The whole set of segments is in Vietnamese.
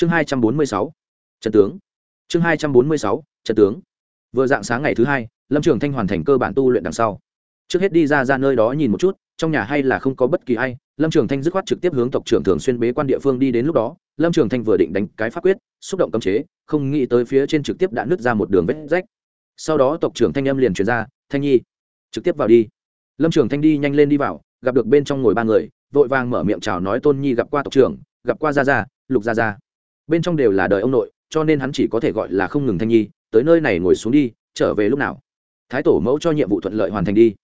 chương hai trăm bốn mươi sáu, trận tướng. Chương hai trăm bốn mươi sáu, trận tướng. Vừa dạng sáng ngày thứ hai, lâm trường thanh hoàn thành cơ bản tu luyện đằng sau. Trước hết đi ra ra nơi đó nhìn một chút, trong nhà hay là không có bất kỳ ai, lâm trường thanh dứt khoát trực tiếp hướng tộc trưởng thường xuyên bế quan địa phương đi đến lúc đó. Lâm trường thanh vừa định đánh cái pháp quyết, xúc động cấm chế, không nghĩ tới phía trên trực tiếp đã nứt ra một đường vết rách. Sau đó tộc trưởng thanh âm liền truyền ra, thanh nhi, trực tiếp vào đi. Lâm trường thanh đi nhanh lên đi vào, gặp được bên trong ngồi ba người, vội vàng mở miệng chào nói, tôn nhi gặp qua tộc trưởng, gặp qua gia gia, lục gia gia bên trong đều là đời ông nội, cho nên hắn chỉ có thể gọi là không ngừng thanh nhi, tới nơi này ngồi xuống đi, trở về lúc nào? Thái tổ mẫu cho nhiệm vụ thuận lợi hoàn thành đi.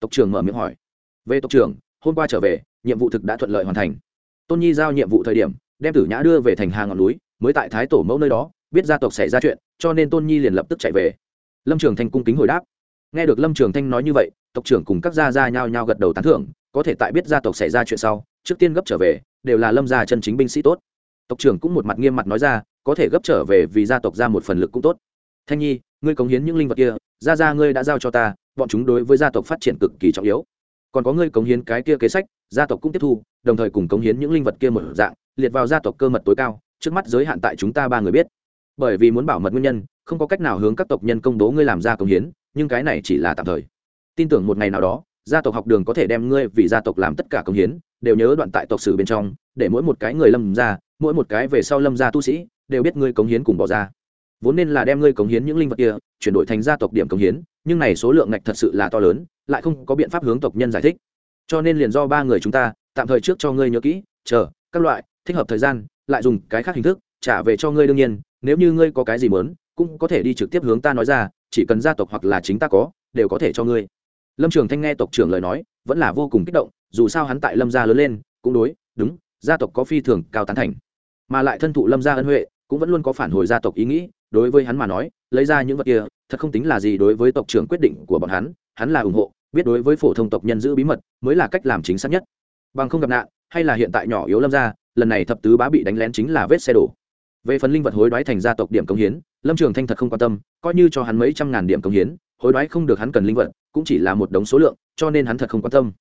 Tộc trưởng mở miệng hỏi. Về tộc trưởng, hôm qua trở về, nhiệm vụ thực đã thuận lợi hoàn thành. Tôn nhi giao nhiệm vụ thời điểm, đem tử nhã đưa về thành hàng ngọn núi, mới tại thái tổ mẫu nơi đó, biết gia tộc xảy ra chuyện, cho nên tôn nhi liền lập tức chạy về. Lâm trường thanh cung kính hồi đáp. Nghe được lâm trường thanh nói như vậy, tộc trưởng cùng các gia gia nhao nhao gật đầu tán thưởng, có thể tại biết gia tộc xảy ra chuyện sau, trước tiên gấp trở về, đều là lâm gia chân chính binh sĩ tốt tộc trưởng cũng một mặt nghiêm mặt nói ra, có thể gấp trở về vì gia tộc ra một phần lực cũng tốt. Thanh nhi, ngươi cống hiến những linh vật kia gia gia ngươi đã giao cho ta, bọn chúng đối với gia tộc phát triển cực kỳ trọng yếu. Còn có ngươi cống hiến cái kia kế sách, gia tộc cũng tiếp thu, đồng thời cùng cống hiến những linh vật kia một dạng, liệt vào gia tộc cơ mật tối cao, trước mắt giới hạn tại chúng ta ba người biết. Bởi vì muốn bảo mật nguyên nhân, không có cách nào hướng các tộc nhân công bố ngươi làm ra cống hiến, nhưng cái này chỉ là tạm thời. Tin tưởng một ngày nào đó, gia tộc học đường có thể đem ngươi vì gia tộc làm tất cả cống hiến, đều nhớ đoạn tại tộc sử bên trong, để mỗi một cái người lâm ra mỗi một cái về sau lâm gia tu sĩ đều biết ngươi cống hiến cùng bỏ ra. Vốn nên là đem ngươi cống hiến những linh vật kia, chuyển đổi thành gia tộc điểm cống hiến, nhưng này số lượng ngạch thật sự là to lớn, lại không có biện pháp hướng tộc nhân giải thích. Cho nên liền do ba người chúng ta, tạm thời trước cho ngươi nhớ kỹ, chờ, các loại, thích hợp thời gian, lại dùng cái khác hình thức, trả về cho ngươi đương nhiên, nếu như ngươi có cái gì mớn cũng có thể đi trực tiếp hướng ta nói ra, chỉ cần gia tộc hoặc là chính ta có, đều có thể cho ngươi. Lâm trường thanh nghe tộc trưởng lời nói, vẫn là vô cùng kích động, dù sao hắn tại lâm gia lớn lên, cũng đối, đúng, gia tộc có phi thường cao tán thành mà lại thân thụ lâm gia ân huệ, cũng vẫn luôn có phản hồi gia tộc ý nghĩ, đối với hắn mà nói, lấy ra những vật kia, thật không tính là gì đối với tộc trưởng quyết định của bọn hắn hắn là ủng hộ, biết đối với phổ thông tộc nhân giữ bí mật, mới là cách làm chính xác nhất. Bằng không gặp nạn, hay là hiện tại nhỏ yếu lâm gia, lần này thập tứ bá bị đánh lén chính là vết xe đổ. Về phần linh vật hối đoái thành gia tộc điểm công hiến, lâm trường thanh thật không quan tâm, coi như cho hắn mấy trăm ngàn điểm công hiến, hối đoái không được hắn cần linh vật, cũng chỉ là một đống số lượng, cho nên hắn thật không quan tâm.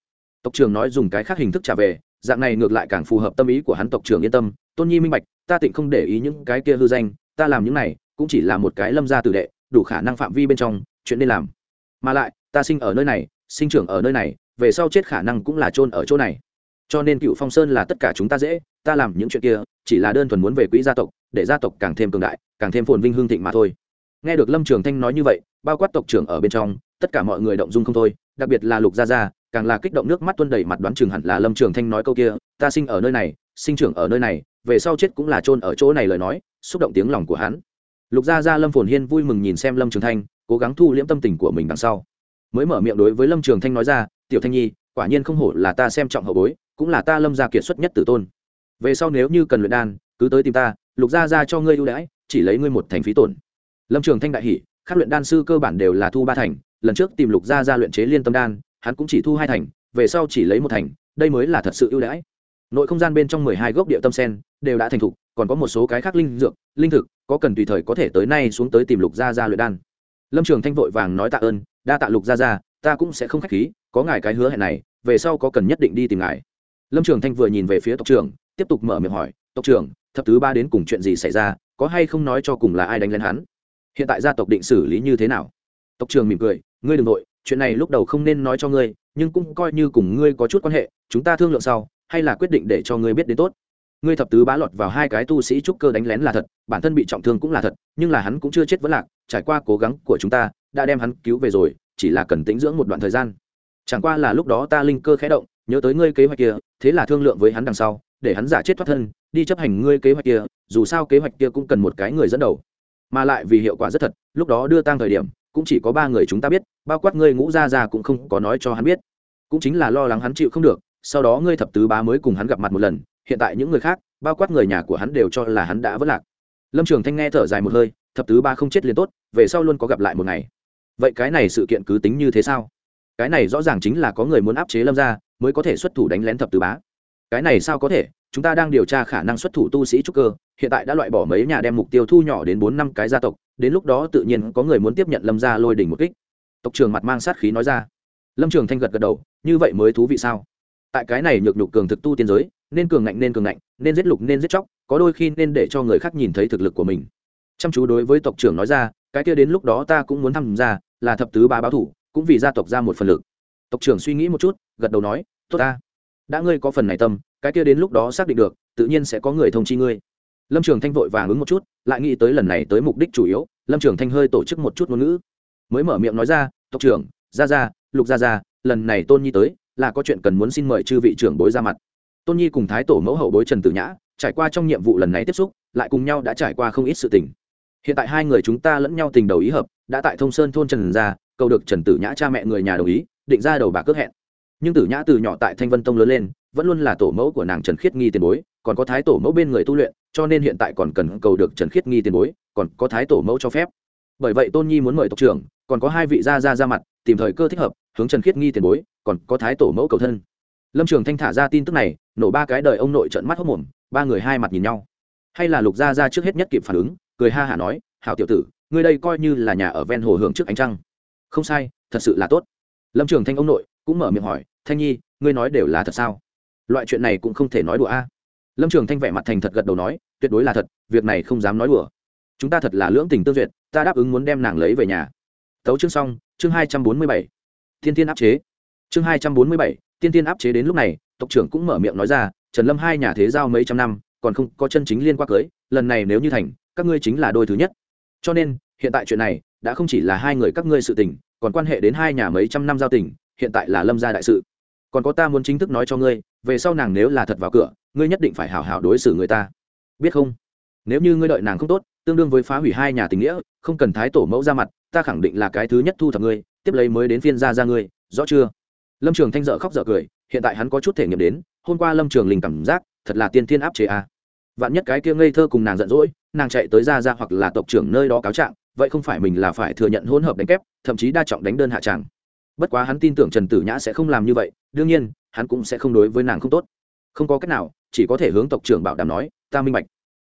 Tộc trưởng nói dùng cái khác hình thức trả về dạng này ngược lại càng phù hợp tâm ý của hắn tộc trưởng yên tâm. Tôn nhi minh bạch, ta tịnh không để ý những cái kia hư danh, ta làm những này cũng chỉ là một cái lâm gia tử đệ, đủ khả năng phạm vi bên trong, chuyện nên làm. Mà lại, ta sinh ở nơi này, sinh trưởng ở nơi này, về sau chết khả năng cũng là chôn ở chỗ này. Cho nên cựu phong sơn là tất cả chúng ta dễ, ta làm những chuyện kia, chỉ là đơn thuần muốn về quỹ gia tộc, để gia tộc càng thêm cường đại, càng thêm phồn vinh hương thịnh mà thôi. Nghe được lâm trường thanh nói như vậy, bao quát tộc trưởng ở bên trong, tất cả mọi người động dung không thôi, đặc biệt là lục gia gia càng là kích động nước mắt tuôn đầy mặt đoán chừng hẳn là lâm trường thanh nói câu kia, ta sinh ở nơi này, sinh trưởng ở nơi này, về sau chết cũng là chôn ở chỗ này lời nói, xúc động tiếng lòng của hắn. Lục gia gia lâm phồn hiên vui mừng nhìn xem lâm trường thanh, cố gắng thu liễm tâm tình của mình đằng sau. Mới mở miệng đối với lâm trường thanh nói ra, tiểu thanh nhi, quả nhiên không hổ là ta xem trọng hậu bối, cũng là ta lâm gia kiệt xuất nhất tử tôn. Về sau nếu như cần luyện đan, cứ tới tìm ta, lục gia gia cho ngươi ưu đãi, chỉ lấy ngươi một thành phí tổn. Lâm trường thanh đại hỷ các luyện đan sư cơ bản đều là thu ba thành, lần trước tìm lục gia gia luyện chế liên tâm đan hắn cũng chỉ thu hai thành, về sau chỉ lấy một thành, đây mới là thật sự ưu đãi. Nội không gian bên trong mười hai gốc địa tâm sen đều đã thành thục, còn có một số cái khác linh dược, linh thực, có cần tùy thời có thể tới nay xuống tới tìm lục gia gia luyện đan. Lâm trường thanh vội vàng nói tạ ơn, đa tạ lục gia gia, ta cũng sẽ không khách khí, có ngài cái hứa hẹn này, về sau có cần nhất định đi tìm ngài. Lâm trường thanh vừa nhìn về phía tộc trưởng, tiếp tục mở miệng hỏi, tộc trưởng, thập thứ ba đến cùng chuyện gì xảy ra, có hay không nói cho cùng là ai đánh lên hắn? Hiện tại gia tộc định xử lý như thế nào? Tộc trưởng mỉm cười, ngươi đ ừ n g nội chuyện này lúc đầu không nên nói cho ngươi, nhưng cũng coi như cùng ngươi có chút quan hệ, chúng ta thương lượng sau, hay là quyết định để cho ngươi biết đến tốt. Ngươi thập tứ bá lọt vào hai cái tu sĩ trúc cơ đánh lén là thật, bản thân bị trọng thương cũng là thật, nhưng là hắn cũng chưa chết vẫn lạc, trải qua cố gắng của chúng ta, đã đem hắn cứu về rồi, chỉ là cần tĩnh dưỡng một đoạn thời gian. Chẳng qua là lúc đó ta linh cơ khẽ động, nhớ tới ngươi kế hoạch kia, thế là thương lượng với hắn đằng sau, để hắn giả chết thoát thân, đi chấp hành ngươi kế hoạch kia, dù sao kế hoạch kia cũng cần một cái người dẫn đầu. Mà lại vì hiệu quả rất thật, lúc đó đưa tang thời điểm cũng chỉ có ba người chúng ta biết, bao quát ngươi ngũ gia gia cũng không có nói cho hắn biết. Cũng chính là lo lắng hắn chịu không được, sau đó ngươi thập tứ bá mới cùng hắn gặp mặt một lần, hiện tại những người khác, bao quát người nhà của hắn đều cho là hắn đã vất lạc. Lâm trường thanh nghe thở dài một hơi, thập tứ ba không chết liền tốt, về sau luôn có gặp lại một ngày. Vậy cái này sự kiện cứ tính như thế sao? Cái này rõ ràng chính là có người muốn áp chế lâm ra mới có thể xuất thủ đánh lén thập tứ bá. Cái này sao có thể? Chúng ta đang điều tra khả năng xuất thủ tu sĩ trúc cơ, hiện tại đã loại bỏ mấy nhà đem mục tiêu thu nhỏ đến bốn năm cái gia tộc, đến lúc đó tự nhiên có người muốn tiếp nhận lâm ra lôi đỉnh một kích. Tộc trường mặt mang sát khí nói ra. Lâm trường thanh gật gật đầu, như vậy mới thú vị sao? Tại cái này nhược nhục cường thực tu tiên giới, nên cường ngạnh nên cường ngạnh, nên giết lục nên giết chóc, có đôi khi nên để cho người khác nhìn thấy thực lực của mình. Chăm chú đối với tộc trưởng nói ra, cái kia đến lúc đó ta cũng muốn tham gia, là thập tứ ba báo thủ, cũng vì gia tộc ra một phần lực. Tộc trưởng suy nghĩ một chút, gật đầu nói, tốt ta. Đã ngươi có phần này tâm cái kia đến lúc đó xác định được tự nhiên sẽ có người thông chi ngươi. Lâm trường thanh vội vàng ứng một chút lại nghĩ tới lần này tới mục đích chủ yếu lâm trường thanh hơi tổ chức một chút ngôn ngữ. Mới mở miệng nói ra tộc trưởng ra ra lục ra ra lần này tôn nhi tới là có chuyện cần muốn xin mời chư vị trưởng bối ra mặt. Tôn nhi cùng thái tổ mẫu hậu bối trần tử nhã trải qua trong nhiệm vụ lần này tiếp xúc lại cùng nhau đã trải qua không ít sự tình. Hiện tại hai người chúng ta lẫn nhau tình đầu ý hợp đã tại thông sơn thôn trần gia, cầu được trần tử nhã cha mẹ người nhà đồng ý định ra đầu bà cước hẹn. Nhưng tử nhã từ nhỏ tại thanh vân tông lớn lên vẫn luôn là tổ mẫu của nàng trần khiết nghi tiền bối, còn có thái tổ mẫu bên người tu luyện, cho nên hiện tại còn cần cầu được trần khiết nghi tiền bối, còn có thái tổ mẫu cho phép. Bởi vậy tôn nhi muốn mời tộc trưởng, còn có hai vị gia gia ra mặt, tìm thời cơ thích hợp, hướng trần khiết nghi tiền bối, còn có thái tổ mẫu cầu thân. Lâm trường thanh thả ra tin tức này, nổ ba cái đời ông nội trận mắt hốc mồm, ba người hai mặt nhìn nhau. Hay là lục gia gia trước hết nhất kịp phản ứng, cười ha hả nói, hảo tiểu tử, ngươi đây coi như là nhà ở ven hồ hưởng trước ánh trăng. Không sai, thật sự là tốt. Lâm trường thanh ông nội cũng mở miệng hỏi, thanh nhi, ngươi nói đều là thật sao? Loại chuyện này cũng không thể nói đùa a. Lâm trường thanh vẻ mặt thành thật gật đầu nói, tuyệt đối là thật, việc này không dám nói đùa. Chúng ta thật là lưỡng tình tương duyệt, ta đáp ứng muốn đem nàng lấy về nhà. Tấu chương xong, chương hai trăm bốn mươi bảy. Thiên tiên áp chế. Chương hai trăm bốn mươi bảy tiên tiên áp chế đến lúc này, tộc trưởng cũng mở miệng nói ra, trần lâm hai nhà thế giao mấy trăm năm, còn không có chân chính liên quan cưới, lần này nếu như thành, các ngươi chính là đôi thứ nhất. Cho nên, hiện tại chuyện này, đã không chỉ là hai người các ngươi sự tình, còn quan hệ đến hai nhà mấy trăm năm giao tình, hiện tại là lâm gia đại sự. Còn có ta muốn chính thức nói cho ngươi về sau nàng nếu là thật vào cửa, ngươi nhất định phải hảo hảo đối xử người ta. Biết không? Nếu như ngươi đợi nàng không tốt, tương đương với phá hủy hai nhà tình nghĩa, không cần thái tổ mẫu ra mặt, ta khẳng định là cái thứ nhất thu thập ngươi, tiếp lấy mới đến phiên ra ra ngươi, rõ chưa? Lâm trường thanh dợ khóc dợ cười, hiện tại hắn có chút thể nghiệm đến, hôm qua lâm trường linh cảm giác, thật là tiên thiên áp chế a. À. vạn nhất cái kia ngây thơ cùng nàng giận dỗi, nàng chạy tới ra ra hoặc là tộc trưởng nơi đó cáo trạng, vậy không phải mình là phải thừa nhận hỗn hợp đánh kép, thậm chí đa trọng đánh đơn hạ tràng. Bất quá hắn tin tưởng trần tử nhã sẽ không làm như vậy, đương nhiên hắn cũng sẽ không đối với nàng không tốt. Không có cách nào, chỉ có thể hướng tộc trưởng bảo đảm nói, ta minh bạch.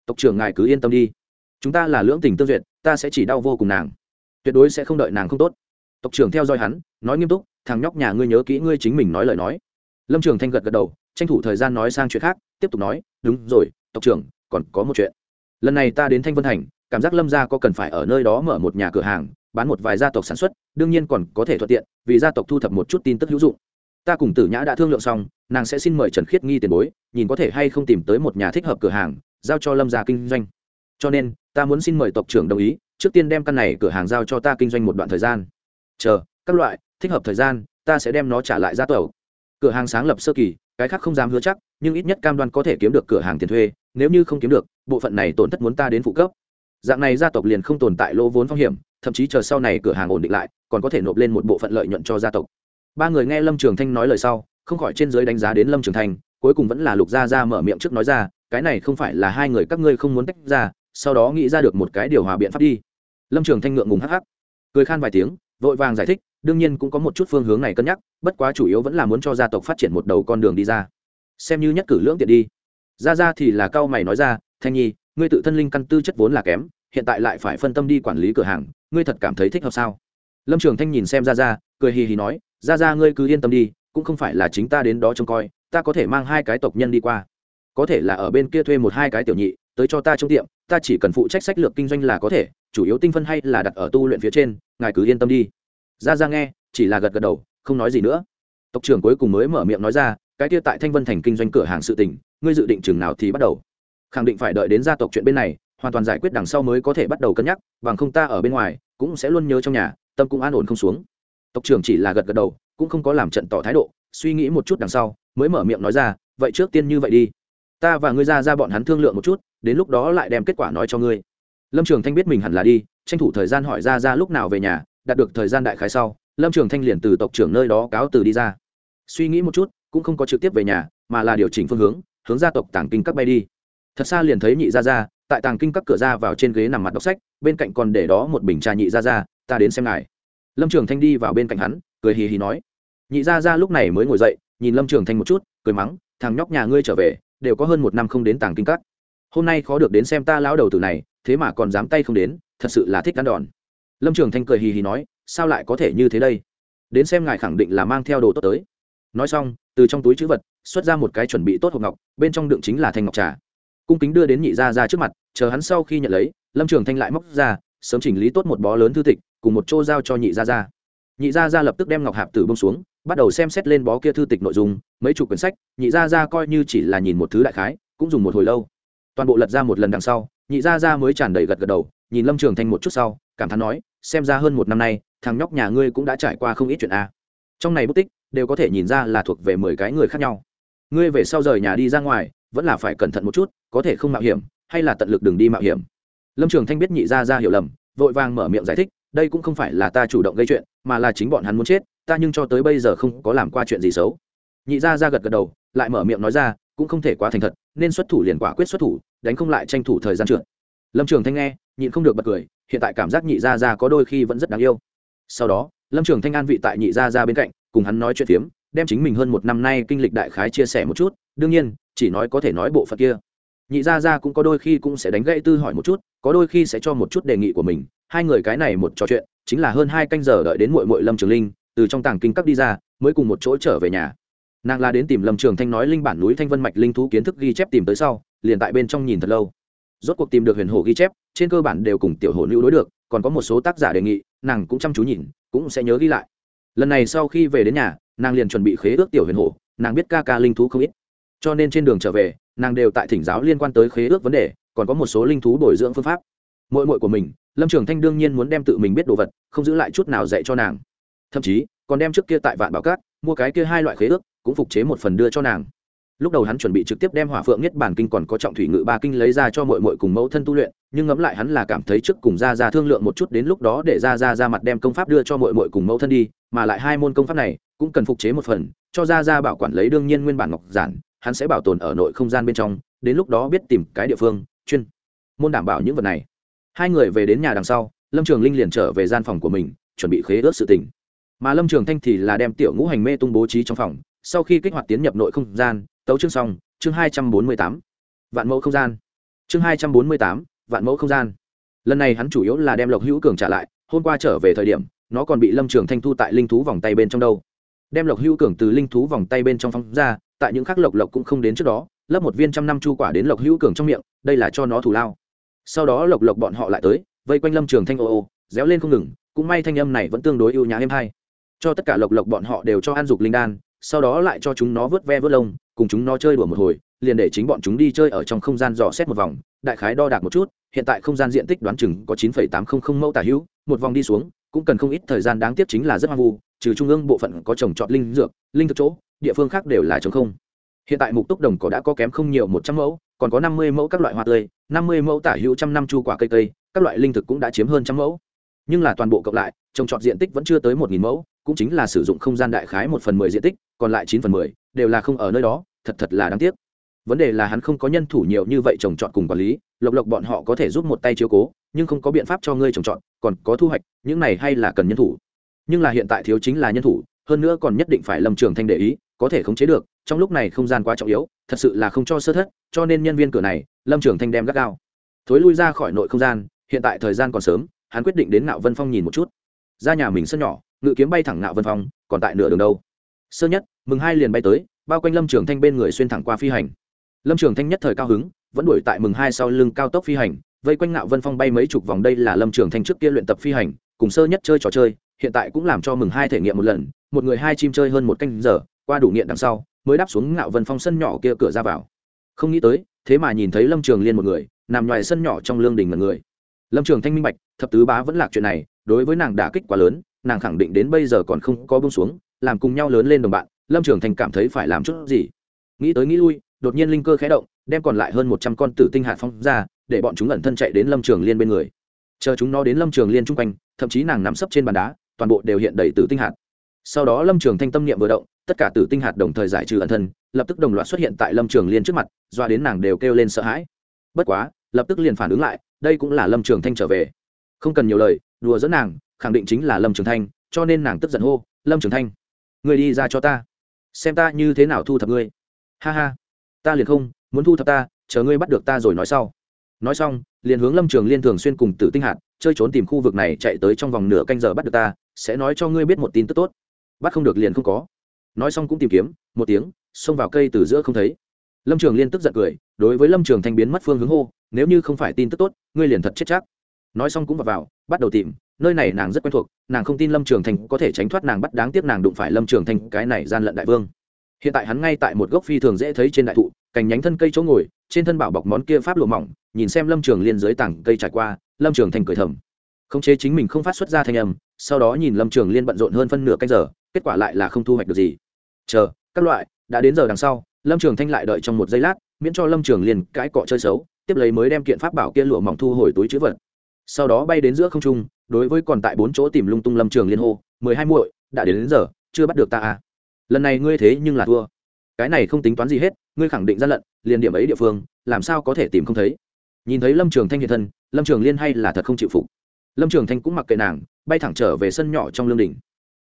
Tộc trưởng ngài cứ yên tâm đi. Chúng ta là lưỡng tình tương duyệt, ta sẽ chỉ đau vô cùng nàng. Tuyệt đối sẽ không đợi nàng không tốt. Tộc trưởng theo dõi hắn, nói nghiêm túc, thằng nhóc nhà ngươi nhớ kỹ ngươi chính mình nói lời nói. Lâm trường thanh gật gật đầu, tranh thủ thời gian nói sang chuyện khác, tiếp tục nói, đúng rồi, tộc trưởng, còn có một chuyện. Lần này ta đến thanh vân thành, cảm giác lâm gia có cần phải ở nơi đó mở một nhà cửa hàng, bán một vài gia tộc sản xuất, đương nhiên còn có thể thuận tiện, vì gia tộc thu thập một chút tin tức hữu dụng ta cùng tử nhã đã thương lượng xong, nàng sẽ xin mời trần khiết nghi tiền bối, nhìn có thể hay không tìm tới một nhà thích hợp cửa hàng, giao cho lâm gia kinh doanh. Cho nên, ta muốn xin mời tộc trưởng đồng ý, trước tiên đem căn này cửa hàng giao cho ta kinh doanh một đoạn thời gian. Chờ, các loại, thích hợp thời gian, ta sẽ đem nó trả lại ra tàu cửa hàng sáng lập sơ kỳ, cái khác không dám hứa chắc, nhưng ít nhất cam đoan có thể kiếm được cửa hàng tiền thuê, nếu như không kiếm được, bộ phận này tổn thất muốn ta đến phụ cấp. Dạng này gia tộc liền không tồn tại lỗ vốn phong hiểm, thậm chí chờ sau này cửa hàng ổn định lại, còn có thể nộp lên một bộ phận lợi nhuận cho gia tộc ba người nghe lâm trường thanh nói lời sau, không khỏi trên giới đánh giá đến lâm trường thanh, cuối cùng vẫn là lục gia ra mở miệng trước nói ra, cái này không phải là hai người các ngươi không muốn tách ra, sau đó nghĩ ra được một cái điều hòa biện pháp đi. Lâm trường thanh ngượng ngùng hắc hắc, cười khan vài tiếng, vội vàng giải thích, đương nhiên cũng có một chút phương hướng này cân nhắc, bất quá chủ yếu vẫn là muốn cho gia tộc phát triển một đầu con đường đi ra. Xem như nhất cử lưỡng tiện đi. Ra ra thì là cao mày nói ra, thanh nhi, ngươi tự thân linh căn tư chất vốn là kém, hiện tại lại phải phân tâm đi quản lý cửa hàng, ngươi thật cảm thấy thích hợp sao? Lâm trường thanh nhìn xem ra ra cười hì hì nói, ra ra, ngươi cứ yên tâm đi, cũng không phải là chính ta đến đó trông coi, ta có thể mang hai cái tộc nhân đi qua. Có thể là ở bên kia thuê một hai cái tiểu nhị, tới cho ta trong tiệm, ta chỉ cần phụ trách sách lược kinh doanh là có thể, chủ yếu tinh phân hay là đặt ở tu luyện phía trên, ngài cứ yên tâm đi. Ra ra nghe, chỉ là gật gật đầu, không nói gì nữa. Tộc trưởng cuối cùng mới mở miệng nói ra, cái kia tại thanh vân thành kinh doanh cửa hàng sự tình, ngươi dự định chừng nào thì bắt đầu? Khẳng định phải đợi đến gia tộc chuyện bên này, hoàn toàn giải quyết đằng sau mới có thể bắt đầu cân nhắc, bằng không ta ở bên ngoài cũng sẽ luôn nhớ trong nhà, tâm cũng an ổn không xuống tộc trưởng chỉ là gật gật đầu, cũng không có làm trận tỏ thái độ, suy nghĩ một chút đằng sau, mới mở miệng nói ra, vậy trước tiên như vậy đi. Ta và ngươi ra ra bọn hắn thương lượng một chút, đến lúc đó lại đem kết quả nói cho ngươi. Lâm trường thanh biết mình hẳn là đi, tranh thủ thời gian hỏi ra ra lúc nào về nhà, đạt được thời gian đại khái sau, lâm trường thanh liền từ tộc trưởng nơi đó cáo từ đi ra. Suy nghĩ một chút, cũng không có trực tiếp về nhà, mà là điều chỉnh phương hướng hướng gia tộc tàng kinh các bay đi. Thật xa liền thấy nhị ra ra, tại tàng kinh các cửa ra vào trên ghế nằm mặt đọc sách, bên cạnh còn để đó một bình trà nhị ra ra, ta đến xem ngài lâm trường thanh đi vào bên cạnh hắn, cười hì hì nói, nhị ra ra lúc này mới ngồi dậy, nhìn lâm trường thanh một chút, cười mắng, thằng nhóc nhà ngươi trở về, đều có hơn một năm không đến tàng kinh các. Hôm nay khó được đến xem ta lão đầu tử này, thế mà còn dám tay không đến, thật sự là thích cắn đòn. Lâm trường thanh cười hì hì nói, sao lại có thể như thế đây? Đến xem ngài khẳng định là mang theo đồ tốt tới. Nói xong, từ trong túi chữ vật, xuất ra một cái chuẩn bị tốt hộp ngọc, bên trong đựng chính là thanh ngọc trà. Cung kính đưa đến nhị gia ra trước mặt, chờ hắn sau khi nhận lấy, lâm trường thanh lại móc ra, sớm chỉnh lý tốt một bó lớn thư tịch cùng một chỗ giao cho nhị gia gia. nhị gia gia lập tức đem ngọc hạp tử bông xuống, bắt đầu xem xét lên bó kia thư tịch nội dung, mấy chục quyển sách, nhị gia gia coi như chỉ là nhìn một thứ đại khái, cũng dùng một hồi lâu. Toàn bộ lật ra một lần đằng sau, nhị gia gia mới tràn đầy gật gật đầu, nhìn lâm trường thanh một chút sau, cảm thán nói, xem ra hơn một năm nay, thằng nhóc nhà ngươi cũng đã trải qua không ít chuyện a. Trong này bút tích, đều có thể nhìn ra là thuộc về mười cái người khác nhau. Ngươi về sau rời nhà đi ra ngoài, vẫn là phải cẩn thận một chút, có thể không mạo hiểm, hay là tận lực đừng đi mạo hiểm. Lâm trường thanh biết nhị gia gia hiểu lầm, vội vàng mở miệng giải thích đây cũng không phải là ta chủ động gây chuyện, mà là chính bọn hắn muốn chết, ta nhưng cho tới bây giờ không có làm qua chuyện gì xấu. Nhị gia ra gật gật đầu, lại mở miệng nói ra, cũng không thể quá thành thật, nên xuất thủ liền quả quyết xuất thủ, đánh không lại tranh thủ thời gian trượt. Lâm trường thanh nghe, nhịn không được bật cười, hiện tại cảm giác nhị gia ra có đôi khi vẫn rất đáng yêu. Sau đó, lâm trường thanh an vị tại nhị gia ra bên cạnh, cùng hắn nói chuyện phiếm, đem chính mình hơn một năm nay kinh lịch đại khái chia sẻ một chút, đương nhiên, chỉ nói có thể nói bộ phận kia. Nhị gia gia cũng có đôi khi cũng sẽ đánh gãy tư hỏi một chút, có đôi khi sẽ cho một chút đề nghị của mình hai người cái này một trò chuyện, chính là hơn hai canh giờ đợi đến mội mội lâm trường linh từ trong tàng kinh cấp đi ra, mới cùng một chỗ trở về nhà. Nàng la đến tìm lâm trường thanh nói linh bản núi thanh vân mạch linh thú kiến thức ghi chép tìm tới sau, liền tại bên trong nhìn thật lâu. Rốt cuộc tìm được huyền hồ ghi chép, trên cơ bản đều cùng tiểu hồ lưu đối được, còn có một số tác giả đề nghị, nàng cũng chăm chú nhìn, cũng sẽ nhớ ghi lại. Lần này sau khi về đến nhà, nàng liền chuẩn bị khế ước tiểu huyền hồ nàng biết ca ca linh thú không ít. Cho nên trên đường trở về, nàng đều tại thỉnh giáo liên quan tới khế ước vấn đề, còn có một số linh thú bồi dưỡng phương pháp mội mội của mình, lâm trường thanh đương nhiên muốn đem tự mình biết đồ vật, không giữ lại chút nào dạy cho nàng. Thậm chí, còn đem trước kia tại vạn bảo cát, mua cái kia hai loại khế ước, cũng phục chế một phần đưa cho nàng. Lúc đầu hắn chuẩn bị trực tiếp đem hỏa phượng nhất bản kinh còn có trọng thủy ngự ba kinh lấy ra cho mội mội cùng mẫu thân tu luyện, nhưng ngẫm lại hắn là cảm thấy trước cùng ra ra thương lượng một chút đến lúc đó để ra ra ra mặt đem công pháp đưa cho mội mội cùng mẫu thân đi, mà lại hai môn công pháp này cũng cần phục chế một phần, cho ra ra bảo quản lấy đương nhiên nguyên bản ngọc giản, hắn sẽ bảo tồn ở nội không gian bên trong, đến lúc đó biết tìm cái địa phương, chuyên môn đảm bảo những vật này hai người về đến nhà đằng sau, lâm trường linh liền trở về gian phòng của mình, chuẩn bị khế ước sự tình. Mà lâm trường thanh thì là đem tiểu ngũ hành mê tung bố trí trong phòng, sau khi kích hoạt tiến nhập nội không gian, tấu chương xong, chương hai trăm bốn mươi tám, vạn mẫu không gian. Chương hai trăm bốn mươi tám, vạn mẫu không gian. Lần này hắn chủ yếu là đem lộc hữu cường trả lại, hôm qua trở về thời điểm, nó còn bị lâm trường thanh thu tại linh thú vòng tay bên trong đâu. Đem lộc hữu cường từ linh thú vòng tay bên trong phóng ra, tại những khắc lộc lộc cũng không đến trước đó, lấp một viên trăm năm chu quả đến lộc hữu cường trong miệng, đây là cho nó thủ lao sau đó lộc lộc bọn họ lại tới, vây quanh lâm trường thanh ô ô, réo lên không ngừng, cũng may thanh âm này vẫn tương đối ưu nhã êm hay. Cho tất cả lộc lộc bọn họ đều cho an dục linh đan, sau đó lại cho chúng nó vớt ve vớt lông, cùng chúng nó chơi đùa một hồi, liền để chính bọn chúng đi chơi ở trong không gian dò xét một vòng, đại khái đo đạc một chút, hiện tại không gian diện tích đoán chừng có chín tám trăm linh mẫu tả hữu, một vòng đi xuống, cũng cần không ít thời gian, đáng tiếc chính là rất hoang vu, trừ trung ương bộ phận có trồng trọt linh dược, linh thực chỗ, địa phương khác đều là trống không hiện tại mục túc đồng cỏ đã có kém không nhiều một trăm mẫu, còn có năm mươi mẫu các loại hoa tươi, năm mươi mẫu tả hữu trăm năm chu quả cây cây các loại linh thực cũng đã chiếm hơn trăm mẫu. Nhưng là toàn bộ cộng lại, trồng trọt diện tích vẫn chưa tới một nghìn mẫu, cũng chính là sử dụng không gian đại khái một phần mười diện tích, còn lại chín phần mười đều là không ở nơi đó, thật thật là đáng tiếc. Vấn đề là hắn không có nhân thủ nhiều như vậy trồng trọt cùng quản lý, lộc lộc bọn họ có thể giúp một tay chiếu cố, nhưng không có biện pháp cho ngươi trồng trọt, còn có thu hoạch, những này hay là cần nhân thủ. Nhưng là hiện tại thiếu chính là nhân thủ, hơn nữa còn nhất định phải lâm trường thanh để ý, có thể khống chế được trong lúc này không gian quá trọng yếu, thật sự là không cho sơ thất, cho nên nhân viên cửa này, lâm trường thanh đem gắt gao. Thối lui ra khỏi nội không gian, hiện tại thời gian còn sớm, hắn quyết định đến nạo vân phong nhìn một chút. Ra nhà mình sân nhỏ, ngự kiếm bay thẳng nạo vân phong, còn tại nửa đường đâu. Sơ nhất, mừng hai liền bay tới, bao quanh lâm trường thanh bên người xuyên thẳng qua phi hành. Lâm trường thanh nhất thời cao hứng, vẫn đuổi tại mừng hai sau lưng cao tốc phi hành, vây quanh nạo vân phong bay mấy chục vòng đây là lâm trường thanh trước kia luyện tập phi hành, cùng sơ nhất chơi trò chơi, hiện tại cũng làm cho mừng hai thể nghiệm một lần, một người hai chim chơi hơn một canh giờ, qua đủ nghiện đằng sau mới đáp xuống ngạo vân phong sân nhỏ kia cửa ra vào. Không nghĩ tới, thế mà nhìn thấy lâm trường liên một người, nằm ngoài sân nhỏ trong lương đình một người. Lâm trường thanh minh bạch, thập tứ bá vẫn lạc chuyện này, đối với nàng đả kích quá lớn, nàng khẳng định đến bây giờ còn không có bông xuống, làm cùng nhau lớn lên đồng bạn, lâm trường thanh cảm thấy phải làm chút gì. Nghĩ tới nghĩ lui, đột nhiên linh cơ khé động, đem còn lại hơn một trăm con tử tinh hạt phong ra, để bọn chúng ẩn thân chạy đến lâm trường liên bên người. Chờ chúng nó đến lâm trường liên chung quanh, thậm chí nàng nằm sấp trên bàn đá, toàn bộ đều hiện đầy tử tinh hạt sau đó lâm trường thanh tâm niệm vừa động, tất cả tử tinh hạt đồng thời giải trừ ẩn thân, lập tức đồng loạt xuất hiện tại lâm trường liên trước mặt, doa đến nàng đều kêu lên sợ hãi. Bất quá, lập tức liền phản ứng lại, đây cũng là lâm trường thanh trở về. Không cần nhiều lời, đùa dẫn nàng, khẳng định chính là lâm trường thanh, cho nên nàng tức giận hô, lâm trường thanh, người đi ra cho ta. Xem ta như thế nào thu thập ngươi. Ha ha, ta liền không muốn thu thập ta, chờ ngươi bắt được ta rồi nói sau. Nói xong, liền hướng lâm trường liên thường xuyên cùng tử tinh hạt chơi trốn tìm khu vực này chạy tới trong vòng nửa canh giờ bắt được ta, sẽ nói cho ngươi biết một tin tức tốt bắt không được liền không có. Nói xong cũng tìm kiếm một tiếng xông vào cây từ giữa không thấy. Lâm trường liên tức giận cười đối với lâm trường thanh biến mất phương hướng hô nếu như không phải tin tức tốt ngươi liền thật chết chắc. Nói xong cũng vào, vào bắt đầu tìm nơi này nàng rất quen thuộc nàng không tin lâm trường thanh có thể tránh thoát nàng bắt đáng tiếc nàng đụng phải lâm trường thanh cái này gian lận đại vương. Hiện tại hắn ngay tại một gốc phi thường dễ thấy trên đại thụ cành nhánh thân cây chỗ ngồi trên thân bảo bọc món kia pháp lộ mỏng nhìn xem lâm trường liên dưới tảng cây trải qua lâm trường thanh cười thầm. Khống chế chính mình không phát xuất ra thanh âm sau đó nhìn lâm trường liên bận rộn hơn phân nửa canh giờ kết quả lại là không thu hoạch được gì. Chờ các loại đã đến giờ đằng sau lâm trường thanh lại đợi trong một giây lát miễn cho lâm trường liên cãi cọ chơi xấu tiếp lấy mới đem kiện pháp bảo kia lụa mỏng thu hồi túi chữ vật. Sau đó bay đến giữa không trung đối với còn tại bốn chỗ tìm lung tung lâm trường liên hô mười hai muội đã đến, đến giờ chưa bắt được ta à? Lần này ngươi thế nhưng là thua. Cái này không tính toán gì hết ngươi khẳng định gian lận liền điểm ấy địa phương làm sao có thể tìm không thấy? Nhìn thấy lâm trường thanh hiện thân lâm trường liên hay là thật không chịu phục. Lâm trường thanh cũng mặc kệ nàng bay thẳng trở về sân nhỏ trong lương đình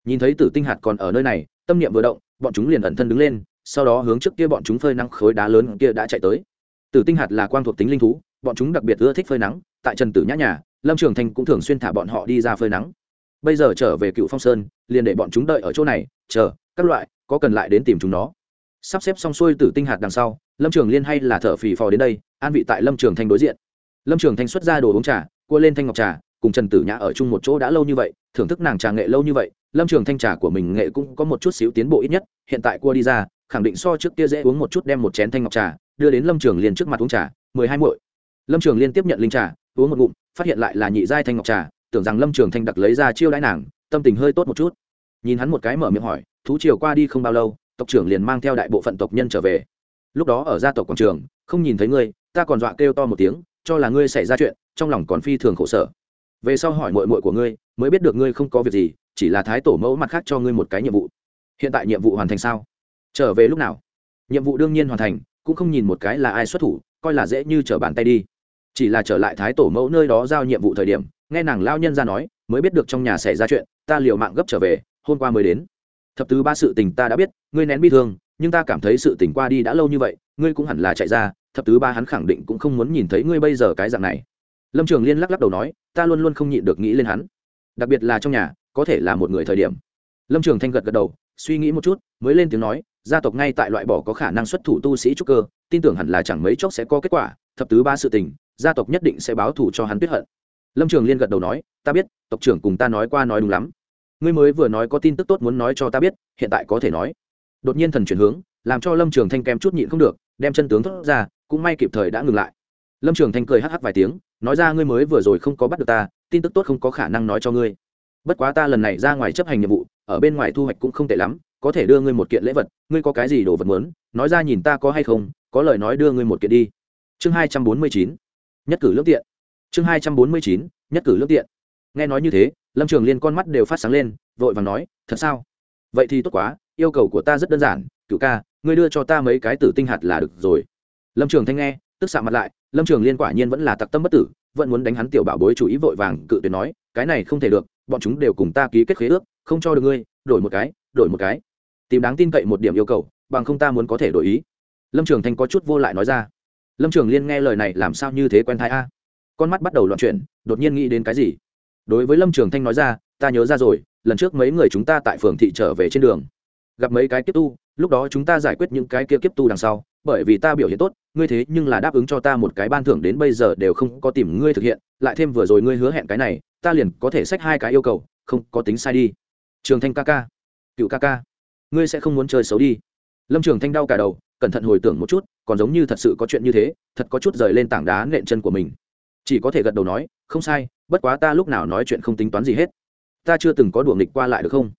nhìn thấy tử tinh hạt còn ở nơi này, tâm niệm vừa động, bọn chúng liền ẩn thân đứng lên, sau đó hướng trước kia bọn chúng phơi nắng khối đá lớn kia đã chạy tới. Tử tinh hạt là quang thuộc tính linh thú, bọn chúng đặc biệt ưa thích phơi nắng, tại trần tử nhã nhà, lâm trường thành cũng thường xuyên thả bọn họ đi ra phơi nắng. Bây giờ trở về cựu phong sơn, liền để bọn chúng đợi ở chỗ này, chờ, các loại, có cần lại đến tìm chúng nó. Sắp xếp xong xuôi tử tinh hạt đằng sau, lâm trường liên hay là thợ phì phò đến đây, an vị tại lâm trường thanh đối diện. Lâm trường thanh xuất ra đồ uống trà, cua lên thanh ngọc trà, cùng trần tử nhã ở chung một chỗ đã lâu như vậy, thưởng thức nàng trà nghệ lâu như vậy lâm trường thanh trà của mình nghệ cũng có một chút xíu tiến bộ ít nhất, hiện tại cua đi ra, khẳng định so trước kia dễ uống một chút đem một chén thanh ngọc trà, đưa đến lâm trường liên trước mặt uống trà, mười hai muội. Lâm trường liên tiếp nhận linh trà, uống một ngụm, phát hiện lại là nhị giai thanh ngọc trà, tưởng rằng lâm trường thanh đặc lấy ra chiêu đãi nàng, tâm tình hơi tốt một chút. Nhìn hắn một cái mở miệng hỏi, thú chiều qua đi không bao lâu, tộc trưởng liền mang theo đại bộ phận tộc nhân trở về. Lúc đó ở gia tộc quảng trường, không nhìn thấy ngươi, ta còn dọa kêu to một tiếng, cho là ngươi xảy ra chuyện, trong lòng còn phi thường khổ sở về sau hỏi mội mội của ngươi, mới biết được ngươi không có việc gì, chỉ là thái tổ mẫu mặt khác cho ngươi một cái nhiệm vụ. Hiện tại nhiệm vụ hoàn thành sao? Trở về lúc nào? Nhiệm vụ đương nhiên hoàn thành, cũng không nhìn một cái là ai xuất thủ, coi là dễ như trở bàn tay đi. Chỉ là trở lại thái tổ mẫu nơi đó giao nhiệm vụ thời điểm, nghe nàng lao nhân ra nói, mới biết được trong nhà xảy ra chuyện, ta liều mạng gấp trở về, hôm qua mới đến. Thập tứ ba sự tình ta đã biết, ngươi nén bi thương, nhưng ta cảm thấy sự tình qua đi đã lâu như vậy, ngươi cũng hẳn là chạy ra, thập tứ ba hắn khẳng định cũng không muốn nhìn thấy ngươi bây giờ cái dạng này lâm trường liên lắc lắc đầu nói, ta luôn luôn không nhịn được nghĩ lên hắn. Đặc biệt là trong nhà, có thể là một người thời điểm. Lâm trường thanh gật gật đầu, suy nghĩ một chút, mới lên tiếng nói, gia tộc ngay tại loại bỏ có khả năng xuất thủ tu sĩ trúc cơ, tin tưởng hẳn là chẳng mấy chốc sẽ có kết quả, thập tứ ba sự tình, gia tộc nhất định sẽ báo thù cho hắn tuyết hận. Lâm trường liên gật đầu nói, ta biết, tộc trưởng cùng ta nói qua nói đúng lắm. Ngươi mới vừa nói có tin tức tốt muốn nói cho ta biết, hiện tại có thể nói. Đột nhiên thần chuyển hướng, làm cho lâm trường thanh kém chút nhịn không được, đem chân tướng thốt ra, cũng may kịp thời đã ngừng lại lâm trường thanh cười hắc hắc vài tiếng, nói ra, ngươi mới vừa rồi không có bắt được ta, tin tức tốt không có khả năng nói cho ngươi. Bất quá ta lần này ra ngoài chấp hành nhiệm vụ, ở bên ngoài thu hoạch cũng không tệ lắm, có thể đưa ngươi một kiện lễ vật, ngươi có cái gì đồ vật muốn, nói ra nhìn ta có hay không, có lời nói đưa ngươi một kiện đi. Chương hai trăm bốn mươi chín, nhất cử lương tiện. Chương hai trăm bốn mươi chín, nhất cử lương tiện. Nghe nói như thế, lâm trường liên con mắt đều phát sáng lên, vội vàng nói, thật sao? Vậy thì tốt quá, yêu cầu của ta rất đơn giản, cựu ca, ngươi đưa cho ta mấy cái tử tinh hạt là được rồi. Lâm trường thanh nghe tức xạ mặt lại, lâm trường liên quả nhiên vẫn là tặc tâm bất tử, vẫn muốn đánh hắn tiểu bảo bối chủ ý vội vàng cự tuyệt nói, cái này không thể được, bọn chúng đều cùng ta ký kết khế ước, không cho được ngươi, đổi một cái, đổi một cái. Tìm đáng tin cậy một điểm yêu cầu, bằng không ta muốn có thể đổi ý. Lâm trường thanh có chút vô lại nói ra. Lâm trường liên nghe lời này làm sao như thế quen thai a? Con mắt bắt đầu loạn chuyển, đột nhiên nghĩ đến cái gì? Đối với lâm trường thanh nói ra, ta nhớ ra rồi, lần trước mấy người chúng ta tại phường thị trở về trên đường. Gặp mấy cái kiếp tu, lúc đó chúng ta giải quyết những cái kia kiếp tu đằng sau bởi vì ta biểu hiện tốt, ngươi thế nhưng là đáp ứng cho ta một cái ban thưởng đến bây giờ đều không có tìm ngươi thực hiện, lại thêm vừa rồi ngươi hứa hẹn cái này, ta liền có thể xách hai cái yêu cầu, không có tính sai đi. Trường thanh ca ca, cựu ca ca, ngươi sẽ không muốn chơi xấu đi. Lâm trường thanh đau cả đầu, cẩn thận hồi tưởng một chút, còn giống như thật sự có chuyện như thế, thật có chút rời lên tảng đá nện chân của mình. Chỉ có thể gật đầu nói, không sai, bất quá ta lúc nào nói chuyện không tính toán gì hết. Ta chưa từng có đùa nghịch qua lại được không?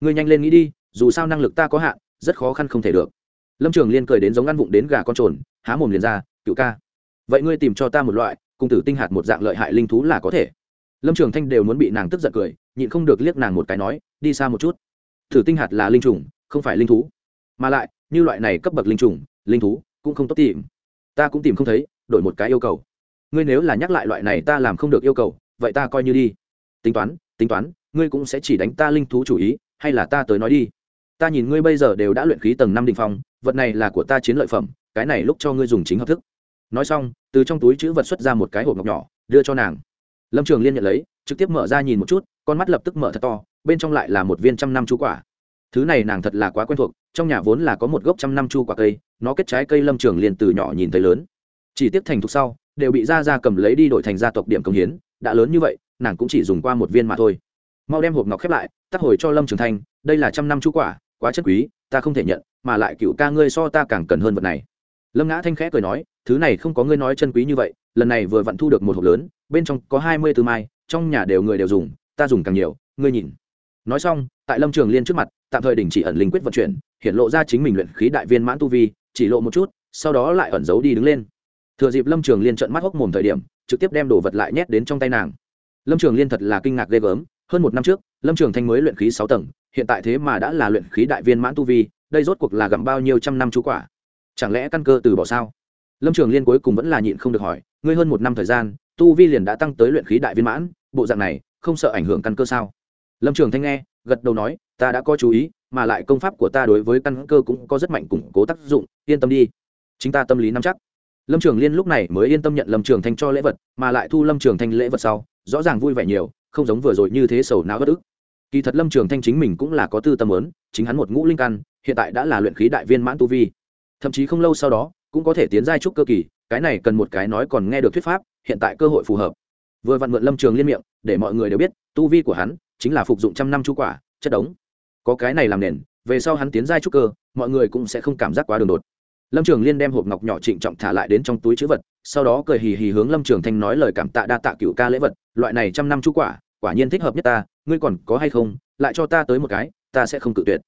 Ngươi nhanh lên nghĩ đi, dù sao năng lực ta có hạn, rất khó khăn không thể được lâm trường liên cười đến giống ăn vụng đến gà con trồn, há mồm liền ra, cựu ca, vậy ngươi tìm cho ta một loại cung tử tinh hạt một dạng lợi hại linh thú là có thể. Lâm trường thanh đều muốn bị nàng tức giận cười, nhịn không được liếc nàng một cái nói, đi xa một chút. Thử tinh hạt là linh trùng, không phải linh thú. Mà lại, như loại này cấp bậc linh trùng, linh thú cũng không tốt tìm. Ta cũng tìm không thấy, đổi một cái yêu cầu. Ngươi nếu là nhắc lại loại này ta làm không được yêu cầu, vậy ta coi như đi. Tính toán tính toán, ngươi cũng sẽ chỉ đánh ta linh thú chủ ý, hay là ta tới nói đi. Ta nhìn ngươi bây giờ đều đã luyện khí tầng năm đình phong vật này là của ta chiến lợi phẩm, cái này lúc cho ngươi dùng chính hợp thức. Nói xong, từ trong túi chữ vật xuất ra một cái hộp ngọc nhỏ, đưa cho nàng. Lâm trường liên nhận lấy, trực tiếp mở ra nhìn một chút, con mắt lập tức mở thật to, bên trong lại là một viên trăm năm chú quả. Thứ này nàng thật là quá quen thuộc, trong nhà vốn là có một gốc trăm năm chu quả cây, nó kết trái cây lâm trường liền từ nhỏ nhìn thấy lớn. Chỉ tiếp thành thục sau, đều bị ra ra cầm lấy đi đổi thành gia tộc điểm công hiến, đã lớn như vậy, nàng cũng chỉ dùng qua một viên mà thôi. Mau đem hộp ngọc khép lại, tắt hồi cho lâm trường thanh, đây là trăm năm chu quả, quá chất quý ta không thể nhận, mà lại cựu ca ngươi so ta càng cần hơn vật này. Lâm ngã thanh khẽ cười nói, thứ này không có ngươi nói chân quý như vậy, lần này vừa vặn thu được một hộp lớn, bên trong có hai mươi tư mai, trong nhà đều người đều dùng, ta dùng càng nhiều, ngươi nhìn. Nói xong, tại lâm trường liên trước mặt, tạm thời đình chỉ ẩn linh quyết vận chuyển hiện lộ ra chính mình luyện khí đại viên mãn tu vi, chỉ lộ một chút, sau đó lại ẩn giấu đi đứng lên. Thừa dịp lâm trường liên trận mắt hốc mồm thời điểm, trực tiếp đem đồ vật lại nhét đến trong tay nàng. Lâm trường liên thật là kinh ngạc ghê gớm, hơn một năm trước, lâm trường thanh mới luyện khí sáu tầng hiện tại thế mà đã là luyện khí đại viên mãn tu vi, đây rốt cuộc là gặm bao nhiêu trăm năm chú quả? Chẳng lẽ căn cơ từ bỏ sao? Lâm trường liên cuối cùng vẫn là nhịn không được hỏi, ngươi hơn một năm thời gian, tu vi liền đã tăng tới luyện khí đại viên mãn, bộ dạng này, không sợ ảnh hưởng căn cơ sao? Lâm trường thanh nghe, gật đầu nói, ta đã có chú ý, mà lại công pháp của ta đối với căn cơ cũng có rất mạnh củng cố tác dụng, yên tâm đi. Chính ta tâm lý nắm chắc. Lâm trường liên lúc này mới yên tâm nhận lâm trường thanh cho lễ vật, mà lại thu lâm trường thanh lễ vật sau, rõ ràng vui vẻ nhiều, không giống vừa rồi như thế sầu não bất ức kỳ thật lâm trường thanh chính mình cũng là có tư tâm lớn chính hắn một ngũ linh căn, hiện tại đã là luyện khí đại viên mãn tu vi. Thậm chí không lâu sau đó, cũng có thể tiến giai trúc cơ kỳ, cái này cần một cái nói còn nghe được thuyết pháp, hiện tại cơ hội phù hợp. Vừa vặn mượn lâm trường liên miệng, để mọi người đều biết, tu vi của hắn chính là phục dụng trăm năm chu quả, chất đống. Có cái này làm nền, về sau hắn tiến giai trúc cơ, mọi người cũng sẽ không cảm giác quá đường đột. Lâm trường liên đem hộp ngọc nhỏ trịnh trọng thả lại đến trong túi chữ vật, sau đó cười hì hì hướng lâm trường thanh nói lời cảm tạ đa tạ cựu ca lễ vật, loại này trăm năm chu quả quả nhiên thích hợp nhất ta ngươi còn có hay không, lại cho ta tới một cái, ta sẽ không cự tuyệt.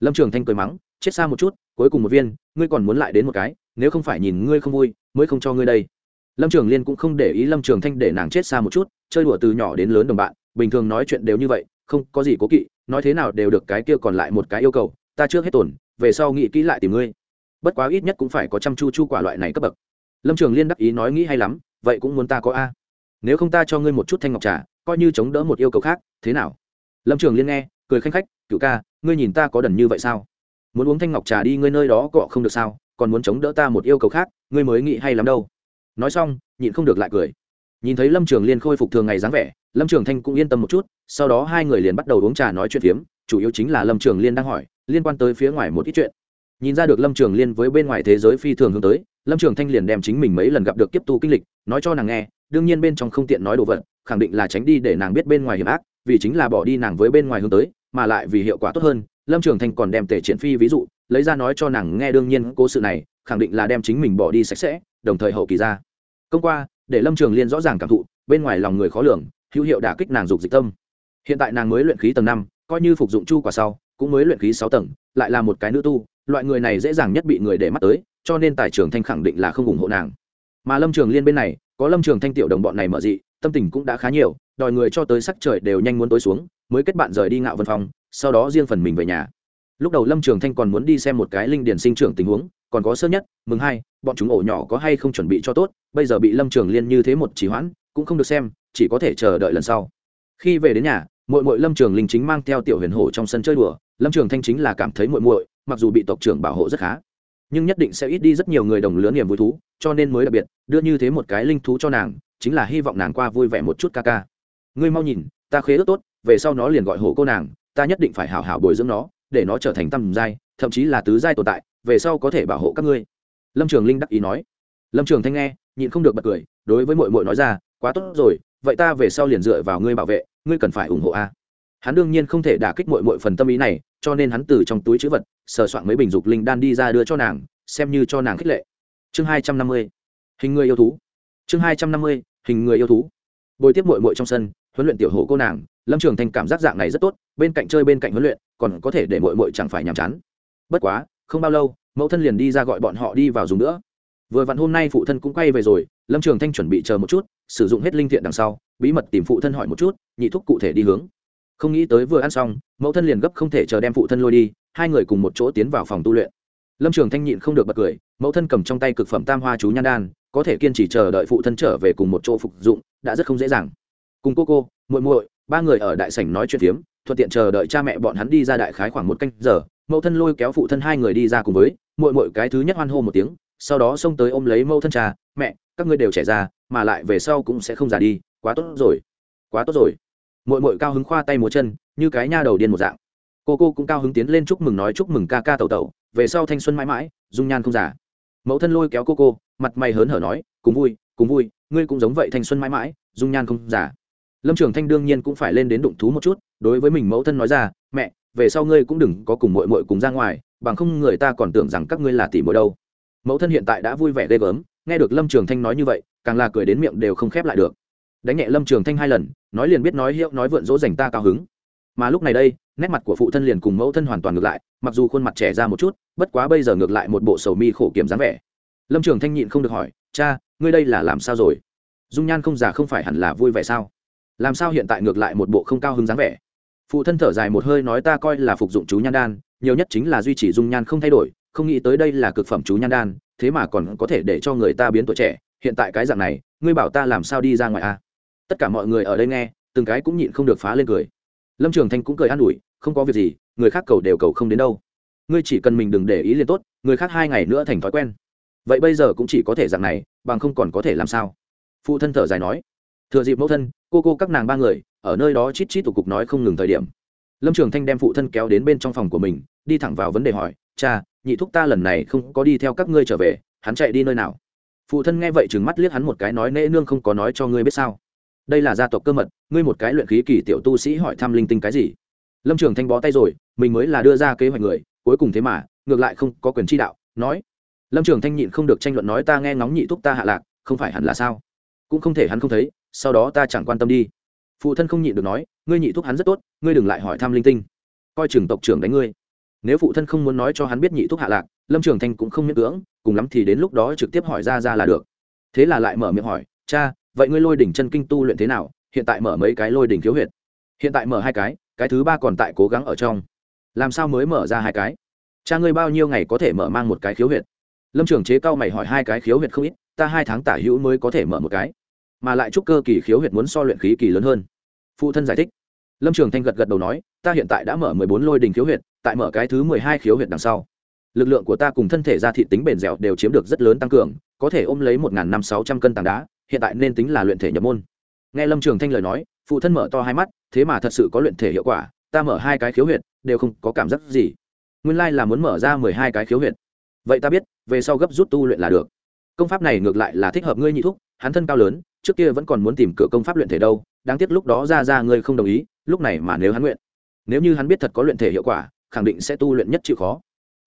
Lâm trường thanh cười mắng, chết xa một chút, cuối cùng một viên, ngươi còn muốn lại đến một cái, nếu không phải nhìn ngươi không vui, mới không cho ngươi đây. Lâm trường liên cũng không để ý lâm trường thanh để nàng chết xa một chút, chơi đùa từ nhỏ đến lớn đồng bạn, bình thường nói chuyện đều như vậy, không có gì cố kỵ, nói thế nào đều được cái kia còn lại một cái yêu cầu, ta chưa hết tổn, về sau nghĩ kỹ lại tìm ngươi. Bất quá ít nhất cũng phải có chăm chu chu quả loại này cấp bậc. Lâm trường liên đắc ý nói nghĩ hay lắm, vậy cũng muốn ta có a. Nếu không ta cho ngươi một chút thanh ngọc trà coi như chống đỡ một yêu cầu khác, thế nào? Lâm trường liên nghe, cười khanh khách cựu ca, ngươi nhìn ta có đần như vậy sao? Muốn uống thanh ngọc trà đi ngươi nơi đó cọ không được sao? Còn muốn chống đỡ ta một yêu cầu khác, ngươi mới nghĩ hay lắm đâu. Nói xong, nhịn không được lại cười. Nhìn thấy lâm trường liên khôi phục thường ngày dáng vẻ, lâm trường thanh cũng yên tâm một chút, sau đó hai người liền bắt đầu uống trà nói chuyện phiếm, chủ yếu chính là lâm trường liên đang hỏi, liên quan tới phía ngoài một ít chuyện. Nhìn ra được lâm trường liên với bên ngoài thế giới phi thường hướng tới, lâm trường thanh liền đem chính mình mấy lần gặp được kiếp tu kinh lịch, nói cho nàng nghe, đương nhiên bên trong không tiện nói đồ vật khẳng định là tránh đi để nàng biết bên ngoài hiểm ác, vì chính là bỏ đi nàng với bên ngoài hướng tới, mà lại vì hiệu quả tốt hơn, lâm trường thanh còn đem tể triển phi ví dụ, lấy ra nói cho nàng nghe đương nhiên cố sự này, khẳng định là đem chính mình bỏ đi sạch sẽ, đồng thời hậu kỳ ra. Công qua, để lâm trường liên rõ ràng cảm thụ, bên ngoài lòng người khó lường, hữu hiệu đả kích nàng dục dịch tâm. Hiện tại nàng mới luyện khí tầng năm, coi như phục dụng chu quả sau, cũng mới luyện khí sáu tầng, lại là một cái nữ tu, loại người này dễ dàng nhất bị người để mắt tới, cho nên tài trường thanh khẳng định là không ủng hộ nàng. Mà lâm trường liên bên này, có lâm trường thanh tiểu đồng bọn này mở dị tâm tình cũng đã khá nhiều, đòi người cho tới sắc trời đều nhanh muốn tối xuống, mới kết bạn rời đi ngạo vân phong, sau đó riêng phần mình về nhà. Lúc đầu lâm trường thanh còn muốn đi xem một cái linh điển sinh trưởng tình huống, còn có sơ nhất, mừng hai, bọn chúng ổ nhỏ có hay không chuẩn bị cho tốt, bây giờ bị lâm trường liên như thế một chỉ hoãn, cũng không được xem, chỉ có thể chờ đợi lần sau. Khi về đến nhà mội mội lâm trường linh chính mang theo tiểu huyền hổ trong sân chơi đùa, lâm trường thanh chính là cảm thấy mội mội mặc dù bị tộc trưởng bảo hộ rất khá, nhưng nhất định sẽ ít đi rất nhiều người đồng lứa niềm vui thú, cho nên mới đặc biệt đưa như thế một cái linh thú cho nàng chính là hy vọng nàng qua vui vẻ một chút ca ca. Ngươi mau nhìn, ta khế ước tốt, về sau nó liền gọi hổ cô nàng, ta nhất định phải hảo hảo bồi dưỡng nó, để nó trở thành tầm giai thậm chí là tứ giai tồn tại, về sau có thể bảo hộ các ngươi. Lâm trường linh đắc ý nói. Lâm trường thanh nghe, nhịn không được bật cười, đối với mội mội nói ra, quá tốt rồi, vậy ta về sau liền dựa vào ngươi bảo vệ, ngươi cần phải ủng hộ a. Hắn đương nhiên không thể đả kích mội mội phần tâm ý này, cho nên hắn từ trong túi chữ vật, sờ soạn mấy bình dục linh đan đi ra đưa cho nàng, xem như cho nàng khích lệ. Chương hai trăm năm mươi. Hình người yêu thú chương hai trăm năm mươi, hình người yêu thú. Bồi tiếp mội mội trong sân, huấn luyện tiểu hộ cô nàng, lâm trường thanh cảm giác dạng này rất tốt, bên cạnh chơi bên cạnh huấn luyện, còn có thể để mội mội chẳng phải nhàm chán. Bất quá, không bao lâu, mẫu thân liền đi ra gọi bọn họ đi vào dùng nữa. Vừa vặn hôm nay phụ thân cũng quay về rồi, lâm trường thanh chuẩn bị chờ một chút, sử dụng hết linh thiện đằng sau, bí mật tìm phụ thân hỏi một chút, nhị thúc cụ thể đi hướng. Không nghĩ tới vừa ăn xong, mẫu thân liền gấp không thể chờ đem phụ thân lôi đi, hai người cùng một chỗ tiến vào phòng tu luyện. Lâm trường thanh nhịn không được bật cười, mẫu thân cầm trong tay cực phẩm tam hoa chú nhan đan có thể kiên trì chờ đợi phụ thân trở về cùng một chỗ phục dụng, đã rất không dễ dàng. Cùng cô cô, muội muội, ba người ở đại sảnh nói chuyện phiếm, thuận tiện chờ đợi cha mẹ bọn hắn đi ra đại khái khoảng một canh giờ, mẫu thân lôi kéo phụ thân hai người đi ra cùng với, muội muội cái thứ nhất hoan hô một tiếng, sau đó xông tới ôm lấy mẫu thân cha, mẹ, các ngươi đều trẻ ra mà lại về sau cũng sẽ không già đi, quá tốt rồi, quá tốt rồi. Muội muội cao hứng khoa tay múa chân, như cái nha đầu điên một dạng. Cô cô cũng cao hứng tiến lên chúc mừng nói chúc mừng ca ca tẩu tẩu, về sau thanh xuân mãi mãi, dung nhan không già mẫu thân lôi kéo cô cô, mặt mày hớn hở nói, cùng vui cùng vui, ngươi cũng giống vậy thanh xuân mãi mãi, dung nhan không giả. lâm trường thanh đương nhiên cũng phải lên đến đụng thú một chút, đối với mình mẫu thân nói ra, mẹ, về sau ngươi cũng đừng có cùng mội mội cùng ra ngoài, bằng không người ta còn tưởng rằng các ngươi là tỷ mội đâu. Mẫu thân hiện tại đã vui vẻ ghê gớm, nghe được lâm trường thanh nói như vậy, càng là cười đến miệng đều không khép lại được. Đánh nhẹ lâm trường thanh hai lần, nói liền biết nói hiệu, nói vượn dỗ dành ta cao hứng. Mà lúc này đây nét mặt của phụ thân liền cùng mẫu thân hoàn toàn ngược lại, mặc dù khuôn mặt trẻ ra một chút, bất quá bây giờ ngược lại một bộ sầu mi khổ kiểm dáng vẻ. Lâm trường thanh nhịn không được hỏi, cha, ngươi đây là làm sao rồi? Dung nhan không già không phải hẳn là vui vẻ sao? Làm sao hiện tại ngược lại một bộ không cao hứng dáng vẻ? Phụ thân thở dài một hơi nói, ta coi là phục dụng chú nhan đan, nhiều nhất chính là duy trì dung nhan không thay đổi, không nghĩ tới đây là cực phẩm chú nhan đan, thế mà còn có thể để cho người ta biến tuổi trẻ, hiện tại cái dạng này, ngươi bảo ta làm sao đi ra ngoài a à? tất cả mọi người ở đây nghe, từng cái cũng nhịn không được phá lên cười. Lâm trường thanh cũng cười an ủi không có việc gì, người khác cầu đều cầu không đến đâu. Ngươi chỉ cần mình đừng để ý liền tốt, người khác hai ngày nữa thành thói quen. Vậy bây giờ cũng chỉ có thể dạng này, bằng không còn có thể làm sao? Phụ thân thở dài nói. Thừa dịp mẫu thân, cô cô các nàng ba người, ở nơi đó chít chít tụ cục nói không ngừng thời điểm. Lâm trường thanh đem phụ thân kéo đến bên trong phòng của mình, đi thẳng vào vấn đề hỏi, cha, nhị thúc ta lần này không có đi theo các ngươi trở về, hắn chạy đi nơi nào? Phụ thân nghe vậy chừng mắt liếc hắn một cái nói, nễ nương không có nói cho ngươi biết sao? Đây là gia tộc cơ mật, ngươi một cái luyện khí kỳ tiểu tu sĩ hỏi thăm linh tinh cái gì? Lâm trường thanh bó tay rồi, mình mới là đưa ra kế hoạch người, cuối cùng thế mà, ngược lại không có quyền chi đạo, nói. Lâm trường thanh nhịn không được tranh luận nói ta nghe ngóng nhị thúc ta hạ lạc, không phải hẳn là sao? Cũng không thể hắn không thấy, sau đó ta chẳng quan tâm đi. Phụ thân không nhịn được nói, ngươi nhị thúc hắn rất tốt, ngươi đừng lại hỏi thăm linh tinh. Coi trường tộc trưởng đánh ngươi. Nếu phụ thân không muốn nói cho hắn biết nhị thúc hạ lạc, lâm trường thanh cũng không miễn cưỡng, cùng lắm thì đến lúc đó trực tiếp hỏi ra ra là được. Thế là lại mở miệng hỏi, cha, vậy ngươi lôi đỉnh chân kinh tu luyện thế nào? Hiện tại mở mấy cái lôi đỉnh khiếu huyệt? Hiện tại mở hai cái cái thứ ba còn tại cố gắng ở trong. Làm sao mới mở ra hai cái? Cha ngươi bao nhiêu ngày có thể mở mang một cái khiếu huyệt? Lâm trường chế cao mày hỏi hai cái khiếu huyệt không ít, ta hai tháng tả hữu mới có thể mở một cái. Mà lại chúc cơ kỳ khiếu huyệt muốn so luyện khí kỳ lớn hơn. Phụ thân giải thích. Lâm trường thanh gật gật đầu nói, ta hiện tại đã mở mười bốn lôi đình khiếu huyệt, tại mở cái thứ mười hai khiếu huyệt đằng sau. Lực lượng của ta cùng thân thể ra thị tính bền dẻo đều chiếm được rất lớn tăng cường, có thể ôm lấy một năm sáu trăm cân tảng đá, hiện tại nên tính là luyện thể nhập môn. Nghe lâm trường thanh lời nói, phụ thân mở to hai mắt thế mà thật sự có luyện thể hiệu quả, ta mở hai cái khiếu huyệt, đều không có cảm giác gì. Nguyên lai là muốn mở ra mười hai cái khiếu huyệt. Vậy ta biết, về sau gấp rút tu luyện là được. Công pháp này ngược lại là thích hợp ngươi nhị thúc, hắn thân cao lớn, trước kia vẫn còn muốn tìm cửa công pháp luyện thể đâu, đáng tiếc lúc đó ra ra ngươi không đồng ý, lúc này mà nếu hắn nguyện. Nếu như hắn biết thật có luyện thể hiệu quả, khẳng định sẽ tu luyện nhất chịu khó.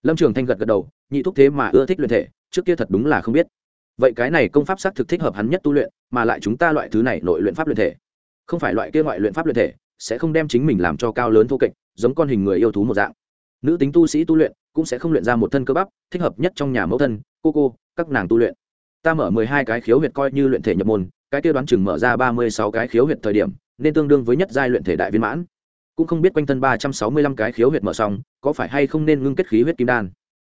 Lâm trường thanh gật gật đầu, nhị thúc thế mà ưa thích luyện thể, trước kia thật đúng là không biết. Vậy cái này công pháp xác thực thích hợp hắn nhất tu luyện, mà lại chúng ta loại thứ này nội luyện pháp luyện thể không phải loại kia ngoại luyện pháp luyện thể, sẽ không đem chính mình làm cho cao lớn thô kệch, giống con hình người yêu thú một dạng. Nữ tính tu sĩ tu luyện cũng sẽ không luyện ra một thân cơ bắp, thích hợp nhất trong nhà mẫu thân, cô cô, các nàng tu luyện. Ta mở mười hai cái khiếu huyệt coi như luyện thể nhập môn, cái kia đoán chừng mở ra ba mươi sáu cái khiếu huyệt thời điểm, nên tương đương với nhất giai luyện thể đại viên mãn. Cũng không biết quanh thân ba trăm sáu mươi lăm cái khiếu huyệt mở xong, có phải hay không nên ngưng kết khí huyết kim đan.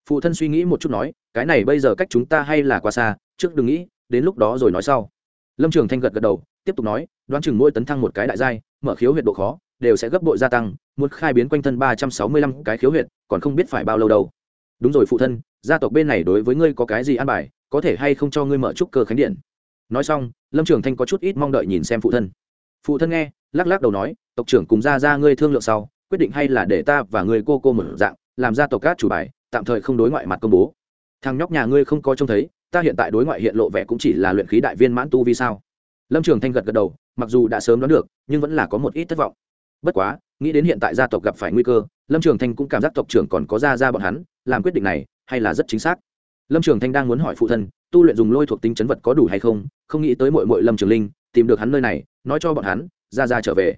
Phụ thân suy nghĩ một chút nói, cái này bây giờ cách chúng ta hay là quá xa, trước đừng nghĩ, đến lúc đó rồi nói sau. Lâm trường thanh gật gật đầu tiếp tục nói, đoán chừng mỗi tấn thăng một cái đại giai, mở khiếu huyệt độ khó, đều sẽ gấp bội gia tăng, muốn khai biến quanh thân ba trăm sáu mươi lăm cái khiếu huyệt, còn không biết phải bao lâu đâu. Đúng rồi phụ thân, gia tộc bên này đối với ngươi có cái gì an bài, có thể hay không cho ngươi mở trúc cơ khánh điện? Nói xong, lâm trường thanh có chút ít mong đợi nhìn xem phụ thân. Phụ thân nghe, lắc lắc đầu nói, tộc trưởng cùng ra ra ngươi thương lượng sau, quyết định hay là để ta và người cô cô mở dạng, làm gia tộc cát chủ bài, tạm thời không đối ngoại mặt công bố. Thằng nhóc nhà ngươi không có trông thấy, ta hiện tại đối ngoại hiện lộ vẻ cũng chỉ là luyện khí đại viên mãn tu vì sao? Lâm trường thanh gật gật đầu, mặc dù đã sớm đoán được, nhưng vẫn là có một ít thất vọng. Bất quá, nghĩ đến hiện tại gia tộc gặp phải nguy cơ, lâm trường thanh cũng cảm giác tộc trưởng còn có ra ra bọn hắn, làm quyết định này hay là rất chính xác. Lâm trường thanh đang muốn hỏi phụ thân, tu luyện dùng lôi thuộc tính chấn vật có đủ hay không không nghĩ tới mội mội lâm trường linh tìm được hắn nơi này, nói cho bọn hắn, ra ra trở về.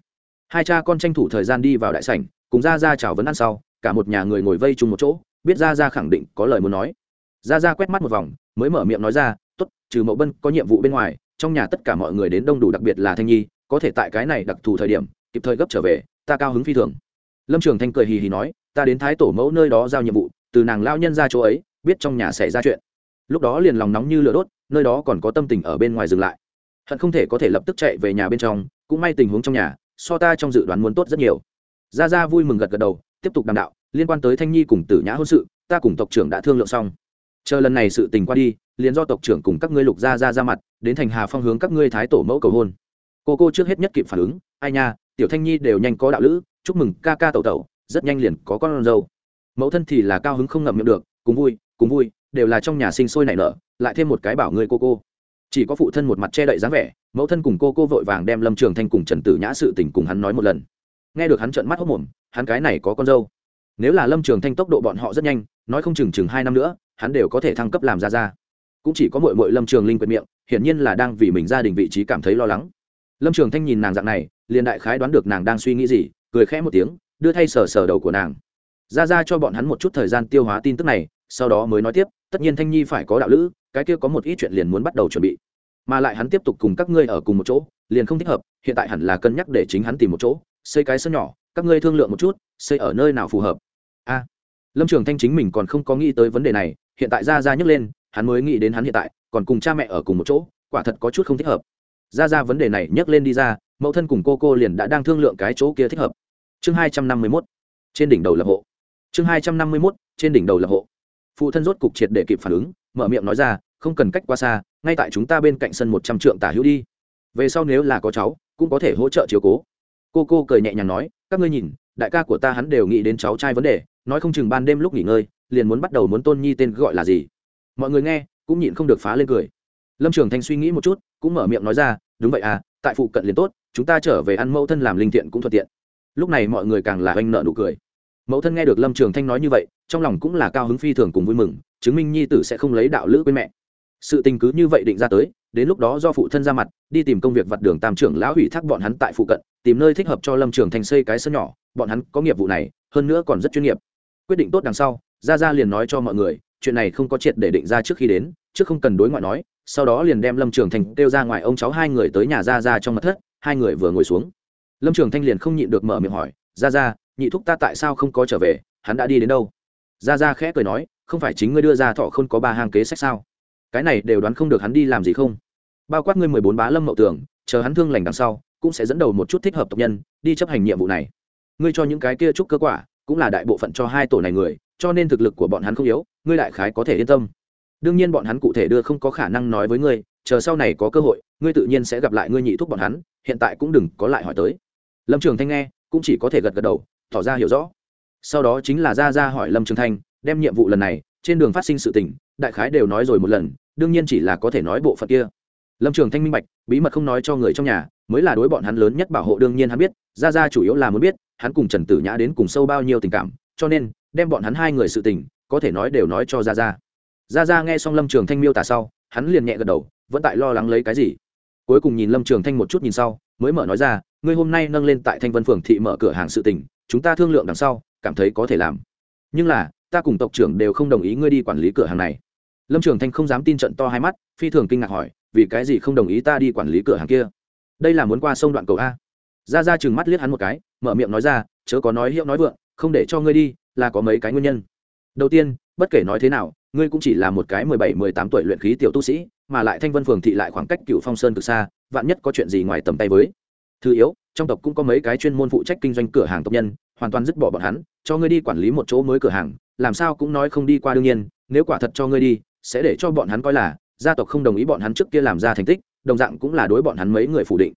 Hai cha con tranh thủ thời gian đi vào đại sảnh, cùng ra ra chào vấn ăn sau, cả một nhà người ngồi vây chung một chỗ, biết ra ra khẳng định có lời muốn nói. Ra ra quét mắt một vòng, mới mở miệng nói ra t ố t trừ mậu bân có nhiệm vụ bên ngoài trong nhà tất cả mọi người đến đông đủ đặc biệt là thanh nhi, có thể tại cái này đặc thù thời điểm, kịp thời gấp trở về, ta cao hứng phi thường. Lâm trường thanh cười hì hì nói, ta đến thái tổ mẫu nơi đó giao nhiệm vụ, từ nàng lao nhân ra chỗ ấy, biết trong nhà xảy ra chuyện. Lúc đó liền lòng nóng như lửa đốt, nơi đó còn có tâm tình ở bên ngoài dừng lại. Hận không thể có thể lập tức chạy về nhà bên trong, cũng may tình huống trong nhà, so ta trong dự đoán muốn tốt rất nhiều. Gia gia vui mừng gật gật đầu, tiếp tục đàm đạo, liên quan tới thanh nhi cùng tử nhã hôn sự, ta cùng tộc trưởng đã thương lượng xong chờ lần này sự tình qua đi, liền do tộc trưởng cùng các ngươi lục gia ra ra mặt, đến thành hà phong hướng các ngươi thái tổ mẫu cầu hôn. Cô cô trước hết nhất kịp phản ứng, ai nha, tiểu thanh nhi đều nhanh có đạo lữ, chúc mừng ca ca tẩu tẩu, rất nhanh liền có con dâu. Mẫu thân thì là cao hứng không ngậm miệng được, cùng vui cùng vui, đều là trong nhà sinh sôi nảy nở, lại thêm một cái bảo người cô cô. Chỉ có phụ thân một mặt che đậy dáng vẻ, mẫu thân cùng cô cô vội vàng đem lâm trường thanh cùng trần tử nhã sự tình cùng hắn nói một lần. Nghe được hắn trợn mắt hốc mồm hắn cái này có con dâu. Nếu là lâm trường thanh tốc độ bọn họ rất nhanh, nói không chừng chừng hai năm nữa hắn đều có thể thăng cấp làm ra ra. Cũng chỉ có mội mội lâm trường linh quyệt miệng, hiển nhiên là đang vì mình gia đình vị trí cảm thấy lo lắng. Lâm trường thanh nhìn nàng dạng này, liền đại khái đoán được nàng đang suy nghĩ gì, cười khẽ một tiếng, đưa thay sờ sờ đầu của nàng. Ra ra cho bọn hắn một chút thời gian tiêu hóa tin tức này, sau đó mới nói tiếp, tất nhiên thanh nhi phải có đạo lữ, cái kia có một ít chuyện liền muốn bắt đầu chuẩn bị. Mà lại hắn tiếp tục cùng các ngươi ở cùng một chỗ, liền không thích hợp, hiện tại hẳn là cân nhắc để chính hắn tìm một chỗ, xây cái sân nhỏ, các ngươi thương lượng một chút, xây ở nơi nào phù hợp. A. Lâm trường thanh chính mình còn không có nghĩ tới vấn đề này hiện tại ra ra nhấc lên, hắn mới nghĩ đến hắn hiện tại, còn cùng cha mẹ ở cùng một chỗ, quả thật có chút không thích hợp. Ra ra vấn đề này nhấc lên đi ra, mẫu thân cùng cô cô liền đã đang thương lượng cái chỗ kia thích hợp. Chương hai trăm năm mươi mốt. Trên đỉnh đầu lập hộ. Chương hai trăm năm mươi mốt. Trên đỉnh đầu lập hộ. Phụ thân rốt cục triệt để kịp phản ứng, mở miệng nói ra, không cần cách qua xa, ngay tại chúng ta bên cạnh sân một trăm trượng tả hữu đi. Về sau nếu là có cháu, cũng có thể hỗ trợ chiếu cố. Cô cô cười nhẹ nhàng nói, các ngươi nhìn đại ca của ta hắn đều nghĩ đến cháu trai vấn đề, nói không chừng ban đêm lúc nghỉ ngơi, liền muốn bắt đầu muốn tôn nhi tên gọi là gì. Mọi người nghe, cũng nhịn không được phá lên cười. Lâm trường thanh suy nghĩ một chút, cũng mở miệng nói ra, đúng vậy à tại phụ cận liền tốt, chúng ta trở về ăn mẫu thân làm linh thiện cũng thuận tiện. Lúc này mọi người càng là oanh nợ nụ cười. Mẫu thân nghe được lâm trường thanh nói như vậy, trong lòng cũng là cao hứng phi thường cùng vui mừng, chứng minh nhi tử sẽ không lấy đạo lữ quên mẹ. Sự tình cứ như vậy định ra tới, đến lúc đó do phụ thân ra mặt, đi tìm công việc vặt đường tam trưởng lão hủy thác bọn hắn tại phụ cận, tìm nơi thích hợp cho lâm trường Thanh xây cái sân nhỏ bọn hắn có nghiệp vụ này, hơn nữa còn rất chuyên nghiệp. Quyết định tốt đằng sau ra ra liền nói cho mọi người, chuyện này không có triệt để định ra trước khi đến, trước không cần đối ngoại nói, sau đó liền đem lâm trường thành kêu ra ngoài ông cháu hai người tới nhà ra ra trong mật thất, hai người vừa ngồi xuống. Lâm trường thanh liền không nhịn được mở miệng hỏi ra ra nhị thúc ta tại sao không có trở về, hắn đã đi đến đâu? Ra ra khẽ cười nói, không phải chính ngươi đưa ra thọ không có ba hàng kế sách sao? Cái này đều đoán không được hắn đi làm gì không? Bao quát ngươi mười bốn bá lâm mậu tưởng chờ hắn thương lành đằng sau, cũng sẽ dẫn đầu một chút thích hợp tộc nhân, đi chấp hành nhiệm vụ này ngươi cho những cái kia chúc cơ quả, cũng là đại bộ phận cho hai tổ này người, cho nên thực lực của bọn hắn không yếu, ngươi đại khái có thể yên tâm. Đương nhiên bọn hắn cụ thể đưa không có khả năng nói với ngươi, chờ sau này có cơ hội, ngươi tự nhiên sẽ gặp lại ngươi nhị thúc bọn hắn, hiện tại cũng đừng có lại hỏi tới. Lâm trường thanh nghe, cũng chỉ có thể gật gật đầu, tỏ ra hiểu rõ. Sau đó chính là ra ra hỏi lâm trường thanh, đem nhiệm vụ lần này, trên đường phát sinh sự tình, đại khái đều nói rồi một lần, đương nhiên chỉ là có thể nói bộ phận kia. Lâm trường thanh minh bạch, bí mật không nói cho người trong nhà, mới là đối bọn hắn lớn nhất bảo hộ đương nhiên hắn biết, ra ra chủ yếu là muốn biết hắn cùng trần tử nhã đến cùng sâu bao nhiêu tình cảm, cho nên, đem bọn hắn hai người sự tình, có thể nói đều nói cho ra ra ra ra nghe xong lâm trường thanh miêu tả sau, hắn liền nhẹ gật đầu, vẫn tại lo lắng lấy cái gì. Cuối cùng nhìn lâm trường thanh một chút nhìn sau, mới mở nói ra, ngươi hôm nay nâng lên tại thanh vân phường thị mở cửa hàng sự tình, chúng ta thương lượng đằng sau, cảm thấy có thể làm. Nhưng là, ta cùng tộc trưởng đều không đồng ý ngươi đi quản lý cửa hàng này. Lâm trường thanh không dám tin trận to hai mắt, phi thường kinh ngạc hỏi, vì cái gì không đồng ý ta đi quản lý cửa hàng kia? Đây là muốn qua sông đoạn cầu a ra ra chừng mắt liếc hắn một cái, mở miệng nói ra, chớ có nói hiệu nói vượng, không để cho ngươi đi, là có mấy cái nguyên nhân. Đầu tiên, bất kể nói thế nào, ngươi cũng chỉ là một cái mười bảy, mười tám tuổi luyện khí tiểu tu sĩ, mà lại thanh vân phường thị lại khoảng cách cựu phong sơn cực xa, vạn nhất có chuyện gì ngoài tầm tay với. Thứ yếu, trong tộc cũng có mấy cái chuyên môn phụ trách kinh doanh cửa hàng tộc nhân, hoàn toàn dứt bỏ bọn hắn, cho ngươi đi quản lý một chỗ mới cửa hàng, làm sao cũng nói không đi qua đương nhiên, nếu quả thật cho ngươi đi, sẽ để cho bọn hắn coi là gia tộc không đồng ý bọn hắn trước kia làm ra thành tích, đồng dạng cũng là đối bọn hắn mấy người phủ định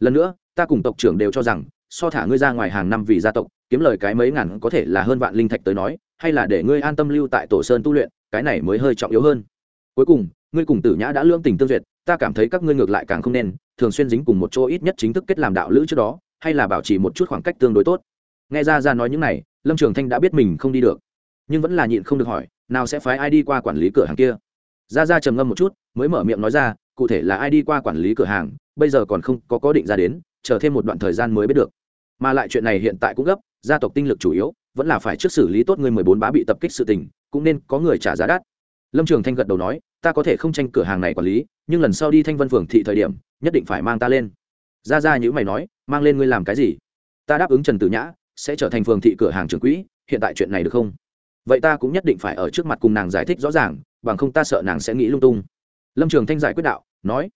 lần nữa, ta cùng tộc trưởng đều cho rằng, so thả ngươi ra ngoài hàng năm vì gia tộc, kiếm lời cái mấy ngàn có thể là hơn vạn linh thạch tới nói, hay là để ngươi an tâm lưu tại tổ sơn tu luyện, cái này mới hơi trọng yếu hơn. Cuối cùng, ngươi cùng tử nhã đã lương tình tương duyệt, ta cảm thấy các ngươi ngược lại càng không nên, thường xuyên dính cùng một chỗ ít nhất chính thức kết làm đạo lữ trước đó, hay là bảo trì một chút khoảng cách tương đối tốt. Nghe ra ra nói những này, lâm trường thanh đã biết mình không đi được, nhưng vẫn là nhịn không được hỏi, nào sẽ phái ai đi qua quản lý cửa hàng kia? Ra ra trầm ngâm một chút, mới mở miệng nói ra, cụ thể là ai đi qua quản lý cửa hàng bây giờ còn không có có định ra đến, chờ thêm một đoạn thời gian mới biết được. Mà lại chuyện này hiện tại cũng gấp, gia tộc tinh lực chủ yếu, vẫn là phải trước xử lý tốt người mười bốn bá bị tập kích sự tình, cũng nên có người trả giá đắt. Lâm trường thanh gật đầu nói, ta có thể không tranh cửa hàng này quản lý, nhưng lần sau đi thanh vân phường thị thời điểm, nhất định phải mang ta lên. Ra ra như mày nói, mang lên ngươi làm cái gì? Ta đáp ứng trần tử nhã, sẽ trở thành phường thị cửa hàng trưởng quỹ, hiện tại chuyện này được không? Vậy ta cũng nhất định phải ở trước mặt cùng nàng giải thích rõ ràng, bằng không ta sợ nàng sẽ nghĩ lung tung. Lâm trường thanh giải quyết đạo, nói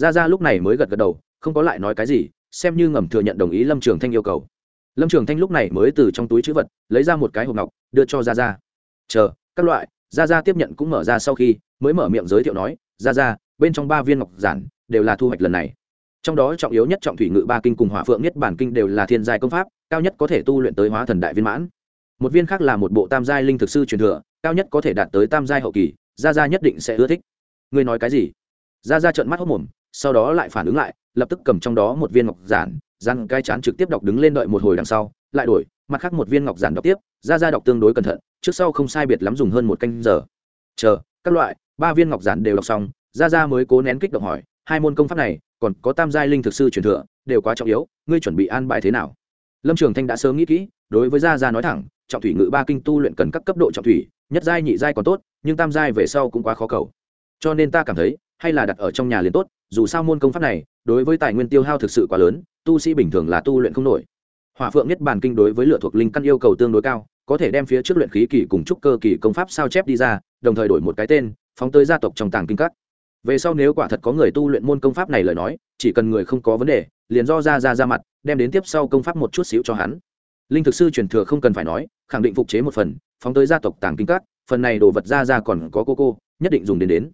ra ra lúc này mới gật gật đầu, không có lại nói cái gì, xem như ngầm thừa nhận đồng ý lâm trường thanh yêu cầu. Lâm trường thanh lúc này mới từ trong túi chữ vật, lấy ra một cái hộp ngọc, đưa cho ra ra. Chờ, các loại. Ra ra tiếp nhận cũng mở ra sau khi, mới mở miệng giới thiệu nói, ra ra, bên trong ba viên ngọc giản đều là thu hoạch lần này. Trong đó trọng yếu nhất trọng thủy ngự ba kinh cùng hỏa phượng nhất bản kinh đều là thiên giai công pháp, cao nhất có thể tu luyện tới hóa thần đại viên mãn. Một viên khác là một bộ tam giai linh thực sư truyền thừa, cao nhất có thể đạt tới tam giai hậu kỳ gia gia nhất định sẽ ưa thích. Ngươi nói cái gì? Gia gia trợn mắt hốc mồm sau đó lại phản ứng lại, lập tức cầm trong đó một viên ngọc giản răng cai chán trực tiếp đọc đứng lên đợi một hồi đằng sau, lại đổi, mặt khác một viên ngọc giản đọc tiếp gia gia đọc tương đối cẩn thận, trước sau không sai biệt lắm dùng hơn một canh giờ. Chờ, các loại, ba viên ngọc giản đều đọc xong gia gia mới cố nén kích động hỏi, hai môn công pháp này, còn có tam giai linh thực sư truyền thừa, đều quá trọng yếu, ngươi chuẩn bị an bài thế nào? Lâm trường thanh đã sớm nghĩ kỹ, đối với gia gia nói thẳng, trọng thủy ngự ba kinh tu luyện cần các cấp độ trọng thủy, nhất giai nhị giai còn tốt, nhưng tam giai về sau cũng quá khó cầu. Cho nên ta cảm thấy, hay là đặt ở trong nhà liền tốt dù sao môn công pháp này, đối với tài nguyên tiêu hao thực sự quá lớn, tu sĩ bình thường là tu luyện không nổi. Hòa phượng nhất bản kinh đối với lựa thuộc linh căn yêu cầu tương đối cao, có thể đem phía trước luyện khí kỳ cùng trúc cơ kỳ công pháp sao chép đi ra, đồng thời đổi một cái tên, phóng tới gia tộc trong tàng kinh các. Về sau nếu quả thật có người tu luyện môn công pháp này lời nói, chỉ cần người không có vấn đề, liền do ra ra ra mặt, đem đến tiếp sau công pháp một chút xíu cho hắn. Linh thực sư truyền thừa không cần phải nói, khẳng định phục chế một phần, phóng tới gia tộc tàng kinh các, phần này đồ vật ra ra còn có cô cô, nhất định dùng đến đến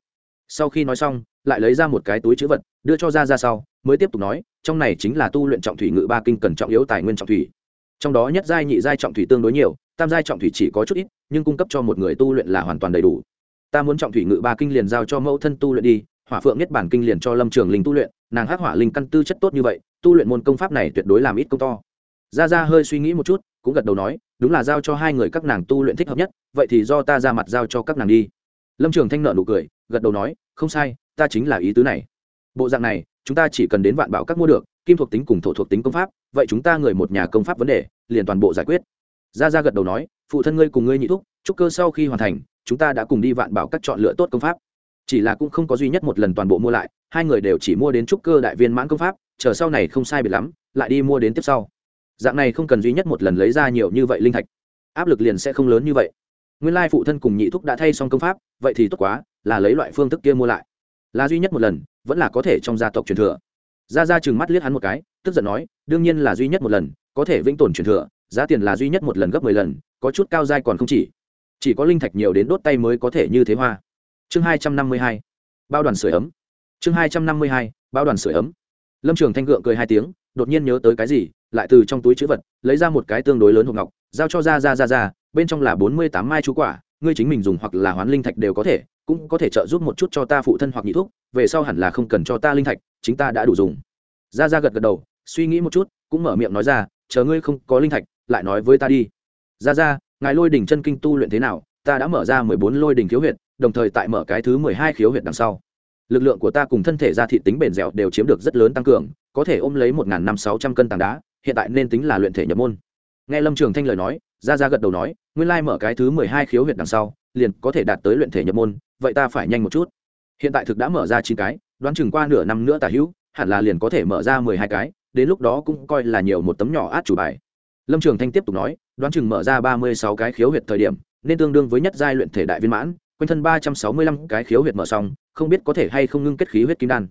sau khi nói xong, lại lấy ra một cái túi chữ vật, đưa cho ra ra sau, mới tiếp tục nói, trong này chính là tu luyện trọng thủy ngự ba kinh cần trọng yếu tài nguyên trọng thủy. Trong đó nhất giai nhị giai trọng thủy tương đối nhiều, tam giai trọng thủy chỉ có chút ít, nhưng cung cấp cho một người tu luyện là hoàn toàn đầy đủ. Ta muốn trọng thủy ngự ba kinh liền giao cho mẫu thân tu luyện đi, hỏa phượng nhất bản kinh liền cho lâm trường linh tu luyện, nàng hắc hỏa linh căn tư chất tốt như vậy, tu luyện môn công pháp này tuyệt đối làm ít công to. Ra ra hơi suy nghĩ một chút, cũng gật đầu nói, đúng là giao cho hai người các nàng tu luyện thích hợp nhất, vậy thì do ta ra mặt giao cho các nàng đi. Lâm trường thanh nợ nụ cười, gật đầu nói không sai, ta chính là ý tứ này. Bộ dạng này, chúng ta chỉ cần đến vạn bảo các mua được, kim thuộc tính cùng thổ thuộc tính công pháp, vậy chúng ta người một nhà công pháp vấn đề, liền toàn bộ giải quyết. Ra ra gật đầu nói, phụ thân ngươi cùng ngươi nhị thúc trúc cơ sau khi hoàn thành, chúng ta đã cùng đi vạn bảo các chọn lựa tốt công pháp. Chỉ là cũng không có duy nhất một lần toàn bộ mua lại, hai người đều chỉ mua đến trúc cơ đại viên mãn công pháp, chờ sau này không sai biệt lắm, lại đi mua đến tiếp sau. Dạng này không cần duy nhất một lần lấy ra nhiều như vậy linh thạch. Áp lực liền sẽ không lớn như vậy. Nguyên lai phụ thân cùng nhị thúc đã thay xong công pháp, vậy thì tốt quá là lấy loại phương thức kia mua lại. Là duy nhất một lần, vẫn là có thể trong gia tộc truyền thừa. Ra ra chừng mắt liếc hắn một cái, tức giận nói, đương nhiên là duy nhất một lần, có thể vĩnh tồn truyền thừa, giá tiền là duy nhất một lần gấp mười lần, có chút cao dai còn không chỉ. Chỉ có linh thạch nhiều đến đốt tay mới có thể như thế hoa. Chương hai trăm năm mươi hai, bao đoàn sửa ấm. Chương hai trăm năm mươi hai, bao đoàn sửa ấm. Lâm trường thanh gượng cười hai tiếng, đột nhiên nhớ tới cái gì, lại từ trong túi chữ vật, lấy ra một cái tương đối lớn hộp ngọc, giao cho ra ra ra ra bên trong là bốn mươi tám mai chú quả, ngươi chính mình dùng hoặc là hoán linh thạch đều có thể cũng có thể trợ giúp một chút cho ta phụ thân hoặc nhị thuốc về sau hẳn là không cần cho ta linh thạch, chính ta đã đủ dùng. Ra ra gật gật đầu, suy nghĩ một chút, cũng mở miệng nói ra, chờ ngươi không có linh thạch, lại nói với ta đi. Ra ra ngài lôi đỉnh chân kinh tu luyện thế nào? Ta đã mở ra mười bốn lôi đỉnh khiếu huyệt, đồng thời tại mở cái thứ mười hai khiếu huyệt đằng sau. Lực lượng của ta cùng thân thể ra thị tính bền dẻo đều chiếm được rất lớn tăng cường, có thể ôm lấy một năm sáu trăm cân tảng đá, hiện tại nên tính là luyện thể nhập môn. Nghe lâm trường thanh lời nói ra ra gật đầu nói, nguyên lai mở cái thứ mười hai khiếu huyệt đằng sau, liền có thể đạt tới luyện thể nhập môn, vậy ta phải nhanh một chút. Hiện tại thực đã mở ra chín cái, đoán chừng qua nửa năm nữa tả hữu, hẳn là liền có thể mở ra mười hai cái, đến lúc đó cũng coi là nhiều một tấm nhỏ át chủ bài. Lâm trường thanh tiếp tục nói, đoán chừng mở ra ba mươi sáu cái khiếu huyệt thời điểm, nên tương đương với nhất giai luyện thể đại viên mãn, quanh thân ba trăm sáu mươi lăm cái khiếu huyệt mở xong, không biết có thể hay không ngưng kết khí huyết kim đan.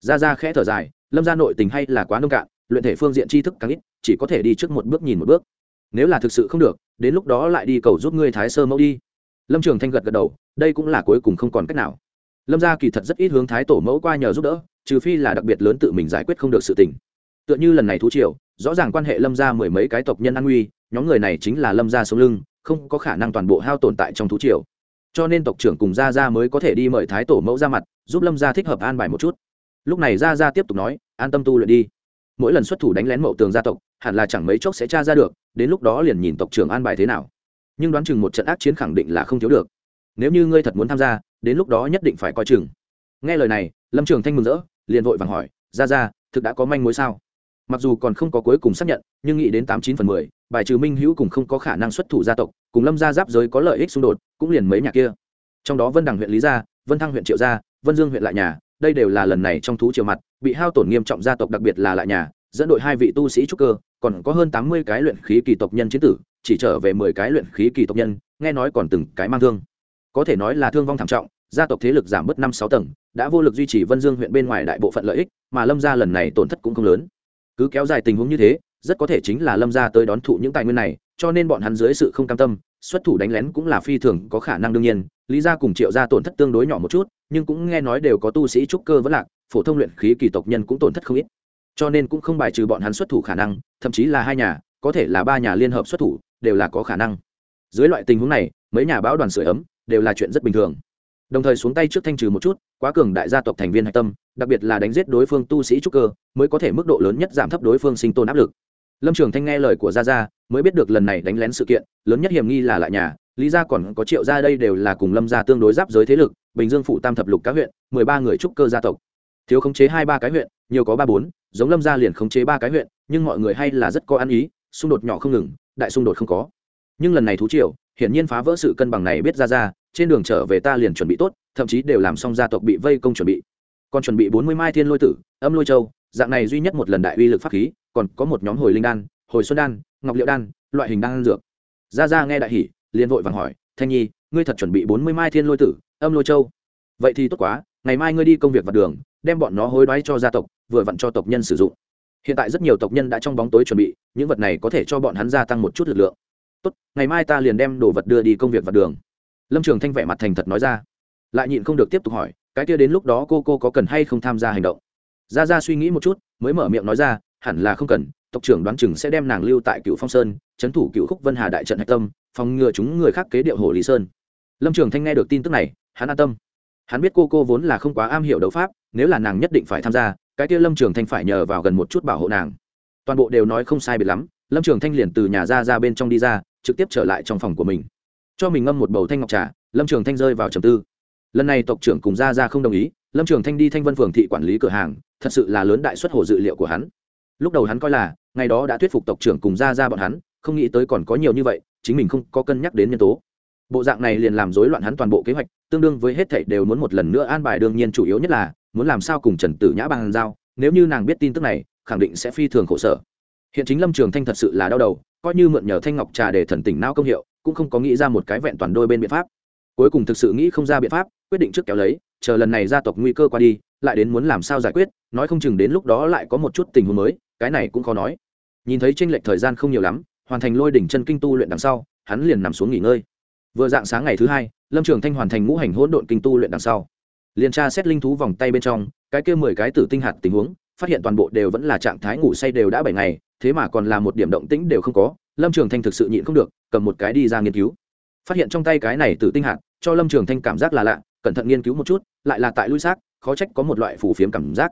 Ra ra khẽ thở dài, lâm ra nội tình hay là quá nông cạn, luyện thể phương diện tri thức càng ít, chỉ có thể đi trước một bước nhìn một bước nếu là thực sự không được, đến lúc đó lại đi cầu giúp ngươi thái sơ mẫu đi. Lâm trường thanh gật gật đầu, đây cũng là cuối cùng không còn cách nào. Lâm gia kỳ thật rất ít hướng thái tổ mẫu qua nhờ giúp đỡ, trừ phi là đặc biệt lớn tự mình giải quyết không được sự tình. Tựa như lần này thú triều, rõ ràng quan hệ lâm gia mười mấy cái tộc nhân an nguy, nhóm người này chính là lâm gia sống lưng, không có khả năng toàn bộ hao tồn tại trong thú triều. Cho nên tộc trưởng cùng gia gia mới có thể đi mời thái tổ mẫu ra mặt, giúp lâm gia thích hợp an bài một chút. Lúc này gia gia tiếp tục nói, an tâm tu luyện đi. Mỗi lần xuất thủ đánh lén mậu tường gia tộc hẳn là chẳng mấy chốc sẽ tra ra được, đến lúc đó liền nhìn tộc trưởng an bài thế nào. Nhưng đoán chừng một trận ác chiến khẳng định là không thiếu được. Nếu như ngươi thật muốn tham gia, đến lúc đó nhất định phải coi chừng. Nghe lời này, lâm trường thanh mừng rỡ, liền vội vàng hỏi, ra ra, thực đã có manh mối sao? Mặc dù còn không có cuối cùng xác nhận, nhưng nghĩ đến tám chín phần mười, bài trừ minh hữu cùng không có khả năng xuất thủ gia tộc, cùng lâm gia giáp giới có lợi ích xung đột, cũng liền mấy nhà kia. Trong đó vân đằng huyện lý gia, vân thăng huyện triệu gia, vân dương huyện lại nhà, đây đều là lần này trong thú triều mặt, bị hao tổn nghiêm trọng gia tộc đặc biệt là lại nhà, dẫn đội hai vị tu sĩ trúc cơ còn có hơn tám mươi cái luyện khí kỳ tộc nhân chiến tử, chỉ trở về mười cái luyện khí kỳ tộc nhân, nghe nói còn từng cái mang thương. Có thể nói là thương vong thảm trọng, gia tộc thế lực giảm bớt năm sáu tầng, đã vô lực duy trì vân dương huyện bên ngoài đại bộ phận lợi ích, mà lâm gia lần này tổn thất cũng không lớn. Cứ kéo dài tình huống như thế, rất có thể chính là lâm gia tới đón thụ những tài nguyên này, cho nên bọn hắn dưới sự không cam tâm, xuất thủ đánh lén cũng là phi thường có khả năng đương nhiên, lý gia cùng triệu gia tổn thất tương đối nhỏ một chút, nhưng cũng nghe nói đều có tu sĩ trúc cơ vẫn lạc, phổ thông luyện khí kỳ tộc nhân cũng tổn thất không ít cho nên cũng không bài trừ bọn hắn xuất thủ khả năng, thậm chí là hai nhà, có thể là ba nhà liên hợp xuất thủ, đều là có khả năng. Dưới loại tình huống này, mấy nhà báo đoàn sửa ấm, đều là chuyện rất bình thường. Đồng thời xuống tay trước thanh trừ một chút, quá cường đại gia tộc thành viên hạch tâm, đặc biệt là đánh giết đối phương tu sĩ trúc cơ, mới có thể mức độ lớn nhất giảm thấp đối phương sinh tồn áp lực. Lâm trường thanh nghe lời của gia gia, mới biết được lần này đánh lén sự kiện, lớn nhất hiểm nghi là lại nhà, lý gia còn có triệu gia đây đều là cùng lâm gia tương đối giáp giới thế lực, bình dương phụ tam thập lục các huyện, mười ba người trúc cơ gia tộc. Thiếu khống chế hai ba cái huyện, nhiều có ba bốn giống lâm gia liền khống chế ba cái huyện, nhưng mọi người hay là rất có ăn ý, xung đột nhỏ không ngừng, đại xung đột không có. Nhưng lần này thú triều, hiển nhiên phá vỡ sự cân bằng này biết ra ra, trên đường trở về ta liền chuẩn bị tốt, thậm chí đều làm xong gia tộc bị vây công chuẩn bị. Còn chuẩn bị bốn mươi mai thiên lôi tử, âm lôi châu, dạng này duy nhất một lần đại uy lực pháp khí, còn có một nhóm hồi linh đan, hồi xuân đan, ngọc liệu đan, loại hình đan dược. Ra ra nghe đại hỉ, liền vội vàng hỏi, thanh nhi, ngươi thật chuẩn bị bốn mươi mai thiên lôi tử, âm lôi châu? Vậy thì tốt quá, ngày mai ngươi đi công việc vặt đường đem bọn nó hối đoái cho gia tộc, vừa vặn cho tộc nhân sử dụng. Hiện tại rất nhiều tộc nhân đã trong bóng tối chuẩn bị, những vật này có thể cho bọn hắn gia tăng một chút lực lượng. Tốt, ngày mai ta liền đem đồ vật đưa đi công việc vặt đường. Lâm trường thanh vẻ mặt thành thật nói ra. Lại nhịn không được tiếp tục hỏi, cái kia đến lúc đó cô cô có cần hay không tham gia hành động? Ra ra suy nghĩ một chút, mới mở miệng nói ra, hẳn là không cần, tộc trưởng đoán chừng sẽ đem nàng lưu tại cựu phong sơn, trấn thủ cựu khúc vân hà đại trận hạch tâm, phòng ngừa chúng người khác kế điệu hồ lý sơn. Lâm trường thanh nghe được tin tức này, hắn an tâm. Hắn biết cô cô vốn là không quá am hiểu đấu pháp nếu là nàng nhất định phải tham gia, cái kia lâm trường thanh phải nhờ vào gần một chút bảo hộ nàng. Toàn bộ đều nói không sai biệt lắm, lâm trường thanh liền từ nhà ra ra bên trong đi ra, trực tiếp trở lại trong phòng của mình. Cho mình ngâm một bầu thanh ngọc trà, lâm trường thanh rơi vào trầm tư. Lần này tộc trưởng cùng ra ra không đồng ý, lâm trường thanh đi thanh vân phường thị quản lý cửa hàng, thật sự là lớn đại xuất hồ dự liệu của hắn. Lúc đầu hắn coi là, ngày đó đã thuyết phục tộc trưởng cùng ra ra bọn hắn, không nghĩ tới còn có nhiều như vậy, chính mình không có cân nhắc đến nhân tố. Bộ dạng này liền làm rối loạn hắn toàn bộ kế hoạch, tương đương với hết thảy đều muốn một lần nữa an bài, đương nhiên chủ yếu nhất là muốn làm sao cùng trần tử nhã bàn giao, nếu như nàng biết tin tức này, khẳng định sẽ phi thường khổ sở. Hiện chính lâm trường thanh thật sự là đau đầu, coi như mượn nhờ thanh ngọc trà để thần tỉnh não công hiệu, cũng không có nghĩ ra một cái vẹn toàn đôi bên biện pháp. Cuối cùng thực sự nghĩ không ra biện pháp, quyết định trước kéo lấy, chờ lần này gia tộc nguy cơ qua đi, lại đến muốn làm sao giải quyết, nói không chừng đến lúc đó lại có một chút tình huống mới, cái này cũng khó nói. Nhìn thấy tranh lệch thời gian không nhiều lắm, hoàn thành lôi đỉnh chân kinh tu luyện đằng sau, hắn liền nằm xuống nghỉ ngơi. Vừa dạng sáng ngày thứ hai, lâm trường thanh hoàn thành ngũ hành hỗn độn kinh tu luyện đằng sau liền tra xét linh thú vòng tay bên trong, cái kia mười cái tử tinh hạt tình huống, phát hiện toàn bộ đều vẫn là trạng thái ngủ say đều đã bảy ngày, thế mà còn là một điểm động tĩnh đều không có, lâm trường thanh thực sự nhịn không được, cầm một cái đi ra nghiên cứu. Phát hiện trong tay cái này tử tinh hạt, cho lâm trường thanh cảm giác là lạ, cẩn thận nghiên cứu một chút, lại là tại lui xác, khó trách có một loại phủ phiếm cảm giác.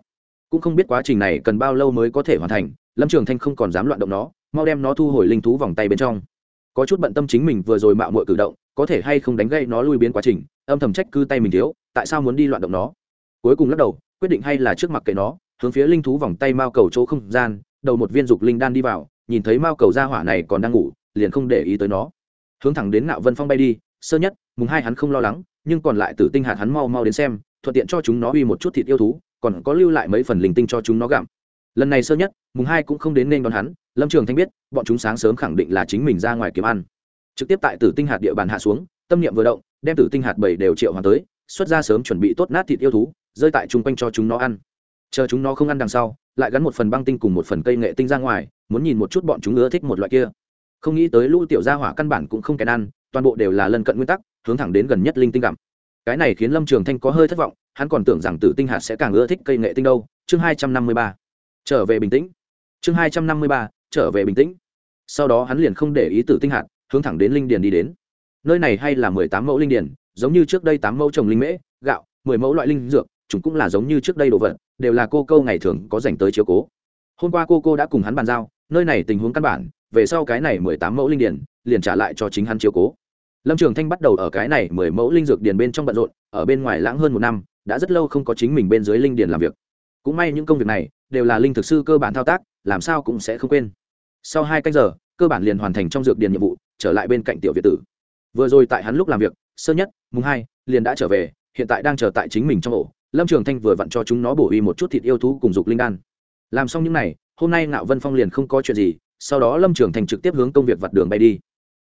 Cũng không biết quá trình này cần bao lâu mới có thể hoàn thành, lâm trường thanh không còn dám loạn động nó, mau đem nó thu hồi linh thú vòng tay bên trong. Có chút bận tâm chính mình vừa rồi mạo mọi cử động, có thể hay không đánh gây nó lui biến quá trình, âm thầm trách cư tay mình thiếu tại sao muốn đi loạn động nó? Cuối cùng lắc đầu, quyết định hay là trước mặt kệ nó, hướng phía linh thú vòng tay mao cầu chỗ không gian, đầu một viên dục linh đan đi vào, nhìn thấy mao cầu ra hỏa này còn đang ngủ, liền không để ý tới nó. Hướng thẳng đến ngạo vân phong bay đi, sơ nhất, mùng hai hắn không lo lắng, nhưng còn lại tử tinh hạt hắn mau mau đến xem, thuận tiện cho chúng nó uy một chút thịt yêu thú, còn có lưu lại mấy phần linh tinh cho chúng nó gặm. Lần này sơ nhất, mùng hai cũng không đến nên đón hắn, lâm trường thanh biết, bọn chúng sáng sớm khẳng định là chính mình ra ngoài kiếm ăn. Trực tiếp tại tử tinh hạt địa bàn hạ xuống, tâm niệm vừa động, đem tử tinh hạt bảy đều triệu hoàng tới xuất ra sớm chuẩn bị tốt nát thịt yêu thú, rơi tại chung quanh cho chúng nó ăn. Chờ chúng nó không ăn đằng sau, lại gắn một phần băng tinh cùng một phần cây nghệ tinh ra ngoài, muốn nhìn một chút bọn chúng ưa thích một loại kia. Không nghĩ tới lũ tiểu gia hỏa căn bản cũng không kèn ăn, toàn bộ đều là lân cận nguyên tắc, hướng thẳng đến gần nhất linh tinh gặm. Cái này khiến lâm trường thanh có hơi thất vọng, hắn còn tưởng rằng tử tinh hạt sẽ càng ưa thích cây nghệ tinh đâu. Chương hai trăm năm mươi ba. Trở về bình tĩnh. Chương hai trăm năm mươi ba. Trở về bình tĩnh. Sau đó hắn liền không để ý tử tinh hạt, hướng thẳng đến linh điền đi đến. Nơi này hay là mười tám mẫu linh điền giống như trước đây tám mẫu trồng linh mễ, gạo, mười mẫu loại linh dược, chúng cũng là giống như trước đây đồ vật, đều là cô câu ngày thường có dành tới chiếu cố. Hôm qua cô cô đã cùng hắn bàn giao, nơi này tình huống căn bản, về sau cái này mười tám mẫu linh điền, liền trả lại cho chính hắn chiếu cố. Lâm trường thanh bắt đầu ở cái này mười mẫu linh dược điền bên trong bận rộn, ở bên ngoài lãng hơn một năm, đã rất lâu không có chính mình bên dưới linh điền làm việc. Cũng may những công việc này, đều là linh thực sư cơ bản thao tác, làm sao cũng sẽ không quên. Sau hai canh giờ, cơ bản liền hoàn thành trong dược điền nhiệm vụ, trở lại bên cạnh tiểu việt tử. Vừa rồi tại hắn lúc làm việc sơ nhất, mùng hai, liền đã trở về, hiện tại đang chờ tại chính mình trong ổ. Lâm trường thanh vừa vặn cho chúng nó bổ uy một chút thịt yêu thú cùng dục linh đan. Làm xong những n à y hôm nay ngạo vân phong liền không có chuyện gì, sau đó lâm trường thanh trực tiếp hướng công việc vặt đường bay đi.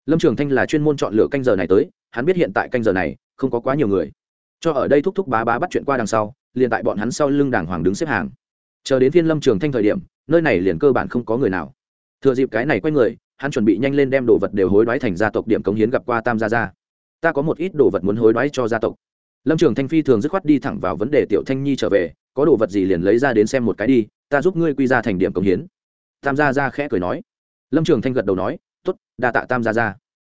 Lâm trường thanh là chuyên môn chọn lựa canh giờ này tới, hắn biết hiện tại canh giờ này, không có quá nhiều người. Cho ở đây thúc thúc bá bá bắt chuyện qua đằng sau, liền tại bọn hắn sau lưng đàng hoàng đứng xếp hàng. Chờ đến thiên lâm trường thanh thời điểm, nơi này liền cơ bản không có người nào. Thừa dịp cái này quay người, hắn chuẩn bị nhanh lên đem đồ vật đều hối đoái thành gia tộc điểm cống hiến gặp qua tam gia gia ta có một ít đồ vật muốn hối đoái cho gia tộc. Lâm trường thanh phi thường dứt khoát đi thẳng vào vấn đề tiểu thanh nhi trở về, có đồ vật gì liền lấy ra đến xem một cái đi, ta giúp ngươi quy ra thành điểm cống hiến. Tam gia ra khẽ cười nói. Lâm trường thanh gật đầu nói t ố t đa tạ tam gia ra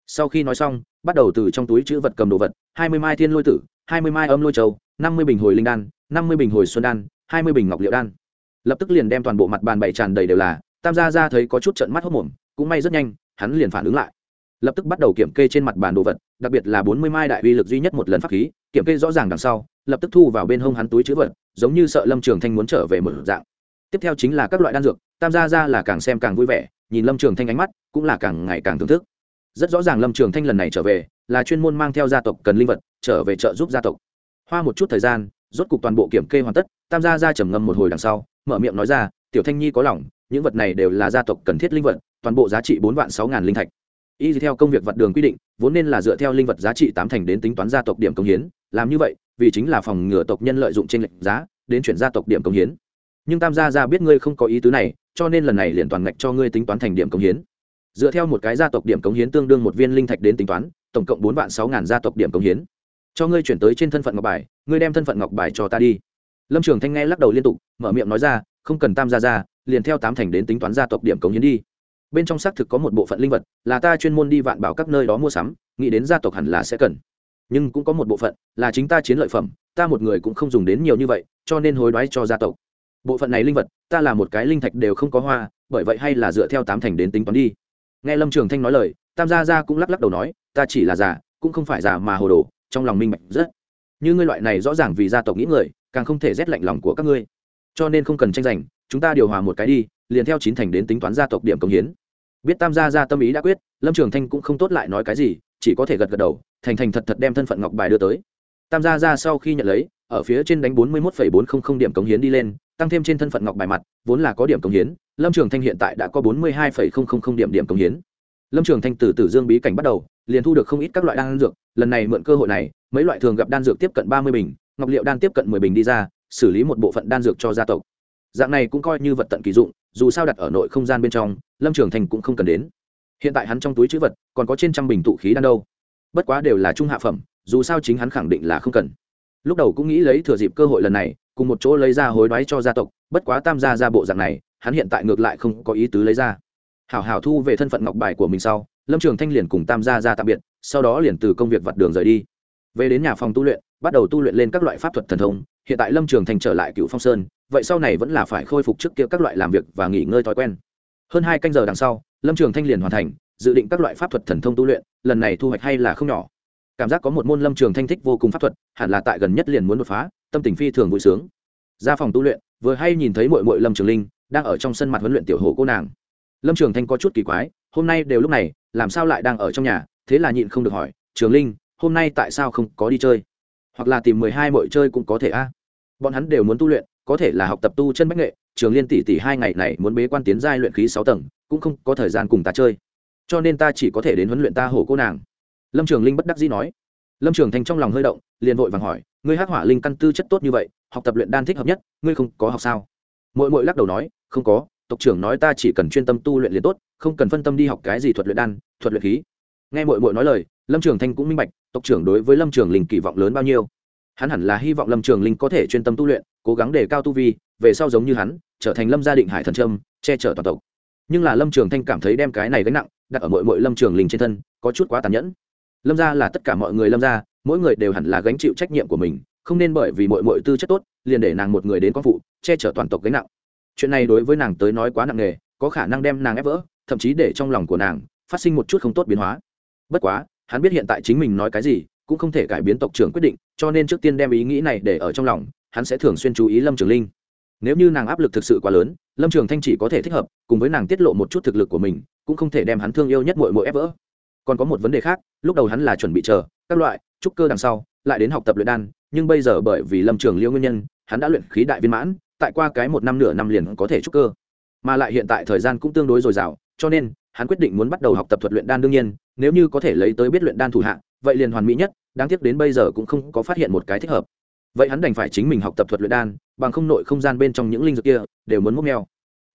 sau khi nói xong, bắt đầu từ trong túi chữ vật cầm đồ vật, hai mươi mai thiên lôi tử, hai mươi mai âm lôi châu, năm mươi bình hồi linh đan, năm mươi bình hồi xuân đan, hai mươi bình ngọc liệu đan. Lập tức liền đem toàn bộ mặt bàn bày tràn đầy đều là, tam gia ra thấy có chút trận mắt hốc mồm, cũng may rất nhanh, hắn liền phản ứng lại lập tức bắt đầu kiểm kê trên mặt bàn đồ vật, đặc biệt là bốn mươi mai đại uy lực duy nhất một lần pháp khí, kiểm kê rõ ràng đằng sau, lập tức thu vào bên hông hắn túi chữ vật, giống như sợ lâm trường thanh muốn trở về một dạng. Tiếp theo chính là các loại đan dược, tam gia ra là càng xem càng vui vẻ, nhìn lâm trường thanh ánh mắt, cũng là càng ngày càng thưởng thức. Rất rõ ràng lâm trường thanh lần này trở về, là chuyên môn mang theo gia tộc cần linh vật, trở về trợ giúp gia tộc. Hoa một chút thời gian, rốt cục toàn bộ kiểm kê hoàn tất, tam gia ra trầm ngâm một hồi đằng sau, mở miệng nói ra, tiểu thanh nhi có lòng, những vật này đều là gia tộc cần thiết linh vật, toàn bộ giá trị bốn vạn sáu ngàn linh thạch y theo công việc vật đường quy định, vốn nên là dựa theo linh vật giá trị tám thành đến tính toán gia tộc điểm công hiến, làm như vậy, vì chính là phòng ngừa tộc nhân lợi dụng trên lệnh giá, đến chuyển gia tộc điểm công hiến. Nhưng tam gia gia biết ngươi không có ý tứ này, cho nên lần này liền toàn ngạch cho ngươi tính toán thành điểm công hiến. Dựa theo một cái gia tộc điểm công hiến tương đương một viên linh thạch đến tính toán, tổng cộng bốn vạn sáu ngàn gia tộc điểm công hiến. Cho ngươi chuyển tới trên thân phận ngọc bài, ngươi đem thân phận ngọc bài cho ta đi. Lâm trường thanh nghe lắc đầu liên tục, mở miệng nói ra, không cần tam gia gia, liền theo tám thành đến tính toán gia tộc điểm công hiến đi bên trong xác thực có một bộ phận linh vật, là ta chuyên môn đi vạn bảo các nơi đó mua sắm, nghĩ đến gia tộc hẳn là sẽ cần. Nhưng cũng có một bộ phận, là chính ta chiến lợi phẩm, ta một người cũng không dùng đến nhiều như vậy, cho nên hối đoái cho gia tộc. Bộ phận này linh vật, ta là một cái linh thạch đều không có hoa, bởi vậy hay là dựa theo tám thành đến tính toán đi. Nghe lâm trường thanh nói lời, tam gia gia cũng lắc lắc đầu nói, ta chỉ là già, cũng không phải già mà hồ đồ, trong lòng minh bạch rất. Như ngươi loại này rõ ràng vì gia tộc nghĩ người, càng không thể rét lạnh lòng của các ngươi. Cho nên không cần tranh giành, chúng ta điều hòa một cái đi liền theo chín thành đến tính toán gia tộc điểm công hiến. Biết tam gia ra tâm ý đã quyết, lâm trường thanh cũng không tốt lại nói cái gì, chỉ có thể gật gật đầu, thành thành thật thật đem thân phận ngọc bài đưa tới. Tam gia ra sau khi nhận lấy, ở phía trên đánh bốn mươi một bốn trăm linh điểm cống hiến đi lên, tăng thêm trên thân phận ngọc bài mặt, vốn là có điểm cống hiến, lâm trường thanh hiện tại đã có bốn mươi hai điểm điểm cống hiến. Lâm trường thanh từ tử dương bí cảnh bắt đầu, liền thu được không ít các loại đan dược, lần này mượn cơ hội này, mấy loại thường gặp đan dược tiếp cận ba mươi bình, ngọc liệu đan tiếp cận mười bình đi ra, xử lý một bộ phận đan dược cho gia tộc. Dạng này cũng coi như vật tận kỳ dụng dù sao đặt ở nội không gian bên trong, lâm trường thành cũng không cần đến. Hiện tại hắn trong túi chữ vật, còn có trên trăm bình tụ khí đan đâu. Bất quá đều là trung hạ phẩm, dù sao chính hắn khẳng định là không cần. Lúc đầu cũng nghĩ lấy thừa dịp cơ hội lần này, cùng một chỗ lấy ra hối đoái cho gia tộc, bất quá tam gia ra bộ dạng này, hắn hiện tại ngược lại không có ý tứ lấy ra. Hảo hảo thu về thân phận ngọc bài của mình sau, lâm trường thanh liền cùng tam gia ra tạm biệt, sau đó liền từ công việc vặt đường rời đi. Về đến nhà phòng tu luyện, bắt đầu tu luyện lên các loại pháp thuật thần thông, hiện tại lâm trường Thanh trở lại cựu phong sơn vậy sau này vẫn là phải khôi phục trước kia các loại làm việc và nghỉ ngơi thói quen. Hơn hai canh giờ đằng sau, lâm trường thanh liền hoàn thành, dự định các loại pháp thuật thần thông tu luyện, lần này thu hoạch hay là không nhỏ. Cảm giác có một môn lâm trường thanh thích vô cùng pháp thuật, hẳn là tại gần nhất liền muốn đột phá, tâm tình phi thường vui sướng. Ra phòng tu luyện, vừa hay nhìn thấy mội mội lâm trường linh đang ở trong sân mặt huấn luyện tiểu hồ cô nàng. Lâm trường thanh có chút kỳ quái, hôm nay đều lúc này, làm sao lại đang ở trong nhà, thế là nhịn không được hỏi, trường linh, hôm nay tại sao không có đi chơi? Hoặc là tìm mười hai mội chơi cũng có thể a? Bọn hắn đều muốn tu luyện có thể là học tập tu chân bách nghệ, trường liên tỷ tỷ hai ngày này muốn bế quan tiến giai luyện khí sáu tầng, cũng không có thời gian cùng ta chơi. Cho nên ta chỉ có thể đến huấn luyện ta hổ cô nàng. Lâm trường linh bất đắc dĩ nói. Lâm trường thành trong lòng hơi động, liền vội vàng hỏi, ngươi hắc hỏa linh căn tư chất tốt như vậy, học tập luyện đan thích hợp nhất, ngươi không có học sao? Mỗi mỗi lắc đầu nói, không có, tộc trưởng nói ta chỉ cần chuyên tâm tu luyện liền tốt, không cần phân tâm đi học cái gì thuật luyện đan, thuật luyện khí. Nghe mội mội nói lời, lâm trường thanh cũng minh bạch, tộc trưởng đối với lâm trường linh kỳ vọng lớn bao nhiêu. Hắn hẳn là hy vọng lâm trường linh có thể chuyên tâm tu luyện cố gắng đề cao tu vi, về sau giống như hắn, trở thành lâm gia định hải thần trâm che chở toàn tộc. Nhưng là lâm trường thanh cảm thấy đem cái này gánh nặng, đặt ở mọi mọi lâm trường linh trên thân, có chút quá tàn nhẫn. Lâm gia là tất cả mọi người lâm gia, mỗi người đều hẳn là gánh chịu trách nhiệm của mình, không nên bởi vì mọi mọi tư chất tốt, liền để nàng một người đến con phụ, che chở toàn tộc gánh nặng. Chuyện này đối với nàng tới nói quá nặng nề, có khả năng đem nàng ép vỡ, thậm chí để trong lòng của nàng phát sinh một chút không tốt biến hóa. Bất quá, hắn biết hiện tại chính mình nói cái gì, cũng không thể cải biến tộc trưởng quyết định, cho nên trước tiên đem ý nghĩ này để ở trong lòng hắn sẽ thường xuyên chú ý lâm trường linh. Nếu như nàng áp lực thực sự quá lớn, lâm trường thanh chỉ có thể thích hợp, cùng với nàng tiết lộ một chút thực lực của mình, cũng không thể đem hắn thương yêu nhất mội mội ép vỡ. Còn có một vấn đề khác, lúc đầu hắn là chuẩn bị chờ, các loại, trúc cơ đằng sau, lại đến học tập luyện đan, nhưng bây giờ bởi vì lâm trường liêu nguyên nhân, hắn đã luyện khí đại viên mãn, tại qua cái một năm nửa năm liền có thể trúc cơ. Mà lại hiện tại thời gian cũng tương đối dồi dào, cho nên, hắn quyết định muốn bắt đầu học tập thuật luyện đan đương nhiên, nếu như có thể lấy tới biết luyện đan thủ hạ, vậy liền hoàn mỹ nhất, đáng tiếc đến bây giờ cũng không có phát hiện một cái thích hợp vậy hắn đành phải chính mình học tập thuật luyện đan, bằng không nội không gian bên trong những linh dược kia đều muốn múc neo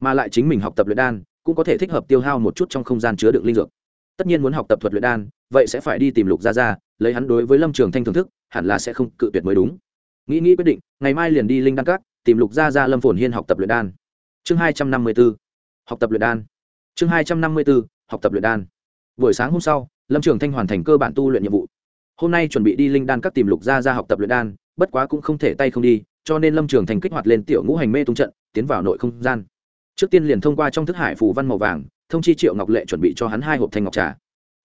mà lại chính mình học tập luyện đan, cũng có thể thích hợp tiêu hao một chút trong không gian chứa đựng linh dược. Tất nhiên muốn học tập thuật luyện đan, vậy sẽ phải đi tìm lục gia gia, lấy hắn đối với lâm trường thanh thưởng thức, hẳn là sẽ không cự tuyệt mới đúng. Nghĩ nghĩ quyết định, ngày mai liền đi linh đan các, tìm lục gia gia lâm phồn hiên học tập luyện đan. Chương hai trăm năm mươi b ố học tập luyện đan. Chương hai trăm năm mươi b ố học tập luyện đan. Buổi sáng hôm sau, lâm trường thanh hoàn thành cơ bản tu luyện nhiệm vụ. Hôm nay chuẩn bị đi linh đan các tìm lục gia gia học tập luyện đan bất quá cũng không thể tay không đi, cho nên lâm trường thành kích hoạt lên tiểu ngũ hành mê tung trận, tiến vào nội không gian. Trước tiên liền thông qua trong thức hải phù văn màu vàng, thông chi triệu ngọc lệ chuẩn bị cho hắn hai hộp thanh ngọc trà.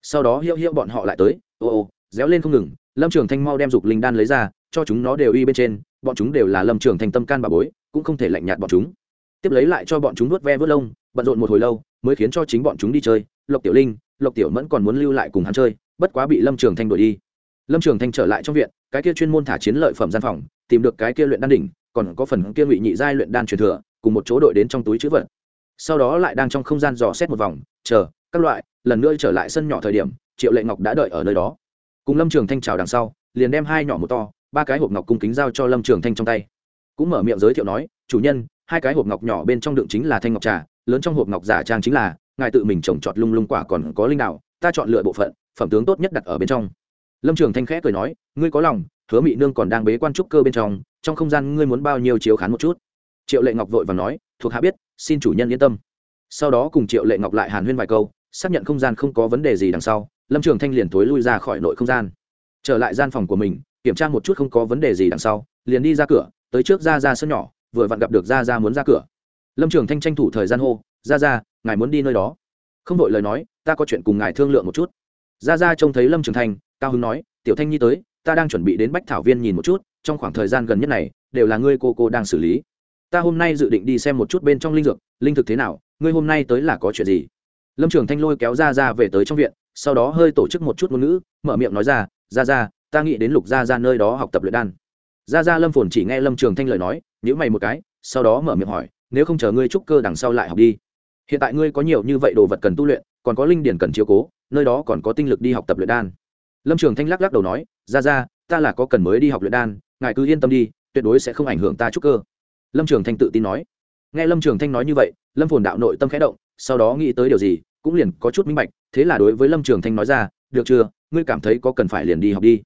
Sau đó hiệu hiệu bọn họ lại tới, ô ô, réo lên không ngừng, lâm trường thanh mau đem dục linh đan lấy ra, cho chúng nó đều y bên trên, bọn chúng đều là lâm trường thành tâm can bà bối, cũng không thể lạnh nhạt bọn chúng. Tiếp lấy lại cho bọn chúng nuốt ve vớt lông, bận rộn một hồi lâu, mới khiến cho chính bọn chúng đi chơi, lộc tiểu linh, lộc tiểu mẫn còn muốn lưu lại cùng hắn chơi, bất quá bị lâm trường thanh đuổi đi. Lâm trường thanh trở lại trong viện cái kia chuyên môn thả chiến lợi phẩm gian phòng, tìm được cái kia luyện đan đỉnh, còn có phần kia ngụy nhị giai luyện đan truyền thừa, cùng một chỗ đội đến trong túi chữ vật. Sau đó lại đang trong không gian dò xét một vòng, chờ, các loại, lần nữa trở lại sân nhỏ thời điểm, triệu lệ ngọc đã đợi ở nơi đó. Cùng lâm trường thanh chào đằng sau, liền đem hai nhỏ một to, ba cái hộp ngọc cung kính giao cho lâm trường thanh trong tay. Cũng mở miệng giới thiệu nói, chủ nhân, hai cái hộp ngọc nhỏ bên trong đựng chính là thanh ngọc trà, lớn trong hộp ngọc giả trang chính là, ngài tự mình trồng trọt lung lung quả còn có linh đạo, ta chọn lựa bộ phận, phẩm tướng tốt nhất đặt ở bên trong lâm trường thanh khẽ cười nói, ngươi có lòng, hứa mị nương còn đang bế quan trúc cơ bên trong trong không gian ngươi muốn bao nhiêu chiếu khán một chút? Triệu lệ ngọc vội và nói, thuộc hạ biết, xin chủ nhân yên tâm. Sau đó cùng triệu lệ ngọc lại hàn huyên vài câu, xác nhận không gian không có vấn đề gì đằng sau, lâm trường thanh liền tối lui ra khỏi nội không gian. Trở lại gian phòng của mình, kiểm tra một chút không có vấn đề gì đằng sau, liền đi ra cửa, tới trước ra ra sân nhỏ, vừa vặn gặp được ra ra muốn ra cửa. Lâm trường thanh tranh thủ thời gian hô ra ra ngài muốn đi nơi đó. Không đội lời nói, ta có chuyện cùng ngài thương lượng một chút. Ra ra trông thấy lâm trường thanh cao hưng nói, tiểu thanh nhi tới, ta đang chuẩn bị đến bách thảo viên nhìn một chút, trong khoảng thời gian gần nhất này, đều là ngươi cô cô đang xử lý. Ta hôm nay dự định đi xem một chút bên trong linh dược, linh thực thế nào, ngươi hôm nay tới là có chuyện gì? Lâm trường thanh lôi kéo ra ra về tới trong viện, sau đó hơi tổ chức một chút ngôn ngữ, mở miệng nói ra ra ra ta nghĩ đến lục Ra ra nơi đó học tập luyện đan. Ra ra lâm phồn chỉ nghe lâm trường thanh lời nói nhữ mày một cái, sau đó mở miệng hỏi, nếu không chờ ngươi trúc cơ đằng sau lại học đi. Hiện tại ngươi có nhiều như vậy đồ vật cần tu luyện, còn có linh điển cần chiếu cố, nơi đó còn có tinh lực đi học tập luyện đan lâm trường thanh lắc lắc đầu nói, ra ra, ta là có cần mới đi học luyện đan, ngài cứ yên tâm đi, tuyệt đối sẽ không ảnh hưởng ta chút cơ. Lâm trường thanh tự tin nói. Nghe lâm trường thanh nói như vậy, lâm phồn đạo nội tâm khẽ động, sau đó nghĩ tới điều gì, cũng liền có chút minh bạch, thế là đối với lâm trường thanh nói ra, được chưa, ngươi cảm thấy có cần phải liền đi học đi.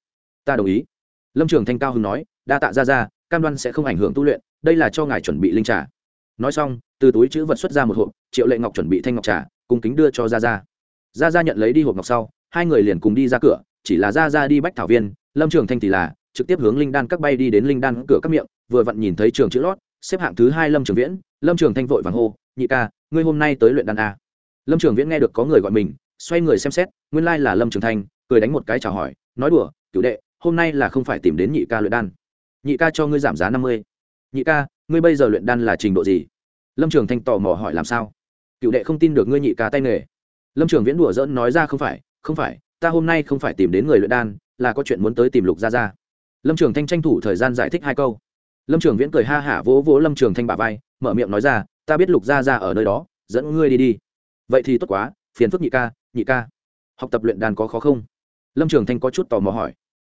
Ta đồng ý. Lâm trường thanh cao hưng nói, đa tạ ra ra, cam đoan sẽ không ảnh hưởng tu luyện, đây là cho ngài chuẩn bị linh trà. Nói xong, từ túi chữ vật xuất ra một hộp, triệu lệ ngọc chuẩn bị thanh ngọc trà cùng kính đưa cho ra ra. Ra ra nhận lấy đi hộp ngọc sau, hai người liền cùng đi ra cửa chỉ là ra ra đi bách thảo viên, lâm trường thanh thì là trực tiếp hướng linh đan các bay đi đến linh đan cửa các miệng, vừa vặn nhìn thấy trường chữ lót, xếp hạng thứ hai lâm trường viễn, lâm trường thanh vội vàng hô, nhị ca, ngươi hôm nay tới luyện đan a? Lâm trường viễn nghe được có người gọi mình, xoay người xem xét, nguyên lai là lâm trường thanh, cười đánh một cái chào hỏi, nói đùa cựu đệ, hôm nay là không phải tìm đến nhị ca luyện đan. Nhị ca cho ngươi giảm giá năm mươi. Nhị ca, ngươi bây giờ luyện đan là trình độ gì? Lâm trường thanh tò mò hỏi làm sao. Cựu đệ không tin được ngươi nhị ca tay nghề. Lâm trường viễn đùa dỡn nói ra, không phải không phải ta hôm nay không phải tìm đến người luyện đan, là có chuyện muốn tới tìm lục gia gia. Lâm trường thanh tranh thủ thời gian giải thích hai câu. Lâm trường viễn cười ha hả vỗ vỗ lâm trường thanh bà vai, mở miệng nói ra, ta biết lục gia gia ở nơi đó, dẫn ngươi đi đi. Vậy thì tốt quá, phiền phức nhị ca nhị ca. Học tập luyện đàn có khó không? Lâm trường thanh có chút tò mò hỏi.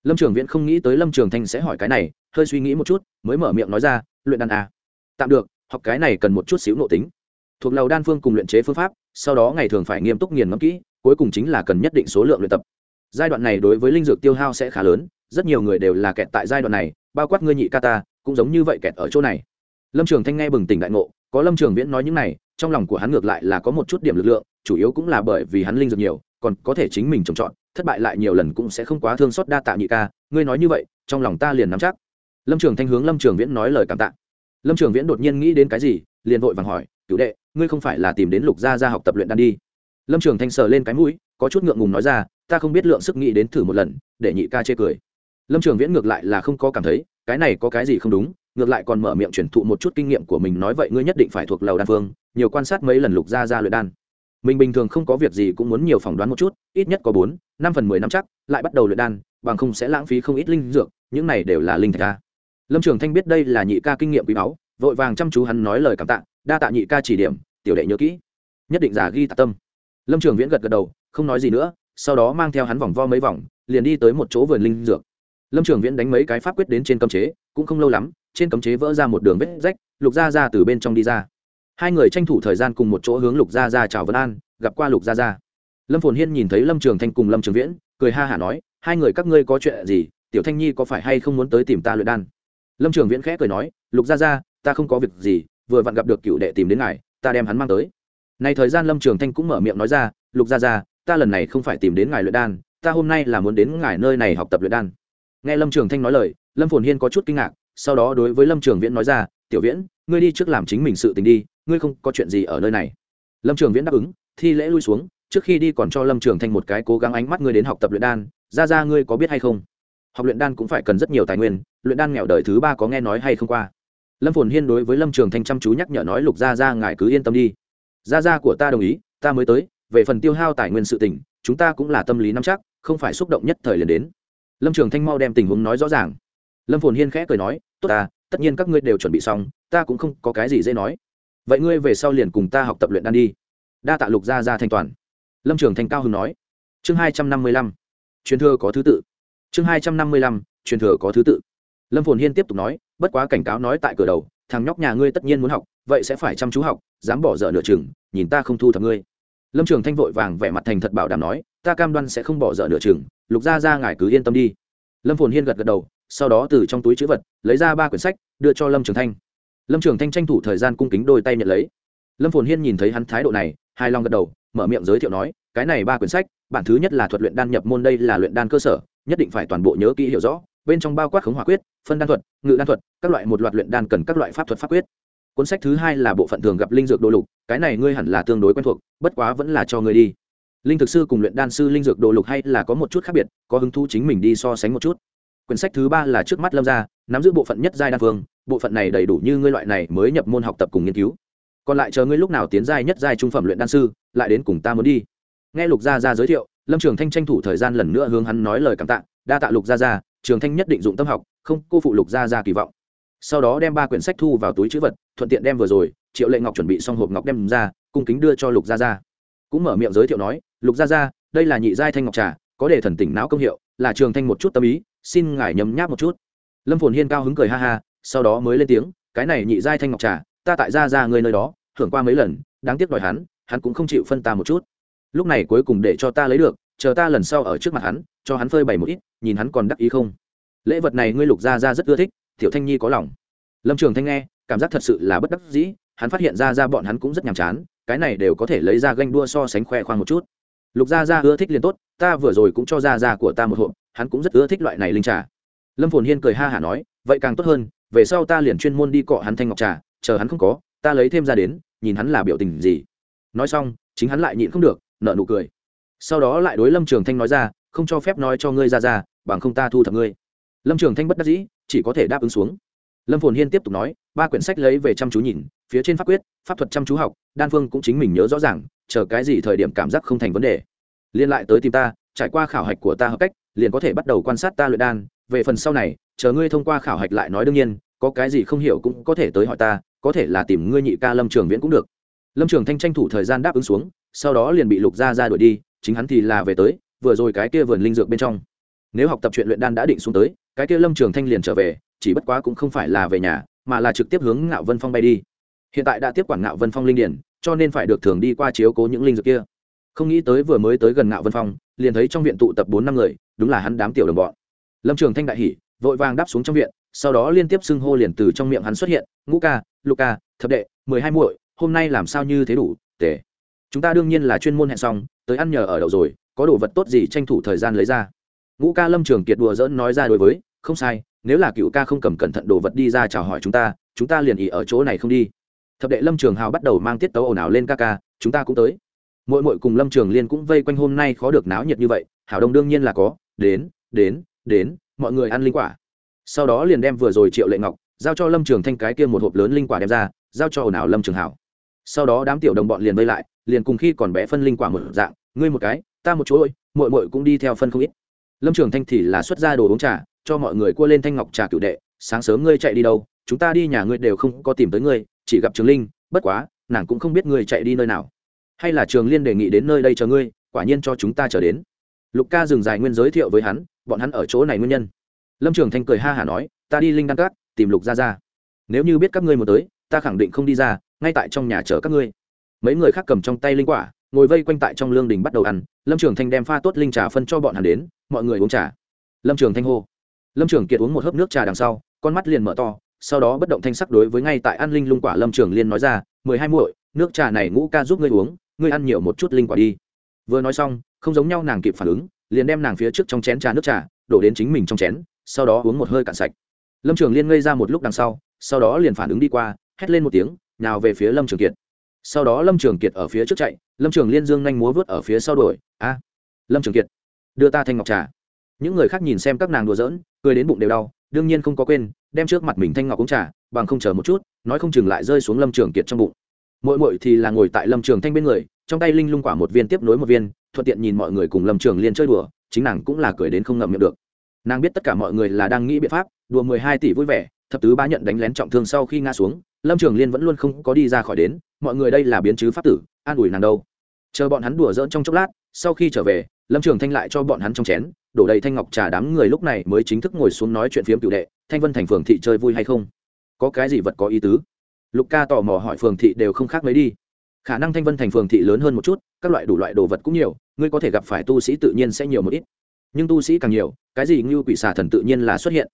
Lâm trường viễn không nghĩ tới lâm trường thanh sẽ hỏi cái này, hơi suy nghĩ một chút, mới mở miệng nói ra, luyện đàn à. tạm được, học cái này cần một chút xíu nội tính. Thuộc lầu đan phương cùng luyện chế phương pháp, sau đó ngày thường phải nghiêm túc nghiền ngẫm kỹ cuối cùng chính là cần nhất định số lượng luyện tập. Giai đoạn này đối với linh dược tiêu hao sẽ khá lớn, rất nhiều người đều là kẹt tại giai đoạn này, bao quát ngươi nhị ca ta, cũng giống như vậy kẹt ở chỗ này. Lâm trường thanh nghe bừng tỉnh đại ngộ, có lâm trường viễn nói những này, trong lòng của hắn ngược lại là có một chút điểm lực lượng, chủ yếu cũng là bởi vì hắn linh dược nhiều, còn có thể chính mình trồng trọt, thất bại lại nhiều lần cũng sẽ không quá thương xót đa tạ nhị ca, ngươi nói như vậy, trong lòng ta liền nắm chắc. Lâm trường thanh hướng lâm trường viễn nói lời cảm tạ. Lâm trường viễn đột nhiên nghĩ đến cái gì, liền vội vàng hỏi cựu đệ, ngươi không phải là tìm đến lục gia ra học tập luyện đan đi? Lâm trường thanh sờ lên cái mũi, có chút ngượng ngùng nói ra, ta không biết lượng sức nghĩ đến thử một lần, để nhị ca chê cười. Lâm trường viễn ngược lại là không có cảm thấy, cái này có cái gì không đúng, ngược lại còn mở miệng truyền thụ một chút kinh nghiệm của mình nói vậy ngươi nhất định phải thuộc lầu đan phương nhiều quan sát mấy lần lục ra ra luyện đan. Mình bình thường không có việc gì cũng muốn nhiều phỏng đoán một chút, ít nhất có bốn, năm phần mười năm chắc, lại bắt đầu luyện đan, bằng không sẽ lãng phí không ít linh dược, những này đều là linh thạch ca lâm trường thanh biết đây là nhị ca kinh nghiệm quý báu, vội vàng chăm chú hắn nói lời cảm tạ, đa tạ nhị ca chỉ điểm, tiểu đệ nhớ kỹ, nhất định giả ghi tạ tâm lâm trường viễn gật gật đầu, không nói gì nữa, sau đó mang theo hắn vòng vo mấy vòng, liền đi tới một chỗ vườn linh dược. Lâm trường viễn đánh mấy cái pháp quyết đến trên cấm chế, cũng không lâu lắm, trên cấm chế vỡ ra một đường vết rách, lục gia ra từ bên trong đi ra. Hai người tranh thủ thời gian cùng một chỗ hướng lục gia ra chào vân an, gặp qua lục gia ra lâm phồn hiên nhìn thấy lâm trường thanh cùng lâm trường viễn, cười ha hả nói, hai người các ngươi có chuyện gì, tiểu thanh nhi có phải hay không muốn tới tìm ta luyện đan? Lâm trường viễn khẽ cười nói, lục gia ra ta không có việc gì, vừa vặn gặp được cựu đệ tìm đến ngài, ta đem hắn mang tới này thời gian lâm trường thanh cũng mở miệng nói ra, lục gia gia, ta lần này không phải tìm đến ngài luyện đan, ta hôm nay là muốn đến ngài nơi này học tập luyện đan. Nghe lâm trường thanh nói lời, lâm phồn hiên có chút kinh ngạc, sau đó đối với lâm trường viễn nói ra, tiểu viễn, ngươi đi trước làm chính mình sự tình đi, ngươi không có chuyện gì ở nơi này. Lâm trường viễn đáp ứng, thi lễ lui xuống, trước khi đi còn cho lâm trường thanh một cái cố gắng ánh mắt ngươi đến học tập luyện đan ra ra ngươi có biết hay không? Học luyện đan cũng phải cần rất nhiều tài nguyên, luyện đan nghèo đời thứ ba có nghe nói hay không qua? Lâm phồn hiên đối với lâm trường thanh chăm chú nhắc nhở nói, lục gia ra ngài cứ yên tâm đi gia gia của ta đồng ý, ta mới tới, về phần tiêu hao tài nguyên sự tỉnh chúng ta cũng là tâm lý nắm chắc, không phải xúc động nhất thời liền đến. Lâm trường thanh mau đem tình huống nói rõ ràng. Lâm phồn hiên khẽ cười nói, tốt ta, tất nhiên các ngươi đều chuẩn bị xong, ta cũng không có cái gì dễ nói. Vậy ngươi về sau liền cùng ta học tập luyện đan đi. Đa tạ lục gia gia thanh toàn lâm trường thanh cao hưng nói, chương hai trăm năm mươi lăm, truyền thừa có thứ tự. Chương hai trăm năm mươi lăm, truyền thừa có thứ tự. Lâm phồn hiên tiếp tục nói, bất quá cảnh cáo nói tại cửa đầu thằng nhóc nhà ngươi tất nhiên muốn học, vậy sẽ phải chăm chú học, dám bỏ dở nửa chừng, nhìn ta không thu thập ngươi. Lâm trường thanh vội vàng vẻ mặt thành thật bảo đảm nói, ta cam đoan sẽ không bỏ dở nửa chừng, lục gia ra ngài cứ yên tâm đi. Lâm phồn hiên gật gật đầu, sau đó từ trong túi chữ vật, lấy ra ba quyển sách, đưa cho lâm trường thanh. Lâm trường thanh tranh thủ thời gian cung kính đôi tay nhận lấy. Lâm phồn hiên nhìn thấy hắn thái độ này hai lòng gật đầu, mở miệng giới thiệu nói, cái này ba quyển sách, bản thứ nhất là thuật luyện đan nhập môn đây là luyện đan cơ sở, nhất định phải toàn bộ nhớ kỹ hiểu rõ bên trong bao quát khống hỏa quyết phân đan thuật ngự đan thuật các loại một loạt luyện đan cần các loại pháp thuật pháp quyết. Cuốn sách thứ hai là bộ phận thường gặp linh dược đồ lục cái này ngươi hẳn là tương đối quen thuộc bất quá vẫn là cho ngươi đi. Linh thực sư cùng luyện đan sư linh dược đồ lục hay là có một chút khác biệt có hứng thú chính mình đi so sánh một chút. Quyển sách thứ ba là trước mắt lâm gia, nắm giữ bộ phận nhất giai đan phương bộ phận này đầy đủ như ngươi loại này mới nhập môn học tập cùng nghiên cứu. Còn lại chờ ngươi lúc nào tiến giai nhất giai trung phẩm luyện đan sư lại đến cùng ta muốn đi. Nghe lục gia gia giới thiệu lâm trường thanh tranh thủ thời gian lần nữa hướng hắn nói lời cảm tạ. Đa tạ lục gia gia trường thanh nhất định dụng tâm học, không, cô phụ lục gia gia kỳ vọng. Sau đó đem ba quyển sách thu vào túi chữ vật, thuận tiện đem vừa rồi, triệu lệ ngọc chuẩn bị xong hộp ngọc đem ra, cung kính đưa cho lục gia gia. Cũng mở miệng giới thiệu nói, lục gia gia, đây là nhị giai thanh ngọc trà, có để thần tỉnh não công hiệu, là trường thanh một chút tâm ý, xin ngài nhấm nháp một chút. Lâm phồn hiên cao hứng cười ha ha, sau đó mới lên tiếng, cái này nhị giai thanh ngọc trà, ta tại gia gia người nơi đó, thưởng qua mấy lần, đáng tiếc đòi hắn hắn cũng không chịu phân ta một chút. Lúc này cuối cùng để cho ta lấy được, chờ ta lần sau ở trước mặt hắn cho hắn phơi bày một ít, nhìn hắn còn đắc ý không? Lễ vật này ngươi lục gia gia rất ưa thích, tiểu thanh nhi có lòng. Lâm trường thanh nghe, cảm giác thật sự là bất đắc dĩ, hắn phát hiện ra ra bọn hắn cũng rất nhàm chán, cái này đều có thể lấy ra ganh đua so sánh khoe khoang một chút. Lục gia gia ưa thích liền tốt, ta vừa rồi cũng cho gia gia của ta một hộp, hắn cũng rất ưa thích loại này linh trà. Lâm phồn hiên cười ha hả nói, vậy càng tốt hơn, về sau ta liền chuyên môn đi cọ hắn thanh ngọc trà, chờ hắn không có, ta lấy thêm ra đến, nhìn hắn là biểu tình gì. Nói xong, chính hắn lại nhịn không được nợ nụ cười. Sau đó lại đối lâm trường thanh nói ra không cho phép nói cho ngươi ra ra, bằng không ta thu thập ngươi. Lâm trường thanh bất đắc dĩ, chỉ có thể đáp ứng xuống. Lâm phồn hiên tiếp tục nói, ba quyển sách lấy về chăm chú nhìn, phía trên pháp quyết, pháp thuật chăm chú học, đan phương cũng chính mình nhớ rõ ràng, chờ cái gì thời điểm cảm giác không thành vấn đề. Liên lại tới tìm ta, trải qua khảo hạch của ta hợp cách, liền có thể bắt đầu quan sát ta luyện đan. Về phần sau này, chờ ngươi thông qua khảo hạch lại nói đương nhiên, có cái gì không hiểu cũng có thể tới hỏi ta, có thể là tìm ngươi nhị ca lâm trường viễn cũng được. Lâm trường thanh tranh thủ thời gian đáp ứng xuống, sau đó liền bị lục gia ra đuổi đi, chính hắn thì là về tới vừa rồi cái kia vườn linh dược bên trong. Nếu học tập chuyện luyện đan đã định xuống tới, cái kia lâm trường thanh liền trở về, chỉ bất quá cũng không phải là về nhà, mà là trực tiếp hướng ngạo vân phong bay đi. Hiện tại đã tiếp quản ngạo vân phong linh điển, cho nên phải được thường đi qua chiếu cố những linh dược kia. Không nghĩ tới vừa mới tới gần ngạo vân phong, liền thấy trong viện tụ tập bốn năm người, đúng là hắn đám tiểu đồng bọn. Lâm trường thanh đại hỉ, vội vàng đáp xuống trong viện, sau đó liên tiếp xưng hô liền từ trong miệng hắn xuất hiện, ngũ ca, lục ca, thập đệ, mười hai muội, hôm nay làm sao như thế đủ, tề. Chúng ta đương nhiên là chuyên môn hẹn xong, tới ăn nhờ ở đậu rồi có đồ vật tốt gì tranh thủ thời gian lấy ra. Ngũ ca lâm trường kiệt đùa dỡn nói ra đối với, không sai, nếu là cựu ca không cầm cẩn thận đồ vật đi ra chào hỏi chúng ta chúng ta liền ỉ ở chỗ này không đi. Thập đệ lâm trường hào bắt đầu mang tiết tấu ồn ào lên ca ca, chúng ta cũng tới. Mỗi mỗi cùng lâm trường liên cũng vây quanh hôm nay khó được náo nhiệt như vậy, hảo đông đương nhiên là có, đến đến đến, mọi người ăn linh quả. Sau đó liền đem vừa rồi triệu lệ ngọc, giao cho lâm trường thanh cái kia một hộp lớn linh quả đem ra, giao cho ồn ào lâm trường hảo sau đó đám tiểu đồng bọn liền vây lại, liền cùng khi còn bé phân linh quả một dạng ngươi một cái, ta một chỗ ôi mội mội cũng đi theo phân không ít. Lâm trường thanh thì là xuất ra đồ uống trà, cho mọi người cua lên thanh ngọc trà cựu đệ, sáng sớm ngươi chạy đi đâu, chúng ta đi nhà ngươi đều không có tìm tới ngươi, chỉ gặp trường linh, bất quá, nàng cũng không biết ngươi chạy đi nơi nào. Hay là trường liên đề nghị đến nơi đây chờ ngươi, quả nhiên cho chúng ta chờ đến. Lục ca dừng dài nguyên giới thiệu với hắn, bọn hắn ở chỗ này nguyên nhân. Lâm trường thanh cười ha hả nói, ta đi linh đăng cát tìm lục ra ra nếu như biết các ngươi một tới, ta khẳng định không đi ra, ngay tại trong nhà chờ các ngươi. Mấy người khác cầm trong tay linh quả ngồi vây quanh tại trong lương đình bắt đầu ăn, lâm trường thanh đem pha tốt linh trà phân cho bọn hắn đến, mọi người uống trà. Lâm trường thanh hô. Lâm trường kiệt uống một hớp nước trà đằng sau, con mắt liền mở to, sau đó bất động thanh sắc đối với ngay tại ăn linh lung quả lâm trường liên nói ra, mười hai muội, nước trà này ngũ ca giúp ngươi uống, ngươi ăn nhiều một chút linh quả đi. Vừa nói xong, không giống nhau nàng kịp phản ứng, liền đem nàng phía trước trong chén trà nước trà, đổ đến chính mình trong chén, sau đó uống một hơi cạn sạch. Lâm trường liên ngây ra một lúc đằng sau sau đó liền phản ứng đi qua, hét lên một tiếng nào về phía lâm trường kiệt sau đó lâm trường kiệt ở phía trước chạy, lâm trường liên dương nhanh múa vớt ở phía sau đuổi. A, lâm trường kiệt, đưa ta thanh ngọc trà. Những người khác nhìn xem các nàng đùa giỡn, cười đến bụng đều đau, đương nhiên không có quên, đem trước mặt mình thanh ngọc uống trà, bằng không chờ một chút, nói không chừng lại rơi xuống lâm trường kiệt trong bụng. Mỗi mỗi thì là ngồi tại lâm trường thanh bên người, trong tay linh lung quả một viên tiếp nối một viên, thuận tiện nhìn mọi người cùng lâm trường liên chơi đùa, chính nàng cũng là cười đến không ngậm miệng được. Nàng biết tất cả mọi người là đang nghĩ biện pháp, đùa mười hai tỷ vui vẻ, thập tứ ba nhận đánh lén trọng thương sau khi ngã xuống lâm trường liên vẫn luôn không có đi ra khỏi đến, mọi người đây là biến chứ pháp tử, an ủi nàng đâu. Chờ bọn hắn đùa dỡn trong chốc lát, sau khi trở về, lâm trường thanh lại cho bọn hắn trong chén, đổ đầy thanh ngọc trà đám người lúc này mới chính thức ngồi xuống nói chuyện phiếm cựu đệ, thanh vân thành phường thị chơi vui hay không? Có cái gì vật có ý tứ? Lục ca tò mò hỏi phường thị đều không khác mấy đi. Khả năng thanh vân thành phường thị lớn hơn một chút, các loại đủ loại đồ vật cũng nhiều, ngươi có thể gặp phải tu sĩ tự nhiên sẽ nhiều một ít. Nhưng tu sĩ càng nhiều, cái gì như quỷ xà thần tự nhiên là xuất hiện.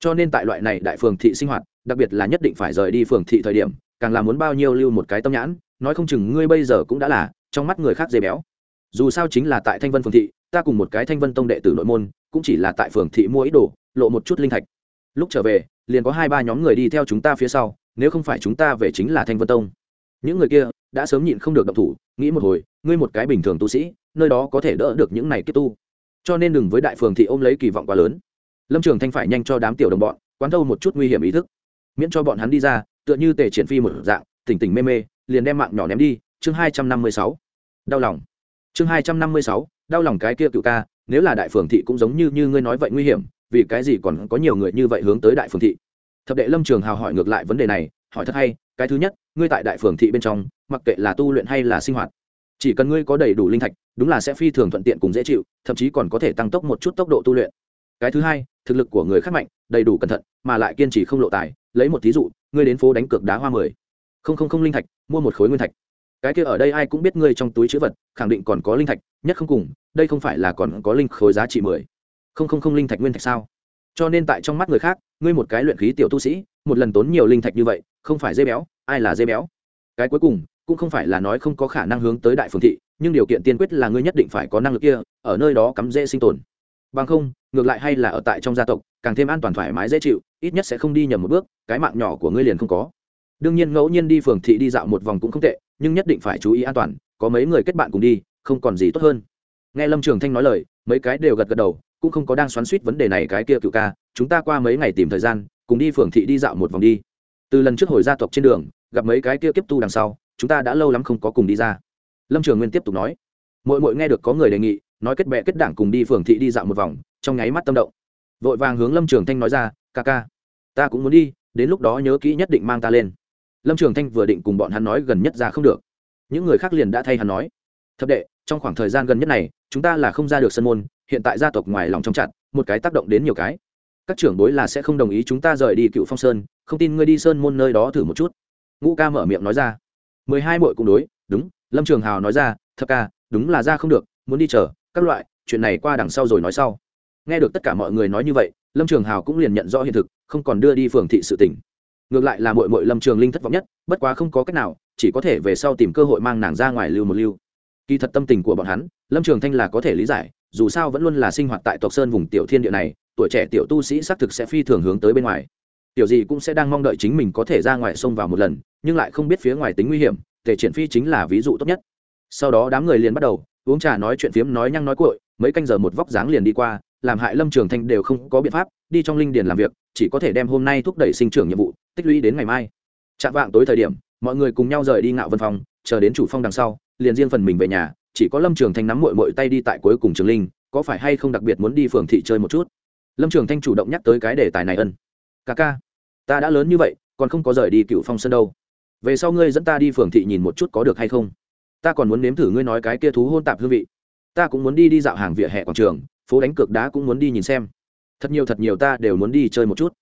Cho nên tại loại này đại phường thị sinh hoạt đặc biệt là nhất định phải rời đi phường thị thời điểm, càng là muốn bao nhiêu lưu một cái tâm nhãn, nói không chừng ngươi bây giờ cũng đã là trong mắt người khác dê béo. Dù sao chính là tại thanh vân phường thị, ta cùng một cái thanh vân tông đệ tử nội môn, cũng chỉ là tại phường thị mua ý đồ, lộ một chút linh thạch. Lúc trở về, liền có hai ba nhóm người đi theo chúng ta phía sau, nếu không phải chúng ta về chính là thanh vân tông. Những người kia đã sớm nhịn không được động thủ, nghĩ một hồi, ngươi một cái bình thường tu sĩ, nơi đó có thể đỡ được những này kiếp tu. Cho nên đừng với đại phường thị ôm lấy kỳ vọng quá lớn. Lâm trường thanh phải nhanh cho đám tiểu đồng bọn, quán thâu một chút nguy hiểm ý thức miễn cho bọn hắn đi ra, tựa như tề triển phi một dạng, tỉnh tỉnh mê mê, liền đem mạng nhỏ ném đi. Chương hai trăm năm mươi sáu, đau lòng. Chương hai trăm năm mươi sáu, đau lòng cái kia cựu ca, nếu là đại phường thị cũng giống như như ngươi nói vậy nguy hiểm, vì cái gì còn có nhiều người như vậy hướng tới đại phường thị? Thập đệ lâm trường hào hỏi ngược lại vấn đề này, hỏi thật hay, cái thứ nhất, ngươi tại đại phường thị bên trong, mặc kệ là tu luyện hay là sinh hoạt, chỉ cần ngươi có đầy đủ linh thạch, đúng là sẽ phi thường thuận tiện cùng dễ chịu, thậm chí còn có thể tăng tốc một chút tốc độ tu luyện cái thứ hai, thực lực của người khác mạnh, đầy đủ cẩn thận, mà lại kiên trì không lộ tài. Lấy một thí dụ, ngươi đến phố đánh cược đá hoa mười. Không không không linh thạch, mua một khối nguyên thạch. Cái kia ở đây ai cũng biết ngươi trong túi chữ vật, khẳng định còn có linh thạch, nhất không cùng, đây không phải là còn có linh khối giá trị mười. Không không không linh thạch nguyên thạch sao? Cho nên tại trong mắt người khác, ngươi một cái luyện khí tiểu tu sĩ, một lần tốn nhiều linh thạch như vậy, không phải dây béo, ai là dây béo? Cái cuối cùng, cũng không phải là nói không có khả năng hướng tới đại phương thị, nhưng điều kiện tiên quyết là ngươi nhất định phải có năng lực kia, ở nơi đó cắm dễ sinh tồn bằng không, ngược lại hay là ở tại trong gia tộc, càng thêm an toàn thoải mái dễ chịu, ít nhất sẽ không đi nhầm một bước, cái mạng nhỏ của ngươi liền không có. Đương nhiên ngẫu nhiên đi phường thị đi dạo một vòng cũng không tệ, nhưng nhất định phải chú ý an toàn, có mấy người kết bạn cùng đi, không còn gì tốt hơn. Nghe lâm trường thanh nói lời, mấy cái đều gật gật đầu, cũng không có đang xoắn suýt vấn đề này cái kia cựu ca, chúng ta qua mấy ngày tìm thời gian, cùng đi phường thị đi dạo một vòng đi. Từ lần trước hồi gia tộc trên đường, gặp mấy cái kia kiếp tu đằng sau, chúng ta đã lâu lắm không có cùng đi ra. Lâm trường nguyên tiếp tục nói mỗi mỗi nghe được có người đề nghị nói kết bệ kết đảng cùng đi phường thị đi dạo một vòng, trong nháy mắt tâm động. Vội vàng hướng lâm trường thanh nói ra, ca ca, ta cũng muốn đi, đến lúc đó nhớ kỹ nhất định mang ta lên. Lâm trường thanh vừa định cùng bọn hắn nói gần nhất ra không được. Những người khác liền đã thay hắn nói, thập đệ, trong khoảng thời gian gần nhất này, chúng ta là không ra được sân môn, hiện tại gia tộc ngoài lòng trong chặt, một cái tác động đến nhiều cái. Các trưởng bối là sẽ không đồng ý chúng ta rời đi cựu phong sơn, không tin ngươi đi sơn môn nơi đó thử một chút. Ngũ ca mở miệng nói ra. Mười hai mội cũng đối, đúng. Lâm trường hào nói ra, thập ca, đúng là ra không được, muốn đi chờ các loại, chuyện này qua đằng sau rồi nói sau. Nghe được tất cả mọi người nói như vậy, lâm trường hào cũng liền nhận rõ hiện thực, không còn đưa đi phường thị sự tỉnh ngược lại là mội mội lâm trường linh thất vọng nhất, bất quá không có cách nào, chỉ có thể về sau tìm cơ hội mang nàng ra ngoài lưu một lưu. Kỳ thật tâm tình của bọn hắn, lâm trường thanh là có thể lý giải, dù sao vẫn luôn là sinh hoạt tại tộc sơn vùng tiểu thiên địa này, tuổi trẻ tiểu tu sĩ xác thực sẽ phi thường hướng tới bên ngoài. Tiểu gì cũng sẽ đang mong đợi chính mình có thể ra ngoài sông vào một lần, nhưng lại không biết phía ngoài tính nguy hiểm tề triển phi chính là ví dụ tốt nhất. Sau đó đám người liền bắt đầu uống trà nói chuyện phiếm nói nhăng nói cội mấy canh giờ một vóc dáng liền đi qua, làm hại lâm trường thanh đều không có biện pháp, đi trong linh điền làm việc, chỉ có thể đem hôm nay thúc đẩy sinh trưởng nhiệm vụ, tích lũy đến ngày mai. Chạm vạng tối thời điểm, mọi người cùng nhau rời đi ngạo vân phòng, chờ đến chủ phong đằng sau, liền riêng phần mình về nhà, chỉ có lâm trường thanh nắm mội mội tay đi tại cuối cùng trường linh, có phải hay không đặc biệt muốn đi phường thị chơi một chút? Lâm trường thanh chủ động nhắc tới cái đề tài này ân. Ca ca, ta đã lớn như vậy, còn không có rời đi cựu phong sân đâu. Về sau ngươi dẫn ta đi phường thị nhìn một chút có được hay không? Ta còn muốn nếm thử ngươi nói cái kia thú hôn tạp hương vị. Ta cũng muốn đi đi dạo hàng vỉa hè quảng trường, phố đánh cược đá cũng muốn đi nhìn xem. Thật nhiều thật nhiều ta đều muốn đi chơi một chút.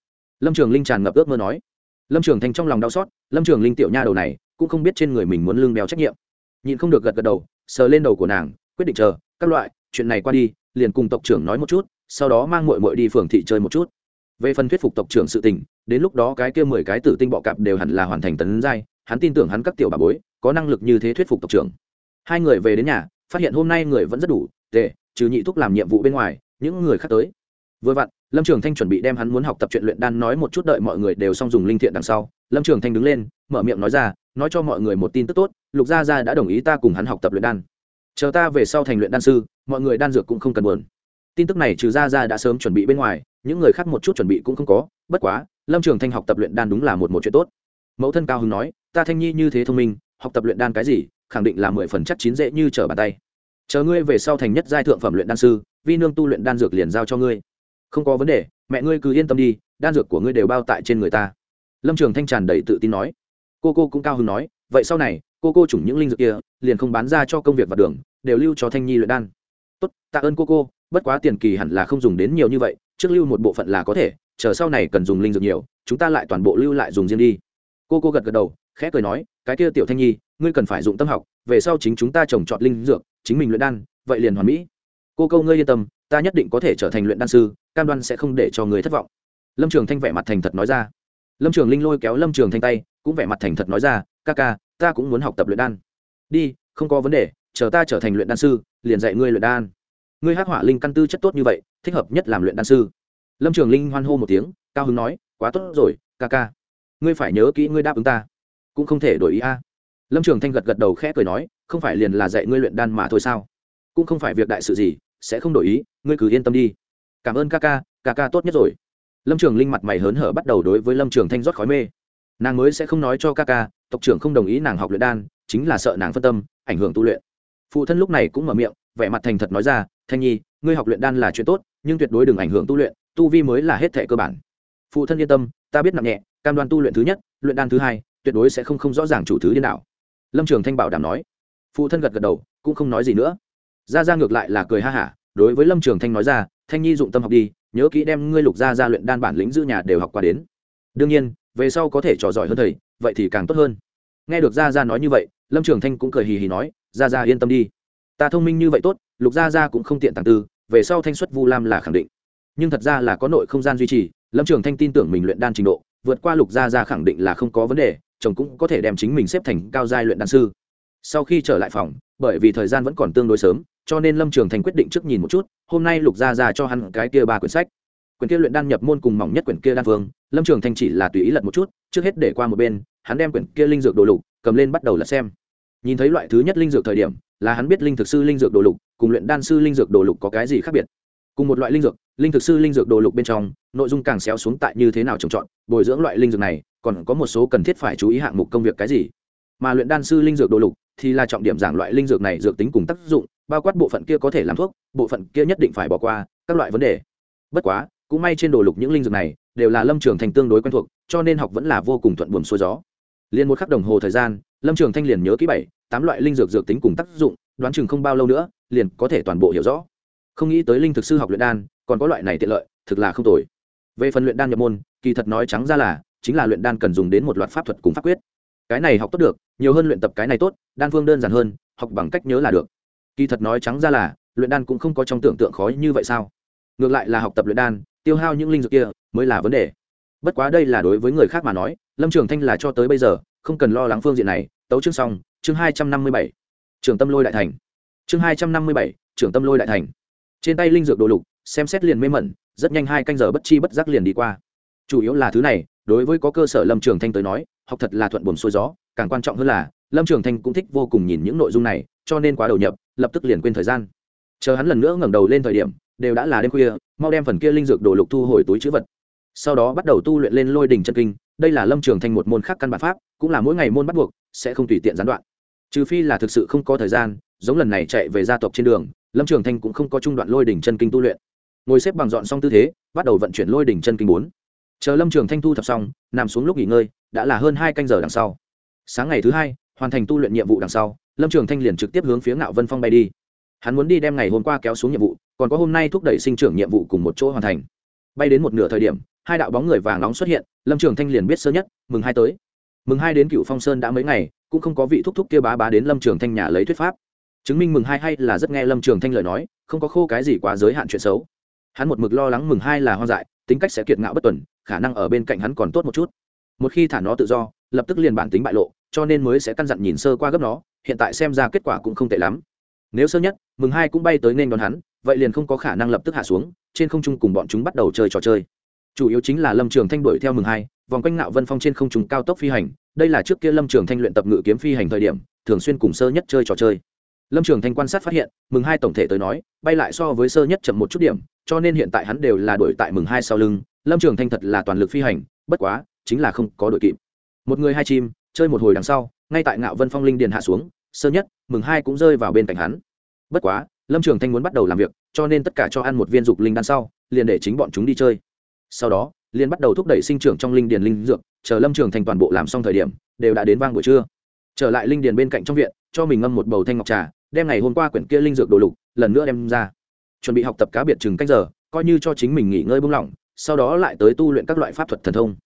Lâm trường linh tràn ngập ước mơ nói. Lâm trường thanh trong lòng đau xót, lâm trường linh tiểu nha đầu này cũng không biết trên người mình muốn lương béo trách nhiệm. Nhìn không được gật gật đầu, sờ lên đầu của nàng, quyết định chờ, các loại, chuyện này qua đi, liền cùng tộc trưởng nói một chút, sau đó mang mội mội đi phường thị chơi một chút. Về phần thuyết phục tộc trưởng sự tình, đến lúc đó cái kia mười cái tử tinh bọ cạp đều hẳn là hoàn thành tấn giai, hắn tin tưởng hắn các tiểu bà bối có năng lực như thế thuyết phục tộc trưởng. Hai người về đến nhà, phát hiện hôm nay người vẫn rất đủ tệ trừ nhị thúc làm nhiệm vụ bên ngoài, những người khác tới. Vừa vặn, lâm trường thanh chuẩn bị đem hắn muốn học tập chuyện luyện đan nói một chút đợi mọi người đều xong dùng linh thiện đằng sau. Lâm trường thanh đứng lên, mở miệng nói ra, nói cho mọi người một tin tức tốt, lục gia gia đã đồng ý ta cùng hắn học tập luyện đan. Chờ ta về sau thành luyện đan sư, mọi người đan dược cũng không cần buồn. Tin tức này trừ gia gia đã sớm chuẩn bị bên ngoài, những người khác một chút chuẩn bị cũng không có, bất quá, lâm trường thanh học tập luyện đan đúng là một một chuyện tốt. Mẫu thân cao hưng nói, ta thanh nhi như thế thông minh học tập luyện đan cái gì, khẳng định là mười phần chắc chín dễ như trở bàn tay. Chờ ngươi về sau thành nhất giai thượng phẩm luyện đan sư, vi nương tu luyện đan dược liền giao cho ngươi. Không có vấn đề, mẹ ngươi cứ yên tâm đi, đan dược của ngươi đều bao tại trên người ta. Lâm trường thanh tràn đầy tự tin nói. Cô cô cũng cao hứng nói, vậy sau này, cô cô chủng những linh dược kia, liền không bán ra cho công việc và đường, đều lưu cho thanh nhi luyện đan. Tốt, tạ ơn cô cô, bất quá tiền kỳ hẳn là không dùng đến nhiều như vậy, trước lưu một bộ phận là có thể, chờ sau này cần dùng linh dược nhiều, chúng ta lại toàn bộ lưu lại dùng riêng đi. Cô cô gật gật đầu khẽ cười nói, cái kia tiểu thanh nhi, ngươi cần phải dụng tâm học, về sau chính chúng ta trồng trọt linh dược, chính mình luyện đan, vậy liền hoàn mỹ. Cô câu ngươi yên tâm, ta nhất định có thể trở thành luyện đan sư, cam đoan sẽ không để cho người thất vọng. Lâm trường thanh vẻ mặt thành thật nói ra. Lâm trường linh lôi kéo lâm trường thanh tay, cũng vẻ mặt thành thật nói ra, ca ca, ta cũng muốn học tập luyện đan. Đi, không có vấn đề, chờ ta trở thành luyện đan sư, liền dạy ngươi luyện đan. Ngươi hắc hỏa linh căn tư chất tốt như vậy, thích hợp nhất làm luyện đan sư. Lâm trường linh hoan hô một tiếng, cao hứng nói, quá tốt rồi, ca ca. Ngươi phải nhớ kỹ ngươi đáp ứng ta cũng không thể đổi ý a. Lâm trường thanh gật gật đầu khẽ cười nói, không phải liền là dạy ngươi luyện đan mà thôi sao? Cũng không phải việc đại sự gì, sẽ không đổi ý, ngươi cứ yên tâm đi. Cảm ơn ca ca ca ca tốt nhất rồi. Lâm trường linh mặt mày hớn hở bắt đầu đối với lâm trường thanh rót khói mê. Nàng mới sẽ không nói cho ca ca, tộc trưởng không đồng ý nàng học luyện đan, chính là sợ nàng phân tâm, ảnh hưởng tu luyện. Phụ thân lúc này cũng mở miệng, vẻ mặt thành thật nói ra, thanh nhi, ngươi học luyện đan là chuyện tốt, nhưng tuyệt đối đừng ảnh hưởng tu luyện, tu vi mới là hết thệ cơ bản. Phụ thân yên tâm, ta biết nặng nhẹ, cam đoan tu luyện thứ nhất, luyện đan thứ hai tuyệt đối sẽ không không rõ ràng chủ thứ điên nào, lâm trường thanh bảo đảm nói. Phụ thân gật gật đầu cũng không nói gì nữa. Ra ra ngược lại là cười ha hả đối với lâm trường thanh nói ra thanh nhi dụng tâm học đi nhớ kỹ đem ngươi lục ra ra luyện đan bản lĩnh giữ nhà đều học qua đến. Đương nhiên về sau có thể trò giỏi hơn thầy vậy thì càng tốt hơn. Nghe được ra ra nói như vậy lâm trường thanh cũng cười hì hì nói ra ra yên tâm đi. Ta thông minh như vậy tốt lục ra ra cũng không tiện tàng tư về sau thanh xuất vu lam là khẳng định. Nhưng thật ra là có nội không gian duy trì lâm trường thanh tin tưởng mình luyện đan trình độ vượt qua lục gia gia khẳng định là không có vấn đề chồng cũng có thể đem chính mình xếp thành cao giai luyện đan sư. Sau khi trở lại phòng, bởi vì thời gian vẫn còn tương đối sớm, cho nên lâm trường thành quyết định trước nhìn một chút, hôm nay lục gia gia cho hắn cái kia ba quyển sách. Quyển kia luyện đan nhập môn cùng mỏng nhất quyển kia đan phương lâm trường thành chỉ là tùy ý lật một chút, trước hết để qua một bên, hắn đem quyển kia linh dược đồ lục, cầm lên bắt đầu lật xem. Nhìn thấy loại thứ nhất linh dược thời điểm, là hắn biết linh thực sư linh dược đồ lục, cùng luyện đan sư linh dược đồ lục có cái gì khác biệt cùng một loại linh dược, linh thực sư linh dược đồ lục bên trong, nội dung càng xéo xuống tại như thế nào trồng trọt, bồi dưỡng loại linh dược này, còn có một số cần thiết phải chú ý hạng mục công việc cái gì. Mà luyện đan sư linh dược đồ lục thì là trọng điểm giảng loại linh dược này dược tính cùng tác dụng, bao quát bộ phận kia có thể làm thuốc, bộ phận kia nhất định phải bỏ qua, các loại vấn đề. Bất quá, cũng may trên đồ lục những linh dược này đều là lâm trường thành tương đối quen thuộc, cho nên học vẫn là vô cùng thuận buồm xuôi gió. Liền một khắc đồng hồ thời gian, lâm trường thanh liền nhớ kỹ bảy, tám loại linh dược dược tính cùng tác dụng, đoán chừng không bao lâu nữa, liền có thể toàn bộ hiểu rõ không nghĩ tới linh thực sư học luyện đan, còn có loại này tiện lợi, thực là không tồi. Về phần luyện đan nhập môn, kỳ thật nói trắng ra là, chính là luyện đan cần dùng đến một loạt pháp thuật cùng pháp quyết. Cái này học tốt được, nhiều hơn luyện tập cái này tốt, đan phương đơn giản hơn, học bằng cách nhớ là được. Kỳ thật nói trắng ra là, luyện đan cũng không có trong tưởng tượng khó như vậy sao? Ngược lại là học tập luyện đan, tiêu hao những linh dược kia, mới là vấn đề. Bất quá đây là đối với người khác mà nói, lâm trường thanh là cho tới bây giờ, không cần lo lắng phương diện này. Tấu chương xong, chương hai trăm năm mươi bảy. Trường tâm lôi đại thành. Chương hai trăm năm mươi bảy, trường tâm lôi đại thành trên tay linh dược đồ lục, xem xét liền mê mẩn, rất nhanh hai canh giờ bất chi bất giác liền đi qua. Chủ yếu là thứ này, đối với có cơ sở lâm trường thanh tới nói, học thật là thuận buồn xuôi gió, càng quan trọng hơn là, lâm trường thanh cũng thích vô cùng nhìn những nội dung này, cho nên quá đầu nhập, lập tức liền quên thời gian. Chờ hắn lần nữa ngẩng đầu lên thời điểm, đều đã là đêm khuya, mau đem phần kia linh dược đồ lục thu hồi túi chữ vật. Sau đó bắt đầu tu luyện lên lôi đình chân kinh, đây là lâm trường thanh một môn khác căn bản pháp, cũng là mỗi ngày môn bắt buộc, sẽ không tùy tiện gián đoạn. Trừ phi là thực sự không có thời gian, giống lần này chạy về gia tộc trên đường lâm trường thanh cũng không có trung đoạn lôi đỉnh chân kinh tu luyện. Ngồi xếp bằng dọn xong tư thế, bắt đầu vận chuyển lôi đỉnh chân kinh bốn. Chờ lâm trường thanh thu thập xong, nằm xuống lúc nghỉ ngơi, đã là hơn hai canh giờ đằng sau. Sáng ngày thứ hai, hoàn thành tu luyện nhiệm vụ đằng sau, lâm trường thanh liền trực tiếp hướng phía ngạo vân phong bay đi. Hắn muốn đi đem ngày hôm qua kéo xuống nhiệm vụ, còn có hôm nay thúc đẩy sinh trưởng nhiệm vụ cùng một chỗ hoàn thành. Bay đến một nửa thời điểm, hai đạo bóng người vàng nóng xuất hiện, lâm trường thanh liền biết sơ nhất, mừng hai tới. Mừng hai đến cựu phong sơn đã mấy ngày, cũng không có vị thúc thúc kia bá bá đến lâm trường thanh nhà lấy thuyết pháp chứng minh mừng hai hay là rất nghe lâm trường thanh lời nói, không có khô cái gì quá giới hạn chuyện xấu. Hắn một mực lo lắng mừng hai là hoang dại, tính cách sẽ kiệt ngạo bất tuần, khả năng ở bên cạnh hắn còn tốt một chút. Một khi thả nó tự do, lập tức liền bản tính bại lộ, cho nên mới sẽ căn dặn nhìn sơ qua gấp nó, hiện tại xem ra kết quả cũng không tệ lắm. Nếu sơ nhất, mừng hai cũng bay tới nên đón hắn, vậy liền không có khả năng lập tức hạ xuống, trên không trung cùng bọn chúng bắt đầu chơi trò chơi. Chủ yếu chính là lâm trường thanh đuổi theo mừng hai, vòng quanh nạo vân phong trên không trung cao tốc phi hành, đây là trước kia lâm trường thanh luyện tập ngự kiếm phi hành thời điểm, thường xuyên cùng sơ nhất chơi trò chơi lâm trường thanh quan sát phát hiện, mừng hai tổng thể tới nói, bay lại so với sơ nhất chậm một chút điểm, cho nên hiện tại hắn đều là đuổi tại mừng hai sau lưng. Lâm trường thanh thật là toàn lực phi hành, bất quá, chính là không có đội kịp. Một người hai chim, chơi một hồi đằng sau, ngay tại ngạo vân phong linh điền hạ xuống, sơ nhất, mừng hai cũng rơi vào bên cạnh hắn. Bất quá, lâm trường thanh muốn bắt đầu làm việc, cho nên tất cả cho ăn một viên dục linh đan sau, liền để chính bọn chúng đi chơi. Sau đó, liền bắt đầu thúc đẩy sinh trưởng trong linh điền linh dược, chờ lâm trường Thanh toàn bộ làm xong thời điểm, đều đã đến vang buổi trưa. Trở lại linh điền bên cạnh trong viện, cho mình ngâm một bầu thanh ngọc trà đem ngày hôm qua quyển kia linh dược đồ lục lần nữa đem ra. Chuẩn bị học tập cá biệt chừng cách giờ, coi như cho chính mình nghỉ ngơi bung lỏng, sau đó lại tới tu luyện các loại pháp thuật thần thông.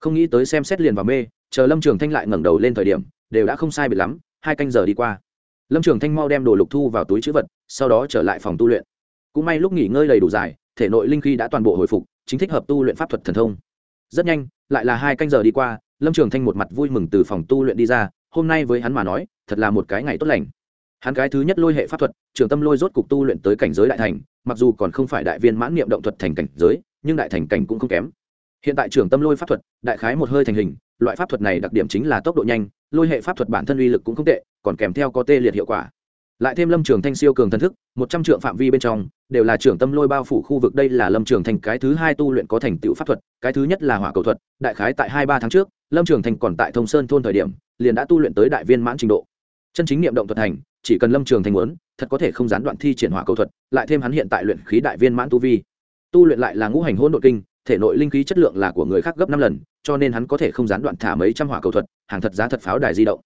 Không nghĩ tới xem xét liền vào mê, chờ lâm trường thanh lại ngẩng đầu lên thời điểm, đều đã không sai biệt lắm, hai canh giờ đi qua. Lâm trường thanh mau đem đồ lục thu vào túi chữ vật, sau đó trở lại phòng tu luyện. Cũng may lúc nghỉ ngơi đầy đủ dài, thể nội linh khí đã toàn bộ hồi phục, chính thích hợp tu luyện pháp thuật thần thông. Rất nhanh, lại là hai canh giờ đi qua, lâm trường thanh một mặt vui mừng từ phòng tu luyện đi ra, hôm nay với hắn mà nói, thật là một cái ngày tốt lành hắn cái thứ nhất lôi hệ pháp thuật, trường tâm lôi rốt cục tu luyện tới cảnh giới đại thành, mặc dù còn không phải đại viên mãn niệm động thuật thành cảnh giới, nhưng đại thành cảnh cũng không kém. Hiện tại trường tâm lôi pháp thuật, đại khái một hơi thành hình, loại pháp thuật này đặc điểm chính là tốc độ nhanh, lôi hệ pháp thuật bản thân uy lực cũng không tệ, còn kèm theo có tê liệt hiệu quả. Lại thêm lâm trường thanh siêu cường thần thức, một trăm trượng phạm vi bên trong, đều là trưởng tâm lôi bao phủ khu vực, đây là lâm trường thanh cái thứ hai tu luyện có thành tựu pháp thuật, cái thứ nhất là hỏa cầu thuật, đại khái tại hai ba tháng trước, lâm trường thanh còn tại thông sơn thôn thời điểm, liền đã tu luyện tới đại viên mãn trình độ. Chân chính niệm động thuật thành chỉ cần lâm trường thanh muốn, thật có thể không gián đoạn thi triển hỏa cầu thuật, lại thêm hắn hiện tại luyện khí đại viên mãn tu vi. Tu luyện lại là ngũ hành hỗn độn kinh, thể nội linh khí chất lượng là của người khác gấp năm lần, cho nên hắn có thể không gián đoạn thả mấy trăm hỏa cầu thuật, hàng thật giá thật pháo đài di động.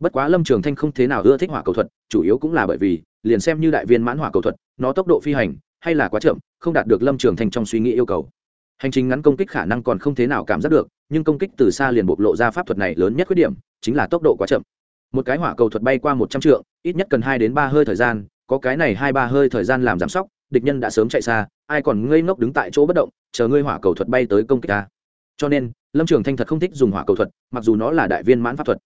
Bất quá lâm trường thanh không thế nào ưa thích hỏa cầu thuật, chủ yếu cũng là bởi vì, liền xem như đại viên mãn hỏa cầu thuật, nó tốc độ phi hành, hay là quá chậm, không đạt được lâm trường thanh trong suy nghĩ yêu cầu. Hành trình ngắn công kích khả năng còn không thế nào cảm giác được, nhưng công kích từ xa liền bộc lộ ra pháp thuật này lớn nhất khuyết điểm, chính là tốc độ quá chậm một cái hỏa cầu thuật bay qua một trăm trượng, ít nhất cần hai đến ba hơi thời gian, có cái này hai ba hơi thời gian làm giảm sóc, địch nhân đã sớm chạy xa, ai còn ngây ngốc đứng tại chỗ bất động, chờ ngươi hỏa cầu thuật bay tới công kích ta. Cho nên, lâm trường thanh thật không thích dùng hỏa cầu thuật, mặc dù nó là đại viên mãn pháp thuật,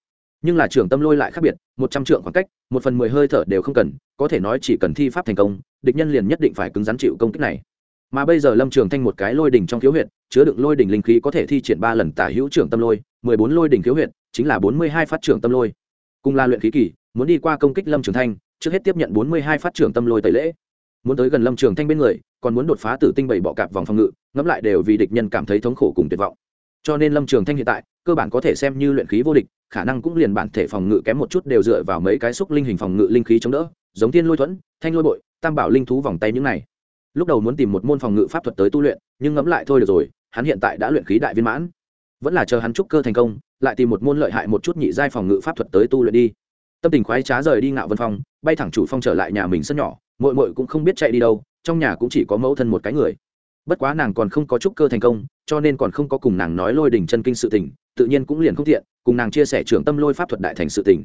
nhưng là trường tâm lôi lại khác biệt, một trăm trượng khoảng cách, một phần mười hơi thở đều không cần, có thể nói chỉ cần thi pháp thành công, địch nhân liền nhất định phải cứng rắn chịu công kích này. Mà bây giờ lâm trường thanh một cái lôi đỉnh trong khiếu huyện chứa đựng lôi đỉnh linh khí có thể thi triển ba lần tả hữu trường tâm lôi, mười bốn lôi đỉnh khiếu huyện chính là bốn mươi hai phát trường tâm lôi cùng là luyện khí kỳ, muốn đi qua công kích lâm trường thanh, trước hết tiếp nhận bốn mươi hai phát trưởng tâm lôi tẩy lễ. Muốn tới gần lâm trường thanh bên người, còn muốn đột phá tử tinh bảy bọ cạp vòng phòng ngự, ngẫm lại đều vì địch nhân cảm thấy thống khổ cùng tuyệt vọng. Cho nên lâm trường thanh hiện tại, cơ bản có thể xem như luyện khí vô địch, khả năng cũng liền bản thể phòng ngự kém một chút đều dựa vào mấy cái xúc linh hình phòng ngự linh khí chống đỡ, giống thiên lôi thuẫn, thanh lôi bội, tam bảo linh thú vòng tay những này. Lúc đầu muốn tìm một môn phòng ngự pháp thuật tới tu luyện, nhưng ngẫm lại thôi được rồi, hắn hiện tại đã luyện khí đại viên mãn. Vẫn là chờ hắn trúc cơ thành công lại tìm một môn lợi hại một chút nhị giai phòng ngự pháp thuật tới tu luyện đi. Tâm tình khoái trá rời đi ngạo vân phong, bay thẳng chủ phong trở lại nhà mình sân nhỏ mội mội cũng không biết chạy đi đâu, trong nhà cũng chỉ có mẫu thân một cái người. Bất quá nàng còn không có trúc cơ thành công, cho nên còn không có cùng nàng nói lôi đình chân kinh sự tình, tự nhiên cũng liền không thiện cùng nàng chia sẻ trưởng tâm lôi pháp thuật đại thành sự tình.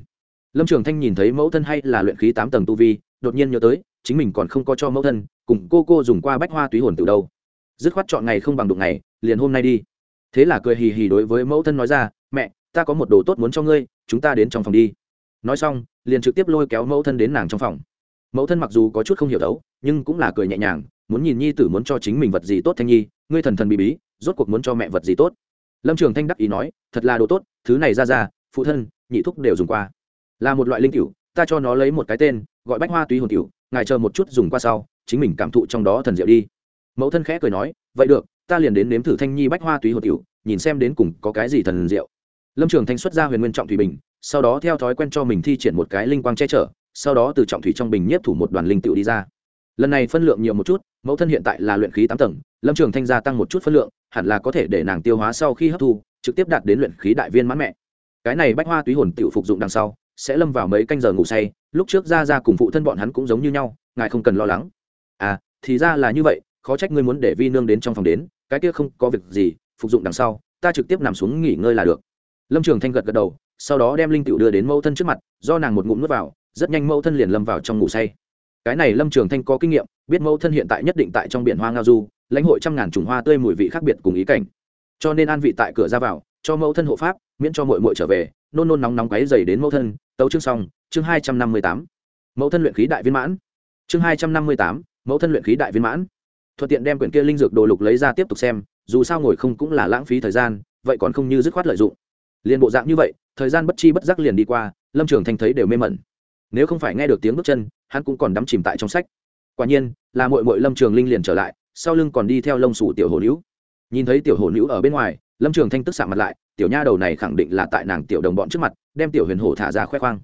Lâm trường thanh nhìn thấy mẫu thân hay là luyện khí tám tầng tu vi, đột nhiên nhớ tới, chính mình còn không có cho mẫu thân, cùng cô cô dùng qua bách hoa túy hồn từ đâu. Dứt khoát chọn ngày không bằng đụng ngày, liền hôm nay đi. Thế là cười hì hì đối với mẫu thân nói ra mẹ, ta có một đồ tốt muốn cho ngươi, chúng ta đến trong phòng đi. Nói xong, liền trực tiếp lôi kéo mẫu thân đến nàng trong phòng. Mẫu thân mặc dù có chút không hiểu đấu, nhưng cũng là cười nhẹ nhàng, muốn nhìn nhi tử muốn cho chính mình vật gì tốt thanh nhi, ngươi thần thần bí bí, rốt cuộc muốn cho mẹ vật gì tốt. Lâm trường thanh đắc ý nói, thật là đồ tốt, thứ này ra ra, phụ thân, nhị thúc đều dùng qua. Là một loại linh cựu ta cho nó lấy một cái tên, gọi bách hoa túy hồn cựu ngài chờ một chút dùng qua sau, chính mình cảm thụ trong đó thần diệu đi. Mẫu thân khẽ cười nói, vậy được, ta liền đến nếm thử thanh nhi bách hoa túy hồn cựu nhìn xem đến cùng có cái gì thần diệu lâm trường thanh xuất ra huyền nguyên trọng thủy bình, sau đó theo thói quen cho mình thi triển một cái linh quang che chở, sau đó từ trọng thủy trong bình nhiếp thủ một đoàn linh tựu đi ra. Lần này phân lượng nhiều một chút, mẫu thân hiện tại là luyện khí tám tầng, lâm trường thanh gia tăng một chút phân lượng, hẳn là có thể để nàng tiêu hóa sau khi hấp thu, trực tiếp đạt đến luyện khí đại viên mãn mẹ. Cái này bách hoa túy hồn tự phục dụng đằng sau, sẽ lâm vào mấy canh giờ ngủ say, lúc trước ra ra cùng phụ thân bọn hắn cũng giống như nhau, ngài không cần lo lắng. À thì ra là như vậy, khó trách ngươi muốn để vi nương đến trong phòng đến, cái kia không có việc gì, phục dụng đằng sau, ta trực tiếp nằm xuống nghỉ ngơi là được lâm trường thanh gật gật đầu, sau đó đem linh tiểu đưa đến mẫu thân trước mặt, do nàng một ngụm nuốt vào, rất nhanh mẫu thân liền lâm vào trong ngủ say. Cái này lâm trường thanh có kinh nghiệm, biết mẫu thân hiện tại nhất định tại trong biển hoa ngao du, lãnh hội trăm ngàn trùng hoa tươi mùi vị khác biệt cùng ý cảnh. Cho nên an vị tại cửa ra vào, cho mẫu thân hộ pháp, miễn cho mội mội trở về, nôn nôn nóng nóng quáy dày đến mẫu thân, tấu chương xong, chương hai trăm năm mươi tám. Mẫu thân luyện khí đại viên mãn. Chương hai trăm năm mươi tám, mẫu thân luyện khí đại viên mãn. Thuận tiện đem quyển kia linh dược đồ lục lấy ra tiếp tục xem, dù sao ngồi không cũng là lãng phí thời gian, vậy còn không như dứt khoát lợi dụng liền bộ dạng như vậy, thời gian bất chi bất giác liền đi qua, lâm trường thanh thấy đều mê mẩn. Nếu không phải nghe được tiếng bước chân, hắn cũng còn đắm chìm tại trong sách. Quả nhiên, là mội mội lâm trường linh liền trở lại, sau lưng còn đi theo lông sủ tiểu hồ nữ nhìn thấy tiểu hồ nữ ở bên ngoài, lâm trường thanh tức xạ mặt lại, tiểu nha đầu này khẳng định là tại nàng tiểu đồng bọn trước mặt, đem tiểu huyền hổ thả ra khoe khoang.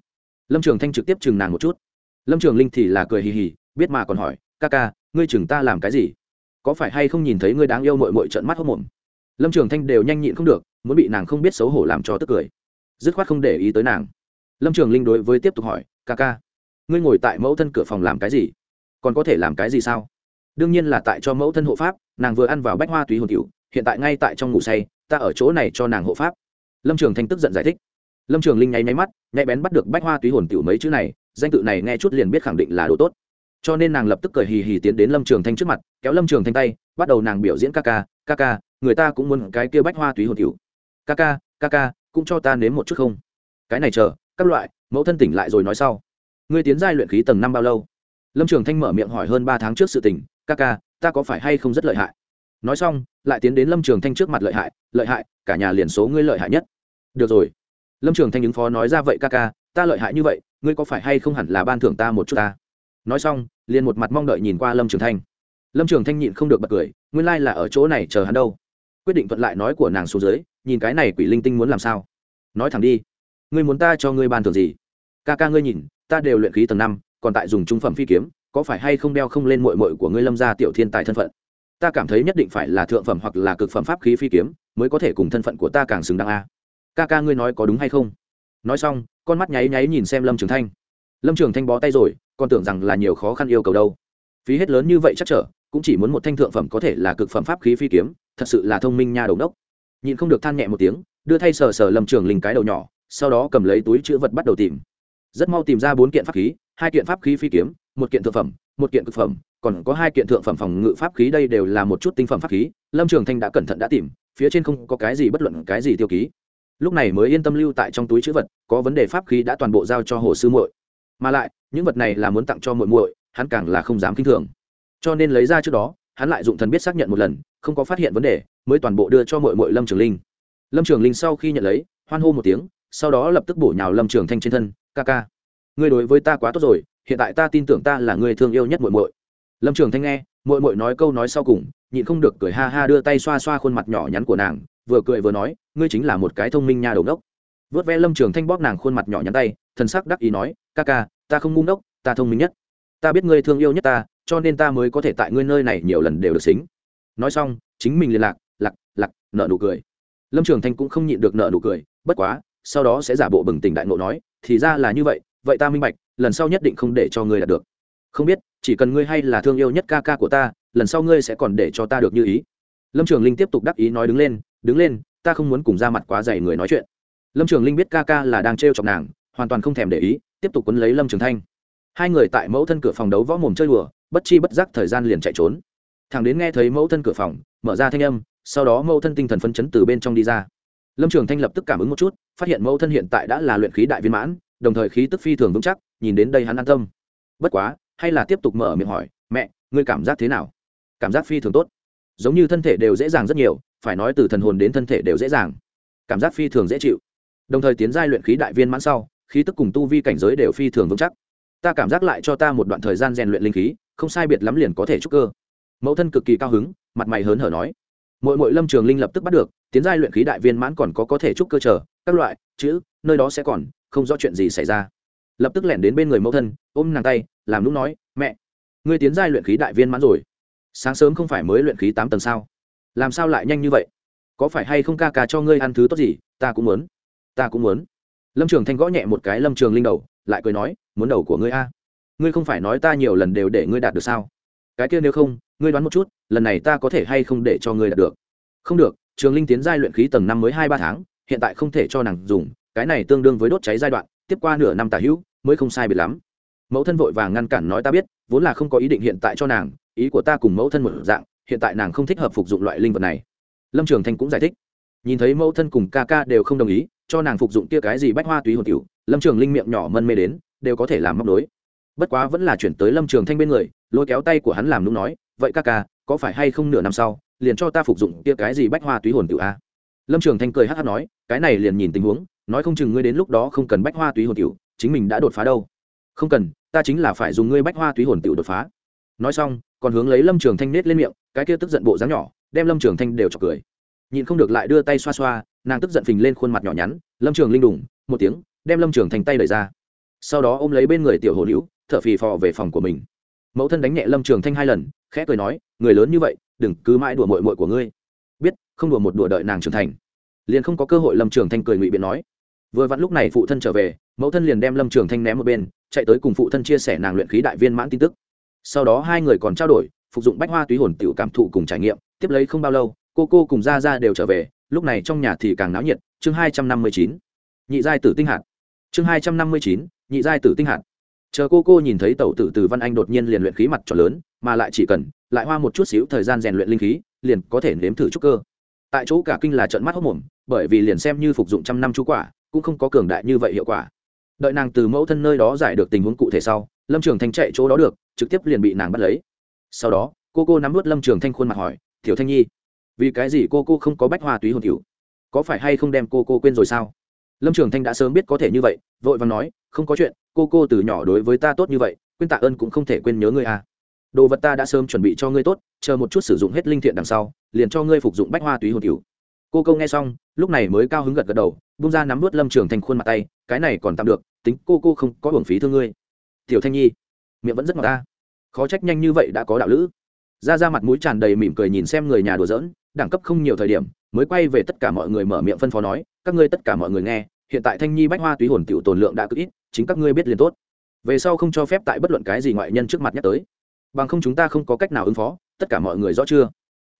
Lâm trường thanh trực tiếp chừng nàng một chút. Lâm trường linh thì là cười hì hì, biết mà còn hỏi, ca ca, ngươi chừng ta làm cái gì? Có phải hay không nhìn thấy ngươi đáng yêu mội mội trận mắt hốc mồm? Lâm trường thanh đều nhanh nhịn không được muốn bị nàng không biết xấu hổ làm cho tức cười. Dứt khoát không để ý tới nàng. Lâm trường linh đối với tiếp tục hỏi, ca ca, ngươi ngồi tại mẫu thân cửa phòng làm cái gì? Còn có thể làm cái gì sao? Đương nhiên là tại cho mẫu thân hộ pháp, nàng vừa ăn vào bách hoa túy hồn cựu hiện tại ngay tại trong ngủ say, ta ở chỗ này cho nàng hộ pháp. Lâm trường thanh tức giận giải thích. Lâm trường linh nháy máy mắt, nhạy bén bắt được bách hoa túy hồn cựu mấy chữ này, danh tự này nghe chút liền biết khẳng định là đồ tốt. Cho nên nàng lập tức cười hì hì tiến đến lâm trường thanh trước mặt, kéo lâm trường thanh tay, bắt đầu nàng biểu diễn ca ca ca ca, người ta cũng muốn cái kia bách hoa túy hồn cựu ca ca ca ca, cũng cho ta nếm một chút không? Cái này chờ, các loại, mẫu thân tỉnh lại rồi nói sau. Ngươi tiến giai luyện khí tầng năm bao lâu? Lâm trường thanh mở miệng hỏi hơn ba tháng trước sự tình, ca ca, ta có phải hay không rất lợi hại? Nói xong, lại tiến đến lâm trường thanh trước mặt lợi hại lợi hại, cả nhà liền số ngươi lợi hại nhất. Được rồi. Lâm trường thanh ứng phó nói ra vậy ca ca, ta lợi hại như vậy, ngươi có phải hay không hẳn là ban thưởng ta một chút ta? Nói xong, liền một mặt mong đợi nhìn qua lâm trường thanh. Lâm trường thanh nhịn không được bật cười, nguyên lai、like、là ở chỗ này chờ hắn đâu. Quyết định thuận lại nói của nàng xuống dưới nhìn cái này quỷ linh tinh muốn làm sao? Nói thẳng đi, ngươi muốn ta cho ngươi ban thưởng gì? Ca ca ngươi nhìn, ta đều luyện khí tầng năm, còn tại dùng trung phẩm phi kiếm, có phải hay không đeo không lên mội mội của ngươi lâm gia tiểu thiên tài thân phận? Ta cảm thấy nhất định phải là thượng phẩm hoặc là cực phẩm pháp khí phi kiếm, mới có thể cùng thân phận của ta càng xứng đáng a. Ca ca ngươi nói có đúng hay không? Nói xong, con mắt nháy nháy nhìn xem lâm trường thanh. Lâm trường thanh bó tay rồi còn tưởng rằng là nhiều khó khăn yêu cầu đâu. Phí hết lớn như vậy chắc trở, cũng chỉ muốn một thanh thượng phẩm có thể là cực phẩm pháp khí phi kiếm, thật sự là thông minh nha đầu đốc nhìn không được than nhẹ một tiếng, đưa thay sờ sờ lâm trường linh cái đầu nhỏ, sau đó cầm lấy túi chữ vật bắt đầu tìm. Rất mau tìm ra bốn kiện pháp khí, hai kiện pháp khí phi kiếm, một kiện thực phẩm, một kiện cực phẩm, còn có hai kiện thượng phẩm phòng ngự pháp khí đây đều là một chút tinh phẩm pháp khí, lâm trường thanh đã cẩn thận đã tìm, phía trên không có cái gì bất luận cái gì tiêu ký. Lúc này mới yên tâm lưu tại trong túi chữ vật, có vấn đề pháp khí đã toàn bộ giao cho hồ sư muội. Mà lại, những vật này là muốn tặng cho muội muội, hắn càng là không dám kinh thường. Cho nên lấy ra trước đó, hắn lại dụng thần biết xác nhận một lần, không có phát hiện vấn đề mới toàn bộ đưa cho muội muội lâm trường linh. Lâm trường linh sau khi nhận lấy hoan hô một tiếng sau đó lập tức bổ nhào lâm trường thanh trên thân ca ca ngươi đối với ta quá tốt rồi hiện tại ta tin tưởng ta là người thương yêu nhất muội muội. Lâm trường thanh nghe muội muội nói câu nói sau cùng nhịn không được cười ha ha đưa tay xoa xoa khuôn mặt nhỏ nhắn của nàng vừa cười vừa nói ngươi chính là một cái thông minh nha đầu đốc. Vớt ve lâm trường thanh bóp nàng khuôn mặt nhỏ nhắn tay thần sắc đắc ý nói ca ca ta không ngu ngốc, ta thông minh nhất. Ta biết ngươi thương yêu nhất ta cho nên ta mới có thể tại ngươi nơi này nhiều lần đều được xính. Nói xong chính mình liên lạc nợ nụ cười. Lâm trường thanh cũng không nhịn được nợ nụ cười, bất quá, sau đó sẽ giả bộ bừng tỉnh đại ngộ nói, thì ra là như vậy vậy ta minh bạch, lần sau nhất định không để cho ngươi đạt được. Không biết, chỉ cần ngươi hay là thương yêu nhất ca ca của ta, lần sau ngươi sẽ còn để cho ta được như ý. Lâm trường linh tiếp tục đắc ý nói đứng lên đứng lên, ta không muốn cùng ra mặt quá dày người nói chuyện. Lâm trường linh biết ca ca là đang t r chọc nàng, hoàn toàn không thèm để ý, tiếp tục quấn lấy lâm trường thanh. Hai người tại mẫu thân cửa phòng đấu võ mồm chơi đùa, bất chi bất giác thời gian liền chạy trốn. Thằng đến nghe thấy mẫu thân cửa phòng, mở ra thanh âm sau đó mẫu thân tinh thần phấn chấn từ bên trong đi ra. Lâm trường thanh lập tức cảm ứng một chút, phát hiện mẫu thân hiện tại đã là luyện khí đại viên mãn, đồng thời khí tức phi thường vững chắc, nhìn đến đây hắn an tâm. Bất quá, hay là tiếp tục mở miệng hỏi, mẹ, ngươi cảm giác thế nào? Cảm giác phi thường tốt. Giống như thân thể đều dễ dàng rất nhiều, phải nói từ thần hồn đến thân thể đều dễ dàng. Cảm giác phi thường dễ chịu. Đồng thời tiến giai luyện khí đại viên mãn sau, khí tức cùng tu vi cảnh giới đều phi thường vững chắc. Ta cảm giác lại cho ta một đoạn thời gian rèn luyện linh khí, không sai biệt lắm liền có thể trúc cơ. Mẫu thân cực kỳ cao hứng, mặt mày hớn hở nói mỗi mỗi lâm trường linh lập tức bắt được tiến giai luyện khí đại viên mãn còn có có thể chúc cơ trở, các loại chữ nơi đó sẽ còn không rõ chuyện gì xảy ra. Lập tức lẻn đến bên người mẫu thân ôm nàng tay làm lúc nói mẹ ngươi tiến giai luyện khí đại viên mãn rồi. Sáng sớm không phải mới luyện khí tám tầng sao? Làm sao lại nhanh như vậy? Có phải hay không ca ca cho ngươi ăn thứ tốt gì ta cũng muốn ta cũng muốn. Lâm trường thanh gõ nhẹ một cái lâm trường linh đầu lại cười nói muốn đầu của ngươi a. Ngươi không phải nói ta nhiều lần đều để ngươi đạt được sao? Cái kia nếu không ngươi đoán một chút, lần này ta có thể hay không để cho ngươi đạt được? Không được, trường linh tiến giai luyện khí tầng năm mới hai ba tháng, hiện tại không thể cho nàng dùng, cái này tương đương với đốt cháy giai đoạn, tiếp qua nửa năm tả hữu, mới không sai biệt lắm. Mẫu thân vội vàng ngăn cản nói ta biết, vốn là không có ý định hiện tại cho nàng, ý của ta cùng mẫu thân một dạng, hiện tại nàng không thích hợp phục dụng loại linh vật này. Lâm trường thanh cũng giải thích. Nhìn thấy mẫu thân cùng ca ca đều không đồng ý, cho nàng phục dụng kia cái gì bách hoa túy hồn tiểu, lâm trường linh miệng nhỏ mân mê đến, đều có thể làm móc đối bất quá vẫn là chuyển tới lâm trường thanh bên người, lôi kéo tay của hắn làm đúng nói vậy ca ca, có phải hay không nửa năm sau, liền cho ta phục dụng kia cái gì bách hoa túy hồn tiểu a? Lâm trường thanh cười hát hát nói, cái này liền nhìn tình huống, nói không chừng ngươi đến lúc đó không cần bách hoa túy hồn tiểu, chính mình đã đột phá đâu. Không cần, ta chính là phải dùng ngươi bách hoa túy hồn tiểu đột phá. Nói xong, còn hướng lấy lâm trường thanh nết lên miệng, cái kia tức giận bộ dáng nhỏ, đem lâm trường thanh đều chọc cười. Nhìn không được lại đưa tay xoa xoa, nàng tức giận phình lên khuôn mặt nhỏ nhắn, lâm trường linh đủng một tiếng, đem lâm trường thanh tay đẩy ra. Sau đó ôm lấy bên người tiểu hồ nữ thở phì phò về phòng của mình mẫu thân đánh nhẹ lâm trường thanh hai lần, khẽ cười nói, người lớn như vậy, đừng cứ mãi đùa mội mội của ngươi. Biết, không đùa một đùa đợi nàng trưởng thành. Liền không có cơ hội lâm trường thanh cười ngụy biện nói. Vừa vặn lúc này phụ thân trở về, mẫu thân liền đem lâm trường thanh ném một bên, chạy tới cùng phụ thân chia sẻ nàng luyện khí đại viên mãn tin tức. Sau đó hai người còn trao đổi, phục dụng bách hoa túy hồn tiểu cảm thụ cùng trải nghiệm, tiếp lấy không bao lâu, cô cô cùng ra ra đều trở về, lúc này trong nhà thì càng náo nhiệt. Chương hai trăm năm mươi chín, nhị giai tử tinh hạt. Chương hai trăm năm mươi chín, nhị giai tử tinh hạt chờ cô cô nhìn thấy tẩu tử từ văn anh đột nhiên liền luyện khí mặt tròn lớn, mà lại chỉ cần, lại hoa một chút xíu thời gian rèn luyện linh khí, liền có thể nếm thử trúc cơ. Tại chỗ cả kinh là trận mắt hốc mồm, bởi vì liền xem như phục dụng trăm năm chú quả, cũng không có cường đại như vậy hiệu quả. Đợi nàng từ mẫu thân nơi đó giải được tình huống cụ thể sau, lâm trường thanh chạy chỗ đó được, trực tiếp liền bị nàng bắt lấy. Sau đó, cô cô nắm vớt lâm trường thanh khuôn mặt hỏi thiểu thanh nhi, vì cái gì cô cô không có bách hoa túy hồn cựu có phải hay không đem cô cô quên rồi sao? Lâm trường thanh đã sớm biết có thể như vậy, vội và nói, không có chuyện, cô cô từ nhỏ đối với ta tốt như vậy, quên tạ ơn cũng không thể quên nhớ ngươi à. Đồ vật ta đã sớm chuẩn bị cho ngươi tốt, chờ một chút sử dụng hết linh thiện đằng sau, liền cho ngươi phục dụng bách hoa túy hồn cựu cô câu nghe xong, lúc này mới cao hứng gật gật đầu bung ra nắm vớt lâm trường thành khuôn mặt tay, cái này còn tạm được, tính cô cô không có hưởng phí thương ngươi. Tiểu thanh nhi, miệng vẫn rất ngọt ta. Khó trách nhanh như vậy đã có đạo lữ. Ra ra mặt mũi tràn đầy mỉm cười nhìn xem người nhà đùa giỡn, đẳng cấp không nhiều thời điểm mới quay về tất cả mọi người mở miệng phân phó nói, các ngươi tất cả mọi người nghe, hiện tại thanh nhi bách hoa túy hồn tiểu tồn lượng đã cực ít, chính các ngươi biết liền tốt. Về sau không cho phép tại bất luận cái gì ngoại nhân trước mặt nhắc tới. Bằng không chúng ta không có cách nào ứng phó, tất cả mọi người rõ chưa?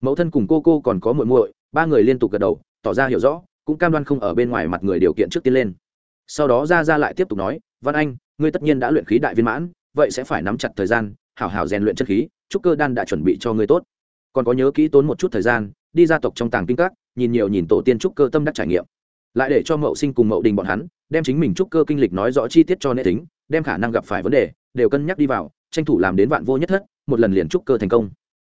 Mẫu thân cùng cô cô còn có muội muội, ba người liên tục gật đầu, tỏ ra hiểu rõ, cũng cam đoan không ở bên ngoài mặt người điều kiện trước tiên lên. Sau đó ra ra lại tiếp tục nói, văn anh, ngươi tất nhiên đã luyện khí đại viên mãn, vậy sẽ phải nắm chặt thời gian, hảo hảo rèn luyện chất khí trúc cơ đan đã chuẩn bị cho ngươi tốt. Còn có nhớ kỹ tốn một chút thời gian, đi gia tộc trong tàng kinh các nhìn nhiều nhìn tổ tiên trúc cơ tâm đắc trải nghiệm. Lại để cho mậu sinh cùng mậu đình bọn hắn, đem chính mình trúc cơ kinh lịch nói rõ chi tiết cho nệ tính, đem khả năng gặp phải vấn đề, đều cân nhắc đi vào, tranh thủ làm đến vạn vô nhất thất, một lần liền trúc cơ thành công.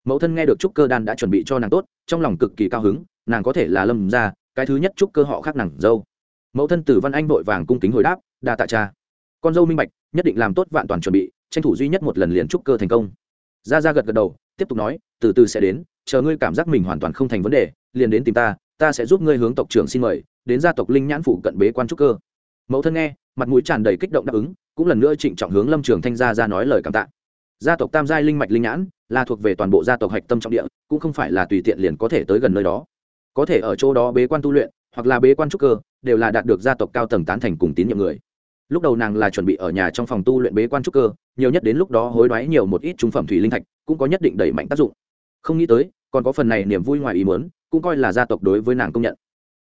Mẫu thân nghe được trúc cơ đan đã chuẩn bị cho nàng tốt, trong lòng cực kỳ cao hứng, nàng có thể là lâm ra, cái thứ nhất trúc cơ họ khác nàng dâu. Mẫu thân tử văn anh vội vàng cung kính hồi đáp, đa tạ cha. Con dâu minh bạch, nhất định làm tốt vạn toàn chuẩn bị, tranh thủ duy nhất một lần liền trúc cơ thành công. Ra ra gật gật đầu, tiếp tục nói, từ từ sẽ đến, chờ ngươi cảm giác mình hoàn toàn không thành vấn đề liền đến tìm ta ta sẽ giúp ngươi hướng tộc trưởng xin mời, đến gia tộc linh nhãn phủ cận bế quan trúc cơ. Mẫu thân nghe, mặt mũi tràn đầy kích động đáp ứng, cũng lần nữa trịnh trọng hướng lâm trường thanh gia ra nói lời cảm tạ. Gia tộc tam giai linh mạch linh nhãn là thuộc về toàn bộ gia tộc hạch tâm trọng địa, cũng không phải là tùy tiện liền có thể tới gần nơi đó. Có thể ở chỗ đó bế quan tu luyện, hoặc là bế quan trúc cơ, đều là đạt được gia tộc cao tầng tán thành cùng tín nhiệm người. Lúc đầu nàng là chuẩn bị ở nhà trong phòng tu luyện bế quan trúc cơ, nhiều nhất đến lúc đó hối đoái nhiều một ít trung phẩm thủy linh thạch, cũng có nhất định đẩy mạnh tác dụng. Không nghĩ tới còn có phần này niềm vui ngoài ý muốn, cũng coi là gia tộc đối với nàng công nhận.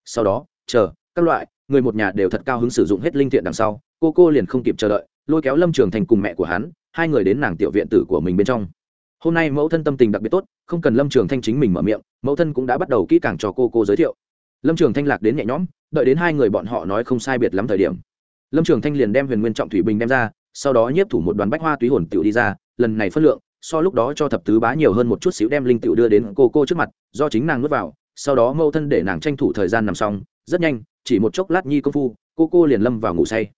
Sau đó, chờ, các loại, người một nhà đều thật cao hứng sử dụng hết linh thiện đằng sau, cô cô liền không kịp chờ đợi, lôi kéo lâm trường thành cùng mẹ của hắn, hai người đến nàng tiểu viện tử của mình bên trong. Hôm nay mẫu thân tâm tình đặc biệt tốt, không cần lâm trường thanh chính mình mở miệng, mẫu thân cũng đã bắt đầu kỹ càng cho cô cô giới thiệu. Lâm trường thanh lạc đến nhẹ nhõm, đợi đến hai người bọn họ nói không sai biệt lắm thời điểm. Lâm trường thanh liền đem huyền nguyên trọng thủy bình đem ra, sau đó nhiếp thủ một đoàn bách hoa túy hồn tiểu đi ra, lần này phất lượng so lúc đó cho thập tứ bá nhiều hơn một chút xíu đem linh tiểu đưa đến cô cô trước mặt, do chính nàng nuốt vào, sau đó mâu thân để nàng tranh thủ thời gian nằm xong, rất nhanh, chỉ một chốc lát nhi công phu, cô cô liền lâm vào ngủ say.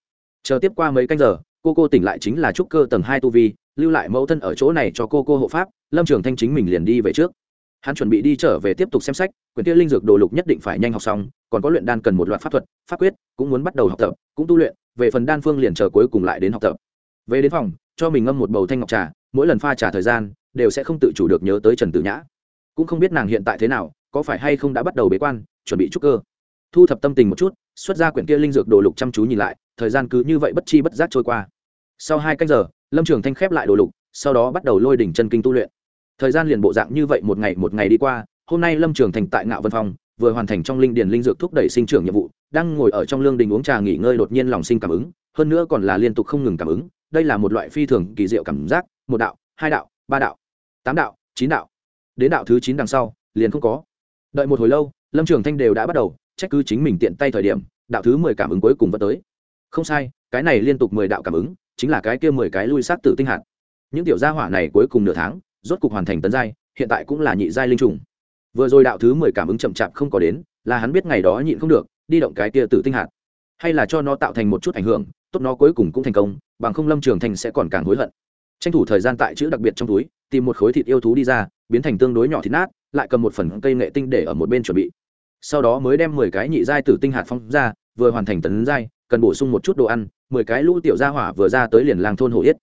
Chờ tiếp qua mấy canh giờ, cô cô tỉnh lại chính là trúc cơ tầng hai tu vi, lưu lại mẫu thân ở chỗ này cho cô cô hộ pháp, lâm trường thanh chính mình liền đi về trước. Hắn chuẩn bị đi trở về tiếp tục xem sách, quyển tiêu linh dược đồ lục nhất định phải nhanh học xong, còn có luyện đan cần một loạt pháp thuật, pháp quyết, cũng muốn bắt đầu học tập, cũng tu luyện, về phần đan phương liền chờ cuối cùng lại đến học tập. Về đến phòng, cho mình ngâm một bầu thanh ngọc trà mỗi lần pha trà thời gian, đều sẽ không tự chủ được nhớ tới trần tử nhã. Cũng không biết nàng hiện tại thế nào, có phải hay không đã bắt đầu bế quan, chuẩn bị trúc cơ. Thu thập tâm tình một chút, xuất ra quyển kia linh dược đồ lục chăm chú nhìn lại, thời gian cứ như vậy bất chi bất giác trôi qua. Sau hai canh giờ, lâm trường thanh khép lại đồ lục, sau đó bắt đầu lôi đỉnh chân kinh tu luyện. Thời gian liền bộ dạng như vậy một ngày một ngày đi qua, hôm nay lâm trường thành tại ngạo vân phong, vừa hoàn thành trong linh điền linh dược thúc đẩy sinh trưởng nhiệm vụ, đang ngồi ở trong lương đình uống trà nghỉ ngơi đột nhiên lòng sinh cảm ứng, hơn nữa còn là liên tục không ngừng cảm ứng, đây là một loại phi thường kỳ diệu cảm giác một đạo, hai đạo, ba đạo, tám đạo, chín đạo. Đến đạo thứ chín đằng sau, liền không có. Đợi một hồi lâu, lâm trường thanh đều đã bắt đầu trách cứ chính mình tiện tay thời điểm, đạo thứ mười cảm ứng cuối cùng vẫn tới. Không sai, cái này liên tục mười đạo cảm ứng, chính là cái kia mười cái lui sát tử tinh hạt. Những tiểu gia hỏa này cuối cùng nửa tháng, rốt cục hoàn thành tấn giai, hiện tại cũng là nhị giai linh trùng. Vừa rồi đạo thứ mười cảm ứng chậm chạp không có đến, là hắn biết ngày đó nhịn không được, đi động cái kia tử tinh hạt. Hay là cho nó tạo thành một chút ảnh hưởng, tốt nó cuối cùng cũng thành công, bằng không lâm trường thành sẽ còn càng hối hận tranh thủ thời gian tại chữ đặc biệt trong túi, tìm một khối thịt yêu thú đi ra, biến thành tương đối nhỏ thịt nát, lại cầm một phần cây nghệ tinh để ở một bên chuẩn bị. Sau đó mới đem mười cái nhị giai tử tinh hạt phong ra, vừa hoàn thành tấn giai, cần bổ sung một chút đồ ăn, mười cái lũ tiểu gia hỏa vừa ra tới liền làng thôn hổ yết.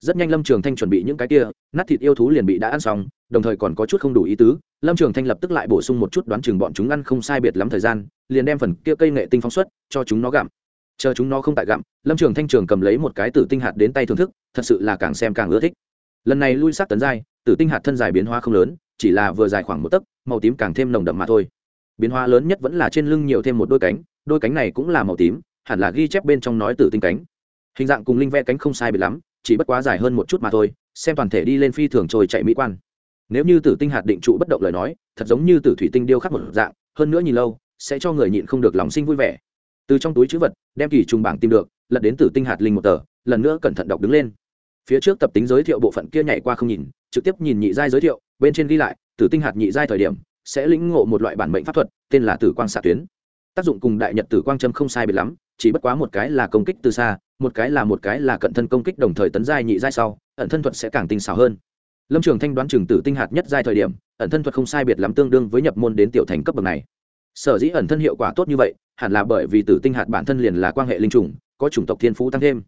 Rất nhanh lâm trường thanh chuẩn bị những cái kia, nát thịt yêu thú liền bị đã ăn xong, đồng thời còn có chút không đủ ý tứ. Lâm trường thanh lập tức lại bổ sung một chút đoán chừng bọn chúng ăn không sai biệt lắm thời gian, liền đem phần kia cây nghệ tinh phóng xuất, cho chúng nó gặm chờ chúng nó không tại gặm, lâm trường thanh trường cầm lấy một cái tử tinh hạt đến tay thưởng thức, thật sự là càng xem càng ưa thích. Lần này lui sát tấn giai, tử tinh hạt thân dài biến hóa không lớn, chỉ là vừa dài khoảng một tấc, màu tím càng thêm nồng đậm mà thôi. Biến hóa lớn nhất vẫn là trên lưng nhiều thêm một đôi cánh đôi cánh này cũng là màu tím, hẳn là ghi chép bên trong nói tử tinh cánh. Hình dạng cùng linh ve cánh không sai biệt lắm, chỉ bất quá dài hơn một chút mà thôi, xem toàn thể đi lên phi thường trôi chạy mỹ quan. Nếu như tử tinh hạt định trụ bất động lời nói, thật giống như tử thủy tinh điêu khắc một dạng, hơn nữa nhìn lâu, sẽ cho người nhịn không được lòng sinh vui vẻ từ trong túi chữ vật, đem kỳ trùng bảng tìm được, lật đến tử tinh hạt linh một tờ, lần nữa cẩn thận đọc đứng lên. Phía trước tập tính giới thiệu bộ phận kia nhảy qua không nhìn, trực tiếp nhìn nhị giai giới thiệu, bên trên ghi lại, tử tinh hạt nhị giai thời điểm, sẽ lĩnh ngộ một loại bản mệnh pháp thuật, tên là tử quang xạ tuyến. Tác dụng cùng đại nhật tử quang châm không sai biệt lắm, chỉ bất quá một cái là công kích từ xa, một cái là một cái là cận thân công kích đồng thời tấn giai nhị giai sau, ẩn thân thuật sẽ càng tinh xảo hơn. Lâm trường thanh đoán trường tử tinh hạt nhất giai thời điểm, ẩn thân thuật không sai biệt lắm tương đương với nhập môn đến tiểu thành cấp bậc này. Sở dĩ ẩn thân hiệu quả tốt như vậy hẳn là bởi vì tử tinh hạt bản thân liền là quan hệ linh trùng, có chủng tộc thiên phú tăng thêm.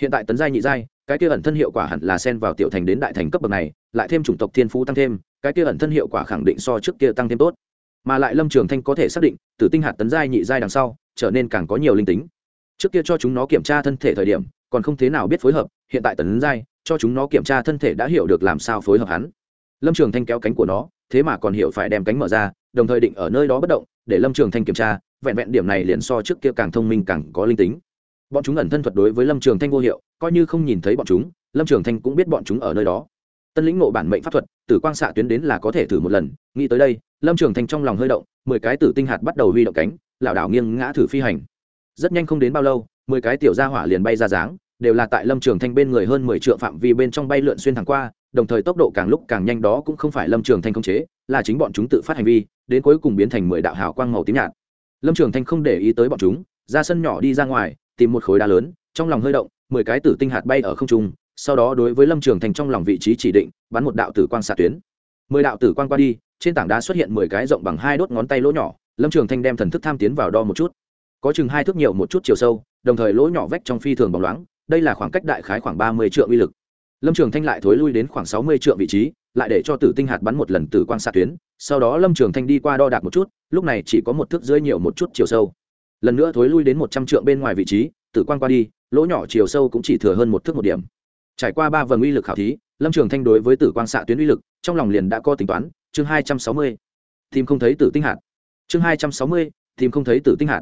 Hiện tại tấn giai nhị giai, cái kia ẩn thân hiệu quả hẳn là xen vào tiểu thành đến đại thành cấp bậc này, lại thêm chủng tộc thiên phú tăng thêm, cái kia ẩn thân hiệu quả khẳng định so trước kia tăng thêm tốt. Mà lại lâm trường thanh có thể xác định, tử tinh hạt tấn giai nhị giai đằng sau, trở nên càng có nhiều linh tính. Trước kia cho chúng nó kiểm tra thân thể thời điểm, còn không thế nào biết phối hợp, hiện tại tấn giai, cho chúng nó kiểm tra thân thể đã hiểu được làm sao phối hợp hắn. Lâm trường thanh kéo cánh của nó, thế mà còn hiểu phải đem cánh mở ra, đồng thời định ở nơi đó bất động, để lâm trường thanh kiểm tra vẹn vẹn điểm này liền so trước kia càng thông minh càng có linh tính. Bọn chúng ẩn thân thuật đối với lâm trường thanh vô hiệu, coi như không nhìn thấy bọn chúng, lâm trường thanh cũng biết bọn chúng ở nơi đó. Tân lĩnh ngộ bản mệnh pháp thuật, tử quang xạ tuyến đến là có thể thử một lần, nghĩ tới đây, lâm trường thanh trong lòng hơi động, mười cái tử tinh hạt bắt đầu huy động cánh, lảo đảo nghiêng ngã thử phi hành. Rất nhanh không đến bao lâu, mười cái tiểu gia hỏa liền bay ra dáng, đều là tại lâm trường thanh bên người hơn mười triệu phạm vi bên trong bay lượn xuyên thẳng qua, đồng thời tốc độ càng lúc càng nhanh đó cũng không phải lâm trường thanh không chế, là chính bọn chúng tự phát hành vi, đến cuối cùng biến thành mười đạo hào quang màu tím nhạt lâm trường thanh không để ý tới bọn chúng, ra sân nhỏ đi ra ngoài, tìm một khối đá lớn, trong lòng hơi động, mười cái tử tinh hạt bay ở không trung, sau đó đối với lâm trường thanh trong lòng vị trí chỉ định, bắn một đạo tử quang xạ tuyến. Mười đạo tử quang qua đi, trên tảng đá xuất hiện mười cái rộng bằng hai đốt ngón tay lỗ nhỏ, lâm trường thanh đem thần thức tham tiến vào đo một chút. Có chừng hai thước nhiều một chút chiều sâu, đồng thời lỗ nhỏ vách trong phi thường bóng loáng, đây là khoảng cách đại khái khoảng ba mươi triệu uy lực. Lâm trường thanh lại thối lui đến khoảng sáu mươi triệu vị trí lại để cho tử tinh hạt bắn một lần tử quang xạ tuyến, sau đó lâm trường thanh đi qua đo đạc một chút, lúc này chỉ có một thước dưới nhiều một chút chiều sâu. Lần nữa thối lui đến một trăm triệu bên ngoài vị trí, tử quang qua đi, lỗ nhỏ chiều sâu cũng chỉ thừa hơn một thước một điểm. Trải qua ba vầng uy lực khảo thí, lâm trường thanh đối với tử quang xạ tuyến uy lực, trong lòng liền đã có tính toán, chương hai trăm sáu mươi. Tìm không thấy tử tinh hạt. Chương hai trăm sáu mươi, tìm không thấy tử tinh hạt.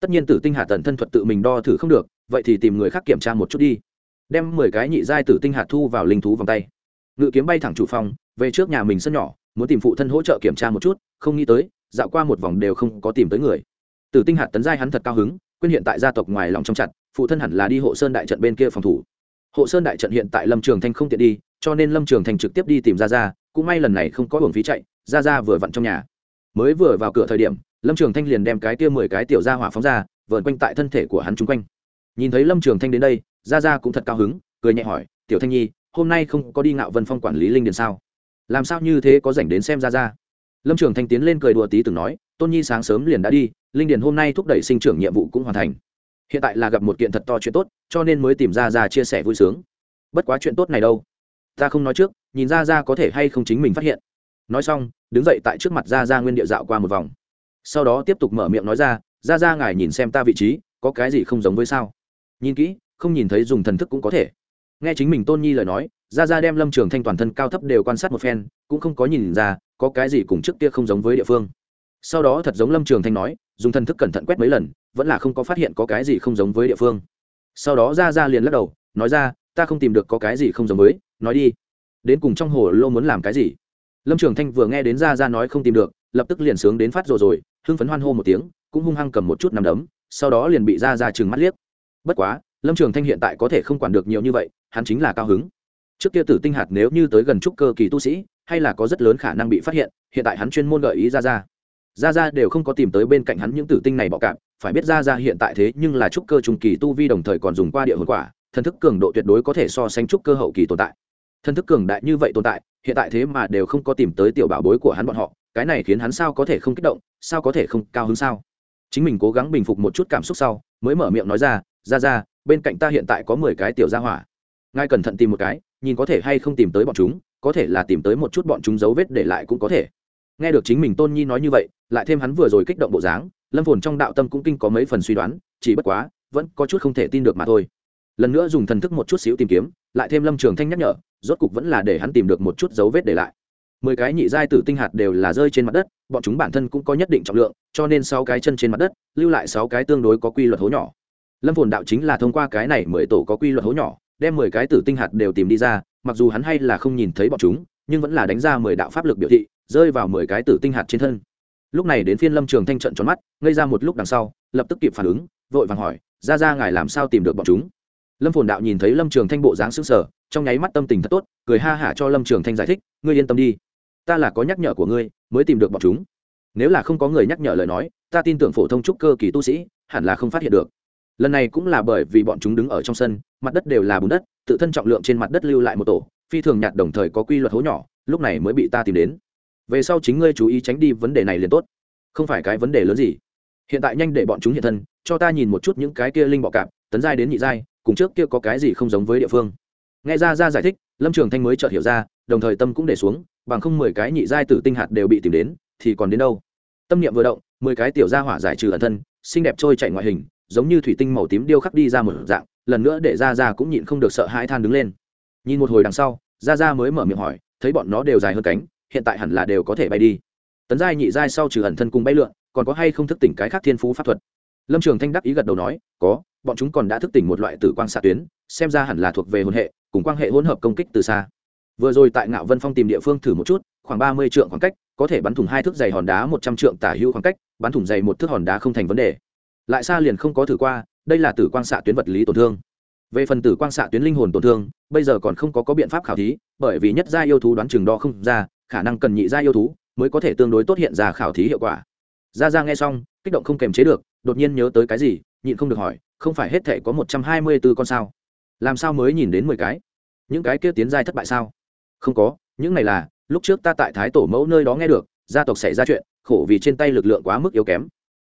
Tất nhiên tử tinh hạt tần thân thuật tự mình đo thử không được, vậy thì tìm người khác kiểm tra một chút đi. Đem mười cái nhị giai tử tinh hạt thu vào linh thú vòng tay ngự kiếm bay thẳng chủ phòng, về trước nhà mình sân nhỏ, muốn tìm phụ thân hỗ trợ kiểm tra một chút, không nghĩ tới, dạo qua một vòng đều không có tìm tới người. Từ tinh hạt tấn giai hắn thật cao hứng quyên hiện tại gia tộc ngoài lòng trong chặt, phụ thân hẳn là đi hộ sơn đại trận bên kia phòng thủ. Hộ sơn đại trận hiện tại lâm trường thanh không tiện đi, cho nên lâm trường thanh trực tiếp đi tìm ra ra cũng may lần này không có hưởng phí chạy ra ra vừa vặn trong nhà. Mới vừa vào cửa thời điểm, lâm trường thanh liền đem cái tia mười cái tiểu ra hỏa phóng ra vợn quanh tại thân thể của hắn chung quanh. Nhìn thấy lâm trường thanh đến đây ra ra cũng thật cao hứng, cười nhẹ hỏi, tiểu thanh nhi hôm nay không có đi ngạo vân phong quản lý linh điền sao? Làm sao như thế có rảnh đến xem ra ra? Lâm trường thanh tiến lên cười đùa tí từng nói, tôn nhi sáng sớm liền đã đi, linh điền hôm nay thúc đẩy sinh trưởng nhiệm vụ cũng hoàn thành. Hiện tại là gặp một kiện thật to chuyện tốt, cho nên mới tìm ra ra chia sẻ vui sướng. Bất quá chuyện tốt này đâu? Ta không nói trước, nhìn ra ra có thể hay không chính mình phát hiện. Nói xong, đứng dậy tại trước mặt ra ra nguyên địa dạo qua một vòng. Sau đó tiếp tục mở miệng nói ra ra ra ngài nhìn xem ta vị trí, có cái gì không giống với sao? Nhìn kỹ, không nhìn thấy dùng thần thức cũng có thể nghe chính mình tôn nhi lời nói ra ra đem lâm trường thanh toàn thân cao thấp đều quan sát một phen, cũng không có nhìn ra có cái gì cùng trước kia không giống với địa phương. Sau đó thật giống lâm trường thanh nói, dùng thần thức cẩn thận quét mấy lần, vẫn là không có phát hiện có cái gì không giống với địa phương. Sau đó ra ra liền lắc đầu, nói ra, ta không tìm được có cái gì không giống với, nói đi. Đến cùng trong hồ lô muốn làm cái gì? Lâm trường thanh vừa nghe đến ra ra nói không tìm được, lập tức liền sướng đến phát rồi rồi, hưng phấn hoan hô một tiếng, cũng hung hăng cầm một chút nằm đấm, sau đó liền bị ra ra chừng mắt liếc. Bất quá lâm trường thanh hiện tại có thể không quản được nhiều như vậy, hắn chính là cao hứng. Trước kia tử tinh hạt nếu như tới gần trúc cơ kỳ tu sĩ, hay là có rất lớn khả năng bị phát hiện hiện tại hắn chuyên môn gợi ý ra ra ra ra đều không có tìm tới bên cạnh hắn những tử tinh này bọ cạp, phải biết ra ra hiện tại thế nhưng là trúc cơ trùng kỳ tu vi đồng thời còn dùng qua địa hồn quả, thần thức cường độ tuyệt đối có thể so sánh trúc cơ hậu kỳ tồn tại. Thần thức cường đại như vậy tồn tại, hiện tại thế mà đều không có tìm tới tiểu bảo bối của hắn bọn họ, cái này khiến hắn sao có thể không kích động, sao có thể không cao hứng sao? Chính mình cố gắng bình phục một chút cảm xúc sau, mới mở miệng nói ra ra ra bên cạnh ta hiện tại có mười cái tiểu gia hỏa. Ngài cẩn thận tìm một cái, nhìn có thể hay không tìm tới bọn chúng, có thể là tìm tới một chút bọn chúng dấu vết để lại cũng có thể. Nghe được chính mình tôn nhi nói như vậy, lại thêm hắn vừa rồi kích động bộ dáng, lâm phồn trong đạo tâm cũng kinh có mấy phần suy đoán, chỉ bất quá, vẫn có chút không thể tin được mà thôi. Lần nữa dùng thần thức một chút xíu tìm kiếm, lại thêm lâm trường thanh nhắc nhở, rốt cục vẫn là để hắn tìm được một chút dấu vết để lại. Mười cái nhị giai tử tinh hạt đều là rơi trên mặt đất, bọn chúng bản thân cũng có nhất định trọng lượng, cho nên sáu cái chân trên mặt đất, lưu lại sáu cái tương đối có quy luật hố nhỏ lâm phồn đạo chính là thông qua cái này mười tổ có quy luật hố nhỏ, đem mười cái tử tinh hạt đều tìm đi ra, mặc dù hắn hay là không nhìn thấy bọn chúng, nhưng vẫn là đánh ra mười đạo pháp lực biểu thị, rơi vào mười cái tử tinh hạt trên thân. Lúc này đến phiên lâm trường thanh trận tròn mắt, ngây ra một lúc đằng sau, lập tức kịp phản ứng, vội vàng hỏi, ra ra ngài làm sao tìm được bọn chúng? Lâm phồn đạo nhìn thấy lâm trường thanh bộ dáng xứng sở trong nháy mắt tâm tình thật tốt, cười ha hả cho lâm trường thanh giải thích, ngươi yên tâm đi, ta là có nhắc nhở của ngươi, mới tìm được bọn chúng. Nếu là không có người nhắc nhở lời nói, ta tin tưởng phổ thông trúc cơ kỳ tu sĩ, hẳn là không phát hiện được lần này cũng là bởi vì bọn chúng đứng ở trong sân, mặt đất đều là bùn đất, tự thân trọng lượng trên mặt đất lưu lại một tổ, phi thường nhạt đồng thời có quy luật hố nhỏ, lúc này mới bị ta tìm đến. Về sau chính ngươi chú ý tránh đi vấn đề này liền tốt. Không phải cái vấn đề lớn gì. Hiện tại nhanh để bọn chúng hiện thân, cho ta nhìn một chút những cái kia linh bọ cạp, tấn giai đến nhị giai, cùng trước kia có cái gì không giống với địa phương. Nghe ra ra giải thích, lâm trường thanh mới chợt hiểu ra, đồng thời tâm cũng để xuống, bằng không mười cái nhị giai tử tinh hạt đều bị tìm đến, thì còn đến đâu? Tâm niệm vừa động, mười cái tiểu gia hỏa giải trừ ẩn thân, xinh đẹp trôi chạy ngoại hình giống như thủy tinh màu tím điêu khắc đi ra một dạng, lần nữa để ra ra cũng nhịn không được sợ hãi than đứng lên. Nhìn một hồi đằng sau ra ra mới mở miệng hỏi, thấy bọn nó đều dài hơn cánh, hiện tại hẳn là đều có thể bay đi. Tấn giai nhị giai sau trừ ẩn thân cùng bay lượn, còn có hay không thức tỉnh cái khác thiên phú pháp thuật? Lâm trường thanh đắc ý gật đầu nói, có, bọn chúng còn đã thức tỉnh một loại tử quang xạ tuyến, xem ra hẳn là thuộc về hồn hệ, cùng quan hệ hỗn hợp công kích từ xa. Vừa rồi tại ngạo vân phong tìm địa phương thử một chút, khoảng ba mươi trượng khoảng cách, có thể bắn thủng hai thước dày hòn đá một trăm trượng tả hữu khoảng cách, bắn thủng dày một thước hòn đá không thành vấn đề lại xa liền không có thử qua đây là tử quang xạ tuyến vật lý tổn thương. Về phần tử quang xạ tuyến linh hồn tổn thương bây giờ còn không có, có biện pháp khảo thí bởi vì nhất gia yêu thú đoán chừng đo không ra khả năng cần nhị gia yêu thú mới có thể tương đối tốt hiện ra khảo thí hiệu quả. Ra ra nghe xong kích động không kềm chế được đột nhiên nhớ tới cái gì nhịn không được hỏi không phải hết thể có một trăm hai mươi b ố con sao? Làm sao mới nhìn đến mười cái? Những cái kia tiến giai thất bại sao? Không có những này là lúc trước ta tại thái tổ mẫu nơi đó nghe được gia tộc xảy ra chuyện khổ vì trên tay lực lượng quá mức yếu kém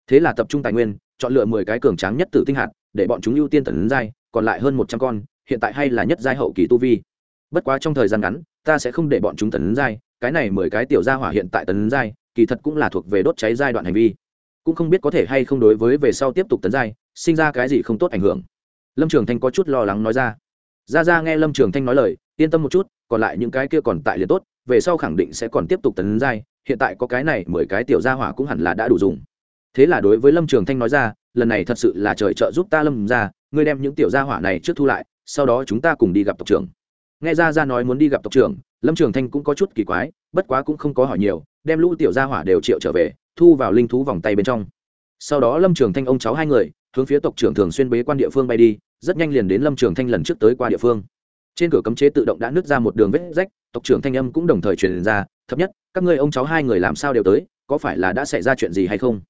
thế là tập trung tài nguyên, chọn lựa mười cái cường tráng nhất tử tinh hạt, để bọn chúng ưu tiên tần giai, còn lại hơn một trăm con, hiện tại hay là nhất giai hậu kỳ tu vi. Bất quá trong thời gian ngắn, ta sẽ không để bọn chúng tần giai, cái này mười cái tiểu gia hỏa hiện tại tần giai, kỳ thật cũng là thuộc về đốt cháy giai đoạn hành vi. Cũng không biết có thể hay không đối với về sau tiếp tục tấn giai, sinh ra cái gì không tốt ảnh hưởng. Lâm trường thanh có chút lo lắng nói ra. Ra ra nghe lâm trường thanh nói lời, yên tâm một chút, còn lại những cái kia còn tại liền tốt, về sau khẳng định sẽ còn tiếp tục tấn giai, hiện tại có cái này mười cái tiểu gia hỏa cũng hẳn là đã đủ dùng thế là đối với lâm trường thanh nói ra, lần này thật sự là trời trợ giúp ta lâm ra ngươi đem những tiểu gia hỏa này trước thu lại, sau đó chúng ta cùng đi gặp tộc trưởng. Nghe ra ra nói muốn đi gặp tộc trưởng, lâm trường thanh cũng có chút kỳ quái, bất quá cũng không có hỏi nhiều, đem lũ tiểu gia hỏa đều triệu trở về, thu vào linh thú vòng tay bên trong. Sau đó lâm trường thanh ông cháu hai người, hướng phía tộc trưởng thường xuyên bế quan địa phương bay đi, rất nhanh liền đến lâm trường thanh lần trước tới qua địa phương. Trên cửa cấm chế tự động đã nứt ra một đường vết rách, tộc trưởng thanh âm cũng đồng thời truyền ra thấp nhất, các ngươi ông cháu hai người làm sao đều tới, có phải là đã xảy ra chuyện gì hay không?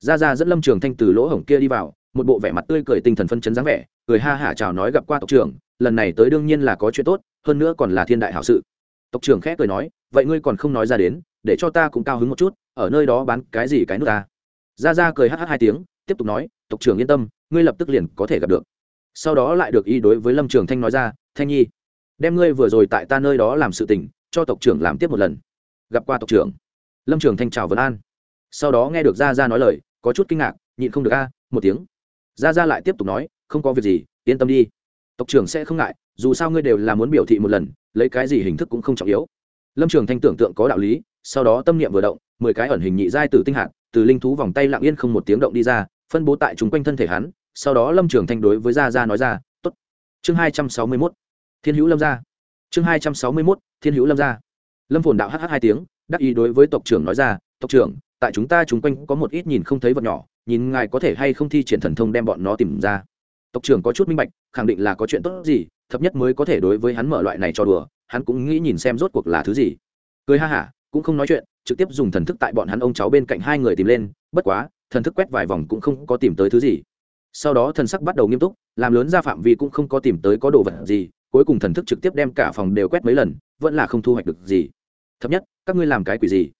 Ra ra dẫn lâm trường thanh từ lỗ hổng kia đi vào, một bộ vẻ mặt tươi cười tinh thần phân chấn dáng vẻ, cười ha hả chào nói gặp qua tộc trưởng, lần này tới đương nhiên là có chuyện tốt, hơn nữa còn là thiên đại hảo sự. Tộc trưởng khẽ cười nói, vậy ngươi còn không nói ra đến, để cho ta cũng cao hứng một chút, ở nơi đó bán cái gì cái nước ta. Ra ra cười hh hai tiếng, tiếp tục nói, tộc trưởng yên tâm, ngươi lập tức liền có thể gặp được. Sau đó lại được y đối với lâm trường thanh nói ra, thanh nhi, đem ngươi vừa rồi tại ta nơi đó làm sự tình, cho tộc trưởng làm tiếp một lần. Gặp qua tộc trưởng. Lâm trường thanh chào vấn an. Sau đó nghe được ra ra nói lời có chút kinh ngạc, nhịn không được a, một tiếng. Ra ra lại tiếp tục nói, không có việc gì, yên tâm đi. Tộc trưởng sẽ không ngại, dù sao ngươi đều là muốn biểu thị một lần, lấy cái gì hình thức cũng không trọng yếu. Lâm trường thanh tưởng tượng có đạo lý, sau đó tâm niệm vừa động, mười cái ẩn hình nhị giai từ tinh hạt, từ linh thú vòng tay lặng yên không một tiếng động đi ra, phân bố tại chúng quanh thân thể hắn, sau đó lâm trường thanh đối với gia gia nói ra t ố t chương hai trăm sáu mươi mốt, thiên hữu lâm gia. Chương hai trăm sáu mươi mốt, thiên hữu lâm gia. Lâm phồn đạo hh hai tiếng, đắc ý đối với tộc trưởng nói ra, tộc trưởng tại chúng ta chúng quanh có một ít nhìn không thấy vật nhỏ, nhìn ngài có thể hay không thi triển thần thông đem bọn nó tìm ra. Tộc trưởng có chút minh bạch, khẳng định là có chuyện tốt gì, thấp nhất mới có thể đối với hắn mở loại này cho đùa, hắn cũng nghĩ nhìn xem rốt cuộc là thứ gì. Cười ha hả, cũng không nói chuyện, trực tiếp dùng thần thức tại bọn hắn ông cháu bên cạnh hai người tìm lên, bất quá, thần thức quét vài vòng cũng không có tìm tới thứ gì. Sau đó thần sắc bắt đầu nghiêm túc, làm lớn ra phạm vi cũng không có tìm tới có đồ vật gì, cuối cùng thần thức trực tiếp đem cả phòng đều quét mấy lần, vẫn là không thu hoạch được gì. Thấp nhất, các ngươi làm cái quỷ gì?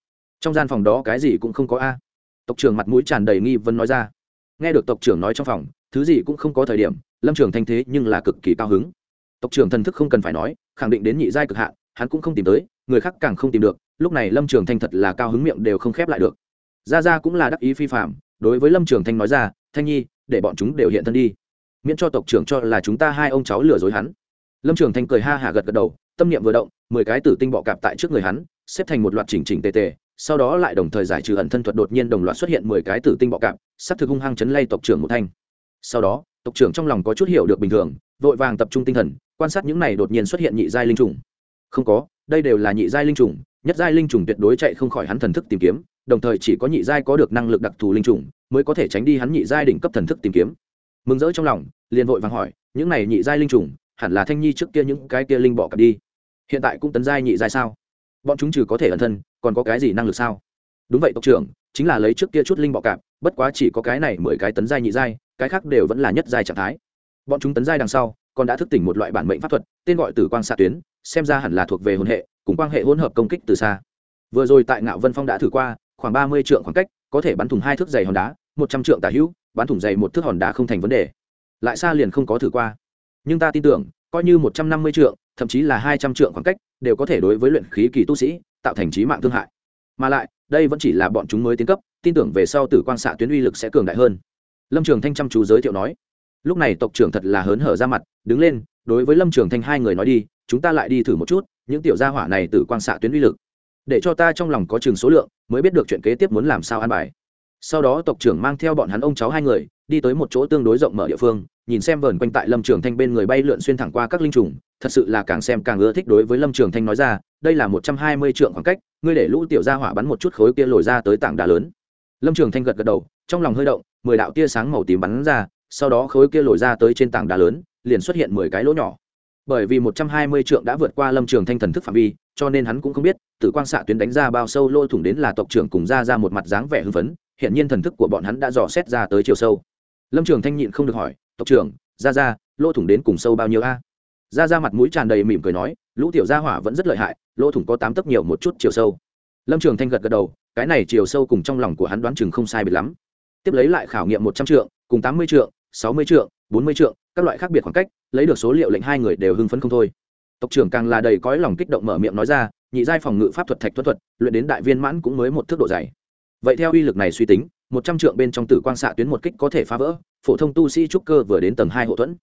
Trong gian phòng đó cái gì cũng không có a. Tộc trưởng mặt mũi tràn đầy nghi vấn nói ra. Nghe được tộc trưởng nói trong phòng, thứ gì cũng không có thời điểm, lâm trường thanh thế nhưng là cực kỳ cao hứng. Tộc trưởng thần thức không cần phải nói, khẳng định đến nhị giai cực hạn, hắn cũng không tìm tới, người khác càng không tìm được, lúc này lâm trường thanh thật là cao hứng miệng đều không khép lại được. Ra ra cũng là đắc ý phi phạm, đối với lâm trường thanh nói ra, thanh nhi, để bọn chúng đều hiện thân đi. Miễn cho tộc trưởng cho là chúng ta hai ông cháu lừa dối hắn. Lâm trường thanh cười ha hả gật gật đầu, tâm niệm vừa động, mười cái tử tinh bọ cạp tại trước người hắn, xếp thành một loạt chỉnh chỉnh tề tề sau đó lại đồng thời giải trừ ẩn thân thuật đột nhiên đồng loạt xuất hiện mười cái tử tinh bọ cạp s ắ c thực hung hăng chấn lay tộc trưởng một thanh. Sau đó, tộc trưởng trong lòng có chút hiểu được bình thường, vội vàng tập trung tinh thần, quan sát những này đột nhiên xuất hiện nhị giai linh trùng. Không có, đây đều là nhị giai linh trùng, nhất giai linh trùng tuyệt đối chạy không khỏi hắn thần thức tìm kiếm, đồng thời chỉ có nhị giai có được năng lực đặc thù linh trùng, mới có thể tránh đi hắn nhị giai đỉnh cấp thần thức tìm kiếm. Mừng rỡ trong lòng, liền vội vàng hỏi, những này nhị giai linh trùng, hẳn là thanh nhi trước kia những cái kia linh bọ cặp đi? Hiện tại cũng tấn giai nhị giai sao? Bọn chúng trừ có thể ẩn thân, còn có cái gì năng lực sao? Đúng vậy, tộc trưởng, chính là lấy trước kia chút linh bọ cạp, bất quá chỉ có cái này mười cái tấn giai nhị giai, cái khác đều vẫn là nhất giai trạng thái. Bọn chúng tấn giai đằng sau, còn đã thức tỉnh một loại bản mệnh pháp thuật, tên gọi từ quang xạ tuyến, xem ra hẳn là thuộc về hồn hệ, cùng quang hệ hỗn hợp công kích từ xa. Vừa rồi tại ngạo vân phong đã thử qua, khoảng ba mươi trượng khoảng cách, có thể bắn thủng hai thước dày hòn đá, một trăm trượng tả hữu, bắn thủng dày một thước hòn đá không thành vấn đề. Lại xa liền không có thử qua. Nhưng ta tin tưởng, coi như một trăm năm mươi trượng thậm chí là hai trăm trượng khoảng cách, đều có thể đối với luyện khí kỳ tu sĩ tạo thành trí mạng thương hại. Mà lại, đây vẫn chỉ là bọn chúng mới tiến cấp, tin tưởng về sau tử quang xạ tuyến uy lực sẽ cường đại hơn. Lâm trường thanh chăm chú giới thiệu nói, lúc này tộc trưởng thật là hớn hở ra mặt, đứng lên, đối với lâm trường thanh hai người nói đi, chúng ta lại đi thử một chút, những tiểu gia hỏa này tử quang xạ tuyến uy lực, để cho ta trong lòng có chừng số lượng, mới biết được chuyện kế tiếp muốn làm sao an bài sau đó tộc trưởng mang theo bọn hắn ông cháu hai người, đi tới một chỗ tương đối rộng mở địa phương, nhìn xem vờn quanh tại lâm trường thanh bên người bay lượn xuyên thẳng qua các linh trùng, thật sự là càng xem càng ưa thích đối với lâm trường thanh nói ra, đây là một trăm hai mươi trượng khoảng cách, ngươi để lũ tiểu gia hỏa bắn một chút khối kia lồi ra tới tảng đá lớn. Lâm trường thanh gật gật đầu, trong lòng hơi động, mười đạo tia sáng màu tím bắn ra, sau đó khối kia lồi ra tới trên tảng đá lớn, liền xuất hiện mười cái lỗ nhỏ. Bởi vì một trăm hai mươi trượng đã vượt qua lâm trường thanh thần thức phạm vi, cho nên hắn cũng không biết, tử quang xạ tuyến đánh ra bao sâu lỗ thủng đến là tộc trưởng cùng ra ra một mặt dáng vẻ hưng phấn hiện nhiên thần thức của bọn hắn đã dò xét ra tới chiều sâu. Lâm trường thanh nhịn không được hỏi, tộc trưởng ra ra lỗ thủng đến cùng sâu bao nhiêu a? Ra ra mặt mũi tràn đầy mỉm cười nói, lũ tiểu gia hỏa vẫn rất lợi hại, lỗ thủng có tám tấc nhiều một chút chiều sâu. Lâm trường thanh gật gật đầu, cái này chiều sâu cùng trong lòng của hắn đoán chừng không sai biệt lắm. Tiếp lấy lại khảo nghiệm một trăm trượng, cùng tám mươi trượng, sáu mươi trượng, bốn mươi trượng, các loại khác biệt khoảng cách, lấy được số liệu lệnh hai người đều hưng phấn không thôi. Tộc trưởng càng là đầy cõi lòng kích động mở miệng nói ra, nhị giai phòng ngự pháp thuật thạch thuật thuật, luyện đến đại viên mãn cũng mới một thước độ dày vậy theo uy lực này suy tính, một trăm trượng bên trong tử quang xạ tuyến một kích có thể phá vỡ, phổ thông tu sĩ trúc cơ vừa đến tầng hai hậu thuẫn.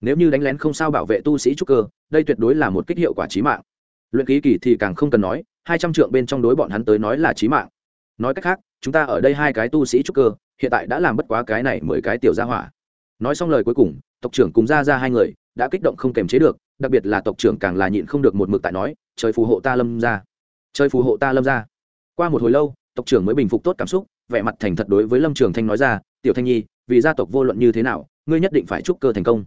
Nếu như đánh lén không sao bảo vệ tu sĩ trúc cơ, đây tuyệt đối là một kích hiệu quả trí mạng. Luyện ký kỳ thì càng không cần nói, hai trăm trượng bên trong đối bọn hắn tới nói là trí mạng. Nói cách khác, chúng ta ở đây hai cái tu sĩ trúc cơ, hiện tại đã làm bất quá cái này mười cái tiểu gia hỏa. Nói xong lời cuối cùng, tộc trưởng cùng ra ra hai người đã kích động không kềm chế được, đặc biệt là tộc trưởng càng là nhịn không được một mực tại nói, trời phù hộ ta lâm ra trời phù hộ ta lâm ra qua một hồi lâu tộc trưởng mới bình phục tốt cảm xúc, vẻ mặt thành thật đối với lâm trường thanh nói ra, tiểu thanh nhi, vì gia tộc vô luận như thế nào, ngươi nhất định phải chúc cơ thành công.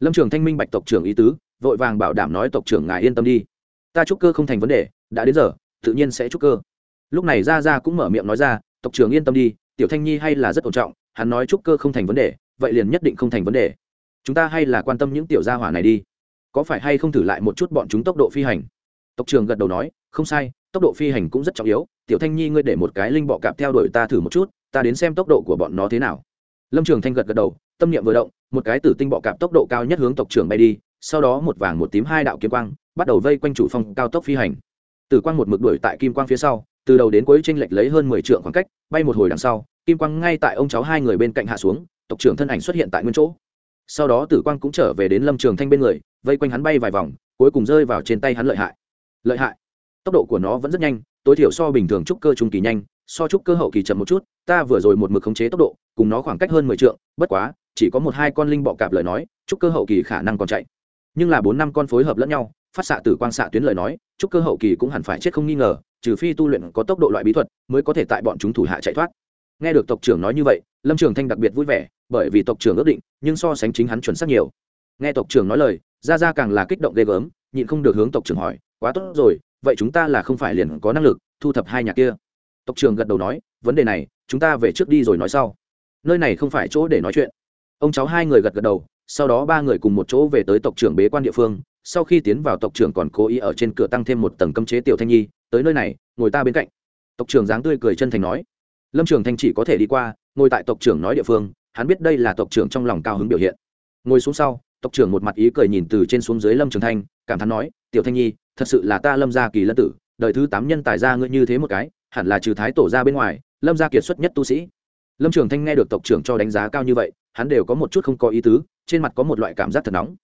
Lâm trường thanh minh bạch tộc trưởng ý tứ, vội vàng bảo đảm nói, tộc trưởng ngài yên tâm đi. Ta chúc cơ không thành vấn đề, đã đến giờ, tự nhiên sẽ chúc cơ. Lúc này ra ra cũng mở miệng nói ra, tộc trưởng yên tâm đi, tiểu thanh nhi hay là rất ổn trọng, hắn nói chúc cơ không thành vấn đề, vậy liền nhất định không thành vấn đề. Chúng ta hay là quan tâm những tiểu gia hỏa này đi. Có phải hay không thử lại một chút bọn chúng tốc độ phi hành? Tộc trưởng gật đầu nói, không sai, tốc độ phi hành cũng rất trọng yếu tiểu thanh nhi ngươi để một cái linh bọ cạp theo đuổi ta thử một chút, ta đến xem tốc độ của bọn nó thế nào. Lâm trường thanh gật gật đầu, tâm niệm vừa động, một cái tử tinh bọ cạp tốc độ cao nhất hướng tộc trưởng bay đi, sau đó một vàng một tím hai đạo kiếm quang, bắt đầu vây quanh chủ phong cao tốc phi hành. Tử quang một mực đuổi tại kim quang phía sau, từ đầu đến cuối tranh lệch lấy hơn mười trượng khoảng cách, bay một hồi đằng sau, kim quang ngay tại ông cháu hai người bên cạnh hạ xuống, tộc trưởng thân ảnh xuất hiện tại nguyên chỗ. Sau đó tử quang cũng trở về đến lâm trường thanh bên người, vây quanh hắn bay vài vòng, cuối cùng rơi vào trên tay hắn lợi hại. Lợi hại? Tốc độ của nó vẫn rất nhanh, tối thiểu so bình thường trúc cơ trung kỳ nhanh, so trúc cơ hậu kỳ chậm một chút, ta vừa rồi một mực khống chế tốc độ, cùng nó khoảng cách hơn mười trượng, bất quá, chỉ có một hai con linh bọ cạp lời nói, trúc cơ hậu kỳ khả năng còn chạy. Nhưng là bốn năm con phối hợp lẫn nhau, phát xạ tử quang xạ tuyến lời nói, trúc cơ hậu kỳ cũng hẳn phải chết không nghi ngờ, trừ phi tu luyện có tốc độ loại bí thuật, mới có thể tại bọn chúng thủ hạ chạy thoát. Nghe được tộc trưởng nói như vậy, lâm trường thanh đặc biệt vui vẻ, bởi vì tộc trưởng ước định, nhưng so sánh chính hắn chuẩn xác nhiều. Nghe tộc trưởng nói lời ra ra càng là kích động ghê gớm, nhịn không được hướng tộc trưởng hỏi, quá tốt rồi vậy chúng ta là không phải liền có năng lực thu thập hai nhà kia? Tộc trưởng gật đầu nói, vấn đề này, chúng ta về trước đi rồi nói sau. Nơi này không phải chỗ để nói chuyện. Ông cháu hai người gật gật đầu, sau đó ba người cùng một chỗ về tới tộc trưởng bế quan địa phương. Sau khi tiến vào tộc trưởng còn cố ý ở trên cửa tăng thêm một tầng cấm chế tiểu thanh nhi, tới nơi này, ngồi ta bên cạnh. Tộc trưởng dáng tươi cười chân thành nói. Lâm trường thanh chỉ có thể đi qua, ngồi tại tộc trưởng nói địa phương, hắn biết đây là tộc trưởng trong lòng cao hứng biểu hiện. Ngồi xuống sau, tộc trưởng một mặt ý cười nhìn từ trên xuống dưới lâm trường thanh, cảm thán nói, tiểu thanh nhi thật sự là ta lâm gia kỳ lân tử, đời thứ tám nhân tài ra ngươi như thế một cái, hẳn là trừ thái tổ ra bên ngoài, lâm gia kiệt xuất nhất tu sĩ. Lâm trường thanh nghe được tộc trưởng cho đánh giá cao như vậy, hắn đều có một chút không có ý tứ, trên mặt có một loại cảm giác thật nóng.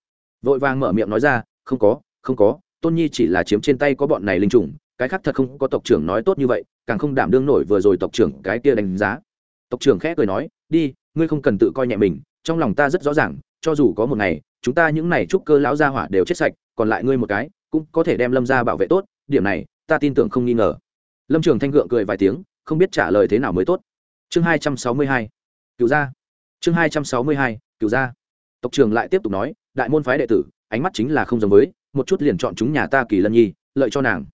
Vội vàng mở miệng nói ra, không có không có, tôn nhi chỉ là chiếm trên tay có bọn này linh trùng, cái khác thật không có tộc trưởng nói tốt như vậy, càng không đảm đương nổi vừa rồi tộc trưởng cái kia đánh giá. Tộc trưởng khẽ cười nói, đi, ngươi không cần tự coi nhẹ mình, trong lòng ta rất rõ ràng, cho dù có một ngày, chúng ta những này trúc cơ lão gia hỏa đều chết sạch, còn lại ngươi một cái cũng có thể đem lâm ra bảo vệ tốt, điểm này, ta tin tưởng không nghi ngờ. Lâm trường thanh gượng cười vài tiếng, không biết trả lời thế nào mới tốt. Chương hai trăm sáu mươi hai cựu gia. Chương hai trăm sáu mươi hai cựu gia. Tộc trưởng lại tiếp tục nói, đại môn phái đệ tử, ánh mắt chính là không giống với, một chút liền chọn chúng nhà ta kỳ lân nhi, lợi cho nàng.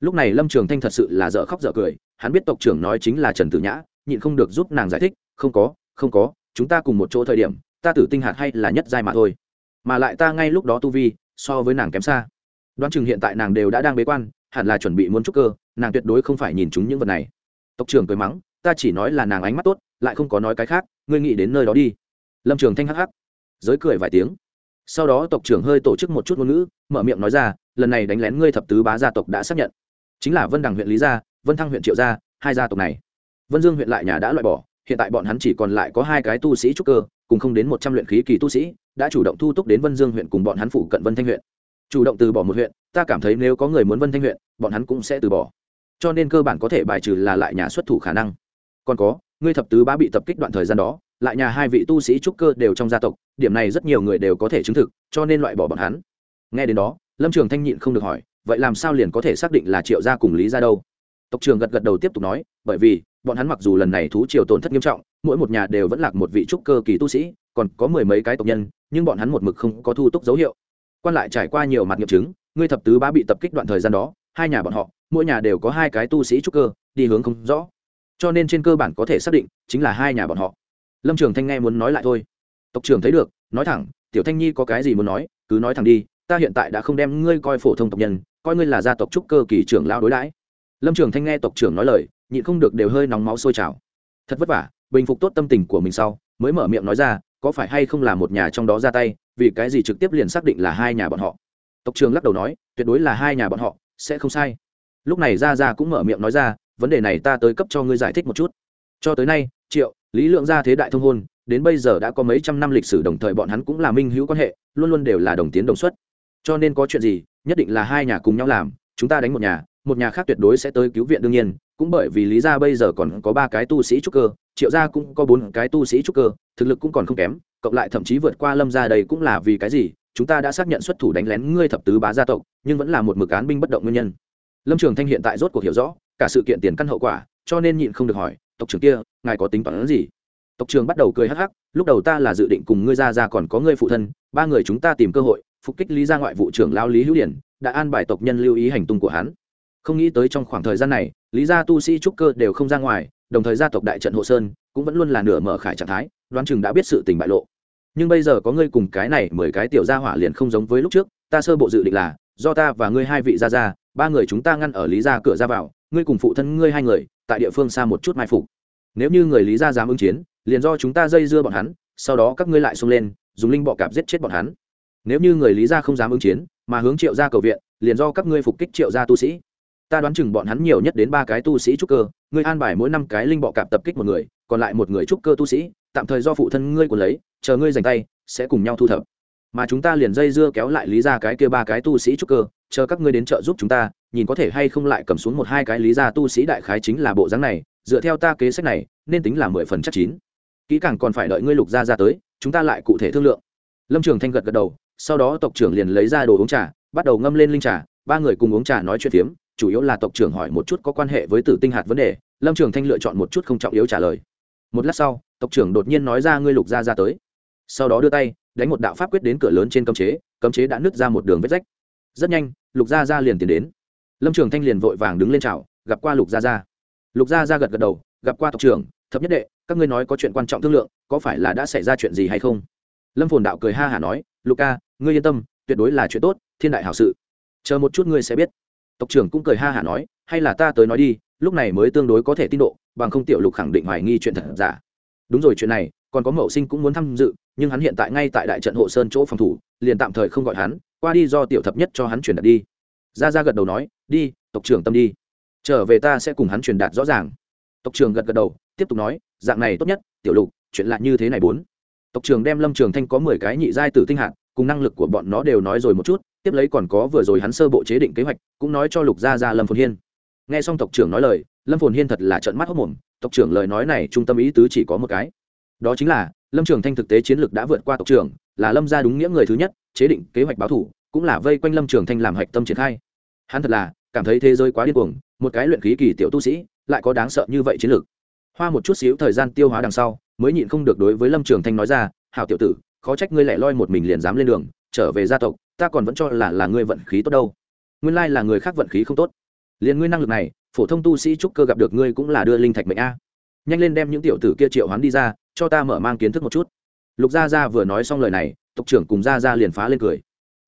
Lúc này lâm trường thanh thật sự là dở khóc dở cười, hắn biết tộc trưởng nói chính là trần tử nhã, nhịn không được giúp nàng giải thích, không có không có, chúng ta cùng một chỗ thời điểm, ta tử tinh hạt hay là nhất giai mà thôi. Mà lại ta ngay lúc đó tu vi, so với nàng kém xa đoán chừng hiện tại nàng đều đã đang bế quan, hẳn là chuẩn bị muốn trúc cơ, nàng tuyệt đối không phải nhìn chúng những vật này. Tộc trưởng cười mắng, ta chỉ nói là nàng ánh mắt tốt, lại không có nói cái khác, ngươi nghĩ đến nơi đó đi. Lâm trường thanh hắc hắc, giới cười vài tiếng. Sau đó tộc trưởng hơi tổ chức một chút ngôn ngữ, mở miệng nói ra, lần này đánh lén ngươi thập tứ bá gia tộc đã xác nhận. Chính là vân đằng huyện lý gia, vân thăng huyện triệu gia, hai gia tộc này. Vân dương huyện lại nhà đã loại bỏ, hiện tại bọn hắn chỉ còn lại có hai cái tu sĩ trúc cơ, cùng không đến một trăm luyện khí kỳ tu sĩ, đã chủ động thu túc đến vân dương huyện cùng bọn hắn phụ cận vân thanh huyện chủ động từ bỏ một huyện, ta cảm thấy nếu có người muốn vân thanh huyện, bọn hắn cũng sẽ từ bỏ. Cho nên cơ bản có thể bài trừ là lại nhà xuất thủ khả năng. Còn có, ngươi thập tứ bá bị tập kích đoạn thời gian đó, lại nhà hai vị tu sĩ trúc cơ đều trong gia tộc, điểm này rất nhiều người đều có thể chứng thực, cho nên loại bỏ bọn hắn. Nghe đến đó, lâm trường thanh nhịn không được hỏi, vậy làm sao liền có thể xác định là triệu gia cùng lý gia đâu? Tộc trường gật gật đầu tiếp tục nói, bởi vì, bọn hắn mặc dù lần này thú triều tổn thất nghiêm trọng, mỗi một nhà đều vẫn lạc một vị trúc cơ kỳ tu sĩ, còn có mười mấy cái tộc nhân, nhưng bọn hắn một mực không có thu túc dấu hiệu quan lại trải qua nhiều mặt nghiệm chứng, ngươi thập tứ bá bị tập kích đoạn thời gian đó, hai nhà bọn họ, mỗi nhà đều có hai cái tu sĩ trúc cơ, đi hướng không rõ. Cho nên trên cơ bản có thể xác định chính là hai nhà bọn họ. Lâm trường thanh nghe muốn nói lại thôi. Tộc trưởng thấy được, nói thẳng, tiểu thanh nhi có cái gì muốn nói, cứ nói thẳng đi, ta hiện tại đã không đem ngươi coi phổ thông tộc nhân, coi ngươi là gia tộc trúc cơ kỳ trưởng lao đối đãi. Lâm trường thanh nghe tộc trưởng nói lời, nhịn không được đều hơi nóng máu sôi trào. Thật vất vả, bình phục tốt tâm tình của mình sau, mới mở miệng nói ra, có phải hay không là một nhà trong đó ra tay vì cái gì trực tiếp liền xác định là hai nhà bọn họ? Tộc Trường lắc đầu nói, tuyệt đối là hai nhà bọn họ, sẽ không sai. Lúc này ra ra cũng mở miệng nói ra, vấn đề này ta tới cấp cho ngươi giải thích một chút. Cho tới nay, triệu, lý lượng gia thế đại thông hôn, đến bây giờ đã có mấy trăm năm lịch sử đồng thời bọn hắn cũng là minh hữu quan hệ, luôn luôn đều là đồng tiến đồng xuất. Cho nên có chuyện gì, nhất định là hai nhà cùng nhau làm, chúng ta đánh một nhà một nhà khác tuyệt đối sẽ tới cứu viện đương nhiên, cũng bởi vì lý gia bây giờ còn có ba cái tu sĩ trúc cơ, triệu gia cũng có bốn cái tu sĩ trúc cơ, thực lực cũng còn không kém cộng lại thậm chí vượt qua lâm gia đây cũng là vì cái gì? Chúng ta đã xác nhận xuất thủ đánh lén ngươi thập tứ bá gia tộc, nhưng vẫn là một mực án binh bất động nguyên nhân. Lâm trường thanh hiện tại rốt cuộc hiểu rõ, cả sự kiện tiền căn hậu quả, cho nên nhịn không được hỏi, tộc trưởng kia, ngài có tính toán gì? Tộc trưởng bắt đầu cười hắc hắc, lúc đầu ta là dự định cùng ngươi ra ra còn có ngươi phụ thân, ba người chúng ta tìm cơ hội, phục kích lý gia ngoại vụ trưởng lao lý hữu điển, đã an bài tộc nhân lưu ý hành tung của hắn. Không nghĩ tới trong khoảng thời gian này, lý gia tu sĩ trúc cơ đều không ra ngoài, đồng thời gia tộc đại trận hộ sơn cũng vẫn luôn là nửa mở khải trạng thái, đoán chừng đã biết sự tình bại lộ nhưng bây giờ có ngươi cùng cái này mười cái tiểu gia hỏa liền không giống với lúc trước, ta sơ bộ dự định là, do ta và ngươi hai vị gia gia, ba người chúng ta ngăn ở lý gia cửa ra vào, ngươi cùng phụ thân ngươi hai người, tại địa phương xa một chút mai phục. Nếu như người lý gia dám ứng chiến, liền do chúng ta dây dưa bọn hắn, sau đó các ngươi lại xông lên, dùng linh bọ cạp giết chết bọn hắn. Nếu như người lý gia không dám ứng chiến, mà hướng triệu gia cầu viện, liền do các ngươi phục kích triệu gia tu sĩ. Ta đoán chừng bọn hắn nhiều nhất đến ba cái tu sĩ trúc cơ, ngươi an bài mỗi năm cái linh bọ cạp tập kích một người, còn lại một người trúc cơ tu sĩ tạm thời do phụ thân ngươi của lấy, chờ ngươi dành tay, sẽ cùng nhau thu thập. Mà chúng ta liền dây dưa kéo lại lý ra cái kia ba cái tu sĩ trúc cơ, chờ các ngươi đến trợ giúp chúng ta, nhìn có thể hay không lại cầm xuống một hai cái lý ra tu sĩ đại khái chính là bộ dáng này, dựa theo ta kế sách này, nên tính là mười phần chắc chín. Kỹ càng còn phải đợi ngươi lục gia ra tới, chúng ta lại cụ thể thương lượng. Lâm trường thanh gật gật đầu, sau đó tộc trưởng liền lấy ra đồ uống trà, bắt đầu ngâm lên linh trà, ba người cùng uống trà nói chuyện phiếm, chủ yếu là tộc trưởng hỏi một chút có quan hệ với tử tinh hạt vấn đề. Lâm trường thanh lựa chọn một chút không trọng yếu trả lời. Một lát sau tộc trưởng đột nhiên nói ra ngươi lục gia ra tới. Sau đó đưa tay, đánh một đạo pháp quyết đến cửa lớn trên cấm chế cấm chế đã nứt ra một đường vết rách. Rất nhanh, lục gia ra liền tiến đến. Lâm trường thanh liền vội vàng đứng lên chào, gặp qua lục gia ra. Lục gia ra gật gật đầu, gặp qua tộc trưởng, thập nhất đệ, các ngươi nói có chuyện quan trọng thương lượng, có phải là đã xảy ra chuyện gì hay không? Lâm phồn đạo cười ha hả nói, lục ca, ngươi yên tâm, tuyệt đối là chuyện tốt, thiên đại hảo sự. Chờ một chút ngươi sẽ biết. Tộc trưởng cũng cười ha hả nói, hay là ta tới nói đi, lúc này mới tương đối có thể tin độ, bằng không tiểu lục khẳng định hoài nghi chuyện thật giả đúng rồi, chuyện này, còn có mậu sinh cũng muốn tham dự, nhưng hắn hiện tại ngay tại đại trận hộ sơn chỗ phòng thủ, liền tạm thời không gọi hắn, qua đi do tiểu thập nhất cho hắn truyền đạt đi. Ra ra gật đầu nói, đi, tộc trưởng tâm đi. Trở về ta sẽ cùng hắn truyền đạt rõ ràng. Tộc trưởng gật gật đầu, tiếp tục nói, dạng này tốt nhất, tiểu lục, chuyện lạ như thế này bốn. Tộc trưởng đem lâm trường thanh có mười cái nhị giai tử tinh hạt, cùng năng lực của bọn nó đều nói rồi một chút, tiếp lấy còn có vừa rồi hắn sơ bộ chế định kế hoạch, cũng nói cho lục gia gia lâm phồn hiên. Nghe xong tộc trưởng nói lời lâm phồn hiên thật là trợn mắt hốc mồm, tộc trưởng lời nói này trung tâm ý tứ chỉ có một cái. Đó chính là, lâm trường thanh thực tế chiến lược đã vượt qua tộc trưởng, là lâm gia đúng nghĩa người thứ nhất, chế định kế hoạch báo thủ, cũng là vây quanh lâm trường thanh làm hạch tâm triển khai. Hắn thật là, cảm thấy thế giới quá điên cuồng, một cái luyện khí kỳ tiểu tu sĩ, lại có đáng sợ như vậy chiến lược. Hoa một chút xíu thời gian tiêu hóa đằng sau, mới nhịn không được đối với lâm trường thanh nói ra, hảo tiểu tử, khó trách ngươi lẻ loi một mình liền dám lên đường, trở về gia tộc, ta còn vẫn cho là là ngươi vận khí tốt đâu. Nguyên lai là người khác vận khí không tốt. Liền ngươi năng lực này phổ thông tu sĩ trúc cơ gặp được ngươi cũng là đưa linh thạch mệnh a. Nhanh lên đem những tiểu tử kia triệu hoán đi ra, cho ta mở mang kiến thức một chút. Lục gia gia vừa nói xong lời này, tộc trưởng cùng gia gia liền phá lên cười.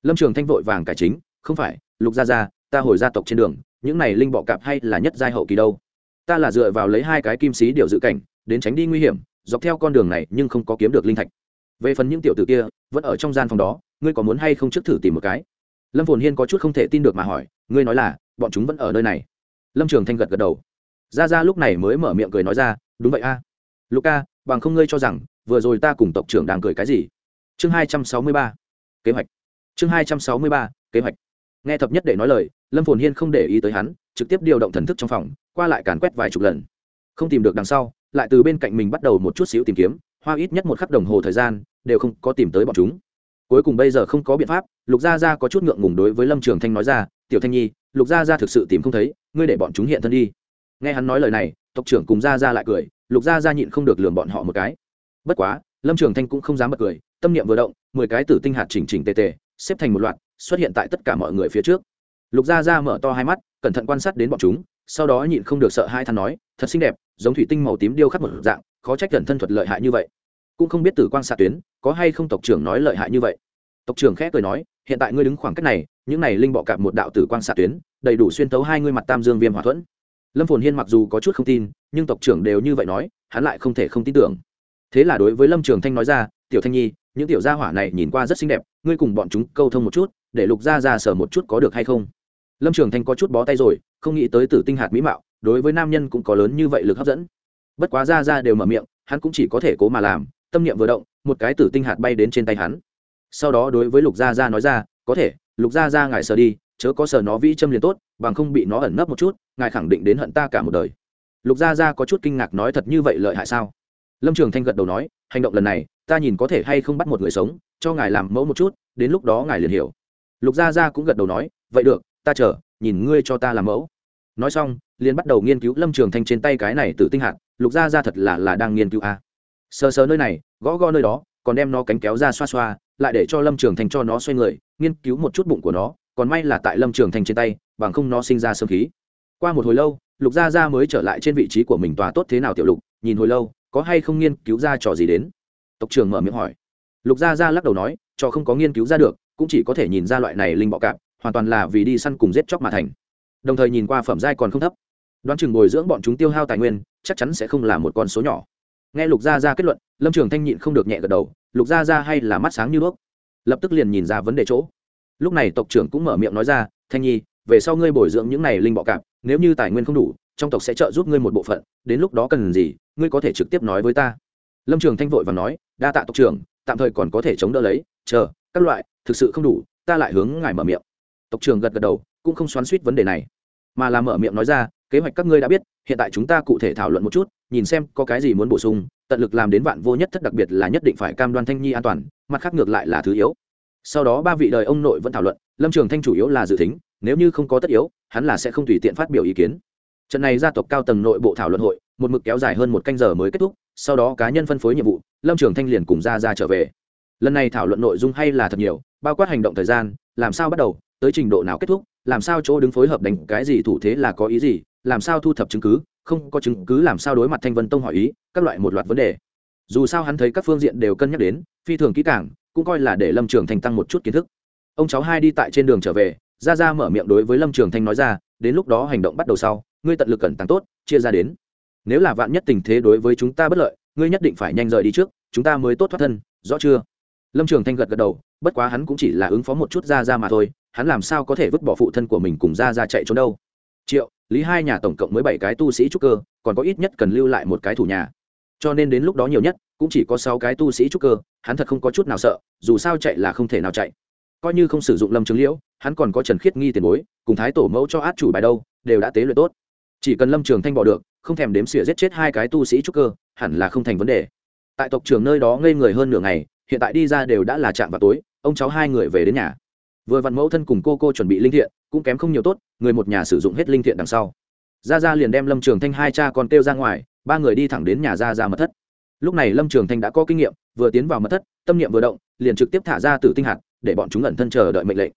Lâm trường thanh vội vàng cải chính, không phải, lục gia gia, ta hồi gia tộc trên đường, những này linh bọ cạp hay là nhất giai hậu kỳ đâu. Ta là dựa vào lấy hai cái kim sĩ điều dự cảnh, đến tránh đi nguy hiểm, dọc theo con đường này nhưng không có kiếm được linh thạch. Về phần những tiểu tử kia, vẫn ở trong gian phòng đó, ngươi có muốn hay không trước thử tìm một cái? Lâm phồn hiên có chút không thể tin được mà hỏi, ngươi nói là, bọn chúng vẫn ở nơi này lâm trường thanh gật gật đầu ra ra lúc này mới mở miệng cười nói ra đúng vậy a à. luca bằng không ngươi cho rằng vừa rồi ta cùng tộc trưởng đang cười cái gì chương hai trăm sáu mươi ba kế hoạch chương hai trăm sáu mươi ba kế hoạch nghe thập nhất để nói lời lâm phồn hiên không để ý tới hắn trực tiếp điều động thần thức trong phòng qua lại càn quét vài chục lần không tìm được đằng sau lại từ bên cạnh mình bắt đầu một chút xíu tìm kiếm hoa ít nhất một khắc đồng hồ thời gian đều không có tìm tới bọn chúng cuối cùng bây giờ không có biện pháp lục gia gia có chút ngượng ngùng đối với lâm trường thanh nói ra tiểu thanh nhi lục gia gia thực sự tìm không thấy ngươi để bọn chúng hiện thân đi. Nghe hắn nói lời này, tộc trưởng cùng gia gia lại cười, lục gia gia nhịn không được lường bọn họ một cái. Bất quá, lâm trường thanh cũng không dám bật cười, tâm niệm vừa động, mười cái tử tinh hạt chỉnh chỉnh tề tề, xếp thành một loạt, xuất hiện tại tất cả mọi người phía trước. Lục gia gia mở to hai mắt, cẩn thận quan sát đến bọn chúng, sau đó nhịn không được sợ hai thằng nói, thật xinh đẹp, giống thủy tinh màu tím điêu khắc một dạng, khó trách cẩn thân thuật lợi hại như vậy. Cũng không biết tử quang xạ tuyến có hay không tộc trưởng nói lợi hại như vậy. Tộc trưởng khẽ cười nói, hiện tại ngươi đứng khoảng cách này những này linh bọ cạp một đạo tử quang xạ tuyến, đầy đủ xuyên tấu hai ngươi mặt tam dương viêm hỏa thuẫn. Lâm phồn hiên mặc dù có chút không tin, nhưng tộc trưởng đều như vậy nói, hắn lại không thể không tin tưởng. Thế là đối với lâm trường thanh nói ra, tiểu thanh nhi, những tiểu gia hỏa này nhìn qua rất xinh đẹp, ngươi cùng bọn chúng câu thông một chút, để lục gia ra sở một chút có được hay không? Lâm trường thanh có chút bó tay rồi, không nghĩ tới tử tinh hạt mỹ mạo, đối với nam nhân cũng có lớn như vậy lực hấp dẫn. Bất quá ra ra đều mở miệng, hắn cũng chỉ có thể cố mà làm, tâm niệm vừa động, một cái tử tinh hạt bay đến trên tay hắn. Sau đó đối với lục gia gia nói ra, có thể lục gia gia ngài sờ đi, chớ có sờ nó vĩ châm liền tốt, bằng không bị nó ẩn nấp một chút, ngài khẳng định đến hận ta cả một đời. Lục gia gia có chút kinh ngạc nói thật như vậy lợi hại sao? Lâm trường thanh gật đầu nói, hành động lần này, ta nhìn có thể hay không bắt một người sống, cho ngài làm mẫu một chút, đến lúc đó ngài liền hiểu. Lục gia gia cũng gật đầu nói, vậy được, ta chờ, nhìn ngươi cho ta làm mẫu. Nói xong, liền bắt đầu nghiên cứu lâm trường thanh trên tay cái này từ tinh hạt, lục gia gia thật là là đang nghiên cứu a. Sờ sờ nơi này, gõ gõ nơi đó, còn đem nó cánh kéo ra xoa xoa lại để cho lâm trường thanh cho nó xoay người, nghiên cứu một chút bụng của nó, còn may là tại lâm trường thanh trên tay, bằng không nó sinh ra sơ khí. Qua một hồi lâu, lục gia gia mới trở lại trên vị trí của mình tòa tốt thế nào tiểu lục, nhìn hồi lâu, có hay không nghiên cứu ra trò gì đến? Tộc trưởng mở miệng hỏi. Lục gia gia lắc đầu nói, trò không có nghiên cứu ra được, cũng chỉ có thể nhìn ra loại này linh bọ cạp, hoàn toàn là vì đi săn cùng giết chóc mà thành. Đồng thời nhìn qua phẩm giai còn không thấp. Đoán chừng bồi dưỡng bọn chúng tiêu hao tài nguyên, chắc chắn sẽ không là một con số nhỏ. Nghe lục gia gia kết luận, lâm trường thanh nhịn không được nhẹ gật đầu lục gia gia hay là mắt sáng như đuốc? Lập tức liền nhìn ra vấn đề chỗ. Lúc này tộc trưởng cũng mở miệng nói ra, thanh nhi, về sau ngươi bồi dưỡng những này linh bọ cạp, nếu như tài nguyên không đủ, trong tộc sẽ trợ giúp ngươi một bộ phận, đến lúc đó cần gì, ngươi có thể trực tiếp nói với ta. Lâm trường thanh vội và nói, đa tạ tộc trưởng, tạm thời còn có thể chống đỡ lấy, chờ, các loại, thực sự không đủ, ta lại hướng ngài mở miệng. Tộc trưởng gật gật đầu, cũng không xoắn suýt vấn đề này, mà là mở miệng nói ra, kế hoạch các ngươi đã biết, hiện tại chúng ta cụ thể thảo luận một chút, nhìn xem có cái gì muốn bổ sung tận lực làm đến vạn vô nhất thất đặc biệt là nhất định phải cam đoan thanh nhi an toàn, mặt khác ngược lại là thứ yếu. Sau đó ba vị đời ông nội vẫn thảo luận, lâm trường thanh chủ yếu là dự tính, nếu như không có tất yếu, hắn là sẽ không tùy tiện phát biểu ý kiến. Trận này gia tộc cao tầng nội bộ thảo luận hội, một mực kéo dài hơn một canh giờ mới kết thúc, sau đó cá nhân phân phối nhiệm vụ, lâm trường thanh liền cùng ra ra trở về. Lần này thảo luận nội dung hay là thật nhiều, bao quát hành động thời gian, làm sao bắt đầu, tới trình độ nào kết thúc, làm sao chỗ đứng phối hợp đánh cái gì thủ thế là có ý gì, làm sao thu thập chứng cứ không có chứng cứ làm sao đối mặt thanh vân tông hỏi ý, các loại một loạt vấn đề. Dù sao hắn thấy các phương diện đều cân nhắc đến, phi thường kỹ càng, cũng coi là để lâm trường thanh tăng một chút kiến thức. Ông cháu hai đi tại trên đường trở về ra ra mở miệng đối với lâm trường thanh nói ra, đến lúc đó hành động bắt đầu sau, ngươi tận lực cẩn tăng tốt, chia ra đến. Nếu là vạn nhất tình thế đối với chúng ta bất lợi, ngươi nhất định phải nhanh rời đi trước, chúng ta mới tốt thoát thân, rõ chưa? Lâm trường thanh gật gật đầu, bất quá hắn cũng chỉ là ứng phó một chút ra ra mà thôi, hắn làm sao có thể vứt bỏ phụ thân của mình cùng ra ra chạy trốn đâu? Triệu, lý hai nhà tổng cộng mới bảy cái tu sĩ trúc cơ, còn có ít nhất cần lưu lại một cái thủ nhà. Cho nên đến lúc đó nhiều nhất, cũng chỉ có sáu cái tu sĩ trúc cơ, hắn thật không có chút nào sợ, dù sao chạy là không thể nào chạy. Coi như không sử dụng lâm trường liễu, hắn còn có trần khiết nghi tiền bối, cùng thái tổ mẫu cho át chủ bài đâu, đều đã tế luyện tốt. Chỉ cần lâm trường thanh bỏ được, không thèm đếm xỉa giết chết hai cái tu sĩ trúc cơ, hẳn là không thành vấn đề. Tại tộc trường nơi đó ngây người hơn nửa ngày, hiện tại đi ra đều đã là chạm vào tối, ông cháu hai người về đến nhà vừa vặn mẫu thân cùng cô cô chuẩn bị linh thiện, cũng kém không nhiều tốt, người một nhà sử dụng hết linh thiện đằng sau. Gia gia liền đem lâm trường thanh hai cha con kêu ra ngoài, ba người đi thẳng đến nhà gia ra mật thất. Lúc này lâm trường thanh đã có kinh nghiệm, vừa tiến vào mật thất, tâm niệm vừa động, liền trực tiếp thả ra tử tinh hạt, để bọn chúng ẩn thân chờ đợi mệnh lệnh.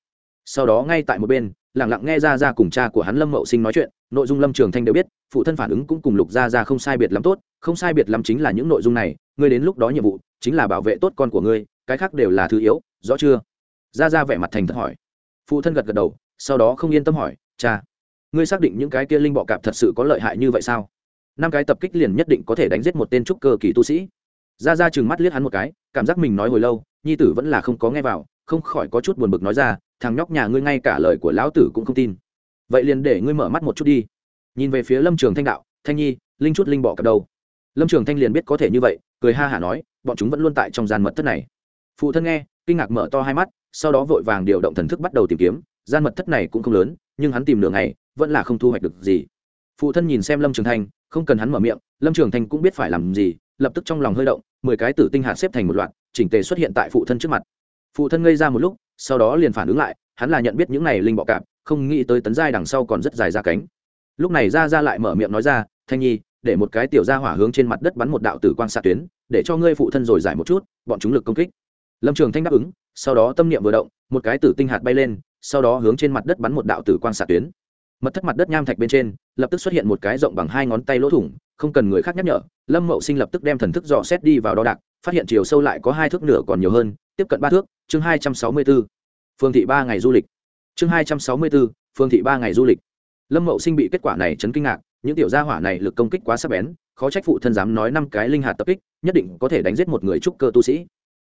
Sau đó ngay tại một bên lẳng lặng nghe ra ra cùng cha của hắn lâm mậu sinh nói chuyện, nội dung lâm trường thanh đều biết, phụ thân phản ứng cũng cùng lục ra ra không sai biệt lắm tốt, không sai biệt lắm chính là những nội dung này, ngươi đến lúc đó nhiệm vụ, chính là bảo vệ tốt con của ngươi, cái khác đều là thứ yếu, rõ chưa? Ra ra vẻ mặt thành thật hỏi. Phụ thân gật gật đầu, sau đó không yên tâm hỏi, cha, ngươi xác định những cái kia linh bọ cạp thật sự có lợi hại như vậy sao? Năm cái tập kích liền nhất định có thể đánh giết một tên trúc cơ kỳ tu sĩ. Ra ra chừng mắt liếc hắn một cái, cảm giác mình nói hồi lâu, nhi tử vẫn là không có nghe vào, không khỏi có chút buồn bực nói ra, thằng nhóc nhà ngươi ngay cả lời của lão tử cũng không tin. Vậy liền để ngươi mở mắt một chút đi. Nhìn về phía lâm trường thanh đạo, thanh nhi, linh chút linh bọ cặp đâu? Lâm trường thanh liền biết có thể như vậy, cười ha hả nói, bọn chúng vẫn luôn tại trong gian mật thất này. Phụ thân nghe kinh ngạc mở to hai mắt, sau đó vội vàng điều động thần thức bắt đầu tìm kiếm. Gian mật thất này cũng không lớn, nhưng hắn tìm nửa ngày, vẫn là không thu hoạch được gì. Phụ thân nhìn xem lâm trường thanh, không cần hắn mở miệng, lâm trường thanh cũng biết phải làm gì, lập tức trong lòng hơi động, mười cái tử tinh hạt xếp thành một loạt, chỉnh tề xuất hiện tại phụ thân trước mặt. Phụ thân ngây ra một lúc, sau đó liền phản ứng lại, hắn là nhận biết những này linh bọ cạp, không nghĩ tới tấn giai đằng sau còn rất dài ra cánh. Lúc này ra ra lại mở miệng nói ra, thanh nhi, để một cái tiểu ra hỏa hướng trên mặt đất bắn một đạo tử quang xạ tuyến, để cho ngươi phụ thân rồi giải một chút, bọn chúng lực công kích lâm trường thanh đáp ứng, sau đó tâm niệm vừa động, một cái tử tinh hạt bay lên, sau đó hướng trên mặt đất bắn một đạo tử quang xạ tuyến. Mật thất mặt đất nham thạch bên trên, lập tức xuất hiện một cái rộng bằng hai ngón tay lỗ thủng, không cần người khác nhắc nhở, lâm mậu sinh lập tức đem thần thức dò xét đi vào đo đạc, phát hiện chiều sâu lại có hai thước nửa còn nhiều hơn, tiếp cận ba thước, chương hai trăm sáu mươi b ố phương thị ba ngày du lịch. Chương hai trăm sáu mươi b ố phương thị ba ngày du lịch. Lâm mậu sinh bị kết quả này chấn kinh ngạc, những tiểu gia hỏa này lực công kích quá sắc bén, khó trách phụ thân dám nói năm cái linh hạt tập kích, nhất định có thể đánh giết một người trúc cơ tu sĩ.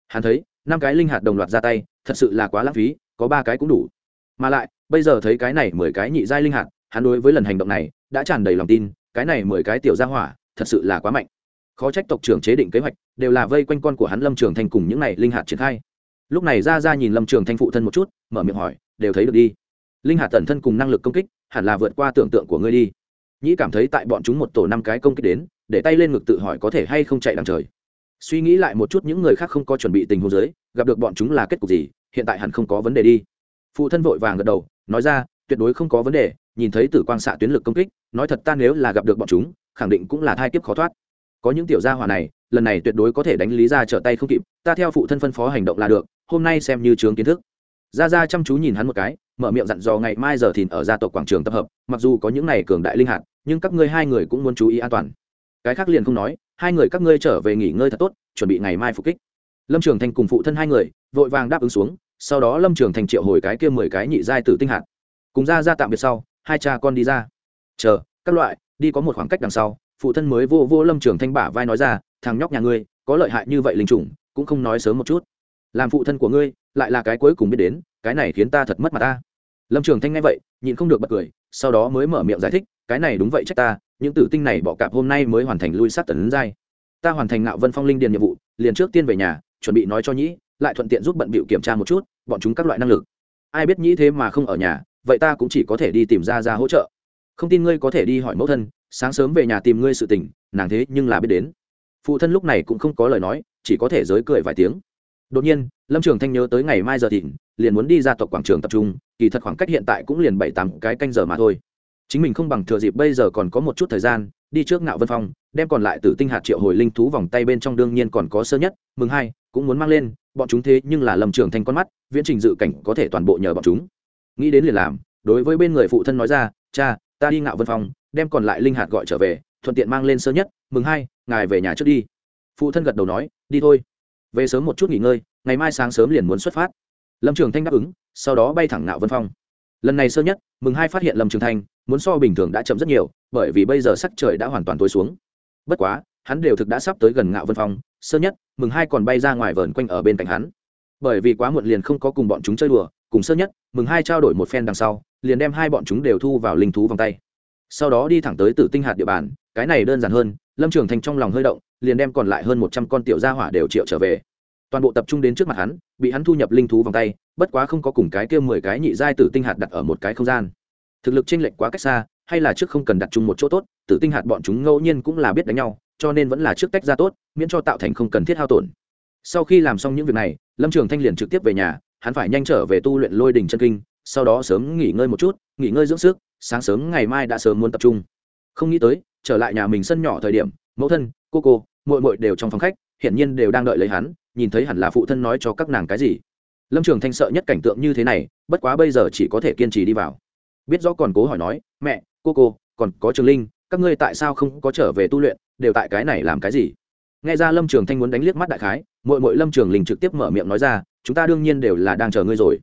Hắn thấy năm cái linh hạt đồng loạt ra tay, thật sự là quá lãng phí, có ba cái cũng đủ. Mà lại, bây giờ thấy cái này mười cái nhị giai linh hạt, hắn đối với lần hành động này đã tràn đầy lòng tin, cái này mười cái tiểu gia hỏa, thật sự là quá mạnh. Khó trách tộc trưởng chế định kế hoạch, đều là vây quanh con của hắn lâm trường thanh cùng những này linh hạt triển khai. Lúc này ra ra nhìn lâm trường thanh phụ thân một chút, mở miệng hỏi, đều thấy được đi. Linh hạt tẩn thân cùng năng lực công kích, hẳn là vượt qua tưởng tượng của ngươi đi. Nhĩ cảm thấy tại bọn chúng một tổ năm cái công kích đến, để tay lên ngực tự hỏi có thể hay không chạy đằng trời suy nghĩ lại một chút những người khác không có chuẩn bị tình huống giới gặp được bọn chúng là kết cục gì, hiện tại hẳn không có vấn đề đi. Phụ thân vội vàng gật đầu, nói ra, tuyệt đối không có vấn đề, nhìn thấy tử quang xạ tuyến lực công kích, nói thật ta nếu là gặp được bọn chúng, khẳng định cũng là thai kiếp khó thoát. Có những tiểu gia hỏa này, lần này tuyệt đối có thể đánh lý ra trở tay không kịp, ta theo phụ thân phân phó hành động là được, hôm nay xem như trường kiến thức. Ra ra chăm chú nhìn hắn một cái, mở miệng dặn dò ngày mai giờ thìn ở gia tộc quảng trường tập hợp, mặc dù có những này cường đại linh hạt, nhưng các ngươi hai người cũng muốn chú ý an toàn. Cái khác liền không nói hai người các ngươi trở về nghỉ ngơi thật tốt, chuẩn bị ngày mai phục kích. Lâm trường thành cùng phụ thân hai người, vội vàng đáp ứng xuống, sau đó lâm trường thành triệu hồi cái kia mười cái nhị giai tử tinh hạt. Cùng ra ra tạm biệt sau, hai cha con đi ra. Chờ, các loại, đi có một khoảng cách đằng sau, phụ thân mới vô vô lâm trường thanh bả vai nói ra, thằng nhóc nhà ngươi, có lợi hại như vậy linh chủng cũng không nói sớm một chút. Làm phụ thân của ngươi, lại là cái cuối cùng biết đến, cái này khiến ta thật mất mặt ta. Lâm trường thanh nghe vậy, nhịn không được bật cười, sau đó mới mở miệng giải thích cái này đúng vậy trách ta, những tử tinh này bỏ cạp hôm nay mới hoàn thành lui sát tần giai. Ta hoàn thành ngạo vân phong linh điền nhiệm vụ, liền trước tiên về nhà, chuẩn bị nói cho nhĩ, lại thuận tiện giúp bận bịu kiểm tra một chút, bọn chúng các loại năng lực. Ai biết nhĩ thế mà không ở nhà, vậy ta cũng chỉ có thể đi tìm ra ra hỗ trợ. Không tin ngươi có thể đi hỏi mẫu thân, sáng sớm về nhà tìm ngươi sự tình, nàng thế nhưng là biết đến. Phụ thân lúc này cũng không có lời nói, chỉ có thể giới cười vài tiếng. Đột nhiên, lâm trường thanh nhớ tới ngày mai giờ thịnh liền muốn đi ra tộc quảng trường tập trung, kỳ thật khoảng cách hiện tại cũng liền bảy tám cái canh giờ mà thôi chính mình không bằng thừa dịp bây giờ còn có một chút thời gian, đi trước ngạo vân phong, đem còn lại tử tinh hạt triệu hồi linh thú vòng tay bên trong đương nhiên còn có sơ nhất, mừng hai, cũng muốn mang lên, bọn chúng thế nhưng là lâm trường thành con mắt, viễn trình dự cảnh có thể toàn bộ nhờ bọn chúng. Nghĩ đến liền làm, đối với bên người phụ thân nói ra, cha, ta đi ngạo vân phong, đem còn lại linh hạt gọi trở về, thuận tiện mang lên sơ nhất, mừng hai, ngài về nhà trước đi. Phụ thân gật đầu nói, đi thôi. Về sớm một chút nghỉ ngơi, ngày mai sáng sớm liền muốn xuất phát. Lâm trường thanh đáp ứng, sau đó bay thẳng ngạo vân phong. Lần này sơ nhất, mừng hai phát hiện lâm trường thanh muốn so bình thường đã chậm rất nhiều, bởi vì bây giờ sắc trời đã hoàn toàn tối xuống. Bất quá, hắn đều thực đã sắp tới gần ngạo vân phong sơ nhất, mừng hai còn bay ra ngoài vờn quanh ở bên cạnh hắn. Bởi vì quá muộn liền không có cùng bọn chúng chơi đùa, cùng sơ nhất, mừng hai trao đổi một phen đằng sau, liền đem hai bọn chúng đều thu vào linh thú vòng tay. Sau đó đi thẳng tới tử tinh hạt địa bàn, cái này đơn giản hơn, lâm trường thành trong lòng hơi động, liền đem còn lại hơn một trăm con tiểu gia hỏa đều triệu trở về. Toàn bộ tập trung đến trước mặt hắn, bị hắn thu nhập linh thú vòng tay, bất quá không có cùng cái kia mười cái nhị giai tử tinh hạt đặt ở một cái không gian thực lực chênh lệch quá cách xa, hay là trước không cần đặt chung một chỗ tốt tự tinh hạt bọn chúng ngẫu nhiên cũng là biết đánh nhau, cho nên vẫn là trước tách ra tốt, miễn cho tạo thành không cần thiết hao tổn. Sau khi làm xong những việc này, lâm trường thanh liền trực tiếp về nhà, hắn phải nhanh trở về tu luyện lôi đình chân kinh, sau đó sớm nghỉ ngơi một chút, nghỉ ngơi dưỡng sức, sáng sớm ngày mai đã sớm muốn tập trung. Không nghĩ tới, trở lại nhà mình sân nhỏ thời điểm, mẫu thân, cô cô mội mội đều trong phòng khách, hiển nhiên đều đang đợi lấy hắn, nhìn thấy hẳn là phụ thân nói cho các nàng cái gì. Lâm trường thanh sợ nhất cảnh tượng như thế này, bất quá bây giờ chỉ có thể kiên trì đi vào biết rõ còn cố hỏi nói, mẹ, cô cô, còn có trường linh, các ngươi tại sao không có trở về tu luyện, đều tại cái này làm cái gì? Nghe ra lâm trường thanh muốn đánh liếc mắt đại khái mội mội lâm trường linh trực tiếp mở miệng nói ra, chúng ta đương nhiên đều là đang chờ ngươi rồi.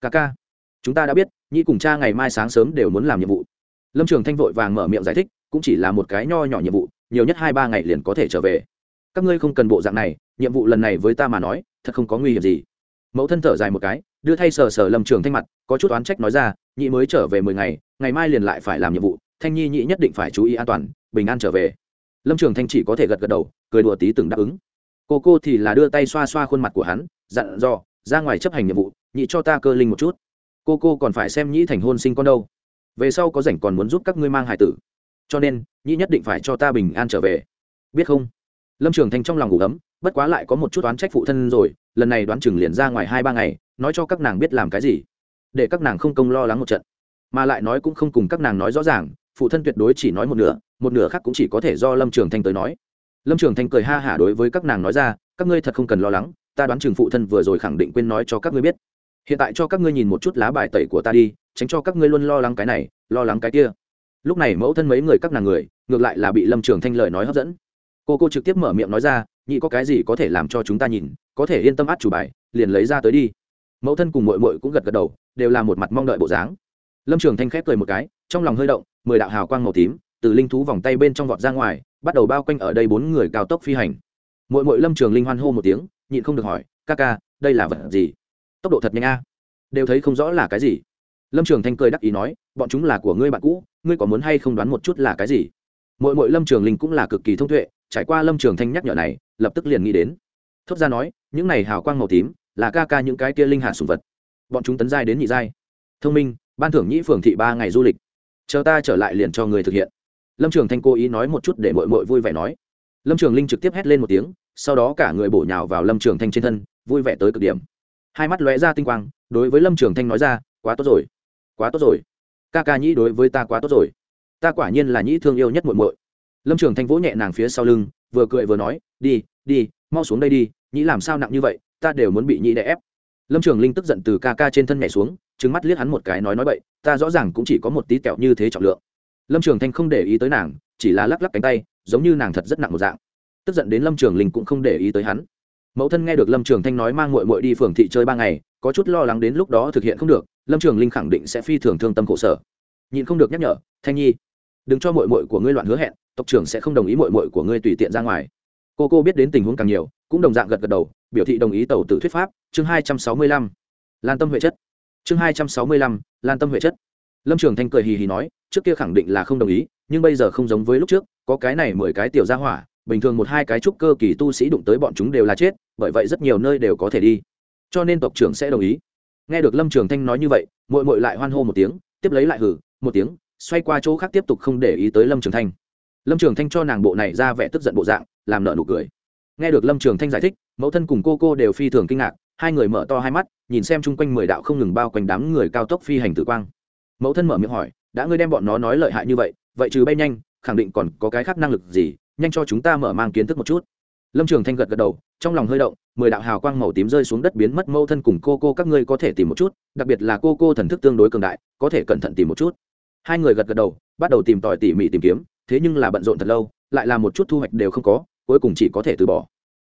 Ca ca, chúng ta đã biết nhi cùng cha ngày mai sáng sớm đều muốn làm nhiệm vụ. Lâm trường thanh vội vàng mở miệng giải thích, cũng chỉ là một cái nho nhỏ nhiệm vụ, nhiều nhất hai ba ngày liền có thể trở về. Các ngươi không cần bộ dạng này, nhiệm vụ lần này với ta mà nói, thật không có nguy hiểm gì mẫu thân thở dài một cái, đưa thay sờ sờ lâm trường thanh mặt, có chút oán trách nói ra, nhị mới trở về mười ngày ngày mai liền lại phải làm nhiệm vụ, thanh nhi nhị nhất định phải chú ý an toàn, bình an trở về. Lâm trường thanh chỉ có thể gật gật đầu, cười đùa tí từng đáp ứng. Cô cô thì là đưa tay xoa xoa khuôn mặt của hắn, dặn dò, ra ngoài chấp hành nhiệm vụ, nhị cho ta cơ linh một chút. Cô cô còn phải xem nhĩ thành hôn sinh con đâu. Về sau có rảnh còn muốn giúp các ngươi mang hải tử. Cho nên nhĩ nhất định phải cho ta bình an trở về. Biết không? Lâm trường thanh trong lòng ngủ ấm, bất quá lại có một chút oán trách phụ thân rồi lần này đoán chừng liền ra ngoài hai ba ngày, nói cho các nàng biết làm cái gì, để các nàng không công lo lắng một trận. Mà lại nói cũng không cùng các nàng nói rõ ràng, phụ thân tuyệt đối chỉ nói một nửa một nửa khác cũng chỉ có thể do lâm trường thanh tới nói. Lâm trường thanh cười ha hả đối với các nàng nói ra, các ngươi thật không cần lo lắng, ta đoán chừng phụ thân vừa rồi khẳng định quên nói cho các ngươi biết. Hiện tại cho các ngươi nhìn một chút lá bài tẩy của ta đi, tránh cho các ngươi luôn lo lắng cái này, lo lắng cái kia. Lúc này mẫu thân mấy người các nàng người, ngược lại là bị lâm trường thanh lời nói hấp dẫn. Cô cô trực tiếp mở miệng nói ra, nhị có cái gì có thể làm cho chúng ta nhìn có thể yên tâm át chủ bài, liền lấy ra tới đi. Mẫu thân cùng mội mội cũng gật gật đầu, đều là một mặt mong đợi bộ dáng. Lâm trường thanh khép cười một cái, trong lòng hơi động, mười đạo hào quang màu tím từ linh thú vòng tay bên trong vọt ra ngoài, bắt đầu bao quanh ở đây bốn người cao tốc phi hành. Mội mội lâm trường linh hoan hô một tiếng, nhịn không được hỏi, ca ca, đây là vật gì? Tốc độ thật nhanh a. Đều thấy không rõ là cái gì. Lâm trường thanh cười đắc ý nói, bọn chúng là của ngươi bạn cũ, ngươi có muốn hay không đoán một chút là cái gì? Mỗi mỗi lâm trường linh cũng là cực kỳ thông tuệ, trải qua lâm trường thanh nhắc nhở này, lập tức liền nghĩ đến. Thốt ra nói những này hào quang màu tím là ca ca những cái kia linh hạ sùng vật. Bọn chúng tấn giai đến nhị giai. Thông minh, ban thưởng nhĩ phường thị ba ngày du lịch. Chờ ta trở lại liền cho người thực hiện. Lâm trường thanh cố ý nói một chút để mội mội vui vẻ nói. Lâm trường linh trực tiếp hét lên một tiếng, sau đó cả người bổ nhào vào lâm trường thanh trên thân, vui vẻ tới cực điểm. Hai mắt lóe ra tinh quang, đối với lâm trường thanh nói ra, quá tốt rồi, quá tốt rồi. Ca ca nhĩ đối với ta quá tốt rồi. Ta quả nhiên là nhĩ thương yêu nhất muội muội. Lâm trường thanh vỗ nhẹ nàng phía sau lưng, vừa cười vừa nói, đi đi, mau xuống đây đi nhĩ làm sao nặng như vậy, ta đều muốn bị nhĩ đè ép. Lâm trường linh tức giận từ ca ca trên thân nhảy xuống trứng mắt liếc hắn một cái nói nói bậy, ta rõ ràng cũng chỉ có một tí kẹo như thế trọng lượng. Lâm trường thanh không để ý tới nàng, chỉ là lắc lắc cánh tay, giống như nàng thật rất nặng một dạng. Tức giận đến lâm trường linh cũng không để ý tới hắn. Mẫu thân nghe được lâm trường thanh nói mang mội mội đi phường thị chơi ba ngày, có chút lo lắng đến lúc đó thực hiện không được, lâm trường linh khẳng định sẽ phi thường thương tâm khổ sở. Nhìn không được nhắc nhở, thanh nhi, đừng cho mội mội của ngươi loạn hứa hẹn, tộc trưởng sẽ không đồng ý mội mội của ngươi tùy tiện ra ngoài. Cô cô biết đến tình huống càng nhiều cũng đồng dạng gật gật đầu, biểu thị đồng ý tàu tử thuyết pháp, chương hai trăm sáu mươi lăm, lan tâm huệ chất. Chương hai trăm sáu mươi lăm, lan tâm huệ chất. Lâm trường thanh cười hì hì nói, trước kia khẳng định là không đồng ý, nhưng bây giờ không giống với lúc trước, có cái này mười cái tiểu ra hỏa, bình thường một hai cái trúc cơ kỳ tu sĩ đụng tới bọn chúng đều là chết, bởi vậy rất nhiều nơi đều có thể đi. Cho nên tộc trưởng sẽ đồng ý. Nghe được lâm trường thanh nói như vậy mội mội lại hoan hô một tiếng, tiếp lấy lại hử một tiếng, xoay qua chỗ khác tiếp tục không để ý tới lâm trường thanh. Lâm trường thanh cho nàng bộ này ra vẻ tức giận bộ dạng, làm nợ nụ cười nghe được lâm trường thanh giải thích, mẫu thân cùng cô cô đều phi thường kinh ngạc, hai người mở to hai mắt, nhìn xem chung quanh mười đạo không ngừng bao quanh đám người cao tốc phi hành tử quang. Mẫu thân mở miệng hỏi, đã ngươi đem bọn nó nói lợi hại như vậy vậy trừ bay nhanh, khẳng định còn có cái khác năng lực gì, nhanh cho chúng ta mở mang kiến thức một chút. Lâm trường thanh gật gật đầu, trong lòng hơi động, mười đạo hào quang màu tím rơi xuống đất biến mất, mẫu thân cùng cô cô các ngươi có thể tìm một chút, đặc biệt là cô cô thần thức tương đối cường đại, có thể cẩn thận tìm một chút. Hai người gật gật đầu, bắt đầu tìm tòi tỉ mỉ tìm kiếm, thế nhưng là bận rộn thật lâu, lại là một chút thu hoạch đều không có cuối cùng chỉ có thể từ bỏ.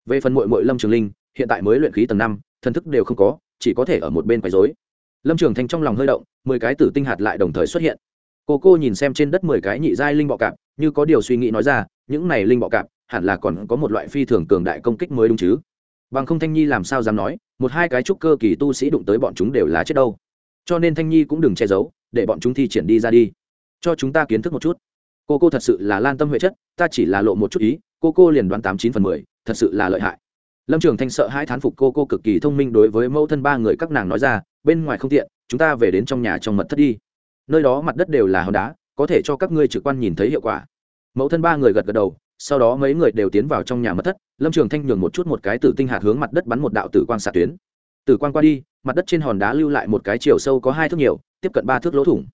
Về phần mội mội lâm trường linh, hiện tại mới luyện khí tầng năm, thần thức đều không có, chỉ có thể ở một bên quấy dối lâm trường thanh trong lòng hơi động, mười cái tử tinh hạt lại đồng thời xuất hiện. Cô cô nhìn xem trên đất mười cái nhị giai linh bọ cạp, như có điều suy nghĩ nói ra, những này linh bọ cạp, hẳn là còn có một loại phi thường cường đại công kích mới đúng chứ. Bằng không thanh nhi làm sao dám nói, một hai cái trúc cơ kỳ tu sĩ đụng tới bọn chúng đều là chết đâu. Cho nên thanh nhi cũng đừng che giấu, để bọn chúng thi triển đi ra đi. Cho chúng ta kiến thức một chút. Cô cô thật sự là lan tâm huệ chất, ta chỉ là lộ một chút ý cô cô liền đoán tám chín phần mười, thật sự là lợi hại. Lâm trường thanh sợ hai thán phục cô cô cực kỳ thông minh đối với mẫu thân ba người các nàng nói ra, bên ngoài không tiện, chúng ta về đến trong nhà trong mật thất đi. Nơi đó mặt đất đều là hòn đá, có thể cho các ngươi trực quan nhìn thấy hiệu quả. Mẫu thân ba người gật gật đầu, sau đó mấy người đều tiến vào trong nhà mật thất, lâm trường thanh nhường một chút một cái tử tinh hạt hướng mặt đất bắn một đạo tử quang xạ tuyến. Tử quang qua đi, mặt đất trên hòn đá lưu lại một cái chiều sâu có hai thước nhiều, tiếp cận ba thước lỗ thủng.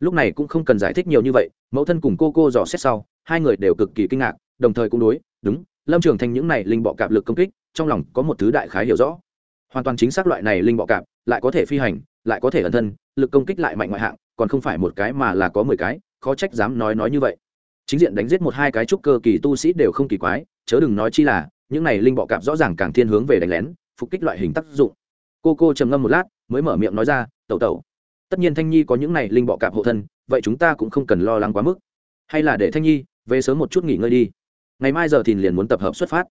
Lúc này cũng không cần giải thích nhiều như vậy, mẫu thân cùng cô cô dò xét sau, hai người đều cực kỳ kinh ngạc đồng thời cũng đối, đúng, lâm trường thanh những này linh bọ cạp lực công kích, trong lòng có một thứ đại khái hiểu rõ. Hoàn toàn chính xác loại này linh bọ cạp, lại có thể phi hành, lại có thể ẩn thân, lực công kích lại mạnh ngoại hạng, còn không phải một cái mà là có mười cái, khó trách dám nói nói như vậy. Chính diện đánh giết một hai cái trúc cơ kỳ tu sĩ đều không kỳ quái, chớ đừng nói chi là, những này linh bọ cạp rõ ràng càng thiên hướng về đánh lén, phục kích loại hình tác dụng. Cô cô trầm ngâm một lát, mới mở miệng nói ra, tẩu tẩu, tất nhiên thanh nhi có những này linh bọ cạp hộ thân, vậy chúng ta cũng không cần lo lắng quá mức. Hay là để thanh nhi, về sớm một chút nghỉ ngơi đi ngày mai giờ thì liền muốn tập hợp xuất phát.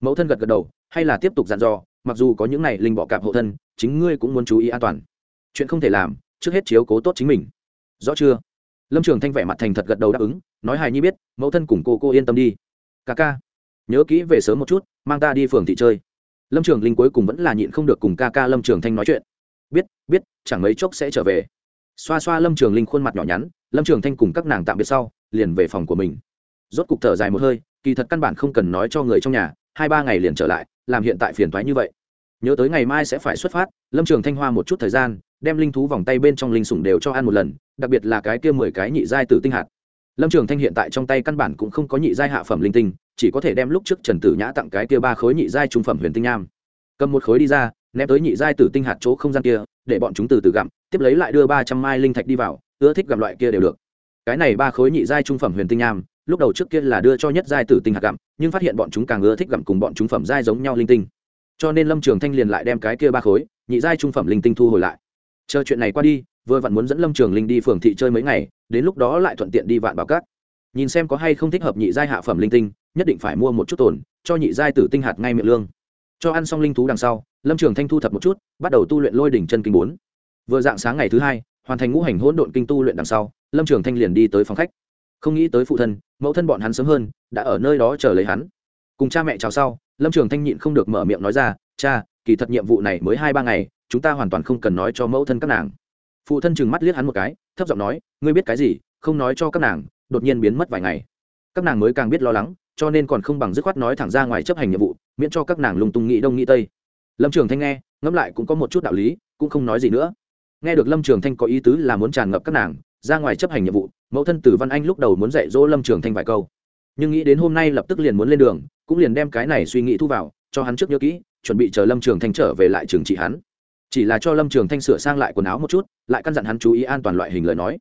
Mẫu thân gật gật đầu, hay là tiếp tục dặn dò, mặc dù có những này linh bọ cạp hộ thân, chính ngươi cũng muốn chú ý an toàn. Chuyện không thể làm, trước hết chiếu cố tốt chính mình. Rõ chưa? Lâm trường thanh vẻ mặt thành thật gật đầu đáp ứng, nói hài nhi biết, mẫu thân cùng cô cô yên tâm đi. Ca ca, nhớ kỹ về sớm một chút, mang ta đi phường thị chơi. Lâm trường linh cuối cùng vẫn là nhịn không được cùng ca ca lâm trường thanh nói chuyện. Biết biết, chẳng mấy chốc sẽ trở về. Xoa xoa lâm trường linh khuôn mặt nhỏ nhắn, lâm trường thanh cùng các nàng tạm biệt sau, liền về phòng của mình. Rốt cục thở dài một hơi kỳ thật căn bản không cần nói cho người trong nhà, hai ba ngày liền trở lại, làm hiện tại phiền thoái như vậy. Nhớ tới ngày mai sẽ phải xuất phát, lâm trường thanh hoa một chút thời gian, đem linh thú vòng tay bên trong linh sủng đều cho ăn một lần, đặc biệt là cái kia mười cái nhị giai tử tinh hạt. Lâm trường thanh hiện tại trong tay căn bản cũng không có nhị giai hạ phẩm linh tinh, chỉ có thể đem lúc trước trần tử nhã tặng cái kia ba khối nhị giai trung phẩm huyền tinh nham. Cầm một khối đi ra, ném tới nhị giai tử tinh hạt chỗ không gian kia, để bọn chúng từ từ gặm, tiếp lấy lại đưa ba trăm mai linh thạch đi vào, ưa thích gặm loại kia đều được. Cái này ba khối nhị giai trung phẩm huyền tinh nham lúc đầu trước kia là đưa cho nhất giai tử tinh hạt gặm, nhưng phát hiện bọn chúng càng ưa thích gặm cùng bọn chúng phẩm giai giống nhau linh tinh. Cho nên lâm trường thanh liền lại đem cái kia ba khối, nhị giai trung phẩm linh tinh thu hồi lại. Chờ chuyện này qua đi, vừa vặn muốn dẫn lâm trường linh đi phường thị chơi mấy ngày, đến lúc đó lại thuận tiện đi vạn bảo cát. Nhìn xem có hay không thích hợp nhị giai hạ phẩm linh tinh, nhất định phải mua một chút tổn cho nhị giai tử tinh hạt ngay miệng lương. Cho ăn xong linh thú đằng sau, lâm trường thanh thu thập một chút, bắt đầu tu luyện lôi đỉnh chân kinh bốn. Vừa dạng sáng ngày thứ hai, hoàn thành ngũ hành hỗn độn kinh tu luyện đằng sau, lâm trường thanh liền đi tới phòng khách. Không nghĩ tới phụ thân mẫu thân bọn hắn sớm hơn, đã ở nơi đó chờ lấy hắn. Cùng cha mẹ chào sau, lâm trường thanh nhịn không được mở miệng nói ra, cha, kỳ thật nhiệm vụ này mới hai ba ngày, chúng ta hoàn toàn không cần nói cho mẫu thân các nàng. Phụ thân chừng mắt liếc hắn một cái, thấp giọng nói, ngươi biết cái gì, không nói cho các nàng, đột nhiên biến mất vài ngày. Các nàng mới càng biết lo lắng, cho nên còn không bằng dứt khoát nói thẳng ra ngoài chấp hành nhiệm vụ, miễn cho các nàng lung tung nghĩ đông nghĩ tây. Lâm trường thanh nghe, ngẫm lại cũng có một chút đạo lý, cũng không nói gì nữa. Nghe được lâm trường thanh có ý tứ là muốn tràn ngập các nàng, ra ngoài chấp hành nhiệm vụ mẫu thân tử văn anh lúc đầu muốn dạy dỗ lâm trường thanh vài câu, nhưng nghĩ đến hôm nay lập tức liền muốn lên đường, cũng liền đem cái này suy nghĩ thu vào, cho hắn trước nhớ kỹ, chuẩn bị chờ lâm trường thanh trở về lại trường trị hắn. Chỉ là cho lâm trường thanh sửa sang lại quần áo một chút, lại căn dặn hắn chú ý an toàn loại hình lời nói.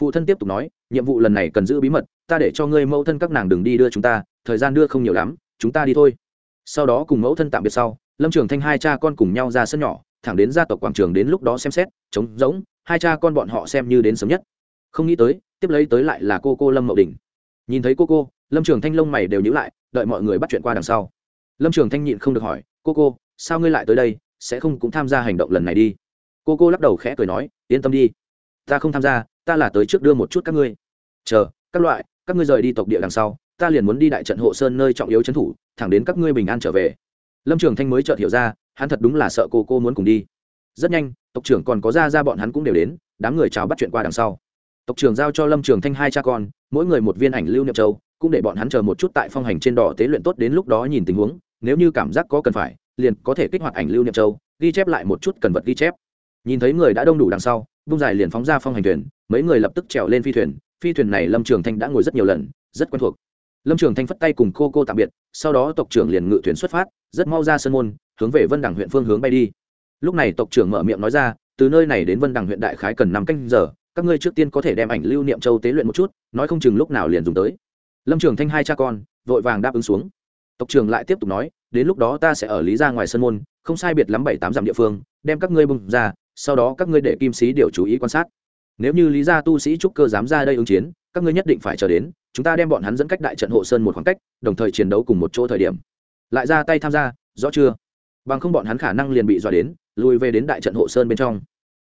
Phụ thân tiếp tục nói, nhiệm vụ lần này cần giữ bí mật, ta để cho ngươi mẫu thân các nàng đừng đi đưa chúng ta, thời gian đưa không nhiều lắm, chúng ta đi thôi. Sau đó cùng mẫu thân tạm biệt sau, lâm trường thanh hai cha con cùng nhau ra sân nhỏ, thẳng đến gia tộc quảng trường đến lúc đó xem xét, trống rỗng, hai cha con bọn họ xem như đến sớm nhất. Không nghĩ tới tiếp lấy tới lại là cô cô lâm mậu đình. Nhìn thấy cô cô, lâm trường thanh lông mày đều nhữ lại, đợi mọi người bắt chuyện qua đằng sau. Lâm trường thanh nhịn không được hỏi, cô cô, sao ngươi lại tới đây? Sẽ không cũng tham gia hành động lần này đi? Cô cô lắc đầu khẽ cười nói, yên tâm đi. Ta không tham gia, ta là tới trước đưa một chút các ngươi. Chờ, các loại, các ngươi rời đi tộc địa đằng sau, ta liền muốn đi đại trận hộ sơn nơi trọng yếu trấn thủ, thẳng đến các ngươi bình an trở về. Lâm trường thanh mới chợt hiểu ra, hắn thật đúng là sợ cô cô muốn cùng đi. Rất nhanh, tộc trưởng còn có ra ra bọn hắn cũng đều đến, đám người chào bắt chuyện qua đằng sau tộc trưởng giao cho lâm trường thanh hai cha con, mỗi người một viên ảnh lưu niệm châu, cũng để bọn hắn chờ một chút tại phong hành trên đỏ tế luyện tốt đến lúc đó nhìn tình huống, nếu như cảm giác có cần phải, liền có thể kích hoạt ảnh lưu niệm châu, ghi chép lại một chút cần vật ghi chép. Nhìn thấy người đã đông đủ đằng sau, vung dài liền phóng ra phong hành thuyền, mấy người lập tức trèo lên phi thuyền phi thuyền này lâm trường thanh đã ngồi rất nhiều lần, rất quen thuộc. Lâm trường thanh phất tay cùng cô cô tạm biệt, sau đó tộc trưởng liền ngự thuyền xuất phát, rất mau ra sân môn, hướng về vân đẳng huyện phương hướng bay đi. Lúc này tộc trưởng mở miệng nói ra, từ nơi này đến vân Đằng huyện đại khái cần năm canh giờ các ngươi trước tiên có thể đem ảnh lưu niệm châu tế luyện một chút, nói không chừng lúc nào liền dùng tới. Lâm trường thanh hai cha con, vội vàng đáp ứng xuống. Tộc trưởng lại tiếp tục nói, đến lúc đó ta sẽ ở lý ra ngoài sân môn, không sai biệt lắm bảy tám dặm địa phương, đem các ngươi bưng ra, sau đó các ngươi để kim sĩ điều chú ý quan sát. Nếu như lý gia tu sĩ trúc cơ dám ra đây ứng chiến, các ngươi nhất định phải chờ đến, chúng ta đem bọn hắn dẫn cách đại trận hộ sơn một khoảng cách, đồng thời chiến đấu cùng một chỗ thời điểm. Lại ra tay tham gia, rõ chưa? Bằng không bọn hắn khả năng liền bị dọa đến, lùi về đến đại trận hộ sơn bên trong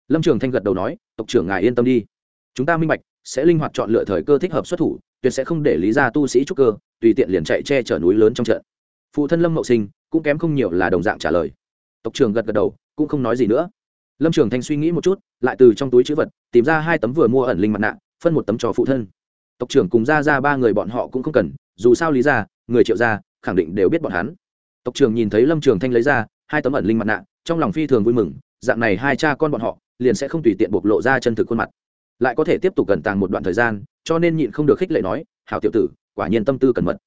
lâm trường thanh gật đầu nói, tộc trưởng ngài yên tâm đi. Chúng ta minh bạch, sẽ linh hoạt chọn lựa thời cơ thích hợp xuất thủ, tuyệt sẽ không để lý gia tu sĩ trúc cơ, tùy tiện liền chạy che chở núi lớn trong trận. Phụ thân lâm mậu sinh cũng kém không nhiều là đồng dạng trả lời. Tộc trưởng gật gật đầu, cũng không nói gì nữa. Lâm trường thanh suy nghĩ một chút, lại từ trong túi chữ vật, tìm ra hai tấm vừa mua ẩn linh mặt nạ, phân một tấm cho phụ thân. Tộc trưởng cùng ra ra ba người bọn họ cũng không cần, dù sao lý ra người triệu ra khẳng định đều biết bọn hắn. Tộc trưởng nhìn thấy lâm trường thanh lấy ra hai tấm ẩn linh mặt nạ, trong lòng phi thường vui mừng, dạng này hai cha con bọn họ liền sẽ không tùy tiện bộc lộ ra chân thực khuôn mặt. Lại có thể tiếp tục gần tàng một đoạn thời gian, cho nên nhịn không được khích lệ nói, hảo tiểu tử, quả nhiên tâm tư cẩn mật.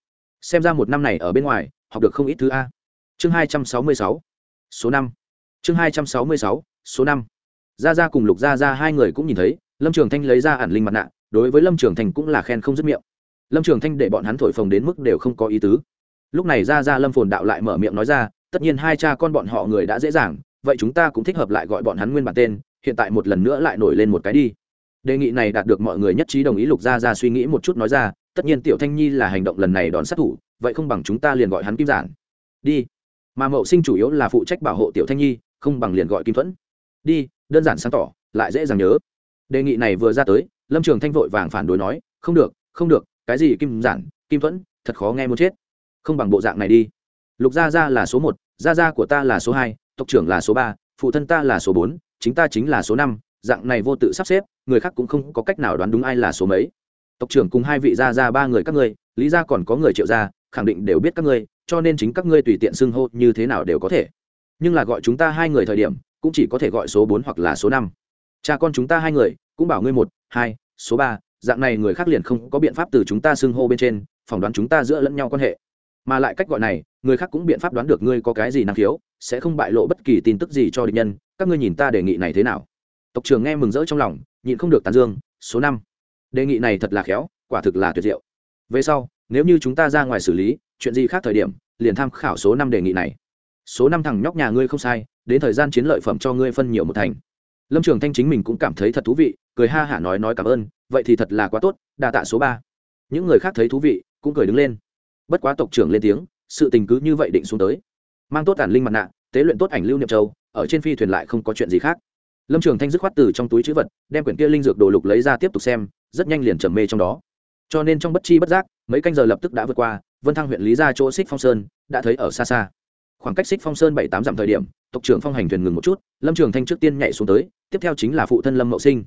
Xem ra một năm này ở bên ngoài, học được không ít thứ a. Chương hai trăm sáu mươi sáu, số năm. Chương hai trăm sáu mươi sáu, số năm. Gia gia cùng lục gia gia hai người cũng nhìn thấy, lâm trường thanh lấy ra ẩn linh mặt nạ, đối với lâm trường thanh cũng là khen không dứt miệng. Lâm trường thanh để bọn hắn thổi phồng đến mức đều không có ý tứ. Lúc này gia gia lâm phồn đạo lại mở miệng nói ra, tất nhiên hai cha con bọn họ người đã dễ dàng, vậy chúng ta cũng thích hợp lại gọi bọn hắn nguyên bản tên hiện tại một lần nữa lại nổi lên một cái đi. Đề nghị này đạt được mọi người nhất trí đồng ý lục gia gia suy nghĩ một chút nói ra, tất nhiên tiểu thanh nhi là hành động lần này đón sát thủ, vậy không bằng chúng ta liền gọi hắn kim giản. Đi. Mà mậu sinh chủ yếu là phụ trách bảo hộ tiểu thanh nhi, không bằng liền gọi kim thuẫn. Đi, đơn giản sáng tỏ, lại dễ dàng nhớ. Đề nghị này vừa ra tới, lâm trường thanh vội vàng phản đối nói, không được không được, cái gì kim giản, kim thuẫn, thật khó nghe muốn chết. Không bằng bộ dạng này đi. Lục gia gia là số một, gia gia của ta là số hai, tộc trưởng là số ba, phụ thân ta là số bốn chính ta chính là số năm, dạng này vô tự sắp xếp, người khác cũng không có cách nào đoán đúng ai là số mấy. Tộc trưởng cùng hai vị gia gia ba người các ngươi, lý gia còn có người triệu gia, khẳng định đều biết các ngươi, cho nên chính các ngươi tùy tiện xưng hô như thế nào đều có thể. Nhưng là gọi chúng ta hai người thời điểm, cũng chỉ có thể gọi số bốn hoặc là số năm. Cha con chúng ta hai người, cũng bảo ngươi một, hai, số ba, dạng này người khác liền không có biện pháp từ chúng ta xưng hô bên trên, phỏng đoán chúng ta giữa lẫn nhau quan hệ mà lại cách gọi này, người khác cũng biện pháp đoán được ngươi có cái gì năng khiếu, sẽ không bại lộ bất kỳ tin tức gì cho địch nhân. Các ngươi nhìn ta đề nghị này thế nào? Tộc trưởng nghe mừng rỡ trong lòng, nhịn không được tán dương, số năm. Đề nghị này thật là khéo, quả thực là tuyệt diệu. Về sau, nếu như chúng ta ra ngoài xử lý, chuyện gì khác thời điểm, liền tham khảo số năm đề nghị này. Số năm thằng nhóc nhà ngươi không sai, đến thời gian chiến lợi phẩm cho ngươi phân nhiều một thành. Lâm trường thanh chính mình cũng cảm thấy thật thú vị, cười ha hả nói nói cảm ơn, vậy thì thật là quá tốt, đa tạ số ba. Những người khác thấy thú vị, cũng cười đứng lên bất quá tộc trưởng lên tiếng, sự tình cứ như vậy định xuống tới. Mang tốt tản linh mặt nạ, tế luyện tốt ảnh lưu niệm châu, ở trên phi thuyền lại không có chuyện gì khác. Lâm trường thanh dứt khoát từ trong túi chữ vật, đem quyển kia linh dược đồ lục lấy ra tiếp tục xem, rất nhanh liền trầm mê trong đó. Cho nên trong bất chi bất giác, mấy canh giờ lập tức đã vượt qua, vân thăng huyện lý ra chỗ xích phong sơn, đã thấy ở xa xa. Khoảng cách xích phong sơn bảy tám dặm thời điểm, tộc trưởng phong hành thuyền ngừng một chút, lâm trường thanh trước tiên nhảy xuống tới, tiếp theo chính là phụ thân lâm mậu sinh.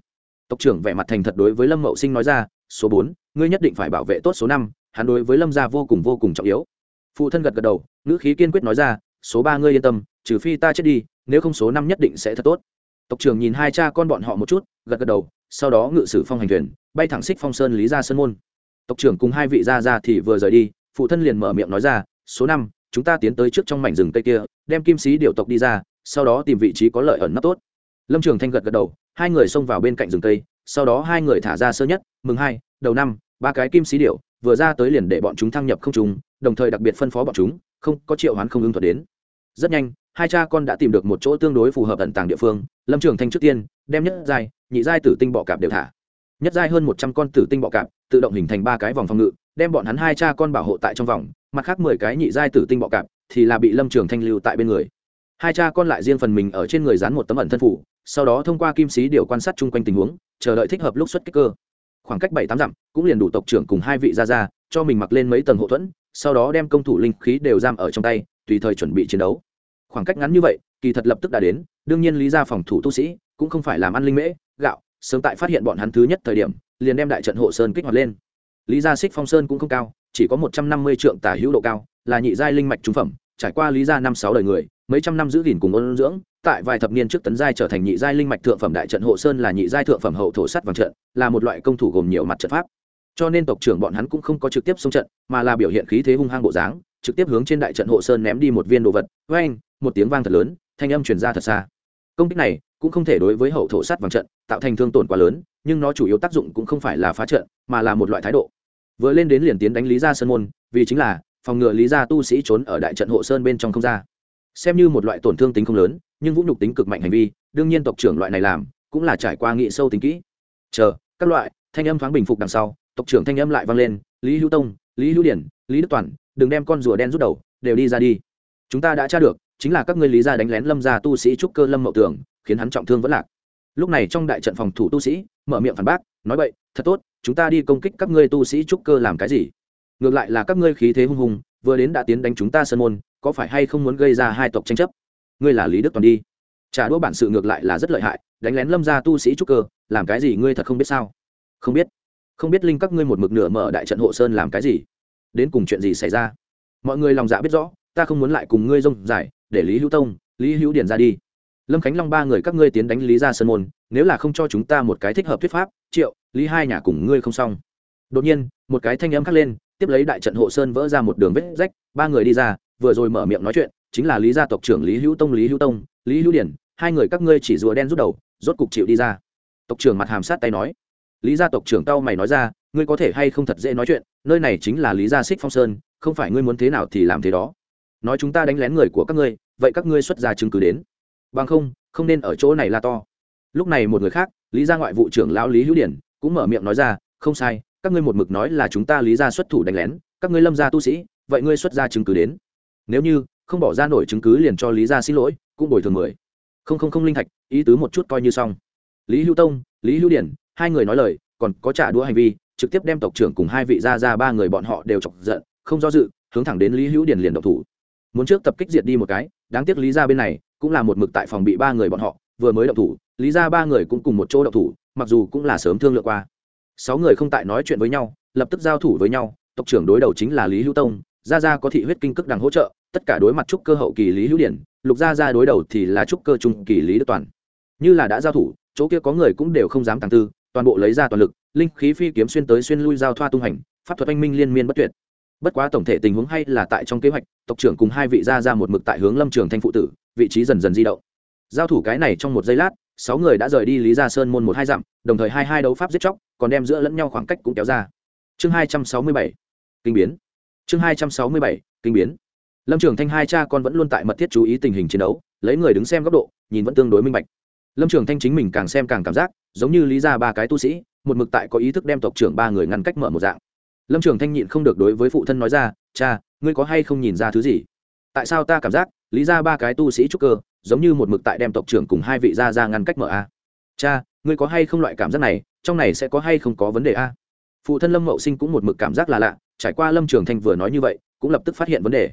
Tộc trưởng vẻ mặt thành thật đối với lâm mậu sinh nói ra, số bốn, ngươi nhất định phải bảo vệ tốt số năm hắn đối với lâm gia vô cùng vô cùng trọng yếu. Phụ thân gật gật đầu ngữ khí kiên quyết nói ra số ba ngươi yên tâm trừ phi ta chết đi nếu không số năm nhất định sẽ thật tốt. Tộc trưởng nhìn hai cha con bọn họ một chút gật gật đầu sau đó ngự sử phong hành thuyền bay thẳng xích phong sơn lý ra sơn môn. Tộc trưởng cùng hai vị gia ra thì vừa rời đi phụ thân liền mở miệng nói ra số năm chúng ta tiến tới trước trong mảnh rừng tây kia đem kim sĩ điều tộc đi ra sau đó tìm vị trí có lợi ẩn nấp tốt. Lâm trường thanh gật gật đầu hai người xông vào bên cạnh rừng tây, sau đó hai người thả ra sơ nhất mừng hai đầu năm ba cái kim sĩ điệu vừa ra tới liền để bọn chúng thăng nhập không trùng đồng thời đặc biệt phân phó bọn chúng, không có triệu hoán không ưng thuật đến. Rất nhanh, hai cha con đã tìm được một chỗ tương đối phù hợp ẩn tàng địa phương, lâm trường thanh trước tiên, đem nhất giai, nhị giai tử tinh bọ cạp đều thả. Nhất giai hơn một trăm con tử tinh bọ cạp, tự động hình thành ba cái vòng phòng ngự, đem bọn hắn hai cha con bảo hộ tại trong vòng, mặt khác mười cái nhị giai tử tinh bọ cạp thì là bị lâm trường thanh lưu tại bên người. Hai cha con lại riêng phần mình ở trên người dán một tấm ẩn thân phủ, sau đó thông qua kim sĩ điều quan sát chung quanh tình huống, chờ đợi thích hợp lúc xuất kích cơ khoảng cách bảy tám dặm, cũng liền đủ tộc trưởng cùng hai vị ra ra cho mình mặc lên mấy tầng hậu thuẫn, sau đó đem công thủ linh khí đều giam ở trong tay, tùy thời chuẩn bị chiến đấu. Khoảng cách ngắn như vậy, kỳ thật lập tức đã đến, đương nhiên lý ra phòng thủ tu sĩ cũng không phải làm ăn linh mễ, gạo, sớm tại phát hiện bọn hắn thứ nhất thời điểm, liền đem đại trận hộ sơn kích hoạt lên. Lý gia xích phong sơn cũng không cao, chỉ có một trăm năm mươi trượng tả hữu độ cao, là nhị giai linh mạch trung phẩm, trải qua lý gia năm sáu đời người, mấy trăm năm giữ gìn cùng ôn dưỡng tại vài thập niên trước tấn giai trở thành nhị giai linh mạch thượng phẩm đại trận, hộ sơn là nhị giai thượng phẩm hậu thổ sắt vàng trận, là một loại công thủ gồm nhiều mặt trận pháp. Cho nên tộc trưởng bọn hắn cũng không có trực tiếp xông trận, mà là biểu hiện khí thế hung hăng bộ dáng, trực tiếp hướng trên đại trận hộ sơn ném đi một viên đồ vật với anh một tiếng vang thật lớn, thanh âm truyền ra thật xa. Công kích này cũng không thể đối với hậu thổ sắt vàng trận tạo thành thương tổn quá lớn, nhưng nó chủ yếu tác dụng cũng không phải là phá trận, mà là một loại thái độ. Vừa lên đến liền tiến đánh lý gia sơn môn, vì chính là phòng ngừa lý gia tu sĩ trốn ở đại trận hộ sơn bên trong không ra xem như một loại tổn thương tính không lớn, nhưng vũ nhục tính cực mạnh hành vi, đương nhiên tộc trưởng loại này làm, cũng là trải qua nghị sâu tính kỹ. Chờ, các loại, thanh âm thoáng bình phục đằng sau, tộc trưởng thanh âm lại vang lên, lý hữu tông, lý hữu điển, lý đức toàn, đừng đem con rùa đen rút đầu, đều đi ra đi. Chúng ta đã tra được, chính là các ngươi lý gia đánh lén lâm gia tu sĩ trúc cơ lâm mậu tưởng, khiến hắn trọng thương vẫn lạc. Lúc này trong đại trận phòng thủ tu sĩ, mở miệng phản bác, nói vậy, thật tốt, chúng ta đi công kích các ngươi tu sĩ trúc cơ làm cái gì? Ngược lại là các ngươi khí thế hung hùng, vừa đến đã tiến đánh chúng ta sơn môn có phải hay không muốn gây ra hai tộc tranh chấp? Ngươi là lý đức toàn đi. Trả đũa bản sự ngược lại là rất lợi hại, đánh lén lâm gia tu sĩ trúc cơ, làm cái gì ngươi thật không biết sao? Không biết. Không biết linh các ngươi một mực nửa mở đại trận hộ sơn làm cái gì? Đến cùng chuyện gì xảy ra? Mọi người lòng dạ biết rõ, ta không muốn lại cùng ngươi rông giải để lý hữu tông, lý hữu điền ra đi. Lâm khánh long ba người các ngươi tiến đánh lý ra sơn môn, nếu là không cho chúng ta một cái thích hợp thuyết pháp, triệu, lý hai nhà cùng ngươi không xong. Đột nhiên, một cái thanh âm khắc lên, tiếp lấy đại trận hộ sơn vỡ ra một đường vết rách, ba người đi ra vừa rồi mở miệng nói chuyện, chính là lý gia tộc trưởng lý hữu tông, lý hữu tông, lý hữu điển, hai người các ngươi chỉ rùa đen rút đầu, rốt cục chịu đi ra. Tộc trưởng mặt hàm sát tay nói. Lý gia tộc trưởng tao mày nói ra, ngươi có thể hay không thật dễ nói chuyện, nơi này chính là lý gia xích phong sơn, không phải ngươi muốn thế nào thì làm thế đó. Nói chúng ta đánh lén người của các ngươi, vậy các ngươi xuất ra chứng cứ đến. Bằng không không nên ở chỗ này là to. Lúc này một người khác, lý gia ngoại vụ trưởng lão lý hữu điển, cũng mở miệng nói ra, không sai, các ngươi một mực nói là chúng ta lý gia xuất thủ đánh lén, các ngươi lâm gia tu sĩ, vậy ngươi xuất ra chứng cứ đến nếu như không bỏ ra nổi chứng cứ liền cho lý gia xin lỗi, cũng bồi thường mười. Không không không, linh thạch, ý tứ một chút coi như xong. Lý hữu tông, lý hữu điển, hai người nói lời, còn có trả đũa hành vi, trực tiếp đem tộc trưởng cùng hai vị gia ra ba người bọn họ đều chọc giận, không do dự, hướng thẳng đến lý hữu điển liền độc thủ. Muốn trước tập kích diệt đi một cái, đáng tiếc lý gia bên này cũng là một mực tại phòng bị ba người bọn họ, vừa mới động thủ, lý gia ba người cũng cùng một chỗ động thủ, mặc dù cũng là sớm thương lượng qua. Sáu người không tại nói chuyện với nhau, lập tức giao thủ với nhau, tộc trưởng đối đầu chính là lý hữu tông gia gia có thị huyết kinh cước đằng hỗ trợ, tất cả đối mặt trúc cơ hậu kỳ lý hữu điển, lục gia gia đối đầu thì là trúc cơ trung kỳ lý đức toàn. Như là đã giao thủ, chỗ kia có người cũng đều không dám tàng tư, toàn bộ lấy ra toàn lực, linh khí phi kiếm xuyên tới xuyên lui giao thoa tung hành, pháp thuật anh minh liên miên bất tuyệt. Bất quá tổng thể tình huống hay là tại trong kế hoạch, tộc trưởng cùng hai vị gia ra một mực tại hướng lâm trường thanh phụ tử, vị trí dần dần di động. Giao thủ cái này trong một giây lát, sáu người đã rời đi lý gia sơn môn một hai dặm, đồng thời hai hai đấu pháp giết chóc, còn đem giữa lẫn nhau khoảng cách cũng kéo ra. Chương hai trăm sáu mươi bảy. Kinh biến chương hai trăm sáu mươi bảy, kinh biến. Lâm trường thanh hai cha con vẫn luôn tại mật thiết chú ý tình hình chiến đấu, lấy người đứng xem góc độ, nhìn vẫn tương đối minh bạch. Lâm trường thanh chính mình càng xem càng cảm giác, giống như lý ra ba cái tu sĩ, một mực tại có ý thức đem tộc trưởng ba người ngăn cách mở một dạng. Lâm trường thanh nhịn không được đối với phụ thân nói ra, cha, ngươi có hay không nhìn ra thứ gì? Tại sao ta cảm giác, lý ra ba cái tu sĩ trúc cơ, giống như một mực tại đem tộc trưởng cùng hai vị gia ra ngăn cách mở a? Cha, ngươi có hay không loại cảm giác này, trong này sẽ có hay không có vấn đề a? Phụ thân lâm mậu sinh cũng một mực cảm giác là lạ, trải qua lâm trường thanh vừa nói như vậy, cũng lập tức phát hiện vấn đề.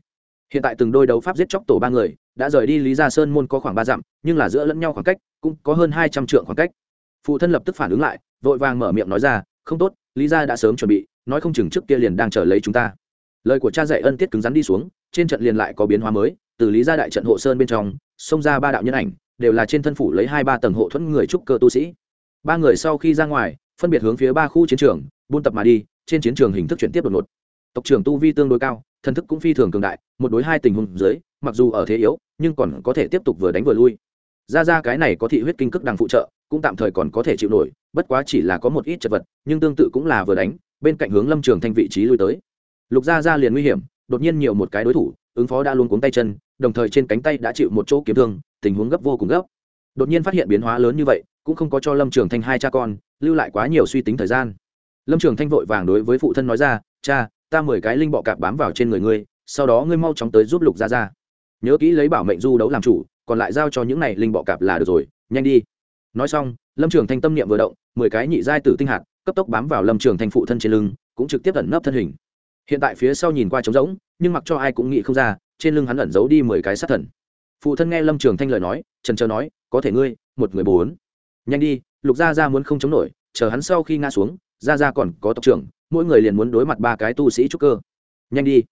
Hiện tại từng đôi đấu pháp giết chóc tổ ba người, đã rời đi lý gia sơn môn có khoảng ba dặm, nhưng là giữa lẫn nhau khoảng cách, cũng có hơn hai trăm trượng khoảng cách. Phụ thân lập tức phản ứng lại, vội vàng mở miệng nói ra, không tốt, lý gia đã sớm chuẩn bị, nói không chừng trước kia liền đang chờ lấy chúng ta. Lời của cha dạy ân tiết cứng rắn đi xuống, trên trận liền lại có biến hóa mới, từ lý gia đại trận hộ sơn bên trong, xông ra ba đạo nhân ảnh, đều là trên thân phủ lấy hai ba tầng hộ thuẫn người trúc cơ tu sĩ. Ba người sau khi ra ngoài phân biệt hướng phía ba khu chiến trường, buôn tập mà đi, trên chiến trường hình thức chuyển tiếp đột ngột. Tộc trưởng tu vi tương đối cao, thần thức cũng phi thường cường đại, một đối hai tình huống dưới, mặc dù ở thế yếu, nhưng còn có thể tiếp tục vừa đánh vừa lui. Ra ra cái này có thị huyết kinh cước đằng phụ trợ, cũng tạm thời còn có thể chịu nổi, bất quá chỉ là có một ít chật vật, nhưng tương tự cũng là vừa đánh, bên cạnh hướng lâm trường thanh vị trí lui tới. Lục gia ra liền nguy hiểm, đột nhiên nhiều một cái đối thủ, ứng phó đã luôn cuống tay chân, đồng thời trên cánh tay đã chịu một chỗ kiếm thương, tình huống gấp vô cùng gấp. Đột nhiên phát hiện biến hóa lớn như vậy cũng không có cho lâm trường thanh hai cha con, lưu lại quá nhiều suy tính thời gian. Lâm trường thanh vội vàng đối với phụ thân nói ra, cha, ta mười cái linh bọ cạp bám vào trên người ngươi, sau đó ngươi mau chóng tới giúp lục ra ra nhớ kỹ lấy bảo mệnh du đấu làm chủ, còn lại giao cho những này linh bọ cạp là được rồi, nhanh đi. Nói xong, lâm trường thanh tâm niệm vừa động, mười cái nhị giai tử tinh hạt, cấp tốc bám vào lâm trường thanh phụ thân trên lưng, cũng trực tiếp ẩn nấp thân hình. Hiện tại phía sau nhìn qua trống rỗng, nhưng mặc cho ai cũng nghĩ không ra, trên lưng hắn ẩn giấu đi mười cái sát thần. Phụ thân nghe lâm trường thanh lời nói, trần trờ nói, có thể ngươi, một người bốn nhanh đi, lục gia ra muốn không chống nổi, chờ hắn sau khi ngã xuống, gia ra còn có tộc trưởng, mỗi người liền muốn đối mặt ba cái tu sĩ trúc cơ. Nhanh đi.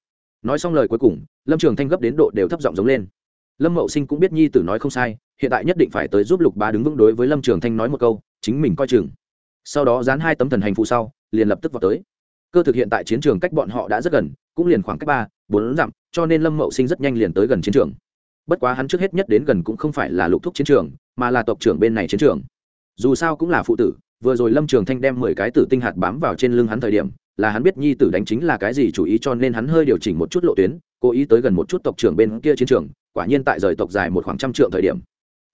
Nói xong lời cuối cùng, lâm trường thanh gấp đến độ đều thấp giọng giống lên. Lâm mậu sinh cũng biết nhi tử nói không sai, hiện tại nhất định phải tới giúp lục bá đứng vững đối với lâm trường thanh nói một câu, chính mình coi chừng. Sau đó dán hai tấm thần hành phụ sau, liền lập tức vào tới. Cơ thực hiện tại chiến trường cách bọn họ đã rất gần, cũng liền khoảng cách ba, bốn dặm, cho nên lâm mậu sinh rất nhanh liền tới gần chiến trường. Bất quá hắn trước hết nhất đến gần cũng không phải là lục thúc chiến trường, mà là tộc trưởng bên này chiến trường dù sao cũng là phụ tử, vừa rồi lâm trường thanh đem mười cái tử tinh hạt bám vào trên lưng hắn thời điểm, là hắn biết nhi tử đánh chính là cái gì chủ ý cho nên hắn hơi điều chỉnh một chút lộ tuyến, cố ý tới gần một chút tộc trưởng bên kia chiến trường, quả nhiên tại rời tộc dài một khoảng trăm trượng thời điểm.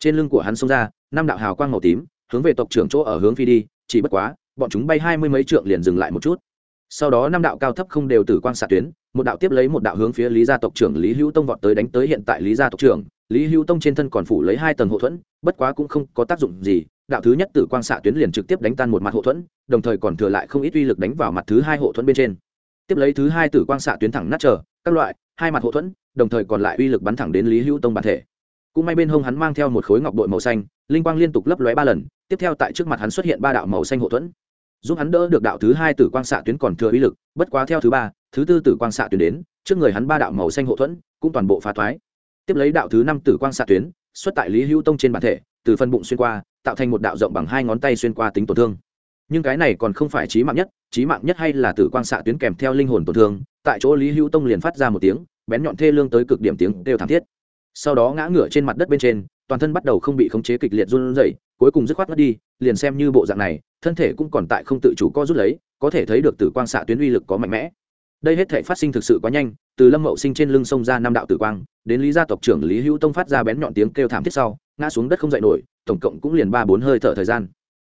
Trên lưng của hắn xông ra, năm đạo hào quang màu tím, hướng về tộc trưởng chỗ ở hướng phi đi, chỉ bất quá, bọn chúng bay hai mươi mấy trượng liền dừng lại một chút. Sau đó năm đạo cao thấp không đều tử quang xạ tuyến, một đạo tiếp lấy một đạo hướng phía lý gia tộc trưởng lý hữu tông vọt tới đánh tới hiện tại lý gia tộc trưởng. Lý hữu tông trên thân còn phủ lấy hai tầng hậu thuẫn, bất quá cũng không có tác dụng gì đạo thứ nhất tử quang xạ tuyến liền trực tiếp đánh tan một mặt hộ thuẫn, đồng thời còn thừa lại không ít uy lực đánh vào mặt thứ hai hộ thuẫn bên trên. Tiếp lấy thứ hai tử quang xạ tuyến thẳng nát trở, các loại, hai mặt hộ thuẫn, đồng thời còn lại uy lực bắn thẳng đến lý hữu tông bản thể. Cũng may bên hông hắn mang theo một khối ngọc bội màu xanh, linh quang liên tục lấp lóe ba lần, tiếp theo tại trước mặt hắn xuất hiện ba đạo màu xanh hộ thuẫn. Giúp hắn đỡ được đạo thứ hai tử quang xạ tuyến còn thừa uy lực, bất quá theo thứ ba, thứ tư tử quang xạ tuyến đến, trước người hắn ba đạo màu xanh hộ thuẫn cũng toàn bộ phá thoái. Tiếp lấy đạo thứ năm tử quang xạ tuyến xuất tại lý hữu tông trên bản thể từ phần bụng xuyên qua, tạo thành một đạo rộng bằng hai ngón tay xuyên qua tính tổn thương. Nhưng cái này còn không phải trí mạng nhất, trí mạng nhất hay là tử quang xạ tuyến kèm theo linh hồn tổn thương, tại chỗ lý hữu tông liền phát ra một tiếng, bén nhọn thê lương tới cực điểm tiếng đều thảm thiết. Sau đó ngã ngửa trên mặt đất bên trên, toàn thân bắt đầu không bị khống chế kịch liệt run rẩy, cuối cùng dứt khoát mất đi, liền xem như bộ dạng này, thân thể cũng còn tại không tự chủ co rút lấy, có thể thấy được tử quang xạ tuyến uy lực có mạnh mẽ. Đây hết thể phát sinh thực sự quá nhanh, từ lâm mậu sinh trên lưng sông ra năm đạo tử quang, đến lý gia tộc trưởng lý hữu tông phát ra bén nhọn tiếng kêu thảm thiết sau ngã xuống đất không dậy nổi, tổng cộng cũng liền ba bốn hơi thở thời gian.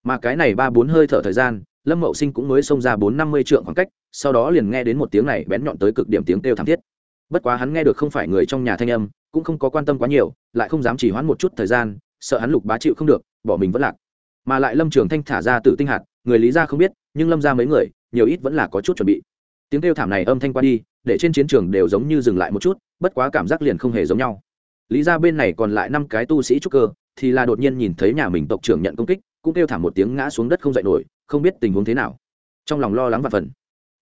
Mà cái này ba bốn hơi thở thời gian, lâm mậu sinh cũng mới xông ra bốn năm mươi trượng khoảng cách, sau đó liền nghe đến một tiếng này bén nhọn tới cực điểm tiếng kêu thảm thiết. Bất quá hắn nghe được không phải người trong nhà thanh âm, cũng không có quan tâm quá nhiều, lại không dám chỉ hoãn một chút thời gian, sợ hắn lục bá chịu không được, bỏ mình vẫn lạc. Mà lại lâm trường thanh thả ra tử tinh hạt, người lý ra không biết, nhưng lâm ra mấy người, nhiều ít vẫn là có chút chuẩn bị. Tiếng kêu thảm này âm thanh qua đi, để trên chiến trường đều giống như dừng lại một chút, bất quá cảm giác liền không hề giống nhau lý ra bên này còn lại năm cái tu sĩ trúc cơ thì là đột nhiên nhìn thấy nhà mình tộc trưởng nhận công kích cũng kêu thảm một tiếng ngã xuống đất không dậy nổi không biết tình huống thế nào. Trong lòng lo lắng và phần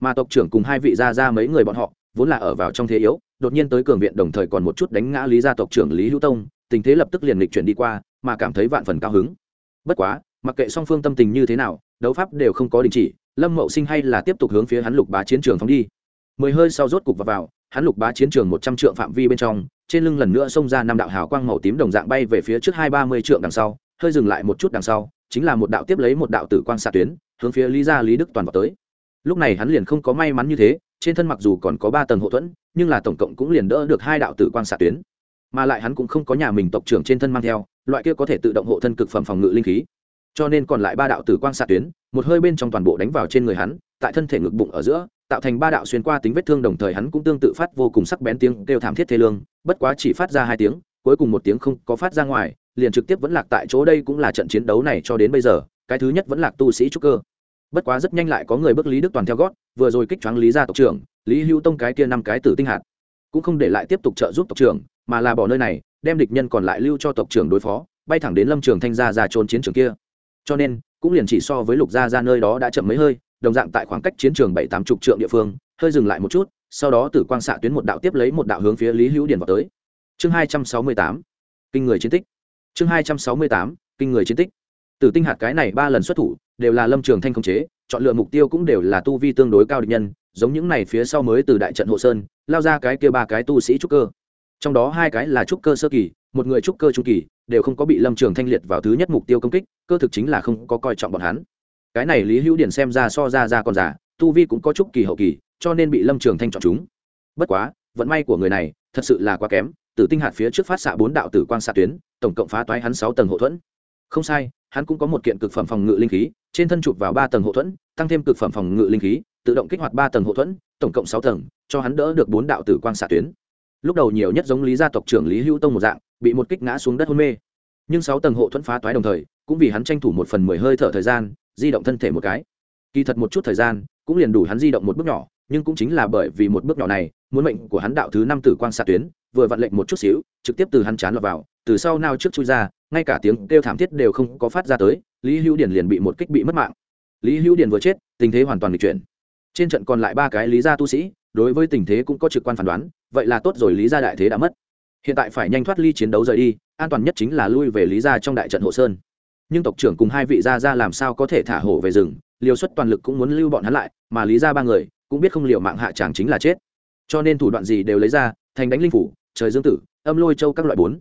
mà tộc trưởng cùng hai vị gia ra mấy người bọn họ vốn là ở vào trong thế yếu đột nhiên tới cường viện đồng thời còn một chút đánh ngã lý gia tộc trưởng lý hữu tông tình thế lập tức liền lịch chuyển đi qua mà cảm thấy vạn phần cao hứng. Bất quá mặc kệ song phương tâm tình như thế nào đấu pháp đều không có đình chỉ lâm mậu sinh hay là tiếp tục hướng phía hắn lục bá chiến trường phóng đi. Mười hơi sau rốt cục vào, vào hắn lục bá chiến trường một trăm trượng phạm vi bên trong trên lưng lần nữa xông ra năm đạo hào quang màu tím đồng dạng bay về phía trước hai ba mươi trượng đằng sau, hơi dừng lại một chút đằng sau, chính là một đạo tiếp lấy một đạo tử quang xạ tuyến, hướng phía lý gia lý đức toàn vào tới. Lúc này hắn liền không có may mắn như thế, trên thân mặc dù còn có ba tầng hậu thuẫn, nhưng là tổng cộng cũng liền đỡ được hai đạo tử quang xạ tuyến. Mà lại hắn cũng không có nhà mình tộc trưởng trên thân mang theo, loại kia có thể tự động hộ thân cực phẩm phòng ngự linh khí. Cho nên còn lại ba đạo tử quang xạ tuyến, một hơi bên trong toàn bộ đánh vào trên người hắn, tại thân thể ngực bụng ở giữa tạo thành ba đạo xuyên qua tính vết thương đồng thời hắn cũng tương tự phát vô cùng sắc bén tiếng kêu thảm thiết thê lương, bất quá chỉ phát ra hai tiếng, cuối cùng một tiếng không có phát ra ngoài, liền trực tiếp vẫn lạc tại chỗ đây cũng là trận chiến đấu này cho đến bây giờ, cái thứ nhất vẫn lạc tu sĩ trúc cơ. Bất quá rất nhanh lại có người bước lý đức toàn theo gót, vừa rồi kích choáng lý gia tộc trưởng, lý hữu tông cái kia năm cái tử tinh hạt. Cũng không để lại tiếp tục trợ giúp tộc trưởng, mà là bỏ nơi này, đem địch nhân còn lại lưu cho tộc trưởng đối phó, bay thẳng đến lâm trường thanh gia ra trốn chiến trường kia. Cho nên, cũng liền chỉ so với lục gia ra nơi đó đã chậm mấy hơi đồng dạng tại khoảng cách chiến trường bảy tám chục trượng địa phương, hơi dừng lại một chút, sau đó tử quang xạ tuyến một đạo tiếp lấy một đạo hướng phía lý hữu điền vào tới. Chương hai trăm sáu mươi tám, kinh người chiến tích. Chương hai trăm sáu mươi tám, kinh người chiến tích. Tử tinh hạt cái này ba lần xuất thủ, đều là lâm trường thanh khống chế, chọn lựa mục tiêu cũng đều là tu vi tương đối cao địch nhân, giống những này phía sau mới từ đại trận hộ sơn, lao ra cái kia ba cái tu sĩ trúc cơ. Trong đó hai cái là trúc cơ sơ kỳ, một người trúc cơ trung kỳ, đều không có bị lâm trường thanh liệt vào thứ nhất mục tiêu công kích, cơ thực chính là không có coi trọng bọn hắn cái này lý hữu điển xem ra so ra ra còn giả tu vi cũng có chút kỳ hậu kỳ, cho nên bị lâm trường thanh chọn chúng. Bất quá, vận may của người này thật sự là quá kém, tử tinh hạt phía trước phát xạ bốn đạo tử quang xạ tuyến, tổng cộng phá toái hắn sáu tầng hộ thuẫn. Không sai, hắn cũng có một kiện cực phẩm phòng ngự linh khí, trên thân chụp vào ba tầng hộ thuẫn, tăng thêm cực phẩm phòng ngự linh khí, tự động kích hoạt ba tầng hộ thuẫn, tổng cộng sáu tầng, cho hắn đỡ được bốn đạo tử quang xạ tuyến. Lúc đầu nhiều nhất giống lý gia tộc trưởng lý hữu tông một dạng, bị một kích ngã xuống đất hôn mê. Nhưng sáu tầng hộ thuẫn phá toái đồng thời, cũng vì hắn tranh thủ một phần mười hơi thở thời gian di động thân thể một cái. Kỳ thật một chút thời gian, cũng liền đủ hắn di động một bước nhỏ, nhưng cũng chính là bởi vì một bước nhỏ này, muốn mệnh của hắn đạo thứ năm tử quang xạ tuyến, vừa vặn lệnh một chút xíu, trực tiếp từ hắn chán lọt vào, từ sau nao trước chui ra, ngay cả tiếng kêu thảm thiết đều không có phát ra tới, lý hữu điển liền bị một kích bị mất mạng. Lý hữu điển vừa chết, tình thế hoàn toàn bị chuyển. Trên trận còn lại ba cái lý gia tu sĩ, đối với tình thế cũng có trực quan phán đoán, vậy là tốt rồi, lý gia đại thế đã mất. Hiện tại phải nhanh thoát ly chiến đấu rời đi, an toàn nhất chính là lui về lý gia trong đại trận hộ sơn nhưng tộc trưởng cùng hai vị gia gia làm sao có thể thả hổ về rừng liều suất toàn lực cũng muốn lưu bọn hắn lại, mà lý gia ba người cũng biết không liều mạng hạ chàng chính là chết. Cho nên thủ đoạn gì đều lấy ra, thành đánh linh phủ, trời dương tử, âm lôi châu các loại bốn.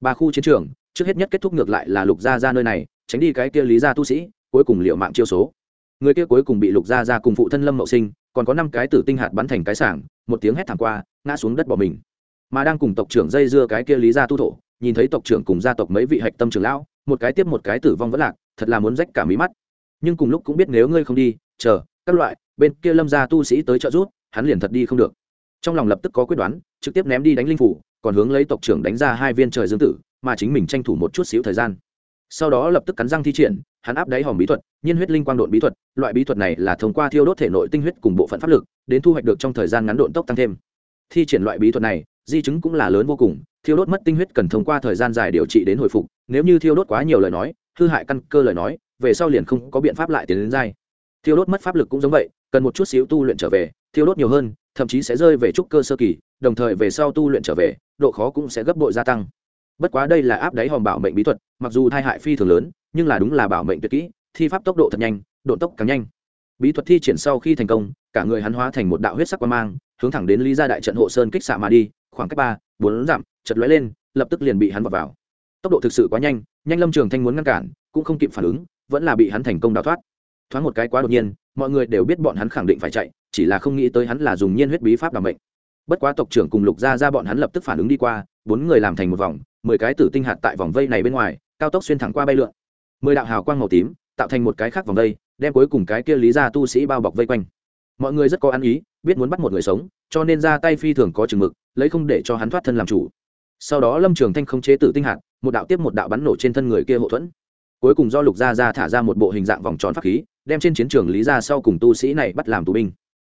Ba khu chiến trường, trước hết nhất kết thúc ngược lại là lục gia ra nơi này, tránh đi cái kia lý gia tu sĩ, cuối cùng liệu mạng chiêu số. Người kia cuối cùng bị lục gia ra cùng phụ thân lâm mậu sinh, còn có năm cái tử tinh hạt bắn thành cái sảng, một tiếng hét thẳng qua, ngã xuống đất bỏ mình. Mà đang cùng tộc trưởng dây dưa cái kia lý gia tu thổ, nhìn thấy tộc trưởng cùng gia tộc mấy vị hạch tâm trưởng lão một cái tiếp một cái tử vong vẫn lạc, thật là muốn rách cả mí mắt. Nhưng cùng lúc cũng biết nếu ngươi không đi, chờ, các loại, bên kia lâm gia tu sĩ tới trợ giúp, hắn liền thật đi không được. Trong lòng lập tức có quyết đoán, trực tiếp ném đi đánh linh phủ, còn hướng lấy tộc trưởng đánh ra hai viên trời dương tử, mà chính mình tranh thủ một chút xíu thời gian. Sau đó lập tức cắn răng thi triển, hắn áp đáy hòm bí thuật, nhiên huyết linh quang độn bí thuật, loại bí thuật này là thông qua thiêu đốt thể nội tinh huyết cùng bộ phận pháp lực, đến thu hoạch được trong thời gian ngắn độn tốc tăng thêm thi triển loại bí thuật này, di chứng cũng là lớn vô cùng, thiêu đốt mất tinh huyết cần thông qua thời gian dài điều trị đến hồi phục, nếu như thiêu đốt quá nhiều lời nói, hư hại căn cơ lời nói, về sau liền không có biện pháp lại tiến đến dai. Thiêu đốt mất pháp lực cũng giống vậy, cần một chút xíu tu luyện trở về, thiêu đốt nhiều hơn, thậm chí sẽ rơi về trúc cơ sơ kỳ, đồng thời về sau tu luyện trở về, độ khó cũng sẽ gấp bội gia tăng. Bất quá đây là áp đáy hòm bảo mệnh bí thuật, mặc dù thai hại phi thường lớn, nhưng là đúng là bảo mệnh tuyệt kỹ, thi pháp tốc độ thật nhanh, độ tốc càng nhanh. Bí thuật thi triển sau khi thành công, cả người hắn hóa thành một đạo huyết sắc quan mang hướng thẳng đến lý gia đại trận hộ sơn kích xạ mà đi, khoảng cách ba, bốn dặm chật lóe lên, lập tức liền bị hắn vọt vào. Tốc độ thực sự quá nhanh nhanh lâm trường thanh muốn ngăn cản, cũng không kịp phản ứng, vẫn là bị hắn thành công đào thoát. Thoáng một cái quá đột nhiên, mọi người đều biết bọn hắn khẳng định phải chạy, chỉ là không nghĩ tới hắn là dùng nhiên huyết bí pháp đảm mệnh bất quá tộc trưởng cùng lục gia ra bọn hắn lập tức phản ứng đi qua, bốn người làm thành một vòng, mười cái tử tinh hạt tại vòng vây này bên ngoài, cao tốc xuyên thẳng qua bay lượn. Mười đạo hào quang màu tím, tạo thành một cái khác vòng vây, đem cuối cùng cái kia lý gia tu sĩ bao bọc vây quanh mọi người rất có ăn ý, biết muốn bắt một người sống, cho nên ra tay phi thường có chừng mực, lấy không để cho hắn thoát thân làm chủ. Sau đó lâm trường thanh không chế tử tinh hạt, một đạo tiếp một đạo bắn nổ trên thân người kia hậu thuẫn. Cuối cùng do lục gia ra thả ra một bộ hình dạng vòng tròn pháp khí, đem trên chiến trường lý gia sau cùng tu sĩ này bắt làm tù binh.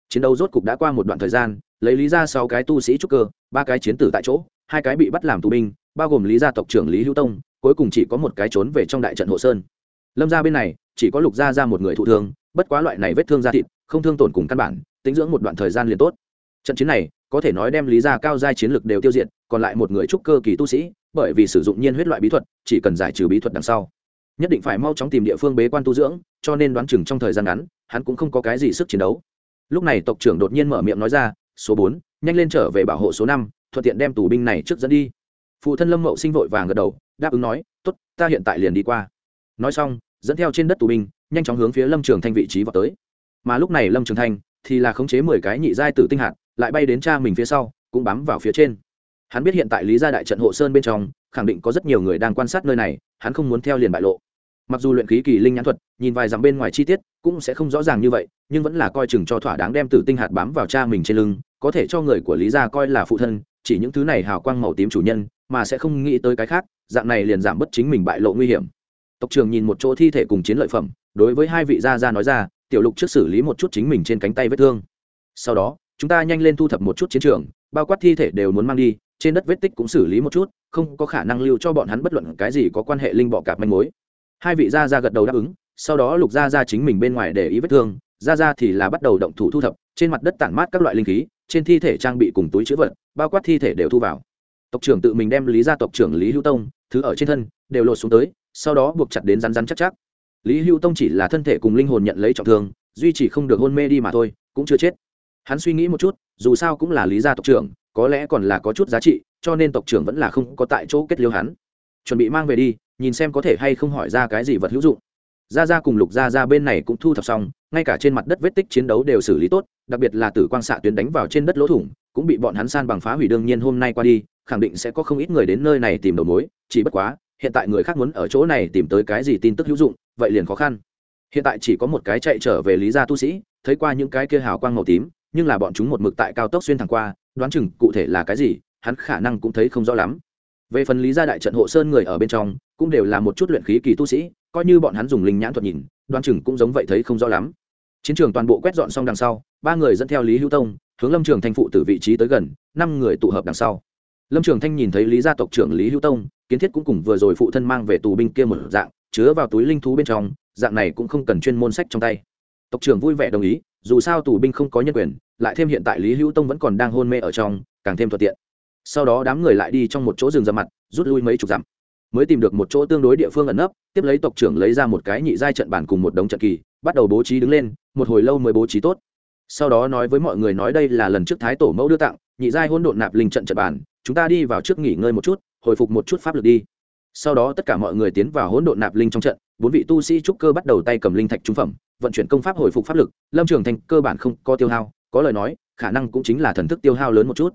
Chiến đấu rốt cục đã qua một đoạn thời gian, lấy lý gia sáu cái tu sĩ trúc cơ, ba cái chiến tử tại chỗ, hai cái bị bắt làm tù binh, bao gồm lý gia tộc trưởng lý hữu tông, cuối cùng chỉ có một cái trốn về trong đại trận hộ sơn. Lâm gia bên này, chỉ có lục gia ra một người thụ thương, bất quá loại này vết thương da thịt không thương tổn cùng căn bản, tính dưỡng một đoạn thời gian liền tốt. Trận chiến này, có thể nói đem lý gia cao giai chiến lực đều tiêu diệt, còn lại một người trúc cơ kỳ tu sĩ, bởi vì sử dụng nhiên huyết loại bí thuật, chỉ cần giải trừ bí thuật đằng sau. Nhất định phải mau chóng tìm địa phương bế quan tu dưỡng, cho nên đoán chừng trong thời gian ngắn, hắn cũng không có cái gì sức chiến đấu. Lúc này tộc trưởng đột nhiên mở miệng nói ra, số bốn, nhanh lên trở về bảo hộ số năm, thuận tiện đem tù binh này trước dẫn đi. Phụ thân lâm mậu sinh vội vàng gật đầu, đáp ứng nói t ố t ta hiện tại liền đi qua. Nói xong, dẫn theo trên đất tù binh, nhanh chóng hướng phía lâm trường thanh vị trí vào tới mà lúc này lâm trường thanh thì là khống chế mười cái nhị giai tử tinh hạt, lại bay đến cha mình phía sau, cũng bám vào phía trên. Hắn biết hiện tại lý gia đại trận hộ sơn bên trong, khẳng định có rất nhiều người đang quan sát nơi này, hắn không muốn theo liền bại lộ. Mặc dù luyện khí kỳ linh nhãn thuật, nhìn vài dặm bên ngoài chi tiết, cũng sẽ không rõ ràng như vậy, nhưng vẫn là coi chừng cho thỏa đáng đem tử tinh hạt bám vào cha mình trên lưng, có thể cho người của lý gia coi là phụ thân, chỉ những thứ này hào quang màu tím chủ nhân, mà sẽ không nghĩ tới cái khác, dạng này liền giảm bất chính mình bại lộ nguy hiểm. Tộc trường nhìn một chỗ thi thể cùng chiến lợi phẩm, đối với hai vị gia gia nói ra tiểu lục trước xử lý một chút chính mình trên cánh tay vết thương. Sau đó, chúng ta nhanh lên thu thập một chút chiến trường, bao quát thi thể đều muốn mang đi, trên đất vết tích cũng xử lý một chút, không có khả năng lưu cho bọn hắn bất luận cái gì có quan hệ linh bọ cạp manh mối. Hai vị gia gia gật đầu đáp ứng, sau đó lục gia gia chính mình bên ngoài để ý vết thương, gia gia thì là bắt đầu động thủ thu thập, trên mặt đất tản mát các loại linh khí, trên thi thể trang bị cùng túi chữ vật, bao quát thi thể đều thu vào. Tộc trưởng tự mình đem lý gia tộc trưởng lý hữu tông, thứ ở trên thân, đều lột xuống tới, sau đó buộc chặt đến rắn rắn chắc chắc lý Hưu tông chỉ là thân thể cùng linh hồn nhận lấy trọng thương, duy chỉ không được hôn mê đi mà thôi, cũng chưa chết. Hắn suy nghĩ một chút, dù sao cũng là lý gia tộc trưởng, có lẽ còn là có chút giá trị, cho nên tộc trưởng vẫn là không có tại chỗ kết liêu hắn. Chuẩn bị mang về đi, nhìn xem có thể hay không hỏi ra cái gì vật hữu dụng. Ra ra cùng lục ra ra bên này cũng thu thập xong, ngay cả trên mặt đất vết tích chiến đấu đều xử lý tốt, đặc biệt là tử quang xạ tuyến đánh vào trên đất lỗ thủng, cũng bị bọn hắn san bằng phá hủy đương nhiên hôm nay qua đi, khẳng định sẽ có không ít người đến nơi này tìm đầu mối, chỉ bất quá, hiện tại người khác muốn ở chỗ này tìm tới cái gì tin tức hữu dụng vậy liền khó khăn. Hiện tại chỉ có một cái chạy trở về lý gia tu sĩ, thấy qua những cái kia hào quang màu tím, nhưng là bọn chúng một mực tại cao tốc xuyên thẳng qua, đoán chừng cụ thể là cái gì, hắn khả năng cũng thấy không rõ lắm. Về phần lý gia đại trận hộ sơn người ở bên trong, cũng đều là một chút luyện khí kỳ tu sĩ, coi như bọn hắn dùng linh nhãn thuật nhìn, đoán chừng cũng giống vậy thấy không rõ lắm. Chiến trường toàn bộ quét dọn xong đằng sau, ba người dẫn theo lý hữu tông, hướng lâm trường thanh phụ từ vị trí tới gần, năm người tụ hợp đằng sau. Lâm trường thanh nhìn thấy lý gia tộc trưởng lý hữu tông, kiến thiết cũng cùng vừa rồi phụ thân mang về tù binh kia một dạng chứa vào túi linh thú bên trong, dạng này cũng không cần chuyên môn sách trong tay. Tộc trưởng vui vẻ đồng ý, dù sao tù binh không có nhân quyền, lại thêm hiện tại lý hữu tông vẫn còn đang hôn mê ở trong, càng thêm thuận tiện. Sau đó đám người lại đi trong một chỗ rừng rậm mặt, rút lui mấy chục dặm. Mới tìm được một chỗ tương đối địa phương ẩn nấp, tiếp lấy tộc trưởng lấy ra một cái nhị giai trận bản cùng một đống trận kỳ, bắt đầu bố trí đứng lên, một hồi lâu mới bố trí tốt. Sau đó nói với mọi người nói đây là lần trước thái tổ mẫu đưa tặng, nhị giai hôn độn nạp linh trận trận bản chúng ta đi vào trước nghỉ ngơi một chút, hồi phục một chút pháp lực đi sau đó tất cả mọi người tiến vào hỗn độn nạp linh trong trận, bốn vị tu sĩ trúc cơ bắt đầu tay cầm linh thạch trung phẩm, vận chuyển công pháp hồi phục pháp lực. Lâm trường thành cơ bản không có tiêu hao, có lời nói, khả năng cũng chính là thần thức tiêu hao lớn một chút.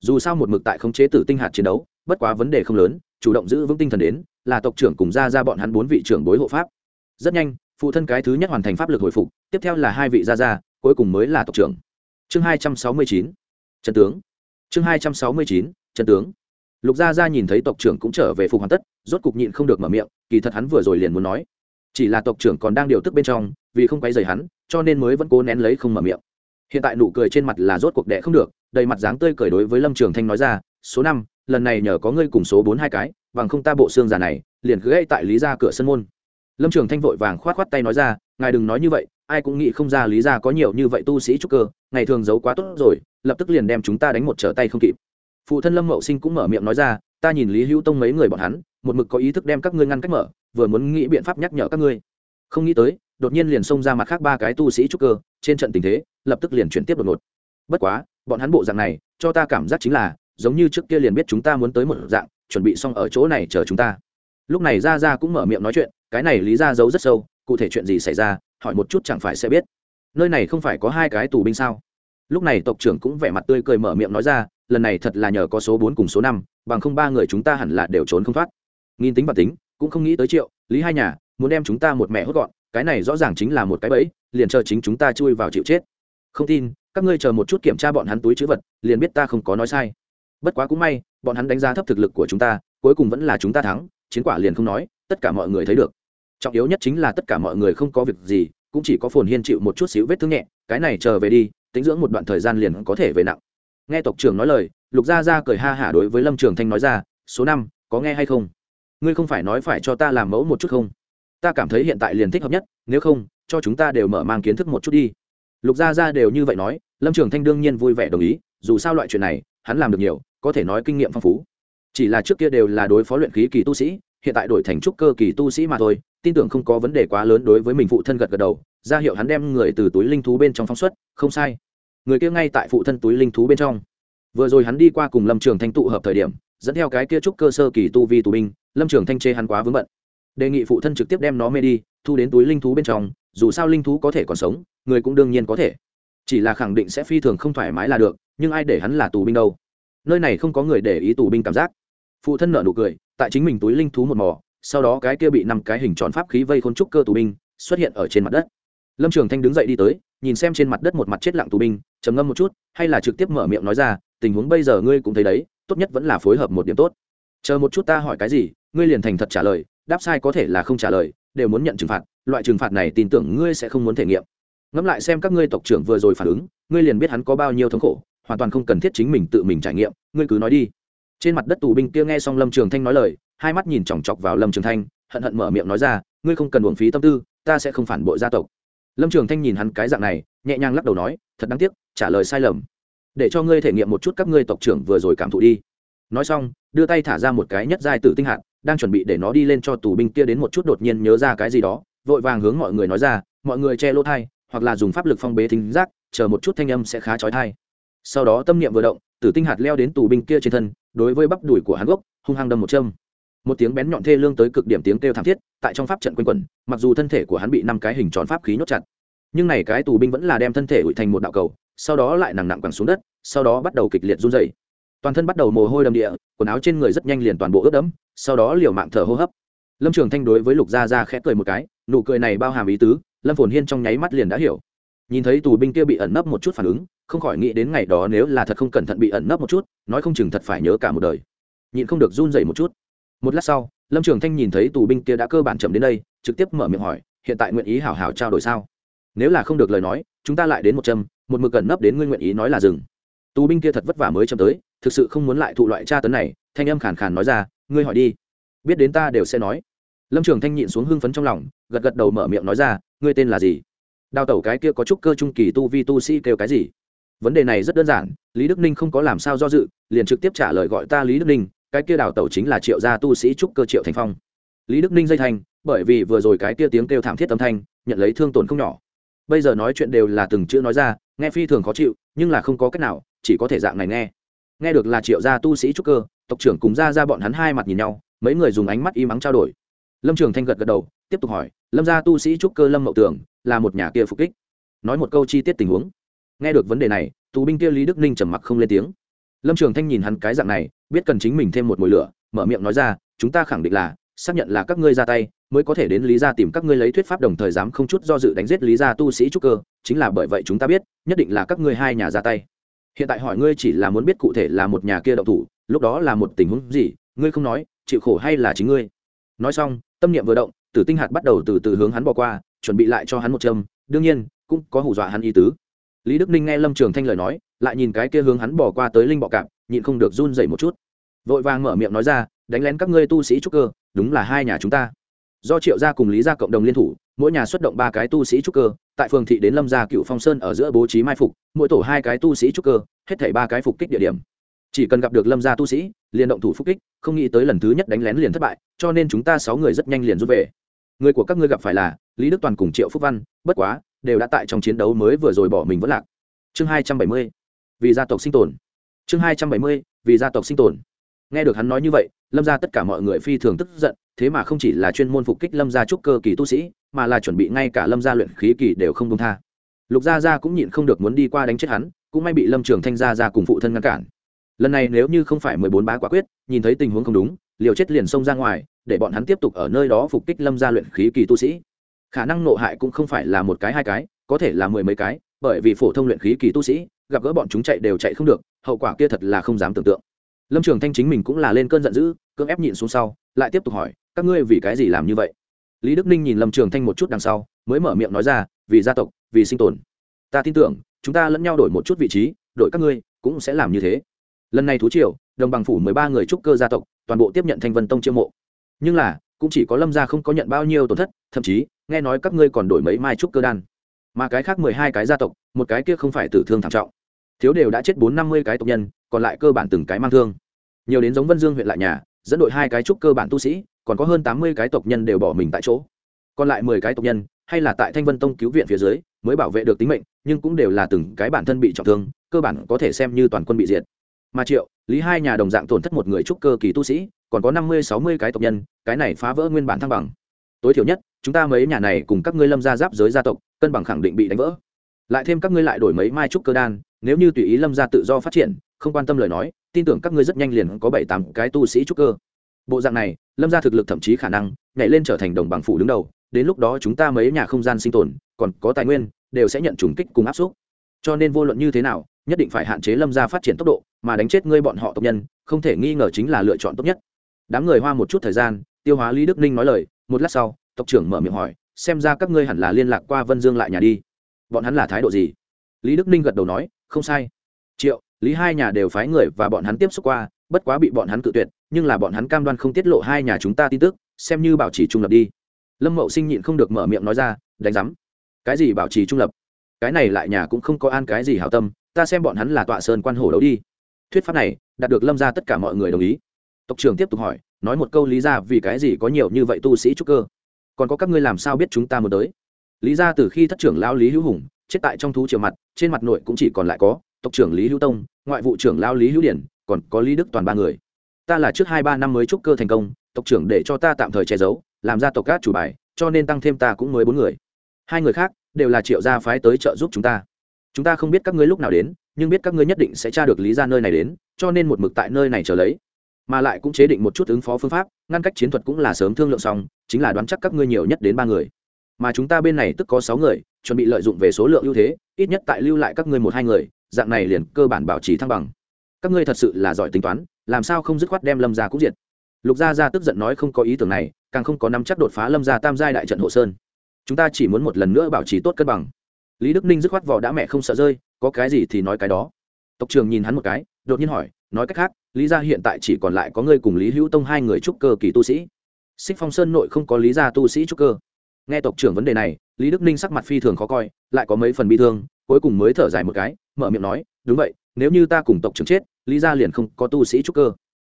Dù sao một mực tại khống chế tử tinh hạt chiến đấu, bất quá vấn đề không lớn, chủ động giữ vững tinh thần đến, là tộc trưởng cùng ra ra bọn hắn bốn vị trưởng bối hộ pháp. Rất nhanh, phụ thân cái thứ nhất hoàn thành pháp lực hồi phục, tiếp theo là hai vị gia gia, cuối cùng mới là tộc trưởng. Chương hai trăm sáu mươi chín trần tướng. Chương hai trăm sáu mươi chín trần tướng lục gia gia nhìn thấy tộc trưởng cũng trở về phục hoàn tất, rốt cục nhịn không được mở miệng, kỳ thật hắn vừa rồi liền muốn nói. Chỉ là tộc trưởng còn đang điều tức bên trong, vì không quay dày hắn, cho nên mới vẫn cố nén lấy không mở miệng. Hiện tại nụ cười trên mặt là rốt cuộc đẻ không được, đầy mặt dáng tươi cười đối với lâm trường thanh nói ra, số năm, lần này nhờ có ngươi cùng số bốn hai cái, bằng không ta bộ xương già này, liền cứ gãy tại lý ra cửa sân môn. Lâm trường thanh vội vàng k h o á t k h o á t tay nói ra, ngài đừng nói như vậy, ai cũng nghĩ không ra lý ra có nhiều như vậy tu sĩ trúc cơ, ngày thường giấu quá tốt rồi, lập tức liền đem chúng ta đánh một trở tay không kịp phụ thân lâm mậu sinh cũng mở miệng nói ra, ta nhìn lý hữu tông mấy người bọn hắn, một mực có ý thức đem các ngươi ngăn cách mở, vừa muốn nghĩ biện pháp nhắc nhở các ngươi. Không nghĩ tới, đột nhiên liền xông ra mặt khác ba cái tu sĩ trúc cơ, trên trận tình thế, lập tức liền chuyển tiếp đột ngột. Bất quá, bọn hắn bộ dạng này, cho ta cảm giác chính là, giống như trước kia liền biết chúng ta muốn tới một dạng, chuẩn bị xong ở chỗ này chờ chúng ta. Lúc này ra ra cũng mở miệng nói chuyện, cái này lý ra giấu rất sâu, cụ thể chuyện gì xảy ra, hỏi một chút chẳng phải sẽ biết. Nơi này không phải có hai cái tù binh sao? Lúc này tộc trưởng cũng vẻ mặt tươi cười mở miệng nói ra lần này thật là nhờ có số bốn cùng số năm, bằng không ba người chúng ta hẳn là đều trốn không thoát. Nghìn tính và tính, cũng không nghĩ tới triệu, lý hai nhà, muốn đem chúng ta một mẹ hốt gọn, cái này rõ ràng chính là một cái bẫy, liền chờ chính chúng ta chui vào chịu chết. Không tin, các ngươi chờ một chút kiểm tra bọn hắn túi chữ vật, liền biết ta không có nói sai. Bất quá cũng may, bọn hắn đánh giá thấp thực lực của chúng ta, cuối cùng vẫn là chúng ta thắng, chiến quả liền không nói, tất cả mọi người thấy được. Trọng yếu nhất chính là tất cả mọi người không có việc gì, cũng chỉ có phồn hiên chịu một chút xíu vết thương nhẹ, cái này chờ về đi, tính dưỡng một đoạn thời gian liền có thể về nặng nghe tộc trưởng nói lời, lục gia gia cười ha hả đối với lâm trường thanh nói ra, số năm, có nghe hay không? Ngươi không phải nói phải cho ta làm mẫu một chút không? Ta cảm thấy hiện tại liền thích hợp nhất, nếu không, cho chúng ta đều mở mang kiến thức một chút đi. Lục gia gia đều như vậy nói, lâm trường thanh đương nhiên vui vẻ đồng ý, dù sao loại chuyện này, hắn làm được nhiều, có thể nói kinh nghiệm phong phú. Chỉ là trước kia đều là đối phó luyện khí kỳ tu sĩ, hiện tại đổi thành trúc cơ kỳ tu sĩ mà thôi, tin tưởng không có vấn đề quá lớn đối với mình phụ thân gật gật đầu, ra hiệu hắn đem người từ túi linh thú bên trong phóng xuất, không sai người kia ngay tại phụ thân túi linh thú bên trong. Vừa rồi hắn đi qua cùng lâm trường thanh tụ hợp thời điểm, dẫn theo cái kia trúc cơ sơ kỳ tu vi tù binh, lâm trường thanh chê hắn quá vướng bận. Đề nghị phụ thân trực tiếp đem nó mê đi, thu đến túi linh thú bên trong, dù sao linh thú có thể còn sống, người cũng đương nhiên có thể. Chỉ là khẳng định sẽ phi thường không thoải mái là được, nhưng ai để hắn là tù binh đâu? Nơi này không có người để ý tù binh cảm giác. Phụ thân nợ nụ cười, tại chính mình túi linh thú một mò, sau đó cái kia bị năm cái hình tròn pháp khí vây khôn trúc cơ tù binh xuất hiện ở trên mặt đất. Lâm trường thanh đứng dậy đi tới, nhìn xem trên mặt đất một mặt chết lặng tù binh trầm ngâm một chút, hay là trực tiếp mở miệng nói ra, tình huống bây giờ ngươi cũng thấy đấy, tốt nhất vẫn là phối hợp một điểm tốt. Chờ một chút ta hỏi cái gì, ngươi liền thành thật trả lời, đáp sai có thể là không trả lời, đều muốn nhận trừng phạt, loại trừng phạt này tin tưởng ngươi sẽ không muốn thể nghiệm. Ngẫm lại xem các ngươi tộc trưởng vừa rồi phản ứng, ngươi liền biết hắn có bao nhiêu thống khổ, hoàn toàn không cần thiết chính mình tự mình trải nghiệm, ngươi cứ nói đi. Trên mặt đất tù binh kia nghe xong lâm trường thanh nói lời, hai mắt nhìn chòng chọc vào lâm trường thanh, hận hận mở miệng nói ra, ngươi không cần uổng phí tâm tư, ta sẽ không phản bội gia tộc lâm trường thanh nhìn hắn cái dạng này, nhẹ nhàng lắc đầu nói, thật đáng tiếc, trả lời sai lầm. Để cho ngươi thể nghiệm một chút các ngươi tộc trưởng vừa rồi cảm thụ đi. Nói xong, đưa tay thả ra một cái nhất giai tử tinh hạt, đang chuẩn bị để nó đi lên cho tù binh kia đến một chút đột nhiên nhớ ra cái gì đó, vội vàng hướng mọi người nói ra, mọi người che lỗ thai, hoặc là dùng pháp lực phong bế thính giác, chờ một chút thanh âm sẽ khá trói thai sau đó tâm niệm vừa động, tử tinh hạt leo đến tù binh kia trên thân, đối với bắp đùi của hắn gốc, hung hăng đâm một châm một tiếng bén nhọn thê lương tới cực điểm tiếng kêu thảm thiết, tại trong pháp trận quanh quẩn, mặc dù thân thể của hắn bị năm cái hình tròn pháp khí nhốt chặt. Nhưng này cái tù binh vẫn là đem thân thể ủi thành một đạo cầu, sau đó lại nặng nặng quẳng xuống đất, sau đó bắt đầu kịch liệt run dày toàn thân bắt đầu mồ hôi đầm địa, quần áo trên người rất nhanh liền toàn bộ ướt đẫm, sau đó liều mạng thở hô hấp. Lâm trường thanh đối với lục gia gia khẽ cười một cái, nụ cười này bao hàm ý tứ, lâm phồn hiên trong nháy mắt liền đã hiểu. Nhìn thấy tù binh kia bị ẩn nấp một chút phản ứng, không khỏi nghĩ đến ngày đó nếu là thật không cẩn thận bị ẩn nấp một chút, nói không chừng thật phải nhớ cả một đời. Nhịn không được run dậy một chút một lát sau, lâm trường thanh nhìn thấy tù binh kia đã cơ bản chậm đến đây, trực tiếp mở miệng hỏi, hiện tại nguyện ý hảo hảo trao đổi sao? Nếu là không được lời nói, chúng ta lại đến một châm, một mực gần nấp đến ngươi nguyện ý nói là dừng. Tù binh kia thật vất vả mới chậm tới, thực sự không muốn lại thụ loại tra tấn này, thanh âm khàn khàn nói ra, ngươi hỏi đi, biết đến ta đều sẽ nói. Lâm trường thanh nhịn xuống hưng phấn trong lòng, gật gật đầu mở miệng nói ra, ngươi tên là gì? Đào tẩu cái kia có chút cơ trung kỳ tu vi tu sĩ kêu cái gì? Vấn đề này rất đơn giản, lý đức ninh không có làm sao do dự, liền trực tiếp trả lời gọi ta lý đức ninh cái kia đào tẩu chính là triệu gia tu sĩ trúc cơ triệu thành phong. Lý đức ninh dây thành, bởi vì vừa rồi cái kia tiếng kêu thảm thiết âm thanh, nhận lấy thương tổn không nhỏ. Bây giờ nói chuyện đều là từng chữ nói ra, nghe phi thường khó chịu, nhưng là không có cách nào, chỉ có thể dạng này nghe. Nghe được là triệu gia tu sĩ trúc cơ, tộc trưởng cùng ra ra bọn hắn hai mặt nhìn nhau, mấy người dùng ánh mắt im ắng trao đổi. Lâm trường thanh gật gật đầu, tiếp tục hỏi, lâm gia tu sĩ trúc cơ lâm mậu tường, là một nhà kia phục kích? Nói một câu chi tiết tình huống. Nghe được vấn đề này, tù binh kia lý đức ninh trầm mặc không lên tiếng lâm trường thanh nhìn hắn cái dạng này, biết cần chính mình thêm một mùi lửa, mở miệng nói ra, chúng ta khẳng định là, xác nhận là các ngươi ra tay, mới có thể đến lý gia tìm các ngươi lấy thuyết pháp đồng thời dám không chút do dự đánh giết lý gia tu sĩ trúc cơ, chính là bởi vậy chúng ta biết, nhất định là các ngươi hai nhà ra tay. Hiện tại hỏi ngươi chỉ là muốn biết cụ thể là một nhà kia động thủ, lúc đó là một tình huống gì, ngươi không nói, chịu khổ hay là chính ngươi? Nói xong, tâm niệm vừa động, tử tinh hạt bắt đầu từ từ hướng hắn bỏ qua, chuẩn bị lại cho hắn một châm, đương nhiên, cũng có hù dọa hắn ý tứ. Lý đức ninh nghe lâm trường thanh lời nói lại nhìn cái kia hướng hắn bỏ qua tới linh bọ cạp, nhịn không được run dậy một chút. Vội vàng mở miệng nói ra, đánh lén các ngươi tu sĩ trúc cơ, đúng là hai nhà chúng ta. Do triệu gia cùng lý gia cộng đồng liên thủ, mỗi nhà xuất động ba cái tu sĩ trúc cơ, tại phường thị đến lâm gia cựu phong sơn ở giữa bố trí mai phục, mỗi tổ hai cái tu sĩ trúc cơ, hết thảy ba cái phục kích địa điểm. Chỉ cần gặp được lâm gia tu sĩ, liền động thủ phục kích, không nghĩ tới lần thứ nhất đánh lén liền thất bại, cho nên chúng ta sáu người rất nhanh liền rút về. Người của các ngươi gặp phải là lý đức toàn cùng triệu phúc văn, bất quá, đều đã tại trong chiến đấu mới vừa rồi bỏ mình vẫn lạc. Chương hai trăm bảy mươi vì gia tộc sinh tồn. Chương hai trăm bảy mươi, vì gia tộc sinh tồn. Nghe được hắn nói như vậy, lâm ra tất cả mọi người phi thường tức giận, thế mà không chỉ là chuyên môn phục kích lâm gia trúc cơ kỳ tu sĩ, mà là chuẩn bị ngay cả lâm gia luyện khí kỳ đều không công tha. Lục gia gia cũng nhịn không được muốn đi qua đánh chết hắn, cũng may bị lâm trường thanh gia ra cùng phụ thân ngăn cản. Lần này nếu như không phải mười bốn bá quả quyết, nhìn thấy tình huống không đúng, liều chết liền xông ra ngoài, để bọn hắn tiếp tục ở nơi đó phục kích lâm gia luyện khí kỳ tu sĩ. Khả năng nộ hại cũng không phải là một cái hai cái, có thể là mười mấy cái, bởi vì phổ thông luyện khí kỳ tu sĩ gặp gỡ bọn chúng chạy đều chạy không được, hậu quả kia thật là không dám tưởng tượng. Lâm trường thanh chính mình cũng là lên cơn giận dữ, cưỡng ép nhịn xuống sau, lại tiếp tục hỏi, các ngươi vì cái gì làm như vậy? Lý đức ninh nhìn lâm trường thanh một chút đằng sau, mới mở miệng nói ra, vì gia tộc, vì sinh tồn. Ta tin tưởng, chúng ta lẫn nhau đổi một chút vị trí đội các ngươi cũng sẽ làm như thế. Lần này thú triều, đồng bằng phủ mười ba người trúc cơ gia tộc, toàn bộ tiếp nhận thanh vân tông chiêu mộ. Nhưng là, cũng chỉ có lâm gia không có nhận bao nhiêu tổn thất, thậm chí, nghe nói các ngươi còn đổi mấy mai trúc cơ đan. Mà cái khác mười hai cái gia tộc, một cái kia không phải tử thương thảm trọng thiếu đều đã chết bốn năm mươi cái tộc nhân, còn lại cơ bản từng cái mang thương. Nhiều đến giống vân dương huyện lại nhà, dẫn đội hai cái trúc cơ bản tu sĩ, còn có hơn tám mươi cái tộc nhân đều bỏ mình tại chỗ. Còn lại mười cái tộc nhân, hay là tại thanh vân tông cứu viện phía dưới, mới bảo vệ được tính mệnh, nhưng cũng đều là từng cái bản thân bị trọng thương, cơ bản có thể xem như toàn quân bị diệt. Mà triệu, lý hai nhà đồng dạng tổn thất một người trúc cơ kỳ tu sĩ, còn có năm mươi, sáu mươi cái tộc nhân, cái này phá vỡ nguyên bản thăng bằng. Tối thiểu nhất, chúng ta mấy nhà này cùng các ngươi lâm gia giáp giới gia tộc, cân bằng khẳng định bị đánh vỡ. Lại thêm các ngươi lại đổi mấy mai trúc cơ đan nếu như tùy ý lâm gia tự do phát triển, không quan tâm lời nói, tin tưởng các ngươi rất nhanh liền có bảy tám cái tu sĩ trúc cơ. Bộ dạng này, lâm gia thực lực thậm chí khả năng nhảy lên trở thành đồng bằng phủ đứng đầu, đến lúc đó chúng ta mấy nhà không gian sinh tồn, còn có tài nguyên, đều sẽ nhận trùng kích cùng áp suất cho nên vô luận như thế nào, nhất định phải hạn chế lâm gia phát triển tốc độ, mà đánh chết ngươi bọn họ tộc nhân, không thể nghi ngờ chính là lựa chọn tốt nhất. Đám người hoa một chút thời gian, tiêu hóa lý đức ninh nói lời, một lát sau, tộc trưởng mở miệng hỏi, xem ra các ngươi hẳn là liên lạc qua vân dương lại nhà đi. Bọn hắn là thái độ gì? Lý đức ninh gật đầu nói không sai. Triệu, lý hai nhà đều phái người và bọn hắn tiếp xúc qua, bất quá bị bọn hắn cự tuyệt, nhưng là bọn hắn cam đoan không tiết lộ hai nhà chúng ta tin tức, xem như bảo trì trung lập đi. Lâm mậu sinh nhịn không được mở miệng nói ra, đánh giám. Cái gì bảo trì trung lập? Cái này lại nhà cũng không có an cái gì hảo tâm, ta xem bọn hắn là tọa sơn quan hổ đấu đi. Thuyết pháp này, đạt được lâm ra tất cả mọi người đồng ý. Tộc trưởng tiếp tục hỏi, nói một câu lý ra vì cái gì có nhiều như vậy tu sĩ trúc cơ? Còn có các ngươi làm sao biết chúng ta muốn tới? Lý ra từ khi thất trưởng lao lý hữu hùng chết tại trong thú triều mặt, trên mặt nội cũng chỉ còn lại có, tộc trưởng lý hữu tông, ngoại vụ trưởng lao lý hữu điển, còn có lý đức toàn ba người. Ta là trước hai ba năm mới trúc cơ thành công, tộc trưởng để cho ta tạm thời che giấu, làm ra tộc cát chủ bài, cho nên tăng thêm ta cũng mới bốn người. Hai người khác đều là triệu gia phái tới trợ giúp chúng ta. Chúng ta không biết các ngươi lúc nào đến, nhưng biết các ngươi nhất định sẽ tra được lý ra nơi này đến, cho nên một mực tại nơi này chờ lấy. Mà lại cũng chế định một chút ứng phó phương pháp, ngăn cách chiến thuật cũng là sớm thương lượng xong, chính là đoán chắc các ngươi nhiều nhất đến ba người mà chúng ta bên này tức có sáu người, chuẩn bị lợi dụng về số lượng ưu thế, ít nhất tại lưu lại các ngươi một hai người, dạng này liền cơ bản bảo trì thăng bằng. Các ngươi thật sự là giỏi tính toán, làm sao không dứt khoát đem lâm gia cũng diệt? Lục gia gia tức giận nói không có ý tưởng này, càng không có nắm chắc đột phá lâm gia tam giai đại trận hộ sơn. Chúng ta chỉ muốn một lần nữa bảo trì tốt cân bằng. Lý đức ninh dứt khoát vỏ đã mẹ không sợ rơi, có cái gì thì nói cái đó. Tộc trường nhìn hắn một cái, đột nhiên hỏi, nói cách khác, lý gia hiện tại chỉ còn lại có ngươi cùng lý hữu tông hai người trúc cơ kỳ tu sĩ. Xích phong sơn nội không có lý gia tu sĩ trúc cơ nghe tộc trưởng vấn đề này, lý đức ninh sắc mặt phi thường khó coi, lại có mấy phần bi thương, cuối cùng mới thở dài một cái, mở miệng nói, đúng vậy, nếu như ta cùng tộc trưởng chết, lý gia liền không có tu sĩ trúc cơ.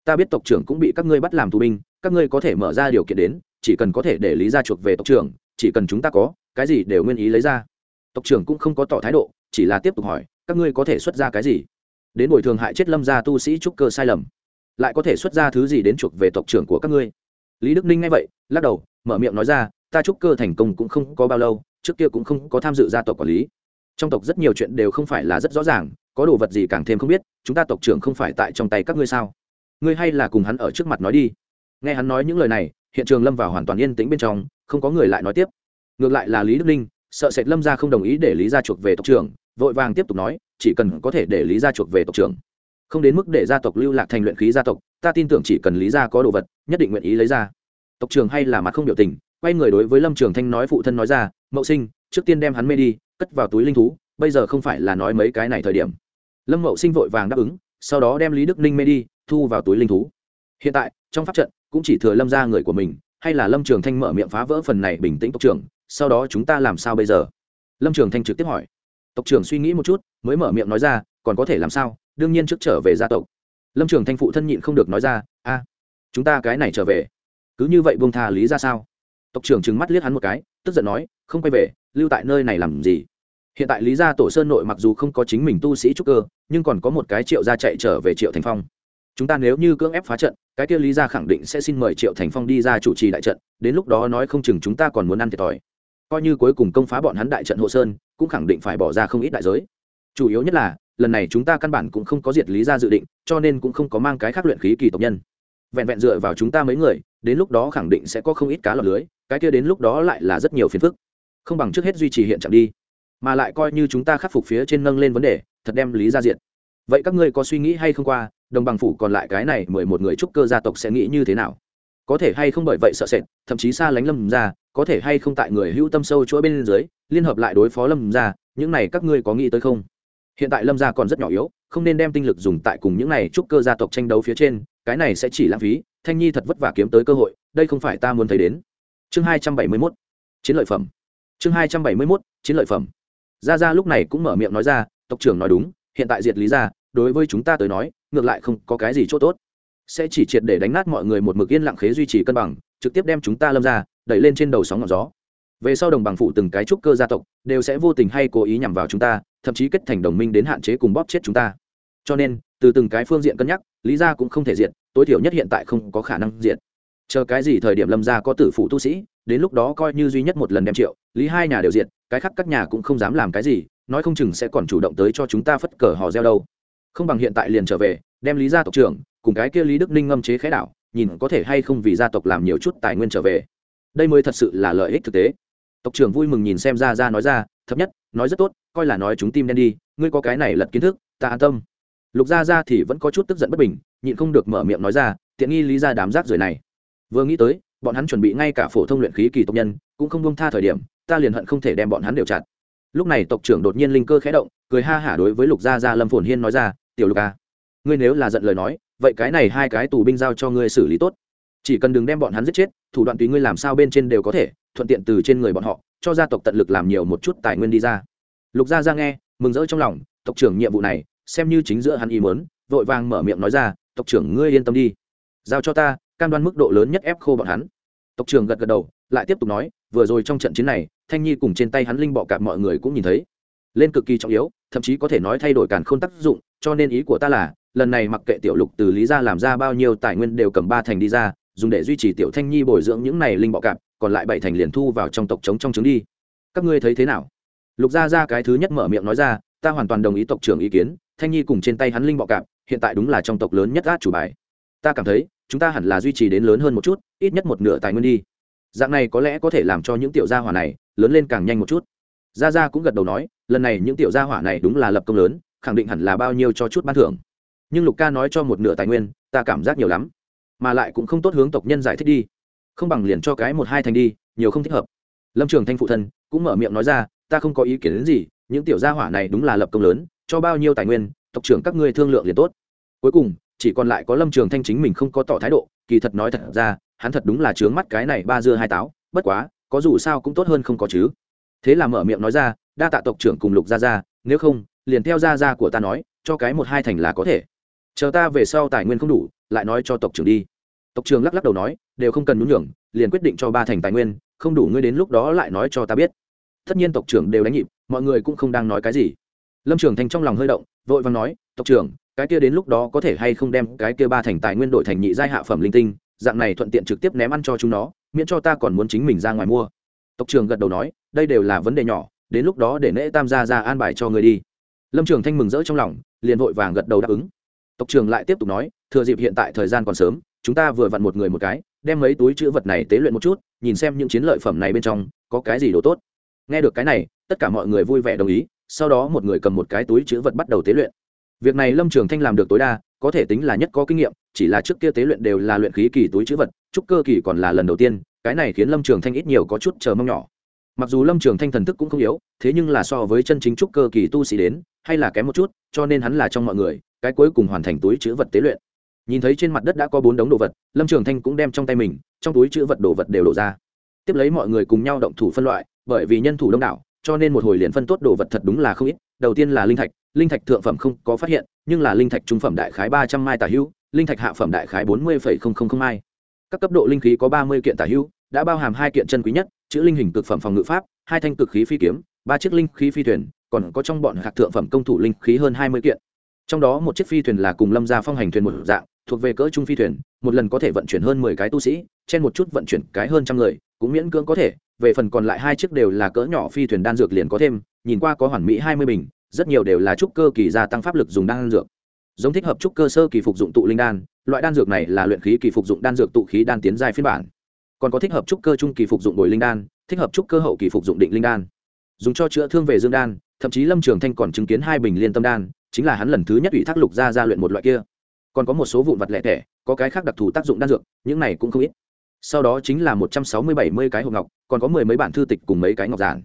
Ta biết tộc trưởng cũng bị các ngươi bắt làm tù binh, các ngươi có thể mở ra điều kiện đến, chỉ cần có thể để lý gia chuộc về tộc trưởng, chỉ cần chúng ta có, cái gì đều nguyên ý lấy ra. Tộc trưởng cũng không có tỏ thái độ, chỉ là tiếp tục hỏi, các ngươi có thể xuất ra cái gì? Đến bồi thường hại chết lâm gia tu sĩ trúc cơ sai lầm, lại có thể xuất ra thứ gì đến chuộc về tộc trưởng của các ngươi? Lý đức ninh nghe vậy, lắc đầu, mở miệng nói ra ta trúc cơ thành công cũng không có bao lâu, trước kia cũng không có tham dự gia tộc quản lý. Trong tộc rất nhiều chuyện đều không phải là rất rõ ràng, có đồ vật gì càng thêm không biết, chúng ta tộc trưởng không phải tại trong tay các ngươi sao? Ngươi hay là cùng hắn ở trước mặt nói đi. Nghe hắn nói những lời này, hiện trường lâm vào hoàn toàn yên tĩnh bên trong, không có người lại nói tiếp. Ngược lại là lý đức ninh, sợ sệt lâm gia không đồng ý để lý gia chuộc về tộc trưởng, vội vàng tiếp tục nói, chỉ cần có thể để lý gia chuộc về tộc trưởng, không đến mức để gia tộc lưu lạc thành luyện khí gia tộc, ta tin tưởng chỉ cần lý gia có đồ vật, nhất định nguyện ý lấy ra. Tộc trưởng hay là mặt không biểu tình quay người đối với lâm trường thanh nói phụ thân nói ra, mậu sinh, trước tiên đem hắn mê đi, cất vào túi linh thú, bây giờ không phải là nói mấy cái này thời điểm. Lâm mậu sinh vội vàng đáp ứng, sau đó đem lý đức ninh mê đi, thu vào túi linh thú. Hiện tại, trong pháp trận, cũng chỉ thừa lâm ra người của mình, hay là lâm trường thanh mở miệng phá vỡ phần này bình tĩnh tộc trưởng, sau đó chúng ta làm sao bây giờ? Lâm trường thanh trực tiếp hỏi. Tộc trưởng suy nghĩ một chút, mới mở miệng nói ra, còn có thể làm sao? Đương nhiên trước trở về gia tộc. Lâm trường thanh phụ thân nhịn không được nói ra, a, chúng ta cái này trở về. Cứ như vậy buông tha lý ra sao? Tộc trưởng trừng mắt liếc hắn một cái, tức giận nói, không quay về, lưu tại nơi này làm gì? Hiện tại lý gia tổ sơn nội mặc dù không có chính mình tu sĩ trúc cơ, nhưng còn có một cái triệu gia chạy trở về triệu thành phong. Chúng ta nếu như cưỡng ép phá trận, cái kia lý gia khẳng định sẽ xin mời triệu thành phong đi ra chủ trì đại trận, đến lúc đó nói không chừng chúng ta còn muốn ăn thiệt thòi. Coi như cuối cùng công phá bọn hắn đại trận hộ sơn, cũng khẳng định phải bỏ ra không ít đại giới. Chủ yếu nhất là, lần này chúng ta căn bản cũng không có diệt lý gia dự định, cho nên cũng không có mang cái khác luyện khí kỳ tộc nhân. Vẹn vẹn dựa vào chúng ta mấy người, đến lúc đó khẳng định sẽ có không ít cá lọc lưới cái kia đến lúc đó lại là rất nhiều phiền phức. Không bằng trước hết duy trì hiện trạng đi, mà lại coi như chúng ta khắc phục phía trên nâng lên vấn đề, thật đem lý ra diện vậy các ngươi có suy nghĩ hay không qua, đồng bằng phủ còn lại cái này mười một người trúc cơ gia tộc sẽ nghĩ như thế nào? Có thể hay không bởi vậy sợ sệt, thậm chí xa lánh lâm ra, có thể hay không tại người hữu tâm sâu chuỗi bên dưới, liên hợp lại đối phó lâm ra, những này các ngươi có nghĩ tới không? Hiện tại lâm gia còn rất nhỏ yếu, không nên đem tinh lực dùng tại cùng những này trúc cơ gia tộc tranh đấu phía trên, cái này sẽ chỉ lãng phí, thanh nhi thật vất vả kiếm tới cơ hội, đây không phải ta muốn thấy đến chương hai trăm bảy mươi mốt, chiến lợi phẩm. Chương hai trăm bảy mươi mốt, chiến lợi phẩm. Gia gia lúc này cũng mở miệng nói ra, tộc trưởng nói đúng, hiện tại diệt lý gia, đối với chúng ta tới nói, ngược lại không có cái gì chỗ tốt. Sẽ chỉ triệt để đánh nát mọi người một mực yên lặng khế duy trì cân bằng, trực tiếp đem chúng ta lâm ra, đẩy lên trên đầu sóng ngọn gió. Về sau đồng bằng phụ từng cái trúc cơ gia tộc, đều sẽ vô tình hay cố ý nhằm vào chúng ta, thậm chí kết thành đồng minh đến hạn chế cùng bóp chết chúng ta. Cho nên, từ từng cái phương diện cân nhắc, lý gia cũng không thể diện tối thiểu nhất hiện tại không có khả năng diện chờ cái gì thời điểm lâm gia có tử phụ tu sĩ, đến lúc đó coi như duy nhất một lần đem triệu, lý hai nhà đều diện cái khác các nhà cũng không dám làm cái gì, nói không chừng sẽ còn chủ động tới cho chúng ta phất cờ hò reo đâu. Không bằng hiện tại liền trở về, đem lý gia tộc trưởng, cùng cái kia lý đức ninh ngâm chế khẽ đảo, nhìn có thể hay không vì gia tộc làm nhiều chút tài nguyên trở về. Đây mới thật sự là lợi ích thực tế. Tộc trưởng vui mừng nhìn xem ra ra nói ra thấp nhất, nói rất tốt, coi là nói chúng tim đen đi, ngươi có cái này lật kiến thức, ta an tâm. Lục gia ra thì vẫn có chút tức giận bất bình, nhịn không được mở miệng nói ra, tiện nghi lý ra đám rác rưởi này vừa nghĩ tới, bọn hắn chuẩn bị ngay cả phổ thông luyện khí kỳ tộc nhân, cũng không bông tha thời điểm, ta liền hận không thể đem bọn hắn đều chặt. Lúc này tộc trưởng đột nhiên linh cơ khẽ động, cười ha hả đối với lục gia gia lâm phồn hiên nói ra, tiểu lục a ngươi nếu là giận lời nói, vậy cái này hai cái tù binh giao cho ngươi xử lý tốt. Chỉ cần đừng đem bọn hắn giết chết, thủ đoạn tùy ngươi làm sao bên trên đều có thể, thuận tiện từ trên người bọn họ, cho gia tộc tận lực làm nhiều một chút tài nguyên đi ra. Lục gia ra nghe, mừng rỡ trong lòng, tộc trưởng nhiệm vụ này, xem như chính giữa hắn ý mớn vội vàng mở miệng nói ra, tộc trưởng ngươi yên tâm đi, giao cho ta cam đoan mức độ lớn nhất ép khô bọn hắn. Tộc trưởng gật gật đầu, lại tiếp tục nói, vừa rồi trong trận chiến này, thanh nhi cùng trên tay hắn linh bọ cạp mọi người cũng nhìn thấy. Lên cực kỳ trọng yếu, thậm chí có thể nói thay đổi càn khôn tác dụng, cho nên ý của ta là, lần này mặc kệ tiểu lục từ lý ra làm ra bao nhiêu tài nguyên đều cầm ba thành đi ra, dùng để duy trì tiểu thanh nhi bồi dưỡng những này linh bọ cạp, còn lại bảy thành liền thu vào trong tộc trống trong trứng đi. Các ngươi thấy thế nào? Lục gia ra cái thứ nhất mở miệng nói ra, ta hoàn toàn đồng ý tộc trưởng ý kiến, thanh nhi cùng trên tay hắn linh bọ cạp, hiện tại đúng là trong tộc lớn nhất át chủ bài. Ta cảm thấy chúng ta hẳn là duy trì đến lớn hơn một chút, ít nhất một nửa tài nguyên đi. Dạng này có lẽ có thể làm cho những tiểu gia hỏa này lớn lên càng nhanh một chút. Gia gia cũng gật đầu nói, lần này những tiểu gia hỏa này đúng là lập công lớn, khẳng định hẳn là bao nhiêu cho chút ban thưởng. Nhưng lục ca nói cho một nửa tài nguyên, ta cảm giác nhiều lắm. Mà lại cũng không tốt hướng tộc nhân giải thích đi. Không bằng liền cho cái một hai thành đi, nhiều không thích hợp. Lâm trường thanh phụ thân cũng mở miệng nói ra, ta không có ý kiến đến gì, những tiểu gia hỏa này đúng là lập công lớn, cho bao nhiêu tài nguyên, tộc trưởng các ngươi thương lượng liền tốt. Cuối cùng chỉ còn lại có lâm trường thanh chính mình không có tỏ thái độ, kỳ thật nói thật ra, hắn thật đúng là trướng mắt cái này ba dưa hai táo, bất quá, có dù sao cũng tốt hơn không có chứ. Thế là mở miệng nói ra, đa tạ tộc trưởng cùng lục gia ra nếu không, liền theo gia gia của ta nói, cho cái một hai thành là có thể. Chờ ta về sau tài nguyên không đủ, lại nói cho tộc trưởng đi. Tộc trưởng lắc lắc đầu nói, đều không cần nhún nhường, liền quyết định cho ba thành tài nguyên, không đủ ngươi đến lúc đó lại nói cho ta biết. Tất nhiên tộc trưởng đều đánh nhịp, mọi người cũng không đang nói cái gì. Lâm trường thành trong lòng hơi động, vội vàng nói, tộc trưởng cái kia đến lúc đó có thể hay không đem cái kia ba thành tài nguyên đổi thành nhị giai hạ phẩm linh tinh, dạng này thuận tiện trực tiếp ném ăn cho chúng nó, miễn cho ta còn muốn chính mình ra ngoài mua. Tộc trưởng gật đầu nói, đây đều là vấn đề nhỏ, đến lúc đó để nễ tam gia ra an bài cho người đi. Lâm trường thanh mừng rỡ trong lòng, liền vội vàng gật đầu đáp ứng. Tộc trưởng lại tiếp tục nói, thừa dịp hiện tại thời gian còn sớm, chúng ta vừa vặn một người một cái, đem mấy túi chữ vật này tế luyện một chút, nhìn xem những chiến lợi phẩm này bên trong, có cái gì đồ tốt. Nghe được cái này, tất cả mọi người vui vẻ đồng ý, sau đó một người cầm một cái túi chữ vật bắt đầu tế luyện việc này lâm trường thanh làm được tối đa, có thể tính là nhất có kinh nghiệm, chỉ là trước kia tế luyện đều là luyện khí kỳ túi chữ vật, trúc cơ kỳ còn là lần đầu tiên, cái này khiến lâm trường thanh ít nhiều có chút chờ mong nhỏ. Mặc dù lâm trường thanh thần thức cũng không yếu, thế nhưng là so với chân chính trúc cơ kỳ tu sĩ đến, hay là kém một chút, cho nên hắn là trong mọi người, cái cuối cùng hoàn thành túi chữ vật tế luyện. Nhìn thấy trên mặt đất đã có bốn đống đồ vật, lâm trường thanh cũng đem trong tay mình, trong túi chữ vật đồ vật đều đổ ra. Tiếp lấy mọi người cùng nhau động thủ phân loại, bởi vì nhân thủ đông đảo, cho nên một hồi liền phân tốt đồ vật thật đúng là không ít, đầu tiên là linh thạch linh thạch thượng phẩm không có phát hiện, nhưng là linh thạch trung phẩm đại khái ba trăm mai tả hữu, linh thạch hạ phẩm đại khái bốn mươi mai. Các cấp độ linh khí có ba mươi kiện tả hữu, đã bao hàm hai kiện chân quý nhất, chữ linh hình cực phẩm phòng ngự pháp, hai thanh cực khí phi kiếm, ba chiếc linh khí phi thuyền, còn có trong bọn hạt thượng phẩm công thủ linh khí hơn hai mươi kiện. Trong đó một chiếc phi thuyền là cùng lâm gia phong hành thuyền một dạng, thuộc về cỡ trung phi thuyền, một lần có thể vận chuyển hơn mười cái tu sĩ, trên một chút vận chuyển cái hơn trăm người, cũng miễn cưỡng có thể, về phần còn lại hai chiếc đều là cỡ nhỏ phi thuyền đan dược liền có thêm, nhìn qua có hoàn mỹ hai mươi bình rất nhiều đều là trúc cơ kỳ gia tăng pháp lực dùng đan dược. Giống thích hợp trúc cơ sơ kỳ phục dụng tụ linh đan, loại đan dược này là luyện khí kỳ phục dụng đan dược tụ khí đan tiến giai phiên bản. Còn có thích hợp trúc cơ trung kỳ phục dụng bồi linh đan, thích hợp trúc cơ hậu kỳ phục dụng định linh đan. Dùng cho chữa thương về dương đan, thậm chí lâm trường thanh còn chứng kiến hai bình liên tâm đan, chính là hắn lần thứ nhất ủy thác lục ra ra luyện một loại kia. Còn có một số vụn vật lẻ tẻ, có cái khác đặc thù tác dụng đan dược, những này cũng không ít. Sau đó chính là một trăm sáu mươi bảy mươi cái hộp ngọc, còn có mười mấy bản thư tịch cùng mấy cái ngọc giản.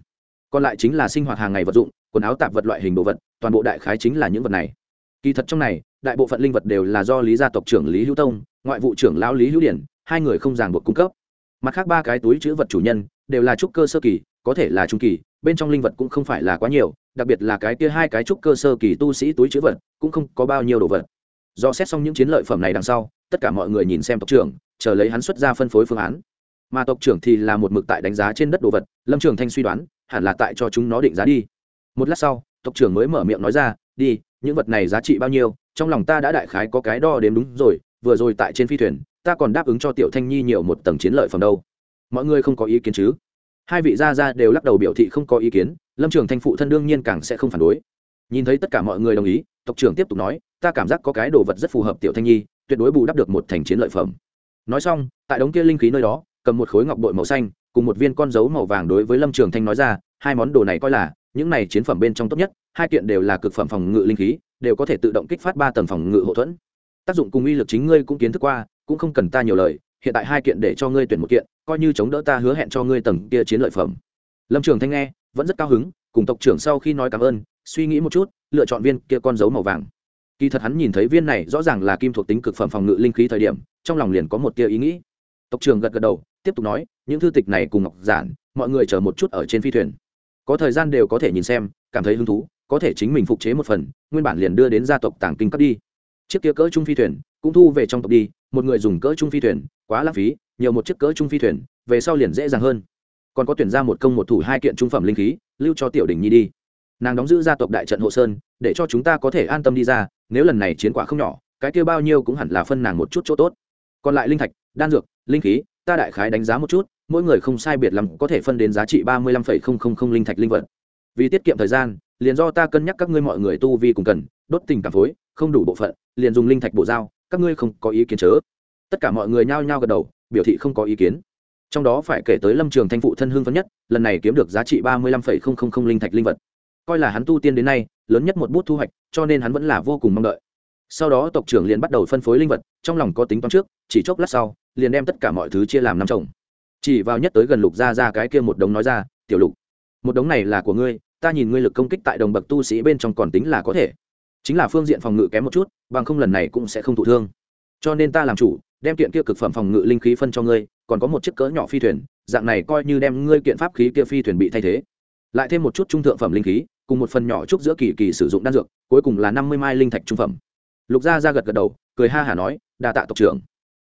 Còn lại chính là sinh hoạt hàng ngày vật dụng quần áo tạp vật loại hình đồ vật, toàn bộ đại khái chính là những vật này. Kỳ thật trong này, đại bộ phận linh vật đều là do lý gia tộc trưởng lý hữu tông, ngoại vụ trưởng lão lý hữu điển, hai người không ràng buộc cung cấp. Mặt khác ba cái túi chữ vật chủ nhân, đều là trúc cơ sơ kỳ, có thể là trung kỳ, bên trong linh vật cũng không phải là quá nhiều, đặc biệt là cái kia hai cái trúc cơ sơ kỳ tu sĩ túi chữ vật, cũng không có bao nhiêu đồ vật. Do xét xong những chiến lợi phẩm này đằng sau, tất cả mọi người nhìn xem tộc trưởng, chờ lấy hắn xuất ra phân phối phương án. Mà tộc trưởng thì là một mực tại đánh giá trên đất đồ vật, lâm trường thanh suy đoán, hẳn là tại cho chúng nó định giá đi một lát sau, tộc trưởng mới mở miệng nói ra, đi, những vật này giá trị bao nhiêu? Trong lòng ta đã đại khái có cái đo đếm đúng rồi, vừa rồi tại trên phi thuyền, ta còn đáp ứng cho tiểu thanh nhi nhiều một tầng chiến lợi phẩm đâu. Mọi người không có ý kiến chứ? Hai vị gia gia đều lắc đầu biểu thị không có ý kiến, lâm trường thanh phụ thân đương nhiên càng sẽ không phản đối. Nhìn thấy tất cả mọi người đồng ý, tộc trưởng tiếp tục nói, ta cảm giác có cái đồ vật rất phù hợp tiểu thanh nhi, tuyệt đối bù đắp được một thành chiến lợi phẩm. Nói xong, tại đống kia linh khí nơi đó, cầm một khối ngọc bội màu xanh, cùng một viên con dấu màu vàng đối với lâm trường thanh nói ra, hai món đồ này coi là những này chiến phẩm bên trong tốt nhất, hai kiện đều là cực phẩm phòng ngự linh khí, đều có thể tự động kích phát ba tầng phòng ngự hậu thuẫn. Tác dụng cùng uy lực chính ngươi cũng kiến thức qua, cũng không cần ta nhiều lời, hiện tại hai kiện để cho ngươi tuyển một kiện, coi như chống đỡ ta hứa hẹn cho ngươi tầng kia chiến lợi phẩm. Lâm trường thanh nghe, vẫn rất cao hứng, cùng tộc trưởng sau khi nói cảm ơn, suy nghĩ một chút, lựa chọn viên kia con dấu màu vàng. Kỳ thật hắn nhìn thấy viên này rõ ràng là kim thuộc tính cực phẩm phòng ngự linh khí thời điểm, trong lòng liền có một tia ý nghĩ. Tộc trưởng gật gật đầu, tiếp tục nói, những thư tịch này cùng ngọc giản, mọi người chờ một chút ở trên phi thuyền có thời gian đều có thể nhìn xem, cảm thấy hứng thú, có thể chính mình phục chế một phần, nguyên bản liền đưa đến gia tộc tàng kinh cấp đi. Chiếc kia cỡ trung phi thuyền cũng thu về trong tộc đi, một người dùng cỡ trung phi thuyền, quá lãng phí, nhiều một chiếc cỡ trung phi thuyền, về sau liền dễ dàng hơn. Còn có tuyển ra một công một thủ hai kiện trung phẩm linh khí, lưu cho tiểu đình nhi đi. Nàng đóng giữ gia tộc đại trận hộ sơn, để cho chúng ta có thể an tâm đi ra, nếu lần này chiến quả không nhỏ, cái kia bao nhiêu cũng hẳn là phân nàng một chút chỗ tốt. Còn lại linh thạch, đan dược, linh khí, ta đại khái đánh giá một chút mỗi người không sai biệt lắm có thể phân đến giá trị ba mươi lăm phẩy không không không linh thạch linh vật. Vì tiết kiệm thời gian, liền do ta cân nhắc các ngươi mọi người tu vi cùng cần, đốt tình cảm phối, không đủ bộ phận, liền dùng linh thạch bộ dao các ngươi không có ý kiến chớ. Tất cả mọi người nhao nhao gật đầu, biểu thị không có ý kiến. Trong đó phải kể tới lâm trường thanh phụ thân hương phấn nhất, lần này kiếm được giá trị ba mươi lăm phẩy không không không linh thạch linh vật. Coi là hắn tu tiên đến nay, lớn nhất một bút thu hoạch, cho nên hắn vẫn là vô cùng mong đợi. Sau đó tộc trưởng liền bắt đầu phân phối linh vật, trong lòng có tính toán trước, chỉ chốc lát sau, liền đem tất cả mọi thứ chia làm năm chồng chỉ vào nhất tới gần lục ra ra cái kia một đống nói ra, tiểu lục, một đống này là của ngươi, ta nhìn ngươi lực công kích tại đồng bậc tu sĩ bên trong còn tính là có thể. Chính là phương diện phòng ngự kém một chút, bằng không lần này cũng sẽ không thụ thương. Cho nên ta làm chủ, đem kiện kia cực phẩm phòng ngự linh khí phân cho ngươi, còn có một chiếc cỡ nhỏ phi thuyền, dạng này coi như đem ngươi kiện pháp khí kia phi thuyền bị thay thế. Lại thêm một chút trung thượng phẩm linh khí, cùng một phần nhỏ trúc giữa kỳ kỳ sử dụng đan dược, cuối cùng là năm mươi mai linh thạch trung phẩm. Lục gia ra gật gật đầu, cười ha hả nói, đa tạ tộc trưởng.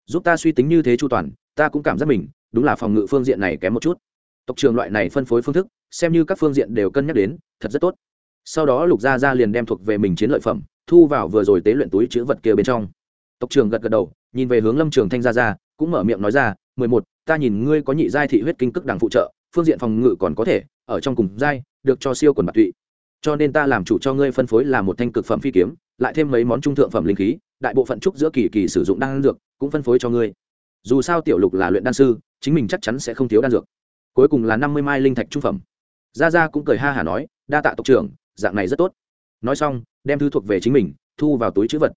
Giúp ta suy tính như thế chu toàn, ta cũng cảm giác mình đúng là phòng ngự phương diện này kém một chút. Tộc trường loại này phân phối phương thức, xem như các phương diện đều cân nhắc đến, thật rất tốt. Sau đó lục gia gia liền đem thuộc về mình chiến lợi phẩm, thu vào vừa rồi tế luyện túi chữ vật kia bên trong. Tộc trường gật gật đầu, nhìn về hướng lâm trường thanh gia ra cũng mở miệng nói ra, mười một, ta nhìn ngươi có nhị giai thị huyết kinh cức đằng phụ trợ, phương diện phòng ngự còn có thể, ở trong cùng giai, được cho siêu quần bạc tụy. Cho nên ta làm chủ cho ngươi phân phối là một thanh cực phẩm phi kiếm, lại thêm mấy món trung thượng phẩm linh khí, đại bộ phận trúc giữa kỳ kỳ sử dụng đan dược, cũng phân phối cho ngươi dù sao tiểu lục là luyện đan sư, chính mình chắc chắn sẽ không thiếu đan dược. Cuối cùng là năm mươi mai linh thạch trung phẩm. Gia gia cũng cười ha hả nói, đa tạ tộc trưởng, dạng này rất tốt. Nói xong, đem thư thuộc về chính mình, thu vào túi chữ vật.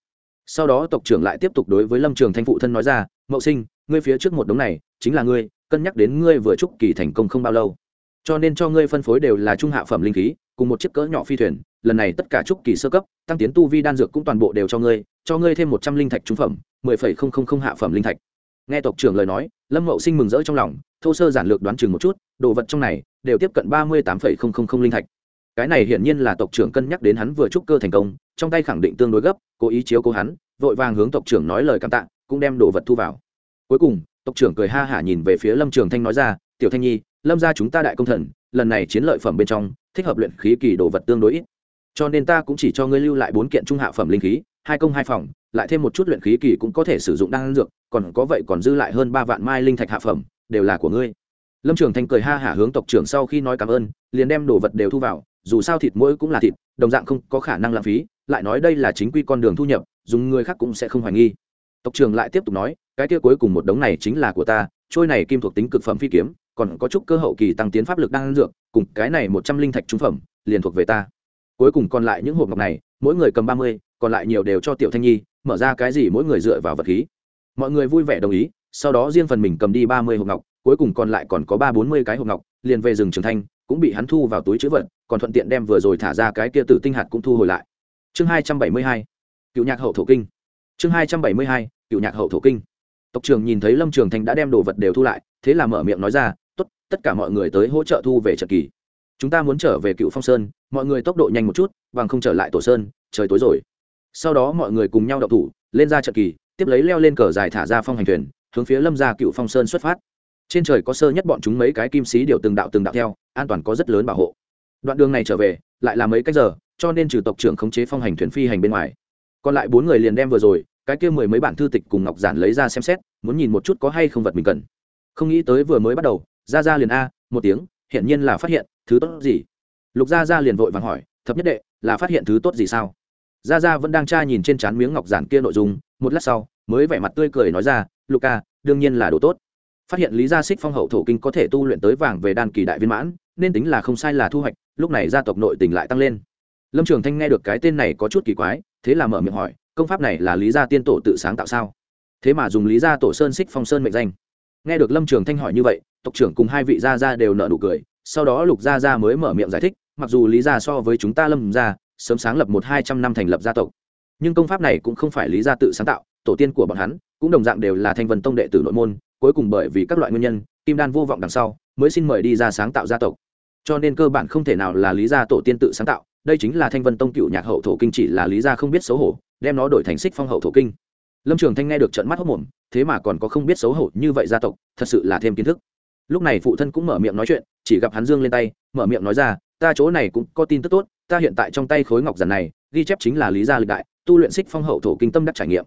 Sau đó tộc trưởng lại tiếp tục đối với lâm trường thanh phụ thân nói ra, mậu sinh, ngươi phía trước một đống này, chính là ngươi, cân nhắc đến ngươi vừa chúc kỳ thành công không bao lâu. Cho nên cho ngươi phân phối đều là trung hạ phẩm linh khí, cùng một chiếc cỡ nhỏ phi thuyền, lần này tất cả chúc kỳ sơ cấp, tăng tiến tu vi đan dược cũng toàn bộ đều cho ngươi cho ngươi thêm một trăm linh thạch trung phẩm, mười phẩy không không không hạ phẩm linh thạch nghe tộc trưởng lời nói, lâm mậu sinh mừng rỡ trong lòng, thô sơ giản lược đoán chừng một chút, đồ vật trong này đều tiếp cận ba mươi tám phẩy không không không linh thạch. Cái này hiển nhiên là tộc trưởng cân nhắc đến hắn vừa trúc cơ thành công, trong tay khẳng định tương đối gấp, cố ý chiếu cố hắn, vội vàng hướng tộc trưởng nói lời cảm tạ, cũng đem đồ vật thu vào. Cuối cùng, tộc trưởng cười ha hả nhìn về phía lâm trường thanh nói ra, tiểu thanh nhi, lâm ra chúng ta đại công thần, lần này chiến lợi phẩm bên trong, thích hợp luyện khí kỳ đồ vật tương đối ít. Cho nên ta cũng chỉ cho ngươi lưu lại bốn kiện trung hạ phẩm linh khí, hai công hai phòng lại thêm một chút luyện khí kỳ cũng có thể sử dụng đan dược, còn có vậy còn dư lại hơn ba vạn mai linh thạch hạ phẩm, đều là của ngươi. Lâm trường thanh cười ha hả hướng tộc trưởng sau khi nói cảm ơn, liền đem đồ vật đều thu vào, dù sao thịt mỗi cũng là thịt, đồng dạng không có khả năng lãng phí, lại nói đây là chính quy con đường thu nhập, dùng người khác cũng sẽ không hoài nghi. Tộc trưởng lại tiếp tục nói, cái kia cuối cùng một đống này chính là của ta, trôi này kim thuộc tính cực phẩm phi kiếm, còn có chút cơ hậu kỳ tăng tiến pháp lực đang dược, cùng cái này một trăm linh thạch trúng phẩm, liền thuộc về ta. Cuối cùng còn lại những hộp ngọc này, mỗi người cầm ba mươi, còn lại nhiều đều cho tiểu thanh nhi mở ra cái gì mỗi người dựa vào vật khí. Mọi người vui vẻ đồng ý, sau đó riêng phần mình cầm đi ba mươi hộp ngọc, cuối cùng còn lại còn có ba bốn mươi cái hộp ngọc, liền về rừng trường thanh cũng bị hắn thu vào túi chữ vật, còn thuận tiện đem vừa rồi thả ra cái kia tử tinh hạt cũng thu hồi lại. Chương hai trăm bảy mươi hai, cựu nhạc hậu thổ kinh. Chương hai trăm bảy mươi hai, cựu nhạc hậu thổ kinh. Tộc trưởng nhìn thấy lâm trường thành đã đem đồ vật đều thu lại, thế là mở miệng nói ra, tốt, tất cả mọi người tới hỗ trợ thu về trận kỳ. Chúng ta muốn trở về cựu phong sơn, mọi người tốc độ nhanh một chút, bằng không trở lại tổ sơn, trời tối rồi sau đó mọi người cùng nhau đậu thủ, lên ra trận kỳ, tiếp lấy leo lên cờ dài thả ra phong hành thuyền, hướng phía lâm ra cựu phong sơn xuất phát. Trên trời có sơ nhất bọn chúng mấy cái kim sĩ điều từng đạo từng đạo theo, an toàn có rất lớn bảo hộ. Đoạn đường này trở về, lại là mấy cách giờ, cho nên trừ tộc trưởng khống chế phong hành thuyền phi hành bên ngoài. Còn lại bốn người liền đem vừa rồi, cái kia mười mấy bản thư tịch cùng ngọc giản lấy ra xem xét, muốn nhìn một chút có hay không vật mình cần. Không nghĩ tới vừa mới bắt đầu ra ra liền a, một tiếng, hiển nhiên là phát hiện thứ tốt gì. Lục gia gia liền vội vàng hỏi, thập nhất đệ, là phát hiện thứ tốt gì sao? Gia gia vẫn đang tra nhìn trên trán miếng ngọc giản kia nội dung, một lát sau, mới vẻ mặt tươi cười nói ra lục ca đương nhiên là đồ tốt. Phát hiện lý gia xích phong hậu thổ kinh có thể tu luyện tới vàng về đan kỳ đại viên mãn, nên tính là không sai là thu hoạch, lúc này gia tộc nội tình lại tăng lên. Lâm trường thanh nghe được cái tên này có chút kỳ quái, thế là mở miệng hỏi, công pháp này là lý gia tiên tổ tự sáng tạo sao? Thế mà dùng lý gia tổ sơn xích phong sơn mệnh danh. Nghe được lâm trường thanh hỏi như vậy, tộc trưởng cùng hai vị gia gia đều nợ nụ cười, sau đó lục gia gia mới mở miệng giải thích, mặc dù lý gia so với chúng ta lâm gia sớm sáng lập một hai trăm năm thành lập gia tộc. Nhưng công pháp này cũng không phải lý gia tự sáng tạo, tổ tiên của bọn hắn cũng đồng dạng đều là thanh vân tông đệ tử nội môn, cuối cùng bởi vì các loại nguyên nhân, kim đan vô vọng đằng sau mới xin mời đi ra sáng tạo gia tộc. Cho nên cơ bản không thể nào là lý gia tổ tiên tự sáng tạo, đây chính là thanh vân tông cựu nhạc hậu thổ kinh chỉ là lý gia không biết xấu hổ, đem nó đổi thành xích phong hậu thổ kinh. Lâm trường thanh nghe được trận mắt hốc mồm thế mà còn có không biết xấu hổ như vậy gia tộc, thật sự là thêm kiến thức. Lúc này phụ thân cũng mở miệng nói chuyện, chỉ gặp hắn dương lên tay, mở miệng nói ra ta chỗ này cũng có tin tức tốt, ta hiện tại trong tay khối ngọc giản này, ghi chép chính là lý gia lịch đại, tu luyện xích phong hậu thổ kinh tâm đắc trải nghiệm.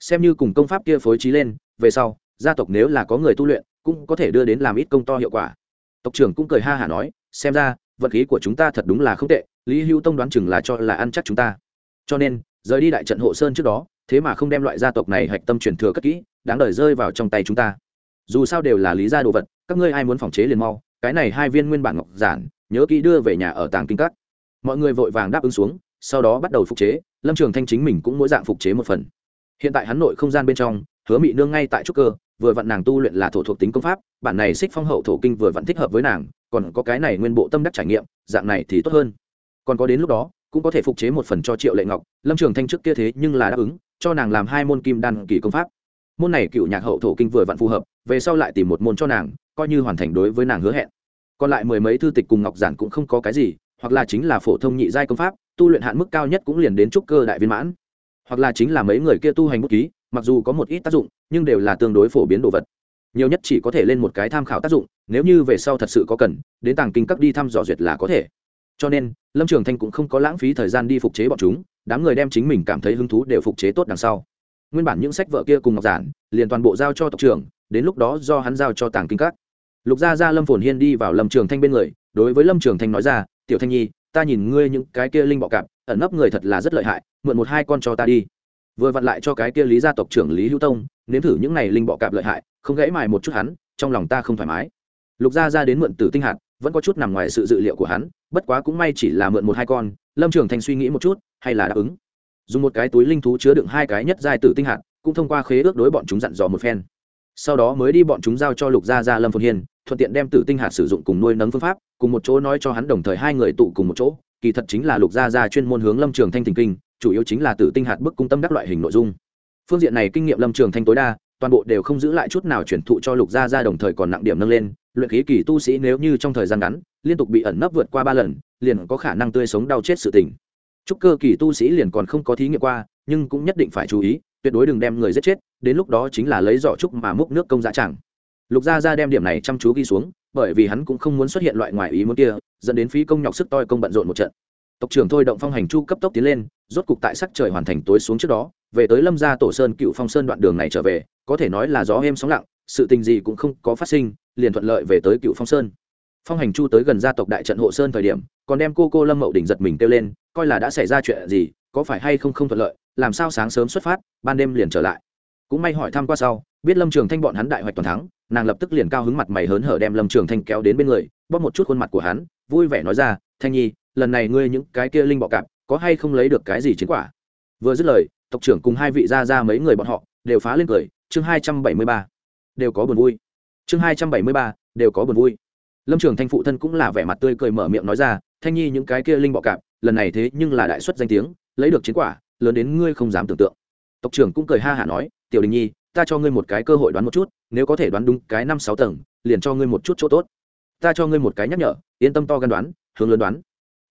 Xem như cùng công pháp kia phối trí lên, về sau, gia tộc nếu là có người tu luyện, cũng có thể đưa đến làm ít công to hiệu quả. Tộc trưởng cũng cười ha hả nói, xem ra, vận khí của chúng ta thật đúng là không tệ, lý hữu tông đoán chừng là cho là ăn chắc chúng ta. Cho nên, rời đi đại trận hộ sơn trước đó, thế mà không đem loại gia tộc này hạch tâm truyền thừa cất kỹ, đáng đời rơi vào trong tay chúng ta. Dù sao đều là lý gia đồ vật, các ngươi ai muốn phòng chế liền mau, cái này hai viên nguyên bản ngọc giản nhớ kỹ đưa về nhà ở tàng kinh các. Mọi người vội vàng đáp ứng xuống, sau đó bắt đầu phục chế, lâm trường thanh chính mình cũng mỗi dạng phục chế một phần. Hiện tại hắn nội không gian bên trong, hứa mị nương ngay tại trúc cơ, vừa vặn nàng tu luyện là thổ thuộc tính công pháp, bản này xích phong hậu thổ kinh vừa vặn thích hợp với nàng, còn có cái này nguyên bộ tâm đắc trải nghiệm, dạng này thì tốt hơn. Còn có đến lúc đó, cũng có thể phục chế một phần cho triệu lệ ngọc, lâm trường thanh trước kia thế nhưng là đáp ứng, cho nàng làm hai môn kim đan kỳ công pháp. Môn này cựu nhạc hậu thổ kinh vừa vặn phù hợp, về sau lại tìm một môn cho nàng, coi như hoàn thành đối với nàng hứa hẹn còn lại mười mấy thư tịch cùng ngọc giản cũng không có cái gì, hoặc là chính là phổ thông nhị giai công pháp, tu luyện hạn mức cao nhất cũng liền đến trúc cơ đại viên mãn. Hoặc là chính là mấy người kia tu hành bút ký, mặc dù có một ít tác dụng, nhưng đều là tương đối phổ biến đồ vật. Nhiều nhất chỉ có thể lên một cái tham khảo tác dụng, nếu như về sau thật sự có cần, đến tàng kinh cấp đi thăm dò duyệt là có thể. Cho nên, lâm trường thanh cũng không có lãng phí thời gian đi phục chế bọn chúng, đám người đem chính mình cảm thấy hứng thú đều phục chế tốt đằng sau. Nguyên bản những sách vợ kia cùng ngọc giản, liền toàn bộ giao cho tộc trưởng, đến lúc đó do hắn giao cho tàng kinh các lục gia gia lâm phồn hiên đi vào lâm trường thanh bên người, đối với lâm trường thanh nói ra, tiểu thanh nhi, ta nhìn ngươi những cái kia linh bọ cạp, ẩn nấp người thật là rất lợi hại, mượn một hai con cho ta đi. Vừa vặn lại cho cái kia lý gia tộc trưởng lý hữu tông, nếm thử những này linh bọ cạp lợi hại, không gãy mài một chút hắn, trong lòng ta không thoải mái. Lục gia ra đến mượn tử tinh hạt, vẫn có chút nằm ngoài sự dự liệu của hắn, bất quá cũng may chỉ là mượn một hai con, lâm trường thành suy nghĩ một chút, hay là đáp ứng. Dùng một cái túi linh thú chứa đựng hai cái nhất giai tử tinh hạt, cũng thông qua khế ước đối bọn chúng dặn dò một phen sau đó mới đi bọn chúng giao cho lục gia gia lâm phồn hiên, thuận tiện đem tử tinh hạt sử dụng cùng nuôi nấng phương pháp, cùng một chỗ nói cho hắn đồng thời hai người tụ cùng một chỗ, kỳ thật chính là lục gia gia chuyên môn hướng lâm trường thanh thình kinh, chủ yếu chính là tử tinh hạt bức cung tâm đắc loại hình nội dung. Phương diện này kinh nghiệm lâm trường thanh tối đa, toàn bộ đều không giữ lại chút nào chuyển thụ cho lục gia gia đồng thời còn nặng điểm nâng lên, luyện khí kỳ tu sĩ nếu như trong thời gian ngắn, liên tục bị ẩn nấp vượt qua ba lần, liền có khả năng tươi sống đau chết sự tình. Trúc cơ kỳ tu sĩ liền còn không có thí nghiệm qua, nhưng cũng nhất định phải chú ý tuyệt đối đừng đem người giết chết, đến lúc đó chính là lấy giỏ trúc mà múc nước công giá chẳng lục gia gia đem điểm này chăm chú ghi xuống, bởi vì hắn cũng không muốn xuất hiện loại ngoài ý muốn kia, dẫn đến phí công nhọc sức toi công bận rộn một trận. Tộc trưởng thôi động phong hành chu cấp tốc tiến lên, rốt cục tại sắc trời hoàn thành tối xuống trước đó, về tới lâm gia tổ sơn cựu phong sơn đoạn đường này trở về, có thể nói là gió êm sóng lặng, sự tình gì cũng không có phát sinh, liền thuận lợi về tới cựu phong sơn. Phong hành chu tới gần gia tộc đại trận hộ sơn thời điểm, còn đem cô cô lâm mậu đỉnh giật mình kêu lên, coi là đã xảy ra chuyện gì, có phải hay không không thuận lợi làm sao sáng sớm xuất phát, ban đêm liền trở lại. Cũng may hỏi thăm qua sau, biết lâm trường thanh bọn hắn đại hoạch toàn thắng, nàng lập tức liền cao hứng mặt mày hớn hở đem lâm trường thanh kéo đến bên người, bóp một chút khuôn mặt của hắn, vui vẻ nói ra, thanh nhi, lần này ngươi những cái kia linh bọ cạp, có hay không lấy được cái gì chiến quả? Vừa dứt lời, tộc trưởng cùng hai vị gia ra mấy người bọn họ đều phá lên cười, chương hai trăm bảy mươi ba, đều có buồn vui. Chương hai trăm bảy mươi ba, đều có buồn vui. Lâm trường thanh phụ thân cũng là vẻ mặt tươi cười mở miệng nói ra, thanh nhi, những cái kia linh bọ cạp, lần này thế nhưng là đại xuất danh tiếng, lấy được chiến quả lớn đến ngươi không dám tưởng tượng. Tộc trưởng cũng cười ha hả nói, tiểu đình nhi, ta cho ngươi một cái cơ hội đoán một chút, nếu có thể đoán đúng cái năm sáu tầng, liền cho ngươi một chút chỗ tốt. Ta cho ngươi một cái nhắc nhở, yên tâm to gan đoán, hướng lớn đoán.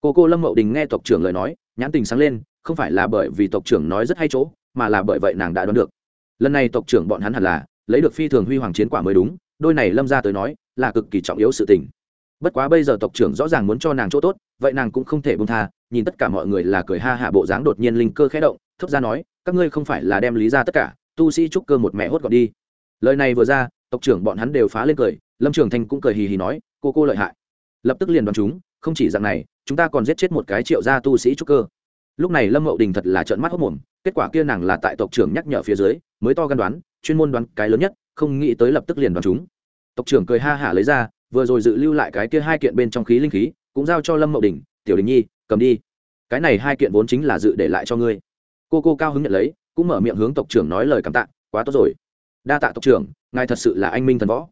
Cô cô lâm mậu đình nghe tộc trưởng lời nói, nhãn tình sáng lên, không phải là bởi vì tộc trưởng nói rất hay chỗ, mà là bởi vậy nàng đã đoán được. Lần này tộc trưởng bọn hắn hẳn là lấy được phi thường huy hoàng chiến quả mới đúng, đôi này lâm ra tới nói, là cực kỳ trọng yếu sự tình. Bất quá bây giờ tộc trưởng rõ ràng muốn cho nàng chỗ tốt, vậy nàng cũng không thể bông tha nhìn tất cả mọi người là cười ha hạ bộ dáng đột nhiên linh cơ khẽ động thấp ra nói, các ngươi không phải là đem lý ra tất cả, tu sĩ trúc cơ một mẹ hốt gọn đi. Lời này vừa ra, tộc trưởng bọn hắn đều phá lên cười, lâm trường thanh cũng cười hì hì nói, cô cô lợi hại. Lập tức liền đoán chúng, không chỉ dạng này, chúng ta còn giết chết một cái triệu gia tu sĩ trúc cơ. Lúc này lâm mậu đình thật là trợn mắt hốc mồm, kết quả kia nàng là tại tộc trưởng nhắc nhở phía dưới, mới to gan đoán, chuyên môn đoán cái lớn nhất, không nghĩ tới lập tức liền đoán chúng. Tộc trưởng cười ha hả lấy ra, vừa rồi dự lưu lại cái kia hai kiện bên trong khí linh khí, cũng giao cho lâm mậu đình tiểu đình nhi, cầm đi. Cái này hai kiện vốn chính là dự để lại cho ngươi. Cô cô cao hứng nhận lấy, cũng mở miệng hướng tộc trưởng nói lời cảm tạ, quá tốt rồi. Đa tạ tộc trưởng, ngài thật sự là anh minh thần võ.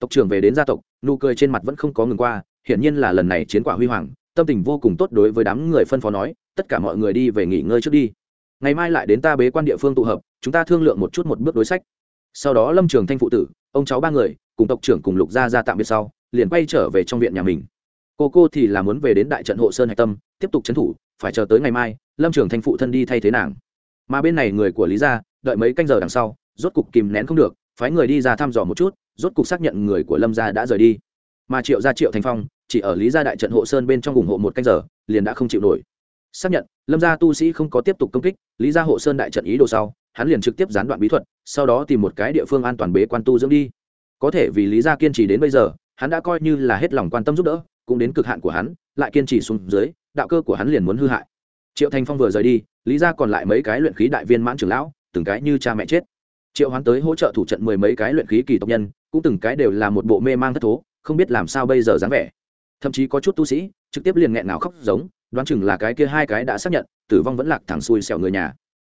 Tộc trưởng về đến gia tộc, nụ cười trên mặt vẫn không có ngừng qua, hiển nhiên là lần này chiến quả huy hoàng, tâm tình vô cùng tốt đối với đám người phân phó nói, tất cả mọi người đi về nghỉ ngơi trước đi. Ngày mai lại đến ta bế quan địa phương tụ hợp, chúng ta thương lượng một chút một bước đối sách. Sau đó lâm trường thanh phụ tử, ông cháu ba người, cùng tộc trưởng cùng lục gia ra tạm biệt sau, liền quay trở về trong viện nhà mình cô cô thì là muốn về đến đại trận hộ sơn hạch tâm, tiếp tục trấn thủ, phải chờ tới ngày mai, lâm trường thanh phụ thân đi thay thế nàng. Mà bên này người của lý gia, đợi mấy canh giờ đằng sau, rốt cục kìm nén không được, phái người đi ra thăm dò một chút, rốt cục xác nhận người của lâm gia đã rời đi. Mà triệu gia triệu thành phong, chỉ ở lý gia đại trận hộ sơn bên trong ủng hộ một canh giờ, liền đã không chịu nổi. Xác nhận, lâm gia tu sĩ không có tiếp tục công kích, lý gia hộ sơn đại trận ý đồ sau, hắn liền trực tiếp gián đoạn bí thuật, sau đó tìm một cái địa phương an toàn bế quan tu dưỡng đi. Có thể vì lý gia kiên trì đến bây giờ, hắn đã coi như là hết lòng quan tâm giúp đỡ cũng đến cực hạn của hắn, lại kiên trì xuống dưới, đạo cơ của hắn liền muốn hư hại. Triệu thành phong vừa rời đi, lý gia còn lại mấy cái luyện khí đại viên mãn trưởng lão, từng cái như cha mẹ chết. Triệu hoán tới hỗ trợ thủ trận mười mấy cái luyện khí kỳ tộc nhân, cũng từng cái đều là một bộ mê mang thất thố, không biết làm sao bây giờ dáng vẻ. Thậm chí có chút tu sĩ, trực tiếp liền nghẹn nào khóc giống, đoán chừng là cái kia hai cái đã xác nhận, tử vong vẫn lạc thẳng xuôi xẻo người nhà.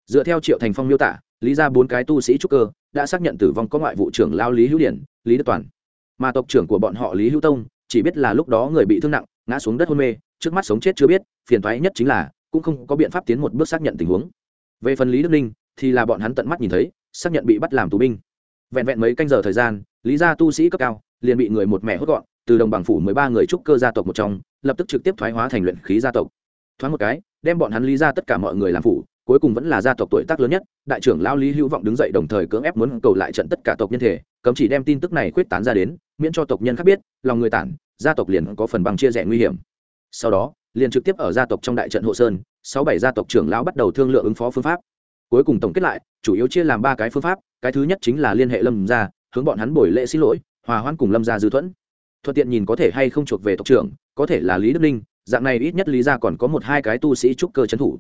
Dựa theo triệu thành phong miêu tả, lý ra bốn cái tu sĩ trúc cơ, đã xác nhận tử vong có ngoại vụ trưởng lao lý hữu điển, lý đức toàn. Mà tộc trưởng của bọn họ lý hữu tông chỉ biết là lúc đó người bị thương nặng, ngã xuống đất hôn mê, trước mắt sống chết chưa biết, phiền thoái nhất chính là, cũng không có biện pháp tiến một bước xác nhận tình huống. Về phần lý đức ninh, thì là bọn hắn tận mắt nhìn thấy, xác nhận bị bắt làm tù binh. Vẹn vẹn mấy canh giờ thời gian, lý gia tu sĩ cấp cao, liền bị người một mẹ hốt gọn, từ đồng bằng phủ mười ba người trúc cơ gia tộc một trong, lập tức trực tiếp thoái hóa thành luyện khí gia tộc. Thoáng một cái, đem bọn hắn lý ra tất cả mọi người làm phủ, cuối cùng vẫn là gia tộc tuổi tác lớn nhất, đại trưởng lao lý hữu vọng đứng dậy đồng thời cưỡng ép muốn cầu lại trận tất cả tộc nhân thể cấm chỉ đem tin tức này quyết tán ra đến, miễn cho tộc nhân khác biết, lòng người tản, gia tộc liền có phần bằng chia rẽ nguy hiểm. Sau đó, liền trực tiếp ở gia tộc trong đại trận hộ sơn, sáu bảy gia tộc trưởng lão bắt đầu thương lượng ứng phó phương pháp. Cuối cùng tổng kết lại, chủ yếu chia làm ba cái phương pháp, cái thứ nhất chính là liên hệ lâm gia, hướng bọn hắn bồi lễ xin lỗi, hòa hoãn cùng lâm gia dư thuẫn. Thuận tiện nhìn có thể hay không chuộc về tộc trưởng, có thể là lý đức ninh, dạng này ít nhất lý gia còn có một hai cái tu sĩ trúc cơ trấn thủ.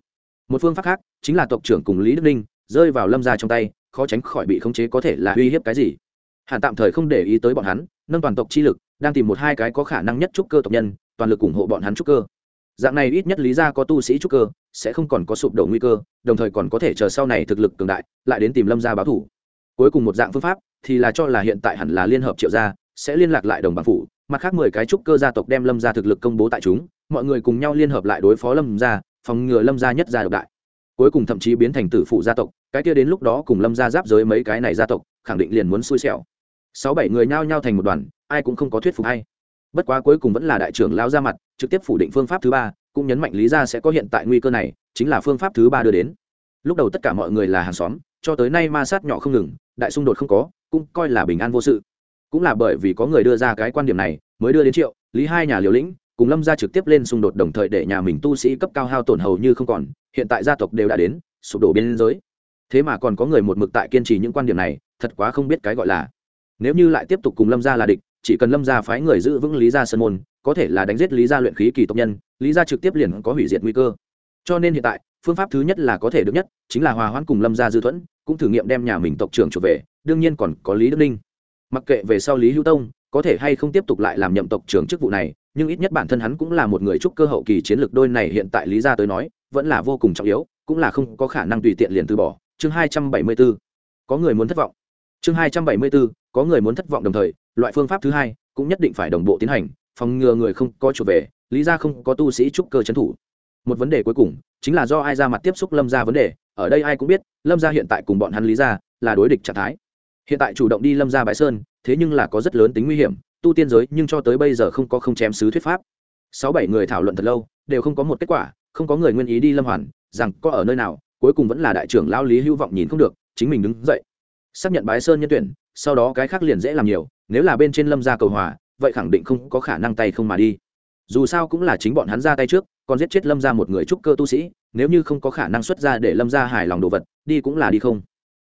Một phương pháp khác, chính là tộc trưởng cùng lý đức ninh, rơi vào lâm gia trong tay, khó tránh khỏi bị khống chế có thể là uy hiếp cái gì hắn tạm thời không để ý tới bọn hắn, nâng toàn tộc chi lực, đang tìm một hai cái có khả năng nhất trúc cơ tộc nhân, toàn lực ủng hộ bọn hắn trúc cơ. Dạng này ít nhất lý ra có tu sĩ trúc cơ, sẽ không còn có sụp đổ nguy cơ, đồng thời còn có thể chờ sau này thực lực cường đại, lại đến tìm lâm gia báo thủ. Cuối cùng một dạng phương pháp thì là cho là hiện tại hẳn là liên hợp triệu gia, sẽ liên lạc lại đồng bằng phủ, mặt khác mười cái trúc cơ gia tộc đem lâm gia thực lực công bố tại chúng, mọi người cùng nhau liên hợp lại đối phó lâm gia, phòng ngừa lâm gia nhất gia độc đại. Cuối cùng thậm chí biến thành tử phụ gia tộc, cái kia đến lúc đó cùng lâm gia giáp giới mấy cái này gia tộc, khẳng định liền muốn xui xẻo sáu bảy người nhao nhao thành một đoàn, ai cũng không có thuyết phục hay. Bất quá cuối cùng vẫn là đại trưởng lao ra mặt, trực tiếp phủ định phương pháp thứ ba, cũng nhấn mạnh lý ra sẽ có hiện tại nguy cơ này, chính là phương pháp thứ ba đưa đến. Lúc đầu tất cả mọi người là hàng xóm, cho tới nay ma sát nhỏ không ngừng, đại xung đột không có, cũng coi là bình an vô sự. Cũng là bởi vì có người đưa ra cái quan điểm này, mới đưa đến triệu, lý hai nhà liều lĩnh, cùng lâm ra trực tiếp lên xung đột đồng thời để nhà mình tu sĩ cấp cao hao tổn hầu như không còn, hiện tại gia tộc đều đã đến, sụp đổ biên giới. Thế mà còn có người một mực tại kiên trì những quan điểm này, thật quá không biết cái gọi là nếu như lại tiếp tục cùng lâm gia là địch, chỉ cần lâm gia phái người giữ vững lý gia sơn môn, có thể là đánh giết lý gia luyện khí kỳ tộc nhân, lý gia trực tiếp liền có hủy diệt nguy cơ. Cho nên hiện tại, phương pháp thứ nhất là có thể được nhất, chính là hòa hoãn cùng lâm gia dư thuẫn, cũng thử nghiệm đem nhà mình tộc trưởng trở về, đương nhiên còn có lý đức ninh. Mặc kệ về sau lý hữu tông, có thể hay không tiếp tục lại làm nhậm tộc trưởng chức vụ này, nhưng ít nhất bản thân hắn cũng là một người trúc cơ hậu kỳ chiến lược đôi này hiện tại lý gia tới nói, vẫn là vô cùng trọng yếu, cũng là không có khả năng tùy tiện liền từ bỏ. Chương hai trăm bảy mươi 274 có người muốn thất vọng. Chương hai trăm bảy mươi 274 có người muốn thất vọng đồng thời, loại phương pháp thứ hai cũng nhất định phải đồng bộ tiến hành, phòng ngừa người không có chủ về, lý ra không có tu sĩ trúc cơ trấn thủ. Một vấn đề cuối cùng chính là do ai ra mặt tiếp xúc lâm ra vấn đề, ở đây ai cũng biết, lâm ra hiện tại cùng bọn hắn lý ra là đối địch trạng thái. Hiện tại chủ động đi lâm ra bãi sơn, thế nhưng là có rất lớn tính nguy hiểm, tu tiên giới nhưng cho tới bây giờ không có không chém sứ thuyết pháp. Sáu bảy người thảo luận thật lâu, đều không có một kết quả, không có người nguyên ý đi lâm hoàn, rằng có ở nơi nào, cuối cùng vẫn là đại trưởng lao lý hữu vọng nhìn không được, chính mình đứng dậy. Xác nhận bái sơn nhân tuyển sau đó cái khác liền dễ làm nhiều, nếu là bên trên lâm gia cầu hòa, vậy khẳng định không có khả năng tay không mà đi. Dù sao cũng là chính bọn hắn ra tay trước, còn giết chết lâm ra một người trúc cơ tu sĩ, nếu như không có khả năng xuất ra để lâm ra hài lòng đồ vật, đi cũng là đi không.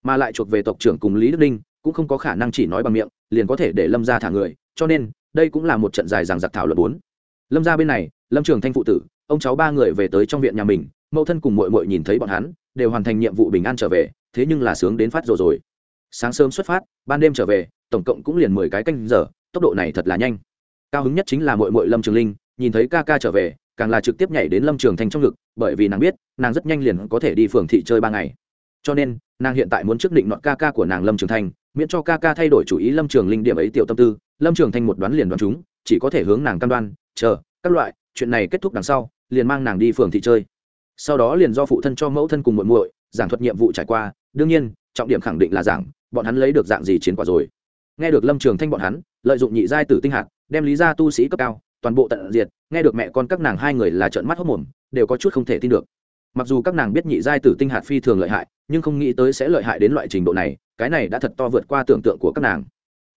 Mà lại chuộc về tộc trưởng cùng lý đức ninh, cũng không có khả năng chỉ nói bằng miệng, liền có thể để lâm ra thả người, cho nên, đây cũng là một trận dài rằng giặc thảo luận bốn. Lâm ra bên này, lâm trường thanh phụ tử, ông cháu ba người về tới trong viện nhà mình, mẫu thân cùng mội mội nhìn thấy bọn hắn, đều hoàn thành nhiệm vụ bình an trở về, thế nhưng là sướng đến phát rồi rồi sáng sớm xuất phát, ban đêm trở về, tổng cộng cũng liền mười cái canh giờ, tốc độ này thật là nhanh. Cao hứng nhất chính là mội mội lâm trường linh, nhìn thấy ca ca trở về, càng là trực tiếp nhảy đến lâm trường thanh trong ngực, bởi vì nàng biết, nàng rất nhanh liền có thể đi phường thị chơi ba ngày. Cho nên, nàng hiện tại muốn trước định nọn ca ca của nàng lâm trường thanh, miễn cho ca ca thay đổi chủ ý lâm trường linh điểm ấy tiểu tâm tư, lâm trường thanh một đoán liền đoán chúng, chỉ có thể hướng nàng cam đoan, chờ, các loại, chuyện này kết thúc đằng sau, liền mang nàng đi phường thị chơi. Sau đó liền do phụ thân cho mẫu thân cùng muội muội, giảng thuật nhiệm vụ trải qua, đương nhiên, trọng điểm khẳng định là giảng bọn hắn lấy được dạng gì chiến quả rồi? Nghe được lâm trường thanh bọn hắn, lợi dụng nhị giai tử tinh hạt, đem lý ra tu sĩ cấp cao, toàn bộ tận diệt, nghe được mẹ con các nàng hai người là trợn mắt hốc mồm, đều có chút không thể tin được. Mặc dù các nàng biết nhị giai tử tinh hạt phi thường lợi hại, nhưng không nghĩ tới sẽ lợi hại đến loại trình độ này, cái này đã thật to vượt qua tưởng tượng của các nàng.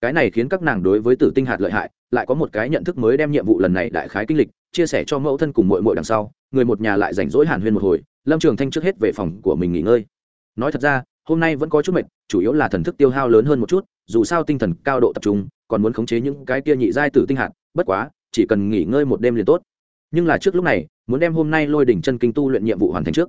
Cái này khiến các nàng đối với tử tinh hạt lợi hại, lại có một cái nhận thức mới đem nhiệm vụ lần này đại khái kinh lịch, chia sẻ cho mẫu thân cùng mội mội đằng sau, người một nhà lại rảnh rỗi hàn huyên một hồi, lâm trường thanh trước hết về phòng của mình nghỉ ngơi. Nói thật ra, hôm nay vẫn có chút mệt chủ yếu là thần thức tiêu hao lớn hơn một chút, dù sao tinh thần cao độ tập trung, còn muốn khống chế những cái kia nhị giai tử tinh hạt, bất quá, chỉ cần nghỉ ngơi một đêm liền tốt. Nhưng là trước lúc này, muốn đem hôm nay lôi đỉnh chân kinh tu luyện nhiệm vụ hoàn thành trước.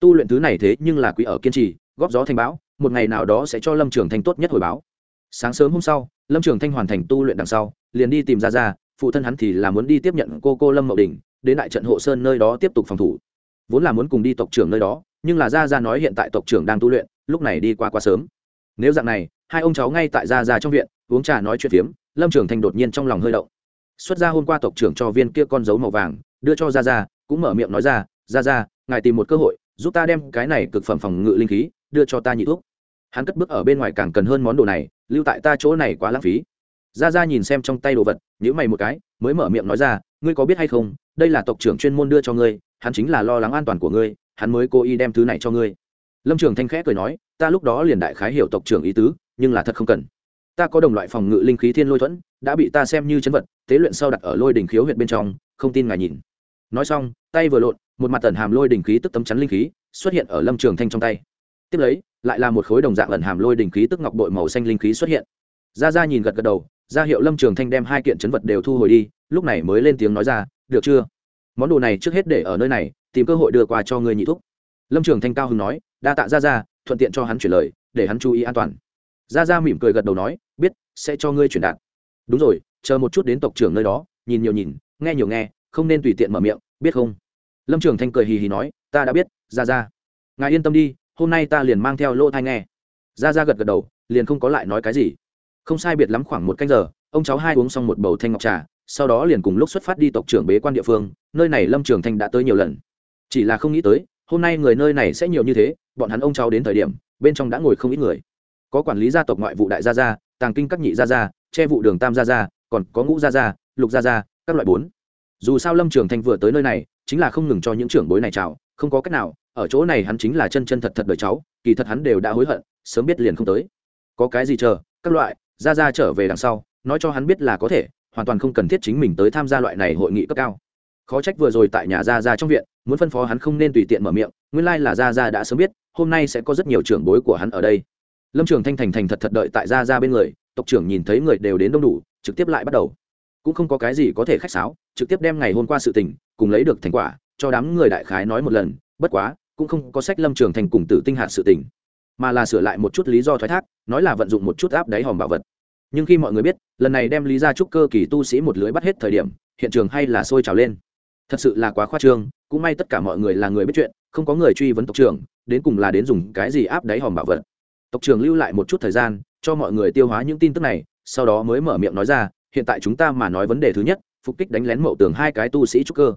Tu luyện thứ này thế nhưng là quý ở kiên trì, góp gió thành bão, một ngày nào đó sẽ cho lâm trường thanh tốt nhất hồi báo. Sáng sớm hôm sau, lâm trường thanh hoàn thành tu luyện đằng sau, liền đi tìm ra ra phụ thân hắn thì là muốn đi tiếp nhận cô cô lâm mậu đình đến đại trận hộ sơn nơi đó tiếp tục phòng thủ. Vốn là muốn cùng đi tộc trưởng nơi đó, nhưng là ra ra nói hiện tại tộc trưởng đang tu luyện, lúc này đi qua quá sớm nếu dạng này hai ông cháu ngay tại gia già trong viện uống trà nói chuyện phiếm lâm trường thanh đột nhiên trong lòng hơi động. Xuất ra hôm qua tộc trưởng cho viên kia con dấu màu vàng đưa cho gia gia, cũng mở miệng nói ra gia gia, ngài tìm một cơ hội giúp ta đem cái này cực phẩm phòng ngự linh khí đưa cho ta nhị thuốc hắn cất bước ở bên ngoài càng cần hơn món đồ này lưu tại ta chỗ này quá lãng phí. Gia gia nhìn xem trong tay đồ vật nhữ mày một cái mới mở miệng nói ra ngươi có biết hay không đây là tộc trưởng chuyên môn đưa cho ngươi hắn chính là lo lắng an toàn của ngươi hắn mới cố ý đem thứ này cho ngươi. Lâm trường thanh khẽ cười nói ta lúc đó liền đại khái hiểu tộc trưởng ý tứ, nhưng là thật không cần. Ta có đồng loại phòng ngự linh khí thiên lôi thuẫn, đã bị ta xem như chấn vật, tế luyện sau đặt ở lôi đỉnh khiếu huyện bên trong, không tin ngài nhìn. Nói xong, tay vừa lộn, một mặt tần hàm lôi đỉnh khí tức tấm chắn linh khí, xuất hiện ở lâm trường thanh trong tay. Tiếp lấy, lại là một khối đồng dạng ẩn hàm lôi đỉnh khí tức ngọc bội màu xanh linh khí xuất hiện. Ra ra nhìn gật gật đầu, ra hiệu lâm trường thanh đem hai kiện chấn vật đều thu hồi đi, lúc này mới lên tiếng nói ra, được chưa? Món đồ này trước hết để ở nơi này, tìm cơ hội đưa qua cho ngươi nhị thúc. Lâm trường thanh cao hưng nói, đa tạ ra ra thuận tiện cho hắn chuyển lời, để hắn chú ý an toàn. Ra ra mỉm cười gật đầu nói, biết, sẽ cho ngươi chuyển đạt. Đúng rồi, chờ một chút đến tộc trưởng nơi đó, nhìn nhiều nhìn, nghe nhiều nghe, không nên tùy tiện mở miệng, biết không? Lâm trường thanh cười hì hì nói, ta đã biết ra ra ngài yên tâm đi, hôm nay ta liền mang theo lỗ thai nghe. Ra ra gật gật đầu, liền không có lại nói cái gì. Không sai biệt lắm khoảng một canh giờ, ông cháu hai uống xong một bầu thanh ngọc trà, sau đó liền cùng lúc xuất phát đi tộc trưởng bế quan địa phương, nơi này lâm trường thanh đã tới nhiều lần. Chỉ là không nghĩ tới hôm nay người nơi này sẽ nhiều như thế, bọn hắn ông cháu đến thời điểm, bên trong đã ngồi không ít người. Có quản lý gia tộc ngoại vụ đại gia gia, tàng kinh các nhị gia gia, che vụ đường tam gia gia, còn có ngũ gia gia, lục gia gia, các loại bốn. Dù sao lâm trường thanh vừa tới nơi này, chính là không ngừng cho những trưởng bối này chào, không có cách nào, ở chỗ này hắn chính là chân chân thật thật đời cháu, kỳ thật hắn đều đã hối hận, sớm biết liền không tới. Có cái gì chờ, các loại, gia gia trở về đằng sau, nói cho hắn biết là có thể, hoàn toàn không cần thiết chính mình tới tham gia loại này hội nghị cấp cao khó trách vừa rồi tại nhà Ra Ra trong viện, muốn phân phó hắn không nên tùy tiện mở miệng, nguyên lai là Ra Ra đã sớm biết, hôm nay sẽ có rất nhiều trưởng bối của hắn ở đây. Lâm trường thanh thành thành thật thật đợi tại Ra Ra bên người, tộc trưởng nhìn thấy người đều đến đông đủ, trực tiếp lại bắt đầu. Cũng không có cái gì có thể khách sáo, trực tiếp đem ngày hôm qua sự tình, cùng lấy được thành quả, cho đám người đại khái nói một lần, bất quá, cũng không có sách lâm trường thành cùng tử tinh hạt sự tình, mà là sửa lại một chút lý do thoái thác, nói là vận dụng một chút áp đáy hòm bảo vật. Nhưng khi mọi người biết, lần này đem lý ra trúc cơ kỳ tu sĩ một lưới bắt hết thời điểm, hiện trường hay là sôi trào lên thật sự là quá khoa trương, cũng may tất cả mọi người là người biết chuyện, không có người truy vấn tộc trưởng, đến cùng là đến dùng cái gì áp đáy hòm bảo vật. Tộc trưởng lưu lại một chút thời gian, cho mọi người tiêu hóa những tin tức này, sau đó mới mở miệng nói ra, hiện tại chúng ta mà nói vấn đề thứ nhất, phục kích đánh lén mậu tường hai cái tu sĩ trúc cơ.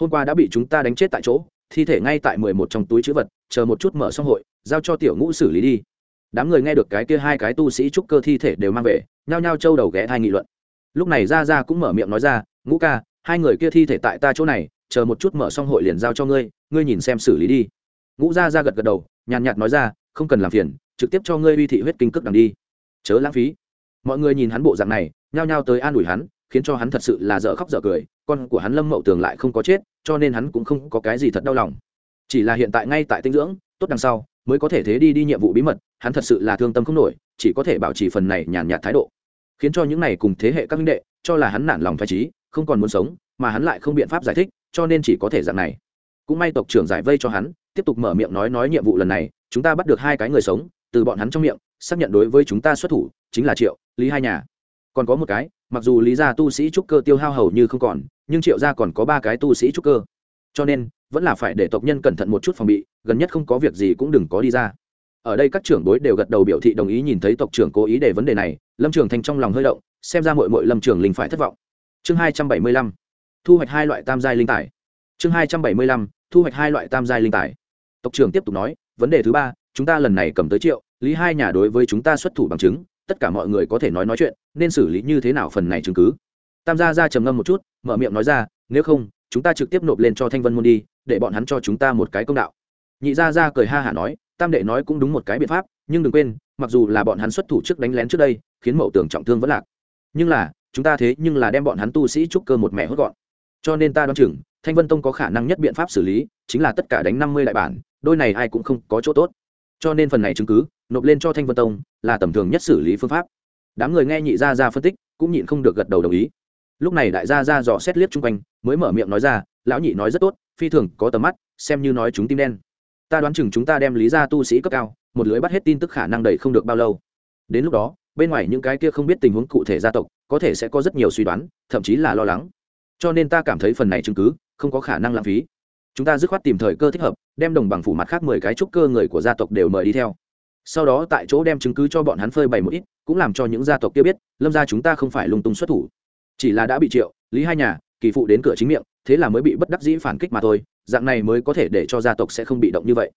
Hôm qua đã bị chúng ta đánh chết tại chỗ, thi thể ngay tại mười một trong túi chữ vật, chờ một chút mở xong hội, giao cho tiểu ngũ xử lý đi. Đám người nghe được cái kia hai cái tu sĩ trúc cơ thi thể đều mang về, nhao nhao trâu đầu ghé thai nghị luận. Lúc này ra ra cũng mở miệng nói ra, ngũ ca hai người kia thi thể tại ta chỗ này, chờ một chút mở xong hội liền giao cho ngươi ngươi nhìn xem xử lý đi. Ngũ ra ra gật gật đầu, nhàn nhạt nói ra, không cần làm phiền, trực tiếp cho ngươi uy thị huyết kinh cước đằng đi. Chớ lãng phí. Mọi người nhìn hắn bộ dạng này, nhao nhao tới an ủi hắn, khiến cho hắn thật sự là dở khóc dở cười, con của hắn lâm mậu tường lại không có chết, cho nên hắn cũng không có cái gì thật đau lòng. Chỉ là hiện tại ngay tại tinh dưỡng, tốt đằng sau, mới có thể thế đi đi nhiệm vụ bí mật, hắn thật sự là thương tâm không nổi, chỉ có thể bảo trì phần này nhàn nhạt thái độ. Khiến cho những này cùng thế hệ các minh đệ, cho là hắn nản lòng phải trí không còn muốn sống, mà hắn lại không biện pháp giải thích, cho nên chỉ có thể dạng này. Cũng may tộc trưởng giải vây cho hắn, tiếp tục mở miệng nói nói nhiệm vụ lần này, chúng ta bắt được hai cái người sống, từ bọn hắn trong miệng, xác nhận đối với chúng ta xuất thủ, chính là triệu, lý hai nhà. Còn có một cái, mặc dù lý gia tu sĩ trúc cơ tiêu hao hầu như không còn, nhưng triệu gia còn có ba cái tu sĩ trúc cơ. Cho nên, vẫn là phải để tộc nhân cẩn thận một chút phòng bị, gần nhất không có việc gì cũng đừng có đi ra. Ở đây các trưởng bối đều gật đầu biểu thị đồng ý nhìn thấy tộc trưởng cố ý để vấn đề này, lâm trường thành trong lòng hơi động, xem ra mội mội lâm trường linh phải thất vọng chương hai trăm bảy mươi lăm, thu hoạch hai loại tam giai linh tài chương hai trăm bảy mươi lăm, thu hoạch hai loại tam giai linh tài tộc trưởng tiếp tục nói, vấn đề thứ ba, chúng ta lần này cầm tới triệu, lý hai nhà đối với chúng ta xuất thủ bằng chứng, tất cả mọi người có thể nói nói chuyện, nên xử lý như thế nào phần này chứng cứ? Tam gia ra trầm ngâm một chút, mở miệng nói ra, nếu không, chúng ta trực tiếp nộp lên cho thanh vân môn đi, để bọn hắn cho chúng ta một cái công đạo. Nhị gia ra cười ha hả nói, tam đệ nói cũng đúng một cái biện pháp, nhưng đừng quên, mặc dù là bọn hắn xuất thủ trước đánh lén trước đây, khiến mậu tưởng trọng thương vẫn lạc. Nhưng là chúng ta thế nhưng là đem bọn hắn tu sĩ trúc cơ một mẹ hốt gọn. Cho nên ta đoán chừng, thanh vân tông có khả năng nhất biện pháp xử lý, chính là tất cả đánh năm mươi đại bản, đôi này ai cũng không có chỗ tốt. Cho nên phần này chứng cứ, nộp lên cho thanh vân tông, là tầm thường nhất xử lý phương pháp. Đám người nghe nhị gia ra phân tích, cũng nhịn không được gật đầu đồng ý. Lúc này đại gia ra dò xét liếc chung quanh, mới mở miệng nói ra, lão nhị nói rất tốt, phi thường có tầm mắt, xem như nói chúng tim đen. Ta đoán chừng chúng ta đem lý ra tu sĩ cấp cao, một lưới bắt hết tin tức khả năng đầy không được bao lâu. Đến lúc đó, bên ngoài những cái kia không biết tình huống cụ thể gia tộc có thể sẽ có rất nhiều suy đoán, thậm chí là lo lắng. Cho nên ta cảm thấy phần này chứng cứ không có khả năng lãng phí. Chúng ta dứt khoát tìm thời cơ thích hợp, đem đồng bằng phủ mặt khác mười cái trúc cơ người của gia tộc đều mời đi theo. Sau đó tại chỗ đem chứng cứ cho bọn hắn phơi bày một ít, cũng làm cho những gia tộc kia biết, lâm ra chúng ta không phải lung tung xuất thủ. Chỉ là đã bị triệu, lý hai nhà, kỳ phụ đến cửa chính miệng, thế là mới bị bất đắc dĩ phản kích mà thôi, dạng này mới có thể để cho gia tộc sẽ không bị động như vậy.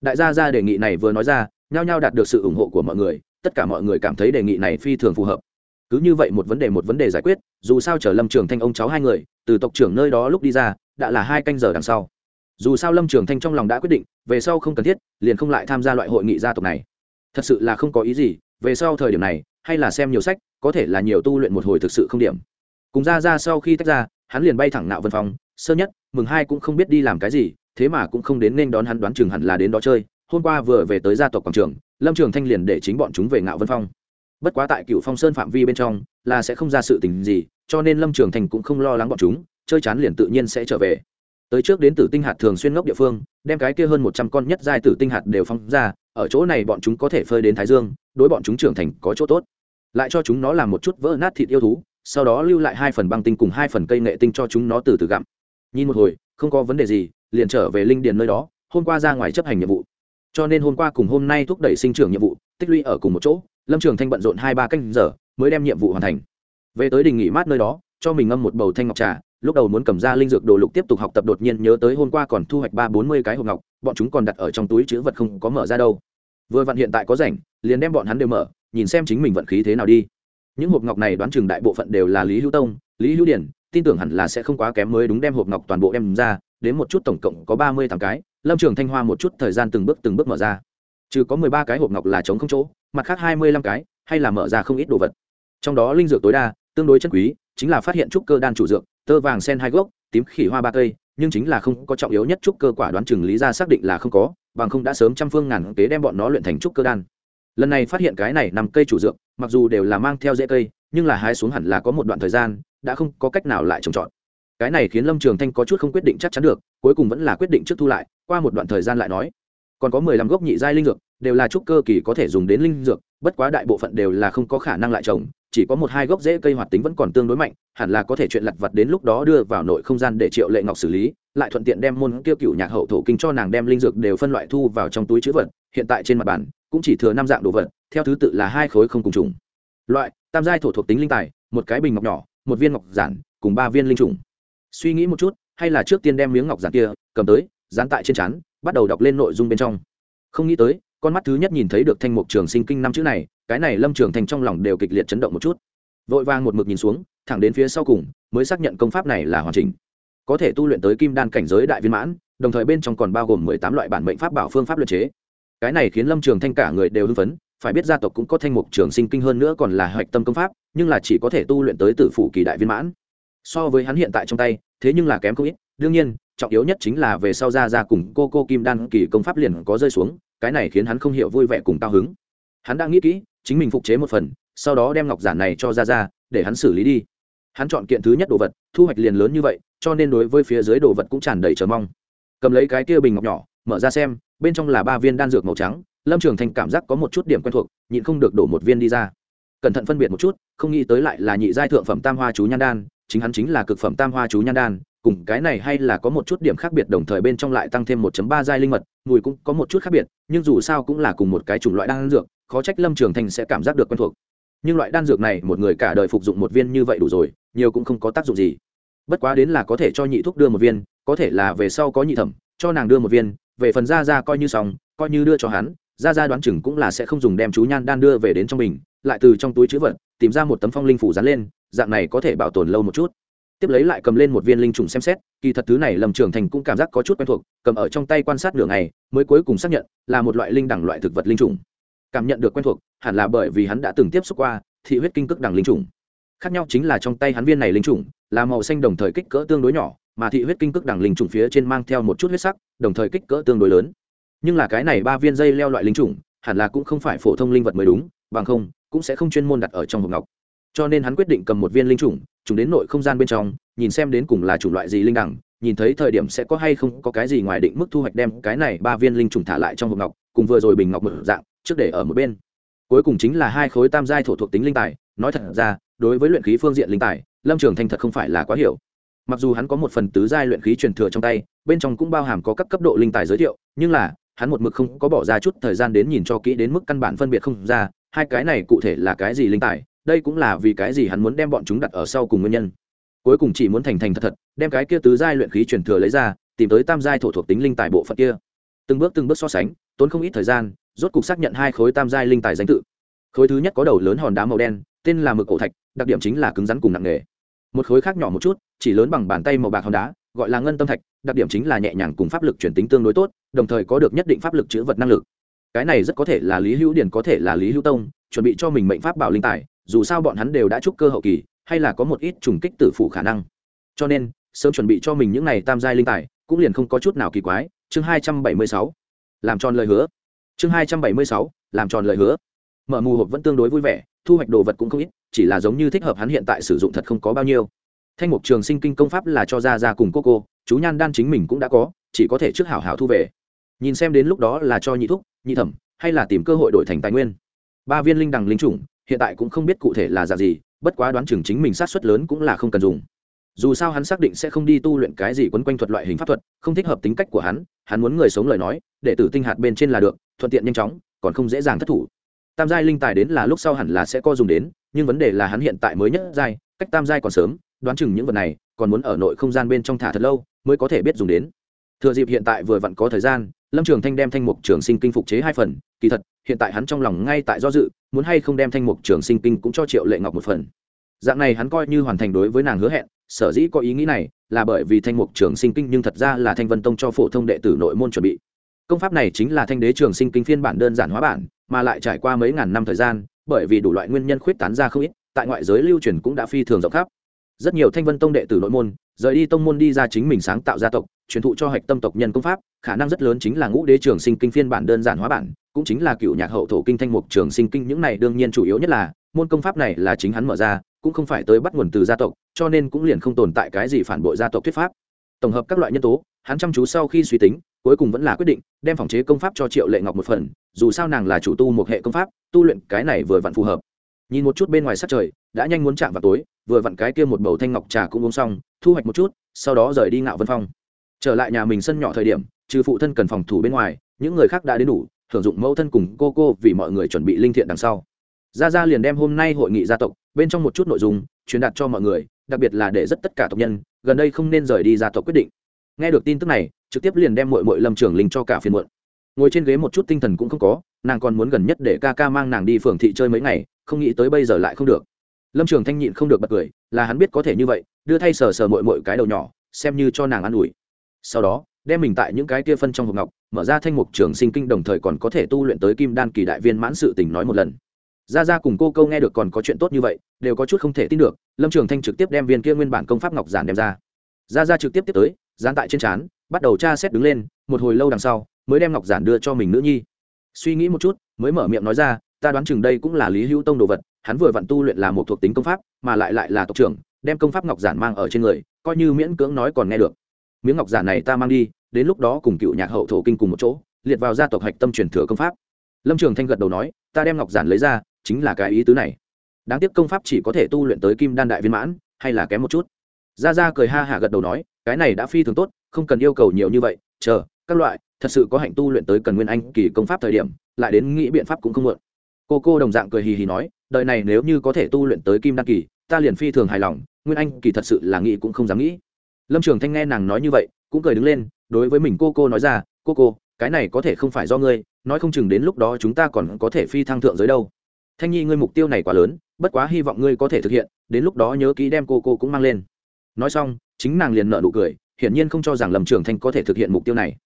Đại gia gia đề nghị này vừa nói ra, nhao nhao đạt được sự ủng hộ của mọi người, tất cả mọi người cảm thấy đề nghị này phi thường phù hợp cứ như vậy một vấn đề một vấn đề giải quyết, dù sao chở lâm trường thanh ông cháu hai người, từ tộc trưởng nơi đó lúc đi ra, đã là hai canh giờ đằng sau. Dù sao lâm trường thanh trong lòng đã quyết định, về sau không cần thiết, liền không lại tham gia loại hội nghị gia tộc này. Thật sự là không có ý gì, về sau thời điểm này, hay là xem nhiều sách, có thể là nhiều tu luyện một hồi thực sự không điểm. Cùng ra ra sau khi tách ra, hắn liền bay thẳng nạo vân phòng sơ nhất, mừng hai cũng không biết đi làm cái gì, thế mà cũng không đến nên đón hắn đoán chừng hẳn là đến đó chơi. Hôm qua vừa về tới gia tộc quảng trường, lâm trường thanh liền để chính bọn chúng về ngạo vân phong bất quá tại cựu phong sơn phạm vi bên trong là sẽ không ra sự tình gì, cho nên lâm trường thành cũng không lo lắng bọn chúng, chơi chán liền tự nhiên sẽ trở về. Tới trước đến tử tinh hạt thường xuyên ngốc địa phương, đem cái kia hơn một trăm con nhất giai tử tinh hạt đều phong ra, ở chỗ này bọn chúng có thể phơi đến thái dương, đối bọn chúng trưởng thành có chỗ tốt. Lại cho chúng nó làm một chút vỡ nát thịt yêu thú, sau đó lưu lại hai phần băng tinh cùng hai phần cây nghệ tinh cho chúng nó từ từ gặm. Nhìn một hồi, không có vấn đề gì, liền trở về linh điền nơi đó, hôm qua ra ngoài chấp hành nhiệm vụ. Cho nên hôm qua cùng hôm nay thúc đẩy sinh trưởng nhiệm vụ, tích lũy ở cùng một chỗ lâm trường thanh bận rộn hai ba canh giờ, mới đem nhiệm vụ hoàn thành. Về tới đình nghỉ mát nơi đó, cho mình ngâm một bầu thanh ngọc trà, lúc đầu muốn cầm ra linh dược đồ lục tiếp tục học tập đột nhiên nhớ tới hôm qua còn thu hoạch ba bốn mươi cái hộp ngọc, bọn chúng còn đặt ở trong túi chữ vật không có mở ra đâu. Vừa vặn hiện tại có rảnh, liền đem bọn hắn đều mở, nhìn xem chính mình vận khí thế nào đi. Những hộp ngọc này đoán chừng đại bộ phận đều là lý hữu tông, lý hữu điển, tin tưởng hẳn là sẽ không quá kém mới đúng đem hộp ngọc toàn bộ đem ra, đến một chút tổng cộng có ba mươi tám cái. Lâm trường thanh hoa một chút thời gian từng bước từng bước mở ra. Trừ có mười ba cái hộp ngọc là trống không chỗ mặt khác hai mươi lăm cái, hay là mở ra không ít đồ vật. Trong đó linh dược tối đa, tương đối chân quý, chính là phát hiện trúc cơ đan chủ dược, tơ vàng sen hai gốc, tím khỉ hoa ba cây, nhưng chính là không có trọng yếu nhất trúc cơ quả đoán chừng lý ra xác định là không có, bằng không đã sớm trăm phương ngàn kế đem bọn nó luyện thành trúc cơ đan. Lần này phát hiện cái này nằm cây chủ dược, mặc dù đều là mang theo dễ cây, nhưng là hái xuống hẳn là có một đoạn thời gian, đã không có cách nào lại trồng trọt. Cái này khiến lâm trường thanh có chút không quyết định chắc chắn được, cuối cùng vẫn là quyết định trước thu lại, qua một đoạn thời gian lại nói, còn có mười lăm gốc nhị giai linh dược đều là trúc cơ kỳ có thể dùng đến linh dược, bất quá đại bộ phận đều là không có khả năng lại trồng, chỉ có một hai gốc rễ cây hoạt tính vẫn còn tương đối mạnh, hẳn là có thể chuyện lặt vặt đến lúc đó đưa vào nội không gian để triệu lệ ngọc xử lý, lại thuận tiện đem môn tiêu cựu nhạc hậu thổ kinh cho nàng đem linh dược đều phân loại thu vào trong túi chữ vật, hiện tại trên mặt bàn cũng chỉ thừa năm dạng đồ vật, theo thứ tự là hai khối không cùng trùng. Loại, tam giai thổ thuộc tính linh tài, một cái bình ngọc nhỏ, một viên ngọc giản, cùng ba viên linh trùng. Suy nghĩ một chút, hay là trước tiên đem miếng ngọc giản kia cầm tới, dán tại trên chắn bắt đầu đọc lên nội dung bên trong. Không nghĩ tới con mắt thứ nhất nhìn thấy được thanh mục trường sinh kinh năm chữ này, cái này lâm trường thành trong lòng đều kịch liệt chấn động một chút. Vội vàng một mực nhìn xuống, thẳng đến phía sau cùng, mới xác nhận công pháp này là hoàn chỉnh. Có thể tu luyện tới kim đan cảnh giới đại viên mãn, đồng thời bên trong còn bao gồm mười tám loại bản mệnh pháp bảo phương pháp luyện chế. Cái này khiến lâm trường thanh cả người đều hưng phấn, phải biết gia tộc cũng có thanh mục trường sinh kinh hơn nữa còn là hạch tâm công pháp, nhưng là chỉ có thể tu luyện tới tử phủ kỳ đại viên mãn. So với hắn hiện tại trong tay, thế nhưng là kém không ít, đương nhiên, trọng yếu nhất chính là về sau ra ra cùng cô cô kim đan kỳ công pháp liền có rơi xuống cái này khiến hắn không hiểu vui vẻ cùng cao hứng. Hắn đã nghĩ kỹ, chính mình phục chế một phần, sau đó đem ngọc giản này cho ra ra, để hắn xử lý đi. Hắn chọn kiện thứ nhất đồ vật, thu hoạch liền lớn như vậy, cho nên đối với phía dưới đồ vật cũng tràn đầy chờ mong. Cầm lấy cái kia bình ngọc nhỏ, mở ra xem, bên trong là ba viên đan dược màu trắng, lâm trường thành cảm giác có một chút điểm quen thuộc, nhịn không được đổ một viên đi ra. Cẩn thận phân biệt một chút, không nghĩ tới lại là nhị giai thượng phẩm tam hoa chú nhan đan, chính hắn chính là cực phẩm tam hoa chú nhan đan cùng cái này hay là có một chút điểm khác biệt đồng thời bên trong lại tăng thêm 1 ba giai linh mật, mùi cũng có một chút khác biệt, nhưng dù sao cũng là cùng một cái chủng loại đan dược, khó trách Lâm Trường Thành sẽ cảm giác được quen thuộc. Nhưng loại đan dược này một người cả đời phục dụng một viên như vậy đủ rồi, nhiều cũng không có tác dụng gì. Bất quá đến là có thể cho nhị thuốc đưa một viên, có thể là về sau có nhị thẩm, cho nàng đưa một viên, về phần ra ra coi như xong, coi như đưa cho hắn, ra ra đoán chừng cũng là sẽ không dùng đem chú nhan đan đưa về đến trong mình, lại từ trong túi trữ vật, tìm ra một tấm phong linh phủ dán lên, dạng này có thể bảo tồn lâu một chút tiếp lấy lại cầm lên một viên linh trùng xem xét, kỳ thật thứ này lầm trưởng thành cũng cảm giác có chút quen thuộc, cầm ở trong tay quan sát nửa ngày, mới cuối cùng xác nhận là một loại linh đẳng loại thực vật linh trùng. Cảm nhận được quen thuộc, hẳn là bởi vì hắn đã từng tiếp xúc qua thị huyết kinh cước đẳng linh trùng. Khác nhau chính là trong tay hắn viên này linh trùng, là màu xanh đồng thời kích cỡ tương đối nhỏ, mà thị huyết kinh cước đẳng linh trùng phía trên mang theo một chút huyết sắc, đồng thời kích cỡ tương đối lớn. Nhưng là cái này ba viên dây leo loại linh trùng, hẳn là cũng không phải phổ thông linh vật mới đúng, bằng không, cũng sẽ không chuyên môn đặt ở trong hộp ngọc cho nên hắn quyết định cầm một viên linh trùng chúng đến nội không gian bên trong, nhìn xem đến cùng là chủng loại gì linh đẳng, nhìn thấy thời điểm sẽ có hay không có cái gì ngoài định mức thu hoạch đem cái này ba viên linh trùng thả lại trong hộp ngọc, cùng vừa rồi bình ngọc một dạng, trước để ở một bên. Cuối cùng chính là hai khối tam giai thổ thuộc tính linh tài, nói thật ra, đối với luyện khí phương diện linh tài, lâm trường thanh thật không phải là quá hiểu. Mặc dù hắn có một phần tứ giai luyện khí truyền thừa trong tay, bên trong cũng bao hàm có các cấp độ linh tài giới thiệu, nhưng là, hắn một mực không có bỏ ra chút thời gian đến nhìn cho kỹ đến mức căn bản phân biệt không ra, hai cái này cụ thể là cái gì linh tài đây cũng là vì cái gì hắn muốn đem bọn chúng đặt ở sau cùng nguyên nhân. Cuối cùng chỉ muốn thành thành thật thật, đem cái kia tứ giai luyện khí truyền thừa lấy ra, tìm tới tam giai thổ thuộc tính linh tài bộ phận kia. Từng bước từng bước so sánh, tốn không ít thời gian, rốt cục xác nhận hai khối tam giai linh tài danh tự. Khối thứ nhất có đầu lớn hòn đá màu đen, tên là mực cổ thạch, đặc điểm chính là cứng rắn cùng nặng nghề một khối khác nhỏ một chút, chỉ lớn bằng bàn tay màu bạc hòn đá, gọi là ngân tâm thạch, đặc điểm chính là nhẹ nhàng cùng pháp lực chuyển tính tương đối tốt, đồng thời có được nhất định pháp lực chữ vật năng lực. Cái này rất có thể là lý hữu điển có thể là lý hữu tông, chuẩn bị cho mình mệnh pháp bảo linh tài dù sao bọn hắn đều đã trúc cơ hậu kỳ, hay là có một ít trùng kích tử phủ khả năng. Cho nên, sớm chuẩn bị cho mình những này tam giai linh tài, cũng liền không có chút nào kỳ quái. Chương hai trăm bảy mươi sáu. Làm tròn lời hứa. Chương hai trăm bảy mươi sáu. Làm tròn lời hứa. Mở mù hộp vẫn tương đối vui vẻ, thu hoạch đồ vật cũng không ít, chỉ là giống như thích hợp hắn hiện tại sử dụng thật không có bao nhiêu. Thanh mục trường sinh kinh công pháp là cho ra ra cùng cô cô, chú nhan đan chính mình cũng đã có, chỉ có thể trước hảo hảo thu về. Nhìn xem đến lúc đó là cho nhị thúc, nhị thẩm, hay là tìm cơ hội đổi thành tài nguyên. Ba viên linh đằng linh chủng hiện tại cũng không biết cụ thể là giả gì, bất quá đoán chừng chính mình sát xuất lớn cũng là không cần dùng. Dù sao hắn xác định sẽ không đi tu luyện cái gì quấn quanh thuật loại hình pháp thuật, không thích hợp tính cách của hắn hắn muốn người sống lời nói, để tử tinh hạt bên trên là được, thuận tiện nhanh chóng, còn không dễ dàng thất thủ. Tam giai linh tài đến là lúc sau hẳn là sẽ co dùng đến, nhưng vấn đề là hắn hiện tại mới nhất giai, cách tam giai còn sớm, đoán chừng những vật này, còn muốn ở nội không gian bên trong thả thật lâu, mới có thể biết dùng đến. Thừa dịp hiện tại vừa vặn có thời gian, lâm trường thanh đem thanh mục trường sinh kinh phục chế hai phần, kỳ thật hiện tại hắn trong lòng ngay tại do dự, muốn hay không đem thanh mục trường sinh kinh cũng cho triệu lệ ngọc một phần. Dạng này hắn coi như hoàn thành đối với nàng hứa hẹn, sở dĩ có ý nghĩ này là bởi vì thanh mục trường sinh kinh nhưng thật ra là thanh vân tông cho phổ thông đệ tử nội môn chuẩn bị. Công pháp này chính là thanh đế trường sinh kinh phiên bản đơn giản hóa bản, mà lại trải qua mấy ngàn năm thời gian, bởi vì đủ loại nguyên nhân khuyết tán ra không ít, tại ngoại giới lưu truyền cũng đã phi thường rộng khắp. Rất nhiều thanh vân tông đệ tử nội môn rời đi tông môn đi ra chính mình sáng tạo gia tộc, truyền thụ cho hạch tâm tộc nhân công pháp, khả năng rất lớn chính là ngũ đế trường sinh kinh phiên bản đơn giản hóa bản, cũng chính là cựu nhạc hậu thổ kinh thanh mục trường sinh kinh, những này đương nhiên chủ yếu nhất là, môn công pháp này là chính hắn mở ra, cũng không phải tới bắt nguồn từ gia tộc, cho nên cũng liền không tồn tại cái gì phản bội gia tộc thuyết pháp. Tổng hợp các loại nhân tố, hắn chăm chú sau khi suy tính, cuối cùng vẫn là quyết định, đem phòng chế công pháp cho triệu lệ ngọc một phần, dù sao nàng là chủ tu một hệ công pháp, tu luyện cái này vừa vặn phù hợp. Nhìn một chút bên ngoài sát trời, đã nhanh muốn chạm vào tối vừa vặn cái kia một bầu thanh ngọc trà cũng uống xong, thu hoạch một chút, sau đó rời đi ngạo vân phong. Trở lại nhà mình sân nhỏ thời điểm, trừ phụ thân cần phòng thủ bên ngoài, những người khác đã đến đủ, thưởng dụng mẫu thân cùng cô cô vì mọi người chuẩn bị linh thiện đằng sau. Gia gia liền đem hôm nay hội nghị gia tộc, bên trong một chút nội dung, truyền đạt cho mọi người, đặc biệt là để rất tất cả tộc nhân, gần đây không nên rời đi gia tộc quyết định. Nghe được tin tức này, trực tiếp liền đem mội mội lâm trường linh cho cả phiên muộn. Ngồi trên ghế một chút tinh thần cũng không có, nàng còn muốn gần nhất để ca ca mang nàng đi phường thị chơi mấy ngày, không nghĩ tới bây giờ lại không được lâm trường thanh nhịn không được bật cười, là hắn biết có thể như vậy, đưa thay sờ sờ mội mội cái đầu nhỏ, xem như cho nàng ă n ủi. Sau đó, đem mình tại những cái kia phân trong hộp ngọc, mở ra thanh mục trường sinh kinh đồng thời còn có thể tu luyện tới kim đan kỳ đại viên mãn sự tình nói một lần. Ra ra cùng cô câu nghe được còn có chuyện tốt như vậy, đều có chút không thể tin được, lâm trường thanh trực tiếp đem viên kia nguyên bản công pháp ngọc giản đem ra. Ra ra trực tiếp tiếp tới gián tại trên trán, bắt đầu tra xét đứng lên, một hồi lâu đằng sau, mới đem ngọc giản đưa cho mình nữ nhi. Suy nghĩ một chút, mới mở miệng nói ra, ta đoán chừng đây cũng là lý hữu tông đồ vật hắn vừa vặn tu luyện là một thuộc tính công pháp, mà lại lại là tộc trưởng, đem công pháp ngọc giản mang ở trên người, coi như miễn cưỡng nói còn nghe được. Miếng ngọc giản này ta mang đi, đến lúc đó cùng cựu nhạc hậu thổ kinh cùng một chỗ, liệt vào gia tộc hạch tâm truyền thừa công pháp. Lâm trường thanh gật đầu nói, ta đem ngọc giản lấy ra, chính là cái ý tứ này. Đáng tiếc công pháp chỉ có thể tu luyện tới kim đan đại viên mãn, hay là kém một chút. Ra ra cười ha hả gật đầu nói, cái này đã phi thường tốt, không cần yêu cầu nhiều như vậy, chờ, các loại, thật sự có hạnh tu luyện tới cần nguyên anh kỳ công pháp thời điểm, lại đến nghĩ biện pháp cũng không muộn cô cô đồng dạng cười hì hì nói, đời này nếu như có thể tu luyện tới kim đan kỳ, ta liền phi thường hài lòng, nguyên anh kỳ thật sự là nghĩ cũng không dám nghĩ. Lâm trường thanh nghe nàng nói như vậy, cũng cười đứng lên, đối với mình cô cô nói ra, cô cô, cái này có thể không phải do ngươi, nói không chừng đến lúc đó chúng ta còn có thể phi thăng thượng giới đâu. Thanh nhi, ngươi mục tiêu này quá lớn, bất quá hy vọng ngươi có thể thực hiện, đến lúc đó nhớ kỹ đem cô cô cũng mang lên. Nói xong, chính nàng liền nợ nụ cười, hiển nhiên không cho rằng lâm trường thanh có thể thực hiện mục tiêu này.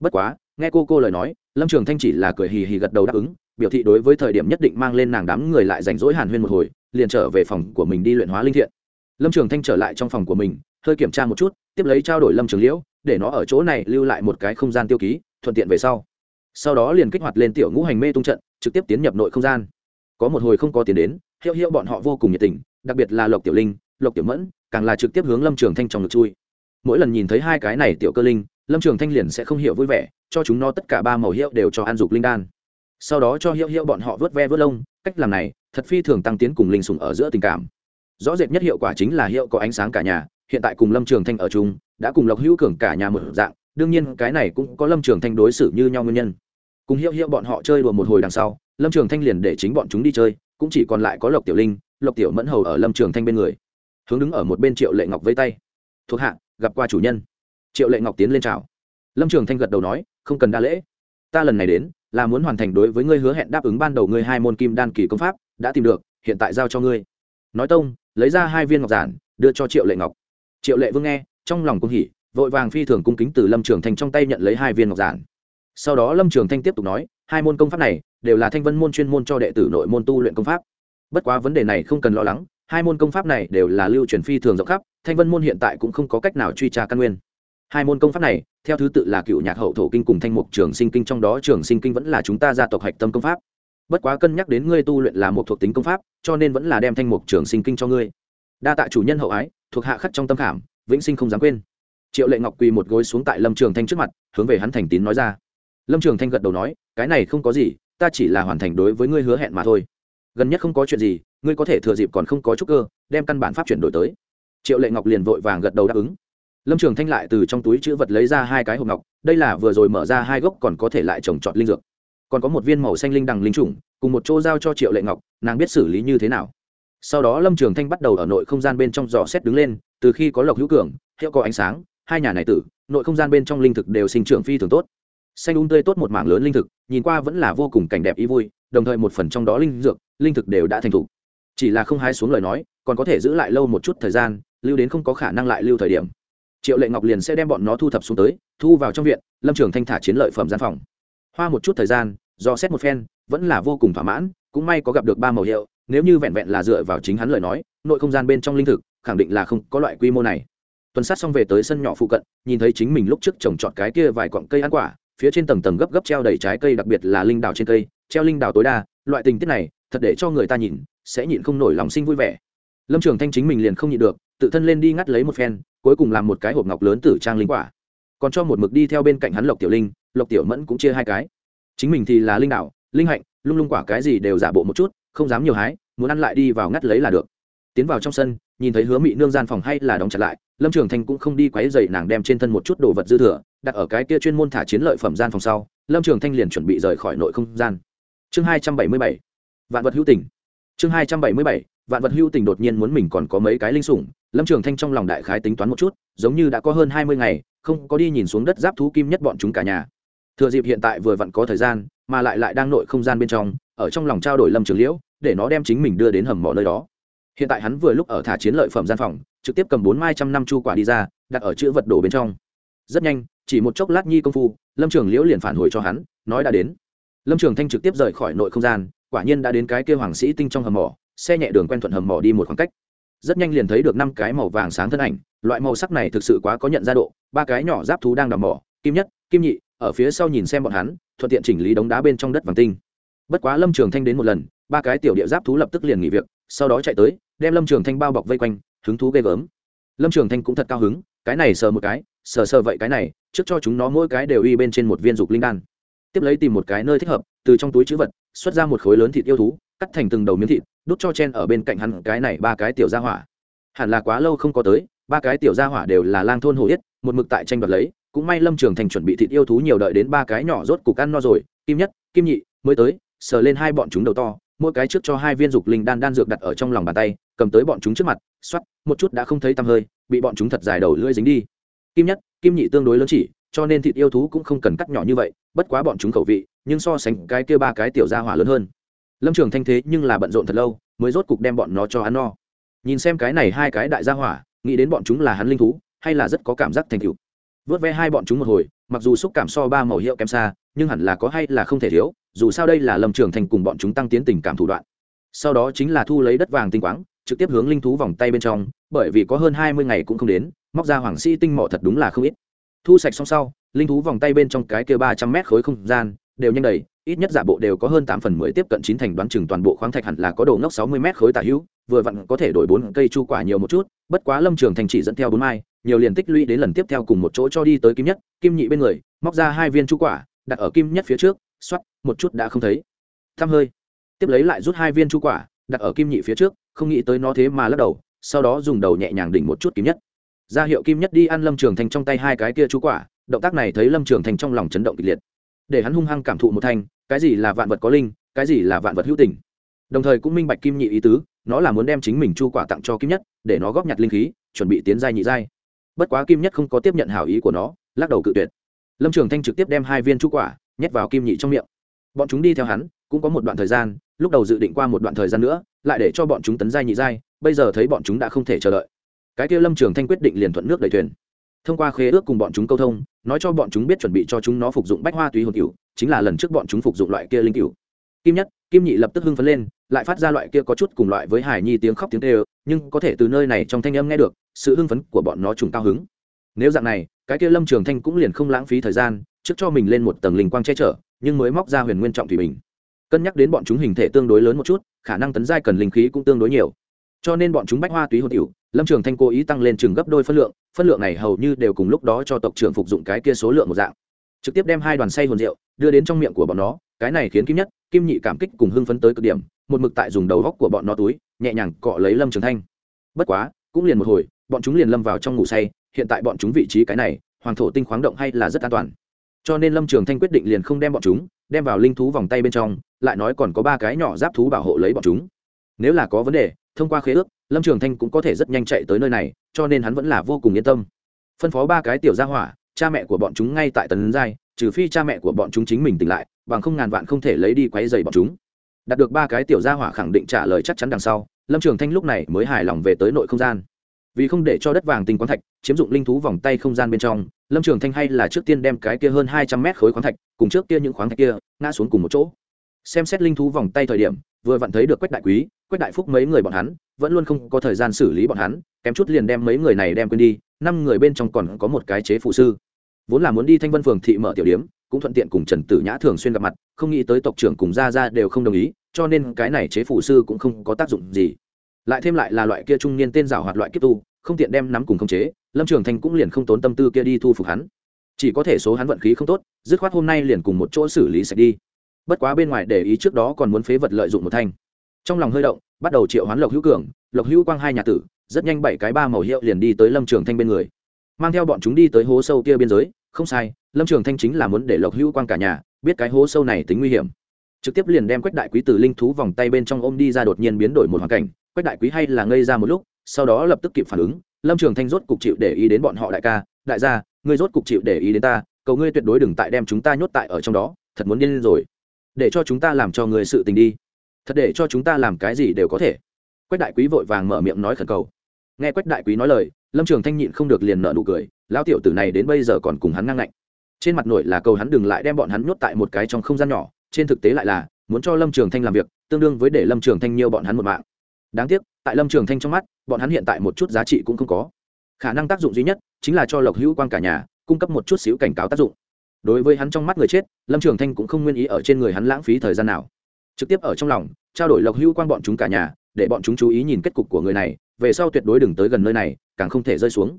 Bất quá, nghe cô cô lời nói, lâm trường thanh chỉ là cười hì hì gật đầu đáp ứng biểu thị đối với thời điểm nhất định mang lên nàng đám người lại rảnh rỗi hàn huyên một hồi, liền trở về phòng của mình đi luyện hóa linh thiện. Lâm trường thanh trở lại trong phòng của mình, hơi kiểm tra một chút, tiếp lấy trao đổi lâm trường liễu, để nó ở chỗ này lưu lại một cái không gian tiêu ký, thuận tiện về sau. Sau đó liền kích hoạt lên tiểu ngũ hành mê tung trận, trực tiếp tiến nhập nội không gian. Có một hồi không có tiền đến, hiệu hiệu bọn họ vô cùng nhiệt tình, đặc biệt là lộc tiểu linh, lộc tiểu mẫn, càng là trực tiếp hướng lâm trường thanh trong ngực chui. Mỗi lần nhìn thấy hai cái này tiểu cơ linh, lâm trường thanh liền sẽ không hiểu vui vẻ, cho chúng nó tất cả ba màu hiệu đều cho an dục linh đan sau đó cho hiệu hiệu bọn họ vớt ve vớt lông, cách làm này, thật phi thường tăng tiến cùng linh sùng ở giữa tình cảm. Rõ rệt nhất hiệu quả chính là hiệu có ánh sáng cả nhà, hiện tại cùng lâm trường thanh ở chung, đã cùng lộc hữu cường cả nhà một dạng, đương nhiên cái này cũng có lâm trường thanh đối xử như nhau nguyên nhân. Cùng hiệu hiệu bọn họ chơi đùa một hồi đằng sau, lâm trường thanh liền để chính bọn chúng đi chơi, cũng chỉ còn lại có lộc tiểu linh, lộc tiểu mẫn hầu ở lâm trường thanh bên người. Hướng đứng ở một bên triệu lệ ngọc vây tay. Thuộc hạ, gặp qua chủ nhân. Triệu lệ ngọc tiến lên chào. Lâm trường thanh gật đầu nói, không cần đa lễ. Ta lần này đến là muốn hoàn thành đối với ngươi hứa hẹn đáp ứng ban đầu ngươi hai môn kim đan kỳ công pháp, đã tìm được, hiện tại giao cho ngươi. Nói tông, lấy ra hai viên ngọc giản, đưa cho triệu lệ ngọc. Triệu lệ vương nghe, trong lòng cung hỉ, vội vàng phi thường cung kính từ lâm trường thanh trong tay nhận lấy hai viên ngọc giản. Sau đó lâm trường thanh tiếp tục nói, hai môn công pháp này, đều là thanh vân môn chuyên môn cho đệ tử nội môn tu luyện công pháp. Bất quá vấn đề này không cần lo lắng, hai môn công pháp này đều là lưu truyền phi thường rộng khắp, thanh vân môn hiện tại cũng không có cách nào truy tra căn nguyên hai môn công pháp này, theo thứ tự là cựu nhạc hậu thổ kinh cùng thanh mục trường sinh kinh, trong đó trường sinh kinh vẫn là chúng ta gia tộc hạch tâm công pháp. Bất quá cân nhắc đến ngươi tu luyện là một thuộc tính công pháp, cho nên vẫn là đem thanh mục trường sinh kinh cho ngươi. Đa tạ chủ nhân hậu ái, thuộc hạ khắc trong tâm khảm, vĩnh sinh không dám quên. Triệu lệ ngọc quỳ một gối xuống tại lâm trường thanh trước mặt, hướng về hắn thành tín nói ra. Lâm trường thanh gật đầu nói, cái này không có gì, ta chỉ là hoàn thành đối với ngươi hứa hẹn mà thôi. Gần nhất không có chuyện gì, ngươi có thể thừa dịp còn không có chút cơ, đem căn bản pháp chuyển đổi tới. Triệu lệ ngọc liền vội vàng gật đầu đáp ứng lâm trường thanh lại từ trong túi chữ vật lấy ra hai cái hộp ngọc, đây là vừa rồi mở ra hai gốc còn có thể lại trồng trọt linh dược. Còn có một viên màu xanh linh đằng linh trùng, cùng một chỗ giao cho triệu lệ ngọc, nàng biết xử lý như thế nào. Sau đó lâm trường thanh bắt đầu ở nội không gian bên trong dò xét đứng lên, từ khi có lộc hữu cường, hiệu có ánh sáng, hai nhà này tử, nội không gian bên trong linh thực đều sinh trưởng phi thường tốt. Xanh ung um tươi tốt một mảng lớn linh thực, nhìn qua vẫn là vô cùng cảnh đẹp ý vui, đồng thời một phần trong đó linh dược, linh thực đều đã thành thục. Chỉ là không hái xuống lời nói, còn có thể giữ lại lâu một chút thời gian, lưu đến không có khả năng lại lưu thời điểm triệu lệ ngọc liền sẽ đem bọn nó thu thập xuống tới, thu vào trong viện, lâm trường thanh thả chiến lợi phẩm gian phòng. Hoa một chút thời gian, do xét một phen, vẫn là vô cùng thỏa mãn, cũng may có gặp được ba màu hiệu, nếu như vẹn vẹn là dựa vào chính hắn lời nói, nội không gian bên trong linh thực, khẳng định là không có loại quy mô này. Tuần sát xong về tới sân nhỏ phụ cận, nhìn thấy chính mình lúc trước trồng trọt cái kia vài cọng cây ăn quả, phía trên tầng tầng gấp gấp treo đầy trái cây đặc biệt là linh đào trên cây, treo linh đào tối đa, loại tình tiết này, thật để cho người ta nhìn, sẽ nhịn không nổi lòng sinh vui vẻ. Lâm trường thanh chính mình liền không nhịn được, tự thân lên đi ngắt lấy một phen cuối cùng làm một cái hộp ngọc lớn tử trang linh quả. Còn cho một mực đi theo bên cạnh hắn lộc tiểu linh, lộc tiểu mẫn cũng chia hai cái. Chính mình thì là linh đạo, linh hạnh, lung lung quả cái gì đều giả bộ một chút, không dám nhiều hái, muốn ăn lại đi vào ngắt lấy là được. Tiến vào trong sân, nhìn thấy hứa mị nương gian phòng hay là đóng chặt lại, lâm trường thanh cũng không đi quấy dậy nàng đem trên thân một chút đồ vật dư thừa, đặt ở cái kia chuyên môn thả chiến lợi phẩm gian phòng sau, lâm trường thanh liền chuẩn bị rời khỏi nội không gian. Chương hai trăm bảy mươi bảy, vạn vật hữu tình. Chương hai trăm bảy mươi bảy, vạn vật hữu tình đột nhiên muốn mình còn có mấy cái linh sủng lâm trường thanh trong lòng đại khái tính toán một chút, giống như đã có hơn hai mươi ngày, không có đi nhìn xuống đất giáp thú kim nhất bọn chúng cả nhà. Thừa dịp hiện tại vừa vặn có thời gian, mà lại lại đang nội không gian bên trong, ở trong lòng trao đổi lâm trường liễu, để nó đem chính mình đưa đến hầm mỏ nơi đó. Hiện tại hắn vừa lúc ở thả chiến lợi phẩm gian phòng, trực tiếp cầm bốn mai trăm năm chu quả đi ra, đặt ở chữ vật đồ bên trong. Rất nhanh, chỉ một chốc lát nhi công phu, lâm trường liễu liền phản hồi cho hắn, nói đã đến. Lâm trường thanh trực tiếp rời khỏi nội không gian, quả nhiên đã đến cái kêu hoàng sĩ tinh trong hầm mỏ, xe nhẹ đường quen thuận hầm mỏ đi một khoảng cách rất nhanh liền thấy được năm cái màu vàng sáng thân ảnh, loại màu sắc này thực sự quá có nhận ra độ, ba cái nhỏ giáp thú đang đào mỏ, kim nhất, kim nhị, ở phía sau nhìn xem bọn hắn, thuận tiện chỉnh lý đống đá bên trong đất vàng tinh. Bất quá lâm trường thanh đến một lần, ba cái tiểu địa giáp thú lập tức liền nghỉ việc, sau đó chạy tới, đem lâm trường thanh bao bọc vây quanh, hứng thú ghê gớm. Lâm trường thanh cũng thật cao hứng, cái này sờ một cái, sờ sờ vậy cái này, trước cho chúng nó mỗi cái đều y bên trên một viên dục linh đan. Tiếp lấy tìm một cái nơi thích hợp, từ trong túi chữ vật, xuất ra một khối lớn thịt yêu thú, cắt thành từng đầu miếng thịt đút cho chen ở bên cạnh hắn cái này ba cái tiểu gia hỏa. Hẳn là quá lâu không có tới, ba cái tiểu gia hỏa đều là lang thôn hồ yết, một mực tại tranh đoạt lấy, cũng may lâm trường thành chuẩn bị thịt yêu thú nhiều đợi đến ba cái nhỏ rốt cục ăn no rồi, kim nhất, kim nhị mới tới, sờ lên hai bọn chúng đầu to, mỗi cái trước cho hai viên dục linh đan đan dược đặt ở trong lòng bàn tay, cầm tới bọn chúng trước mặt xoắt một chút đã không thấy tăm hơi, bị bọn chúng thật dài đầu lưỡi dính đi. Kim nhất, kim nhị tương đối lớn chỉ, cho nên thịt yêu thú cũng không cần cắt nhỏ như vậy, bất quá bọn chúng khẩu vị, nhưng so sánh cái kia ba cái tiểu gia hỏa lớn hơn lâm trường thanh thế nhưng là bận rộn thật lâu, mới rốt cục đem bọn nó cho hắn no. Nhìn xem cái này hai cái đại gia hỏa, nghĩ đến bọn chúng là hắn linh thú, hay là rất có cảm giác thành cựu vớt ve hai bọn chúng một hồi, mặc dù xúc cảm so ba màu hiệu kém xa, nhưng hẳn là có hay là không thể thiếu, dù sao đây là lâm trường thành cùng bọn chúng tăng tiến tình cảm thủ đoạn. Sau đó chính là thu lấy đất vàng tinh quáng, trực tiếp hướng linh thú vòng tay bên trong, bởi vì có hơn hai mươi ngày cũng không đến, móc ra hoàng sĩ tinh mỏ thật đúng là không ít. Thu sạch xong sau, linh thú vòng tay bên trong cái kia ba trăm mét khối không gian, đều nhanh đầy ít nhất giả bộ đều có hơn tám phần mười tiếp cận chín thành đoán chừng toàn bộ khoáng thạch hẳn là có độ ngốc sáu mươi mét khối tả hữu vừa vặn có thể đổi bốn cây chu quả nhiều một chút bất quá lâm trường thành chỉ dẫn theo bốn mai nhiều liền tích lũy đến lần tiếp theo cùng một chỗ cho đi tới kim nhất kim nhị bên người móc ra hai viên chu quả đặt ở kim nhất phía trước xoát, một chút đã không thấy. Thăm hơi. Tiếp lấy lại rút hai viên chu quả đặt ở kim nhị phía trước không nghĩ tới nó thế mà lắc đầu sau đó dùng đầu nhẹ nhàng đỉnh một chút kim nhất. Ra hiệu kim nhất đi ăn lâm trường thành trong tay hai cái kia chu quả động tác này thấy lâm trường thành trong lòng chấn động kịch liệt. Để hắn hung hăng cảm thụ một thanh cái gì là vạn vật có linh, cái gì là vạn vật hữu tình. Đồng thời cũng minh bạch kim nhị ý tứ, nó là muốn đem chính mình chu quả tặng cho kim nhất, để nó góp nhặt linh khí, chuẩn bị tiến giai nhị giai. Bất quá kim nhất không có tiếp nhận hảo ý của nó, lắc đầu cự tuyệt. Lâm trường thanh trực tiếp đem hai viên chu quả nhét vào kim nhị trong miệng. Bọn chúng đi theo hắn, cũng có một đoạn thời gian, lúc đầu dự định qua một đoạn thời gian nữa, lại để cho bọn chúng tấn giai nhị giai, bây giờ thấy bọn chúng đã không thể chờ đợi. Cái kia lâm trường thanh quyết định liền thuận nước đầy thuyền thông qua khế ước cùng bọn chúng câu thông, nói cho bọn chúng biết chuẩn bị cho chúng nó phục dụng bách hoa túy hồn cựu chính là lần trước bọn chúng phục dụng loại kia linh cựu kim nhất, kim nhị lập tức hưng phấn lên, lại phát ra loại kia có chút cùng loại với hải nhi tiếng khóc tiếng tê ơ nhưng có thể từ nơi này trong thanh âm nghe được, sự hưng phấn của bọn nó trùng cao hứng. Nếu dạng này, cái kia lâm trường thanh cũng liền không lãng phí thời gian, trước cho mình lên một tầng linh quang che chở, nhưng mới móc ra huyền nguyên trọng thủy bình. Cân nhắc đến bọn chúng hình thể tương đối lớn một chút, khả năng tấn giai cần linh khí cũng tương đối nhiều. Cho nên bọn chúng bách hoa túy hồn cựu lâm trường thanh cố ý tăng lên chừng gấp đôi phân lượng phân lượng này hầu như đều cùng lúc đó cho tộc trưởng phục dụng cái kia số lượng một dạng. Trực tiếp đem hai đoàn say hồn rượu đưa đến trong miệng của bọn nó, cái này khiến kim nhất, kim nhị cảm kích cùng hưng phấn tới cực điểm, một mực tại dùng đầu góc của bọn nó túi, nhẹ nhàng cọ lấy lâm trường thanh. Bất quá, cũng liền một hồi, bọn chúng liền lâm vào trong ngủ say, hiện tại bọn chúng vị trí cái này, hoàng thổ tinh khoáng động hay là rất an toàn. Cho nên lâm trường thanh quyết định liền không đem bọn chúng, đem vào linh thú vòng tay bên trong, lại nói còn có ba cái nhỏ giáp thú bảo hộ lấy bọn chúng. Nếu là có vấn đề, thông qua khế ước lâm trường thanh cũng có thể rất nhanh chạy tới nơi này, cho nên hắn vẫn là vô cùng yên tâm. Phân phó ba cái tiểu gia hỏa, cha mẹ của bọn chúng ngay tại tấn giai, trừ phi cha mẹ của bọn chúng chính mình tỉnh lại, bằng không ngàn vạn không thể lấy đi quấy dày bọn chúng. Đạt được ba cái tiểu gia hỏa khẳng định trả lời chắc chắn đằng sau, lâm trường thanh lúc này mới hài lòng về tới nội không gian. Vì không để cho đất vàng tinh quán thạch chiếm dụng linh thú vòng tay không gian bên trong, lâm trường thanh hay là trước tiên đem cái kia hơn hai trăm mét khối khoáng thạch cùng trước kia những khoáng thạch kia ngã xuống cùng một chỗ. Xem xét linh thú vòng tay thời điểm vừa vặn thấy được quách đại quý, quách đại phúc mấy người bọn hắn, vẫn luôn không có thời gian xử lý bọn hắn, kém chút liền đem mấy người này đem quên đi, năm người bên trong còn có một cái chế phụ sư. Vốn là muốn đi thanh vân phường thị mở tiểu điếm, cũng thuận tiện cùng trần tử nhã thường xuyên gặp mặt, không nghĩ tới tộc trưởng cùng gia gia đều không đồng ý, cho nên cái này chế phụ sư cũng không có tác dụng gì. Lại thêm lại là loại kia trung niên tên giảo hoạt loại kiếp tu, không tiện đem nắm cùng khống chế, lâm trường thanh cũng liền không tốn tâm tư kia đi thu phục hắn. Chỉ có thể số hắn vận khí không tốt, dứt khoát hôm nay liền cùng một chỗ xử lý sạch đi bất quá bên ngoài để ý trước đó còn muốn phế vật lợi dụng một thanh. Trong lòng hơi động, bắt đầu triệu hoán lộc hữu cường, lộc hữu quang hai nhà tử, rất nhanh bảy cái ba màu hiệu liền đi tới lâm trường thanh bên người. Mang theo bọn chúng đi tới hố sâu kia biên giới, không sai, lâm trường thanh chính là muốn để lộc hữu quang cả nhà biết cái hố sâu này tính nguy hiểm. Trực tiếp liền đem quách đại quý từ linh thú vòng tay bên trong ôm đi ra đột nhiên biến đổi một hoàn cảnh, quách đại quý hay là ngây ra một lúc, sau đó lập tức kịp phản ứng, lâm trường thanh rốt cục chịu để ý đến bọn họ đại ca, đại gia, ngươi rốt cục chịu để ý đến ta, cầu ngươi tuyệt đối đừng tại đem chúng ta nhốt tại ở trong đó, thật muốn điên lên rồi để cho chúng ta làm cho người sự tình đi. Thật để cho chúng ta làm cái gì đều có thể. Quách đại quý vội vàng mở miệng nói khẩn cầu. Nghe quách đại quý nói lời, lâm trường thanh nhịn không được liền nợ nụ cười, lão tiểu tử này đến bây giờ còn cùng hắn ngang ngạnh. Trên mặt nội là cầu hắn đừng lại đem bọn hắn nhốt tại một cái trong không gian nhỏ, trên thực tế lại là, muốn cho lâm trường thanh làm việc, tương đương với để lâm trường thanh nhiều bọn hắn một mạng. Đáng tiếc, tại lâm trường thanh trong mắt, bọn hắn hiện tại một chút giá trị cũng không có. Khả năng tác dụng duy nhất, chính là cho lộc hữu quan cả nhà, cung cấp một chút xíu cảnh cáo tác dụng đối với hắn trong mắt người chết, lâm trường thanh cũng không nguyên ý ở trên người hắn lãng phí thời gian nào. Trực tiếp ở trong lòng, trao đổi lộc hữu quan bọn chúng cả nhà, để bọn chúng chú ý nhìn kết cục của người này, về sau tuyệt đối đừng tới gần nơi này, càng không thể rơi xuống.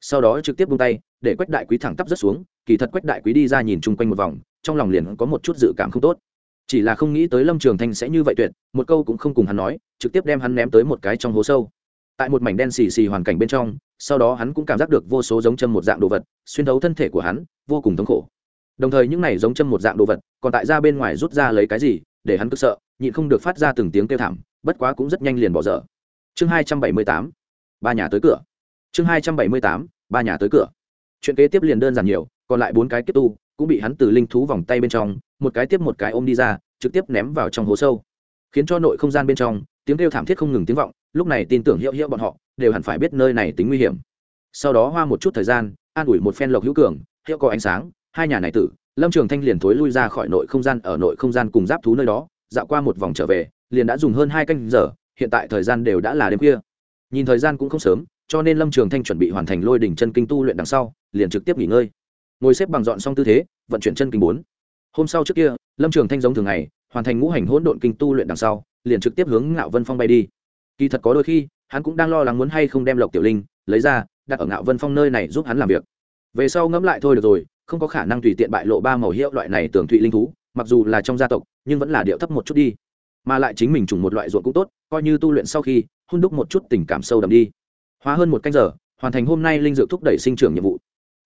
Sau đó trực tiếp buông tay, để quách đại quý thẳng tắp rất xuống, kỳ thật quách đại quý đi ra nhìn chung quanh một vòng, trong lòng liền có một chút dự cảm không tốt. Chỉ là không nghĩ tới lâm trường thanh sẽ như vậy tuyệt, một câu cũng không cùng hắn nói, trực tiếp đem hắn ném tới một cái trong hố sâu. Tại một mảnh đen xì xì hoàn cảnh bên trong, sau đó hắn cũng cảm giác được vô số giống châm một dạng đồ vật, xuyên thấu thân thể của hắn, vô cùng thống khổ đồng thời những này giống châm một dạng đồ vật, còn tại ra bên ngoài rút ra lấy cái gì, để hắn cực sợ, nhịn không được phát ra từng tiếng kêu thảm, bất quá cũng rất nhanh liền bỏ dở. Chương hai trăm bảy mươi tám, ba nhà tới cửa. Chương hai trăm bảy mươi tám, ba nhà tới cửa. Chuyện kế tiếp liền đơn giản nhiều, còn lại bốn cái kiếp tu cũng bị hắn từ linh thú vòng tay bên trong, một cái tiếp một cái ôm đi ra, trực tiếp ném vào trong hố sâu. Khiến cho nội không gian bên trong, tiếng kêu thảm thiết không ngừng tiếng vọng, lúc này tin tưởng hiệu hiệu bọn họ, đều hẳn phải biết nơi này tính nguy hiểm. Sau đó hoa một chút thời gian, an ủi một phen lộc hữu cường, hiệu có ánh sáng hai nhà này tử, lâm trường thanh liền thối lui ra khỏi nội không gian, ở nội không gian cùng giáp thú nơi đó, dạo qua một vòng trở về, liền đã dùng hơn hai canh giờ, hiện tại thời gian đều đã là đêm khuya. Nhìn thời gian cũng không sớm, cho nên lâm trường thanh chuẩn bị hoàn thành lôi đỉnh chân kinh tu luyện đằng sau, liền trực tiếp nghỉ ngơi. Ngồi xếp bằng dọn xong tư thế, vận chuyển chân kinh bốn. Hôm sau trước kia, lâm trường thanh giống thường ngày, hoàn thành ngũ hành hỗn độn kinh tu luyện đằng sau, liền trực tiếp hướng ngạo vân phong bay đi. Kỳ thật có đôi khi, hắn cũng đang lo lắng muốn hay không đem lộc tiểu linh lấy ra, đặt ở ngạo vân phong nơi này giúp hắn làm việc. Về sau ngẫm lại thôi được rồi không có khả năng tùy tiện bại lộ ba màu hiệu loại này tưởng thụy linh thú, mặc dù là trong gia tộc, nhưng vẫn là điệu thấp một chút đi. Mà lại chính mình trùng một loại ruộng cũng tốt, coi như tu luyện sau khi hôn đúc một chút tình cảm sâu đậm đi. Hóa hơn một canh giờ, hoàn thành hôm nay linh dược thúc đẩy sinh trưởng nhiệm vụ.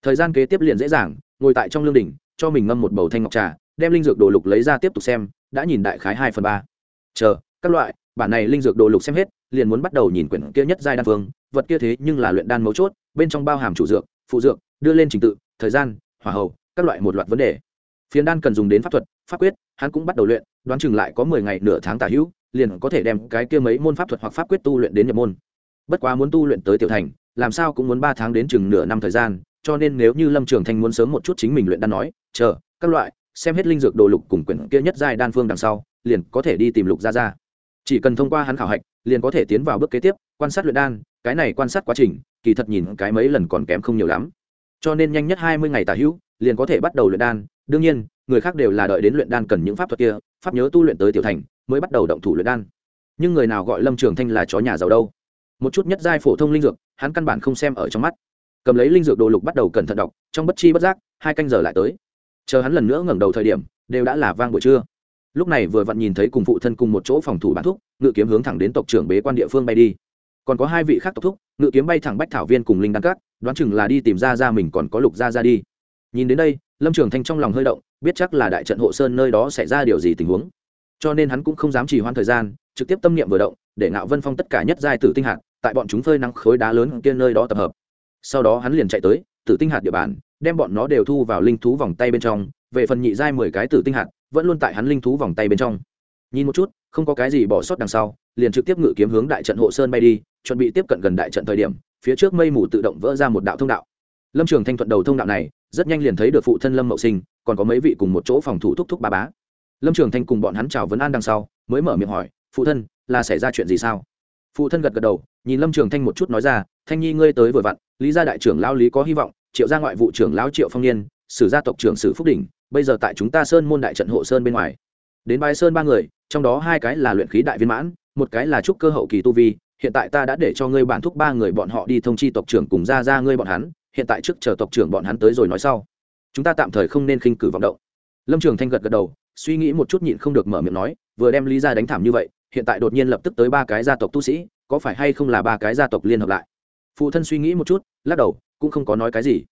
Thời gian kế tiếp liền dễ dàng, ngồi tại trong lương đình cho mình ngâm một bầu thanh ngọc trà, đem linh dược đồ lục lấy ra tiếp tục xem, đã nhìn đại khái hai phần ba. Chờ, các loại, bản này linh dược đồ lục xem hết, liền muốn bắt đầu nhìn quyển kia nhất giai đan phương, vật kia thế nhưng là luyện đan mấu chốt, bên trong bao hàm chủ dược, phụ dược, đưa lên trình tự, thời gian hỏa hầu, các loại một loạt vấn đề. Phiến đan cần dùng đến pháp thuật, pháp quyết, hắn cũng bắt đầu luyện, đoán chừng lại có mười ngày nửa tháng tả hữu, liền có thể đem cái kia mấy môn pháp thuật hoặc pháp quyết tu luyện đến nhập môn. Bất quá muốn tu luyện tới tiểu thành, làm sao cũng muốn ba tháng đến chừng nửa năm thời gian, cho nên nếu như lâm trường thanh muốn sớm một chút chính mình luyện đan nói, chờ, các loại, xem hết linh dược đồ lục cùng quyển kia nhất giai đan phương đằng sau, liền có thể đi tìm lục ra ra chỉ cần thông qua hắn khảo hạch, liền có thể tiến vào bước kế tiếp, quan sát luyện đan, cái này quan sát quá trình, kỳ thật nhìn cái mấy lần còn kém không nhiều lắm cho nên nhanh nhất hai mươi ngày tả hữu, liền có thể bắt đầu luyện đan. Đương nhiên, người khác đều là đợi đến luyện đan cần những pháp thuật kia, pháp nhớ tu luyện tới tiểu thành, mới bắt đầu động thủ luyện đan. Nhưng người nào gọi lâm trường thanh là chó nhà giàu đâu? Một chút nhất giai phổ thông linh dược, hắn căn bản không xem ở trong mắt. Cầm lấy linh dược đồ lục bắt đầu cẩn thận đọc, trong bất chi bất giác, hai canh giờ lại tới. Chờ hắn lần nữa ngẩng đầu thời điểm, đều đã là vang buổi trưa. Lúc này vừa vặn nhìn thấy cùng phụ thân cùng một chỗ phòng thủ bản thúc ngự kiếm hướng thẳng đến tộc trưởng bế quan địa phương bay đi còn có hai vị khác tộc thúc, ngự kiếm bay thẳng bách thảo viên cùng linh đăng cát đoán chừng là đi tìm ra ra mình còn có lục ra ra đi. Nhìn đến đây, lâm trường thanh trong lòng hơi động, biết chắc là đại trận hộ sơn nơi đó xảy ra điều gì tình huống. Cho nên hắn cũng không dám trì hoãn thời gian, trực tiếp tâm niệm vừa động, để ngạo vân phong tất cả nhất giai tử tinh hạt, tại bọn chúng phơi nắng khối đá lớn kia nơi đó tập hợp. Sau đó hắn liền chạy tới, tử tinh hạt địa bàn, đem bọn nó đều thu vào linh thú vòng tay bên trong, về phần nhị giai mười cái tử tinh hạt, vẫn luôn tại hắn linh thú vòng tay bên trong. Nhìn một chút, không có cái gì bỏ sót đằng sau, liền trực tiếp ngự kiếm hướng đại trận hộ sơn bay đi chuẩn bị tiếp cận gần đại trận thời điểm, phía trước mây mù tự động vỡ ra một đạo thông đạo. Lâm trường thanh thuận đầu thông đạo này, rất nhanh liền thấy được phụ thân lâm mậu sinh, còn có mấy vị cùng một chỗ phòng thủ thúc thúc ba bá. Lâm trường thanh cùng bọn hắn chào vấn an đằng sau, mới mở miệng hỏi, phụ thân, là xảy ra chuyện gì sao? Phụ thân gật gật đầu, nhìn lâm trường thanh một chút nói ra, thanh nhi ngươi tới vừa vặn, lý gia đại trưởng lao lý có hy vọng, triệu gia ngoại vụ trưởng lão triệu phong niên, sử gia tộc trưởng sử phúc đỉnh, bây giờ tại chúng ta sơn môn đại trận hộ sơn bên ngoài. Đến bái sơn ba người, trong đó hai cái là luyện khí đại viên mãn, một cái là trúc cơ hậu kỳ tu vi hiện tại ta đã để cho ngươi bản thúc ba người bọn họ đi thông chi tộc trưởng cùng ra ra ngươi bọn hắn, hiện tại trước chờ tộc trưởng bọn hắn tới rồi nói sau. Chúng ta tạm thời không nên khinh cử vọng động. Lâm trường thanh gật gật đầu, suy nghĩ một chút nhịn không được mở miệng nói, vừa đem lý ra đánh thảm như vậy, hiện tại đột nhiên lập tức tới ba cái gia tộc tu sĩ, có phải hay không là ba cái gia tộc liên hợp lại? Phụ thân suy nghĩ một chút, lắc đầu, cũng không có nói cái gì.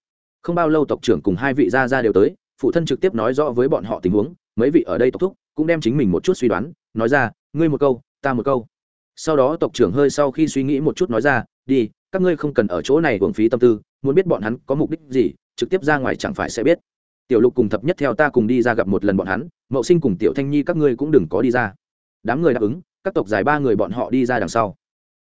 Không bao lâu tộc trưởng cùng hai vị gia gia đều tới, phụ thân trực tiếp nói rõ với bọn họ tình huống, mấy vị ở đây tộc thúc, cũng đem chính mình một chút suy đoán, nói ra, ngươi một câu, ta một câu sau đó tộc trưởng hơi sau khi suy nghĩ một chút nói ra đi các ngươi không cần ở chỗ này hưởng phí tâm tư muốn biết bọn hắn có mục đích gì trực tiếp ra ngoài chẳng phải sẽ biết. Tiểu lục cùng thập nhất theo ta cùng đi ra gặp một lần bọn hắn mậu sinh cùng tiểu thanh nhi các ngươi cũng đừng có đi ra. Đám người đáp ứng các tộc dài ba người bọn họ đi ra đằng sau.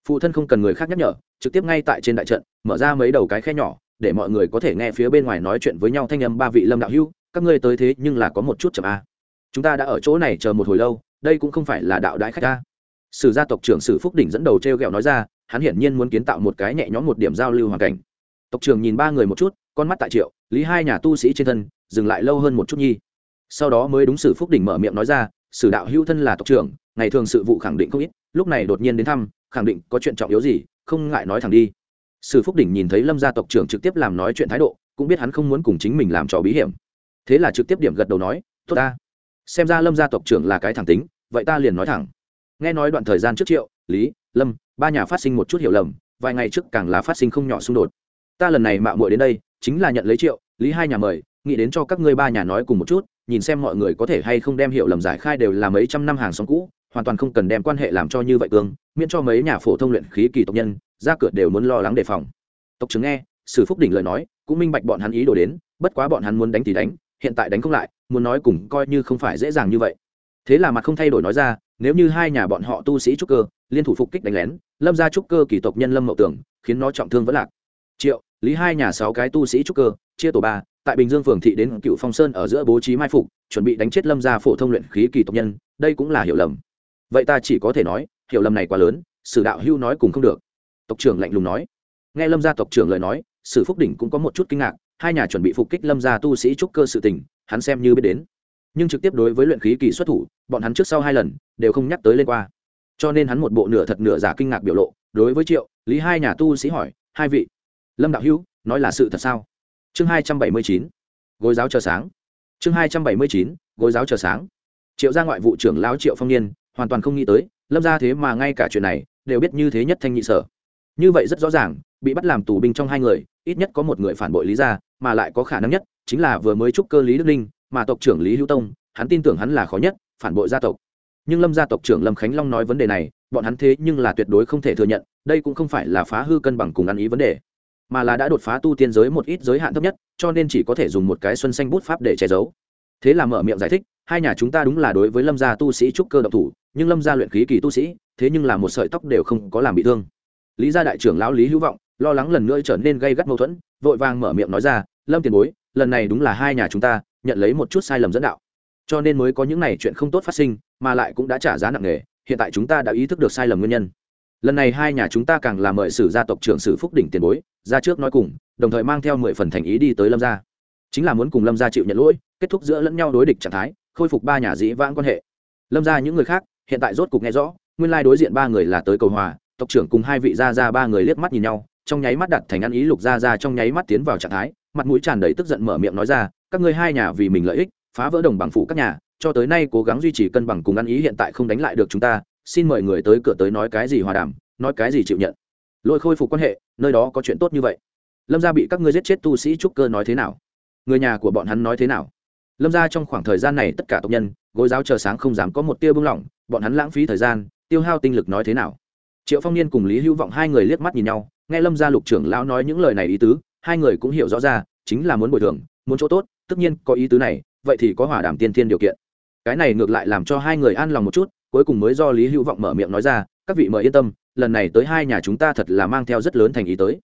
Phụ thân không cần người khác nhắc nhở trực tiếp ngay tại trên đại trận mở ra mấy đầu cái khe nhỏ để mọi người có thể nghe phía bên ngoài nói chuyện với nhau thanh âm ba vị lâm đạo hưu, các ngươi tới thế nhưng là có một chút chậm a. Chúng ta đã ở chỗ này chờ một hồi lâu đây cũng không phải là đạo đãi khách ta sử gia tộc trưởng sử phúc đỉnh dẫn đầu t r e o g ẹ o nói ra, hắn hiển nhiên muốn kiến tạo một cái nhẹ nhõm một điểm giao lưu hoàn cảnh. Tộc trưởng nhìn ba người một chút, con mắt tại triệu, lý hai nhà tu sĩ trên thân, dừng lại lâu hơn một chút nhi. Sau đó mới đúng sử phúc đỉnh mở miệng nói ra, sử đạo hữu thân là tộc trưởng, ngày thường sự vụ khẳng định không ít, lúc này đột nhiên đến thăm, khẳng định có chuyện trọng yếu gì, không ngại nói thẳng đi. Sử phúc đỉnh nhìn thấy lâm gia tộc trưởng trực tiếp làm nói chuyện thái độ, cũng biết hắn không muốn cùng chính mình làm trò bí hiểm. Thế là trực tiếp điểm gật đầu nói, tốt ta. Xem ra lâm gia tộc trưởng là cái thẳng tính, vậy ta liền nói thẳng nghe nói đoạn thời gian trước triệu, lý, lâm, ba nhà phát sinh một chút hiểu lầm, vài ngày trước càng là phát sinh không nhỏ xung đột. Ta lần này mạo muội đến đây, chính là nhận lấy triệu, lý hai nhà mời, nghĩ đến cho các ngươi ba nhà nói cùng một chút, nhìn xem mọi người có thể hay không đem hiểu lầm giải khai đều là mấy trăm năm hàng xóm cũ, hoàn toàn không cần đem quan hệ làm cho như vậy cương, miễn cho mấy nhà phổ thông luyện khí kỳ tộc nhân, ra cửa đều muốn lo lắng đề phòng. Tộc trưởng nghe, sử phúc đỉnh lời nói, cũng minh bạch bọn hắn ý đồ đến, bất quá bọn hắn muốn đánh thì đánh, hiện tại đánh không lại, muốn nói cùng coi như không phải dễ dàng như vậy thế là mặt không thay đổi nói ra, nếu như hai nhà bọn họ tu sĩ trúc cơ, liên thủ phục kích đánh lén, lâm ra trúc cơ kỳ tộc nhân lâm mậu tưởng khiến nó trọng thương vẫn lạc. Triệu, lý hai nhà sáu cái tu sĩ trúc cơ, chia tổ ba, tại bình dương phường thị đến cựu phong sơn ở giữa bố trí mai phục, chuẩn bị đánh chết lâm gia phổ thông luyện khí kỳ tộc nhân, đây cũng là hiểu lầm. Vậy ta chỉ có thể nói, hiểu lầm này quá lớn, sử đạo hưu nói cùng không được. Tộc trưởng lạnh lùng nói. Nghe lâm gia tộc trưởng lời nói, sử phúc đỉnh cũng có một chút kinh ngạc, hai nhà chuẩn bị phục kích lâm gia tu sĩ trúc cơ sự tình, hắn xem như biết đến nhưng trực tiếp đối với luyện khí kỳ xuất thủ, bọn hắn trước sau hai lần đều không nhắc tới lên qua. Cho nên hắn một bộ nửa thật nửa giả kinh ngạc biểu lộ, đối với triệu, lý hai nhà tu sĩ hỏi, hai vị, lâm đạo hữu, nói là sự thật sao? Chương hai trăm bảy mươi chín, gối giáo chờ sáng. Chương hai trăm bảy mươi chín, gối giáo chờ sáng. Triệu gia ngoại vụ trưởng lão triệu phong niên hoàn toàn không nghĩ tới, lâm ra thế mà ngay cả chuyện này đều biết như thế nhất thanh nhị sở. Như vậy rất rõ ràng, bị bắt làm tù binh trong hai người, ít nhất có một người phản bội lý gia, mà lại có khả năng nhất chính là vừa mới trúc cơ lý đức ninh mà tộc trưởng lý hữu tông, hắn tin tưởng hắn là khó nhất, phản bội gia tộc. Nhưng lâm gia tộc trưởng lâm khánh long nói vấn đề này, bọn hắn thế nhưng là tuyệt đối không thể thừa nhận, đây cũng không phải là phá hư cân bằng cùng ăn ý vấn đề, mà là đã đột phá tu tiên giới một ít giới hạn thấp nhất, cho nên chỉ có thể dùng một cái xuân xanh bút pháp để che giấu. Thế là mở miệng giải thích, hai nhà chúng ta đúng là đối với lâm gia tu sĩ trúc cơ độc thủ, nhưng lâm gia luyện khí kỳ tu sĩ, thế nhưng là một sợi tóc đều không có làm bị thương. Lý gia đại trưởng lão lý hữu vọng, lo lắng lần nữa trở nên gây gắt mâu thuẫn, vội vàng mở miệng nói ra, lâm tiền bối, lần này đúng là hai nhà chúng ta nhận lấy một chút sai lầm dẫn đạo. Cho nên mới có những này chuyện không tốt phát sinh, mà lại cũng đã trả giá nặng nề, hiện tại chúng ta đã ý thức được sai lầm nguyên nhân. Lần này hai nhà chúng ta càng là mời sử gia tộc trưởng sử phúc đỉnh tiền bối, ra trước nói cùng, đồng thời mang theo mười phần thành ý đi tới lâm gia. Chính là muốn cùng lâm gia chịu nhận lỗi, kết thúc giữa lẫn nhau đối địch trạng thái, khôi phục ba nhà dĩ vãng quan hệ. Lâm gia những người khác, hiện tại rốt cục nghe rõ, nguyên lai đối diện ba người là tới cầu hòa, tộc trưởng cùng hai vị gia gia ba người liếc mắt nhìn nhau, trong nháy mắt đặt thành ăn ý lục gia gia trong nháy mắt tiến vào trạng thái mặt mũi tràn đầy tức giận mở miệng nói ra, các ngươi hai nhà vì mình lợi ích, phá vỡ đồng bằng phủ các nhà, cho tới nay cố gắng duy trì cân bằng cùng ăn ý hiện tại không đánh lại được chúng ta, xin mời người tới cửa tới nói cái gì hòa đàm, nói cái gì chịu nhận. Lôi khôi phục quan hệ, nơi đó có chuyện tốt như vậy. Lâm gia bị các ngươi giết chết tu sĩ trúc cơ nói thế nào? Người nhà của bọn hắn nói thế nào? Lâm gia trong khoảng thời gian này tất cả tộc nhân, gối giáo chờ sáng không dám có một tia bưng lỏng, bọn hắn lãng phí thời gian, tiêu hao tinh lực nói thế nào? Triệu phong niên cùng lý hữu vọng hai người liếc mắt nhìn nhau, nghe lâm gia lục trưởng lão nói những lời này ý tứ hai người cũng hiểu rõ ra, chính là muốn bồi thường, muốn chỗ tốt, tất nhiên có ý tứ này, vậy thì có hỏa đảm tiên thiên điều kiện. Cái này ngược lại làm cho hai người an lòng một chút, cuối cùng mới do lý hữu vọng mở miệng nói ra, các vị mời yên tâm, lần này tới hai nhà chúng ta thật là mang theo rất lớn thành ý tới.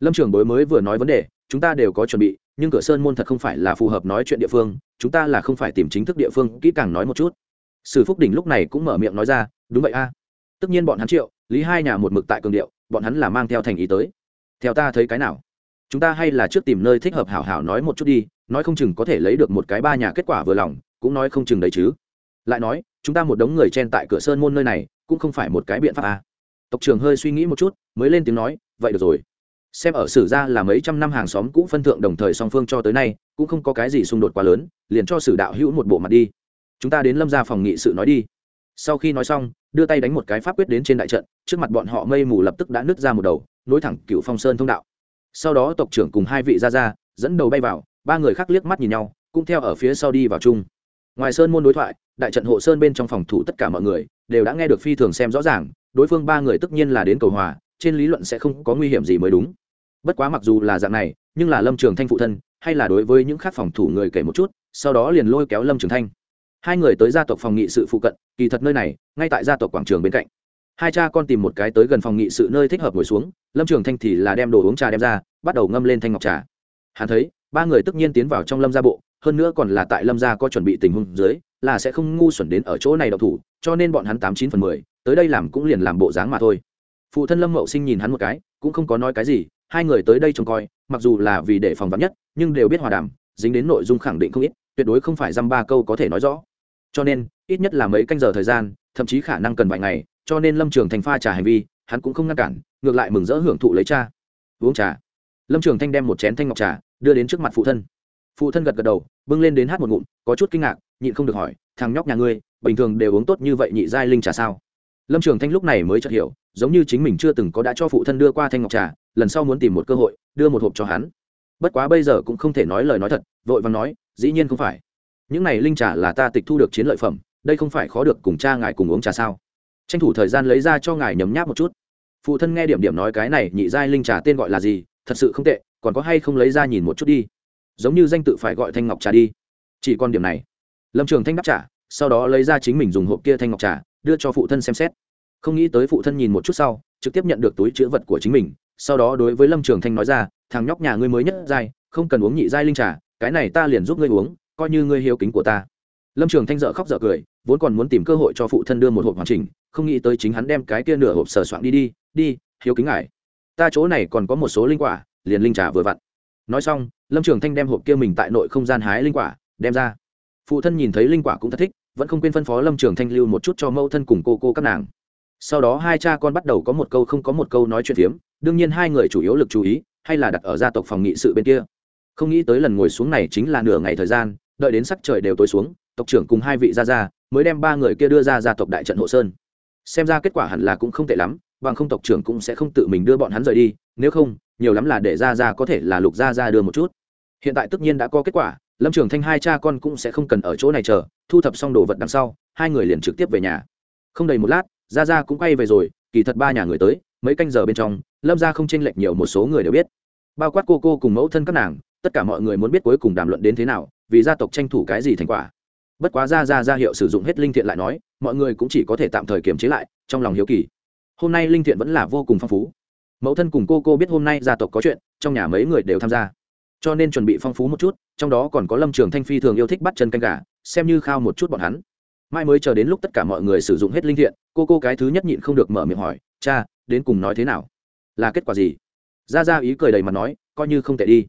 Lâm trường bối mới vừa nói vấn đề, chúng ta đều có chuẩn bị, nhưng cửa sơn môn thật không phải là phù hợp nói chuyện địa phương, chúng ta là không phải tìm chính thức địa phương, kỹ càng nói một chút. Sử phúc đỉnh lúc này cũng mở miệng nói ra, đúng vậy a. Tất nhiên bọn hắn triệu, lý hai nhà một mực tại cường điệu, bọn hắn là mang theo thành ý tới. Theo ta thấy cái nào? Chúng ta hay là trước tìm nơi thích hợp hảo hảo nói một chút đi, nói không chừng có thể lấy được một cái ba nhà kết quả vừa lòng, cũng nói không chừng đấy chứ. Lại nói, chúng ta một đống người chen tại cửa sơn môn nơi này, cũng không phải một cái biện pháp à? tộc trưởng hơi suy nghĩ một chút, mới lên tiếng nói, vậy được rồi. Xem ở sử gia là mấy trăm năm hàng xóm cũ phân thượng đồng thời song phương cho tới nay, cũng không có cái gì xung đột quá lớn, liền cho sử đạo hữu một bộ mặt đi. Chúng ta đến lâm ra phòng nghị sự nói đi. Sau khi nói xong, đưa tay đánh một cái pháp quyết đến trên đại trận, trước mặt bọn họ mây mù lập tức đã nứt ra một đầu, nối thẳng cựu phong sơn thông đạo sau đó tộc trưởng cùng hai vị ra ra dẫn đầu bay vào, ba người khác liếc mắt nhìn nhau, cũng theo ở phía sau đi vào chung. Ngoài sơn môn đối thoại, đại trận hộ sơn bên trong phòng thủ tất cả mọi người đều đã nghe được phi thường xem rõ ràng, đối phương ba người tất nhiên là đến cầu hòa, trên lý luận sẽ không có nguy hiểm gì mới đúng. Bất quá mặc dù là dạng này, nhưng là lâm trường thanh phụ thân, hay là đối với những khác phòng thủ người kể một chút, sau đó liền lôi kéo lâm trường thanh. Hai người tới gia tộc phòng nghị sự phụ cận, kỳ thật nơi này, ngay tại gia tộc quảng trường bên cạnh hai cha con tìm một cái tới gần phòng nghị sự nơi thích hợp ngồi xuống, lâm trường thanh thì là đem đồ uống trà đem ra, bắt đầu ngâm lên thanh ngọc trà. Hắn thấy, ba người tất nhiên tiến vào trong lâm gia bộ, hơn nữa còn là tại lâm gia có chuẩn bị tình huống dưới, là sẽ không ngu xuẩn đến ở chỗ này độc thủ, cho nên bọn hắn tám chín phần mười, tới đây làm cũng liền làm bộ dáng mà thôi. Phụ thân lâm mậu sinh nhìn hắn một cái, cũng không có nói cái gì, hai người tới đây trông coi, mặc dù là vì để phòng vắn nhất, nhưng đều biết hòa đàm, dính đến nội dung khẳng định không ít, tuyệt đối không phải dăm ba câu có thể nói rõ. Cho nên, ít nhất là mấy canh giờ thời gian, thậm chí khả năng cần vài ngày cho nên lâm trường thành pha trà hành vi, hắn cũng không ngăn cản, ngược lại mừng rỡ hưởng thụ lấy cha uống trà. Lâm trường thanh đem một chén thanh ngọc trà đưa đến trước mặt phụ thân. Phụ thân gật gật đầu, bưng lên đến hát một ngụm, có chút kinh ngạc, nhịn không được hỏi, thằng nhóc nhà ngươi, bình thường đều uống tốt như vậy nhị giai linh trà sao? Lâm trường thanh lúc này mới chợt hiểu, giống như chính mình chưa từng có đã cho phụ thân đưa qua thanh ngọc trà, lần sau muốn tìm một cơ hội, đưa một hộp cho hắn. Bất quá bây giờ cũng không thể nói lời nói thật, vội và nói, dĩ nhiên không phải. Những này linh trà là ta tịch thu được chiến lợi phẩm, đây không phải khó được cùng cha ngài cùng uống trà sao? Tranh thủ thời gian lấy ra cho ngài nhấm nháp một chút. Phụ thân nghe điểm điểm nói cái này, nhị giai linh trà tên gọi là gì, thật sự không tệ, còn có hay không lấy ra nhìn một chút đi. Giống như danh tự phải gọi thanh ngọc trà đi. Chỉ còn điểm này. Lâm trường thanh đáp trả, sau đó lấy ra chính mình dùng hộp kia thanh ngọc trà, đưa cho phụ thân xem xét. Không nghĩ tới phụ thân nhìn một chút sau, trực tiếp nhận được túi chữ vật của chính mình, sau đó đối với lâm trường thanh nói ra, thằng nhóc nhà ngươi mới nhất giai, không cần uống nhị giai linh trà, cái này ta liền giúp ngươi uống, coi như ngươi hiếu kính của ta. Lâm trường thanh dợ khóc dợ cười vốn còn muốn tìm cơ hội cho phụ thân đưa một hộp hoàn chỉnh, không nghĩ tới chính hắn đem cái kia nửa hộp sờ soạn đi đi đi, hiếu kính ngại ta chỗ này còn có một số linh quả, liền linh trà vừa vặn. Nói xong, lâm trường thanh đem hộp kia mình tại nội không gian hái linh quả, đem ra. Phụ thân nhìn thấy linh quả cũng thật thích, vẫn không quên phân phó lâm trường thanh lưu một chút cho mẫu thân cùng cô cô các nàng. Sau đó hai cha con bắt đầu có một câu không có một câu nói chuyện phiếm, đương nhiên hai người chủ yếu lực chú ý, hay là đặt ở gia tộc phòng nghị sự bên kia. Không nghĩ tới lần ngồi xuống này chính là nửa ngày thời gian, đợi đến sắc trời đều tối xuống, tộc trưởng cùng hai vị gia gia mới đem ba người kia đưa ra gia tộc đại trận hộ sơn. Xem ra kết quả hẳn là cũng không tệ lắm, bằng không tộc trưởng cũng sẽ không tự mình đưa bọn hắn rời đi, nếu không, nhiều lắm là để Ra Ra có thể là lục Ra Ra đưa một chút. Hiện tại tất nhiên đã có kết quả, lâm trường thanh hai cha con cũng sẽ không cần ở chỗ này chờ, thu thập xong đồ vật đằng sau, hai người liền trực tiếp về nhà. Không đầy một lát Ra Ra cũng quay về rồi, kỳ thật ba nhà người tới, mấy canh giờ bên trong, lâm gia không chênh lệch nhiều một số người đều biết. Bao quát cô cô cùng mẫu thân các nàng, tất cả mọi người muốn biết cuối cùng đàm luận đến thế nào, vì gia tộc tranh thủ cái gì thành quả bất quá ra ra ra hiệu sử dụng hết linh thiện lại nói, mọi người cũng chỉ có thể tạm thời kiềm chế lại, trong lòng hiếu kỳ. Hôm nay linh thiện vẫn là vô cùng phong phú. Mẫu thân cùng cô cô biết hôm nay gia tộc có chuyện, trong nhà mấy người đều tham gia. Cho nên chuẩn bị phong phú một chút, trong đó còn có lâm trường thanh phi thường yêu thích bắt chân canh gà, xem như khao một chút bọn hắn. Mai mới chờ đến lúc tất cả mọi người sử dụng hết linh thiện, cô cô cái thứ nhất nhịn không được mở miệng hỏi, cha, đến cùng nói thế nào? Là kết quả gì? Ra ra ý cười đầy mặt nói, coi như không tệ đi.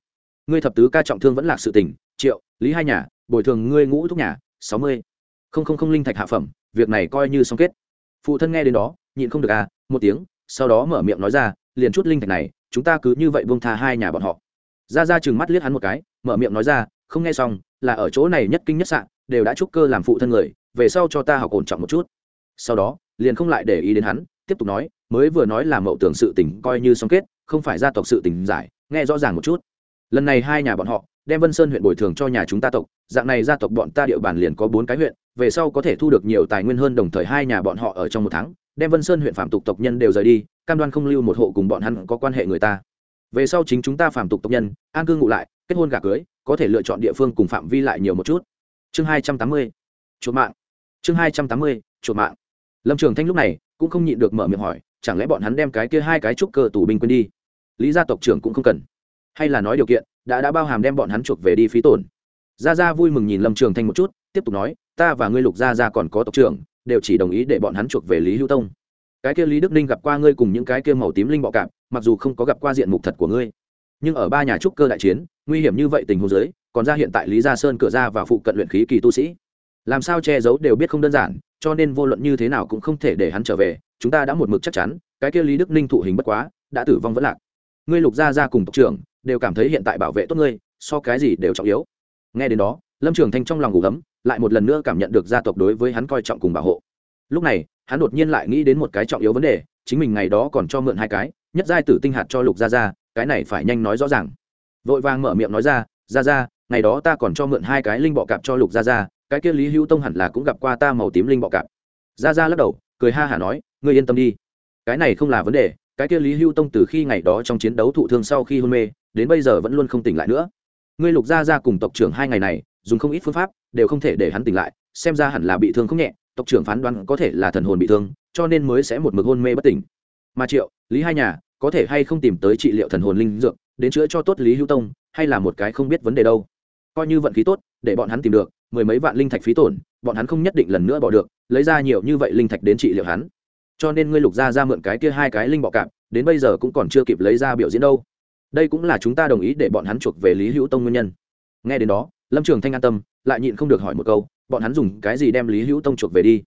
Ngươi thập tứ ca trọng thương vẫn là sự tình, triệu, lý hai nhà, bồi thường ngươi ngũ thúc nhà sáu mươi. Không không không linh thạch hạ phẩm, việc này coi như xong kết. Phụ thân nghe đến đó, nhịn không được à một tiếng, sau đó mở miệng nói ra, liền chút linh thạch này, chúng ta cứ như vậy buông tha hai nhà bọn họ. Ra ra chừng mắt liếc hắn một cái, mở miệng nói ra, không nghe xong, là ở chỗ này nhất kinh nhất sạn, đều đã chúc cơ làm phụ thân người, về sau cho ta học ổn trọng một chút. Sau đó, liền không lại để ý đến hắn, tiếp tục nói, mới vừa nói là mậu tưởng sự tình coi như xong kết, không phải gia tộc sự tình giải, nghe rõ ràng một chút. Lần này hai nhà bọn họ đem vân sơn huyện bồi thường cho nhà chúng ta tộc, dạng này gia tộc bọn ta địa bàn liền có bốn cái huyện, về sau có thể thu được nhiều tài nguyên hơn đồng thời hai nhà bọn họ ở trong một tháng, đem vân sơn huyện phạm tục tộc nhân đều rời đi, cam đoan không lưu một hộ cùng bọn hắn có quan hệ người ta. Về sau chính chúng ta phạm tục tộc nhân, an cư ngụ lại, kết hôn gả cưới, có thể lựa chọn địa phương cùng phạm vi lại nhiều một chút. Chương hai trăm tám mươi, chuột mạng. Chương hai trăm tám mươi, chuột mạng. Lâm trường thanh lúc này cũng không nhịn được mở miệng hỏi, chẳng lẽ bọn hắn đem cái kia hai cái trúc cơ tù binh quên đi? Lý gia tộc trưởng cũng không cần. Hay là nói điều kiện đã đã bao hàm đem bọn hắn chuộc về đi phí tổn. Gia gia vui mừng nhìn lâm trường thanh một chút, tiếp tục nói, ta và ngươi lục gia gia còn có tộc trưởng, đều chỉ đồng ý để bọn hắn chuộc về lý hữu tông. Cái kia lý đức ninh gặp qua ngươi cùng những cái kia màu tím linh bọ cạp, mặc dù không có gặp qua diện mục thật của ngươi, nhưng ở ba nhà trúc cơ đại chiến, nguy hiểm như vậy tình huống giới còn ra hiện tại lý gia sơn cửa ra và phụ cận luyện khí kỳ tu sĩ. Làm sao che giấu đều biết không đơn giản, cho nên vô luận như thế nào cũng không thể để hắn trở về, chúng ta đã một mực chắc chắn, cái kia lý đức ninh thụ hình bất quá, đã tử vong vẫn lạc. Ngươi lục gia gia cùng tộc trưởng đều cảm thấy hiện tại bảo vệ tốt ngươi, so cái gì đều trọng yếu. Nghe đến đó, lâm trường thanh trong lòng ngủ ấm lại một lần nữa cảm nhận được gia tộc đối với hắn coi trọng cùng bảo hộ. Lúc này, hắn đột nhiên lại nghĩ đến một cái trọng yếu vấn đề, chính mình ngày đó còn cho mượn hai cái, nhất giai tử tinh hạt cho lục gia gia, cái này phải nhanh nói rõ ràng. Vội vàng mở miệng nói ra, gia gia, ngày đó ta còn cho mượn hai cái linh bọ cạp cho lục gia gia, cái kia lý hữu tông hẳn là cũng gặp qua ta màu tím linh bọ cạp. Gia gia lắc đầu, cười ha hả nói, ngươi yên tâm đi. Cái này không là vấn đề, cái kia lý hữu tông từ khi ngày đó trong chiến đấu thụ thương sau khi hôn mê đến bây giờ vẫn luôn không tỉnh lại nữa. Ngươi lục gia gia cùng tộc trưởng hai ngày này, dùng không ít phương pháp, đều không thể để hắn tỉnh lại, xem ra hẳn là bị thương không nhẹ, tộc trưởng phán đoán có thể là thần hồn bị thương, cho nên mới sẽ một mực hôn mê bất tỉnh. Mà triệu, lý hai nhà, có thể hay không tìm tới trị liệu thần hồn linh dược, đến chữa cho tốt lý hữu tông, hay là một cái không biết vấn đề đâu. Coi như vận khí tốt, để bọn hắn tìm được, mười mấy vạn linh thạch phí tổn, bọn hắn không nhất định lần nữa bỏ được, lấy ra nhiều như vậy linh thạch đến trị liệu hắn. Cho nên ngươi lục gia ra mượn cái kia hai cái linh bọ cạp, đến bây giờ cũng còn chưa kịp lấy ra biểu diễn đâu đây cũng là chúng ta đồng ý để bọn hắn chuộc về lý hữu tông nguyên nhân. Nghe đến đó, lâm trường thanh an tâm, lại nhịn không được hỏi một câu, bọn hắn dùng cái gì đem lý hữu tông chuộc về đi?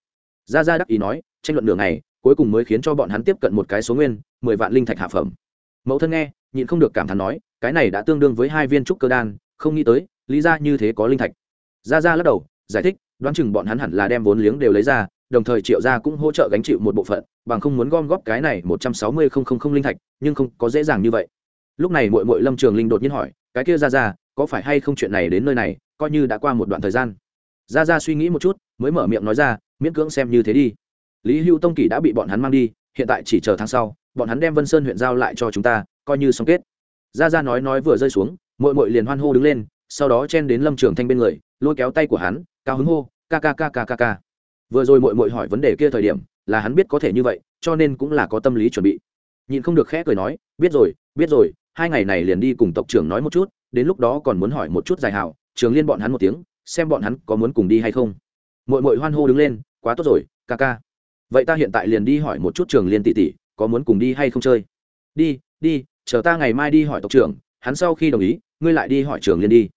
Ra ra đắc ý nói, tranh luận đường này cuối cùng mới khiến cho bọn hắn tiếp cận một cái số nguyên, mười vạn linh thạch hạ phẩm. Mẫu thân nghe, nhịn không được cảm thán nói, cái này đã tương đương với hai viên trúc cơ đan, không nghĩ tới, lý ra như thế có linh thạch. Ra ra lắc đầu, giải thích, đoán chừng bọn hắn hẳn là đem vốn liếng đều lấy ra, đồng thời triệu gia cũng hỗ trợ gánh chịu một bộ phận, bằng không muốn gom góp cái này một trăm sáu mươi không không không linh thạch, nhưng không có dễ dàng như vậy lúc này mội mội lâm trường linh đột nhiên hỏi, cái kia ra ra có phải hay không chuyện này đến nơi này, coi như đã qua một đoạn thời gian? Ra ra suy nghĩ một chút, mới mở miệng nói ra, miễn cưỡng xem như thế đi. Lý hưu tông kỷ đã bị bọn hắn mang đi, hiện tại chỉ chờ tháng sau, bọn hắn đem vân sơn huyện giao lại cho chúng ta, coi như xong kết. Ra ra nói nói vừa rơi xuống mội mội liền hoan hô đứng lên, sau đó chen đến lâm trường thanh bên người, lôi kéo tay của hắn, cao hứng hô, ca ca ca ca ca ca. Vừa rồi mội mội hỏi vấn đề kia thời điểm, là hắn biết có thể như vậy, cho nên cũng là có tâm lý chuẩn bị. Nhìn không được khẽ cười nói, biết rồi biết rồi hai ngày này liền đi cùng tộc trưởng nói một chút, đến lúc đó còn muốn hỏi một chút dài hào trường liên bọn hắn một tiếng, xem bọn hắn có muốn cùng đi hay không. Mội mội hoan hô đứng lên, quá tốt rồi, ca ca. Vậy ta hiện tại liền đi hỏi một chút trường liên tỷ tỷ, có muốn cùng đi hay không chơi? Đi đi, chờ ta ngày mai đi hỏi tộc trưởng, hắn sau khi đồng ý, ngươi lại đi hỏi trường liên đi.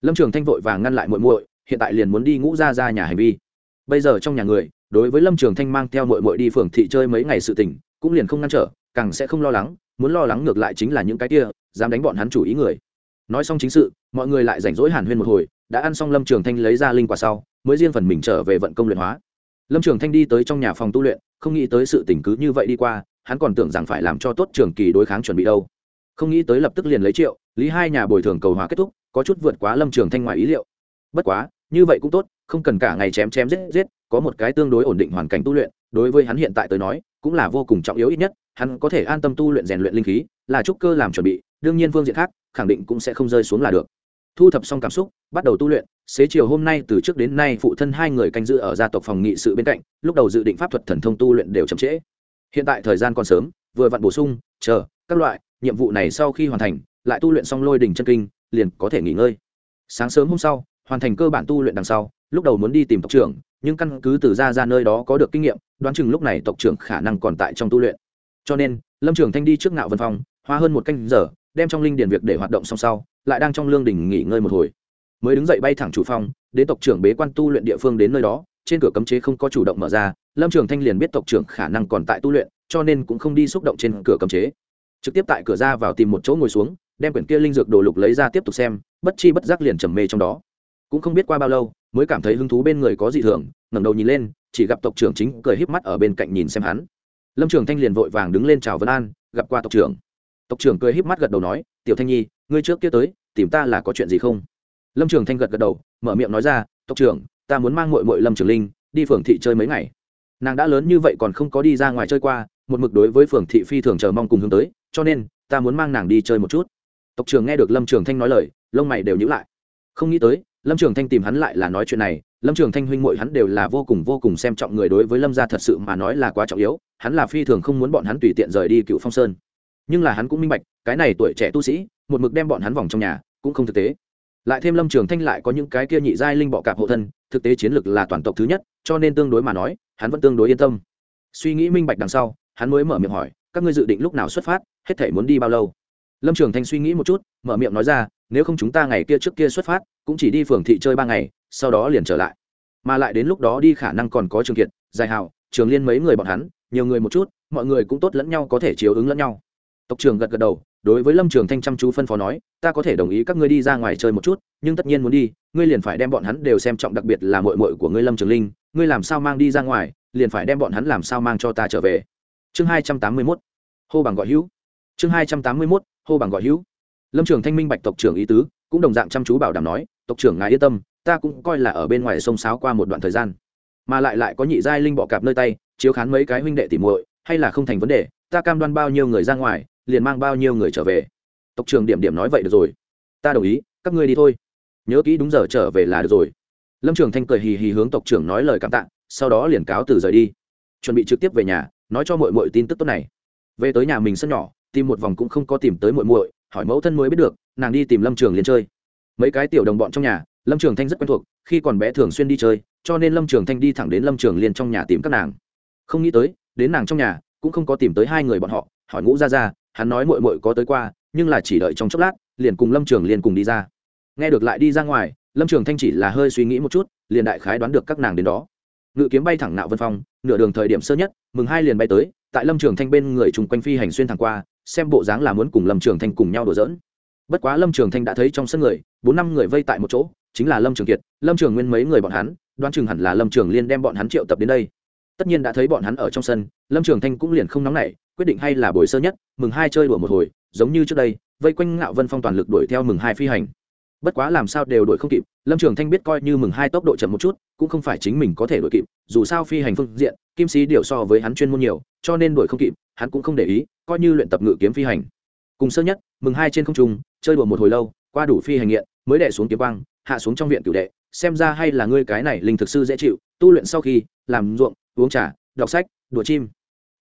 Lâm trường thanh vội vàng ngăn lại muội muội, hiện tại liền muốn đi ngũ ra ra nhà hành vi. Bây giờ trong nhà người, đối với lâm trường thanh mang theo muội muội đi phường thị chơi mấy ngày sự tình, cũng liền không ngăn trở, càng sẽ không lo lắng muốn lo lắng ngược lại chính là những cái kia, dám đánh bọn hắn chủ ý người. Nói xong chính sự, mọi người lại rảnh rỗi hàn huyên một hồi, đã ăn xong lâm trường thanh lấy ra linh quả sau, mới riêng phần mình trở về vận công luyện hóa. Lâm trường thanh đi tới trong nhà phòng tu luyện, không nghĩ tới sự tình cứ như vậy đi qua, hắn còn tưởng rằng phải làm cho tốt trường kỳ đối kháng chuẩn bị đâu. Không nghĩ tới lập tức liền lấy triệu, lý hai nhà bồi thường cầu hòa kết thúc, có chút vượt quá lâm trường thanh ngoài ý liệu. Bất quá, như vậy cũng tốt, không cần cả ngày chém chém giết giết, có một cái tương đối ổn định hoàn cảnh tu luyện, đối với hắn hiện tại tới nói, cũng là vô cùng trọng yếu ít nhất hắn có thể an tâm tu luyện rèn luyện linh khí, là trúc cơ làm chuẩn bị, đương nhiên phương diện khác, khẳng định cũng sẽ không rơi xuống là được. Thu thập xong cảm xúc, bắt đầu tu luyện, xế chiều hôm nay từ trước đến nay phụ thân hai người canh giữ ở gia tộc phòng nghị sự bên cạnh, lúc đầu dự định pháp thuật thần thông tu luyện đều chậm trễ. Hiện tại thời gian còn sớm, vừa vặn bổ sung, chờ, các loại, nhiệm vụ này sau khi hoàn thành, lại tu luyện xong lôi đỉnh chân kinh, liền có thể nghỉ ngơi. Sáng sớm hôm sau, hoàn thành cơ bản tu luyện đằng sau, lúc đầu muốn đi tìm tộc trưởng, nhưng căn cứ từ ra ra nơi đó có được kinh nghiệm, đoán chừng lúc này tộc trưởng khả năng còn tại trong tu luyện cho nên, lâm trường thanh đi trước ngạo vân phong, hoa hơn một canh giờ, đem trong linh điền việc để hoạt động song sau, lại đang trong lương đình nghỉ ngơi một hồi. Mới đứng dậy bay thẳng chủ phong, đến tộc trưởng bế quan tu luyện địa phương đến nơi đó, trên cửa cấm chế không có chủ động mở ra, lâm trường thanh liền biết tộc trưởng khả năng còn tại tu luyện, cho nên cũng không đi xúc động trên cửa cấm chế. Trực tiếp tại cửa ra vào tìm một chỗ ngồi xuống, đem quyển kia linh dược đồ lục lấy ra tiếp tục xem, bất chi bất giác liền trầm mê trong đó. Cũng không biết qua bao lâu, mới cảm thấy hứng thú bên người có dị thường, ngẩng đầu nhìn lên, chỉ gặp tộc trưởng chính cười híp mắt ở bên cạnh nhìn xem hắn lâm trường thanh liền vội vàng đứng lên chào vân an, gặp qua tộc trưởng. Tộc trưởng cười híp mắt gật đầu nói, tiểu thanh nhi, ngươi trước kia tới, tìm ta là có chuyện gì không? Lâm trường thanh gật gật đầu, mở miệng nói ra, tộc trưởng, ta muốn mang mội mội lâm trường linh đi phường thị chơi mấy ngày. Nàng đã lớn như vậy còn không có đi ra ngoài chơi qua, một mực đối với phường thị phi thường chờ mong cùng hướng tới, cho nên, ta muốn mang nàng đi chơi một chút. Tộc trưởng nghe được lâm trường thanh nói lời, lông mày đều nhữ lại. Không nghĩ tới lâm trường thanh tìm hắn lại là nói chuyện này, lâm trường thanh huynh mội hắn đều là vô cùng vô cùng xem trọng người đối với lâm gia thật sự mà nói là quá trọng yếu, hắn là phi thường không muốn bọn hắn tùy tiện rời đi cựu phong sơn. Nhưng là hắn cũng minh bạch, cái này tuổi trẻ tu sĩ, một mực đem bọn hắn vòng trong nhà, cũng không thực tế. Lại thêm lâm trường thanh lại có những cái kia nhị giai linh bọ cạp hộ thân, thực tế chiến lược là toàn tộc thứ nhất, cho nên tương đối mà nói, hắn vẫn tương đối yên tâm. Suy nghĩ minh bạch đằng sau, hắn mới mở miệng hỏi, các ngươi dự định lúc nào xuất phát, hết thể muốn đi bao lâu? Lâm trường thanh suy nghĩ một chút, mở miệng nói ra nếu không chúng ta ngày kia trước kia xuất phát, cũng chỉ đi phường thị chơi ba ngày, sau đó liền trở lại. Mà lại đến lúc đó đi khả năng còn có trường kiệt dài hào trường liên mấy người bọn hắn, nhiều người một chút, mọi người cũng tốt lẫn nhau có thể chiếu ứng lẫn nhau. Tộc trưởng gật gật đầu, đối với lâm trường thanh chăm chú phân phó nói, ta có thể đồng ý các ngươi đi ra ngoài chơi một chút, nhưng tất nhiên muốn đi, ngươi liền phải đem bọn hắn đều xem trọng, đặc biệt là mội mội của ngươi lâm trường linh, ngươi làm sao mang đi ra ngoài, liền phải đem bọn hắn làm sao mang cho ta trở về. Chương hai trăm tám mươi mốt, hô bằng gọi hữu. Chương hai trăm tám mươi mốt, hô bằng gọi hữu lâm trường thanh minh bạch tộc trưởng ý tứ, cũng đồng dạng chăm chú bảo đảm nói, tộc trưởng ngài yên tâm, ta cũng coi là ở bên ngoài sông sáo qua một đoạn thời gian. Mà lại lại có nhị giai linh bọ cạp nơi tay, chiếu khán mấy cái huynh đệ tỉ muội, hay là không thành vấn đề, ta cam đoan bao nhiêu người ra ngoài, liền mang bao nhiêu người trở về. Tộc trưởng điểm điểm nói vậy được rồi. Ta đồng ý, các ngươi đi thôi. Nhớ kỹ đúng giờ trở về là được rồi. Lâm trường thanh cười hì hì hướng tộc trưởng nói lời cảm tạ, sau đó liền cáo từ rời đi. Chuẩn bị trực tiếp về nhà, nói cho mọi mọi tin tức tốt này. Về tới nhà mình sân nhỏ, tìm một vòng cũng không có tìm tới muội muội hỏi mẫu thân mới biết được, nàng đi tìm lâm trường liền chơi. Mấy cái tiểu đồng bọn trong nhà, lâm trường thanh rất quen thuộc, khi còn bé thường xuyên đi chơi, cho nên lâm trường thanh đi thẳng đến lâm trường liền trong nhà tìm các nàng. Không nghĩ tới, đến nàng trong nhà, cũng không có tìm tới hai người bọn họ, hỏi ngũ ra ra, hắn nói mội mội có tới qua, nhưng là chỉ đợi trong chốc lát, liền cùng lâm trường liền cùng đi ra. Nghe được lại đi ra ngoài, lâm trường thanh chỉ là hơi suy nghĩ một chút, liền đại khái đoán được các nàng đến đó. Ngự kiếm bay thẳng nạo vân phong, nửa đường thời điểm sơ nhất, mừng hai liền bay tới, tại lâm trường thanh bên người chung quanh phi hành xuyên thẳng qua xem bộ dáng là muốn cùng lâm trường thanh cùng nhau đùa dỡn bất quá lâm trường thanh đã thấy trong sân người, bốn năm người vây tại một chỗ, chính là lâm trường kiệt, lâm trường nguyên mấy người bọn hắn, đoán chừng hẳn là lâm trường liên đem bọn hắn triệu tập đến đây. Tất nhiên đã thấy bọn hắn ở trong sân, lâm trường thanh cũng liền không nóng nảy, quyết định hay là buổi sơ nhất, mừng hai chơi đùa một hồi, giống như trước đây, vây quanh ngạo vân phong toàn lực đuổi theo mừng hai phi hành bất quá làm sao đều đuổi không kịp, lâm trường thanh biết coi như mừng hai tốc độ chậm một chút, cũng không phải chính mình có thể đuổi kịp, dù sao phi hành phương diện, kim sĩ điều so với hắn chuyên môn nhiều, cho nên đuổi không kịp, hắn cũng không để ý, coi như luyện tập ngự kiếm phi hành. Cùng sơ nhất, mừng hai trên không trung, chơi đùa một hồi lâu, qua đủ phi hành nghiện, mới đẻ xuống kiếm băng hạ xuống trong viện cửu đệ, xem ra hay là ngươi cái này linh thực sư dễ chịu, tu luyện sau khi, làm ruộng, uống trà, đọc sách, đùa chim.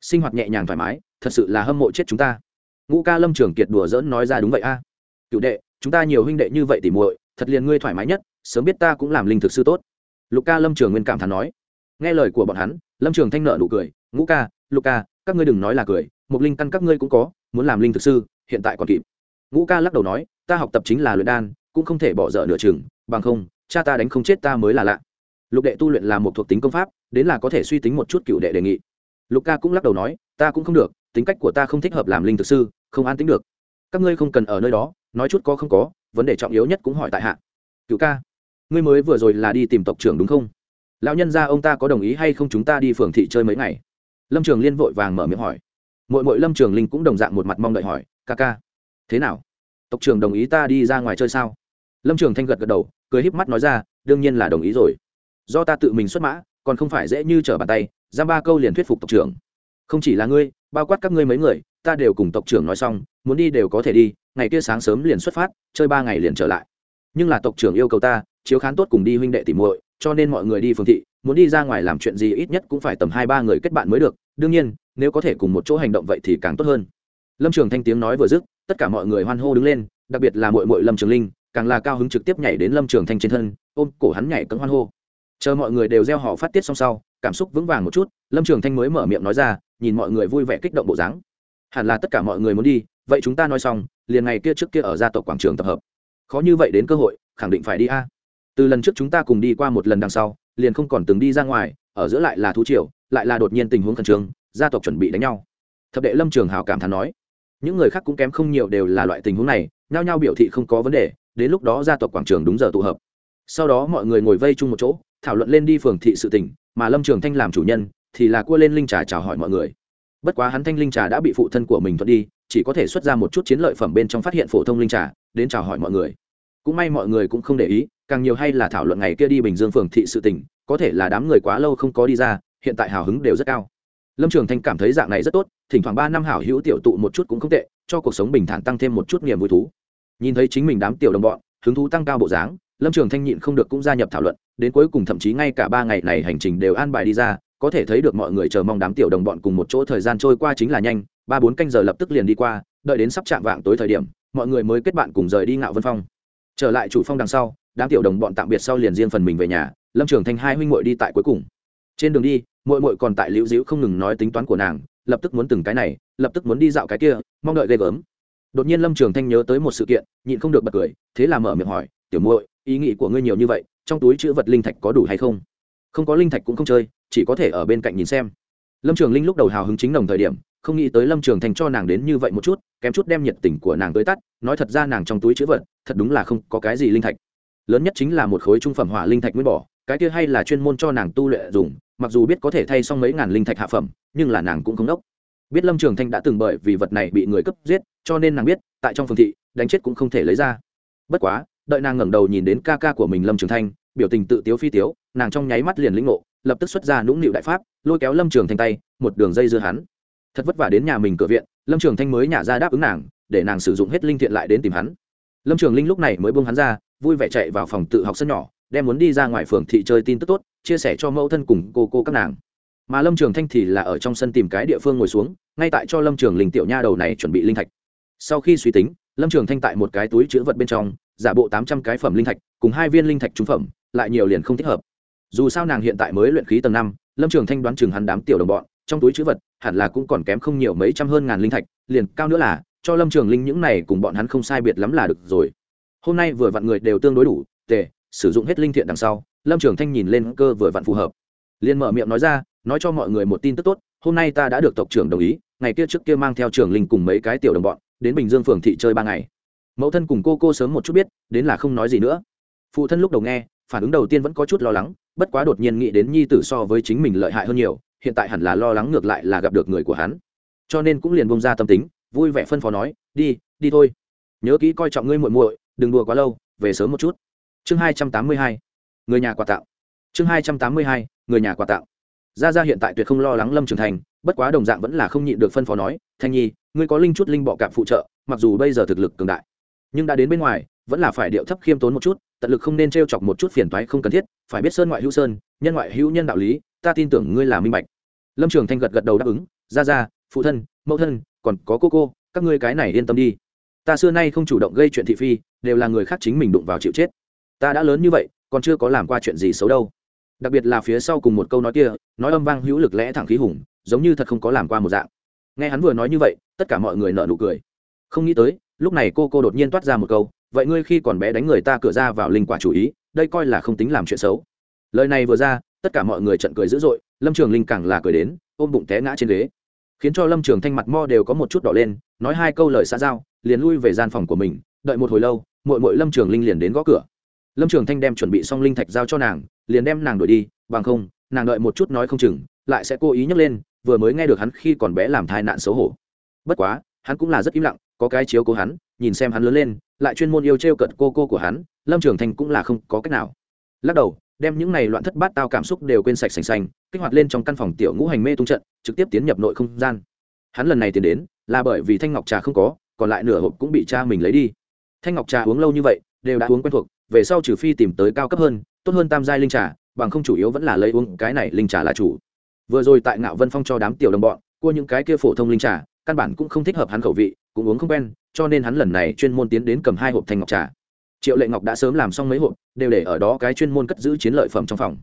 Sinh hoạt nhẹ nhàng thoải mái, thật sự là hâm mộ chết chúng ta. Ngũ ca lâm trường kiệt đùa dỡn nói ra đúng vậy a. Cựu đệ chúng ta nhiều huynh đệ như vậy tỉ muội, thật liền ngươi thoải mái nhất, sớm biết ta cũng làm linh thực sư tốt. Lục ca lâm trường nguyên cảm thán nói. Nghe lời của bọn hắn, lâm trường thanh nợ nụ cười, ngũ ca, lục ca, các ngươi đừng nói là cười, một linh căn các ngươi cũng có, muốn làm linh thực sư, hiện tại còn kịp. Ngũ ca lắc đầu nói, ta học tập chính là luyện đan, cũng không thể bỏ dở nửa chừng, bằng không, cha ta đánh không chết ta mới là lạ. Lục đệ tu luyện là một thuộc tính công pháp, đến là có thể suy tính một chút cựu đệ đề nghị. Lục ca cũng lắc đầu nói, ta cũng không được, tính cách của ta không thích hợp làm linh thực sư, không an tính được các ngươi không cần ở nơi đó, nói chút có không có, vấn đề trọng yếu nhất cũng hỏi tại hạ. Cựu ca, ngươi mới vừa rồi là đi tìm tộc trưởng đúng không? Lão nhân gia ông ta có đồng ý hay không chúng ta đi phường thị chơi mấy ngày? Lâm trường liên vội vàng mở miệng hỏi. Mỗi mỗi lâm trường linh cũng đồng dạng một mặt mong đợi hỏi, ca ca, thế nào? Tộc trưởng đồng ý ta đi ra ngoài chơi sao? Lâm trường thanh gật gật đầu, cười híp mắt nói ra, đương nhiên là đồng ý rồi. Do ta tự mình xuất mã, còn không phải dễ như trở bàn tay, giam ba câu liền thuyết phục tộc trưởng. Không chỉ là ngươi, bao quát các ngươi mấy người ta đều cùng tộc trưởng nói xong, muốn đi đều có thể đi, ngày kia sáng sớm liền xuất phát, chơi ba ngày liền trở lại. Nhưng là tộc trưởng yêu cầu ta, chiếu khán tốt cùng đi huynh đệ tìm muội, cho nên mọi người đi phường thị, muốn đi ra ngoài làm chuyện gì ít nhất cũng phải tầm hai ba người kết bạn mới được. Đương nhiên, nếu có thể cùng một chỗ hành động vậy thì càng tốt hơn. Lâm trường thanh tiếng nói vừa dứt, tất cả mọi người hoan hô đứng lên, đặc biệt là mội mội lâm trường linh, càng là cao hứng trực tiếp nhảy đến lâm trường thanh trên thân, ôm cổ hắn nhảy cấm hoan hô. Chờ mọi người đều gieo họ phát tiết xong sau, cảm xúc vững vàng một chút, lâm trường thanh mới mở miệng nói ra, nhìn mọi người vui vẻ kích động bộ dáng hẳn là tất cả mọi người muốn đi, vậy chúng ta nói xong, liền ngày kia trước kia ở gia tộc quảng trường tập hợp. Khó như vậy đến cơ hội, khẳng định phải đi a. Từ lần trước chúng ta cùng đi qua một lần đằng sau, liền không còn từng đi ra ngoài, ở giữa lại là thú triều, lại là đột nhiên tình huống khẩn trương, gia tộc chuẩn bị đánh nhau. Thập đệ lâm trường hào cảm thán nói, những người khác cũng kém không nhiều đều là loại tình huống này, nhao nhao biểu thị không có vấn đề, đến lúc đó gia tộc quảng trường đúng giờ tụ hợp. Sau đó mọi người ngồi vây chung một chỗ, thảo luận lên đi phường thị sự tỉnh mà lâm trường thanh làm chủ nhân, thì là cua lên linh trà chào hỏi mọi người bất quá hắn thanh linh trà đã bị phụ thân của mình thuận đi, chỉ có thể xuất ra một chút chiến lợi phẩm bên trong phát hiện phổ thông linh trà, đến chào hỏi mọi người. Cũng may mọi người cũng không để ý, càng nhiều hay là thảo luận ngày kia đi bình dương phường thị sự tỉnh có thể là đám người quá lâu không có đi ra, hiện tại hào hứng đều rất cao. Lâm trường thanh cảm thấy dạng này rất tốt, thỉnh thoảng ba năm hảo hữu tiểu tụ một chút cũng không tệ, cho cuộc sống bình thản tăng thêm một chút niềm vui thú. Nhìn thấy chính mình đám tiểu đồng bọn, hứng thú tăng cao bộ dáng, lâm trường thanh nhịn không được cũng gia nhập thảo luận, đến cuối cùng thậm chí ngay cả ba ngày này hành trình đều an bài đi ra có thể thấy được mọi người chờ mong đám tiểu đồng bọn cùng một chỗ thời gian trôi qua chính là nhanh, ba bốn canh giờ lập tức liền đi qua, đợi đến sắp chạm vạng tối thời điểm, mọi người mới kết bạn cùng rời đi ngạo vân phong. Trở lại chủ phong đằng sau, đám tiểu đồng bọn tạm biệt sau liền riêng phần mình về nhà, lâm trường thanh hai huynh muội đi tại cuối cùng. Trên đường đi, muội muội còn tại liễu diễu không ngừng nói tính toán của nàng, lập tức muốn từng cái này, lập tức muốn đi dạo cái kia, mong đợi ghê gớm. Đột nhiên lâm trường thanh nhớ tới một sự kiện, nhịn không được bật cười, thế là mở miệng hỏi, tiểu muội, ý nghĩ của ngươi nhiều như vậy, trong túi chữ vật linh thạch có đủ hay không? Không có linh thạch cũng không chơi chỉ có thể ở bên cạnh nhìn xem. Lâm trường linh lúc đầu hào hứng chính đồng thời điểm, không nghĩ tới lâm trường thanh cho nàng đến như vậy một chút, kém chút đem nhiệt tình của nàng tới tắt, nói thật ra nàng trong túi chữ vật, thật đúng là không có cái gì linh thạch. Lớn nhất chính là một khối trung phẩm hỏa linh thạch nguyên bỏ, cái kia hay là chuyên môn cho nàng tu luyện dùng, mặc dù biết có thể thay xong mấy ngàn linh thạch hạ phẩm, nhưng là nàng cũng không đốc. Biết lâm trường thanh đã từng bởi vì vật này bị người cấp giết, cho nên nàng biết, tại trong phương thị, đánh chết cũng không thể lấy ra. Bất quá, đợi nàng ngẩng đầu nhìn đến ca ca của mình lâm trường thanh biểu tình tự tiếu phi tiếu, nàng trong nháy mắt liền lĩnh ngộ lập tức xuất ra nũng nịu đại pháp, lôi kéo lâm trường thanh tay, một đường dây dưa hắn. Thật vất vả đến nhà mình cửa viện, lâm trường thanh mới nhả ra đáp ứng nàng, để nàng sử dụng hết linh thiện lại đến tìm hắn. Lâm trường linh lúc này mới buông hắn ra, vui vẻ chạy vào phòng tự học sân nhỏ, đem muốn đi ra ngoài phường thị chơi tin tức tốt, chia sẻ cho mẫu thân cùng cô cô các nàng. Mà lâm trường thanh thì là ở trong sân tìm cái địa phương ngồi xuống, ngay tại cho lâm trường linh tiểu nha đầu này chuẩn bị linh thạch. Sau khi suy tính, lâm trường thanh tại một cái túi chữ vật bên trong, giả bộ tám trăm cái phẩm linh thạch, cùng hai viên linh thạch trúng phẩm, lại nhiều liền không thích hợp dù sao nàng hiện tại mới luyện khí tầng năm, lâm trường thanh đoán chừng hắn đám tiểu đồng bọn, trong túi chữ vật, hẳn là cũng còn kém không nhiều mấy trăm hơn ngàn linh thạch, liền cao nữa là, cho lâm trường linh những này cùng bọn hắn không sai biệt lắm là được rồi. Hôm nay vừa vặn người đều tương đối đủ, tề, sử dụng hết linh thiện đằng sau, lâm trường thanh nhìn lên cơ vừa vặn phù hợp. Liền mở miệng nói ra, nói cho mọi người một tin tức tốt, hôm nay ta đã được tộc trưởng đồng ý, ngày kia trước kia mang theo trường linh cùng mấy cái tiểu đồng bọn, đến bình dương phường thị chơi ba ngày. Mẫu thân cùng cô cô sớm một chút biết, đến là không nói gì nữa. Phụ thân lúc đầu nghe, phản ứng đầu tiên vẫn có chút lo lắng bất quá đột nhiên nghĩ đến nhi tử so với chính mình lợi hại hơn nhiều, hiện tại hẳn là lo lắng ngược lại là gặp được người của hắn. Cho nên cũng liền bông ra tâm tính, vui vẻ phân phó nói, đi đi thôi. Nhớ kỹ coi trọng ngươi muội muội, đừng đùa quá lâu, về sớm một chút. Chương hai trăm tám mươi hai, người nhà quà tặng. Chương hai trăm tám mươi hai, người nhà quà tặng. Gia gia hiện tại tuyệt không lo lắng lâm trưởng thành, bất quá đồng dạng vẫn là không nhịn được phân phó nói, thanh nhi, ngươi có linh chút linh bọ cạp phụ trợ, mặc dù bây giờ thực lực cường đại, nhưng đã đến bên ngoài, vẫn là phải điệu thấp khiêm tốn một chút, tận lực không nên t r e o chọc một chút phiền toái không cần thiết phải biết sơn ngoại hữu sơn, nhân ngoại hữu nhân đạo lý, ta tin tưởng ngươi là minh bạch. Lâm trường thanh gật gật đầu đáp ứng, ra ra, phụ thân, mẫu thân, còn có cô cô, các ngươi cái này yên tâm đi. Ta xưa nay không chủ động gây chuyện thị phi, đều là người khác chính mình đụng vào chịu chết. Ta đã lớn như vậy, còn chưa có làm qua chuyện gì xấu đâu. Đặc biệt là phía sau cùng một câu nói kia, nói âm vang hữu lực lẽ thẳng khí hùng, giống như thật không có làm qua một dạng. Nghe hắn vừa nói như vậy, tất cả mọi người nợ nụ cười. Không nghĩ tới, lúc này cô cô đột nhiên toát ra một câu, vậy ngươi khi còn bé đánh người ta cửa ra vào linh quả chủ ý đây coi là không tính làm chuyện xấu. Lời này vừa ra, tất cả mọi người trận cười dữ dội, lâm trường linh càng là cười đến, ôm bụng té ngã trên ghế. Khiến cho lâm trường thanh mặt mo đều có một chút đỏ lên, nói hai câu lời xã giao, liền lui về gian phòng của mình, đợi một hồi lâu mội mội lâm trường linh liền đến gõ cửa. Lâm trường thanh đem chuẩn bị xong linh thạch giao cho nàng, liền đem nàng đuổi đi, bằng không, nàng đợi một chút nói không chừng, lại sẽ cố ý nhấc lên, vừa mới nghe được hắn khi còn bé làm thai nạn xấu hổ. Bất quá, hắn cũng là rất im lặng, có cái chiếu cố hắn, nhìn xem hắn lớn lên, lại chuyên môn yêu t r e o cận cô cô của hắn lâm trường thanh cũng là không có cách nào. Lắc đầu, đem những này loạn thất bát tao cảm xúc đều quên sạch sành xanh, kích hoạt lên trong căn phòng tiểu ngũ hành mê tung trận, trực tiếp tiến nhập nội không gian. Hắn lần này tiến đến, là bởi vì thanh ngọc trà không có, còn lại nửa hộp cũng bị cha mình lấy đi. Thanh ngọc trà uống lâu như vậy, đều đã uống quen thuộc, về sau trừ phi tìm tới cao cấp hơn, tốt hơn tam giai linh trà, bằng không chủ yếu vẫn là lấy uống cái này linh trà là chủ. Vừa rồi tại ngạo vân phong cho đám tiểu đồng bọn, cua những cái kia phổ thông linh trà, căn bản cũng không thích hợp hắn khẩu vị, cũng uống không quen, cho nên hắn lần này chuyên môn tiến đến cầm hai hộp thanh ngọc trà triệu lệ ngọc đã sớm làm xong mấy hộp, đều để ở đó cái chuyên môn cất giữ chiến lợi phẩm trong phòng.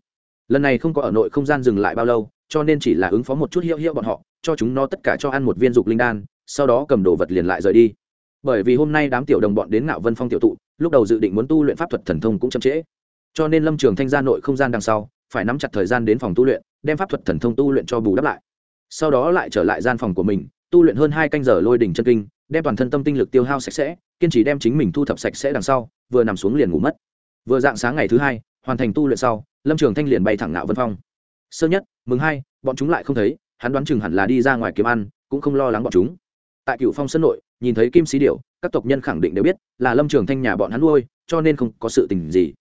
Lần này không có ở nội không gian dừng lại bao lâu, cho nên chỉ là ứng phó một chút hiệu hiệu bọn họ, cho chúng nó tất cả cho ăn một viên dục linh đan, sau đó cầm đồ vật liền lại rời đi. Bởi vì hôm nay đám tiểu đồng bọn đến ngạo vân phong tiểu tụ, lúc đầu dự định muốn tu luyện pháp thuật thần thông cũng chậm trễ. Cho nên lâm trường thanh ra nội không gian đằng sau, phải nắm chặt thời gian đến phòng tu luyện, đem pháp thuật thần thông tu luyện cho bù đắp lại. Sau đó lại trở lại gian phòng của mình, tu luyện hơn hai canh giờ lôi đỉnh chân kinh đem toàn thân tâm tinh lực tiêu hao sạch sẽ, kiên trì đem chính mình thu thập sạch sẽ đằng sau, vừa nằm xuống liền ngủ mất. Vừa dạng sáng ngày thứ hai, hoàn thành tu luyện sau, lâm trường thanh liền bay thẳng ngạo vân phong. Sơ nhất, mừng hai, bọn chúng lại không thấy, hắn đoán chừng hẳn là đi ra ngoài kiếm ăn, cũng không lo lắng bọn chúng. Tại cựu phong sân nội, nhìn thấy kim sĩ điệu các tộc nhân khẳng định đều biết là lâm trường thanh nhà bọn hắn nuôi, cho nên không có sự tình gì.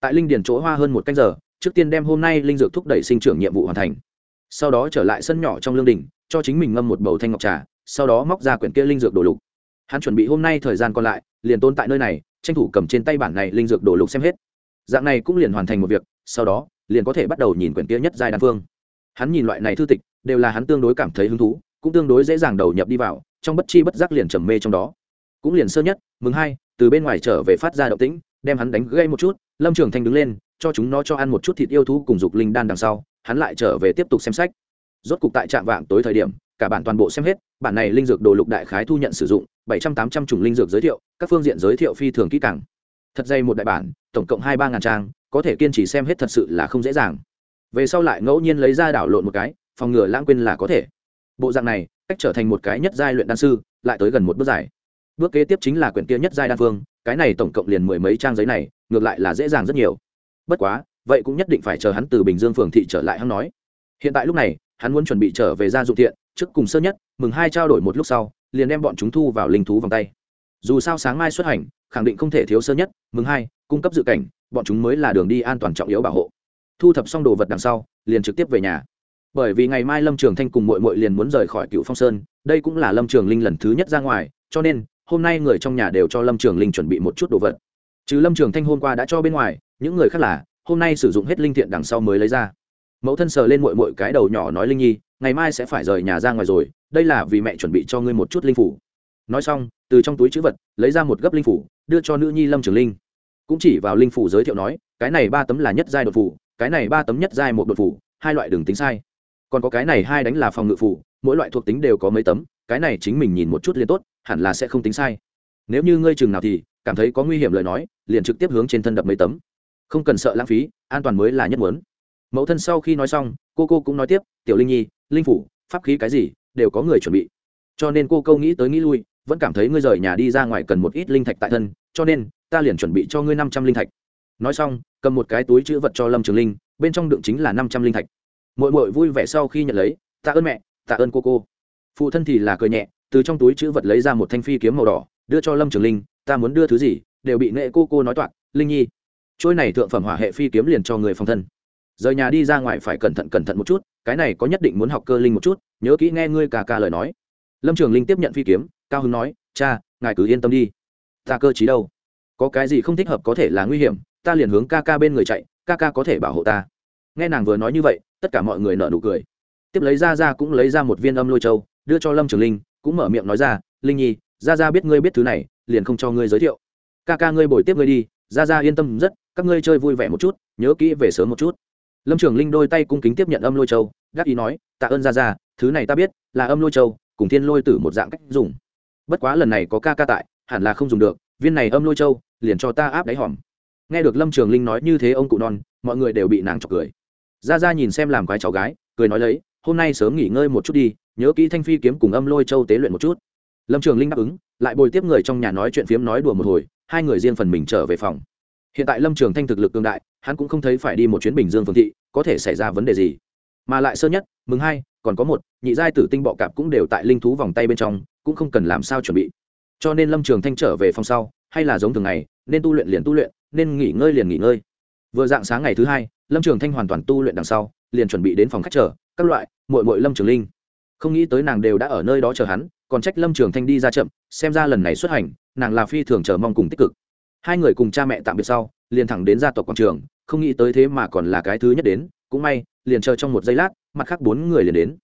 Tại linh điền chỗ hoa hơn một canh giờ, trước tiên đem hôm nay linh dược thúc đẩy sinh trưởng nhiệm vụ hoàn thành. Sau đó trở lại sân nhỏ trong lương đình, cho chính mình ngâm một bầu thanh ngọc trà sau đó móc ra quyển kia linh dược đồ lục. Hắn chuẩn bị hôm nay thời gian còn lại, liền tôn tại nơi này, tranh thủ cầm trên tay bản này linh dược đồ lục xem hết. Dạng này cũng liền hoàn thành một việc, sau đó, liền có thể bắt đầu nhìn quyển kia nhất giai đan phương. Hắn nhìn loại này thư tịch, đều là hắn tương đối cảm thấy hứng thú, cũng tương đối dễ dàng đầu nhập đi vào, trong bất chi bất giác liền trầm mê trong đó. Cũng liền sơ nhất, mừng hai, từ bên ngoài trở về phát ra động tĩnh, đem hắn đánh gây một chút, lâm trường thanh đứng lên, cho chúng nó cho ăn một chút thịt yêu thú cùng dục linh đan đằng sau, hắn lại trở về tiếp tục xem sách rốt cục tại trạm vạng tối thời điểm, cả bản toàn bộ xem hết, bản này linh dược đồ lục đại khái thu nhận sử dụng, bảy trăm tám trăm chủng linh dược giới thiệu, các phương diện giới thiệu phi thường kỹ càng. Thật dây một đại bản, tổng cộng hai ba ngàn trang, có thể kiên trì xem hết thật sự là không dễ dàng. Về sau lại ngẫu nhiên lấy ra đảo lộn một cái, phòng ngừa lãng quên là có thể. Bộ dạng này, cách trở thành một cái nhất giai luyện đan sư, lại tới gần một bước giải. bước kế tiếp chính là quyển kia nhất giai đan phương, cái này tổng cộng liền mười mấy trang giấy này, ngược lại là dễ dàng rất nhiều. Bất quá, vậy cũng nhất định phải chờ hắn từ bình dương phường thị trở lại hắn nói. Hiện tại lúc này hắn muốn chuẩn bị trở về gia dụng thiện, trước cùng sơ nhất, mừng hai trao đổi một lúc sau, liền đem bọn chúng thu vào linh thú vòng tay. Dù sao sáng mai xuất hành, khẳng định không thể thiếu sơ nhất, mừng hai, cung cấp dự cảnh, bọn chúng mới là đường đi an toàn trọng yếu bảo hộ. Thu thập xong đồ vật đằng sau, liền trực tiếp về nhà. Bởi vì ngày mai lâm trường thanh cùng mội mội liền muốn rời khỏi cựu phong sơn, đây cũng là lâm trường linh lần thứ nhất ra ngoài, cho nên, hôm nay người trong nhà đều cho lâm trường linh chuẩn bị một chút đồ vật. Chứ lâm trường thanh hôm qua đã cho bên ngoài, những người khác là, hôm nay sử dụng hết linh thiện đằng sau mới lấy ra mẫu thân sờ lên mội mội cái đầu nhỏ nói linh nhi, ngày mai sẽ phải rời nhà ra ngoài rồi, đây là vì mẹ chuẩn bị cho ngươi một chút linh phủ. Nói xong, từ trong túi chữ vật, lấy ra một gấp linh phủ, đưa cho nữ nhi lâm trường linh. Cũng chỉ vào linh phủ giới thiệu nói, cái này ba tấm là nhất giai đột phủ, cái này ba tấm nhất giai một đột phủ, hai loại đường tính sai. Còn có cái này hai đánh là phòng ngự phủ, mỗi loại thuộc tính đều có mấy tấm, cái này chính mình nhìn một chút liền tốt, hẳn là sẽ không tính sai. Nếu như ngươi chừng nào thì, cảm thấy có nguy hiểm lời nói, liền trực tiếp hướng trên thân đập mấy tấm. Không cần sợ lãng phí, an toàn mới là nhất muốn mẫu thân sau khi nói xong, cô cô cũng nói tiếp, tiểu linh nhi, linh phủ, pháp khí cái gì, đều có người chuẩn bị. Cho nên cô câu nghĩ tới nghĩ lui, vẫn cảm thấy ngươi rời nhà đi ra ngoài cần một ít linh thạch tại thân, cho nên ta liền chuẩn bị cho ngươi năm trăm linh thạch. Nói xong, cầm một cái túi chữ vật cho lâm trường linh, bên trong đựng chính là năm trăm linh thạch. Mội mội vui vẻ sau khi nhận lấy tạ ơn mẹ, tạ ơn cô cô. Phụ thân thì là cười nhẹ, từ trong túi chữ vật lấy ra một thanh phi kiếm màu đỏ, đưa cho lâm trường linh, ta muốn đưa thứ gì, đều bị nệ cô cô nói toạc, linh nhi. Trôi này thượng phẩm hỏa hệ phi kiếm liền cho người phòng thân rời nhà đi ra ngoài phải cẩn thận cẩn thận một chút, cái này có nhất định muốn học cơ linh một chút, nhớ kỹ nghe ngươi cả ca lời nói. Lâm trường linh tiếp nhận phi kiếm, cao hưng nói, cha, ngài cứ yên tâm đi. Ta cơ chí đâu? Có cái gì không thích hợp có thể là nguy hiểm, ta liền hướng ca ca bên người chạy, ca ca có thể bảo hộ ta. Nghe nàng vừa nói như vậy, tất cả mọi người nở nụ cười. Tiếp lấy ra ra cũng lấy ra một viên âm lôi châu, đưa cho lâm trường linh, cũng mở miệng nói ra, linh nhi ra ra biết ngươi biết thứ này, liền không cho ngươi giới thiệu. Ca ca ngươi bồi tiếp ngươi đi ra ra yên tâm rất, các ngươi chơi vui vẻ một chút, nhớ kỹ về sớm một chút lâm trường linh đôi tay cung kính tiếp nhận âm lôi châu, gác ý nói, tạ ơn ra ra thứ này ta biết, là âm lôi châu, cùng thiên lôi tử một dạng cách dùng. Bất quá lần này có ca ca tại, hẳn là không dùng được, viên này âm lôi châu, liền cho ta áp đáy hòm. Nghe được lâm trường linh nói như thế ông cụ non, mọi người đều bị nàng chọc cười. Ra ra nhìn xem làm quái cháu gái, cười nói lấy, hôm nay sớm nghỉ ngơi một chút đi, nhớ kỹ thanh phi kiếm cùng âm lôi châu tế luyện một chút. Lâm trường linh đáp ứng, lại bồi tiếp người trong nhà nói chuyện phiếm nói đùa một hồi, hai người riêng phần mình trở về phòng. Hiện tại lâm trường thanh thực lực cương đại hắn cũng không thấy phải đi một chuyến bình dương phương thị, có thể xảy ra vấn đề gì. Mà lại sơ nhất, mừng hai, còn có một, nhị giai tử tinh bọ cạp cũng đều tại linh thú vòng tay bên trong, cũng không cần làm sao chuẩn bị. Cho nên lâm trường thanh trở về phòng sau, hay là giống thường ngày, nên tu luyện liền tu luyện, nên nghỉ ngơi liền nghỉ ngơi. Vừa dạng sáng ngày thứ hai, lâm trường thanh hoàn toàn tu luyện đằng sau, liền chuẩn bị đến phòng khách chờ, các loại mội mội lâm trường linh. Không nghĩ tới nàng đều đã ở nơi đó chờ hắn, còn trách lâm trường thanh đi ra chậm, xem ra lần này xuất hành, nàng là phi thường chờ mong cùng tích cực. Hai người cùng cha mẹ tạm biệt sau liền thẳng đến gia tộc quảng trường, không nghĩ tới thế mà còn là cái thứ nhất đến, cũng may, liền chờ trong một giây lát, mặt khác bốn người liền đến.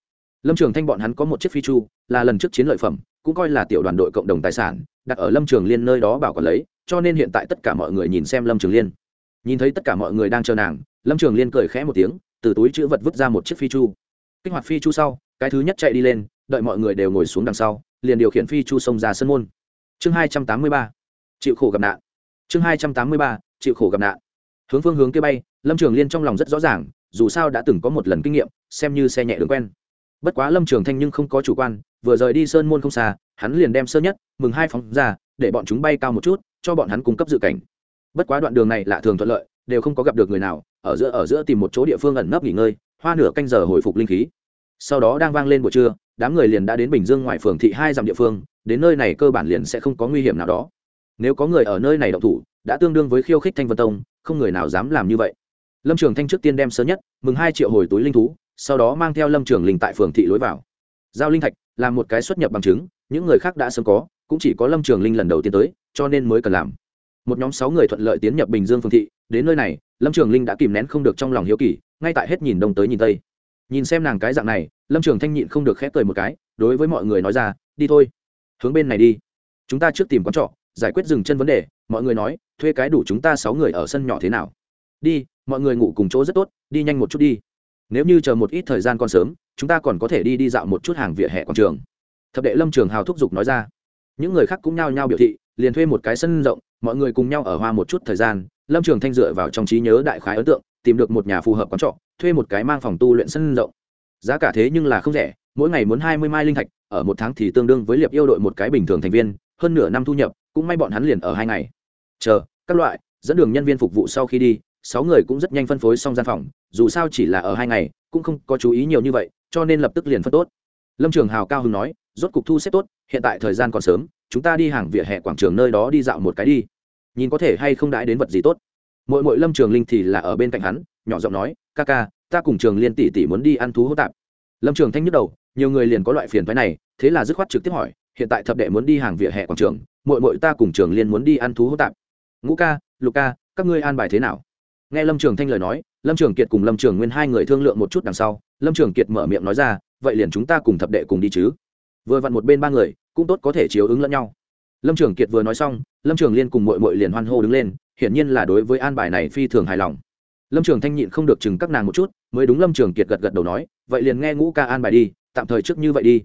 Lâm trường thanh bọn hắn có một chiếc phi chu, là lần trước chiến lợi phẩm, cũng coi là tiểu đoàn đội cộng đồng tài sản, đặt ở lâm trường liên nơi đó bảo quản lấy, cho nên hiện tại tất cả mọi người nhìn xem lâm trường liên. Nhìn thấy tất cả mọi người đang chờ nàng, lâm trường liên cười khẽ một tiếng, từ túi chữ vật vứt ra một chiếc phi chu. Kích hoạt phi chu sau, cái thứ nhất chạy đi lên, đợi mọi người đều ngồi xuống đằng sau, liền điều khiển phi chu xông ra sân môn. Chương hai trăm tám mươi ba. Chịu khổ gặp nạn. Chương hai trăm tám mươi ba chịu khổ gặp nạn. Hướng phương hướng kia bay, lâm trường liên trong lòng rất rõ ràng, dù sao đã từng có một lần kinh nghiệm, xem như xe nhẹ đường quen. Bất quá lâm trường thanh nhưng không có chủ quan, vừa rời đi sơn môn không xa, hắn liền đem sơn nhất, mừng hai phóng ra, để bọn chúng bay cao một chút, cho bọn hắn cung cấp dự cảnh. Bất quá đoạn đường này lạ thường thuận lợi, đều không có gặp được người nào, ở giữa ở giữa tìm một chỗ địa phương ẩn nấp nghỉ ngơi, hoa nửa canh giờ hồi phục linh khí. Sau đó đang vang lên buổi trưa, đám người liền đã đến bình dương ngoài phường thị hai dặm địa phương, đến nơi này cơ bản liền sẽ không có nguy hiểm nào đó. Nếu có người ở nơi này động thủ đã tương đương với khiêu khích thanh vân tông, không người nào dám làm như vậy. Lâm trường thanh trước tiên đem sớm nhất, mừng hai triệu hồi túi linh thú, sau đó mang theo lâm trường linh tại phường thị lối vào. Giao linh thạch là một cái xuất nhập bằng chứng, những người khác đã sớm có, cũng chỉ có lâm trường linh lần đầu tiên tới, cho nên mới cần làm. Một nhóm sáu người thuận lợi tiến nhập bình dương phường thị, đến nơi này, lâm trường linh đã kìm nén không được trong lòng hiếu kỳ, ngay tại hết nhìn đông tới nhìn tây. Nhìn xem nàng cái dạng này, lâm trường thanh nhịn không được khép cười một cái, đối với mọi người nói ra, đi thôi, hướng bên này đi. Chúng ta trước tìm con trọ giải quyết dừng chân vấn đề, mọi người nói, thuê cái đủ chúng ta sáu người ở sân nhỏ thế nào? Đi, mọi người ngủ cùng chỗ rất tốt, đi nhanh một chút đi. Nếu như chờ một ít thời gian còn sớm, chúng ta còn có thể đi đi dạo một chút hàng vỉa hè quảng trường. Thập đệ lâm trường hào thúc giục nói ra. Những người khác cũng nhao nhao biểu thị, liền thuê một cái sân rộng, mọi người cùng nhau ở hoa một chút thời gian, lâm trường thanh dựa vào trong trí nhớ đại khái ấn tượng, tìm được một nhà phù hợp quán trọ, thuê một cái mang phòng tu luyện sân rộng. Giá cả thế nhưng là không rẻ, mỗi ngày muốn hai mươi mai linh thạch, ở một tháng thì tương đương với liệp yêu đội một cái bình thường thành viên hơn nửa năm thu nhập, cũng may bọn hắn liền ở hai ngày. Chờ, các loại, dẫn đường nhân viên phục vụ sau khi đi, sáu người cũng rất nhanh phân phối xong gian phòng, dù sao chỉ là ở hai ngày, cũng không có chú ý nhiều như vậy, cho nên lập tức liền phân tốt. Lâm trường hào cao hưng nói, rốt cục thu xếp tốt, hiện tại thời gian còn sớm, chúng ta đi hàng vỉa hè quảng trường nơi đó đi dạo một cái đi. Nhìn có thể hay không đãi đến vật gì tốt. Mỗi mỗi lâm trường linh thì là ở bên cạnh hắn, nhỏ giọng nói, ca ca, ta cùng trường liên tỷ tỷ muốn đi ăn thú hỗ tạp. Lâm trường thanh nhức đầu, nhiều người liền có loại phiền thoái này, thế là dứt khoát trực tiếp hỏi hiện tại thập đệ muốn đi hàng vỉa hè quảng trường mội mội ta cùng trường liên muốn đi ăn thú hỗ tạp. Ngũ ca, lục ca, các ngươi an bài thế nào? Nghe lâm trường thanh lời nói, lâm trường kiệt cùng lâm trường nguyên hai người thương lượng một chút đằng sau, lâm trường kiệt mở miệng nói ra, vậy liền chúng ta cùng thập đệ cùng đi chứ. Vừa vặn một bên ba người, cũng tốt có thể chiếu ứng lẫn nhau. Lâm trường kiệt vừa nói xong, lâm trường liên cùng mội mội liền hoan hô đứng lên, hiển nhiên là đối với an bài này phi thường hài lòng. Lâm trường thanh nhịn không được chừng các nàng một chút, mới đúng lâm trường kiệt gật gật đầu nói, vậy liền nghe ngũ ca an bài đi, tạm thời trước như vậy đi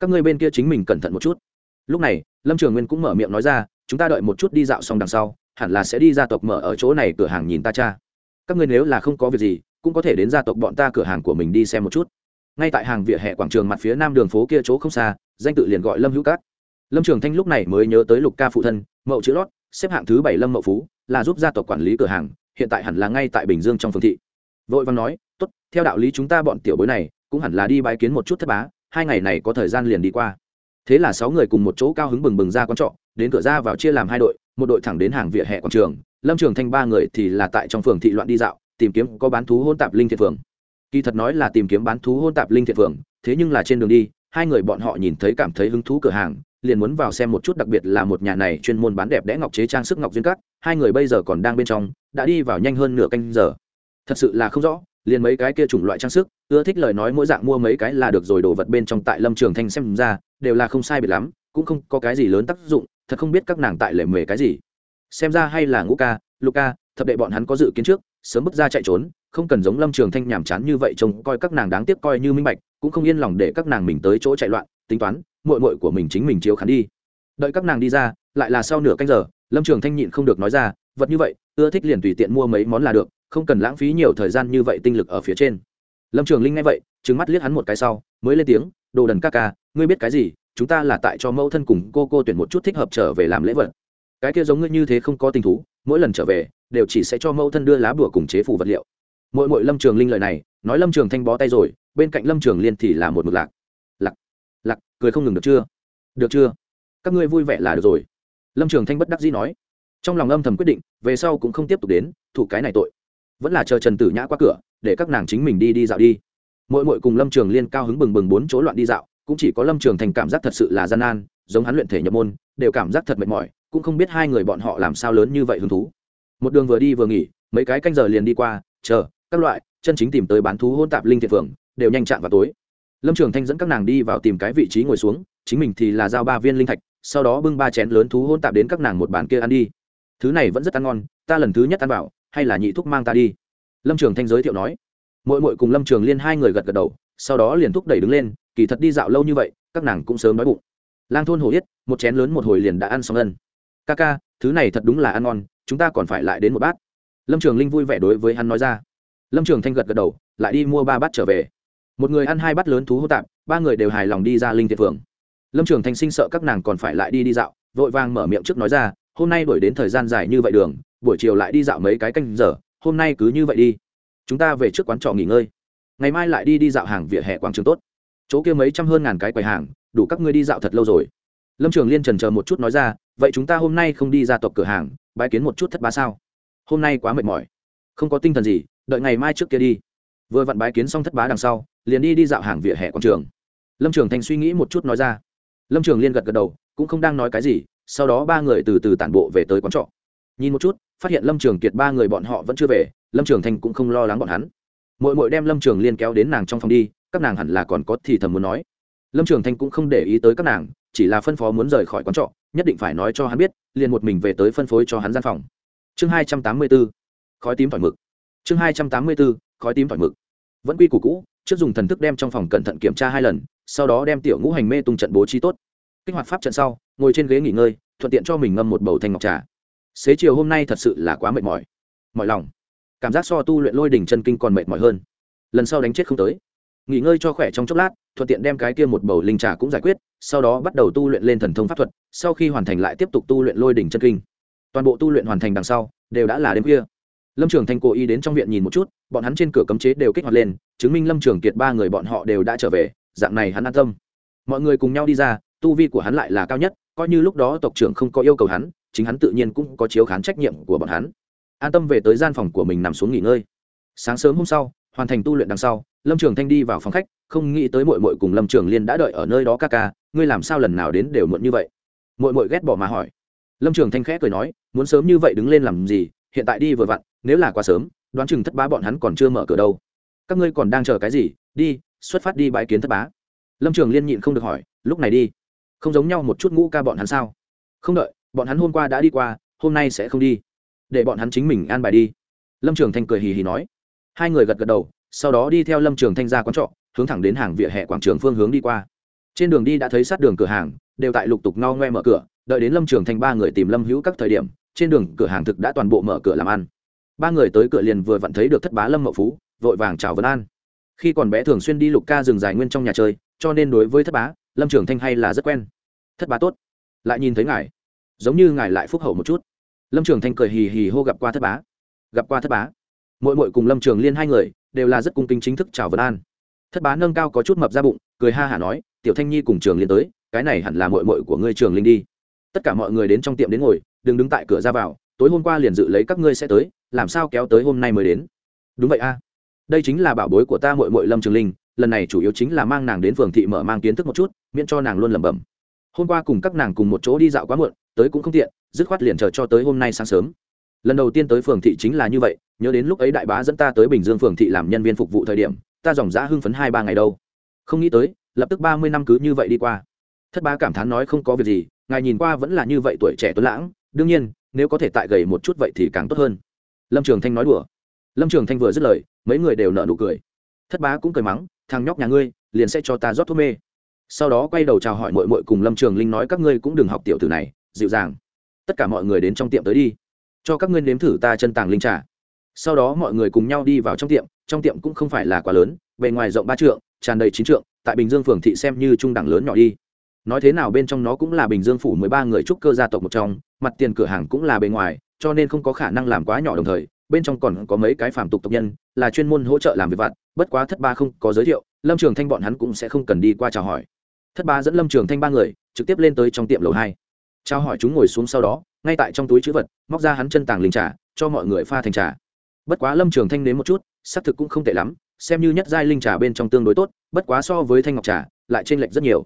các ngươi bên kia chính mình cẩn thận một chút. Lúc này, lâm trường nguyên cũng mở miệng nói ra, chúng ta đợi một chút đi dạo xong đằng sau, hẳn là sẽ đi gia tộc mở ở chỗ này cửa hàng nhìn ta cha. Các ngươi nếu là không có việc gì, cũng có thể đến gia tộc bọn ta cửa hàng của mình đi xem một chút. Ngay tại hàng vỉa hè quảng trường mặt phía nam đường phố kia chỗ không xa, danh tự liền gọi lâm hữu cát lâm trường thanh lúc này mới nhớ tới lục ca phụ thân, mậu chữ lót, xếp hạng thứ bảy lâm mậu phú, là giúp gia tộc quản lý cửa hàng, hiện tại hẳn là ngay tại bình dương trong phương thị. Vội văn nói, tốt, theo đạo lý chúng ta bọn tiểu bối này, cũng hẳn là đi bãi kiến một chút thất bá hai ngày này có thời gian liền đi qua. Thế là sáu người cùng một chỗ cao hứng bừng bừng ra quán trọ, đến cửa ra vào chia làm hai đội, một đội thẳng đến hàng vỉa hè quảng trường, lâm trường thanh ba người thì là tại trong phường thị loạn đi dạo, tìm kiếm có bán thú hôn tạp linh thiện phường. Kỳ thật nói là tìm kiếm bán thú hôn tạp linh thiện phường, thế nhưng là trên đường đi, hai người bọn họ nhìn thấy cảm thấy hứng thú cửa hàng, liền muốn vào xem một chút đặc biệt là một nhà này chuyên môn bán đẹp đẽ ngọc chế trang sức ngọc duyên cắt hai người bây giờ còn đang bên trong, đã đi vào nhanh hơn nửa canh giờ. Thật sự là không rõ liền mấy cái kia chủng loại trang sức, ưa thích lời nói mỗi dạng mua mấy cái là được rồi đồ vật bên trong tại lâm trường thanh xem ra, đều là không sai biệt lắm, cũng không có cái gì lớn tác dụng, thật không biết các nàng tại lề mề cái gì. Xem ra hay là ngũ ca luca thập đệ bọn hắn có dự kiến trước, sớm bước ra chạy trốn, không cần giống lâm trường thanh nhàm chán như vậy trông coi các nàng đáng tiếc coi như minh bạch, cũng không yên lòng để các nàng mình tới chỗ chạy loạn, tính toán mội mội của mình chính mình chiếu khán đi. Đợi các nàng đi ra, lại là sau nửa canh giờ, lâm trường thanh nhịn không được nói ra, vật như vậy, ưa thích liền tùy tiện mua mấy món là được không cần lãng phí nhiều thời gian như vậy tinh lực ở phía trên. Lâm trường linh nghe vậy trứng mắt liếc hắn một cái sau, mới lên tiếng, đồ đần ca ca, ngươi biết cái gì? Chúng ta là tại cho mẫu thân cùng cô cô tuyển một chút thích hợp trở về làm lễ vật. Cái kia giống ngươi như thế không có tình thú, mỗi lần trở về, đều chỉ sẽ cho mẫu thân đưa lá bùa cùng chế phủ vật liệu. Mỗi mỗi lâm trường linh lời này, nói lâm trường thanh bó tay rồi, bên cạnh lâm trường liên thì là một mực lạc. Lạc lạc, cười không ngừng được chưa? Được chưa? Các ngươi vui vẻ là được rồi. Lâm trường thanh bất đắc dĩ nói. Trong lòng âm thầm quyết định, về sau cũng không tiếp tục đến thủ cái này tội vẫn là chờ trần tử nhã qua cửa, để các nàng chính mình đi đi dạo đi. Mỗi mỗi cùng lâm trường liên cao hứng bừng bừng bốn chỗ loạn đi dạo, cũng chỉ có lâm trường thành cảm giác thật sự là gian nan, giống hắn luyện thể nhập môn, đều cảm giác thật mệt mỏi, cũng không biết hai người bọn họ làm sao lớn như vậy hứng thú. Một đường vừa đi vừa nghỉ, mấy cái canh giờ liền đi qua, chờ, các loại, chân chính tìm tới bán thú hôn tạp linh thiện phượng, đều nhanh chạm vào tối. Lâm trường thanh dẫn các nàng đi vào tìm cái vị trí ngồi xuống, chính mình thì là giao ba viên linh thạch, sau đó bưng ba chén lớn thú hôn tạp đến các nàng một bàn kia ăn đi. Thứ này vẫn rất ăn ngon, ta lần thứ nhất ăn vào hay là nhị thúc mang ta đi? Lâm trường thanh giới thiệu nói. Mỗi mỗi cùng lâm trường liên hai người gật gật đầu, sau đó liền thúc đẩy đứng lên, kỳ thật đi dạo lâu như vậy, các nàng cũng sớm đói bụng. Lang thôn hổ yết, một chén lớn một hồi liền đã ăn xong ân. Ca ca, thứ này thật đúng là ăn ngon, chúng ta còn phải lại đến một bát. Lâm trường linh vui vẻ đối với hắn nói ra. Lâm trường thanh gật gật đầu, lại đi mua ba bát trở về. Một người ăn hai bát lớn thú hô tạp, ba người đều hài lòng đi ra linh thiệt phường lâm trường thanh sinh sợ các nàng còn phải lại đi đi dạo, vội vàng mở miệng trước nói ra, hôm nay đổi đến thời gian dài như vậy đường buổi chiều lại đi dạo mấy cái canh giờ, hôm nay cứ như vậy đi. Chúng ta về trước quán trọ nghỉ ngơi. Ngày mai lại đi đi dạo hàng vỉa hè quảng trường tốt. Chỗ kia mấy trăm hơn ngàn cái quầy hàng, đủ các ngươi đi dạo thật lâu rồi. Lâm trường liên trần chờ một chút nói ra, vậy chúng ta hôm nay không đi ra tộc cửa hàng bãi kiến một chút thất bá sao? Hôm nay quá mệt mỏi. Không có tinh thần gì, đợi ngày mai trước kia đi. Vừa vặn bái kiến xong thất bá đằng sau, liền đi đi dạo hàng vỉa hè quảng trường. Lâm trường thành suy nghĩ một chút nói ra. Lâm trường liên gật gật đầu, cũng không đang nói cái gì, sau đó ba người từ từ tản bộ về tới quán trọ nhìn một chút, phát hiện lâm trường kiệt ba người bọn họ vẫn chưa về, lâm trường Thanh cũng không lo lắng bọn hắn. Mội Mội đem lâm trường liên kéo đến nàng trong phòng đi, các nàng hẳn là còn có thì thầm muốn nói. Lâm trường thanh cũng không để ý tới các nàng, chỉ là phân phó muốn rời khỏi quán trọ, nhất định phải nói cho hắn biết, liền một mình về tới phân phối cho hắn gian phòng. Chương hai trăm tám mươi b ố khói tím thỏi mực. Chương hai trăm tám mươi b ố khói tím thỏi mực. Vẫn quy củ cũ, trước dùng thần thức đem trong phòng cẩn thận kiểm tra hai lần, sau đó đem tiểu ngũ hành mê tung trận bố trí tốt. Kích hoạt pháp trận sau, ngồi trên ghế nghỉ ngơi, thuận tiện cho mình ngâm một bầu thanh ngọc trà xế chiều hôm nay thật sự là quá mệt mỏi. Mọi lòng. Cảm giác so tu luyện lôi đỉnh chân kinh còn mệt mỏi hơn. Lần sau đánh chết không tới. Nghỉ ngơi cho khỏe trong chốc lát, thuận tiện đem cái kia một bầu linh trà cũng giải quyết, sau đó bắt đầu tu luyện lên thần thông pháp thuật, sau khi hoàn thành lại tiếp tục tu luyện lôi đỉnh chân kinh. Toàn bộ tu luyện hoàn thành đằng sau, đều đã là đêm khuya. Lâm trường thanh cố ý đến trong viện nhìn một chút, bọn hắn trên cửa cấm chế đều kích hoạt lên, chứng minh lâm trường kiệt ba người bọn họ đều đã trở về, dạng này hắn an tâm. Mọi người cùng nhau đi ra, tu vi của hắn lại là cao nhất, coi như lúc đó tộc trưởng không có yêu cầu hắn chính hắn tự nhiên cũng có chiếu khán trách nhiệm của bọn hắn. An tâm về tới gian phòng của mình nằm xuống nghỉ ngơi. Sáng sớm hôm sau, hoàn thành tu luyện đằng sau, lâm trường thanh đi vào phòng khách, không nghĩ tới mội mội cùng lâm trường liên đã đợi ở nơi đó ca ca, ngươi làm sao lần nào đến đều muộn như vậy? Mội mội ghét bỏ mà hỏi. Lâm trường thanh khẽ cười nói, muốn sớm như vậy đứng lên làm gì, hiện tại đi vừa vặn, nếu là quá sớm, đoán chừng thất bá bọn hắn còn chưa mở cửa đâu. Các ngươi còn đang chờ cái gì? Đi, xuất phát đi bãi kiến thất bá. Lâm trường liên nhịn không được hỏi, lúc này đi, không giống nhau một chút ngũ ca bọn hắn sao? Không đợi bọn hắn hôm qua đã đi qua, hôm nay sẽ không đi. Để bọn hắn chính mình an bài đi. Lâm trường thanh cười hì hì nói. Hai người gật gật đầu, sau đó đi theo lâm trường thanh ra quán trọ, hướng thẳng đến hàng vỉa hè quảng trường phương hướng đi qua. Trên đường đi đã thấy sát đường cửa hàng, đều tại lục tục no ngoe mở cửa, đợi đến lâm trường thanh ba người tìm lâm hữu các thời điểm, trên đường cửa hàng thực đã toàn bộ mở cửa làm ăn. Ba người tới cửa liền vừa vặn thấy được thất bá lâm mậu phú, vội vàng chào vấn an. Khi còn bé thường xuyên đi lục ca rừng dài nguyên trong nhà chơi, cho nên đối với thất bá, lâm trường thanh hay là rất quen. Thất bá tốt, lại nhìn thấy ngài giống như ngài lại phúc hậu một chút. Lâm trường thanh cười hì hì hô gặp qua thất bá. Gặp qua thất bá. Mỗi mỗi cùng lâm trường liên hai người đều là rất cung kính chính thức chào vấn an. Thất bá nâng cao có chút mập ra bụng, cười ha hả nói, tiểu thanh nhi cùng trường liên tới, cái này hẳn là mội mội của ngươi trường linh đi. Tất cả mọi người đến trong tiệm đến ngồi, đừng đứng tại cửa ra vào, tối hôm qua liền dự lấy các ngươi sẽ tới, làm sao kéo tới hôm nay mới đến? Đúng vậy a. Đây chính là bảo bối của ta mội mội lâm trường linh, lần này chủ yếu chính là mang nàng đến phường thị mở mang kiến thức một chút, miễn cho nàng luôn lẩm bẩm. Hôm qua cùng các nàng cùng một chỗ đi dạo quá muộn tới cũng không tiện, dứt khoát liền chờ cho tới hôm nay sáng sớm. Lần đầu tiên tới phường thị chính là như vậy, nhớ đến lúc ấy đại bá dẫn ta tới bình dương phường thị làm nhân viên phục vụ thời điểm, ta dòng dã hưng phấn hai ba ngày đâu. Không nghĩ tới, lập tức ba mươi năm cứ như vậy đi qua. Thất bá cảm thán nói không có việc gì, ngài nhìn qua vẫn là như vậy tuổi trẻ tuấn lãng, đương nhiên, nếu có thể tại gầy một chút vậy thì càng tốt hơn. Lâm trường thanh nói đùa. Lâm trường thanh vừa dứt lời, mấy người đều nợ nụ cười. Thất bá cũng cười mắng, thằng nhóc nhà ngươi, liền sẽ cho ta rót thuốc mê. Sau đó quay đầu chào hỏi mội mội cùng lâm trường linh nói các ngươi cũng đừng học tiểu tử này dịu dàng. Tất cả mọi người đến trong tiệm tới đi. Cho các ngươi nếm thử ta chân tàng linh trà. Sau đó mọi người cùng nhau đi vào trong tiệm trong tiệm cũng không phải là quá lớn, bề ngoài rộng ba trượng, tràn đầy chín trượng, tại bình dương phường thị xem như trung đẳng lớn nhỏ đi. Nói thế nào bên trong nó cũng là bình dương phủ mười ba người trúc cơ gia tộc một trong, mặt tiền cửa hàng cũng là bề ngoài, cho nên không có khả năng làm quá nhỏ đồng thời, bên trong còn có mấy cái phàm tục tộc nhân, là chuyên môn hỗ trợ làm việc vặt, bất quá thất ba không có giới thiệu, lâm trường thanh bọn hắn cũng sẽ không cần đi qua chào hỏi. Thất ba dẫn lâm trường thanh ba người, trực tiếp lên tới trong tiệm lầu hai trao hỏi chúng ngồi xuống sau đó, ngay tại trong túi chữ vật, móc ra hắn chân tàng linh trà, cho mọi người pha thành trà. Bất quá lâm trường thanh đến một chút, xác thực cũng không tệ lắm, xem như nhất giai linh trà bên trong tương đối tốt, bất quá so với thanh ngọc trà, lại t r ê n lệch rất nhiều.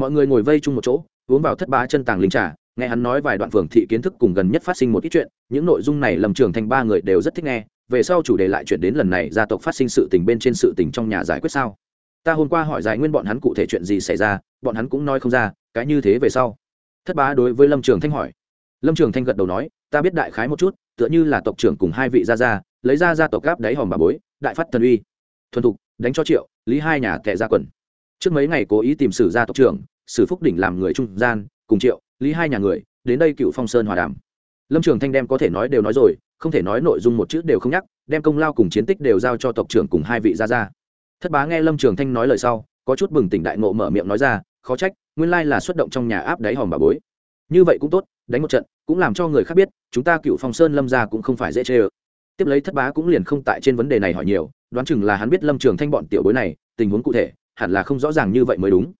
Mọi người ngồi vây chung một chỗ, uống vào thất bá chân tàng linh trà, nghe hắn nói vài đoạn phường thị kiến thức cùng gần nhất phát sinh một ít chuyện, những nội dung này lâm trường thanh ba người đều rất thích nghe, về sau chủ đề lại chuyển đến lần này gia tộc phát sinh sự tình bên trên sự tình trong nhà giải quyết sao ta hôm qua hỏi giải nguyên bọn hắn cụ thể chuyện gì xảy ra, bọn hắn cũng nói không ra, cái như thế về sau thất bá đối với lâm trường thanh hỏi. Lâm trường thanh gật đầu nói, ta biết đại khái một chút, tựa như là tộc trưởng cùng hai vị gia gia, lấy ra gia tộc gáp đáy hòm bà bối, đại phát thần uy. Thuần thục, đánh cho triệu, lý hai nhà tệ ra quần. Trước mấy ngày cố ý tìm sử gia tộc trưởng, sử phúc đỉnh làm người trung gian, cùng triệu, lý hai nhà người, đến đây cựu phong sơn hòa đàm. Lâm trường thanh đem có thể nói đều nói rồi, không thể nói nội dung một chữ đều không nhắc, đem công lao cùng chiến tích đều giao cho tộc trưởng cùng hai vị gia gia. Thất bá nghe lâm trường thanh nói lời sau, có chút bừng tỉnh đại ngộ mở miệng nói ra, khó trách nguyên lai là xuất động trong nhà áp đáy hòm bà bối. Như vậy cũng tốt, đánh một trận, cũng làm cho người khác biết, chúng ta cựu phong sơn lâm ra cũng không phải dễ chê ơ. Tiếp lấy thất bá cũng liền không tại trên vấn đề này hỏi nhiều, đoán chừng là hắn biết lâm trường thanh bọn tiểu bối này, tình huống cụ thể, hẳn là không rõ ràng như vậy mới đúng.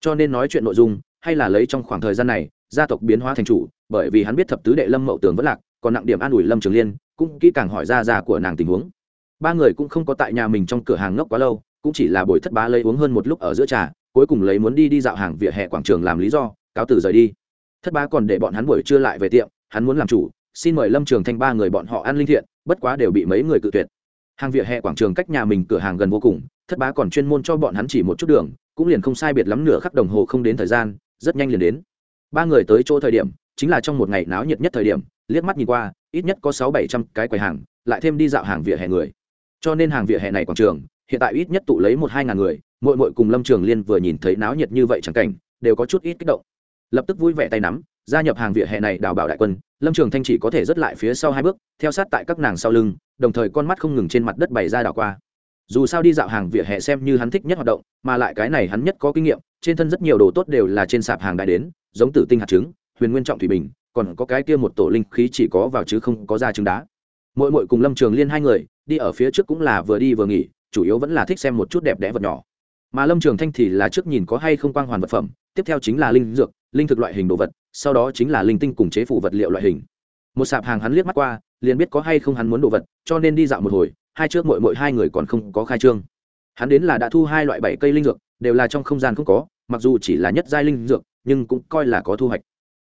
Cho nên nói chuyện nội dung, hay là lấy trong khoảng thời gian này, gia tộc biến hóa thành chủ, bởi vì hắn biết thập tứ đệ lâm mậu tường vẫn lạc, còn nặng điểm an ủi lâm trường liên, cũng kỹ càng hỏi ra ra của nàng tình huống. Ba người cũng không có tại nhà mình trong cửa hàng ngốc quá lâu, cũng chỉ là buổi thất bá lấy uống hơn một lúc ở giữa trà cuối cùng lấy muốn đi đi dạo hàng vỉa hè quảng trường làm lý do, cáo từ rời đi. Thất bá còn để bọn hắn buổi trưa lại về tiệm, hắn muốn làm chủ, xin mời lâm trường thanh ba người bọn họ ăn linh thiện, bất quá đều bị mấy người cự tuyệt. Hàng vỉa hè quảng trường cách nhà mình cửa hàng gần vô cùng, thất bá còn chuyên môn cho bọn hắn chỉ một chút đường, cũng liền không sai biệt lắm nửa khắc đồng hồ không đến thời gian, rất nhanh liền đến. Ba người tới chỗ thời điểm, chính là trong một ngày náo nhiệt nhất thời điểm, liếc mắt nhìn qua, ít nhất có sáu bảy trăm cái quầy hàng, lại thêm đi dạo hàng vỉa hè người. Cho nên hàng vỉa hè này quảng trường, hiện tại ít nhất tụ lấy một hai ngàn người mội mội cùng lâm trường liên vừa nhìn thấy náo nhiệt như vậy chẳng cảnh, đều có chút ít kích động. Lập tức vui vẻ tay nắm, gia nhập hàng vỉa hè này đào bảo đại quân, lâm trường thanh chỉ có thể dứt lại phía sau hai bước, theo sát tại các nàng sau lưng, đồng thời con mắt không ngừng trên mặt đất bày ra đảo qua. Dù sao đi dạo hàng vỉa hè xem như hắn thích nhất hoạt động, mà lại cái này hắn nhất có kinh nghiệm, trên thân rất nhiều đồ tốt đều là trên sạp hàng đại đến, giống tử tinh hạt trứng, huyền nguyên trọng thủy bình, còn có cái kia một tổ linh khí chỉ có vào chứ không có ra trứng đá. Mỗi mỗi cùng lâm trường liên hai người, đi ở phía trước cũng là vừa đi vừa nghỉ, chủ yếu vẫn là thích xem một chút đẹp đẽ vật nhỏ mà lâm trường thanh thì là trước nhìn có hay không quang hoàn vật phẩm, tiếp theo chính là linh dược, linh thực loại hình đồ vật, sau đó chính là linh tinh cùng chế phủ vật liệu loại hình. Một sạp hàng hắn liếc mắt qua, liền biết có hay không hắn muốn đồ vật, cho nên đi dạo một hồi, hai trước mỗi mỗi hai người còn không có khai trương. Hắn đến là đã thu hai loại bảy cây linh dược, đều là trong không gian không có, mặc dù chỉ là nhất giai linh dược, nhưng cũng coi là có thu hoạch.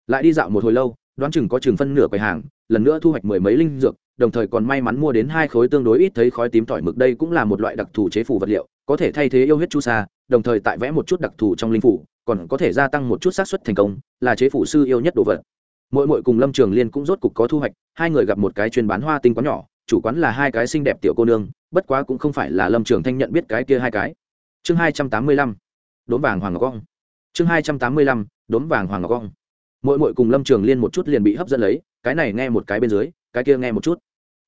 Lại đi dạo một hồi lâu, đoán chừng có chừng phân nửa quầy hàng, lần nữa thu hoạch mười mấy linh dược, đồng thời còn may mắn mua đến hai khối tương đối ít thấy khói tím tỏi mực đây cũng là một loại đặc thù chế phủ vật liệu có thể thay thế yêu huyết chu sa, đồng thời tại vẽ một chút đặc thù trong linh phủ, còn có thể gia tăng một chút xác suất thành công, là chế phủ sư yêu nhất đồ vật. Mỗi mỗi cùng lâm trường liên cũng rốt cục có thu hoạch, hai người gặp một cái chuyên bán hoa tinh quán nhỏ, chủ quán là hai cái xinh đẹp tiểu cô nương, bất quá cũng không phải là lâm trường thanh nhận biết cái kia hai cái. Chương hai trăm tám mươi lăm, đốm vàng hoàng ngọc cong chương hai trăm tám mươi lăm, đốm vàng hoàng ngọc cong mỗi mỗi cùng lâm trường liên một chút liền bị hấp dẫn lấy, cái này nghe một cái bên dưới, cái kia nghe một chút.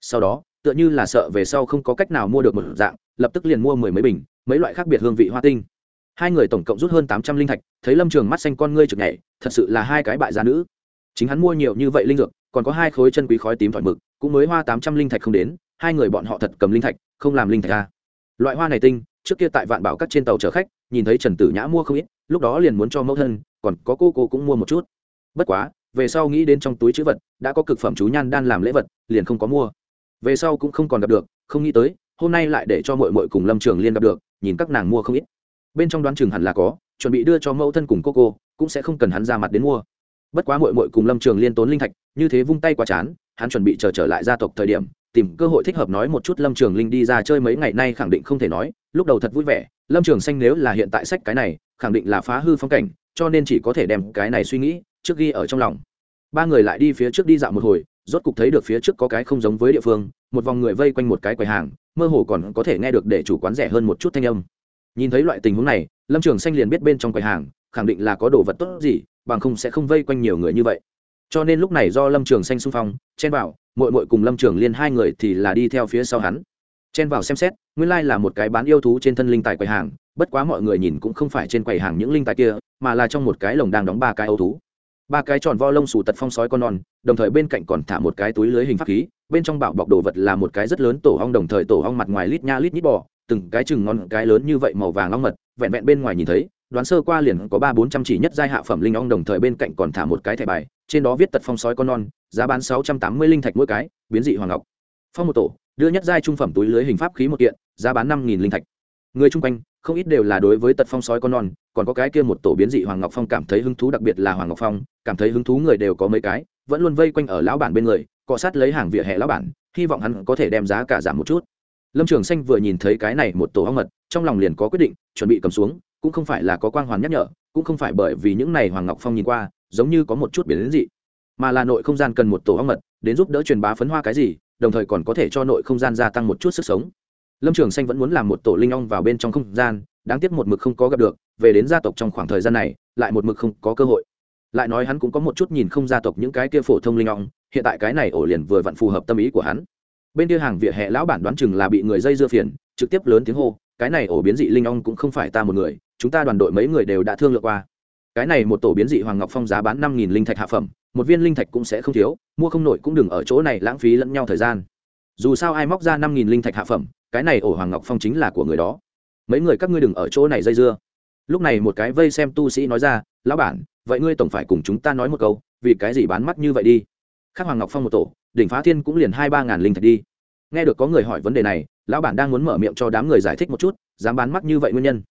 Sau đó tựa như là sợ về sau không có cách nào mua được một dạng, lập tức liền mua mười mấy bình, mấy loại khác biệt hương vị hoa tinh. Hai người tổng cộng rút hơn tám trăm linh thạch, thấy lâm trường mắt xanh con ngươi trực nhảy, thật sự là hai cái bại gia nữ. Chính hắn mua nhiều như vậy linh dược, còn có hai khối chân quý khói tím thỏi mực, cũng mới hoa tám trăm linh thạch không đến, hai người bọn họ thật cầm linh thạch, không làm linh thạch ra loại hoa này tinh, trước kia tại vạn bảo các trên tàu chở khách, nhìn thấy trần tử nhã mua không ít, lúc đó liền muốn cho mẫu thân, còn có cô cô cũng mua một chút. Bất quá, về sau nghĩ đến trong túi chữ vật, đã có cực phẩm chú nhan đan làm lễ vật, liền không có mua về sau cũng không còn gặp được không nghĩ tới hôm nay lại để cho mội mội cùng lâm trường liên gặp được nhìn các nàng mua không ít. Bên trong đoán chừng hẳn là có chuẩn bị đưa cho mẫu thân cùng cô cô cũng sẽ không cần hắn ra mặt đến mua. Bất quá mội mội cùng lâm trường liên tốn linh thạch như thế vung tay qua chán hắn chuẩn bị chờ trở, trở lại gia tộc thời điểm tìm cơ hội thích hợp nói một chút lâm trường linh đi ra chơi mấy ngày nay khẳng định không thể nói lúc đầu thật vui vẻ lâm trường xanh nếu là hiện tại sách cái này khẳng định là phá hư phong cảnh cho nên chỉ có thể đem cái này suy nghĩ trước ghi ở trong lòng. Ba người lại đi phía trước đi dạo một hồi rốt cục thấy được phía trước có cái không giống với địa phương, một vòng người vây quanh một cái quầy hàng, mơ hồ còn có thể nghe được để chủ quán rẻ hơn một chút thanh âm. Nhìn thấy loại tình huống này, lâm trường xanh liền biết bên trong quầy hàng, khẳng định là có đồ vật tốt gì, bằng không sẽ không vây quanh nhiều người như vậy. Cho nên lúc này do lâm trường xanh xung phong, chen vào mội mội cùng lâm trường liên hai người thì là đi theo phía sau hắn. Chen vào xem xét, nguyên lai là một cái bán yêu thú trên thân linh tài quầy hàng, bất quá mọi người nhìn cũng không phải trên quầy hàng những linh tài kia, mà là trong một cái lồng đang đóng ba cái yêu thú ba cái tròn vo lông xù tật phong sói con non, đồng thời bên cạnh còn thả một cái túi lưới hình pháp khí, bên trong bảo bọc đồ vật là một cái rất lớn tổ hong đồng thời tổ hong mặt ngoài lít nha lít nhít bò, từng cái chừng ngon cái lớn như vậy màu vàng long mật, vẹn vẹn bên ngoài nhìn thấy, đoán sơ qua liền có ba bốn trăm chỉ nhất giai hạ phẩm linh ong, đồng thời bên cạnh còn thả một cái thẻ bài, trên đó viết tật phong sói con non, giá bán sáu trăm tám mươi linh thạch mỗi cái, biến dị hoàng ngọc. Phong một tổ, đưa nhất giai trung phẩm túi lưới hình pháp khí một kiện, giá bán năm nghìn linh thạch người chung quanh, không ít đều là đối với tật phong sói con non, còn có cái kia một tổ biến dị hoàng ngọc phong cảm thấy hứng thú đặc biệt là hoàng ngọc phong, cảm thấy hứng thú người đều có mấy cái, vẫn luôn vây quanh ở lão bản bên người, cọ sát lấy hàng vỉa hè lão bản, hy vọng hắn có thể đem giá cả giảm một chút. Lâm trường xanh vừa nhìn thấy cái này một tổ hoang mật, trong lòng liền có quyết định, chuẩn bị cầm xuống, cũng không phải là có quang hoàn nhắc nhở, cũng không phải bởi vì những này hoàng ngọc phong nhìn qua, giống như có một chút biến dị, mà là nội không gian cần một tổ hoang mật, đến giúp đỡ truyền bá phấn hoa cái gì, đồng thời còn có thể cho nội không gian gia tăng một chút sức sống lâm trường xanh vẫn muốn làm một tổ linh ong vào bên trong không gian, đáng tiếc một mực không có gặp được, về đến gia tộc trong khoảng thời gian này, lại một mực không có cơ hội. Lại nói hắn cũng có một chút nhìn không gia tộc những cái kia phổ thông linh ong, hiện tại cái này ổ liền vừa vặn phù hợp tâm ý của hắn. Bên kia hàng vỉa hè lão bản đoán chừng là bị người dây dưa phiền, trực tiếp lớn tiếng hô, cái này ổ biến dị linh ong cũng không phải ta một người, chúng ta đoàn đội mấy người đều đã thương lượng qua. Cái này một tổ biến dị hoàng ngọc phong giá bán năm nghìn linh thạch hạ phẩm, một viên linh thạch cũng sẽ không thiếu, mua không nổi cũng đừng ở chỗ này lãng phí lẫn nhau thời gian dù sao ai móc ra năm nghìn linh thạch hạ phẩm, cái này ổ hoàng ngọc phong chính là của người đó. Mấy người các ngươi đừng ở chỗ này dây dưa. Lúc này một cái vây xem tu sĩ nói ra, lão bản, vậy ngươi tổng phải cùng chúng ta nói một câu, vì cái gì bán mắt như vậy đi? Khác hoàng ngọc phong một tổ, đỉnh phá thiên cũng liền hai ba ngàn linh thạch đi. Nghe được có người hỏi vấn đề này, lão bản đang muốn mở miệng cho đám người giải thích một chút, dám bán mắt như vậy nguyên nhân.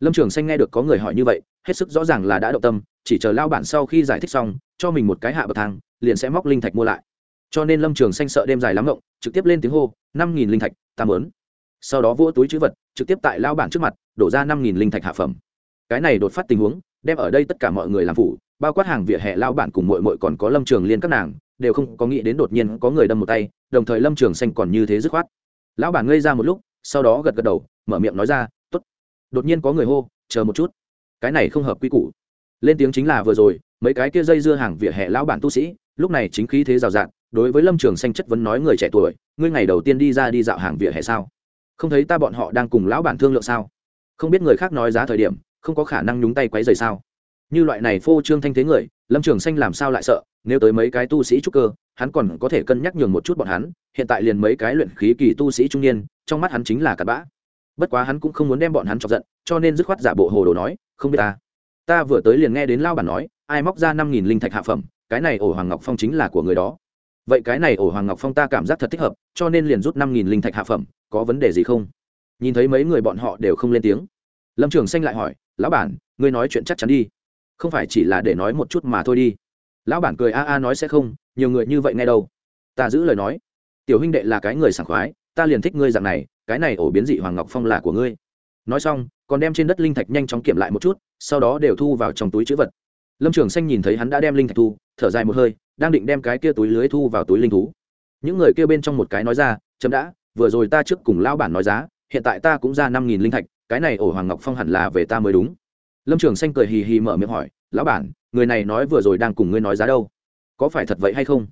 Lâm trường xanh nghe được có người hỏi như vậy, hết sức rõ ràng là đã động tâm, chỉ chờ lao bản sau khi giải thích xong, cho mình một cái hạ bậc thang, liền sẽ móc linh thạch mua lại cho nên lâm trường xanh sợ đêm dài lắm ngộng, trực tiếp lên tiếng hô, năm nghìn linh thạch tam lớn sau đó vỗ túi chữ vật, trực tiếp tại lao bản trước mặt, đổ ra năm nghìn linh thạch hạ phẩm. Cái này đột phát tình huống, đem ở đây tất cả mọi người làm phủ, bao quát hàng vỉa hè lao bản cùng mội mội còn có lâm trường liên các nàng, đều không có nghĩ đến đột nhiên có người đâm một tay, đồng thời lâm trường xanh còn như thế dứt khoát. Lão bản ngây ra một lúc, sau đó gật gật đầu, mở miệng nói ra t ố t đột nhiên có người hô, chờ một chút. Cái này không hợp quy củ. Lên tiếng chính là vừa rồi, mấy cái kia dây dưa hàng vỉa hè lão bản tu sĩ, lúc này chính khí thế rào rạt đối với lâm trường xanh chất vấn nói người trẻ tuổi, ngươi ngày đầu tiên đi ra đi dạo hàng vỉa hè sao? Không thấy ta bọn họ đang cùng lão bản thương lượng sao? Không biết người khác nói giá thời điểm, không có khả năng nhúng tay quấy rời sao? Như loại này phô trương thanh thế người, lâm trường xanh làm sao lại sợ, nếu tới mấy cái tu sĩ trúc cơ, hắn còn có thể cân nhắc nhường một chút bọn hắn, hiện tại liền mấy cái luyện khí kỳ tu sĩ trung niên, trong mắt hắn chính là cặn bã. Bất quá hắn cũng không muốn đem bọn hắn chọc giận, cho nên dứt khoát giả bộ hồ đồ nói, không biết ta. Ta vừa tới liền nghe đến lao bản nói, ai móc ra năm nghìn linh thạch hạ phẩm, cái này ổ hoàng ngọc phong chính là của người đó vậy cái này ổ hoàng ngọc phong ta cảm giác thật thích hợp, cho nên liền rút năm nghìn linh thạch hạ phẩm, có vấn đề gì không? Nhìn thấy mấy người bọn họ đều không lên tiếng. Lâm trường xanh lại hỏi, lão bản, ngươi nói chuyện chắc chắn đi. Không phải chỉ là để nói một chút mà thôi đi. Lão bản cười a a nói sẽ không, nhiều người như vậy nghe đâu. Ta giữ lời nói. Tiểu huynh đệ là cái người sảng khoái, ta liền thích ngươi dạng này, cái này ổ biến dị hoàng ngọc phong là của ngươi. Nói xong, còn đem trên đất linh thạch nhanh chóng kiểm lại một chút, sau đó đều thu vào trong túi chữ vật. Lâm trường xanh nhìn thấy hắn đã đem linh thạch thu, thở dài một hơi đang định đem cái kia túi lưới thu vào túi linh thú. Những người kia bên trong một cái nói ra, chấm đã, vừa rồi ta trước cùng lão bản nói giá, hiện tại ta cũng ra năm nghìn linh thạch, cái này ổ hoàng ngọc phong hẳn là về ta mới đúng. Lâm trường xanh cười hì hì mở miệng hỏi, lão bản, người này nói vừa rồi đang cùng ngươi nói giá đâu? Có phải thật vậy hay không?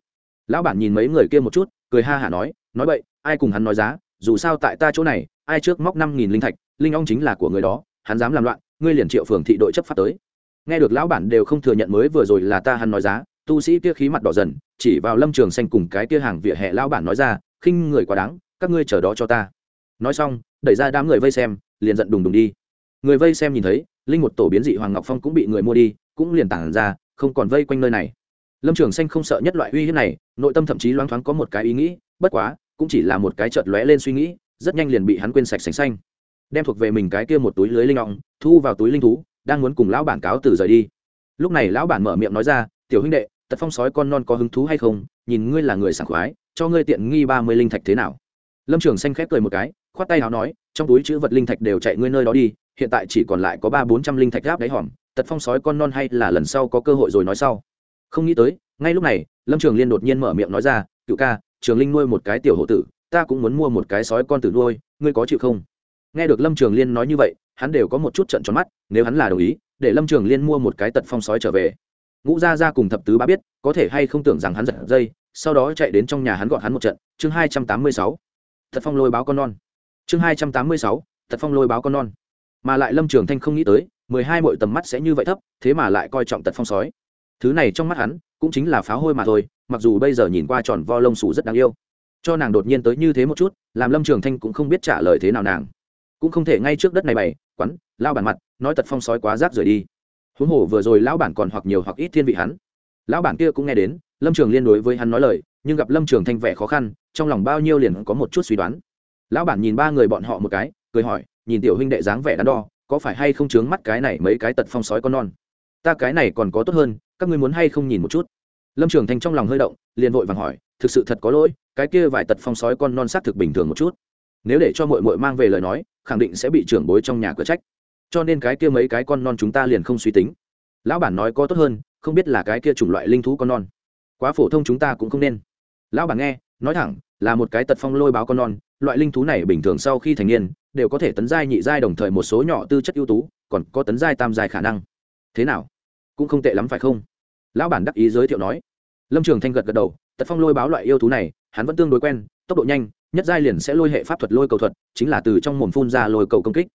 Lão bản nhìn mấy người kia một chút, cười ha hả nói nói vậy ai cùng hắn nói giá, dù sao tại ta chỗ này, ai trước móc năm nghìn linh thạch, linh ong chính là của người đó, hắn dám làm loạn, ngươi liền triệu phường thị đội chấp pháp tới. Nghe được lão bản đều không thừa nhận mới vừa rồi là ta hắn nói giá tu sĩ kia khí mặt đỏ dần, chỉ vào lâm trường xanh cùng cái kia hàng vỉa hè lão bản nói ra, khinh người quá đáng, các ngươi chờ đó cho ta. Nói xong, đẩy ra đám người vây xem, liền giận đùng đùng đi. Người vây xem nhìn thấy, linh một tổ biến dị hoàng ngọc phong cũng bị người mua đi, cũng liền tản ra, không còn vây quanh nơi này. Lâm trường xanh không sợ nhất loại uy hiếp này, nội tâm thậm chí loáng thoáng có một cái ý nghĩ, bất quá, cũng chỉ là một cái chợt lóe lên suy nghĩ, rất nhanh liền bị hắn quên sạch sành xanh. Đem thuộc về mình cái kia một túi lưới linh ong, thu vào túi linh thú, đang muốn cùng lão bản cáo từ rời đi. Lúc này lão bản mở miệng nói ra, tiểu huynh đệ tật phong sói con non có hứng thú hay không, nhìn ngươi là người sảng khoái, cho ngươi tiện nghi ba mươi linh thạch thế nào. Lâm trường xanh khép cười một cái, khoát tay áo nói, trong túi chữ vật linh thạch đều chạy ngươi nơi đó đi, hiện tại chỉ còn lại có ba bốn trăm linh thạch gáp đáy hòm, tật phong sói con non hay là lần sau có cơ hội rồi nói sau. Không nghĩ tới, ngay lúc này, lâm trường liên đột nhiên mở miệng nói ra, cựu ca, trường linh nuôi một cái tiểu hộ tử, ta cũng muốn mua một cái sói con tử nuôi, ngươi có chịu không? Nghe được lâm trường liên nói như vậy, hắn đều có một chút trận tròn mắt, nếu hắn là đồng ý, để lâm trường liên mua một cái tật phong sói trở về ngũ gia gia cùng thập tứ bá biết, có thể hay không tưởng rằng hắn giật dây, sau đó chạy đến trong nhà hắn gọn hắn một trận. Chương hai trăm tám mươi sáu, thật phong lôi báo con non. Chương hai trăm tám mươi sáu, thật phong lôi báo con non. Mà lại lâm trường thanh không nghĩ tới, mười hai mội tầm mắt sẽ như vậy thấp, thế mà lại coi trọng tật phong sói. Thứ này trong mắt hắn, cũng chính là pháo hôi mà thôi, mặc dù bây giờ nhìn qua tròn vo lông xù rất đáng yêu. Cho nàng đột nhiên tới như thế một chút, làm lâm trường thanh cũng không biết trả lời thế nào nàng. Cũng không thể ngay trước đất này bày, quắn, lao bản mặt, nói tật phong sói quá rác rời đi huống hồ vừa rồi lão bản còn hoặc nhiều hoặc ít thiên vị hắn. Lão bản kia cũng nghe đến, lâm trường liên đối với hắn nói lời, nhưng gặp lâm trường thanh vẻ khó khăn, trong lòng bao nhiêu liền có một chút suy đoán. Lão bản nhìn ba người bọn họ một cái, cười hỏi, nhìn tiểu huynh đệ dáng vẻ đắn đo, có phải hay không chướng mắt cái này mấy cái tật phong sói con non? Ta cái này còn có tốt hơn, các ngươi muốn hay không nhìn một chút? Lâm trường thanh trong lòng hơi động, liền vội vàng hỏi, thực sự thật có lỗi, cái kia vài tật phong sói con non xác thực bình thường một chút. Nếu để cho mội mội mang về lời nói, khẳng định sẽ bị trưởng bối trong nhà cửa trách cho nên cái kia mấy cái con non chúng ta liền không suy tính. Lão bản nói có tốt hơn, không biết là cái kia chủng loại linh thú con non. Quá phổ thông chúng ta cũng không nên. Lão bản nghe, nói thẳng, là một cái tật phong lôi báo con non, loại linh thú này bình thường sau khi thành niên, đều có thể tấn giai nhị giai đồng thời một số nhỏ tư chất ưu tú, còn có tấn giai tam giai khả năng. Thế nào? Cũng không tệ lắm phải không? Lão bản đắc ý giới thiệu nói. Lâm trường thanh gật gật đầu, tật phong lôi báo loại yêu thú này, hắn vẫn tương đối quen, tốc độ nhanh, nhất giai liền sẽ lôi hệ pháp thuật lôi cầu thuật, chính là từ trong mồm phun ra lôi cầu công kích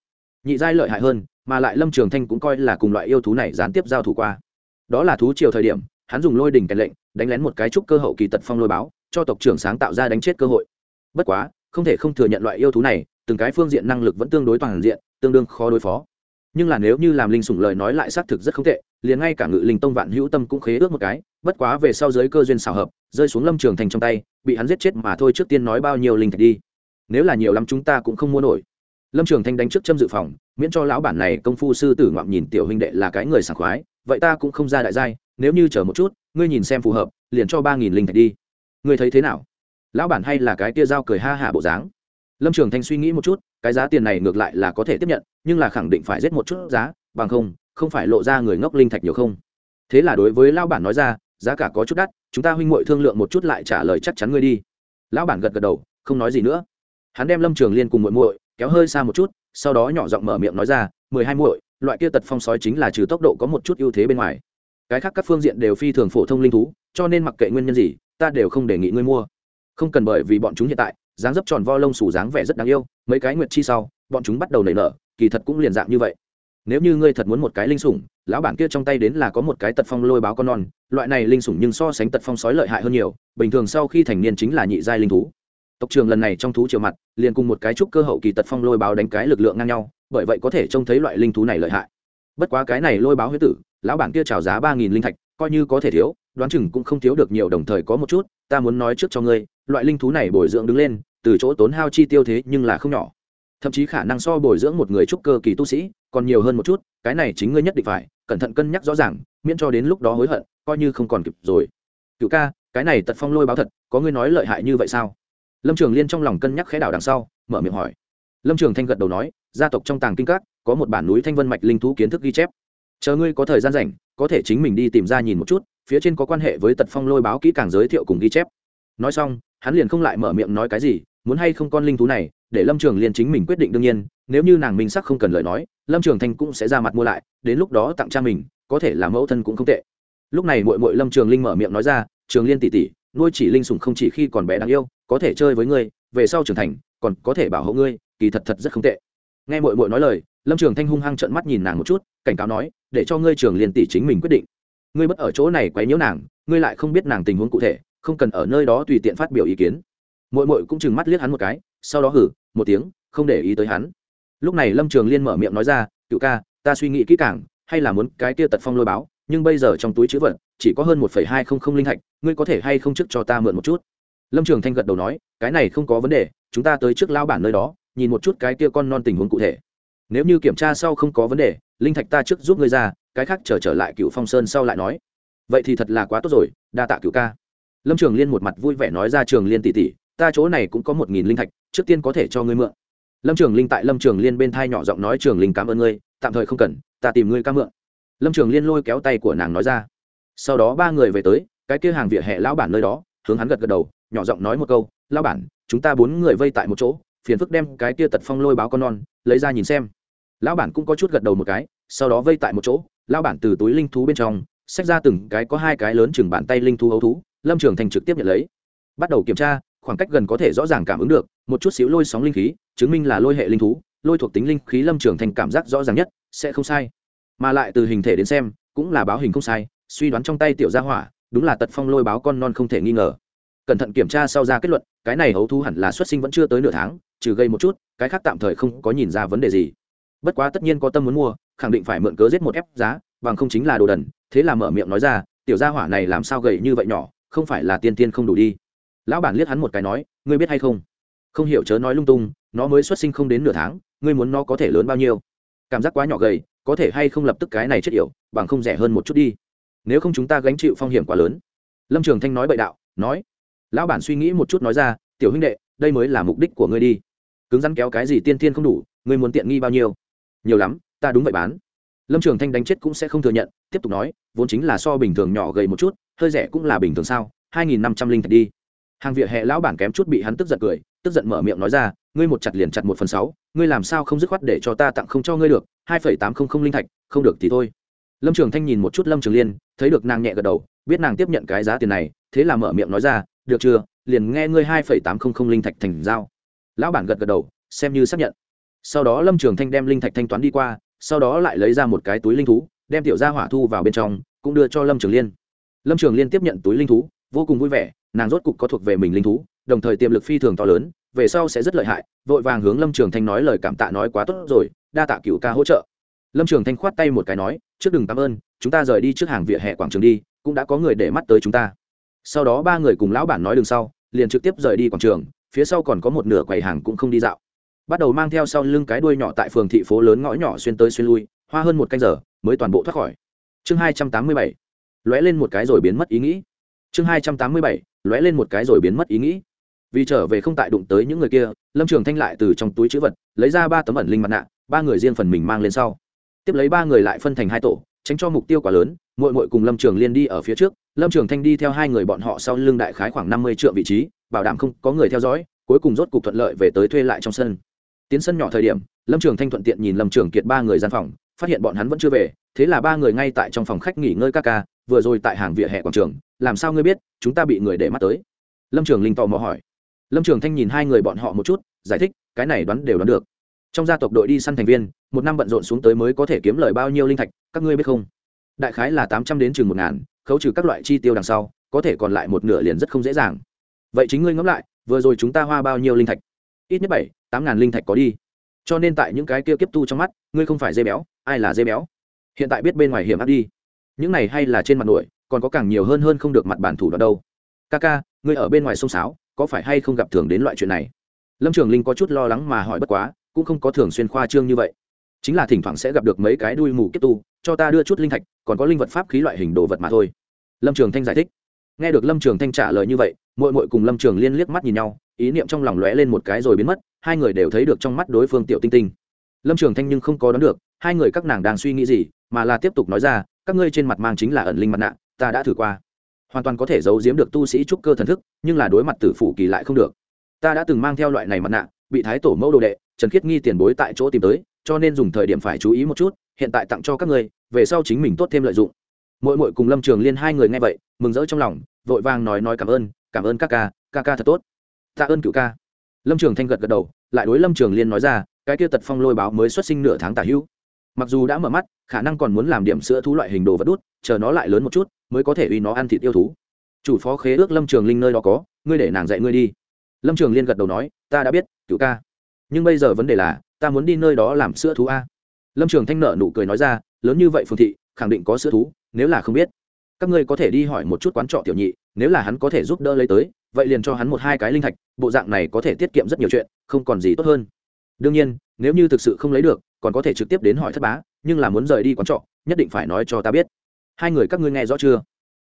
nhị giai lợi hại hơn, mà lại lâm trường thanh cũng coi là cùng loại yêu thú này gián tiếp giao thủ qua. Đó là thú triều thời điểm, hắn dùng lôi đỉnh kèn lệnh, đánh lén một cái trúc cơ hậu kỳ tật phong lôi báo, cho tộc trưởng sáng tạo ra đánh chết cơ hội. Bất quá, không thể không thừa nhận loại yêu thú này, từng cái phương diện năng lực vẫn tương đối toàn diện, tương đương khó đối phó. Nhưng là nếu như làm linh sủng lời nói lại xác thực rất không tệ, liền ngay cả ngự linh tông vạn hữu tâm cũng khế ước một cái, bất quá về sau giới cơ duyên xảo hợp, rơi xuống lâm trường thành trong tay, bị hắn giết chết mà thôi trước tiên nói bao nhiêu linh thạch đi. Nếu là nhiều lắm chúng ta cũng không mua nổi lâm trường thanh đánh trước châm dự phòng, miễn cho lão bản này công phu sư tử ngoạm nhìn tiểu huynh đệ là cái người sảng khoái, vậy ta cũng không ra đại giai, nếu như chờ một chút, ngươi nhìn xem phù hợp, liền cho ba nghìn linh thạch đi. Ngươi thấy thế nào? Lão bản hay là cái tia dao cười ha hả bộ dáng? Lâm trường thanh suy nghĩ một chút, cái giá tiền này ngược lại là có thể tiếp nhận, nhưng là khẳng định phải rét một chút giá, bằng không không phải lộ ra người ngốc linh thạch nhiều không? Thế là đối với lão bản nói ra, giá cả có chút đắt, chúng ta huynh muội thương lượng một chút lại trả lời chắc chắn ngươi đi. Lão bản gật gật đầu, không nói gì nữa. Hắn đem lâm trường liên cùng muội muội kéo hơi xa một chút, sau đó nhỏ giọng mở miệng nói ra, mười hai muội, loại kia tật phong sói chính là trừ tốc độ có một chút ưu thế bên ngoài. Cái khác các phương diện đều phi thường phổ thông linh thú, cho nên mặc kệ nguyên nhân gì, ta đều không đề nghị ngươi mua. Không cần bởi vì bọn chúng hiện tại, dáng dấp tròn vo lông xù dáng vẻ rất đáng yêu, mấy cái nguyệt chi sau, bọn chúng bắt đầu nảy nở, kỳ thật cũng liền dạng như vậy. Nếu như ngươi thật muốn một cái linh sủng, lão bản kia trong tay đến là có một cái tật phong lôi báo con non, loại này linh sủng nhưng so sánh tật phong sói lợi hại hơn nhiều, bình thường sau khi thành niên chính là nhị giai linh thú tộc trường lần này trong thú triều mặt, liền cùng một cái trúc cơ hậu kỳ tật phong lôi báo đánh cái lực lượng ngang nhau, bởi vậy có thể trông thấy loại linh thú này lợi hại. Bất quá cái này lôi báo huyết tử, lão bản kia trào giá ba nghìn linh thạch, coi như có thể thiếu, đoán chừng cũng không thiếu được nhiều, đồng thời có một chút, ta muốn nói trước cho ngươi, loại linh thú này bồi dưỡng đứng lên, từ chỗ tốn hao chi tiêu thế nhưng là không nhỏ. Thậm chí khả năng so bồi dưỡng một người trúc cơ kỳ tu sĩ, còn nhiều hơn một chút, cái này chính ngươi nhất định phải, cẩn thận cân nhắc rõ ràng, miễn cho đến lúc đó hối hận, coi như không còn kịp rồi. Cựu ca, cái này tật phong lôi báo thật, có ngươi nói lợi hại như vậy sao? Lâm trường liên trong lòng cân nhắc khẽ đảo đằng sau, mở miệng hỏi. lâm trường thanh gật đầu nói, gia tộc trong tàng kinh các, có một bản núi thanh vân mạch linh thú kiến thức ghi chép. chờ ngươi có thời gian rảnh, có thể chính mình đi tìm ra nhìn một chút, phía trên có quan hệ với tật phong lôi báo kỹ càng giới thiệu cùng ghi chép. nói xong, hắn liền không lại mở miệng nói cái gì, muốn hay không con linh thú này, để lâm trường liên chính mình quyết định đương nhiên, nếu như nàng minh sắc không cần lời nói, lâm trường thanh cũng sẽ ra mặt mua lại, đến lúc đó tặng cha mình, có thể là mẫu thân cũng không tệ. lúc này mội mội lâm trường linh mở miệng nói ra, trường liên tỷ tỷ, nuôi chỉ linh sùng không chỉ khi còn bé đáng yêu có thể chơi với ngươi, về sau trưởng thành, còn có thể bảo hộ ngươi, kỳ thật thật rất không tệ. Nghe mội mội nói lời, lâm trường thanh hung hăng trợn mắt nhìn nàng một chút, cảnh cáo nói, để cho ngươi trường liền tỷ chính mình quyết định. Ngươi bất ở chỗ này quấy nhiễu nàng, ngươi lại không biết nàng tình huống cụ thể, không cần ở nơi đó tùy tiện phát biểu ý kiến. Mội mội cũng chừng mắt liếc hắn một cái, sau đó hử, một tiếng, không để ý tới hắn. Lúc này lâm trường liên mở miệng nói ra cựu ca, ta suy nghĩ kỹ càng, hay là muốn cái kia tật phong lôi báo, nhưng bây giờ trong túi chữ vật, chỉ có hơn một phẩy hai không không linh thạch, ngươi có thể hay không trước cho ta mượn một chút? Lâm trường thanh gật đầu nói cái này không có vấn đề chúng ta tới trước lao bản nơi đó nhìn một chút cái kia con non tình huống cụ thể. Nếu như kiểm tra sau không có vấn đề linh thạch ta trước giúp ngươi ra cái khác chờ trở, trở lại cựu phong sơn sau lại nói. Vậy thì thật là quá tốt rồi đa tạ cựu ca. Lâm trường liên một mặt vui vẻ nói ra trường liên tỷ tỷ ta chỗ này cũng có một nghìn linh thạch trước tiên có thể cho ngươi mượn. Lâm trường linh tại lâm trường liên bên thai nhỏ giọng nói trường linh cảm ơn ngươi tạm thời không cần ta tìm ngươi ca mượn. Lâm trường liên lôi kéo tay của nàng nói ra. Sau đó ba người về tới cái kia hàng vỉa hè lão bản nơi đó hướng hắn gật gật đầu nhỏ giọng nói một câu, lão bản, chúng ta bốn người vây tại một chỗ, phiền phức đem cái kia tật phong lôi báo con non, lấy ra nhìn xem. Lão bản cũng có chút gật đầu một cái, sau đó vây tại một chỗ, lão bản từ túi linh thú bên trong, xách ra từng cái có hai cái lớn chừng bàn tay linh thú ấu thú, lâm trường thành trực tiếp nhận lấy. Bắt đầu kiểm tra, khoảng cách gần có thể rõ ràng cảm ứng được, một chút xíu lôi sóng linh khí, chứng minh là lôi hệ linh thú, lôi thuộc tính linh khí lâm trường thành cảm giác rõ ràng nhất, sẽ không sai. Mà lại từ hình thể đến xem, cũng là báo hình không sai, suy đoán trong tay tiểu gia hỏa, đúng là tật phong lôi báo con non không thể nghi ngờ cẩn thận kiểm tra sau ra kết luận, cái này hấu thu hẳn là xuất sinh vẫn chưa tới nửa tháng, trừ gây một chút, cái khác tạm thời không có nhìn ra vấn đề gì. Bất quá tất nhiên có tâm muốn mua, khẳng định phải mượn cớ giết một ép giá, bằng không chính là đồ đần, thế là mở miệng nói ra, tiểu gia hỏa này làm sao gầy như vậy nhỏ, không phải là tiên tiên không đủ đi. Lão bản liếc hắn một cái nói, ngươi biết hay không? Không hiểu chớ nói lung tung, nó mới xuất sinh không đến nửa tháng, ngươi muốn nó có thể lớn bao nhiêu? Cảm giác quá nhỏ gầy, có thể hay không lập tức cái này chết yểu, bằng không rẻ hơn một chút đi. Nếu không chúng ta gánh chịu phong hiểm quá lớn. Lâm trường thanh nói bậy đạo, nói lão bản suy nghĩ một chút nói ra, tiểu huynh đệ, đây mới là mục đích của ngươi đi. Cứng rắn kéo cái gì tiên thiên không đủ, ngươi muốn tiện nghi bao nhiêu? Nhiều lắm, ta đúng vậy bán. Lâm trường thanh đánh chết cũng sẽ không thừa nhận, tiếp tục nói, vốn chính là so bình thường nhỏ gầy một chút, hơi rẻ cũng là bình thường sao, hai nghìn năm trăm linh thạch đi. Hàng vỉa hè lão bản kém chút bị hắn tức giận cười, tức giận mở miệng nói ra, ngươi một chặt liền chặt một phần sáu, ngươi làm sao không dứt khoát để cho ta tặng không cho ngươi được, hai phẩy tám không không linh thạch, không được thì thôi. Lâm trường thanh nhìn một chút lâm trường liên, thấy được nàng nhẹ gật đầu, biết nàng tiếp nhận cái giá tiền này, thế là mở miệng nói ra được chưa? Liền nghe ngươi hai phẩy tám không không linh thạch thành giao. Lão bản gật gật đầu, xem như xác nhận. Sau đó lâm trường thanh đem linh thạch thanh toán đi qua, sau đó lại lấy ra một cái túi linh thú, đem tiểu gia hỏa thu vào bên trong, cũng đưa cho lâm trường liên. Lâm trường liên tiếp nhận túi linh thú, vô cùng vui vẻ, nàng rốt cục có thuộc về mình linh thú, đồng thời tiềm lực phi thường to lớn, về sau sẽ rất lợi hại, vội vàng hướng lâm trường thanh nói lời cảm tạ nói quá tốt rồi, đa tạ cựu ca hỗ trợ. Lâm trường thanh khoát tay một cái nói, trước đừng cảm ơn, chúng ta rời đi trước hàng vỉa hè quảng trường đi, cũng đã có người để mắt tới chúng ta sau đó ba người cùng lão bản nói đường sau, liền trực tiếp rời đi quảng trường, phía sau còn có một nửa quầy hàng cũng không đi dạo. Bắt đầu mang theo sau lưng cái đuôi nhỏ tại phường thị phố lớn ngõ nhỏ xuyên tới xuyên lui, hoa hơn một canh giờ, mới toàn bộ thoát khỏi. Chương hai trăm tám mươi bảy, lóe lên một cái rồi biến mất ý nghĩ. Chương hai trăm tám mươi bảy, lóe lên một cái rồi biến mất ý nghĩ. Vì trở về không tại đụng tới những người kia, lâm trường thanh lại từ trong túi chữ vật, lấy ra ba tấm ẩn linh mặt nạ, ba người riêng phần mình mang lên sau. Tiếp lấy ba người lại phân thành hai tổ, tránh cho mục tiêu quá lớn mội mội cùng lâm trường liên đi ở phía trước lâm trường thanh đi theo hai người bọn họ sau lưng đại khái khoảng năm mươi triệu vị trí, bảo đảm không có người theo dõi, cuối cùng rốt cục thuận lợi về tới thuê lại trong sân. Tiến sân nhỏ thời điểm, lâm trường thanh thuận tiện nhìn lâm trường kiệt ba người gian phòng, phát hiện bọn hắn vẫn chưa về, thế là ba người ngay tại trong phòng khách nghỉ ngơi ca ca, vừa rồi tại hàng vỉa hè quảng trường, làm sao ngươi biết, chúng ta bị người để mắt tới? Lâm trường linh tò mò hỏi. Lâm trường thanh nhìn hai người bọn họ một chút, giải thích, cái này đoán đều đoán được. Trong gia tộc đội đi săn thành viên, một năm bận rộn xuống tới mới có thể kiếm lời bao nhiêu linh thạch, các ngươi biết không? Đại khái là tám trăm đến chừng một ngàn khấu trừ các loại chi tiêu đằng sau, có thể còn lại một nửa liền rất không dễ dàng. Vậy chính ngươi ngẫm lại, vừa rồi chúng ta hoa bao nhiêu linh thạch? Ít nhất bảy, tám ngàn linh thạch có đi. Cho nên tại những cái kia kiếp tu trong mắt, ngươi không phải dây béo, ai là dây béo? Hiện tại biết bên ngoài hiểm áp đi. Những này hay là trên mặt nổi, còn có càng nhiều hơn hơn không được mặt bản thủ đoạn đâu. Ca ca, ngươi ở bên ngoài sông sáo, có phải hay không gặp thường đến loại chuyện này? Lâm trường linh có chút lo lắng mà hỏi bất quá, cũng không có thường xuyên khoa trương như vậy. Chính là thỉnh thoảng sẽ gặp được mấy cái đuôi mù kiếp tu cho ta đưa chút linh thạch, còn có linh vật pháp khí loại hình đồ vật mà thôi. Lâm trường thanh giải thích. Nghe được lâm trường thanh trả lời như vậy mội mội cùng lâm trường liên liếc mắt nhìn nhau, ý niệm trong lòng lóe lên một cái rồi biến mất, hai người đều thấy được trong mắt đối phương tiểu tinh tinh. Lâm trường thanh nhưng không có đoán được, hai người các nàng đang suy nghĩ gì, mà là tiếp tục nói ra, các ngươi trên mặt mang chính là ẩn linh mặt nạ, ta đã thử qua. Hoàn toàn có thể giấu giếm được tu sĩ trúc cơ thần thức, nhưng là đối mặt tử phủ kỳ lại không được. Ta đã từng mang theo loại này mặt nạ, bị thái tổ mẫu đồ đệ, trần khiết nghi tiền bối tại chỗ tìm tới, cho nên dùng thời điểm phải chú ý một chút hiện tại tặng cho các ngươi, về sau chính mình tốt thêm lợi dụng. Mỗi mỗi cùng lâm trường liên hai người nghe vậy, mừng rỡ trong lòng, vội vàng nói nói cảm ơn cảm ơn các ca ca ca thật tốt. Tạ ơn cựu ca. Lâm trường thanh gật gật đầu, lại đối lâm trường liên nói ra, cái kia tật phong lôi báo mới xuất sinh nửa tháng tả hữu. Mặc dù đã mở mắt, khả năng còn muốn làm điểm sữa thú loại hình đồ vật đút, chờ nó lại lớn một chút, mới có thể uy nó ăn thịt yêu thú. Chủ phó khế ước lâm trường linh nơi đó có, ngươi để nàng dạy ngươi đi. Lâm trường liên gật đầu nói, ta đã biết, cựu ca. Nhưng bây giờ vấn đề là, ta muốn đi nơi đó làm sữa thú a lâm trường thanh nợ nụ cười nói ra, lớn như vậy phương thị, khẳng định có sữa thú, nếu là không biết. Các ngươi có thể đi hỏi một chút quán trọ tiểu nhị, nếu là hắn có thể giúp đỡ lấy tới, vậy liền cho hắn một hai cái linh thạch, bộ dạng này có thể tiết kiệm rất nhiều chuyện, không còn gì tốt hơn. Đương nhiên, nếu như thực sự không lấy được, còn có thể trực tiếp đến hỏi thất bá, nhưng là muốn rời đi quán trọ, nhất định phải nói cho ta biết. Hai người các ngươi nghe rõ chưa?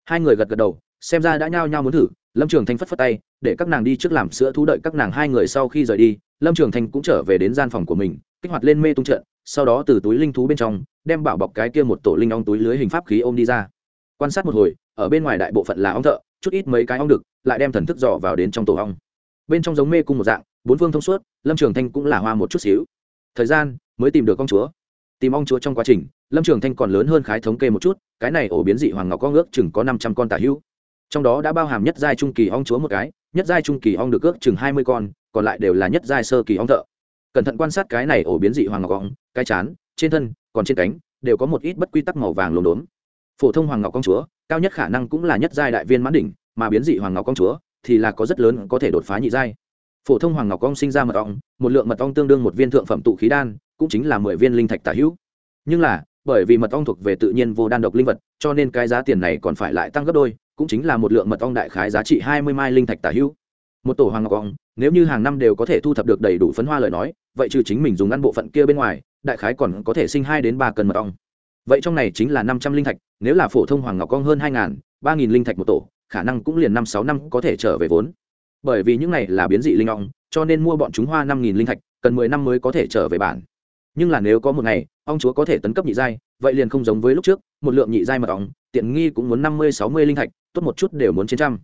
Hai người gật gật đầu, xem ra đã nhao nhao muốn thử. Lâm trường thanh phất phất tay, để các nàng đi trước làm sữa thú đợi các nàng hai người sau khi rời đi, lâm trường thanh cũng trở về đến gian phòng của mình, kích hoạt lên mê tung trận sau đó từ túi linh thú bên trong, đem bảo bọc cái kia một tổ linh ong túi lưới hình pháp khí ôm đi ra. Quan sát một hồi, ở bên ngoài đại bộ phận là ong thợ, chút ít mấy cái ong đực, lại đem thần thức dò vào đến trong tổ ong. Bên trong giống mê cung một dạng, bốn phương thông suốt, lâm trường thanh cũng là hoa một chút xíu. Thời gian, mới tìm được con chúa. Tìm ong chúa trong quá trình, lâm trường thanh còn lớn hơn khái thống kê một chút, cái này ổ biến dị hoàng ngọc con ước chừng có năm trăm con tả hữu trong đó đã bao hàm nhất giai trung kỳ ong chúa một cái, nhất giai trung kỳ ong được ước chừng hai mươi con, còn lại đều là nhất giai sơ kỳ ong thợ cẩn thận quan sát cái này ổ biến dị hoàng ngọc ong, cái chán, trên thân, còn trên cánh, đều có một ít bất quy tắc màu vàng lốm đốm. Phổ thông hoàng ngọc công chúa, cao nhất khả năng cũng là nhất giai đại viên mãn đỉnh, mà biến dị hoàng ngọc công chúa thì là có rất lớn, có thể đột phá nhị giai. Phổ thông hoàng ngọc ong sinh ra mật ong, một lượng mật ong tương đương một viên thượng phẩm tụ khí đan, cũng chính là mười viên linh thạch tả hữu. Nhưng là, bởi vì mật ong thuộc về tự nhiên vô đan độc linh vật, cho nên cái giá tiền này còn phải lại tăng gấp đôi, cũng chính là một lượng mật ong đại khái giá trị hai mươi mai linh thạch tả hữu một tổ hoàng ngọc ong, nếu như hàng năm đều có thể thu thập được đầy đủ phấn hoa lời nói, vậy trừ chính mình dùng ăn bộ phận kia bên ngoài, đại khái còn có thể sinh hai đến ba cân mật ong. Vậy trong này chính là năm trăm linh thạch, nếu là phổ thông hoàng ngọc ong hơn hai ngàn, ba nghìn linh thạch một tổ, khả năng cũng liền năm sáu năm có thể trở về vốn. Bởi vì những này là biến dị linh ong, cho nên mua bọn chúng hoa năm nghìn linh thạch, cần mười năm mới có thể trở về bản. Nhưng là nếu có một ngày, ong chúa có thể tấn cấp nhị giai, vậy liền không giống với lúc trước, một lượng nhị giai mật ong, tiện nghi cũng muốn năm mươi, sáu mươi linh thạch, tốt một chút đều muốn trên trăm.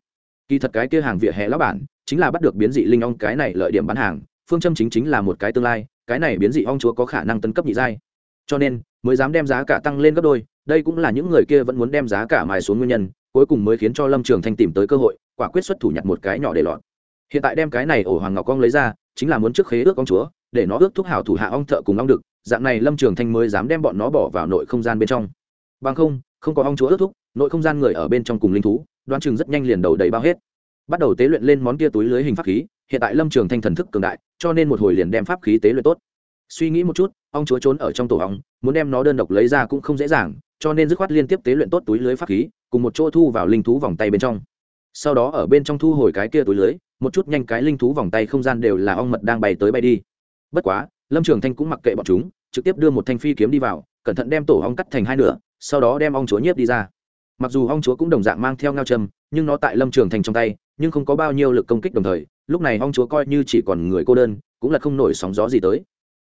Kỳ thật cái kia hàng vỉa hè lão bản chính là bắt được biến dị linh ong cái này lợi điểm bán hàng, phương châm chính chính là một cái tương lai, cái này biến dị ong chúa có khả năng tấn cấp nhị giai. Cho nên, mới dám đem giá cả tăng lên gấp đôi, đây cũng là những người kia vẫn muốn đem giá cả mài xuống nguyên nhân, cuối cùng mới khiến cho lâm trường thanh tìm tới cơ hội, quả quyết xuất thủ nhặt một cái nhỏ để lọt. Hiện tại đem cái này ổ hoàng ngọc ong lấy ra, chính là muốn trước khế ước ong chúa, để nó ước thúc hảo thủ hạ ong thợ cùng ong đực, dạng này lâm trường thanh mới dám đem bọn nó bỏ vào nội không gian bên trong. Bằng không không có ong chúa ước thúc, nội không gian người ở bên trong cùng linh thú, đoán chừng rất nhanh liền đầu đầy bao hết bắt đầu tế luyện lên món kia túi lưới hình pháp khí, hiện tại lâm trường thanh thần thức cường đại, cho nên một hồi liền đem pháp khí tế luyện tốt. Suy nghĩ một chút, ong chúa trốn ở trong tổ ong, muốn đem nó đơn độc lấy ra cũng không dễ dàng, cho nên dứt khoát liên tiếp tế luyện tốt túi lưới pháp khí, cùng một chỗ thu vào linh thú vòng tay bên trong. Sau đó ở bên trong thu hồi cái kia túi lưới, một chút nhanh cái linh thú vòng tay không gian đều là ong mật đang bay tới bay đi. Bất quá, lâm trường thanh cũng mặc kệ bọn chúng, trực tiếp đưa một thanh phi kiếm đi vào, cẩn thận đem tổ ong cắt thành hai nửa, sau đó đem ong chúa nhiếp đi ra mặc dù ong chúa cũng đồng dạng mang theo ngao châm, nhưng nó tại lâm trường thành trong tay, nhưng không có bao nhiêu lực công kích đồng thời, lúc này ong chúa coi như chỉ còn người cô đơn, cũng là không nổi sóng gió gì tới.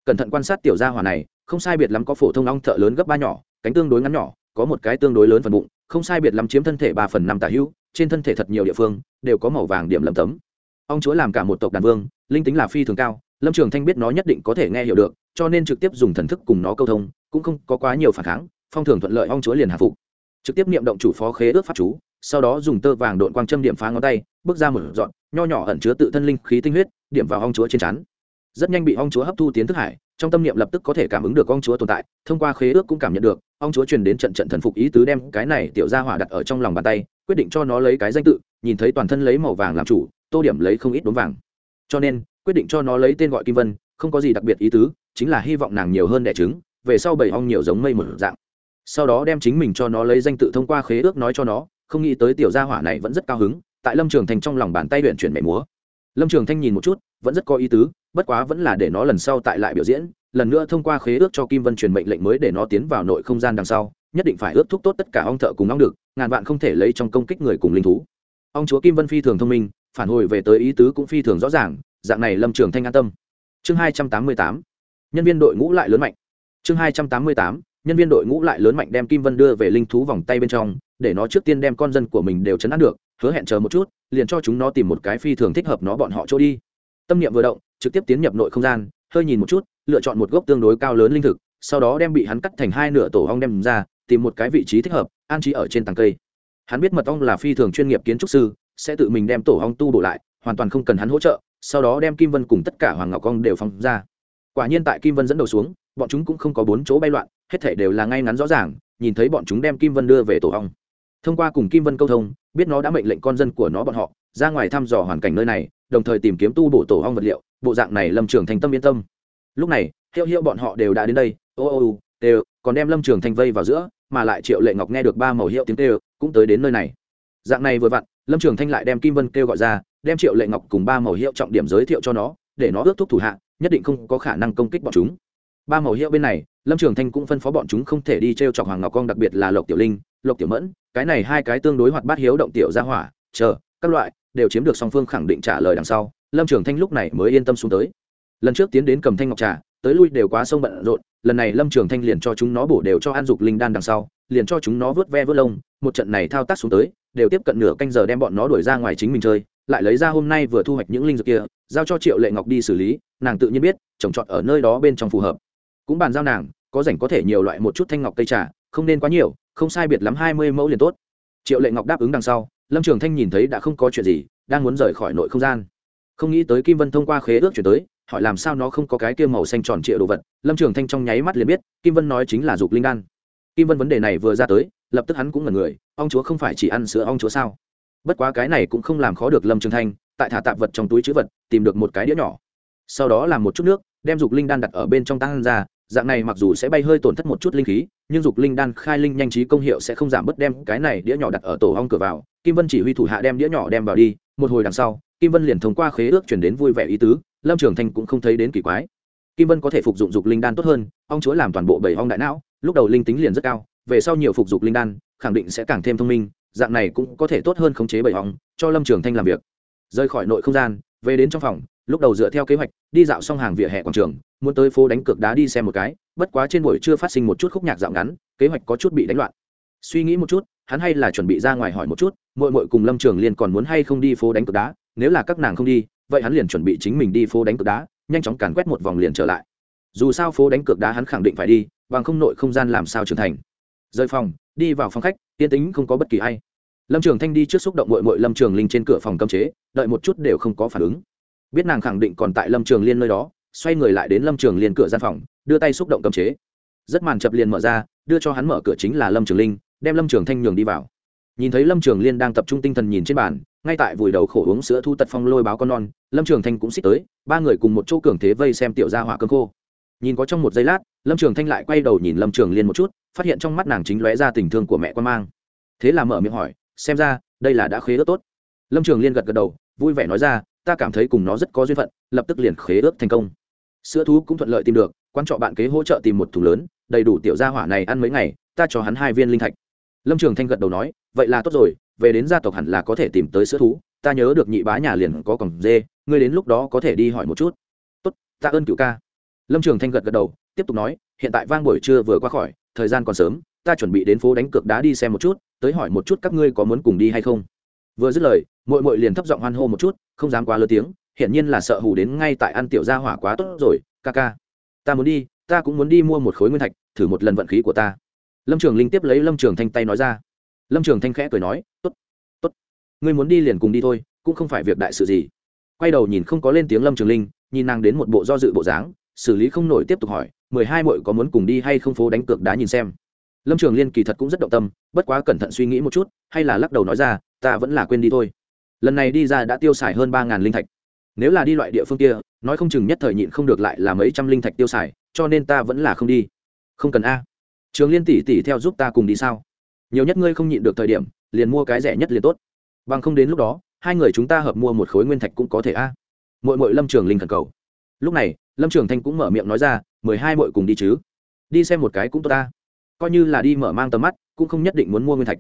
Cẩn thận quan sát tiểu gia hỏa này, không sai biệt lắm có phổ thông ong thợ lớn gấp ba nhỏ, cánh tương đối ngắn nhỏ, có một cái tương đối lớn phần bụng, không sai biệt lắm chiếm thân thể ba phần năm tả hữu, trên thân thể thật nhiều địa phương, đều có màu vàng điểm lầm tấm. Ông chúa làm cả một tộc đàn vương, linh tính là phi thường cao, lâm trường thanh biết nó nhất định có thể nghe hiểu được, cho nên trực tiếp dùng thần thức cùng nó câu thông, cũng không có quá nhiều phản kháng, phong thường thuận lợi ông chúa liền hạ phục trực tiếp niệm động chủ phó khế ước pháp chú, sau đó dùng tơ vàng đội quang châm điểm phá ngón tay, bước ra một dọn, nho nhỏ ẩn chứa tự thân linh khí tinh huyết, điểm vào ong chúa trên chắn rất nhanh bị ong chúa hấp thu tiến thức hải, trong tâm niệm lập tức có thể cảm ứng được ong chúa tồn tại, thông qua khế ước cũng cảm nhận được ong chúa truyền đến trận trận thần phục ý tứ đem cái này tiểu ra hỏa đặt ở trong lòng bàn tay, quyết định cho nó lấy cái danh tự, nhìn thấy toàn thân lấy màu vàng làm chủ, tô điểm lấy không ít đốm vàng. Cho nên, quyết định cho nó lấy tên gọi kim vân, không có gì đặc biệt ý tứ, chính là hy vọng nàng nhiều hơn đẻ trứng, về sau bầy ong nhiều giống mây một dạng sau đó đem chính mình cho nó lấy danh tự thông qua khế ước nói cho nó, không nghĩ tới tiểu gia hỏa này vẫn rất cao hứng, tại lâm trường thành trong lòng bàn tay huyện chuyển mẹ múa. Lâm trường thanh nhìn một chút, vẫn rất có ý tứ, bất quá vẫn là để nó lần sau tại lại biểu diễn, lần nữa thông qua khế ước cho kim vân truyền mệnh lệnh mới để nó tiến vào nội không gian đằng sau, nhất định phải ước thúc tốt tất cả ong thợ cùng ong được ngàn vạn không thể lấy trong công kích người cùng linh thú. Ông chúa kim vân phi thường thông minh, phản hồi về tới ý tứ cũng phi thường rõ ràng, dạng này lâm trường thanh an tâm. Chương hai trăm tám mươi tám, nhân viên đội ngũ lại lớn mạnh. Chương hai trăm tám mươi tám nhân viên đội ngũ lại lớn mạnh đem kim vân đưa về linh thú vòng tay bên trong, để nó trước tiên đem con dân của mình đều chấn áp được, hứa hẹn chờ một chút, liền cho chúng nó tìm một cái phi thường thích hợp nó bọn họ chỗ đi. Tâm niệm vừa động, trực tiếp tiến nhập nội không gian, hơi nhìn một chút, lựa chọn một gốc tương đối cao lớn linh thực, sau đó đem bị hắn cắt thành hai nửa tổ ong đem ra, tìm một cái vị trí thích hợp, an trí ở trên tầng cây. Hắn biết mật ong là phi thường chuyên nghiệp kiến trúc sư, sẽ tự mình đem tổ ong tu bổ lại, hoàn toàn không cần hắn hỗ trợ, sau đó đem kim vân cùng tất cả hoàng ngọc ong đều phóng ra. Quả nhiên tại kim vân dẫn đầu xuống bọn chúng cũng không có bốn chỗ bay loạn, hết thể đều là ngay ngắn rõ ràng, nhìn thấy bọn chúng đem kim vân đưa về tổ ong. Thông qua cùng kim vân câu thông, biết nó đã mệnh lệnh con dân của nó bọn họ, ra ngoài thăm dò hoàn cảnh nơi này, đồng thời tìm kiếm tu bổ tổ ong vật liệu, bộ dạng này lâm trường thành tâm yên tâm. Lúc này, hiệu hiệu bọn họ đều đã đến đây, ô ô ô, đều, còn đem lâm trường thành vây vào giữa, mà lại triệu lệ ngọc nghe được ba màu hiệu tiếng kêu, cũng tới đến nơi này. Dạng này vừa vặn, lâm trường thanh lại đem kim vân kêu gọi ra, đem triệu lệ ngọc cùng ba màu hiệu trọng điểm giới thiệu cho nó, để nó ước thúc thủ hạ, nhất định không có khả năng công kích bọn chúng ba màu hiệu bên này, lâm trường thanh cũng phân phó bọn chúng không thể đi t r e o chọc hoàng ngọc cong đặc biệt là lộc tiểu linh, lộc tiểu mẫn, cái này hai cái tương đối hoạt bát hiếu động tiểu ra hỏa, chờ, các loại, đều chiếm được song phương khẳng định trả lời đằng sau, lâm trường thanh lúc này mới yên tâm xuống tới. Lần trước tiến đến cầm thanh ngọc trà, tới lui đều quá sông bận rộn, lần này lâm trường thanh liền cho chúng nó bổ đều cho an dục linh đan đằng sau, liền cho chúng nó vớt ve vớt lông, một trận này thao tác xuống tới, đều tiếp cận nửa canh giờ đem bọn nó đuổi ra ngoài chính mình chơi, lại lấy ra hôm nay vừa thu hoạch những linh dược kia, giao cho triệu lệ ngọc đi xử lý, nàng tự nhiên biết, trồng trọt ở nơi đó bên trong phù hợp cũng bàn giao nàng, có rảnh có thể nhiều loại một chút thanh ngọc cây trà, không nên quá nhiều, không sai biệt lắm hai mươi mẫu liền tốt. Triệu lệ ngọc đáp ứng đằng sau, lâm trường thanh nhìn thấy đã không có chuyện gì, đang muốn rời khỏi nội không gian. Không nghĩ tới kim vân thông qua khế ước chuyển tới, hỏi làm sao nó không có cái kia màu xanh tròn trịa đồ vật, lâm trường thanh trong nháy mắt liền biết, kim vân nói chính là dục linh đan. Kim vân vấn đề này vừa ra tới, lập tức hắn cũng là người, ong chúa không phải chỉ ăn sữa ong chúa sao? Bất quá cái này cũng không làm khó được lâm trường thanh, tại thả tạp vật trong túi chữ vật, tìm được một cái đĩa nhỏ. Sau đó làm một chút nước đem dục linh đan đặt ở bên trong tăng ra, dạng này mặc dù sẽ bay hơi tổn thất một chút linh khí, nhưng dục linh đan khai linh nhanh trí công hiệu sẽ không giảm bớt đem cái này đĩa nhỏ đặt ở tổ ong cửa vào. Kim vân chỉ huy thủ hạ đem đĩa nhỏ đem vào đi, một hồi đằng sau, kim vân liền thông qua khế ước chuyển đến vui vẻ ý tứ, lâm trường thanh cũng không thấy đến kỳ quái. Kim vân có thể phục dụng dục linh đan tốt hơn, ong chúa làm toàn bộ bảy ong đại não, lúc đầu linh tính liền rất cao, về sau nhiều phục dục linh đan, khẳng định sẽ càng thêm thông minh, dạng này cũng có thể tốt hơn khống chế bảy ong, cho lâm trường thanh làm việc. Rời khỏi nội không gian, về đến trong phòng lúc đầu dựa theo kế hoạch, đi dạo xong hàng vỉa hè quảng trường, muốn tới phố đánh cược đá đi xem một cái, bất quá trên buổi chưa phát sinh một chút khúc nhạc dạo ngắn, kế hoạch có chút bị đánh loạn. Suy nghĩ một chút, hắn hay là chuẩn bị ra ngoài hỏi một chút mội mội cùng lâm trường liên còn muốn hay không đi phố đánh cược đá, nếu là các nàng không đi, vậy hắn liền chuẩn bị chính mình đi phố đánh cược đá, nhanh chóng càn quét một vòng liền trở lại. Dù sao phố đánh cược đá hắn khẳng định phải đi, bằng không nội không gian làm sao trưởng thành. Rời phòng, đi vào phòng khách tiên tính không có bất kỳ a i lâm trường thanh đi trước xúc động mội mội lâm trường linh trên cửa phòng cấm chế, đợi một chút đều không có phản ứng biết nàng khẳng định còn tại lâm trường liên nơi đó, xoay người lại đến lâm trường liên cửa gian phòng, đưa tay xúc động cầm chế. Rất màn chập liền mở ra, đưa cho hắn mở cửa chính là lâm trường linh, đem lâm trường thanh nhường đi vào. Nhìn thấy lâm trường liên đang tập trung tinh thần nhìn trên bàn, ngay tại vùi đầu khổ uống sữa thu tật phong lôi báo con non, lâm trường thanh cũng xích tới, ba người cùng một chỗ cường thế vây xem tiểu gia hỏa cơm khô. Nhìn có trong một giây lát, lâm trường thanh lại quay đầu nhìn lâm trường liên một chút, phát hiện trong mắt nàng chính lóe ra tình thương của mẹ quan mang. Thế là mở miệng hỏi, xem ra, đây là đã khế ớt tốt. Lâm trường liên gật gật đầu, vui vẻ nói ra ta cảm thấy cùng nó rất có duyên phận, lập tức liền khế ước thành công. Sữa thú cũng thuận lợi tìm được, quan trọ bạn kế hỗ trợ tìm một thùng lớn, đầy đủ tiểu gia hỏa này ăn mấy ngày, ta cho hắn hai viên linh thạch. Lâm trường thanh gật đầu nói, vậy là tốt rồi, về đến gia tộc hẳn là có thể tìm tới sữa thú, ta nhớ được nhị bá nhà liền có còng dê, ngươi đến lúc đó có thể đi hỏi một chút. Tốt, ta ơn cựu ca. Lâm trường thanh gật gật đầu, tiếp tục nói, hiện tại vang buổi trưa vừa qua khỏi, thời gian còn sớm, ta chuẩn bị đến phố đánh cược đá đi xem một chút, tới hỏi một chút các ngươi có muốn cùng đi hay không vừa dứt lời mội mội liền thấp giọng hoan hô một chút, không dám quá lớn tiếng, hiển nhiên là sợ hù đến ngay tại ăn tiểu gia hỏa quá tốt rồi, ca ca. Ta muốn đi, ta cũng muốn đi mua một khối nguyên thạch, thử một lần vận khí của ta. Lâm trường linh tiếp lấy lâm trường thanh tay nói ra. Lâm trường thanh khẽ cười nói t ố t t ố t ngươi muốn đi liền cùng đi thôi, cũng không phải việc đại sự gì. Quay đầu nhìn không có lên tiếng lâm trường linh, nhìn nàng đến một bộ do dự bộ dáng, xử lý không nổi tiếp tục hỏi, mười hai mội có muốn cùng đi hay không phố đánh cược đá nhìn xem? Lâm trường liên kỳ thật cũng rất động tâm, bất quá cẩn thận suy nghĩ một chút, hay là lắc đầu nói ra ta vẫn là quên đi thôi. Lần này đi ra đã tiêu xài hơn ba ngàn linh thạch. Nếu là đi loại địa phương kia, nói không chừng nhất thời nhịn không được lại là mấy trăm linh thạch tiêu xài, cho nên ta vẫn là không đi. Không cần a. Trường liên tỷ tỷ theo giúp ta cùng đi sao? Nhiều nhất ngươi không nhịn được thời điểm, liền mua cái rẻ nhất liền tốt. Bằng không đến lúc đó, hai người chúng ta hợp mua một khối nguyên thạch cũng có thể a. À. mội mội lâm trường linh thần cầu. Lúc này, lâm trường thanh cũng mở miệng nói ra, mười hai mội cùng đi chứ. Đi xem một cái cũng tốt ta. Coi như là đi mở mang tầm mắt, cũng không nhất định muốn mua nguyên thạch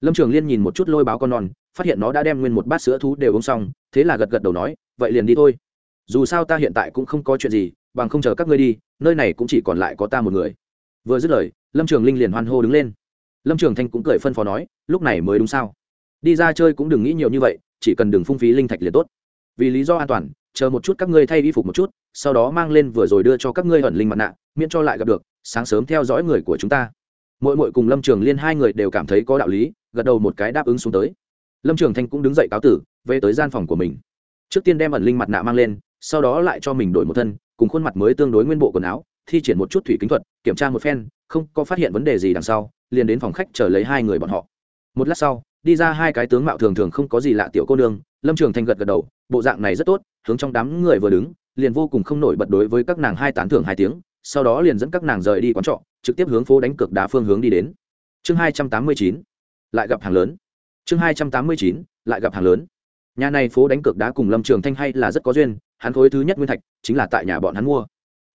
lâm trường liên nhìn một chút lôi báo con non, phát hiện nó đã đem nguyên một bát sữa thú đều uống xong, thế là gật gật đầu nói, vậy liền đi thôi. Dù sao ta hiện tại cũng không có chuyện gì, bằng không chờ các ngươi đi, nơi này cũng chỉ còn lại có ta một người. Vừa dứt lời, lâm trường linh liền hoan hô đứng lên. Lâm trường thanh cũng cười phân phó nói, lúc này mới đúng sao? Đi ra chơi cũng đừng nghĩ nhiều như vậy, chỉ cần đừng phung phí linh thạch liền tốt. Vì lý do an toàn, chờ một chút các ngươi thay y phục một chút, sau đó mang lên vừa rồi đưa cho các ngươi ẩn linh mặt nạ, miễn cho lại gặp được, sáng sớm theo dõi người của chúng ta. Mỗi mỗi cùng lâm trường liên hai người đều cảm thấy có đạo lý gật đầu một cái đáp ứng xuống tới. Lâm trường thanh cũng đứng dậy cáo tử, về tới gian phòng của mình. Trước tiên đem ẩn linh mặt nạ mang lên, sau đó lại cho mình đổi một thân, cùng khuôn mặt mới tương đối nguyên bộ quần áo, thi triển một chút thủy kính thuật, kiểm tra một phen, không có phát hiện vấn đề gì đằng sau, liền đến phòng khách chờ lấy hai người bọn họ. Một lát sau, đi ra hai cái tướng mạo thường thường không có gì lạ tiểu cô nương, lâm trường thanh gật gật đầu, bộ dạng này rất tốt, hướng trong đám người vừa đứng, liền vô cùng không nổi bật đối với các nàng hai tán thưởng hai tiếng, sau đó liền dẫn các nàng rời đi quán trọ, trực tiếp hướng phố đánh cược đá phương hướng đi đến. Chương hai trăm tám mươi chín lại gặp hàng lớn. Chương hai trăm tám mươi chín, lại gặp hàng lớn. Nhà này phố đánh cược đá cùng lâm trường thanh hay là rất có duyên, hắn khối thứ nhất nguyên thạch chính là tại nhà bọn hắn mua.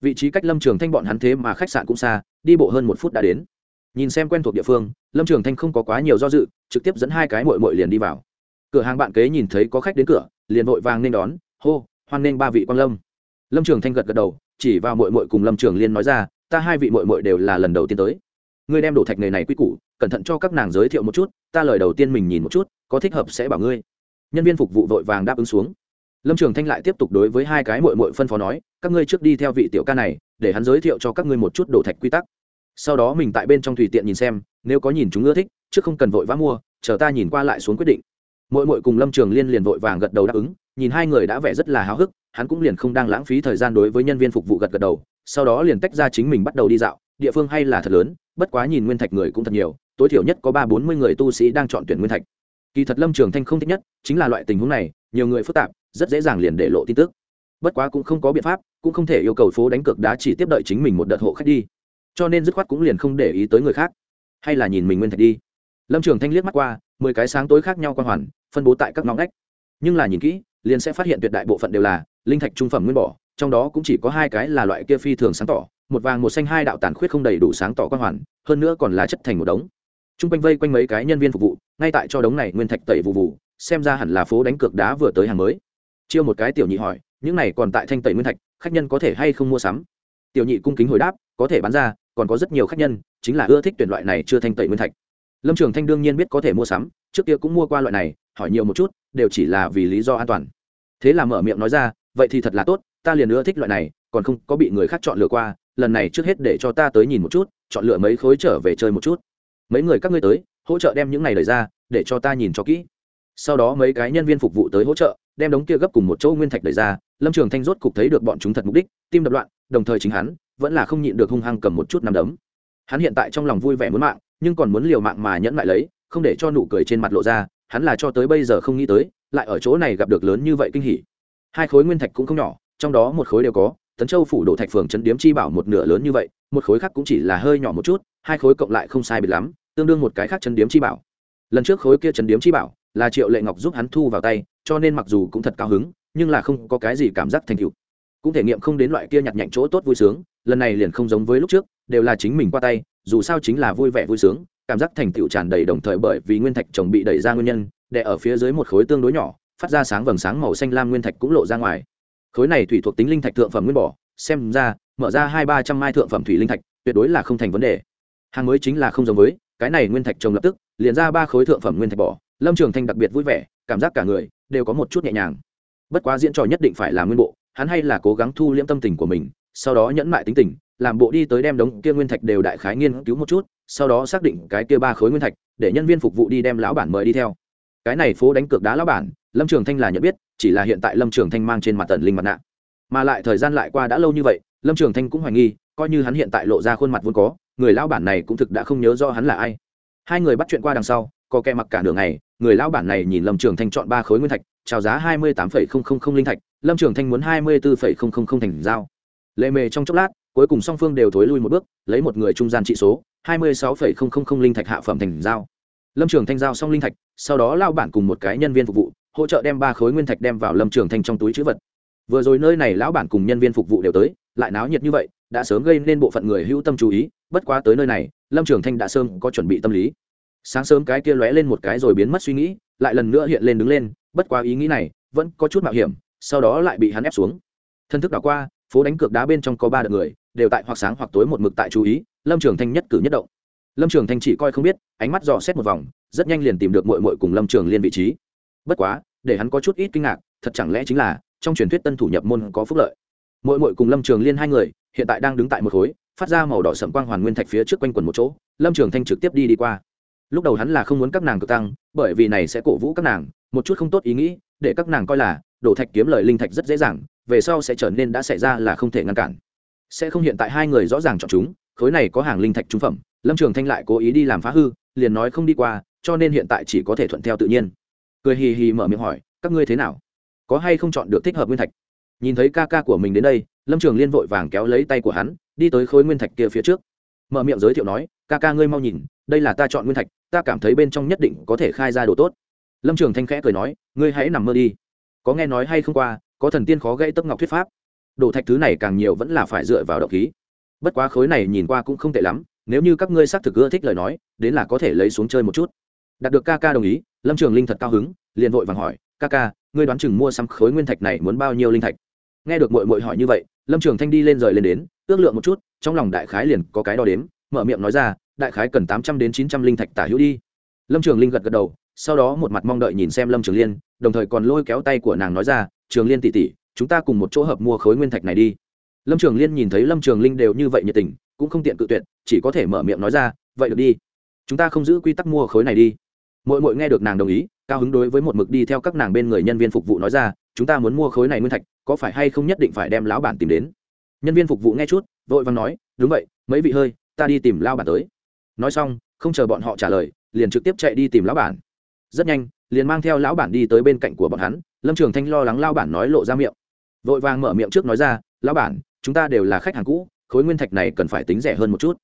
Vị trí cách lâm trường thanh bọn hắn thế mà khách sạn cũng xa, đi bộ hơn một phút đã đến. Nhìn xem quen thuộc địa phương, lâm trường thanh không có quá nhiều do dự, trực tiếp dẫn hai cái mội mội liền đi vào. Cửa hàng bạn kế nhìn thấy có khách đến cửa, liền vội vàng nên đón, hô, hoan nên ba vị quan lâm. Lâm trường thanh gật gật đầu, chỉ vào mội mội cùng lâm trường liên nói ra, ta hai vị mội mội đều là lần đầu tiên tới ngươi đem đổ thạch nghề này quy củ, cẩn thận cho các nàng giới thiệu một chút, ta lời đầu tiên mình nhìn một chút, có thích hợp sẽ bảo ngươi. Nhân viên phục vụ vội vàng đáp ứng xuống. Lâm trường thanh lại tiếp tục đối với hai cái mội mội phân phó nói, các ngươi trước đi theo vị tiểu ca này, để hắn giới thiệu cho các ngươi một chút đổ thạch quy tắc. Sau đó mình tại bên trong tùy tiện nhìn xem, nếu có nhìn chúng ưa thích, chứ không cần vội vã mua, chờ ta nhìn qua lại xuống quyết định. Mỗi mội cùng lâm trường liên liền vội vàng gật đầu đáp ứng, nhìn hai người đã vẻ rất là háo hức, hắn cũng liền không đang lãng phí thời gian đối với nhân viên phục vụ gật gật đầu, sau đó liền tách ra chính mình bắt đầu đi dạo, địa phương hay là thật lớn bất quá nhìn nguyên thạch người cũng thật nhiều, tối thiểu nhất có ba bốn mươi người tu sĩ đang chọn tuyển nguyên thạch. Kỳ thật lâm trường thanh không thích nhất, chính là loại tình huống này, nhiều người phức tạp, rất dễ dàng liền để lộ tin tức. Bất quá cũng không có biện pháp, cũng không thể yêu cầu phố đánh cược đá chỉ tiếp đợi chính mình một đợt hộ khách đi. Cho nên dứt khoát cũng liền không để ý tới người khác. Hay là nhìn mình nguyên thạch đi. Lâm trường thanh liếc mắt qua, mười cái sáng tối khác nhau quan hoàn, phân bố tại các ngõ ngách. Nhưng là nhìn kỹ, liền sẽ phát hiện tuyệt đại bộ phận đều là linh thạch trung phẩm nguyên bỏ, trong đó cũng chỉ có hai cái là loại kia phi thường sáng tỏ một vàng một xanh hai đạo tàn khuyết không đầy đủ sáng tỏ quan hoàn, hơn nữa còn là chất thành một đống. T r u n g quanh vây quanh mấy cái nhân viên phục vụ, ngay tại cho đống này nguyên thạch tẩy vụ vụ xem ra hẳn là phố đánh cược đá vừa tới hàng mới. Chiêu một cái tiểu nhị hỏi, những này còn tại thanh tẩy nguyên thạch, khách nhân có thể hay không mua sắm? Tiểu nhị cung kính hồi đáp, có thể bán ra, còn có rất nhiều khách nhân, chính là ưa thích tuyển loại này chưa thanh tẩy nguyên thạch. Lâm trường thanh đương nhiên biết có thể mua sắm, trước kia cũng mua qua loại này, hỏi nhiều một chút, đều chỉ là vì lý do an toàn. Thế là mở miệng nói ra, vậy thì thật là tốt, ta liền ưa thích loại này, còn không có bị người khác chọn lựa qua lần này trước hết để cho ta tới nhìn một chút, chọn lựa mấy khối trở về chơi một chút. Mấy người các ngươi tới, hỗ trợ đem những này lời ra, để cho ta nhìn cho kỹ. Sau đó mấy cái nhân viên phục vụ tới hỗ trợ, đem đống kia gấp cùng một chỗ nguyên thạch đẩy ra, lâm trường thanh rốt cục thấy được bọn chúng thật mục đích, tim đập loạn, đồng thời chính hắn vẫn là không nhịn được hung hăng cầm một chút nằm đấm. Hắn hiện tại trong lòng vui vẻ muốn mạng, nhưng còn muốn liều mạng mà nhẫn lại lấy, không để cho nụ cười trên mặt lộ ra, hắn là cho tới bây giờ không nghĩ tới, lại ở chỗ này gặp được lớn như vậy kinh hỉ. Hai khối nguyên thạch cũng không nhỏ, trong đó một khối đều có tấn châu phủ đổ thạch phường chấn điếm chi bảo một nửa lớn như vậy, một khối khác cũng chỉ là hơi nhỏ một chút, hai khối cộng lại không sai biệt lắm, tương đương một cái khác chấn điếm chi bảo. Lần trước khối kia chấn điếm chi bảo là triệu lệ ngọc giúp hắn thu vào tay, cho nên mặc dù cũng thật cao hứng, nhưng là không có cái gì cảm giác thành tựu. Cũng thể nghiệm không đến loại kia nhặt nhạnh chỗ tốt vui sướng, lần này liền không giống với lúc trước, đều là chính mình qua tay, dù sao chính là vui vẻ vui sướng, cảm giác thành tựu tràn đầy đồng thời bởi vì nguyên thạch chồng bị đẩy ra nguyên nhân, để ở phía dưới một khối tương đối nhỏ, phát ra sáng vầng sáng màu xanh lam nguyên thạch cũng lộ ra ngoài khối này thủy thuộc tính linh thạch thượng phẩm nguyên bỏ, xem ra, mở ra hai ba trăm mai thượng phẩm thủy linh thạch, tuyệt đối là không thành vấn đề. Hàng mới chính là không giống với, cái này nguyên thạch trồng lập tức, liền ra ba khối thượng phẩm nguyên thạch bỏ. Lâm trường thanh đặc biệt vui vẻ, cảm giác cả người đều có một chút nhẹ nhàng. Bất quá diễn trò nhất định phải là nguyên bộ, hắn hay là cố gắng thu liễm tâm tình của mình, sau đó nhẫn mại tính tình, làm bộ đi tới đem đống kia nguyên thạch đều đại khái nghiên cứu một chút, sau đó xác định cái kia ba khối nguyên thạch, để nhân viên phục vụ đi đem lão bản mời đi theo. Cái này phố đánh cược đá lão bản, lâm trường thanh là nhận biết chỉ là hiện tại lâm trường thanh mang trên mặt tần linh mặt nạ. Mà lại thời gian lại qua đã lâu như vậy, lâm trường thanh cũng hoài nghi, coi như hắn hiện tại lộ ra khuôn mặt vốn có, người lão bản này cũng thực đã không nhớ do hắn là ai. Hai người bắt chuyện qua đằng sau, có kẻ mặc cả đường này người lão bản này nhìn lâm trường thanh chọn ba khối nguyên thạch trào giá hai mươi tám linh thạch, lâm trường thanh muốn hai mươi bốn thành giao. Lệ mề trong chốc lát, cuối cùng song phương đều thối lui một bước, lấy một người trung gian trị số, hai mươi sáu linh thạch hạ phẩm thành giao. Lâm trường thanh giao xong linh thạch, sau đó lao bản cùng một cái nhân viên phục vụ hỗ trợ đem ba khối nguyên thạch đem vào lâm trường thanh trong túi chữ vật. Vừa rồi nơi này lão bản cùng nhân viên phục vụ đều tới, lại náo nhiệt như vậy, đã sớm gây nên bộ phận người hữu tâm chú ý, bất quá tới nơi này, lâm trường thanh đã sớm có chuẩn bị tâm lý. Sáng sớm cái kia lóe lên một cái rồi biến mất suy nghĩ, lại lần nữa hiện lên đứng lên, bất quá ý nghĩ này vẫn có chút mạo hiểm, sau đó lại bị hắn ép xuống. Thân thức đảo qua, phố đánh cược đá bên trong có ba đợt người, đều tại hoặc sáng hoặc tối một mực tại chú ý, lâm trường thanh nhất cử nhất động. Lâm trường thanh chỉ coi không biết, ánh mắt dò xét một vòng, rất nhanh liền tìm được mội mội cùng lâm trường liên vị trí. Bất quá để hắn có chút ít kinh ngạc, thật chẳng lẽ chính là, trong truyền thuyết tân thủ nhập môn có phúc lợi. Mội mội cùng lâm trường liên hai người, hiện tại đang đứng tại một khối, phát ra màu đỏ sậm quang hoàn nguyên thạch phía trước quanh quần một chỗ, lâm trường thanh trực tiếp đi đi qua. Lúc đầu hắn là không muốn các nàng cực tăng, bởi vì này sẽ cổ vũ các nàng, một chút không tốt ý nghĩ, để các nàng coi là, đổ thạch kiếm lời linh thạch rất dễ dàng, về sau sẽ trở nên đã xảy ra là không thể ngăn cản. Sẽ không hiện tại hai người rõ ràng chọn chúng, khối này có hàng linh thạch trung phẩm, lâm trường thanh lại cố ý đi làm phá hư, liền nói không đi qua, cho nên hiện tại chỉ có thể thuận theo tự nhiên cười hì hì mở miệng hỏi, các ngươi thế nào? Có hay không chọn được thích hợp nguyên thạch? Nhìn thấy ca ca của mình đến đây, lâm trường liên vội vàng kéo lấy tay của hắn, đi tới khối nguyên thạch kia phía trước. Mở miệng giới thiệu nói, ca ca ngươi mau nhìn, đây là ta chọn nguyên thạch, ta cảm thấy bên trong nhất định có thể khai ra đồ tốt. Lâm trường thanh khẽ cười nói, ngươi hãy nằm mơ đi. Có nghe nói hay không qua, có thần tiên khó gây tấc ngọc thuyết pháp. Đồ thạch thứ này càng nhiều vẫn là phải dựa vào độc khí. Bất quá khối này nhìn qua cũng không tệ lắm, nếu như các ngươi xác thực ưa thích lời nói, đến là có thể lấy xuống chơi một chút. Đạt được ca ca đồng ý lâm trường linh thật cao hứng, liền vội vàng hỏi, ca ca, ngươi đoán chừng mua xăm khối nguyên thạch này muốn bao nhiêu linh thạch? Nghe được mội mội hỏi như vậy, lâm trường thanh đi lên rời lên đến, ước lượng một chút, trong lòng đại khái liền có cái đo đếm, mở miệng nói ra, đại khái cần tám trăm đến chín trăm linh thạch tả hữu đi. Lâm trường linh gật gật đầu, sau đó một mặt mong đợi nhìn xem lâm trường liên, đồng thời còn lôi kéo tay của nàng nói ra, trường liên tỉ tỉ chúng ta cùng một chỗ hợp mua khối nguyên thạch này đi. Lâm trường liên nhìn thấy lâm trường linh đều như vậy nhiệt tình, cũng không tiện cự tuyệt, chỉ có thể mở miệng nói ra, vậy được đi, chúng ta không giữ quy tắc mua khối này đi mỗi mỗi nghe được nàng đồng ý, cao hứng đối với một mực đi theo các nàng bên người nhân viên phục vụ nói ra, chúng ta muốn mua khối này nguyên thạch, có phải hay không nhất định phải đem lão bản tìm đến? Nhân viên phục vụ nghe chút, vội vàng nói, đúng vậy, mấy vị hơi, ta đi tìm lao bản tới. Nói xong, không chờ bọn họ trả lời, liền trực tiếp chạy đi tìm lão bản. Rất nhanh, liền mang theo lão bản đi tới bên cạnh của bọn hắn, lâm trường thanh lo lắng lao bản nói lộ ra miệng. Vội vàng mở miệng trước nói ra, lão bản, chúng ta đều là khách hàng cũ, khối nguyên thạch này cần phải tính rẻ hơn một chút.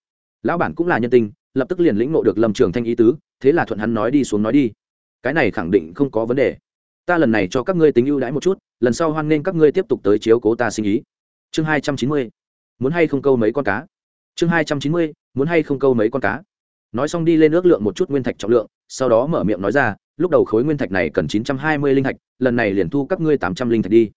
Lão bản cũng là nhân tình lập tức liền lĩnh ngộ được lâm trường thanh ý tứ, thế là thuận hắn nói đi xuống nói đi. Cái này khẳng định không có vấn đề. Ta lần này cho các ngươi tính ưu đãi một chút, lần sau hoan nghênh các ngươi tiếp tục tới chiếu cố ta sinh ý. Chương hai trăm chín mươi. Muốn hay không câu mấy con cá? Chương hai trăm chín mươi, muốn hay không câu mấy con cá? Nói xong đi lên ước lượng một chút nguyên thạch trọng lượng, sau đó mở miệng nói ra, lúc đầu khối nguyên thạch này cần chín trăm hai mươi linh thạch, lần này liền thu các ngươi tám trăm linh thạch đi.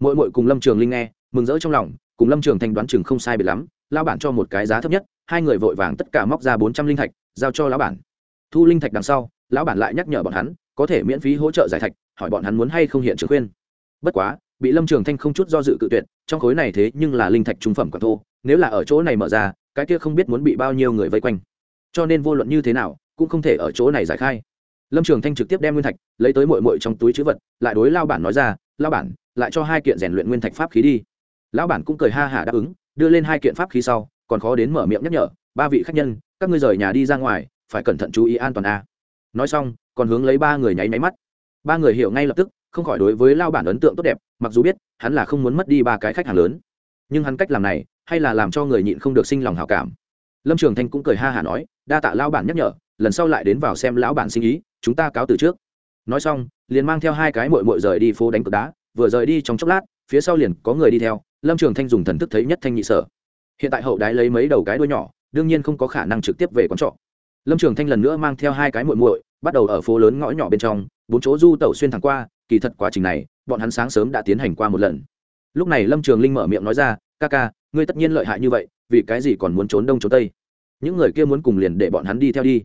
Mỗi mỗi cùng lâm trường linh nghe, mừng rỡ trong lòng, cùng lâm trường thanh đoán chừng không sai biệt lắm lao bản cho một cái giá thấp nhất hai người vội vàng tất cả móc ra bốn trăm linh thạch, giao cho lão bản. Thu linh thạch đằng sau, lão bản lại nhắc nhở bọn hắn, có thể miễn phí hỗ trợ giải thạch, hỏi bọn hắn muốn hay không hiện trường khuyên. Bất quá, bị lâm trường thanh không chút do dự cự tuyệt, trong khối này thế nhưng là linh thạch trung phẩm quản thô, nếu là ở chỗ này mở ra, cái kia không biết muốn bị bao nhiêu người vây quanh. Cho nên vô luận như thế nào, cũng không thể ở chỗ này giải khai. Lâm trường thanh trực tiếp đem nguyên thạch, lấy tới mội mội trong túi chữ vật, lại đối lao bản nói ra lao bản, lại cho hai kiện rèn luyện nguyên thạch pháp khí đi. Lão bản cũng cười ha hả đáp ứng, đưa lên hai kiện pháp khí sau còn khó đến mở miệng nhắc nhở, ba vị khách nhân, các ngươi rời nhà đi ra ngoài, phải cẩn thận chú ý an toàn a. Nói xong, còn hướng lấy ba người nháy máy mắt. Ba người hiểu ngay lập tức, không khỏi đối với lao bản ấn tượng tốt đẹp, mặc dù biết, hắn là không muốn mất đi ba cái khách hàng lớn. Nhưng hắn cách làm này, hay là làm cho người nhịn không được sinh lòng hào cảm. Lâm trường thanh cũng cười ha hả nói, đa tạ lao bản nhắc nhở, lần sau lại đến vào xem lão bản sinh ý, chúng ta cáo từ trước. Nói xong, liền mang theo hai cái mội mội rời đi phố đánh cược đá, vừa rời đi trong chốc lát, phía sau liền có người đi theo, lâm trường thanh dùng thần thức thấy nhất thanh nhị sở hiện tại hậu đái lấy mấy đầu cái đuôi nhỏ, đương nhiên không có khả năng trực tiếp về quán trọ. Lâm trường thanh lần nữa mang theo hai cái muội muội, bắt đầu ở phố lớn ngõ nhỏ bên trong, bốn chỗ du tẩu xuyên thẳng qua, kỳ thật quá trình này, bọn hắn sáng sớm đã tiến hành qua một lần. Lúc này lâm trường linh mở miệng nói ra, ca ca, ngươi tất nhiên lợi hại như vậy, vì cái gì còn muốn trốn đông trốn tây? Những người kia muốn cùng liền để bọn hắn đi theo đi.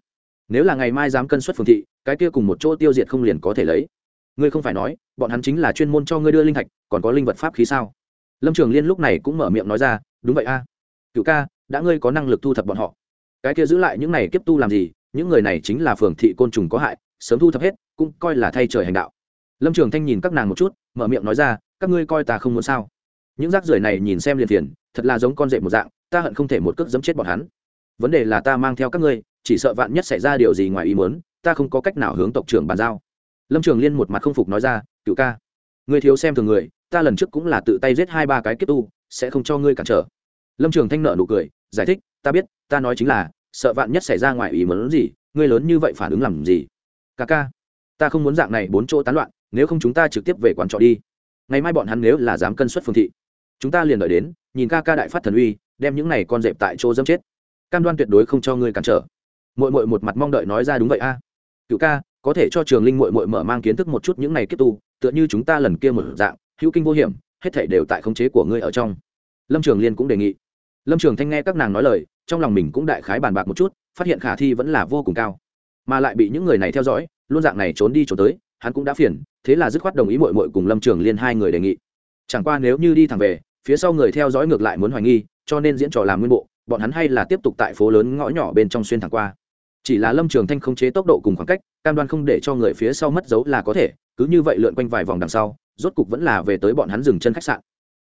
Nếu là ngày mai dám cân xuất phường thị, cái kia cùng một chỗ tiêu diệt không liền có thể lấy. Ngươi không phải nói, bọn hắn chính là chuyên môn cho ngươi đưa linh thạch, còn có linh vật pháp khí sao? Lâm trường liên lúc này cũng mở miệng nói ra, đúng vậy a cựu ca, đã ngươi có năng lực thu thập bọn họ. Cái kia giữ lại những này kiếp tu làm gì, những người này chính là phường thị côn trùng có hại, sớm thu thập hết, cũng coi là thay trời hành đạo. Lâm trường thanh nhìn các nàng một chút, mở miệng nói ra, các ngươi coi ta không muốn sao. Những rác rưởi này nhìn xem liền thiền thật là giống con rệ một dạng, ta hận không thể một cước dẫm chết bọn hắn. Vấn đề là ta mang theo các ngươi, chỉ sợ vạn nhất xảy ra điều gì ngoài ý muốn, ta không có cách nào hướng tộc trưởng bàn giao. Lâm trường liên một mặt không phục nói ra cựu ca, ngươi thiếu xem thường người, ta lần trước cũng là tự tay giết hai ba cái kiếp tu, sẽ không cho ngươi cản trở lâm trường thanh nợ nụ cười, giải thích, ta biết, ta nói chính là, sợ vạn nhất xảy ra ngoài ý muốn gì, ngươi lớn như vậy phản ứng làm gì? Ca ca, ta không muốn dạng này bốn chỗ tán loạn, nếu không chúng ta trực tiếp về quán trọ đi. Ngày mai bọn hắn nếu là dám cân suất phương thị, chúng ta liền đợi đến, nhìn ca ca đại phát thần uy, đem những này con dẹp tại chỗ dâm chết. Cam đoan tuyệt đối không cho ngươi cản trở. Mội mội một mặt mong đợi nói ra đúng vậy a. À. cựu ca, có thể cho trường linh mội mội mở mang kiến thức một chút những này kiếp tu, tựa như chúng ta lần kia một dạng, hữu kinh vô hiểm, hết thể đều tại khống chế của ngươi ở trong. Lâm trường liên cũng đề nghị lâm trường thanh nghe các nàng nói lời, trong lòng mình cũng đại khái bàn bạc một chút, phát hiện khả thi vẫn là vô cùng cao. Mà lại bị những người này theo dõi, luôn dạng này trốn đi trốn tới, hắn cũng đã phiền, thế là dứt khoát đồng ý mội mội cùng lâm trường liên hai người đề nghị. Chẳng qua nếu như đi thẳng về, phía sau người theo dõi ngược lại muốn hoài nghi, cho nên diễn trò làm nguyên bộ, bọn hắn hay là tiếp tục tại phố lớn ngõ nhỏ bên trong xuyên thẳng qua. Chỉ là lâm trường thanh không chế tốc độ cùng khoảng cách, cam đoan không để cho người phía sau mất dấu là có thể, cứ như vậy lượn quanh vài vòng đằng sau, rốt cục vẫn là về tới bọn hắn dừng chân khách sạn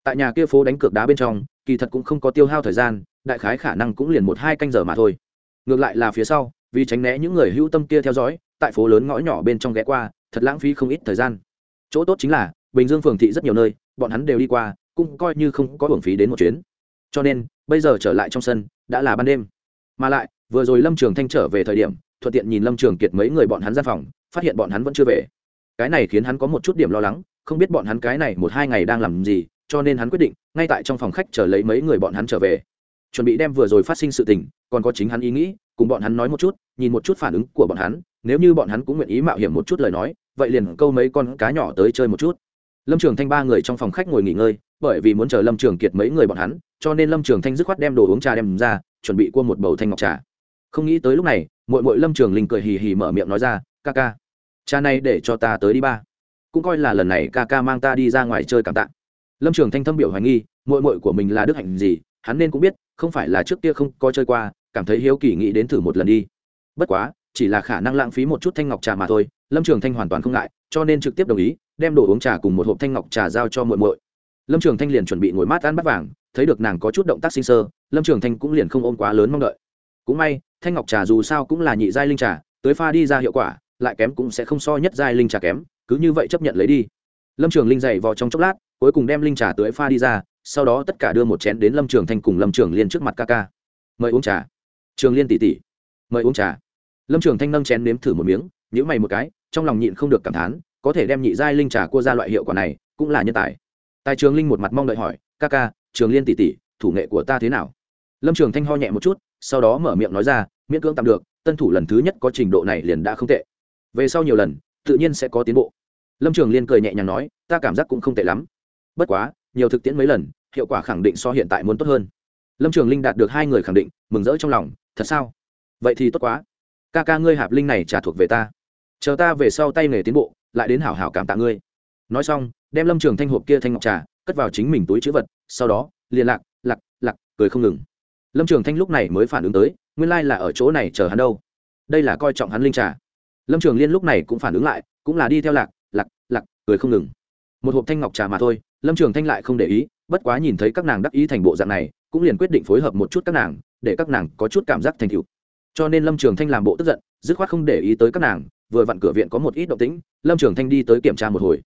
tại nhà kia phố đánh cược đá bên trong, kỳ thật cũng không có tiêu hao thời gian, đại khái khả năng cũng liền một hai canh giờ mà thôi. Ngược lại là phía sau, vì tránh né những người hữu tâm kia theo dõi, tại phố lớn ngõ nhỏ bên trong ghé qua, thật lãng phí không ít thời gian. Chỗ tốt chính là, bình dương phường thị rất nhiều nơi, bọn hắn đều đi qua, cũng coi như không có hưởng phí đến một chuyến. Cho nên, bây giờ trở lại trong sân, đã là ban đêm. Mà lại, vừa rồi lâm trường thanh trở về thời điểm, thuận tiện nhìn lâm trường kiệt mấy người bọn hắn ra phòng, phát hiện bọn hắn vẫn chưa về. Cái này khiến hắn có một chút điểm lo lắng, không biết bọn hắn cái này một hai ngày đang làm gì cho nên hắn quyết định, ngay tại trong phòng khách chờ lấy mấy người bọn hắn trở về. Chuẩn bị đem vừa rồi phát sinh sự tình, còn có chính hắn ý nghĩ, cùng bọn hắn nói một chút, nhìn một chút phản ứng của bọn hắn, nếu như bọn hắn cũng nguyện ý mạo hiểm một chút lời nói, vậy liền câu mấy con cá nhỏ tới chơi một chút. Lâm trường thanh ba người trong phòng khách ngồi nghỉ ngơi, bởi vì muốn chờ lâm trường kiệt mấy người bọn hắn, cho nên lâm trường thanh dứt khoát đem đồ uống trà đem ra, chuẩn bị cua một bầu thanh ngọc trà. Không nghĩ tới lúc này mội mội lâm trường linh cười hì hì mở miệng nói ra, ca ca cha này để cho ta tới đi ba. Cũng coi là lần này ca ca mang ta đi ra ngoài chơi cảm tạ lâm trường thanh thâm biểu hoài nghi mội mội của mình là đức hạnh gì, hắn nên cũng biết, không phải là trước kia không có chơi qua, cảm thấy hiếu kỳ nghĩ đến thử một lần đi. Bất quá, chỉ là khả năng lãng phí một chút thanh ngọc trà mà thôi, lâm trường thanh hoàn toàn không ngại, cho nên trực tiếp đồng ý, đem đồ uống trà cùng một hộp thanh ngọc trà giao cho muội muội. Lâm trường thanh liền chuẩn bị ngồi mát ăn bắt vàng, thấy được nàng có chút động tác sinh sơ, lâm trường thanh cũng liền không ôm quá lớn mong đợi. Cũng may, thanh ngọc trà dù sao cũng là nhị giai linh trà, tới pha đi ra hiệu quả, lại kém cũng sẽ không so nhất giai linh trà kém, cứ như vậy chấp nhận lấy đi lâm trường linh dày vò trong chốc lát, cuối cùng đem linh trà tưới pha đi ra, sau đó tất cả đưa một chén đến lâm trường thanh cùng lâm trường liên trước mặt ca ca. Mời uống trà. Trường liên tỷ tỷ. Mời uống trà. Lâm trường thanh nâng chén nếm thử một miếng nhữ mày một cái, trong lòng nhịn không được cảm thán, có thể đem nhị giai linh trà cua ra loại hiệu quả này, cũng là nhân tài. Tài trường linh một mặt mong đợi hỏi, ca ca, trường liên tỷ tỷ, thủ nghệ của ta thế nào? Lâm trường thanh ho nhẹ một chút, sau đó mở miệng nói ra, miễn cưỡng tạm được, tân thủ lần thứ nhất có trình độ này liền đã không tệ. Về sau nhiều lần, tự nhiên sẽ có tiến bộ lâm trường liên cười nhẹ nhàng nói, ta cảm giác cũng không tệ lắm. Bất quá, nhiều thực tiễn mấy lần, hiệu quả khẳng định so hiện tại muốn tốt hơn. Lâm trường linh đạt được hai người khẳng định, mừng rỡ trong lòng, thật sao? Vậy thì tốt quá. Ca ca ngươi hạp linh này trả thuộc về ta. Chờ ta về sau tay nghề tiến bộ, lại đến hảo hảo cảm tạ ngươi. Nói xong, đem lâm trường thanh hộp kia thanh ngọc trà, cất vào chính mình túi chữ vật, sau đó, liền lạc lạc lạc, cười không ngừng. Lâm trường thanh lúc này mới phản ứng tới, nguyên lai là ở chỗ này chờ hắn đâu. Đây là coi trọng hắn linh trà. Lâm trường liên lúc này cũng phản ứng lại, cũng là đi theo lạc lặc cười không ngừng. Một hộp thanh ngọc trà mà thôi, lâm trường thanh lại không để ý, bất quá nhìn thấy các nàng đắc ý thành bộ dạng này, cũng liền quyết định phối hợp một chút các nàng, để các nàng có chút cảm giác thành thiệu cho nên lâm trường thanh làm bộ tức giận, dứt khoát không để ý tới các nàng, vừa vặn cửa viện có một ít động tĩnh, lâm trường thanh đi tới kiểm tra một hồi.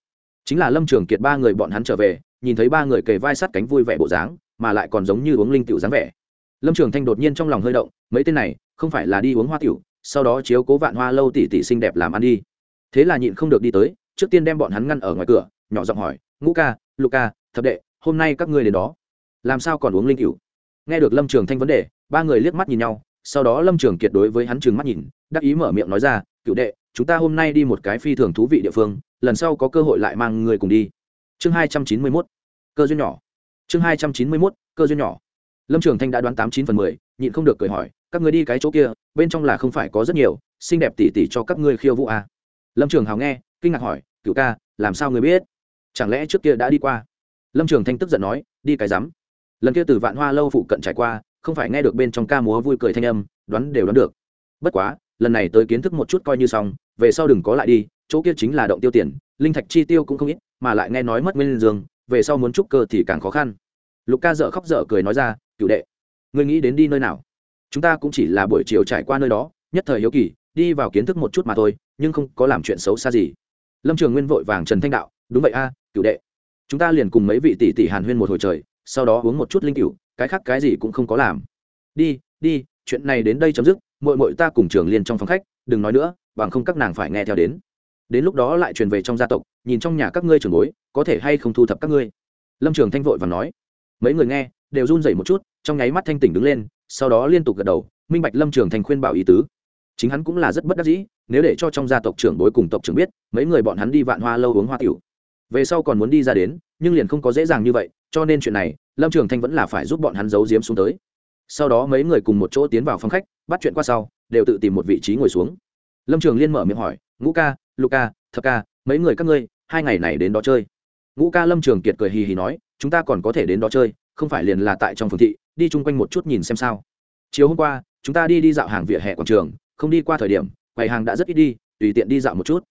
Chính là lâm trường kiệt ba người bọn hắn trở về, nhìn thấy ba người kề vai sát cánh vui vẻ bộ dáng, mà lại còn giống như uống linh tiểu dáng vẻ. Lâm trường thanh đột nhiên trong lòng hơi động, mấy tên này, không phải là đi uống hoa tiểu, sau đó chiếu cố vạn hoa lâu tỉ tỉ xinh đẹp làm ăn đi. Thế là nhịn không được đi tới trước tiên đem bọn hắn ngăn ở ngoài cửa nhỏ giọng hỏi ngũ ca lục ca, thập đệ hôm nay các ngươi đến đó. Làm sao còn uống linh cựu nghe được lâm trường thanh vấn đề ba người liếc mắt nhìn nhau sau đó lâm trường kiệt đối với hắn trừng mắt nhìn đắc ý mở miệng nói ra cựu đệ chúng ta hôm nay đi một cái phi thường thú vị địa phương lần sau có cơ hội lại mang người cùng đi. Chương hai trăm chín mươi mốt cơ duyên nhỏ. Chương hai trăm chín mươi mốt cơ duyên nhỏ. Lâm trường thanh đã đoán tám chín phần mười nhịn không được cười hỏi các người đi cái chỗ kia bên trong là không phải có rất nhiều xinh đẹp tỉ tỉ cho các ngươi khiêu vũ à. lâm trường hào nghe kinh ngạc hỏi cựu ca, làm sao người biết? Chẳng lẽ trước kia đã đi qua? Lâm trường thanh tức giận nói, đi cái rắm. Lần kia từ vạn hoa lâu phụ cận trải qua, không phải nghe được bên trong ca múa vui cười thanh âm, đoán đều đoán được. Bất quá, lần này tới kiến thức một chút coi như xong, về sau đừng có lại đi, chỗ kia chính là động tiêu tiền, linh thạch chi tiêu cũng không ít, mà lại nghe nói mất nguyên dương, về sau muốn trúc cơ thì càng khó khăn. Lục ca dợ khóc dở cười nói ra cựu đệ, ngươi nghĩ đến đi nơi nào? Chúng ta cũng chỉ là buổi chiều trải qua nơi đó, nhất thời hiếu kỳ, đi vào kiến thức một chút mà thôi, nhưng không có làm chuyện xấu xa gì lâm trường nguyên vội vàng trần thanh đạo, đúng vậy a cựu đệ. Chúng ta liền cùng mấy vị tỷ tỷ hàn huyên một hồi trời, sau đó uống một chút linh cựu cái khác cái gì cũng không có làm. Đi đi, chuyện này đến đây chấm dứt mội mội ta cùng trường liên trong phòng khách, đừng nói nữa, bằng không các nàng phải nghe theo đến. Đến lúc đó lại truyền về trong gia tộc, nhìn trong nhà các ngươi trường bối, có thể hay không thu thập các ngươi. Lâm trường thanh vội và nói. Mấy người nghe, đều run rẩy một chút, trong nháy mắt thanh tỉnh đứng lên, sau đó liên tục gật đầu, minh bạch lâm trường thành khuyên bảo ý tứ. Chính hắn cũng là rất bất đắc dĩ nếu để cho trong gia tộc trưởng bối cùng tộc trưởng biết, mấy người bọn hắn đi vạn hoa lâu uống hoa tiểu. Về sau còn muốn đi ra đến, nhưng liền không có dễ dàng như vậy, cho nên chuyện này, lâm trường thanh vẫn là phải giúp bọn hắn giấu giếm xuống tới. Sau đó mấy người cùng một chỗ tiến vào phòng khách, bắt chuyện qua sau, đều tự tìm một vị trí ngồi xuống. Lâm trường liên mở miệng hỏi, ngũ ca, lục ca, thập ca, mấy người các ngươi, hai ngày này đến đó chơi? Ngũ ca lâm trường kiệt cười hì hì nói, chúng ta còn có thể đến đó chơi, không phải liền là tại trong phường thị, đi chung quanh một chút nhìn xem sao. Chiều hôm qua, chúng ta đi đi dạo hàng vỉa hè quảng trường, không đi qua thời điểm quầy hàng đã rất ít đi, tùy tiện đi dạo một chút.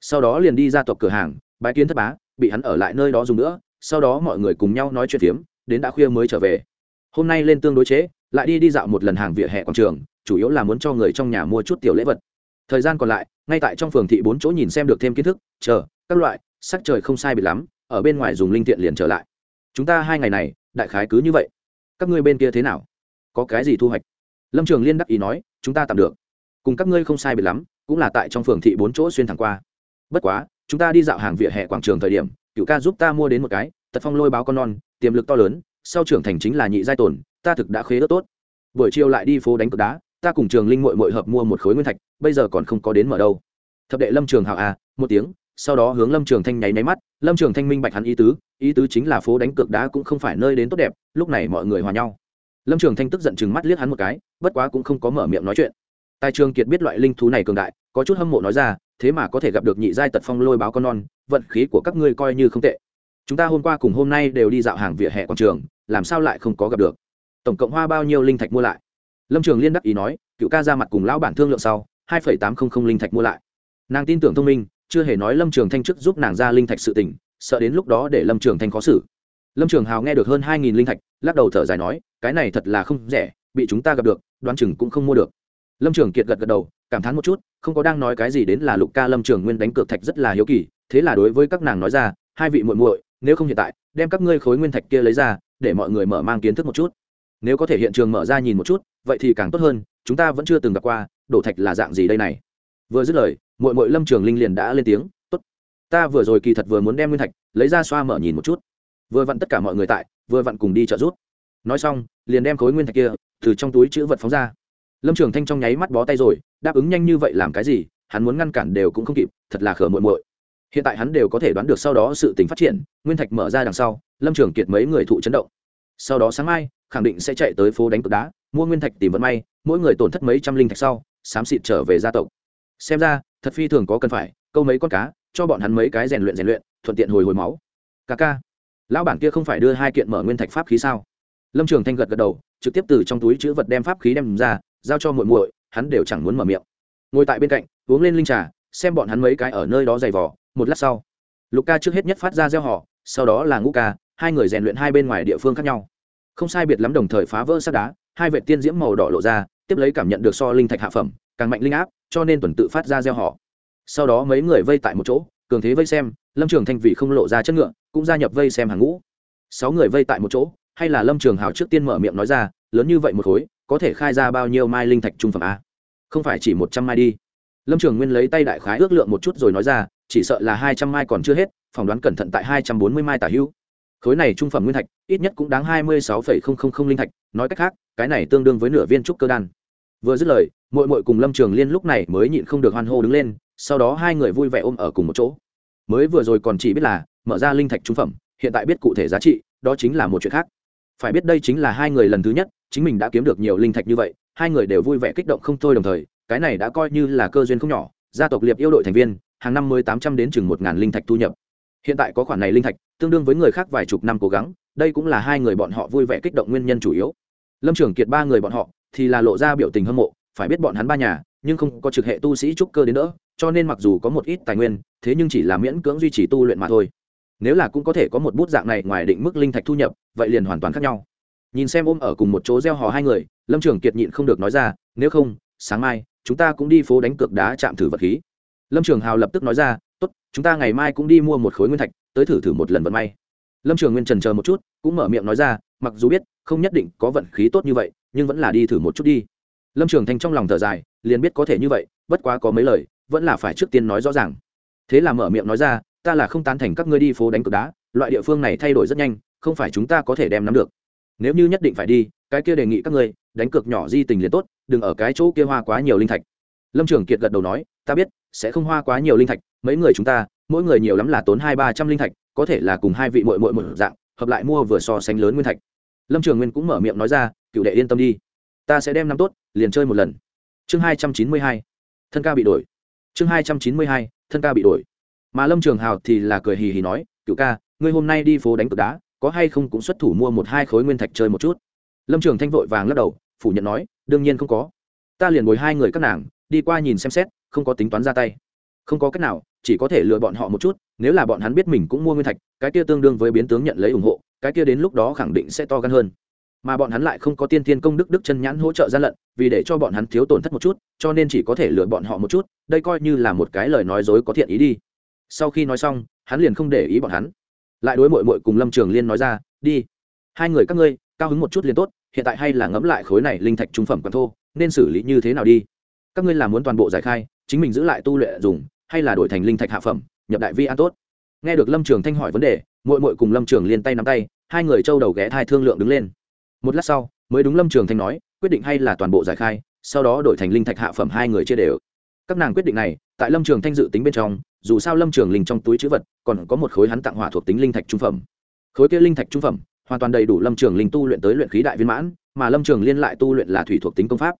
Sau đó liền đi ra tộc cửa hàng bãi kiến thất bá, bị hắn ở lại nơi đó dùng nữa. Sau đó mọi người cùng nhau nói chuyện phiếm, đến đã khuya mới trở về. Hôm nay lên tương đối chế lại đi đi dạo một lần hàng vỉa hè quảng trường, chủ yếu là muốn cho người trong nhà mua chút tiểu lễ vật. Thời gian còn lại, ngay tại trong phường thị bốn chỗ nhìn xem được thêm kiến thức, chờ, các loại, sắc trời không sai bị lắm, ở bên ngoài dùng linh tiện liền trở lại. Chúng ta hai ngày này, đại khái cứ như vậy. Các ngươi bên kia thế nào? Có cái gì thu hoạch? Lâm trường liên đắc ý nói, chúng ta tạm được cùng các ngươi không sai biệt lắm, cũng là tại trong phường thị bốn chỗ xuyên thẳng qua. Bất quá, chúng ta đi dạo hàng vỉa hè quảng trường thời điểm, cựu ca giúp ta mua đến một cái tật phong lôi báo con non, tiềm lực to lớn, sau trưởng thành chính là nhị giai tồn, ta thực đã khế ớt tốt. Buổi chiều lại đi phố đánh cược đá, ta cùng trường linh mội mội hợp mua một khối nguyên thạch, bây giờ còn không có đến mở đâu. Thập đệ lâm trường hào à một tiếng, sau đó hướng lâm trường thanh nháy máy mắt, lâm trường thanh minh bạch hắn ý tứ ý tứ chính là phố đánh cược đá cũng không phải nơi đến tốt đẹp, lúc này mọi người hòa nhau. Lâm trường thanh tức giận chừng mắt liếc hắn một cái, bất quá cũng không có mở miệng nói chuyện tài trường kiệt biết loại linh thú này cường đại, có chút hâm mộ nói ra, thế mà có thể gặp được nhị giai tật phong lôi báo con non, vận khí của các ngươi coi như không tệ. Chúng ta hôm qua cùng hôm nay đều đi dạo hàng vỉa hè quảng trường, làm sao lại không có gặp được? Tổng cộng hoa bao nhiêu linh thạch mua lại? Lâm trường liên đắc ý nói, cựu ca ra mặt cùng lão bản thương lượng sau, hai phẩy tám trăm linh linh thạch mua lại. Nàng tin tưởng thông minh, chưa hề nói lâm trường thanh chức giúp nàng ra linh thạch sự tỉnh sợ đến lúc đó để lâm trường thanh khó xử. Lâm trường hào nghe được hơn hai nghìn linh thạch, lắc đầu thở dài nói, cái này thật là không rẻ, bị chúng ta gặp được, đoán chừng cũng không mua được lâm trường kiệt gật gật đầu, cảm thán một chút, không có đang nói cái gì đến là lục ca lâm trường nguyên đánh cược thạch rất là hiếu kỳ, thế là đối với các nàng nói ra, hai vị muội muội, nếu không hiện tại, đem các ngươi khối nguyên thạch kia lấy ra, để mọi người mở mang kiến thức một chút. Nếu có thể hiện trường mở ra nhìn một chút, vậy thì càng tốt hơn, chúng ta vẫn chưa từng gặp qua, đổ thạch là dạng gì đây này? Vừa dứt lời, muội muội lâm trường linh liền đã lên tiếng, tốt, ta vừa rồi kỳ thật vừa muốn đem nguyên thạch lấy ra xoa mở nhìn một chút. Vừa vặn tất cả mọi người tại, vừa vặn cùng đi trợ rút nói xong, liền đem khối nguyên thạch kia từ trong túi chữ vật phóng ra lâm trường thanh trong nháy mắt bó tay rồi, đáp ứng nhanh như vậy làm cái gì, hắn muốn ngăn cản đều cũng không kịp, thật là khở muộn muội. Hiện tại hắn đều có thể đoán được sau đó sự tình phát triển, nguyên thạch mở ra đằng sau, lâm trường kiệt mấy người thụ chấn động. Sau đó sáng mai, khẳng định sẽ chạy tới phố đánh cực đá, mua nguyên thạch tìm vận may, mỗi người tổn thất mấy trăm linh thạch sau, xám xịt trở về gia tộc. Xem ra, thật phi thường có cần phải, câu mấy con cá, cho bọn hắn mấy cái rèn luyện rèn luyện, thuận tiện hồi hồi máu. Ca ca, lão bản kia không phải đưa hai kiện mở nguyên thạch pháp khí sao? Lâm trường thanh gật gật đầu, trực tiếp từ trong túi chữ vật đem pháp khí đem ra giao cho muội muội, hắn đều chẳng muốn mở miệng. Ngồi tại bên cạnh, uống lên linh trà, xem bọn hắn mấy cái ở nơi đó dày vỏ một lát sau, lục ca trước hết nhất phát ra gieo họ, sau đó là ngũ ca, hai người rèn luyện hai bên ngoài địa phương khác nhau. Không sai biệt lắm đồng thời phá vỡ sát đá, hai vệ tiên diễm màu đỏ lộ ra, tiếp lấy cảm nhận được so linh thạch hạ phẩm, càng mạnh linh áp, cho nên tuần tự phát ra gieo họ. Sau đó mấy người vây tại một chỗ, cường thế vây xem, lâm trường thanh vị không lộ ra chất ngựa, cũng gia nhập vây xem hàng ngũ. Sáu người vây tại một chỗ, hay là lâm trường hào trước tiên mở miệng nói ra, lớn như vậy một khối có thể khai ra bao nhiêu mai linh thạch trung phẩm a? Không phải chỉ một trăm mai đi. Lâm trường nguyên lấy tay đại khái ước lượng một chút rồi nói ra, chỉ sợ là hai trăm mai còn chưa hết, phỏng đoán cẩn thận tại hai trăm bốn mươi mai tả hữu. Khối này trung phẩm nguyên thạch, ít nhất cũng đáng hai mươi sáu phẩy không không không linh thạch, nói cách khác, cái này tương đương với nửa viên trúc cơ đan. Vừa dứt lời mội mội cùng lâm trường liên lúc này mới nhịn không được hoan hô đứng lên, sau đó hai người vui vẻ ôm ở cùng một chỗ. Mới vừa rồi còn chỉ biết là mở ra linh thạch trung phẩm, hiện tại biết cụ thể giá trị, đó chính là một chuyện khác. Phải biết đây chính là hai người lần thứ nhất chính mình đã kiếm được nhiều linh thạch như vậy, hai người đều vui vẻ kích động không thôi đồng thời, cái này đã coi như là cơ duyên không nhỏ, gia tộc liệp yêu đội thành viên, hàng năm mới tám trăm đến chừng một ngàn linh thạch thu nhập. Hiện tại có khoản này linh thạch, tương đương với người khác vài chục năm cố gắng, đây cũng là hai người bọn họ vui vẻ kích động nguyên nhân chủ yếu. Lâm trưởng kiệt ba người bọn họ thì là lộ ra biểu tình hâm mộ, phải biết bọn hắn ba nhà, nhưng không có trực hệ tu sĩ trúc cơ đến nữa cho nên mặc dù có một ít tài nguyên, thế nhưng chỉ là miễn cưỡng duy trì tu luyện mà thôi. Nếu là cũng có thể có một bút dạng này ngoài định mức linh thạch thu nhập, vậy liền hoàn toàn khác nhau nhìn xem ôm ở cùng một chỗ gieo hò hai người, lâm trường kiệt nhịn không được nói ra, nếu không, sáng mai, chúng ta cũng đi phố đánh cược đá chạm thử vật khí. Lâm trường hào lập tức nói ra, tốt, chúng ta ngày mai cũng đi mua một khối nguyên thạch, tới thử thử một lần vận may. Lâm trường nguyên trần chờ một chút, cũng mở miệng nói ra, mặc dù biết, không nhất định có vận khí tốt như vậy, nhưng vẫn là đi thử một chút đi. Lâm trường thanh trong lòng thở dài, liền biết có thể như vậy, bất quá có mấy lời, vẫn là phải trước tiên nói rõ ràng. Thế là mở miệng nói ra, ta là không tán thành các ngươi đi phố đánh cược đá, loại địa phương này thay đổi rất nhanh, không phải chúng ta có thể đem nắm được nếu như nhất định phải đi, cái kia đề nghị các ngươi, đánh cược nhỏ di tình liền tốt, đừng ở cái chỗ kia hoa quá nhiều linh thạch. Lâm trường kiệt gật đầu nói, ta biết, sẽ không hoa quá nhiều linh thạch, mấy người chúng ta, mỗi người nhiều lắm là tốn hai ba trăm linh thạch, có thể là cùng hai vị mội mội một dạng, hợp lại mua vừa so sánh lớn nguyên thạch. Lâm trường nguyên cũng mở miệng nói ra, cựu đệ yên tâm đi, ta sẽ đem năm tốt, liền chơi một lần. Chương hai trăm chín mươi hai, thân ca bị đổi. Chương hai trăm chín mươi hai, thân ca bị đổi. Mà lâm trường hào thì là cười hì hì nói, cựu ca, ngươi hôm nay đi phố đánh cược đá có hay không cũng xuất thủ mua một hai khối nguyên thạch chơi một chút. Lâm trường thanh vội vàng lắc đầu, phủ nhận nói, đương nhiên không có. Ta liền bồi hai người các nàng, đi qua nhìn xem xét, không có tính toán ra tay. Không có cách nào, chỉ có thể lừa bọn họ một chút, nếu là bọn hắn biết mình cũng mua nguyên thạch, cái kia tương đương với biến tướng nhận lấy ủng hộ, cái kia đến lúc đó khẳng định sẽ to gan hơn. Mà bọn hắn lại không có tiên thiên công đức đức chân nhãn hỗ trợ gian lận, vì để cho bọn hắn thiếu tổn thất một chút, cho nên chỉ có thể lừa bọn họ một chút, đây coi như là một cái lời nói dối có thiện ý đi. Sau khi nói xong, hắn liền không để ý bọn hắn lại đối mội mội cùng lâm trường liên nói ra, đi, hai người các ngươi, cao hứng một chút liền tốt, hiện tại hay là ngẫm lại khối này linh thạch trung phẩm còn thô, nên xử lý như thế nào đi? Các ngươi làm muốn toàn bộ giải khai, chính mình giữ lại tu luyện dùng, hay là đổi thành linh thạch hạ phẩm, nhập đại vi an tốt? Nghe được lâm trường thanh hỏi vấn đề, mội mội cùng lâm trường liên tay nắm tay, hai người trâu đầu ghé thai thương lượng đứng lên. Một lát sau, mới đúng lâm trường thanh nói, quyết định hay là toàn bộ giải khai, sau đó đổi thành linh thạch hạ phẩm hai người chia đều. Các nàng quyết định này, tại lâm trường thanh dự tính bên trong dù sao lâm trường linh trong túi chữ vật còn có một khối hắn tặng hỏa thuộc tính linh thạch trung phẩm. Khối kia linh thạch trung phẩm hoàn toàn đầy đủ lâm trường linh tu luyện tới luyện khí đại viên mãn, mà lâm trường liên lại tu luyện là thủy thuộc tính công pháp.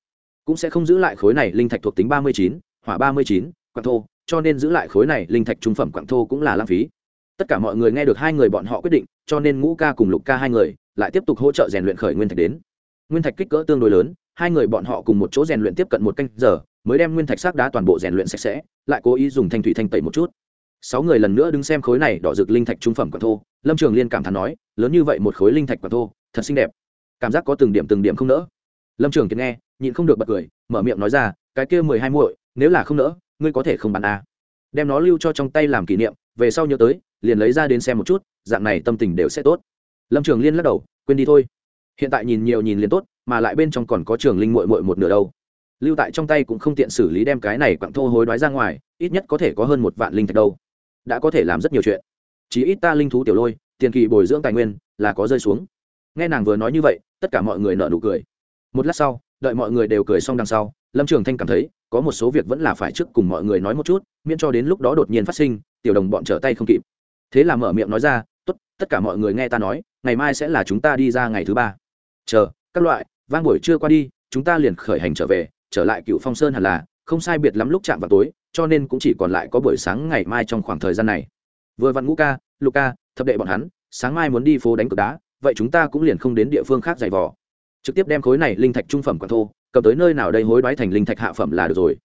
Cũng sẽ không giữ lại khối này linh thạch thuộc tính ba mươi chín, hỏa ba mươi chín quạng thô, cho nên giữ lại khối này linh thạch trung phẩm quạng thô cũng là lãng phí. Tất cả mọi người nghe được hai người bọn họ quyết định, cho nên ngũ ca cùng lục ca hai người lại tiếp tục hỗ trợ rèn luyện khởi nguyên thạch đến. Nguyên thạch kích cỡ tương đối lớn, hai người bọn họ cùng một chỗ rèn luyện tiếp cận một canh giờ, mới đem nguyên thạch sắc đá toàn bộ rèn luyện sạch sẽ lại cố ý dùng thanh thủy thanh tẩy một chút. Sáu người lần nữa đứng xem khối này đỏ rực linh thạch trung phẩm quả thô, lâm trường liên cảm thán nói, lớn như vậy một khối linh thạch quả thô, thật xinh đẹp. Cảm giác có từng điểm từng điểm không nỡ. Lâm trường kiệt nghe, nhịn không được bật cười, mở miệng nói ra, cái kia mười hai muội, nếu là không nỡ, ngươi có thể không bán a à. đem nó lưu cho trong tay làm kỷ niệm, về sau nhớ tới, liền lấy ra đến xem một chút, dạng này tâm tình đều sẽ tốt. Lâm trường liên lắc đầu, quên đi thôi. Hiện tại nhìn nhiều nhìn liền tốt, mà lại bên trong còn có trường linh muội muội một nửa đâu lưu tại trong tay cũng không tiện xử lý đem cái này quặng thô hối đoái ra ngoài, ít nhất có thể có hơn một vạn linh thạch đâu. Đã có thể làm rất nhiều chuyện. Chỉ ít ta linh thú tiểu lôi, tiền kỳ bồi dưỡng tài nguyên, là có rơi xuống. Nghe nàng vừa nói như vậy, tất cả mọi người nợ nụ cười. Một lát sau, đợi mọi người đều cười xong đằng sau, lâm trường thanh cảm thấy, có một số việc vẫn là phải trước cùng mọi người nói một chút, miễn cho đến lúc đó đột nhiên phát sinh, tiểu đồng bọn trở tay không kịp. Thế là mở miệng nói ra, tốt, tất cả mọi người nghe ta nói, ngày mai sẽ là chúng ta đi ra ngày thứ ba. Chờ, các loại, vang buổi trưa qua đi, chúng ta liền khởi hành trở về trở lại cựu phong sơn hẳn là không sai biệt lắm lúc chạm vào tối, cho nên cũng chỉ còn lại có buổi sáng ngày mai trong khoảng thời gian này. Vừa vặn ngũ ca, lục ca, thập đệ bọn hắn, sáng mai muốn đi phố đánh cược đá, vậy chúng ta cũng liền không đến địa phương khác giày vò. Trực tiếp đem khối này linh thạch trung phẩm quảng thô, cầm tới nơi nào đây hối đoái thành linh thạch hạ phẩm là được rồi.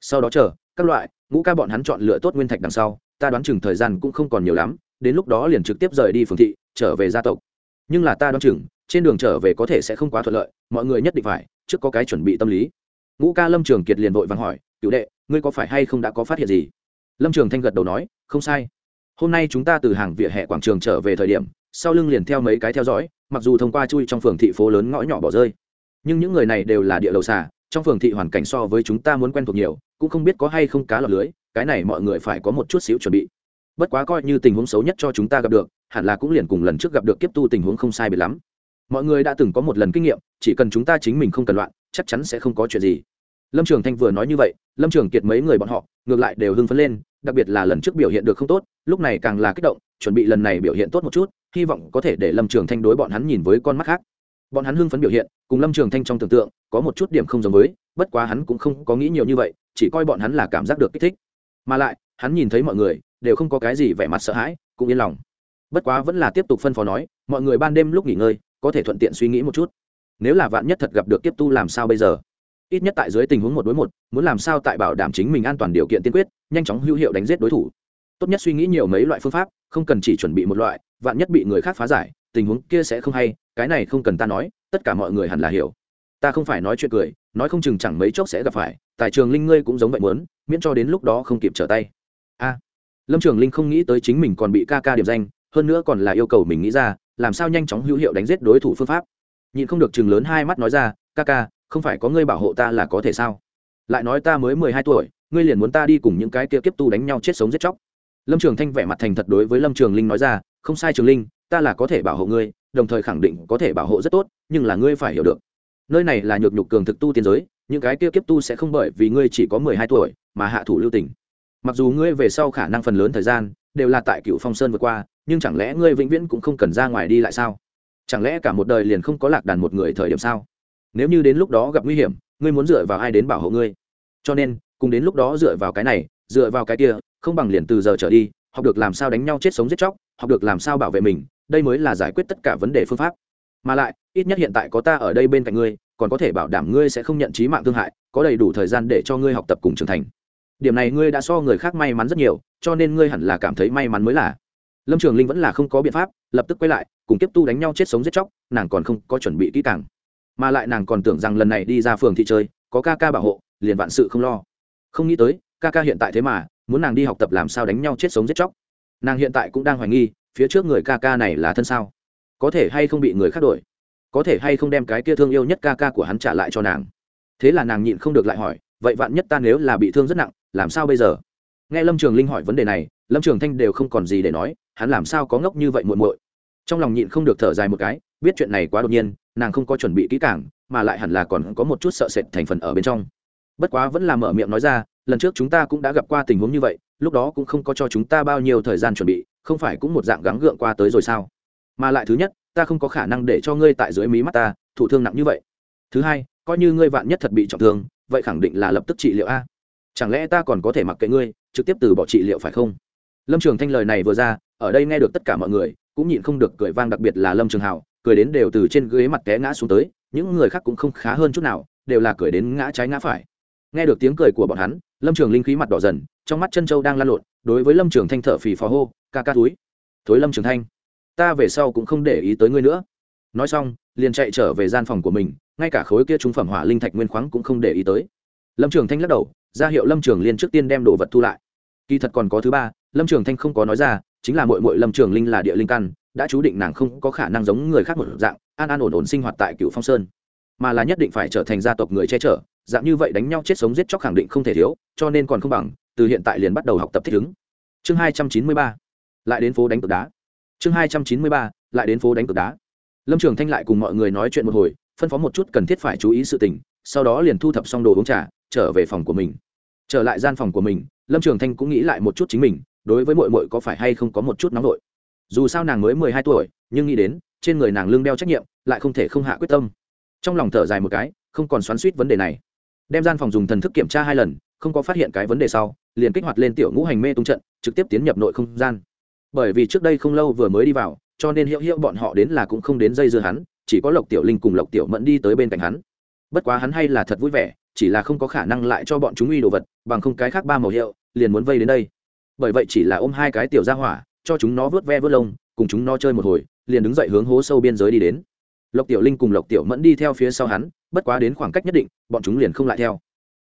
Sau đó chờ, các loại, ngũ ca bọn hắn chọn lựa tốt nguyên thạch đằng sau, ta đoán chừng thời gian cũng không còn nhiều lắm, đến lúc đó liền trực tiếp rời đi phường thị, trở về gia tộc. Nhưng là ta đoán chừng, trên đường trở về có thể sẽ không quá thuận lợi, mọi người nhất định phải, trước có cái chuẩn bị tâm lý ngũ ca lâm trường kiệt liền vội vàng hỏi cựu đệ, ngươi có phải hay không đã có phát hiện gì? Lâm trường thanh gật đầu nói, không sai. Hôm nay chúng ta từ hàng vỉa hè quảng trường trở về thời điểm, sau lưng liền theo mấy cái theo dõi, mặc dù thông qua chui trong phường thị phố lớn ngõ nhỏ bỏ rơi, nhưng những người này đều là địa đầu xà, trong phường thị hoàn cảnh so với chúng ta muốn quen thuộc nhiều, cũng không biết có hay không cá lọc lưới, cái này mọi người phải có một chút xíu chuẩn bị. Bất quá coi như tình huống xấu nhất cho chúng ta gặp được, hẳn là cũng liền cùng lần trước gặp được kiếp tu tình huống không sai biệt lắm mọi người đã từng có một lần kinh nghiệm, chỉ cần chúng ta chính mình không cần loạn, chắc chắn sẽ không có chuyện gì. Lâm trường thanh vừa nói như vậy, lâm trường kiệt mấy người bọn họ, ngược lại đều hưng phấn lên, đặc biệt là lần trước biểu hiện được không tốt, lúc này càng là kích động, chuẩn bị lần này biểu hiện tốt một chút, hy vọng có thể để lâm trường thanh đối bọn hắn nhìn với con mắt khác. Bọn hắn hưng phấn biểu hiện, cùng lâm trường thanh trong tưởng tượng, có một chút điểm không giống với, bất quá hắn cũng không có nghĩ nhiều như vậy, chỉ coi bọn hắn là cảm giác được kích thích. Mà lại, hắn nhìn thấy mọi người, đều không có cái gì vẻ mặt sợ hãi, cũng yên lòng. Bất quá vẫn là tiếp tục phân phó nói, mọi người ban đêm lúc nghỉ ngơi có thể thuận tiện suy nghĩ một chút. Nếu là vạn nhất thật gặp được kiếp tu làm sao bây giờ? Ít nhất tại dưới tình huống một đối một, muốn làm sao tại bảo đảm chính mình an toàn điều kiện tiên quyết, nhanh chóng hữu hiệu đánh giết đối thủ. Tốt nhất suy nghĩ nhiều mấy loại phương pháp, không cần chỉ chuẩn bị một loại, vạn nhất bị người khác phá giải, tình huống kia sẽ không hay, cái này không cần ta nói, tất cả mọi người hẳn là hiểu. Ta không phải nói chuyện cười, nói không chừng chẳng mấy chốc sẽ gặp phải tại trường linh ngươi cũng giống vậy muốn, miễn cho đến lúc đó không kịp trở tay. A. Lâm trường linh không nghĩ tới chính mình còn bị ca ca điểm danh, hơn nữa còn là yêu cầu mình nghĩ ra làm sao nhanh chóng hữu hiệu đánh giết đối thủ phương pháp? Nhịn không được chừng lớn hai mắt nói ra, ca ca, không phải có ngươi bảo hộ ta là có thể sao? Lại nói ta mới mười hai tuổi, ngươi liền muốn ta đi cùng những cái kia kiếp tu đánh nhau chết sống giết chóc? Lâm trường thanh vẻ mặt thành thật đối với lâm trường linh nói ra, không sai trường linh, ta là có thể bảo hộ ngươi, đồng thời khẳng định có thể bảo hộ rất tốt, nhưng là ngươi phải hiểu được, nơi này là nhược nhục cường thực tu tiên giới, những cái kia kiếp tu sẽ không bởi vì ngươi chỉ có mười hai tuổi mà hạ thủ lưu tình. Mặc dù ngươi về sau khả năng phần lớn thời gian đều là tại cựu phong sơn vượt qua nhưng chẳng lẽ ngươi vĩnh viễn cũng không cần ra ngoài đi lại sao? Chẳng lẽ cả một đời liền không có lạc đàn một người thời điểm sao? Nếu như đến lúc đó gặp nguy hiểm, ngươi muốn dựa vào ai đến bảo hộ ngươi? Cho nên, cùng đến lúc đó dựa vào cái này, dựa vào cái kia, không bằng liền từ giờ trở đi, học được làm sao đánh nhau chết sống giết chóc, học được làm sao bảo vệ mình, đây mới là giải quyết tất cả vấn đề phương pháp. Mà lại, ít nhất hiện tại có ta ở đây bên cạnh ngươi, còn có thể bảo đảm ngươi sẽ không nhận trí mạng thương hại, có đầy đủ thời gian để cho ngươi học tập cùng trưởng thành. Điểm này ngươi đã so người khác may mắn rất nhiều, cho nên ngươi hẳn là cảm thấy may mắn mới là lâm trường linh vẫn là không có biện pháp lập tức quay lại cùng tiếp tu đánh nhau chết sống giết chóc nàng còn không có chuẩn bị kỹ càng mà lại nàng còn tưởng rằng lần này đi ra phường thị chơi có ca ca bảo hộ liền vạn sự không lo không nghĩ tới ca ca hiện tại thế mà muốn nàng đi học tập làm sao đánh nhau chết sống giết chóc nàng hiện tại cũng đang hoài nghi phía trước người ca ca này là thân sao có thể hay không bị người khác đổi có thể hay không đem cái kia thương yêu nhất ca ca của hắn trả lại cho nàng thế là nàng nhịn không được lại hỏi vậy vạn nhất ta nếu là bị thương rất nặng làm sao bây giờ nghe lâm trường linh hỏi vấn đề này lâm trường thanh đều không còn gì để nói hắn làm sao có ngốc như vậy muộn muội? Trong lòng nhịn không được thở dài một cái, biết chuyện này quá đột nhiên, nàng không có chuẩn bị kỹ càng, mà lại hẳn là còn có một chút sợ sệt thành phần ở bên trong. Bất quá vẫn là mở miệng nói ra, lần trước chúng ta cũng đã gặp qua tình huống như vậy, lúc đó cũng không có cho chúng ta bao nhiêu thời gian chuẩn bị, không phải cũng một dạng gắng gượng qua tới rồi sao? Mà lại thứ nhất, ta không có khả năng để cho ngươi tại dưới mí mắt ta, thụ thương nặng như vậy. Thứ hai, coi như ngươi vạn nhất thật bị trọng thương, vậy khẳng định là lập tức trị liệu a. Chẳng lẽ ta còn có thể mặc kệ ngươi, trực tiếp từ bỏ trị liệu phải không? Lâm trường thanh lời này vừa ra, ở đây nghe được tất cả mọi người, cũng nhịn không được cười vang đặc biệt là lâm trường hào cười đến đều từ trên ghế mặt té ngã xuống tới, những người khác cũng không khá hơn chút nào, đều là cười đến ngã trái ngã phải. Nghe được tiếng cười của bọn hắn, lâm trường linh khí mặt đỏ dần, trong mắt chân châu đang lan lộn, đối với lâm trường thanh thở phì phò hô, ca ca túi. Thối lâm trường thanh, ta về sau cũng không để ý tới ngươi nữa. Nói xong, liền chạy trở về gian phòng của mình, ngay cả khối kia trung phẩm hỏa linh thạch nguyên khoáng cũng không để ý tới. Lâm trường thanh lắc đầu, ra hiệu lâm trường liên trước tiên đem đồ vật thu lại. Kỳ thật còn có thứ ba lâm trường thanh không có nói ra, chính là mội mội lâm trường linh là địa linh căn, đã chú định nàng không có khả năng giống người khác một dạng, an an ổn ổn sinh hoạt tại cựu phong sơn. Mà là nhất định phải trở thành gia tộc người che chở, dạng như vậy đánh nhau chết sống giết chóc khẳng định không thể thiếu, cho nên còn không bằng, từ hiện tại liền bắt đầu học tập thích ứng. Chương hai trăm chín mươi ba, lại đến phố đánh cược đá. Chương hai trăm chín mươi ba, lại đến phố đánh cược đá. Lâm trường thanh lại cùng mọi người nói chuyện một hồi, phân phó một chút cần thiết phải chú ý sự tình, sau đó liền thu thập xong đồ uống trà, trở về phòng của mình. Trở lại gian phòng của mình, lâm trường thanh cũng nghĩ lại một chút chính mình đối với mội mội có phải hay không có một chút nóng vội dù sao nàng mới mười hai tuổi, nhưng nghĩ đến, trên người nàng lương đeo trách nhiệm, lại không thể không hạ quyết tâm. Trong lòng thở dài một cái, không còn xoắn suýt vấn đề này. Đem gian phòng dùng thần thức kiểm tra hai lần, không có phát hiện cái vấn đề sau, liền kích hoạt lên tiểu ngũ hành mê tung trận, trực tiếp tiến nhập nội không gian. Bởi vì trước đây không lâu vừa mới đi vào, cho nên hiệu hiệu bọn họ đến là cũng không đến dây dưa hắn, chỉ có lộc tiểu linh cùng lộc tiểu mẫn đi tới bên cạnh hắn. Bất quá hắn hay là thật vui vẻ, chỉ là không có khả năng lại cho bọn chúng uy đồ vật, bằng không cái khác ba màu hiệu, liền muốn vây đến đây bởi vậy chỉ là ôm hai cái tiểu ra hỏa, cho chúng nó vớt ve vớt lông, cùng chúng nó chơi một hồi, liền đứng dậy hướng hố sâu biên giới đi đến. Lộc tiểu linh cùng lộc tiểu mẫn đi theo phía sau hắn, bất quá đến khoảng cách nhất định, bọn chúng liền không lại theo.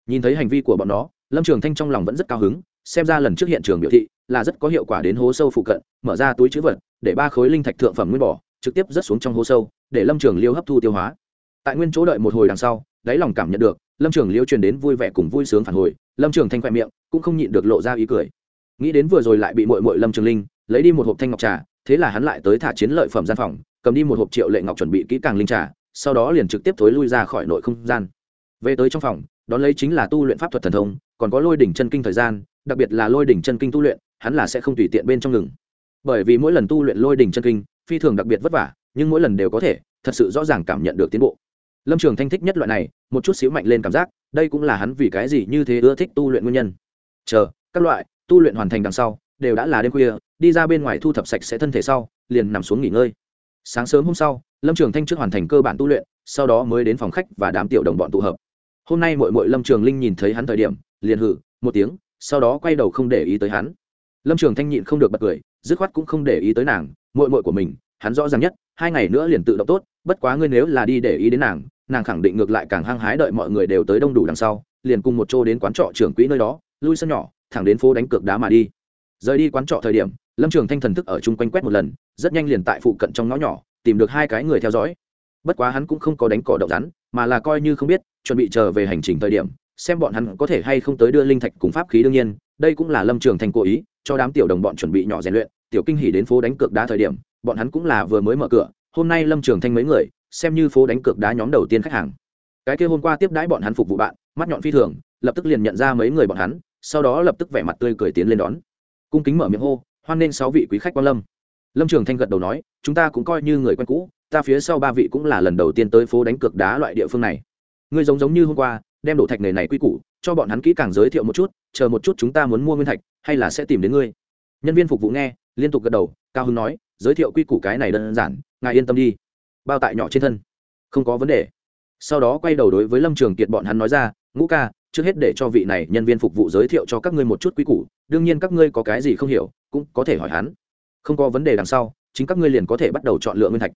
Nhìn thấy hành vi của bọn nó, lâm trường thanh trong lòng vẫn rất cao hứng, xem ra lần trước hiện trường biểu thị là rất có hiệu quả đến hố sâu phụ cận, mở ra túi chữ vật, để ba khối linh thạch thượng phẩm nguyên bỏ, trực tiếp rớt xuống trong hố sâu, để lâm trường liêu hấp thu tiêu hóa. Tại nguyên chỗ đợi một hồi đằng sau, đáy lòng cảm nhận được, lâm trường liêu truyền đến vui vẻ cùng vui sướng phản hồi, lâm trường thanh khoe miệng, cũng không nhịn được lộ ra ý cười nghĩ đến vừa rồi lại bị mội mội lâm trường linh lấy đi một hộp thanh ngọc trà, thế là hắn lại tới thả chiến lợi phẩm gian phòng, cầm đi một hộp triệu lệ ngọc chuẩn bị kỹ càng linh trà, sau đó liền trực tiếp thối lui ra khỏi nội không gian. Về tới trong phòng, đón lấy chính là tu luyện pháp thuật thần thông, còn có lôi đỉnh chân kinh thời gian, đặc biệt là lôi đỉnh chân kinh tu luyện, hắn là sẽ không tùy tiện bên trong ngừng. Bởi vì mỗi lần tu luyện lôi đỉnh chân kinh, phi thường đặc biệt vất vả, nhưng mỗi lần đều có thể, thật sự rõ ràng cảm nhận được tiến bộ. Lâm trường thanh thích nhất loại này, một chút xíu mạnh lên cảm giác, đây cũng là hắn vì cái gì như thế ưa thích tu luyện nguyên nhân. Chờ, các loại tu luyện hoàn thành đằng sau, đều đã là đêm khuya, đi ra bên ngoài thu thập sạch sẽ thân thể sau, liền nằm xuống nghỉ ngơi. Sáng sớm hôm sau, lâm trường thanh trước hoàn thành cơ bản tu luyện, sau đó mới đến phòng khách và đám tiểu đồng bọn tụ hợp. Hôm nay mội mội lâm trường linh nhìn thấy hắn thời điểm, liền hử, một tiếng, sau đó quay đầu không để ý tới hắn. Lâm trường thanh nhịn không được bật cười, dứt khoát cũng không để ý tới nàng mội mội của mình, hắn rõ ràng nhất, hai ngày nữa liền tự động tốt, bất quá ngươi nếu là đi để ý đến nàng nàng khẳng định ngược lại càng hăng hái đợi mọi người đều tới đông đủ đằng sau, liền cùng một chỗ đến quán trọ trưởng quỹ nơi đó, lui sân nhỏ thẳng đến phố đánh cược đá mà đi. Rời đi quán trọ thời điểm, lâm trường thanh thần thức ở chung quanh quét một lần, rất nhanh liền tại phụ cận trong ngõ nhỏ, tìm được hai cái người theo dõi. Bất quá hắn cũng không có đánh cỏ động rắn, mà là coi như không biết, chuẩn bị chờ về hành trình thời điểm, xem bọn hắn có thể hay không tới đưa linh thạch cùng pháp khí đương nhiên, đây cũng là lâm trường thành cố ý, cho đám tiểu đồng bọn chuẩn bị nhỏ rèn luyện, tiểu kinh hỉ đến phố đánh cược đá thời điểm, bọn hắn cũng là vừa mới mở cửa, hôm nay lâm trường thanh mấy người, xem như phố đánh cược đá nhóm đầu tiên khách hàng. Cái kia hôm qua tiếp đãi bọn hắn phục vụ bạn, mắt nhọn phi thường, lập tức liền nhận ra mấy người bọn hắn sau đó lập tức vẻ mặt tươi cười tiến lên đón. Cung kính mở miệng hô, hoan nên sáu vị quý khách quan lâm. Lâm trường thanh gật đầu nói, chúng ta cũng coi như người quen cũ, ta phía sau ba vị cũng là lần đầu tiên tới phố đánh cược đá loại địa phương này. Ngươi giống giống như hôm qua, đem đổ thạch này này quy củ, cho bọn hắn kỹ càng giới thiệu một chút, chờ một chút chúng ta muốn mua nguyên thạch, hay là sẽ tìm đến ngươi. Nhân viên phục vụ nghe, liên tục gật đầu, cao hưng nói, giới thiệu quy củ cái này đơn giản, ngài yên tâm đi, bao tại nhỏ trên thân, không có vấn đề. Sau đó quay đầu đối với lâm trường kiệt bọn hắn nói ra, ngũ ca trước hết để cho vị này nhân viên phục vụ giới thiệu cho các ngươi một chút quy củ, đương nhiên các ngươi có cái gì không hiểu, cũng có thể hỏi hắn. Không có vấn đề đằng sau, chính các ngươi liền có thể bắt đầu chọn lựa nguyên thạch.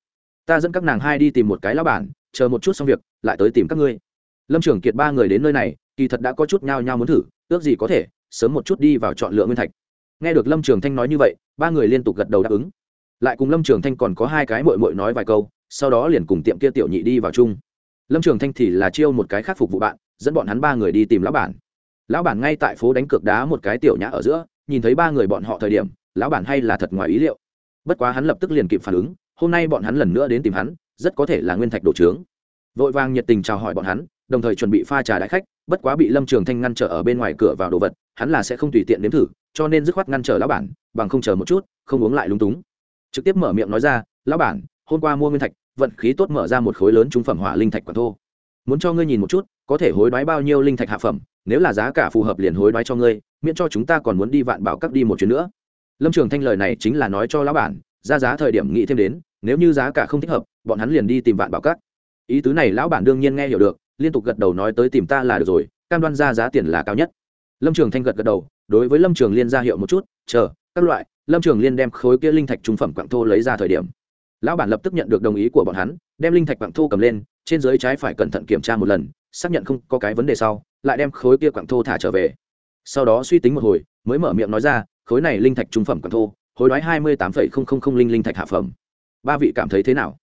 Ta dẫn các nàng hai đi tìm một cái lá bản, chờ một chút xong việc, lại tới tìm các ngươi. Lâm trường kiệt ba người đến nơi này, kỳ thật đã có chút nhao nhao muốn thử, ước gì có thể, sớm một chút đi vào chọn lựa nguyên thạch. Nghe được lâm trường thanh nói như vậy, ba người liên tục gật đầu đáp ứng. Lại cùng lâm trường thanh còn có hai cái mội mội nói vài câu, sau đó liền cùng tiệm kia tiểu nhị đi vào chung. Lâm trường thanh thì là chiêu một cái khác phục vụ bạn dẫn bọn hắn ba người đi tìm lão bản. Lão bản ngay tại phố đánh cược đá một cái tiểu nhã ở giữa, nhìn thấy ba người bọn họ thời điểm, lão bản hay là thật ngoài ý liệu. Bất quá hắn lập tức liền kịp phản ứng, hôm nay bọn hắn lần nữa đến tìm hắn, rất có thể là nguyên thạch đổ trướng. Vội vàng nhiệt tình chào hỏi bọn hắn, đồng thời chuẩn bị pha trà đại khách, bất quá bị lâm trường thanh ngăn trở ở bên ngoài cửa vào đồ vật, hắn là sẽ không tùy tiện nếm thử, cho nên dứt khoát ngăn trở lão bản, bằng không chờ một chút, không uống lại lúng túng. Trực tiếp mở miệng nói ra, lão bản, hôm qua mua nguyên thạch, vận khí tốt mở ra một khối lớn trung phẩm hỏa linh thạch quả thô muốn cho ngươi nhìn một chút, có thể hối đoái bao nhiêu linh thạch hạ phẩm, nếu là giá cả phù hợp liền hối đoái cho ngươi, miễn cho chúng ta còn muốn đi vạn bảo cắt đi một chuyến nữa. Lâm trường thanh lời này chính là nói cho lão bản, ra giá thời điểm nghĩ thêm đến, nếu như giá cả không thích hợp, bọn hắn liền đi tìm vạn bảo cắt ý tứ này lão bản đương nhiên nghe hiểu được, liên tục gật đầu nói tới tìm ta là được rồi, cam đoan ra giá tiền là cao nhất. Lâm trường thanh gật gật đầu, đối với lâm trường liên ra hiệu một chút, chờ, các loại, lâm trường liên đem khối kia linh thạch trung phẩm quặng thô lấy ra thời điểm. Lão bản lập tức nhận được đồng ý của bọn hắn đem linh thạch quặng thô cầm lên, trên dưới trái phải cẩn thận kiểm tra một lần, xác nhận không có cái vấn đề sau, lại đem khối kia quặng thô thả trở về. Sau đó suy tính một hồi, mới mở miệng nói ra, khối này linh thạch trung phẩm quặng thô, hối đoái hai mươi tám linh linh thạch hạ phẩm. Ba vị cảm thấy thế nào?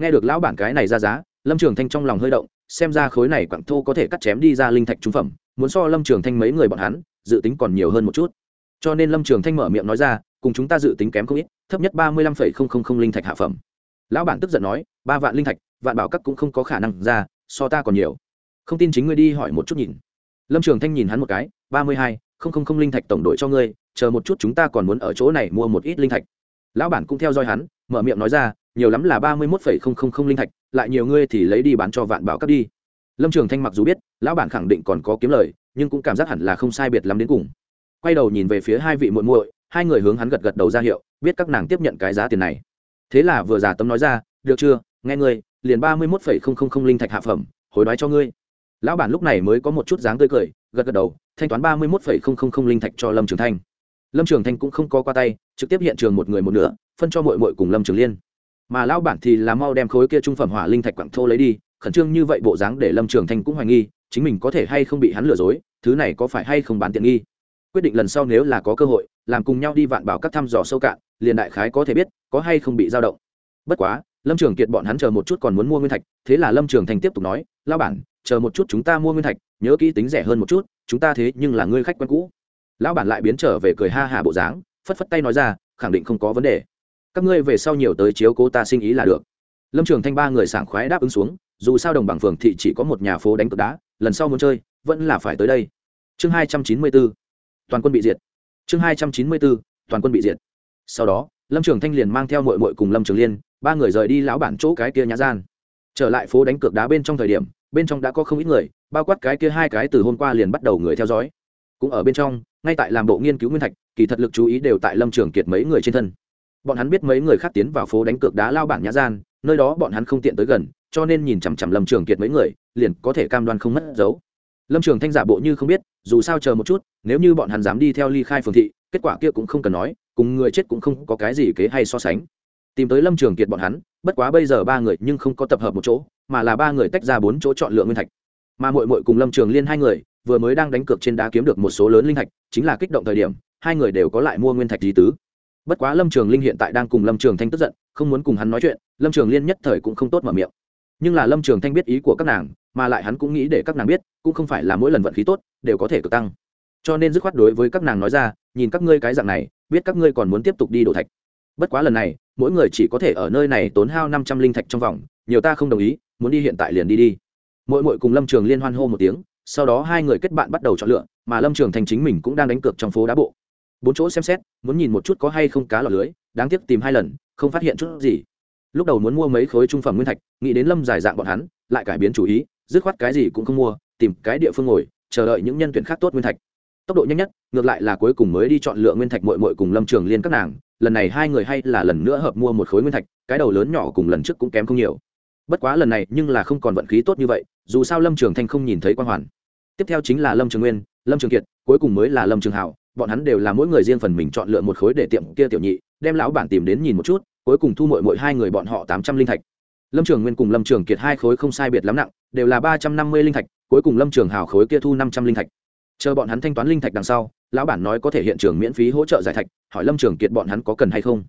Nghe được lão bản cái này ra giá, lâm trường thanh trong lòng hơi động, xem ra khối này quặng thô có thể cắt chém đi ra linh thạch trung phẩm, muốn so lâm trường thanh mấy người bọn hắn, dự tính còn nhiều hơn một chút. Cho nên lâm trường thanh mở miệng nói ra, cùng chúng ta dự tính kém không ít, thấp nhất ba mươi lăm phẩy không không không linh thạch hạ phẩm lão bản tức giận nói, ba vạn linh thạch, vạn bảo các cũng không có khả năng ra, so ta còn nhiều. Không tin chính ngươi đi hỏi một chút nhìn. Lâm trường thanh nhìn hắn một cái, ba mươi hai, không không không linh thạch tổng đội cho ngươi, chờ một chút chúng ta còn muốn ở chỗ này mua một ít linh thạch. Lão bản cũng theo dõi hắn, mở miệng nói ra, nhiều lắm là ba mươi một phẩy không không không linh thạch, lại nhiều ngươi thì lấy đi bán cho vạn bảo cấp đi. Lâm trường thanh mặc dù biết, lão bản khẳng định còn có kiếm lời, nhưng cũng cảm giác hẳn là không sai biệt lắm đến cùng. Quay đầu nhìn về phía hai vị muội muội, hai người hướng hắn gật gật đầu ra hiệu, biết các nàng tiếp nhận cái giá tiền này thế là vừa giả tấm nói ra, được chưa, nghe ngươi, liền ba mươi một phẩy không không không linh thạch hạ phẩm, hối đoái cho ngươi. Lão bản lúc này mới có một chút dáng tươi cười, gật gật đầu, thanh toán ba mươi một phẩy không không không linh thạch cho lâm trường thanh. Lâm trường thanh cũng không có qua tay, trực tiếp hiện trường một người một nửa, phân cho mội mội cùng lâm trường liên. Mà lão bản thì là mau đem khối kia trung phẩm hỏa linh thạch quặng thô lấy đi, khẩn trương như vậy bộ dáng để lâm trường thanh cũng hoài nghi, chính mình có thể hay không bị hắn lừa dối, thứ này có phải hay không bán tiện nghi? Quyết định lần sau nếu là có cơ hội, làm cùng nhau đi vạn bảo các thăm dò sâu cạn, liền đại khái có thể biết, có hay không bị dao động. Bất quá, lâm trường kiệt bọn hắn chờ một chút còn muốn mua nguyên thạch, thế là lâm trường thành tiếp tục nói lao bản, chờ một chút chúng ta mua nguyên thạch, nhớ kỹ tính rẻ hơn một chút, chúng ta thế nhưng là ngươi khách quen cũ. Lão bản lại biến trở về cười ha hả bộ dáng, phất phất tay nói ra, khẳng định không có vấn đề. Các ngươi về sau nhiều tới chiếu cố ta sinh ý là được. Lâm trường thanh ba người sảng khoái đáp ứng xuống, dù sao đồng bằng phường thị chỉ có một nhà phố đánh cược đá, lần sau muốn chơi, vẫn là phải tới đây. Chương hai trăm chín mươi bốn toàn quân bị diệt. Chương hai trăm chín mươi bốn, toàn quân bị diệt. Sau đó, lâm trường thanh liền mang theo mội mội cùng lâm trường liên, ba người rời đi lão bản chỗ cái kia nhã gian. Trở lại phố đánh cược đá bên trong thời điểm, bên trong đã có không ít người, bao quát cái kia hai cái từ hôm qua liền bắt đầu người theo dõi. Cũng ở bên trong, ngay tại làm bộ nghiên cứu nguyên thạch, kỳ thật lực chú ý đều tại lâm trường kiệt mấy người trên thân. Bọn hắn biết mấy người khác tiến vào phố đánh cược đá lao bản nhã gian, nơi đó bọn hắn không tiện tới gần, cho nên nhìn chằm chằm lâm trường kiệt mấy người, liền có thể cam đoan không mất dấu lâm trường thanh giả bộ như không biết, dù sao chờ một chút, nếu như bọn hắn dám đi theo ly khai phường thị, kết quả kia cũng không cần nói, cùng người chết cũng không có cái gì kế hay so sánh. Tìm tới lâm trường kiệt bọn hắn, bất quá bây giờ ba người nhưng không có tập hợp một chỗ, mà là ba người tách ra bốn chỗ chọn lựa nguyên thạch. Mà mội mội cùng lâm trường liên hai người, vừa mới đang đánh cược trên đá kiếm được một số lớn linh thạch, chính là kích động thời điểm, hai người đều có lại mua nguyên thạch lý tứ. Bất quá lâm trường linh hiện tại đang cùng lâm trường thanh tức giận, không muốn cùng hắn nói chuyện, lâm trường liên nhất thời cũng không tốt mở miệng nhưng là lâm trường thanh biết ý của các nàng mà lại hắn cũng nghĩ để các nàng biết cũng không phải là mỗi lần vận khí tốt đều có thể cực tăng cho nên dứt khoát đối với các nàng nói ra nhìn các ngươi cái dạng này biết các ngươi còn muốn tiếp tục đi đổ thạch bất quá lần này mỗi người chỉ có thể ở nơi này tốn hao năm trăm linh thạch trong vòng nhiều ta không đồng ý muốn đi hiện tại liền đi đi mỗi mỗi cùng lâm trường liên hoan hô một tiếng sau đó hai người kết bạn bắt đầu chọn lựa mà lâm trường thành chính mình cũng đang đánh cược trong phố đá bộ bốn chỗ xem xét muốn nhìn một chút có hay không cá lọt lưới đáng tiếc tìm hai lần không phát hiện chút gì lúc đầu muốn mua mấy khối trung phẩm nguyên thạch, nghĩ đến lâm giải dạng bọn hắn, lại cải biến chủ ý, dứt khoát cái gì cũng không mua, tìm cái địa phương ngồi, chờ đợi những nhân tuyển khác tốt nguyên thạch. Tốc độ nhanh nhất, ngược lại là cuối cùng mới đi chọn lựa nguyên thạch mội mội cùng lâm trường liên các nàng, lần này hai người hay là lần nữa hợp mua một khối nguyên thạch, cái đầu lớn nhỏ cùng lần trước cũng kém không nhiều. Bất quá lần này nhưng là không còn vận khí tốt như vậy, dù sao lâm trường thanh không nhìn thấy quan hoàn. Tiếp theo chính là lâm trường nguyên, lâm trường kiệt, cuối cùng mới là lâm trường hảo bọn hắn đều là mỗi người riêng phần mình chọn lựa một khối để tiệm kia tiểu nhị, đem lão bản tìm đến nhìn một chút cuối cùng thu mội mỗi hai người bọn họ tám trăm linh thạch. Lâm trường nguyên cùng lâm trường kiệt hai khối không sai biệt lắm nặng, đều là ba trăm năm mươi linh thạch, cuối cùng lâm trường hào khối kia thu năm trăm linh thạch. Chờ bọn hắn thanh toán linh thạch đằng sau, lão bản nói có thể hiện trường miễn phí hỗ trợ giải thạch, hỏi lâm trường kiệt bọn hắn có cần hay không.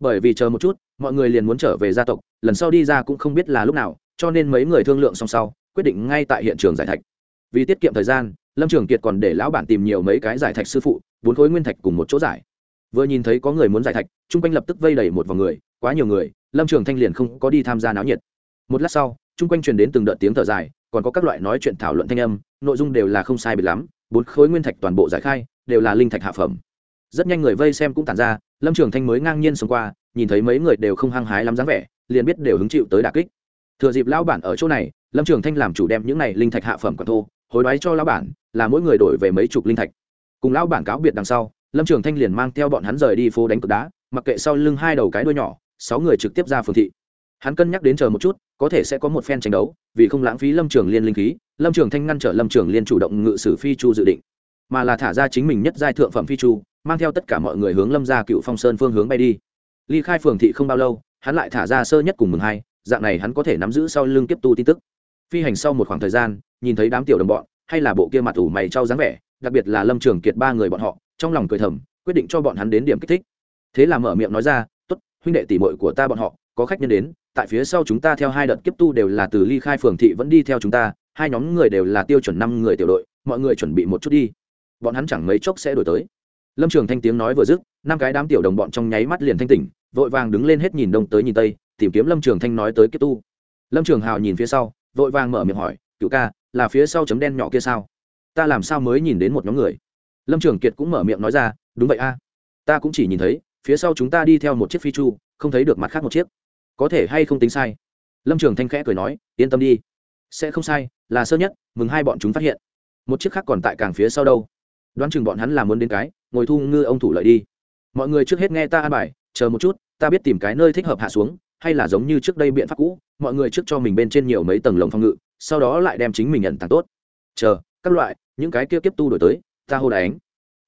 Bởi vì chờ một chút, mọi người liền muốn trở về gia tộc, lần sau đi ra cũng không biết là lúc nào, cho nên mấy người thương lượng song sau, quyết định ngay tại hiện trường giải thạch. Vì tiết kiệm thời gian, lâm trường kiệt còn để lão bản tìm nhiều mấy cái giải thạch sư phụ, bốn khối nguyên thạch cùng một chỗ giải vừa nhìn thấy có người muốn giải thạch, chung quanh lập tức vây đẩy một vòng người, quá nhiều người, lâm trường thanh liền không có đi tham gia náo nhiệt. Một lát sau, chung quanh truyền đến từng đợt tiếng thở dài, còn có các loại nói chuyện thảo luận thanh âm, nội dung đều là không sai biệt lắm, bốn khối nguyên thạch toàn bộ giải khai, đều là linh thạch hạ phẩm. Rất nhanh người vây xem cũng tản ra, lâm trường thanh mới ngang nhiên xông qua, nhìn thấy mấy người đều không hăng hái lắm dáng vẻ, liền biết đều hứng chịu tới đà kích. Thừa dịp lão bản ở chỗ này, lâm trường thanh làm chủ đem những này linh thạch hạ phẩm còn thô, hối đoái cho lão bản, là mỗi người đổi về mấy chục linh thạch. Cùng lão bản cáo biệt đằng sau lâm trường thanh liền mang theo bọn hắn rời đi phố đánh cực đá, mặc kệ sau lưng hai đầu cái đuôi nhỏ, sáu người trực tiếp ra phường thị. Hắn cân nhắc đến chờ một chút, có thể sẽ có một phen tranh đấu, vì không lãng phí lâm trường liên linh khí, lâm trường thanh ngăn trở lâm trường liên chủ động ngự sử phi chu dự định. Mà là thả ra chính mình nhất giai thượng phẩm phi chu, mang theo tất cả mọi người hướng lâm ra cựu phong sơn phương hướng bay đi. Ly khai phường thị không bao lâu, hắn lại thả ra sơ nhất cùng mừng hai, dạng này hắn có thể nắm giữ sau lưng tiếp tu tin tức. Phi hành sau một khoảng thời gian, nhìn thấy đám tiểu đồng bọn, hay là bộ kia mặt ủ mày trao dáng vẻ, đặc biệt là lâm trường kiệt ba người bọn họ trong lòng cười thầm, quyết định cho bọn hắn đến điểm kích thích. Thế là mở miệng nói ra t ố t huynh đệ tỷ mội của ta bọn họ, có khách nhân đến, tại phía sau chúng ta theo hai đợt kiếp tu đều là từ ly khai phường thị vẫn đi theo chúng ta, hai nhóm người đều là tiêu chuẩn năm người tiểu đội, mọi người chuẩn bị một chút đi. Bọn hắn chẳng mấy chốc sẽ đổi tới. Lâm trường thanh tiếng nói vừa dứt, năm cái đám tiểu đồng bọn trong nháy mắt liền thanh tỉnh, vội vàng đứng lên hết nhìn đông tới nhìn tây, tìm kiếm lâm trường thanh nói tới kiếp tu. Lâm trường hào nhìn phía sau, vội vàng mở miệng hỏi, cựu ca, là phía sau chấm đen nhỏ kia sao? Ta làm sao mới nhìn đến một nhóm người? Lâm trường kiệt cũng mở miệng nói ra, đúng vậy a, ta cũng chỉ nhìn thấy, phía sau chúng ta đi theo một chiếc phi chu, không thấy được mặt khác một chiếc. Có thể hay không tính sai? Lâm trường thanh khẽ cười nói, yên tâm đi. Sẽ không sai, là sơ nhất, mừng hai bọn chúng phát hiện. Một chiếc khác còn tại càng phía sau đâu. Đoán chừng bọn hắn là muốn đến cái, ngồi thu ngư ông thủ lợi đi. Mọi người trước hết nghe ta an bài, chờ một chút, ta biết tìm cái nơi thích hợp hạ xuống, hay là giống như trước đây biện pháp cũ, mọi người trước cho mình bên trên nhiều mấy tầng lồng phòng ngự, sau đó lại đem chính mình nhận tặng tốt. Chờ, các loại, những cái kia kiếp tu đổi tới ta hô đánh.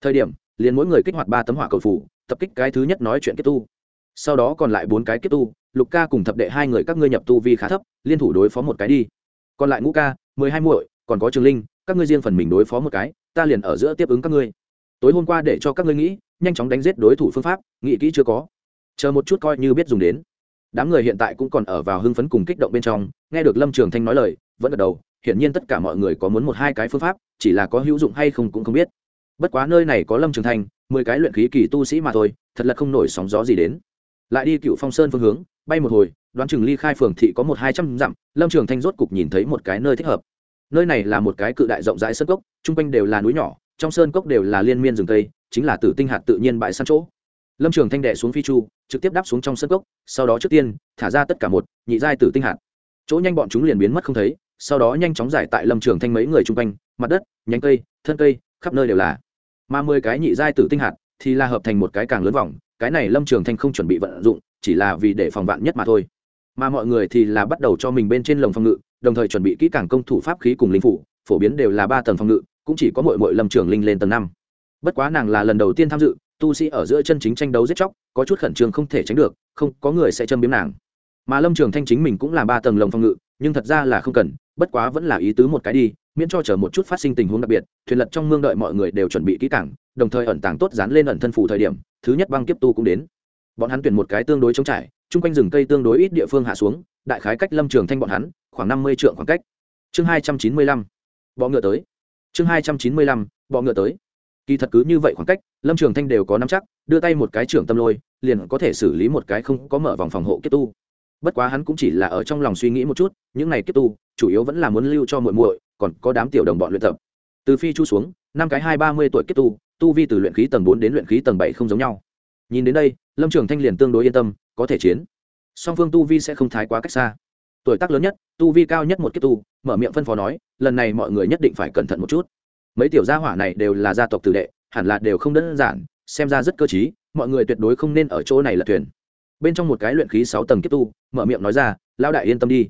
Thời điểm, liền mỗi người kích hoạt ba tấm hỏa cầu phủ, tập kích cái thứ nhất nói chuyện kết tu. Sau đó còn lại bốn cái kết tu, lục ca cùng thập đệ hai người các ngươi nhập tu vi khá thấp, liên thủ đối phó một cái đi. Còn lại ngũ ca, mười hai muội, còn có trường linh, các ngươi riêng phần mình đối phó một cái, ta liền ở giữa tiếp ứng các ngươi. Tối hôm qua để cho các ngươi nghĩ, nhanh chóng đánh giết đối thủ phương pháp, nghĩ kỹ chưa có. Chờ một chút coi như biết dùng đến. Đám người hiện tại cũng còn ở vào hưng phấn cùng kích động bên trong, nghe được lâm trường thanh nói lời, vẫn gật đầu hiển nhiên tất cả mọi người có muốn một hai cái phương pháp, chỉ là có hữu dụng hay không cũng không biết. Bất quá nơi này có lâm trường thanh mười cái luyện khí kỳ tu sĩ mà thôi, thật là không nổi sóng gió gì đến. Lại đi cựu phong sơn phương hướng, bay một hồi, đoán chừng ly khai phường thị có một hai trăm dặm, lâm trường thanh rốt cục nhìn thấy một cái nơi thích hợp. Nơi này là một cái cự đại rộng rãi sơn cốc, chung quanh đều là núi nhỏ, trong sơn cốc đều là liên miên rừng cây, chính là tử tinh hạt tự nhiên bãi săn chỗ. Lâm trường thanh đệ xuống phi chu, trực tiếp đáp xuống trong sơn cốc, sau đó trước tiên, thả ra tất cả một, nhị giai tử tinh hạt. Chỗ nhanh bọn chúng liền biến mất không thấy sau đó nhanh chóng giải tại lâm trường thanh mấy người chung quanh, mặt đất, nhánh cây, thân cây, khắp nơi đều là. Mà mười cái nhị giai tử tinh hạt thì là hợp thành một cái càng lớn vòng, cái này lâm trường thanh không chuẩn bị vận dụng, chỉ là vì để phòng vạn nhất mà thôi. Mà mọi người thì là bắt đầu cho mình bên trên lồng phòng ngự, đồng thời chuẩn bị kỹ càng công thủ pháp khí cùng linh phủ, phổ biến đều là ba tầng phòng ngự, cũng chỉ có mỗi mỗi lâm trường linh lên tầng năm. Bất quá nàng là lần đầu tiên tham dự, tu sĩ ở giữa chân chính tranh đấu giết chóc, có chút khẩn trương không thể tránh được, không, có người sẽ châm biếm nàng. Mà lâm trường thanh chính mình cũng là ba tầng lồng phòng ngự, nhưng thật ra là không cần bất quá vẫn là ý tứ một cái đi, miễn cho chờ một chút phát sinh tình huống đặc biệt, thuyền lật trong mương đợi mọi người đều chuẩn bị kỹ cảng đồng thời ẩn tàng tốt dán lên ẩn thân phủ thời điểm, thứ nhất băng kiếp tu cũng đến. Bọn hắn tuyển một cái tương đối trống trải, chung quanh rừng cây tương đối ít địa phương hạ xuống, đại khái cách lâm trường thanh bọn hắn, khoảng năm mươi trượng khoảng cách. Chương hai trăm chín mươi lăm, bọ ngựa tới. Chương hai trăm chín mươi lăm, bọ ngựa tới. Kỳ thật cứ như vậy khoảng cách, lâm trường thanh đều có nắm chắc, đưa tay một cái trưởng tâm lôi, liền có thể xử lý một cái không có mở vòng phòng hộ kiếp tu bất quá hắn cũng chỉ là ở trong lòng suy nghĩ một chút, những này kiếp tu, chủ yếu vẫn là muốn lưu cho muội muội, còn có đám tiểu đồng bọn luyện tập. Từ phi chu xuống, năm cái hai ba mươi tuổi kiếp tu tu vi từ luyện khí tầng bốn đến luyện khí tầng bảy không giống nhau. Nhìn đến đây, lâm trường thanh liền tương đối yên tâm, có thể chiến. Song phương tu vi sẽ không thái quá cách xa. Tuổi tác lớn nhất, tu vi cao nhất một kiếp tu, mở miệng phân phó nói, lần này mọi người nhất định phải cẩn thận một chút. Mấy tiểu gia hỏa này đều là gia tộc tử đệ, hẳn là đều không đơn giản, xem ra rất cơ t mọi người tuyệt đối không nên ở chỗ này là thuyền bên trong một cái luyện khí sáu tầng kiếp tu, mở miệng nói ra, lão đại yên tâm đi.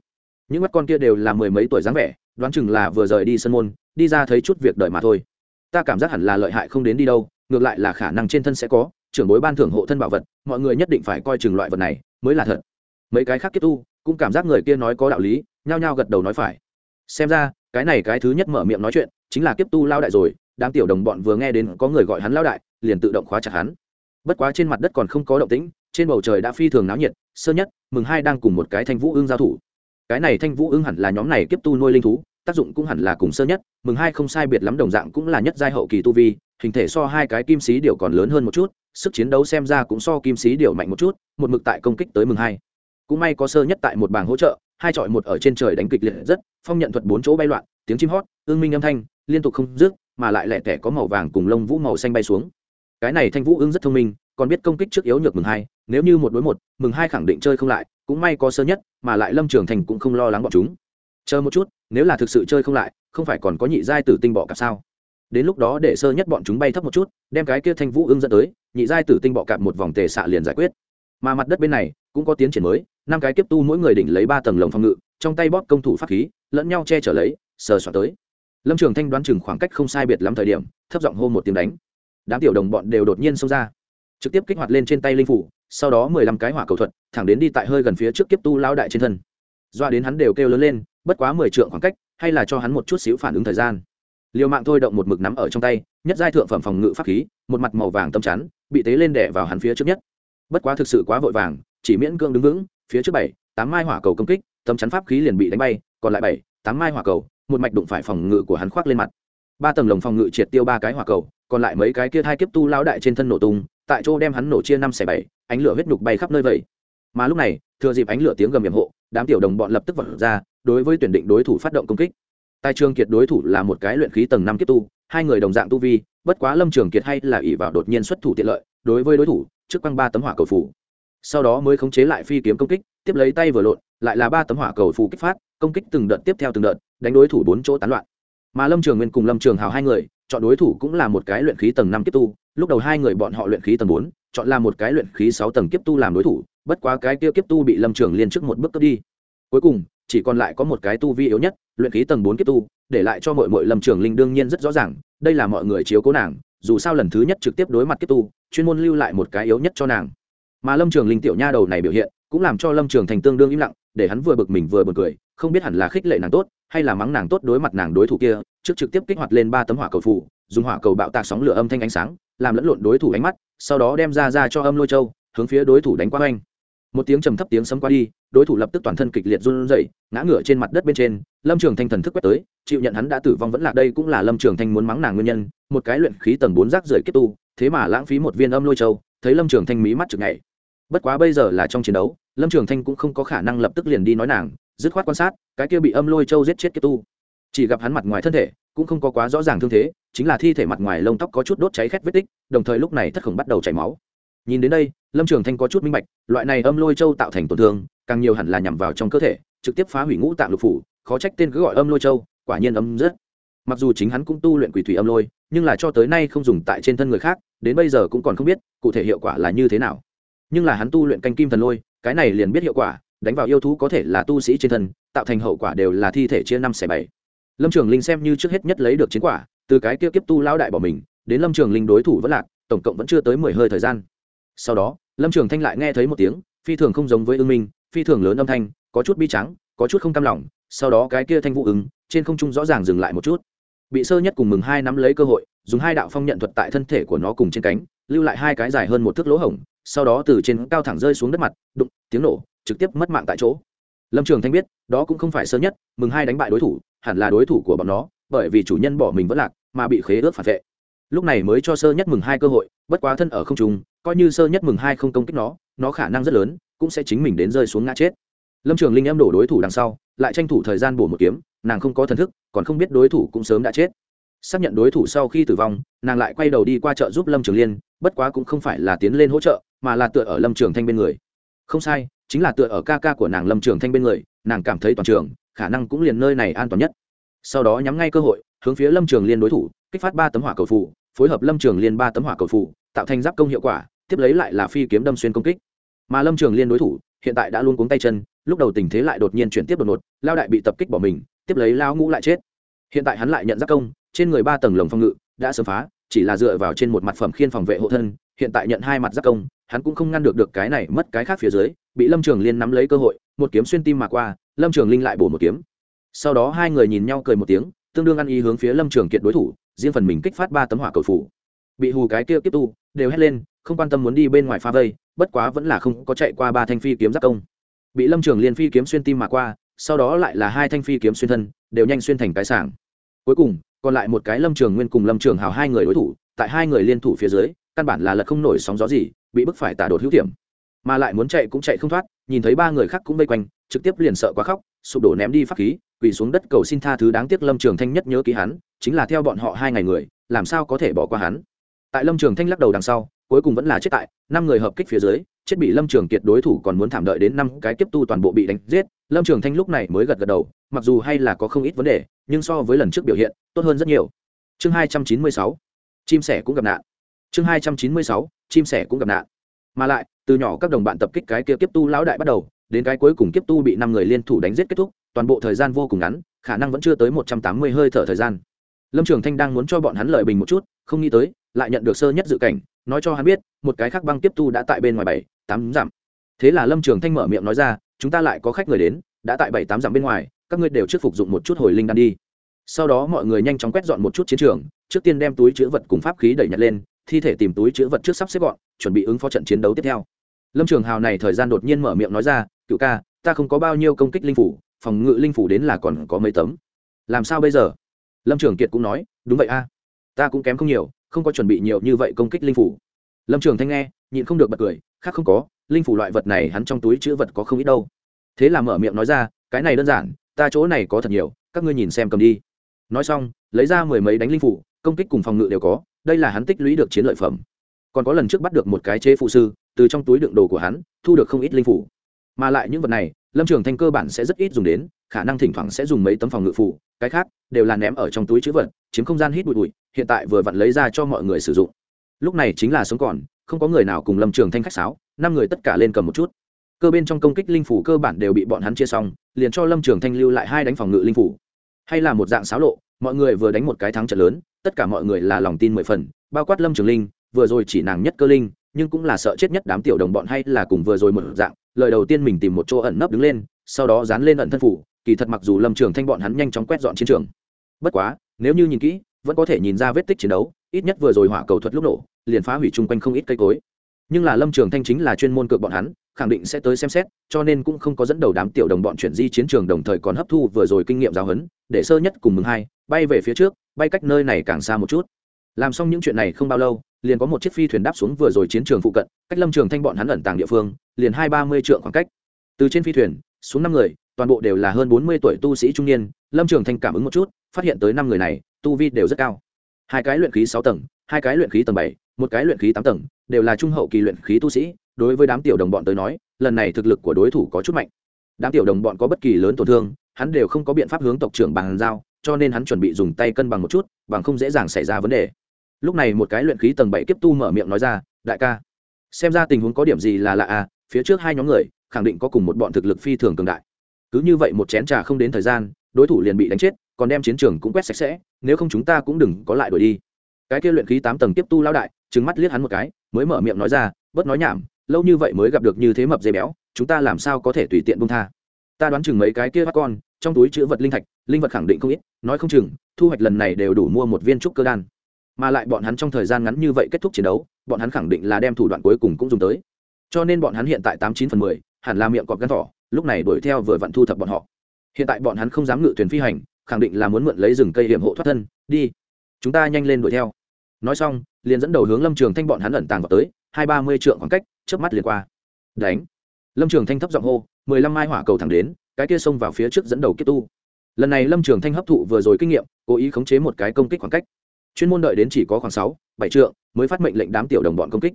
Những mắt con kia đều là mười mấy tuổi dáng vẻ, đoán chừng là vừa rời đi sân môn, đi ra thấy chút việc đợi mà thôi. Ta cảm giác hẳn là lợi hại không đến đi đâu, ngược lại là khả năng trên thân sẽ có, trưởng bối ban thưởng hộ thân bảo vật, mọi người nhất định phải coi chừng loại vật này mới là thật. Mấy cái khác kiếp tu cũng cảm giác người kia nói có đạo lý, nhao nhao gật đầu nói phải. Xem ra, cái này cái thứ nhất mở miệng nói chuyện, chính là kiếp tu lao đại rồi, đám tiểu đồng bọn vừa nghe đến có người gọi hắn lao đại, liền tự động khóa chặt hắn. Bất quá trên mặt đất còn không có động tĩnh trên bầu trời đã phi thường náo nhiệt, sơ nhất, mừng hai đang cùng một cái thanh vũ ưng giao thủ. Cái này thanh vũ ưng hẳn là nhóm này kiếp tu nuôi linh thú, tác dụng cũng hẳn là cùng sơ nhất, mừng hai không sai biệt lắm đồng dạng cũng là nhất giai hậu kỳ tu vi, hình thể so hai cái kim sĩ điệu còn lớn hơn một chút, sức chiến đấu xem ra cũng so kim sĩ điệu mạnh một chút, một mực tại công kích tới mừng hai. Cũng may có sơ nhất tại một bảng hỗ trợ, hai trọi một ở trên trời đánh kịch liệt rất, phong nhận thuật bốn chỗ bay loạn, tiếng chim hót, ương minh âm thanh, liên tục không dứt, mà lại lẻ tẻ có màu vàng cùng lông vũ màu xanh bay xuống. Cái này thanh vũ ương rất thông minh còn biết công kích trước yếu nhược mừng hai, nếu như một đối một, mừng hai khẳng định chơi không lại, cũng may có sơ nhất, mà lại lâm trường thành cũng không lo lắng bọn chúng. Chờ một chút, nếu là thực sự chơi không lại, không phải còn có nhị giai tử tinh bọ cạp sao? Đến lúc đó để sơ nhất bọn chúng bay thấp một chút, đem cái kia thanh vũ ưng dẫn tới, nhị giai tử tinh bọ cạp một vòng tề xạ liền giải quyết. Mà mặt đất bên này, cũng có tiến triển mới, năm cái kiếp tu mỗi người đỉnh lấy ba tầng lồng phòng ngự, trong tay bóp công thủ pháp khí, lẫn nhau che chở lấy, sờ soạt tới. Lâm trường thanh đoán chừng khoảng cách không sai biệt lắm thời điểm, thấp giọng hô một tiếng đánh. Đám tiểu đồng bọn đều đột nhiên xông ra trực tiếp kích hoạt lên trên tay linh phủ, sau đó mười lăm cái hỏa cầu thuật, thẳng đến đi tại hơi gần phía trước kiếp tu lao đại trên thân. Doa đến hắn đều kêu lớn lên, bất quá mười trượng khoảng cách, hay là cho hắn một chút xíu phản ứng thời gian. Liều mạng thôi động một mực nắm ở trong tay, nhất giai thượng phẩm phòng ngự pháp khí, một mặt màu vàng tâm chắn, bị tế lên đẻ vào hắn phía trước nhất. Bất quá thực sự quá vội vàng, chỉ miễn cưỡng đứng vững, phía trước bảy, tám mai hỏa cầu công kích tấm chắn pháp khí liền bị đánh bay, còn lại bảy, tám mai hỏa cầu, một mạch đụng phải phòng ngự của hắn khoác lên mặt. Ba tầng lồng phòng ngự triệt tiêu ba cái hỏa cầu, còn lại mấy cái kia thai kiếp tu lao đại trên thân nổ tung tại chỗ đem hắn nổ chia năm xẻ bảy, ánh lửa huyết nhục bay khắp nơi vậy. Mà lúc này, thừa dịp ánh lửa tiếng gầm hiểm hộ, đám tiểu đồng bọn lập tức vật ra, đối với tuyển định đối thủ phát động công kích. Tài trường kiệt đối thủ là một cái luyện khí tầng năm kiếp tu, hai người đồng dạng tu vi, bất quá lâm trường kiệt hay là ỷ vào đột nhiên xuất thủ tiện lợi, đối với đối thủ, trước quăng ba tấm hỏa cầu phủ sau đó mới khống chế lại phi kiếm công kích, tiếp lấy tay vừa lộn, lại là ba tấm hỏa cầu phủ kích phát, công kích từng đợt tiếp theo từng đợt, đánh đối thủ bốn chỗ tán loạn mà lâm trường nguyên cùng lâm trường hào hai người, chọn đối thủ cũng là một cái luyện khí tầng năm kiếp tu. Lúc đầu hai người bọn họ luyện khí tầng bốn, chọn là một cái luyện khí sáu tầng kiếp tu làm đối thủ, bất quá cái kia kiếp tu bị lâm trường liên trước một bước cướp đi. Cuối cùng, chỉ còn lại có một cái tu vi yếu nhất, luyện khí tầng bốn kiếp tu, để lại cho mọi mọi lâm trường linh đương nhiên rất rõ ràng, đây là mọi người chiếu cố nàng, dù sao lần thứ nhất trực tiếp đối mặt kiếp tu, chuyên môn lưu lại một cái yếu nhất cho nàng. Mà lâm trường linh tiểu nha đầu này biểu hiện, cũng làm cho lâm trường thành tương đương im lặng, để hắn vừa bực mình vừa bực cười không biết hẳn là khích lệ nàng tốt hay là mắng nàng tốt đối mặt nàng đối thủ kia trước trực tiếp kích hoạt lên ba tấm hỏa cầu phủ, dùng hỏa cầu bạo tạc sóng lửa âm thanh ánh sáng làm lẫn lộn đối thủ ánh mắt sau đó đem ra ra cho âm lôi châu hướng phía đối thủ đánh qua oanh một tiếng trầm thấp tiếng sấm qua đi đối thủ lập tức toàn thân kịch liệt run rẩy ngã ngửa trên mặt đất bên trên lâm trường thanh thần thức quét tới chịu nhận hắn đã tử vong vẫn là đây cũng là lâm trường thanh muốn mắng nàng nguyên nhân một cái luyện khí tầng bốn rác rưởi kết tu thế mà lãng phí một viên âm lôi châu thấy lâm trường thanh mí mắt chực ngày bất quá bây giờ là trong chiến đấu lâm trường thanh cũng không có khả năng lập tức liền đi nói nàng dứt khoát quan sát, cái kia bị âm lôi châu giết chết kiếp tu. Chỉ gặp hắn mặt ngoài thân thể cũng không có quá rõ ràng thương thế, chính là thi thể mặt ngoài lông tóc có chút đốt cháy khét vết tích, đồng thời lúc này thất khổng bắt đầu chảy máu. Nhìn đến đây, lâm trường thanh có chút minh bạch, loại này âm lôi châu tạo thành tổn thương, càng nhiều hẳn là nhằm vào trong cơ thể, trực tiếp phá hủy ngũ tạng lục phủ, khó trách tên cứ gọi âm lôi châu, quả nhiên âm rất. Mặc dù chính hắn cũng tu luyện quỷ thủy âm lôi, nhưng là cho tới nay không dùng tại trên thân người khác, đến bây giờ cũng còn không biết cụ thể hiệu quả là như thế nào. Nhưng là hắn tu luyện canh kim thần lôi, cái này liền biết hiệu quả đánh vào yêu thú có thể là tu sĩ trên thân, tạo thành hậu quả đều là thi thể chia năm xẻ bảy. Lâm trường linh xem như trước hết nhất lấy được chiến quả, từ cái kia kiếp tu lao đại bỏ mình, đến lâm trường linh đối thủ vẫn lạc, tổng cộng vẫn chưa tới mười hơi thời gian. Sau đó, lâm trường thanh lại nghe thấy một tiếng, phi thường không giống với ưng minh, phi thường lớn âm thanh, có chút bi trắng có chút không cam lòng, sau đó cái kia thanh vũ ứng, trên không trung rõ ràng dừng lại một chút. Bị sơ nhất cùng mừng hai nắm lấy cơ hội, dùng hai đạo phong nhận thuật tại thân thể của nó cùng trên cánh, lưu lại hai cái dài hơn một thước lỗ hổng, sau đó từ trên cao thẳng rơi xuống đất mặt, đụng, tiếng nổ trực tiếp mất mạng tại chỗ. Lâm trường thanh biết, đó cũng không phải sơ nhất, mừng hai đánh bại đối thủ, hẳn là đối thủ của bọn nó, bởi vì chủ nhân bỏ mình vẫn lạc, mà bị khế ước phản vệ. Lúc này mới cho sơ nhất mừng hai cơ hội, bất quá thân ở không trung, coi như sơ nhất mừng hai không công kích nó nó khả năng rất lớn, cũng sẽ chính mình đến rơi xuống ngã chết. Lâm trường linh em đổ đối thủ đằng sau, lại tranh thủ thời gian bổ một kiếm, nàng không có thần thức, còn không biết đối thủ cũng sớm đã chết. Xác nhận đối thủ sau khi tử vong, nàng lại quay đầu đi qua chợ giúp lâm trường liên, bất quá cũng không phải là tiến lên hỗ trợ, mà là tựa ở lâm trường thanh bên người. Không sai chính là tựa ở ca ca của nàng lâm trường thanh bên người, nàng cảm thấy toàn trường, khả năng cũng liền nơi này an toàn nhất. Sau đó nhắm ngay cơ hội, hướng phía lâm trường liên đối thủ, kích phát ba tấm hỏa cầu phủ phối hợp lâm trường liên ba tấm hỏa cầu phủ tạo thành giáp công hiệu quả, tiếp lấy lại là phi kiếm đâm xuyên công kích. Mà lâm trường liên đối thủ, hiện tại đã luôn cuống tay chân, lúc đầu tình thế lại đột nhiên chuyển tiếp đột ngột, lao đại bị tập kích bỏ mình, tiếp lấy lao ngũ lại chết. Hiện tại hắn lại nhận giáp công, trên người ba tầng lồng phòng ngự, đã sớm phá, chỉ là dựa vào trên một mặt phẩm khiên phòng vệ hộ thân hiện tại nhận hai mặt giáp công, hắn cũng không ngăn được được cái này mất cái khác phía dưới, bị lâm trường liên nắm lấy cơ hội, một kiếm xuyên tim mà qua, lâm trường linh lại bổ một kiếm. Sau đó hai người nhìn nhau cười một tiếng, tương đương ăn ý hướng phía lâm trường kiệt đối thủ, riêng phần mình kích phát ba tấm hỏa cầu phủ. Bị hù cái kia tiếp tu, đều hét lên, không quan tâm muốn đi bên ngoài pha vây, bất quá vẫn là không có chạy qua ba thanh phi kiếm giáp công. Bị lâm trường liên phi kiếm xuyên tim mà qua, sau đó lại là hai thanh phi kiếm xuyên thân, đều nhanh xuyên thành cái sảng. Cuối cùng, còn lại một cái lâm trường nguyên cùng lâm trường hào hai người đối thủ, tại hai người liên thủ phía dưới căn bản là lật không nổi sóng gió gì bị bức phải tả đột hữu tiệm, mà lại muốn chạy cũng chạy không thoát nhìn thấy ba người khác cũng vây quanh trực tiếp liền sợ quá khóc sụp đổ ném đi pháp khí quỳ xuống đất cầu xin tha thứ đáng tiếc lâm trường thanh nhất nhớ ký hắn chính là theo bọn họ hai ngày người làm sao có thể bỏ qua hắn. Tại lâm trường thanh lắc đầu đằng sau cuối cùng vẫn là chết tại năm người hợp kích phía dưới chết bị lâm trường kiệt đối thủ còn muốn thảm đợi đến năm cái tiếp tu toàn bộ bị đánh giết lâm trường thanh lúc này mới gật gật đầu mặc dù hay là có không ít vấn đề nhưng so với lần trước biểu hiện tốt hơn rất nhiều. Chương hai trăm chín mươi sáu chim sẻ cũng gặp nạn chương hai trăm chín mươi sáu, chim sẻ cũng gặp nạn. Mà lại, từ nhỏ các đồng bạn tập kích cái kia kiếp tu lão đại bắt đầu, đến cái cuối cùng kiếp tu bị năm người liên thủ đánh giết kết thúc, toàn bộ thời gian vô cùng ngắn, khả năng vẫn chưa tới một trăm tám mươi hơi thở thời gian. Lâm trường thanh đang muốn cho bọn hắn lợi bình một chút, không nghĩ tới, lại nhận được sơ nhất dự cảnh, nói cho hắn biết, một cái khác băng tiếp tu đã tại bên ngoài bảy, tám dặm. Thế là lâm trường thanh mở miệng nói ra, chúng ta lại có khách người đến, đã tại bảy, tám dặm bên ngoài, các ngươi đều trước phục dụng một chút hồi linh đan đi. Sau đó mọi người nhanh chóng quét dọn một chút chiến trường, trước tiên đem túi chữ vật cùng pháp khí đẩy nhặt lên thi thể tìm túi chữ vật trước sắp xếp gọn, chuẩn bị ứng phó trận chiến đấu tiếp theo. Lâm trường hào này thời gian đột nhiên mở miệng nói ra, cựu ca, ta không có bao nhiêu công kích linh phủ, phòng ngự linh phủ đến là còn có mấy tấm. Làm sao bây giờ? Lâm trường kiệt cũng nói, đúng vậy a, ta cũng kém không nhiều, không có chuẩn bị nhiều như vậy công kích linh phủ. Lâm trường thanh nghe, nhịn không được bật cười, khác không có, linh phủ loại vật này hắn trong túi chữ vật có không ít đâu. Thế là mở miệng nói ra, cái này đơn giản, ta chỗ này có thật nhiều, các ngươi nhìn xem cầm đi. Nói xong, lấy ra mười mấy đánh linh phủ, công kích cùng phòng ngự đều có đây là hắn tích lũy được chiến lợi phẩm. Còn có lần trước bắt được một cái chế phụ sư, từ trong túi đựng đồ của hắn, thu được không ít linh phủ. Mà lại những vật này, lâm trường thanh cơ bản sẽ rất ít dùng đến, khả năng thỉnh thoảng sẽ dùng mấy tấm phòng ngự phủ cái khác đều là ném ở trong túi chữ vật, chiếm không gian hít bụi bụi, hiện tại vừa vặn lấy ra cho mọi người sử dụng. Lúc này chính là sống còn, không có người nào cùng lâm trường thanh khách sáo, năm người tất cả lên cầm một chút. Cơ bên trong công kích linh phủ cơ bản đều bị bọn hắn chia xong, liền cho lâm trường thanh lưu lại hai đánh phòng ngự linh phủ. Hay là một dạng xáo lộ, mọi người vừa đánh một cái thắng trận lớn tất cả mọi người là lòng tin mười phần, bao quát lâm trường linh, vừa rồi chỉ nàng nhất cơ linh, nhưng cũng là sợ chết nhất đám tiểu đồng bọn hay là cùng vừa rồi một dạng, lời đầu tiên mình tìm một chỗ ẩn nấp đứng lên, sau đó dán lên ẩn thân phủ, kỳ thật mặc dù lâm trường thanh bọn hắn nhanh chóng quét dọn chiến trường. Bất quá, nếu như nhìn kỹ, vẫn có thể nhìn ra vết tích chiến đấu, ít nhất vừa rồi hỏa cầu thuật lúc nổ, liền phá hủy chung quanh không ít cây cối. Nhưng là lâm trường thanh chính là chuyên môn cược bọn hắn, khẳng định sẽ tới xem xét, cho nên cũng không có dẫn đầu đám tiểu đồng bọn chuyển di chiến trường đồng thời còn hấp thu vừa rồi kinh nghiệm giáo huấn, để sơ nhất cùng mừng hai, bay về phía trước bay cách nơi này càng xa một chút. Làm xong những chuyện này không bao lâu, liền có một chiếc phi thuyền đáp xuống vừa rồi chiến trường phụ cận, cách lâm trường thanh bọn hắn ẩn tàng địa phương, liền hai ba mươi trượng khoảng cách. Từ trên phi thuyền, xuống năm người, toàn bộ đều là hơn bốn mươi tuổi tu sĩ trung niên, lâm trường thanh cảm ứng một chút, phát hiện tới năm người này, tu vi đều rất cao. Hai cái luyện khí sáu tầng, hai cái luyện khí tầng bảy, một cái luyện khí tám tầng, đều là trung hậu kỳ luyện khí tu sĩ, đối với đám tiểu đồng bọn tới nói, lần này thực lực của đối thủ có chút mạnh. Đám tiểu đồng bọn có bất kỳ lớn tổn thương, hắn đều không có biện pháp hướng tộc trưởng bằng giao cho nên hắn chuẩn bị dùng tay cân bằng một chút, bằng không dễ dàng xảy ra vấn đề. Lúc này một cái luyện khí tầng bảy kiếp tu mở miệng nói ra, đại ca, xem ra tình huống có điểm gì là lạ à phía trước hai nhóm người, khẳng định có cùng một bọn thực lực phi thường cường đại. Cứ như vậy một chén trà không đến thời gian, đối thủ liền bị đánh chết, còn đem chiến trường cũng quét sạch sẽ, nếu không chúng ta cũng đừng có lại đuổi đi. Cái kia luyện khí tám tầng tiếp tu lao đại trứng mắt liếc hắn một cái, mới mở miệng nói ra, bớt nói nhảm, lâu như vậy mới gặp được như thế mập dây béo, chúng ta làm sao có thể tùy tiện bung tha? Ta đoán chừng mấy cái kia bắt con trong túi chữ vật linh thạch, linh vật khẳng định không ít, nói không chừng, thu hoạch lần này đều đủ mua một viên trúc cơ đan. Mà lại bọn hắn trong thời gian ngắn như vậy kết thúc chiến đấu, bọn hắn khẳng định là đem thủ đoạn cuối cùng cũng dùng tới. Cho nên bọn hắn hiện tại tám chín phần mười, hẳn là miệng cọp gắn thỏ, lúc này đuổi theo vừa vặn thu thập bọn họ. Hiện tại bọn hắn không dám ngự thuyền phi hành, khẳng định là muốn mượn lấy rừng cây hiểm hộ thoát thân, đi. Chúng ta nhanh lên đuổi theo. Nói xong, liền dẫn đầu hướng lâm trường thanh bọn hắn ẩn tàng vào tới, hai ba mươi trượng khoảng cách trước mắt liền qua. Đánh. Lâm trường thanh thấp giọng hô, mười lăm mai hỏa cầu thẳng đến cái kia xông vào phía trước dẫn đầu kiếp tu. Lần này lâm trường thanh hấp thụ vừa rồi kinh nghiệm, cố ý khống chế một cái công kích khoảng cách. Chuyên môn đợi đến chỉ có khoảng sáu, bảy trượng mới phát mệnh lệnh đám tiểu đồng bọn công kích.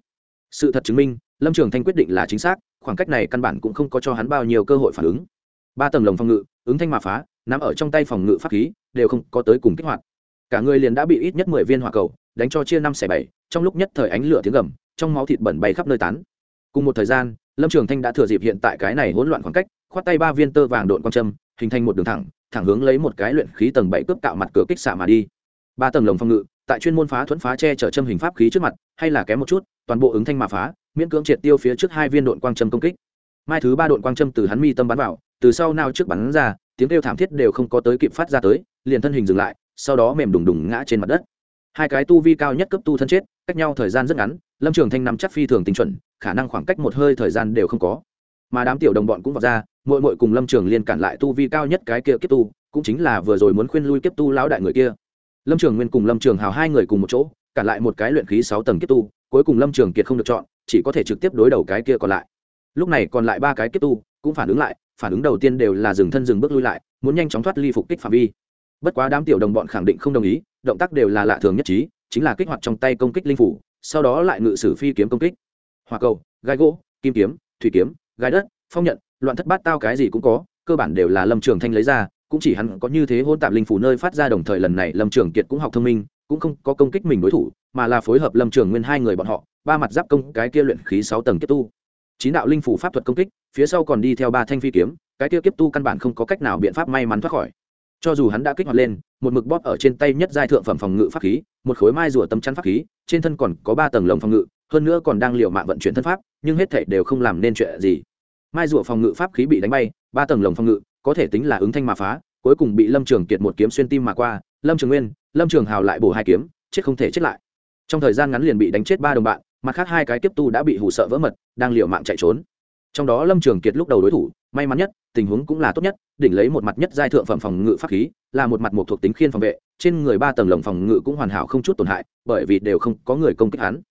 Sự thật chứng minh, lâm trường thanh quyết định là chính xác, khoảng cách này căn bản cũng không có cho hắn bao nhiêu cơ hội phản ứng. Ba tầng lồng phòng ngự, ứng thanh mà phá nằm ở trong tay phòng ngự pháp khí, đều không có tới cùng kích hoạt. Cả người liền đã bị ít nhất mười viên hỏa cầu, đánh cho chia năm xẻ bảy, trong lúc nhất thời ánh lửa tiếng gầm, trong máu thịt bẩn bay khắp nơi tán. Cùng một thời gian, lâm trường thanh đã thừa dịp hiện tại cái này hỗn loạn khoảng cách khoát tay ba viên tơ vàng độn quang châm, hình thành một đường thẳng thẳng hướng lấy một cái luyện khí tầng bảy cướp cạo mặt cửa kích xạ mà đi. Ba tầng lồng phòng ngự, tại chuyên môn phá thuẫn phá che chở châm hình pháp khí trước mặt, hay là kém một chút, toàn bộ ứng thanh mà phá, miễn cưỡng triệt tiêu phía trước hai viên độn quang châm công kích. Mai thứ ba độn quang châm từ hắn mi tâm bắn vào, từ sau nào trước bắn ra, tiếng kêu thảm thiết đều không có tới kịp phát ra tới, liền thân hình dừng lại, sau đó mềm đùng đùng ngã trên mặt đất. Hai cái tu vi cao nhất cấp tu thân chết, cách nhau thời gian rất ngắn, lâm trường thanh nắm chắc phi thường tinh chuẩn, khả năng khoảng cách một hơi thời gian đều không có mà đám tiểu đồng bọn cũng vào ra mội mội cùng lâm trường liên cản lại tu vi cao nhất cái kia kiếp tu, cũng chính là vừa rồi muốn khuyên lui kiếp tu lão đại người kia. Lâm trường nguyên cùng lâm trường hào hai người cùng một chỗ, cản lại một cái luyện khí sáu tầng kiếp tu, cuối cùng lâm trường kiệt không được chọn, chỉ có thể trực tiếp đối đầu cái kia còn lại. Lúc này còn lại ba cái kiếp tu cũng phản ứng lại, phản ứng đầu tiên đều là dừng thân dừng bước lui lại, muốn nhanh chóng thoát ly phục kích phạm vi. Bất quá đám tiểu đồng bọn khẳng định không đồng ý, động tác đều là lạ thường nhất trí, chính là kích hoạt trong tay công kích linh phủ, sau đó lại ngự sử phi kiếm công kích. Hòa cầu, gai gỗ, kim kiếm, thủy kiếm gai đất, phong nhận, loạn thất bát tao cái gì cũng có, cơ bản đều là lâm trường thanh lấy ra, cũng chỉ hắn có như thế hôn tạp linh phủ nơi phát ra đồng thời lần này lâm trường kiệt cũng học thông minh, cũng không có công kích mình đối thủ, mà là phối hợp lâm trường nguyên hai người bọn họ, ba mặt giáp công, cái kia luyện khí sáu tầng kiếp tu. Chín đạo linh phủ pháp thuật công kích, phía sau còn đi theo ba thanh phi kiếm, cái kia kiếp tu căn bản không có cách nào biện pháp may mắn thoát khỏi cho dù hắn đã kích hoạt lên, một mực bóp ở trên tay nhất giai thượng phẩm phòng ngự pháp khí, một khối mai rùa tâm chắn pháp khí, trên thân còn có ba tầng lồng phòng ngự, hơn nữa còn đang liệu mạng vận chuyển thân pháp, nhưng hết thể đều không làm nên chuyện gì. Mai rùa phòng ngự pháp khí bị đánh bay, ba tầng lồng phòng ngự, có thể tính là ứng thanh mà phá, cuối cùng bị lâm trường kiệt một kiếm xuyên tim mà qua. Lâm trường nguyên, lâm trường hào lại bổ hai kiếm, chết không thể chết lại. Trong thời gian ngắn liền bị đánh chết ba đồng bạn, mặt khác hai cái tiếp tu đã bị hụ sợ vỡ mật, đang liều mạng chạy trốn. Trong đó lâm trường kiệt lúc đầu đối thủ may mắn nhất, tình huống cũng là tốt nhất, đỉnh lấy một mặt nhất giai thượng phẩm phòng ngự pháp khí, là một mặt một thuộc tính khiên phòng vệ, trên người ba tầng lồng phòng ngự cũng hoàn hảo không chút tổn hại, bởi vì đều không có người công kích hắn.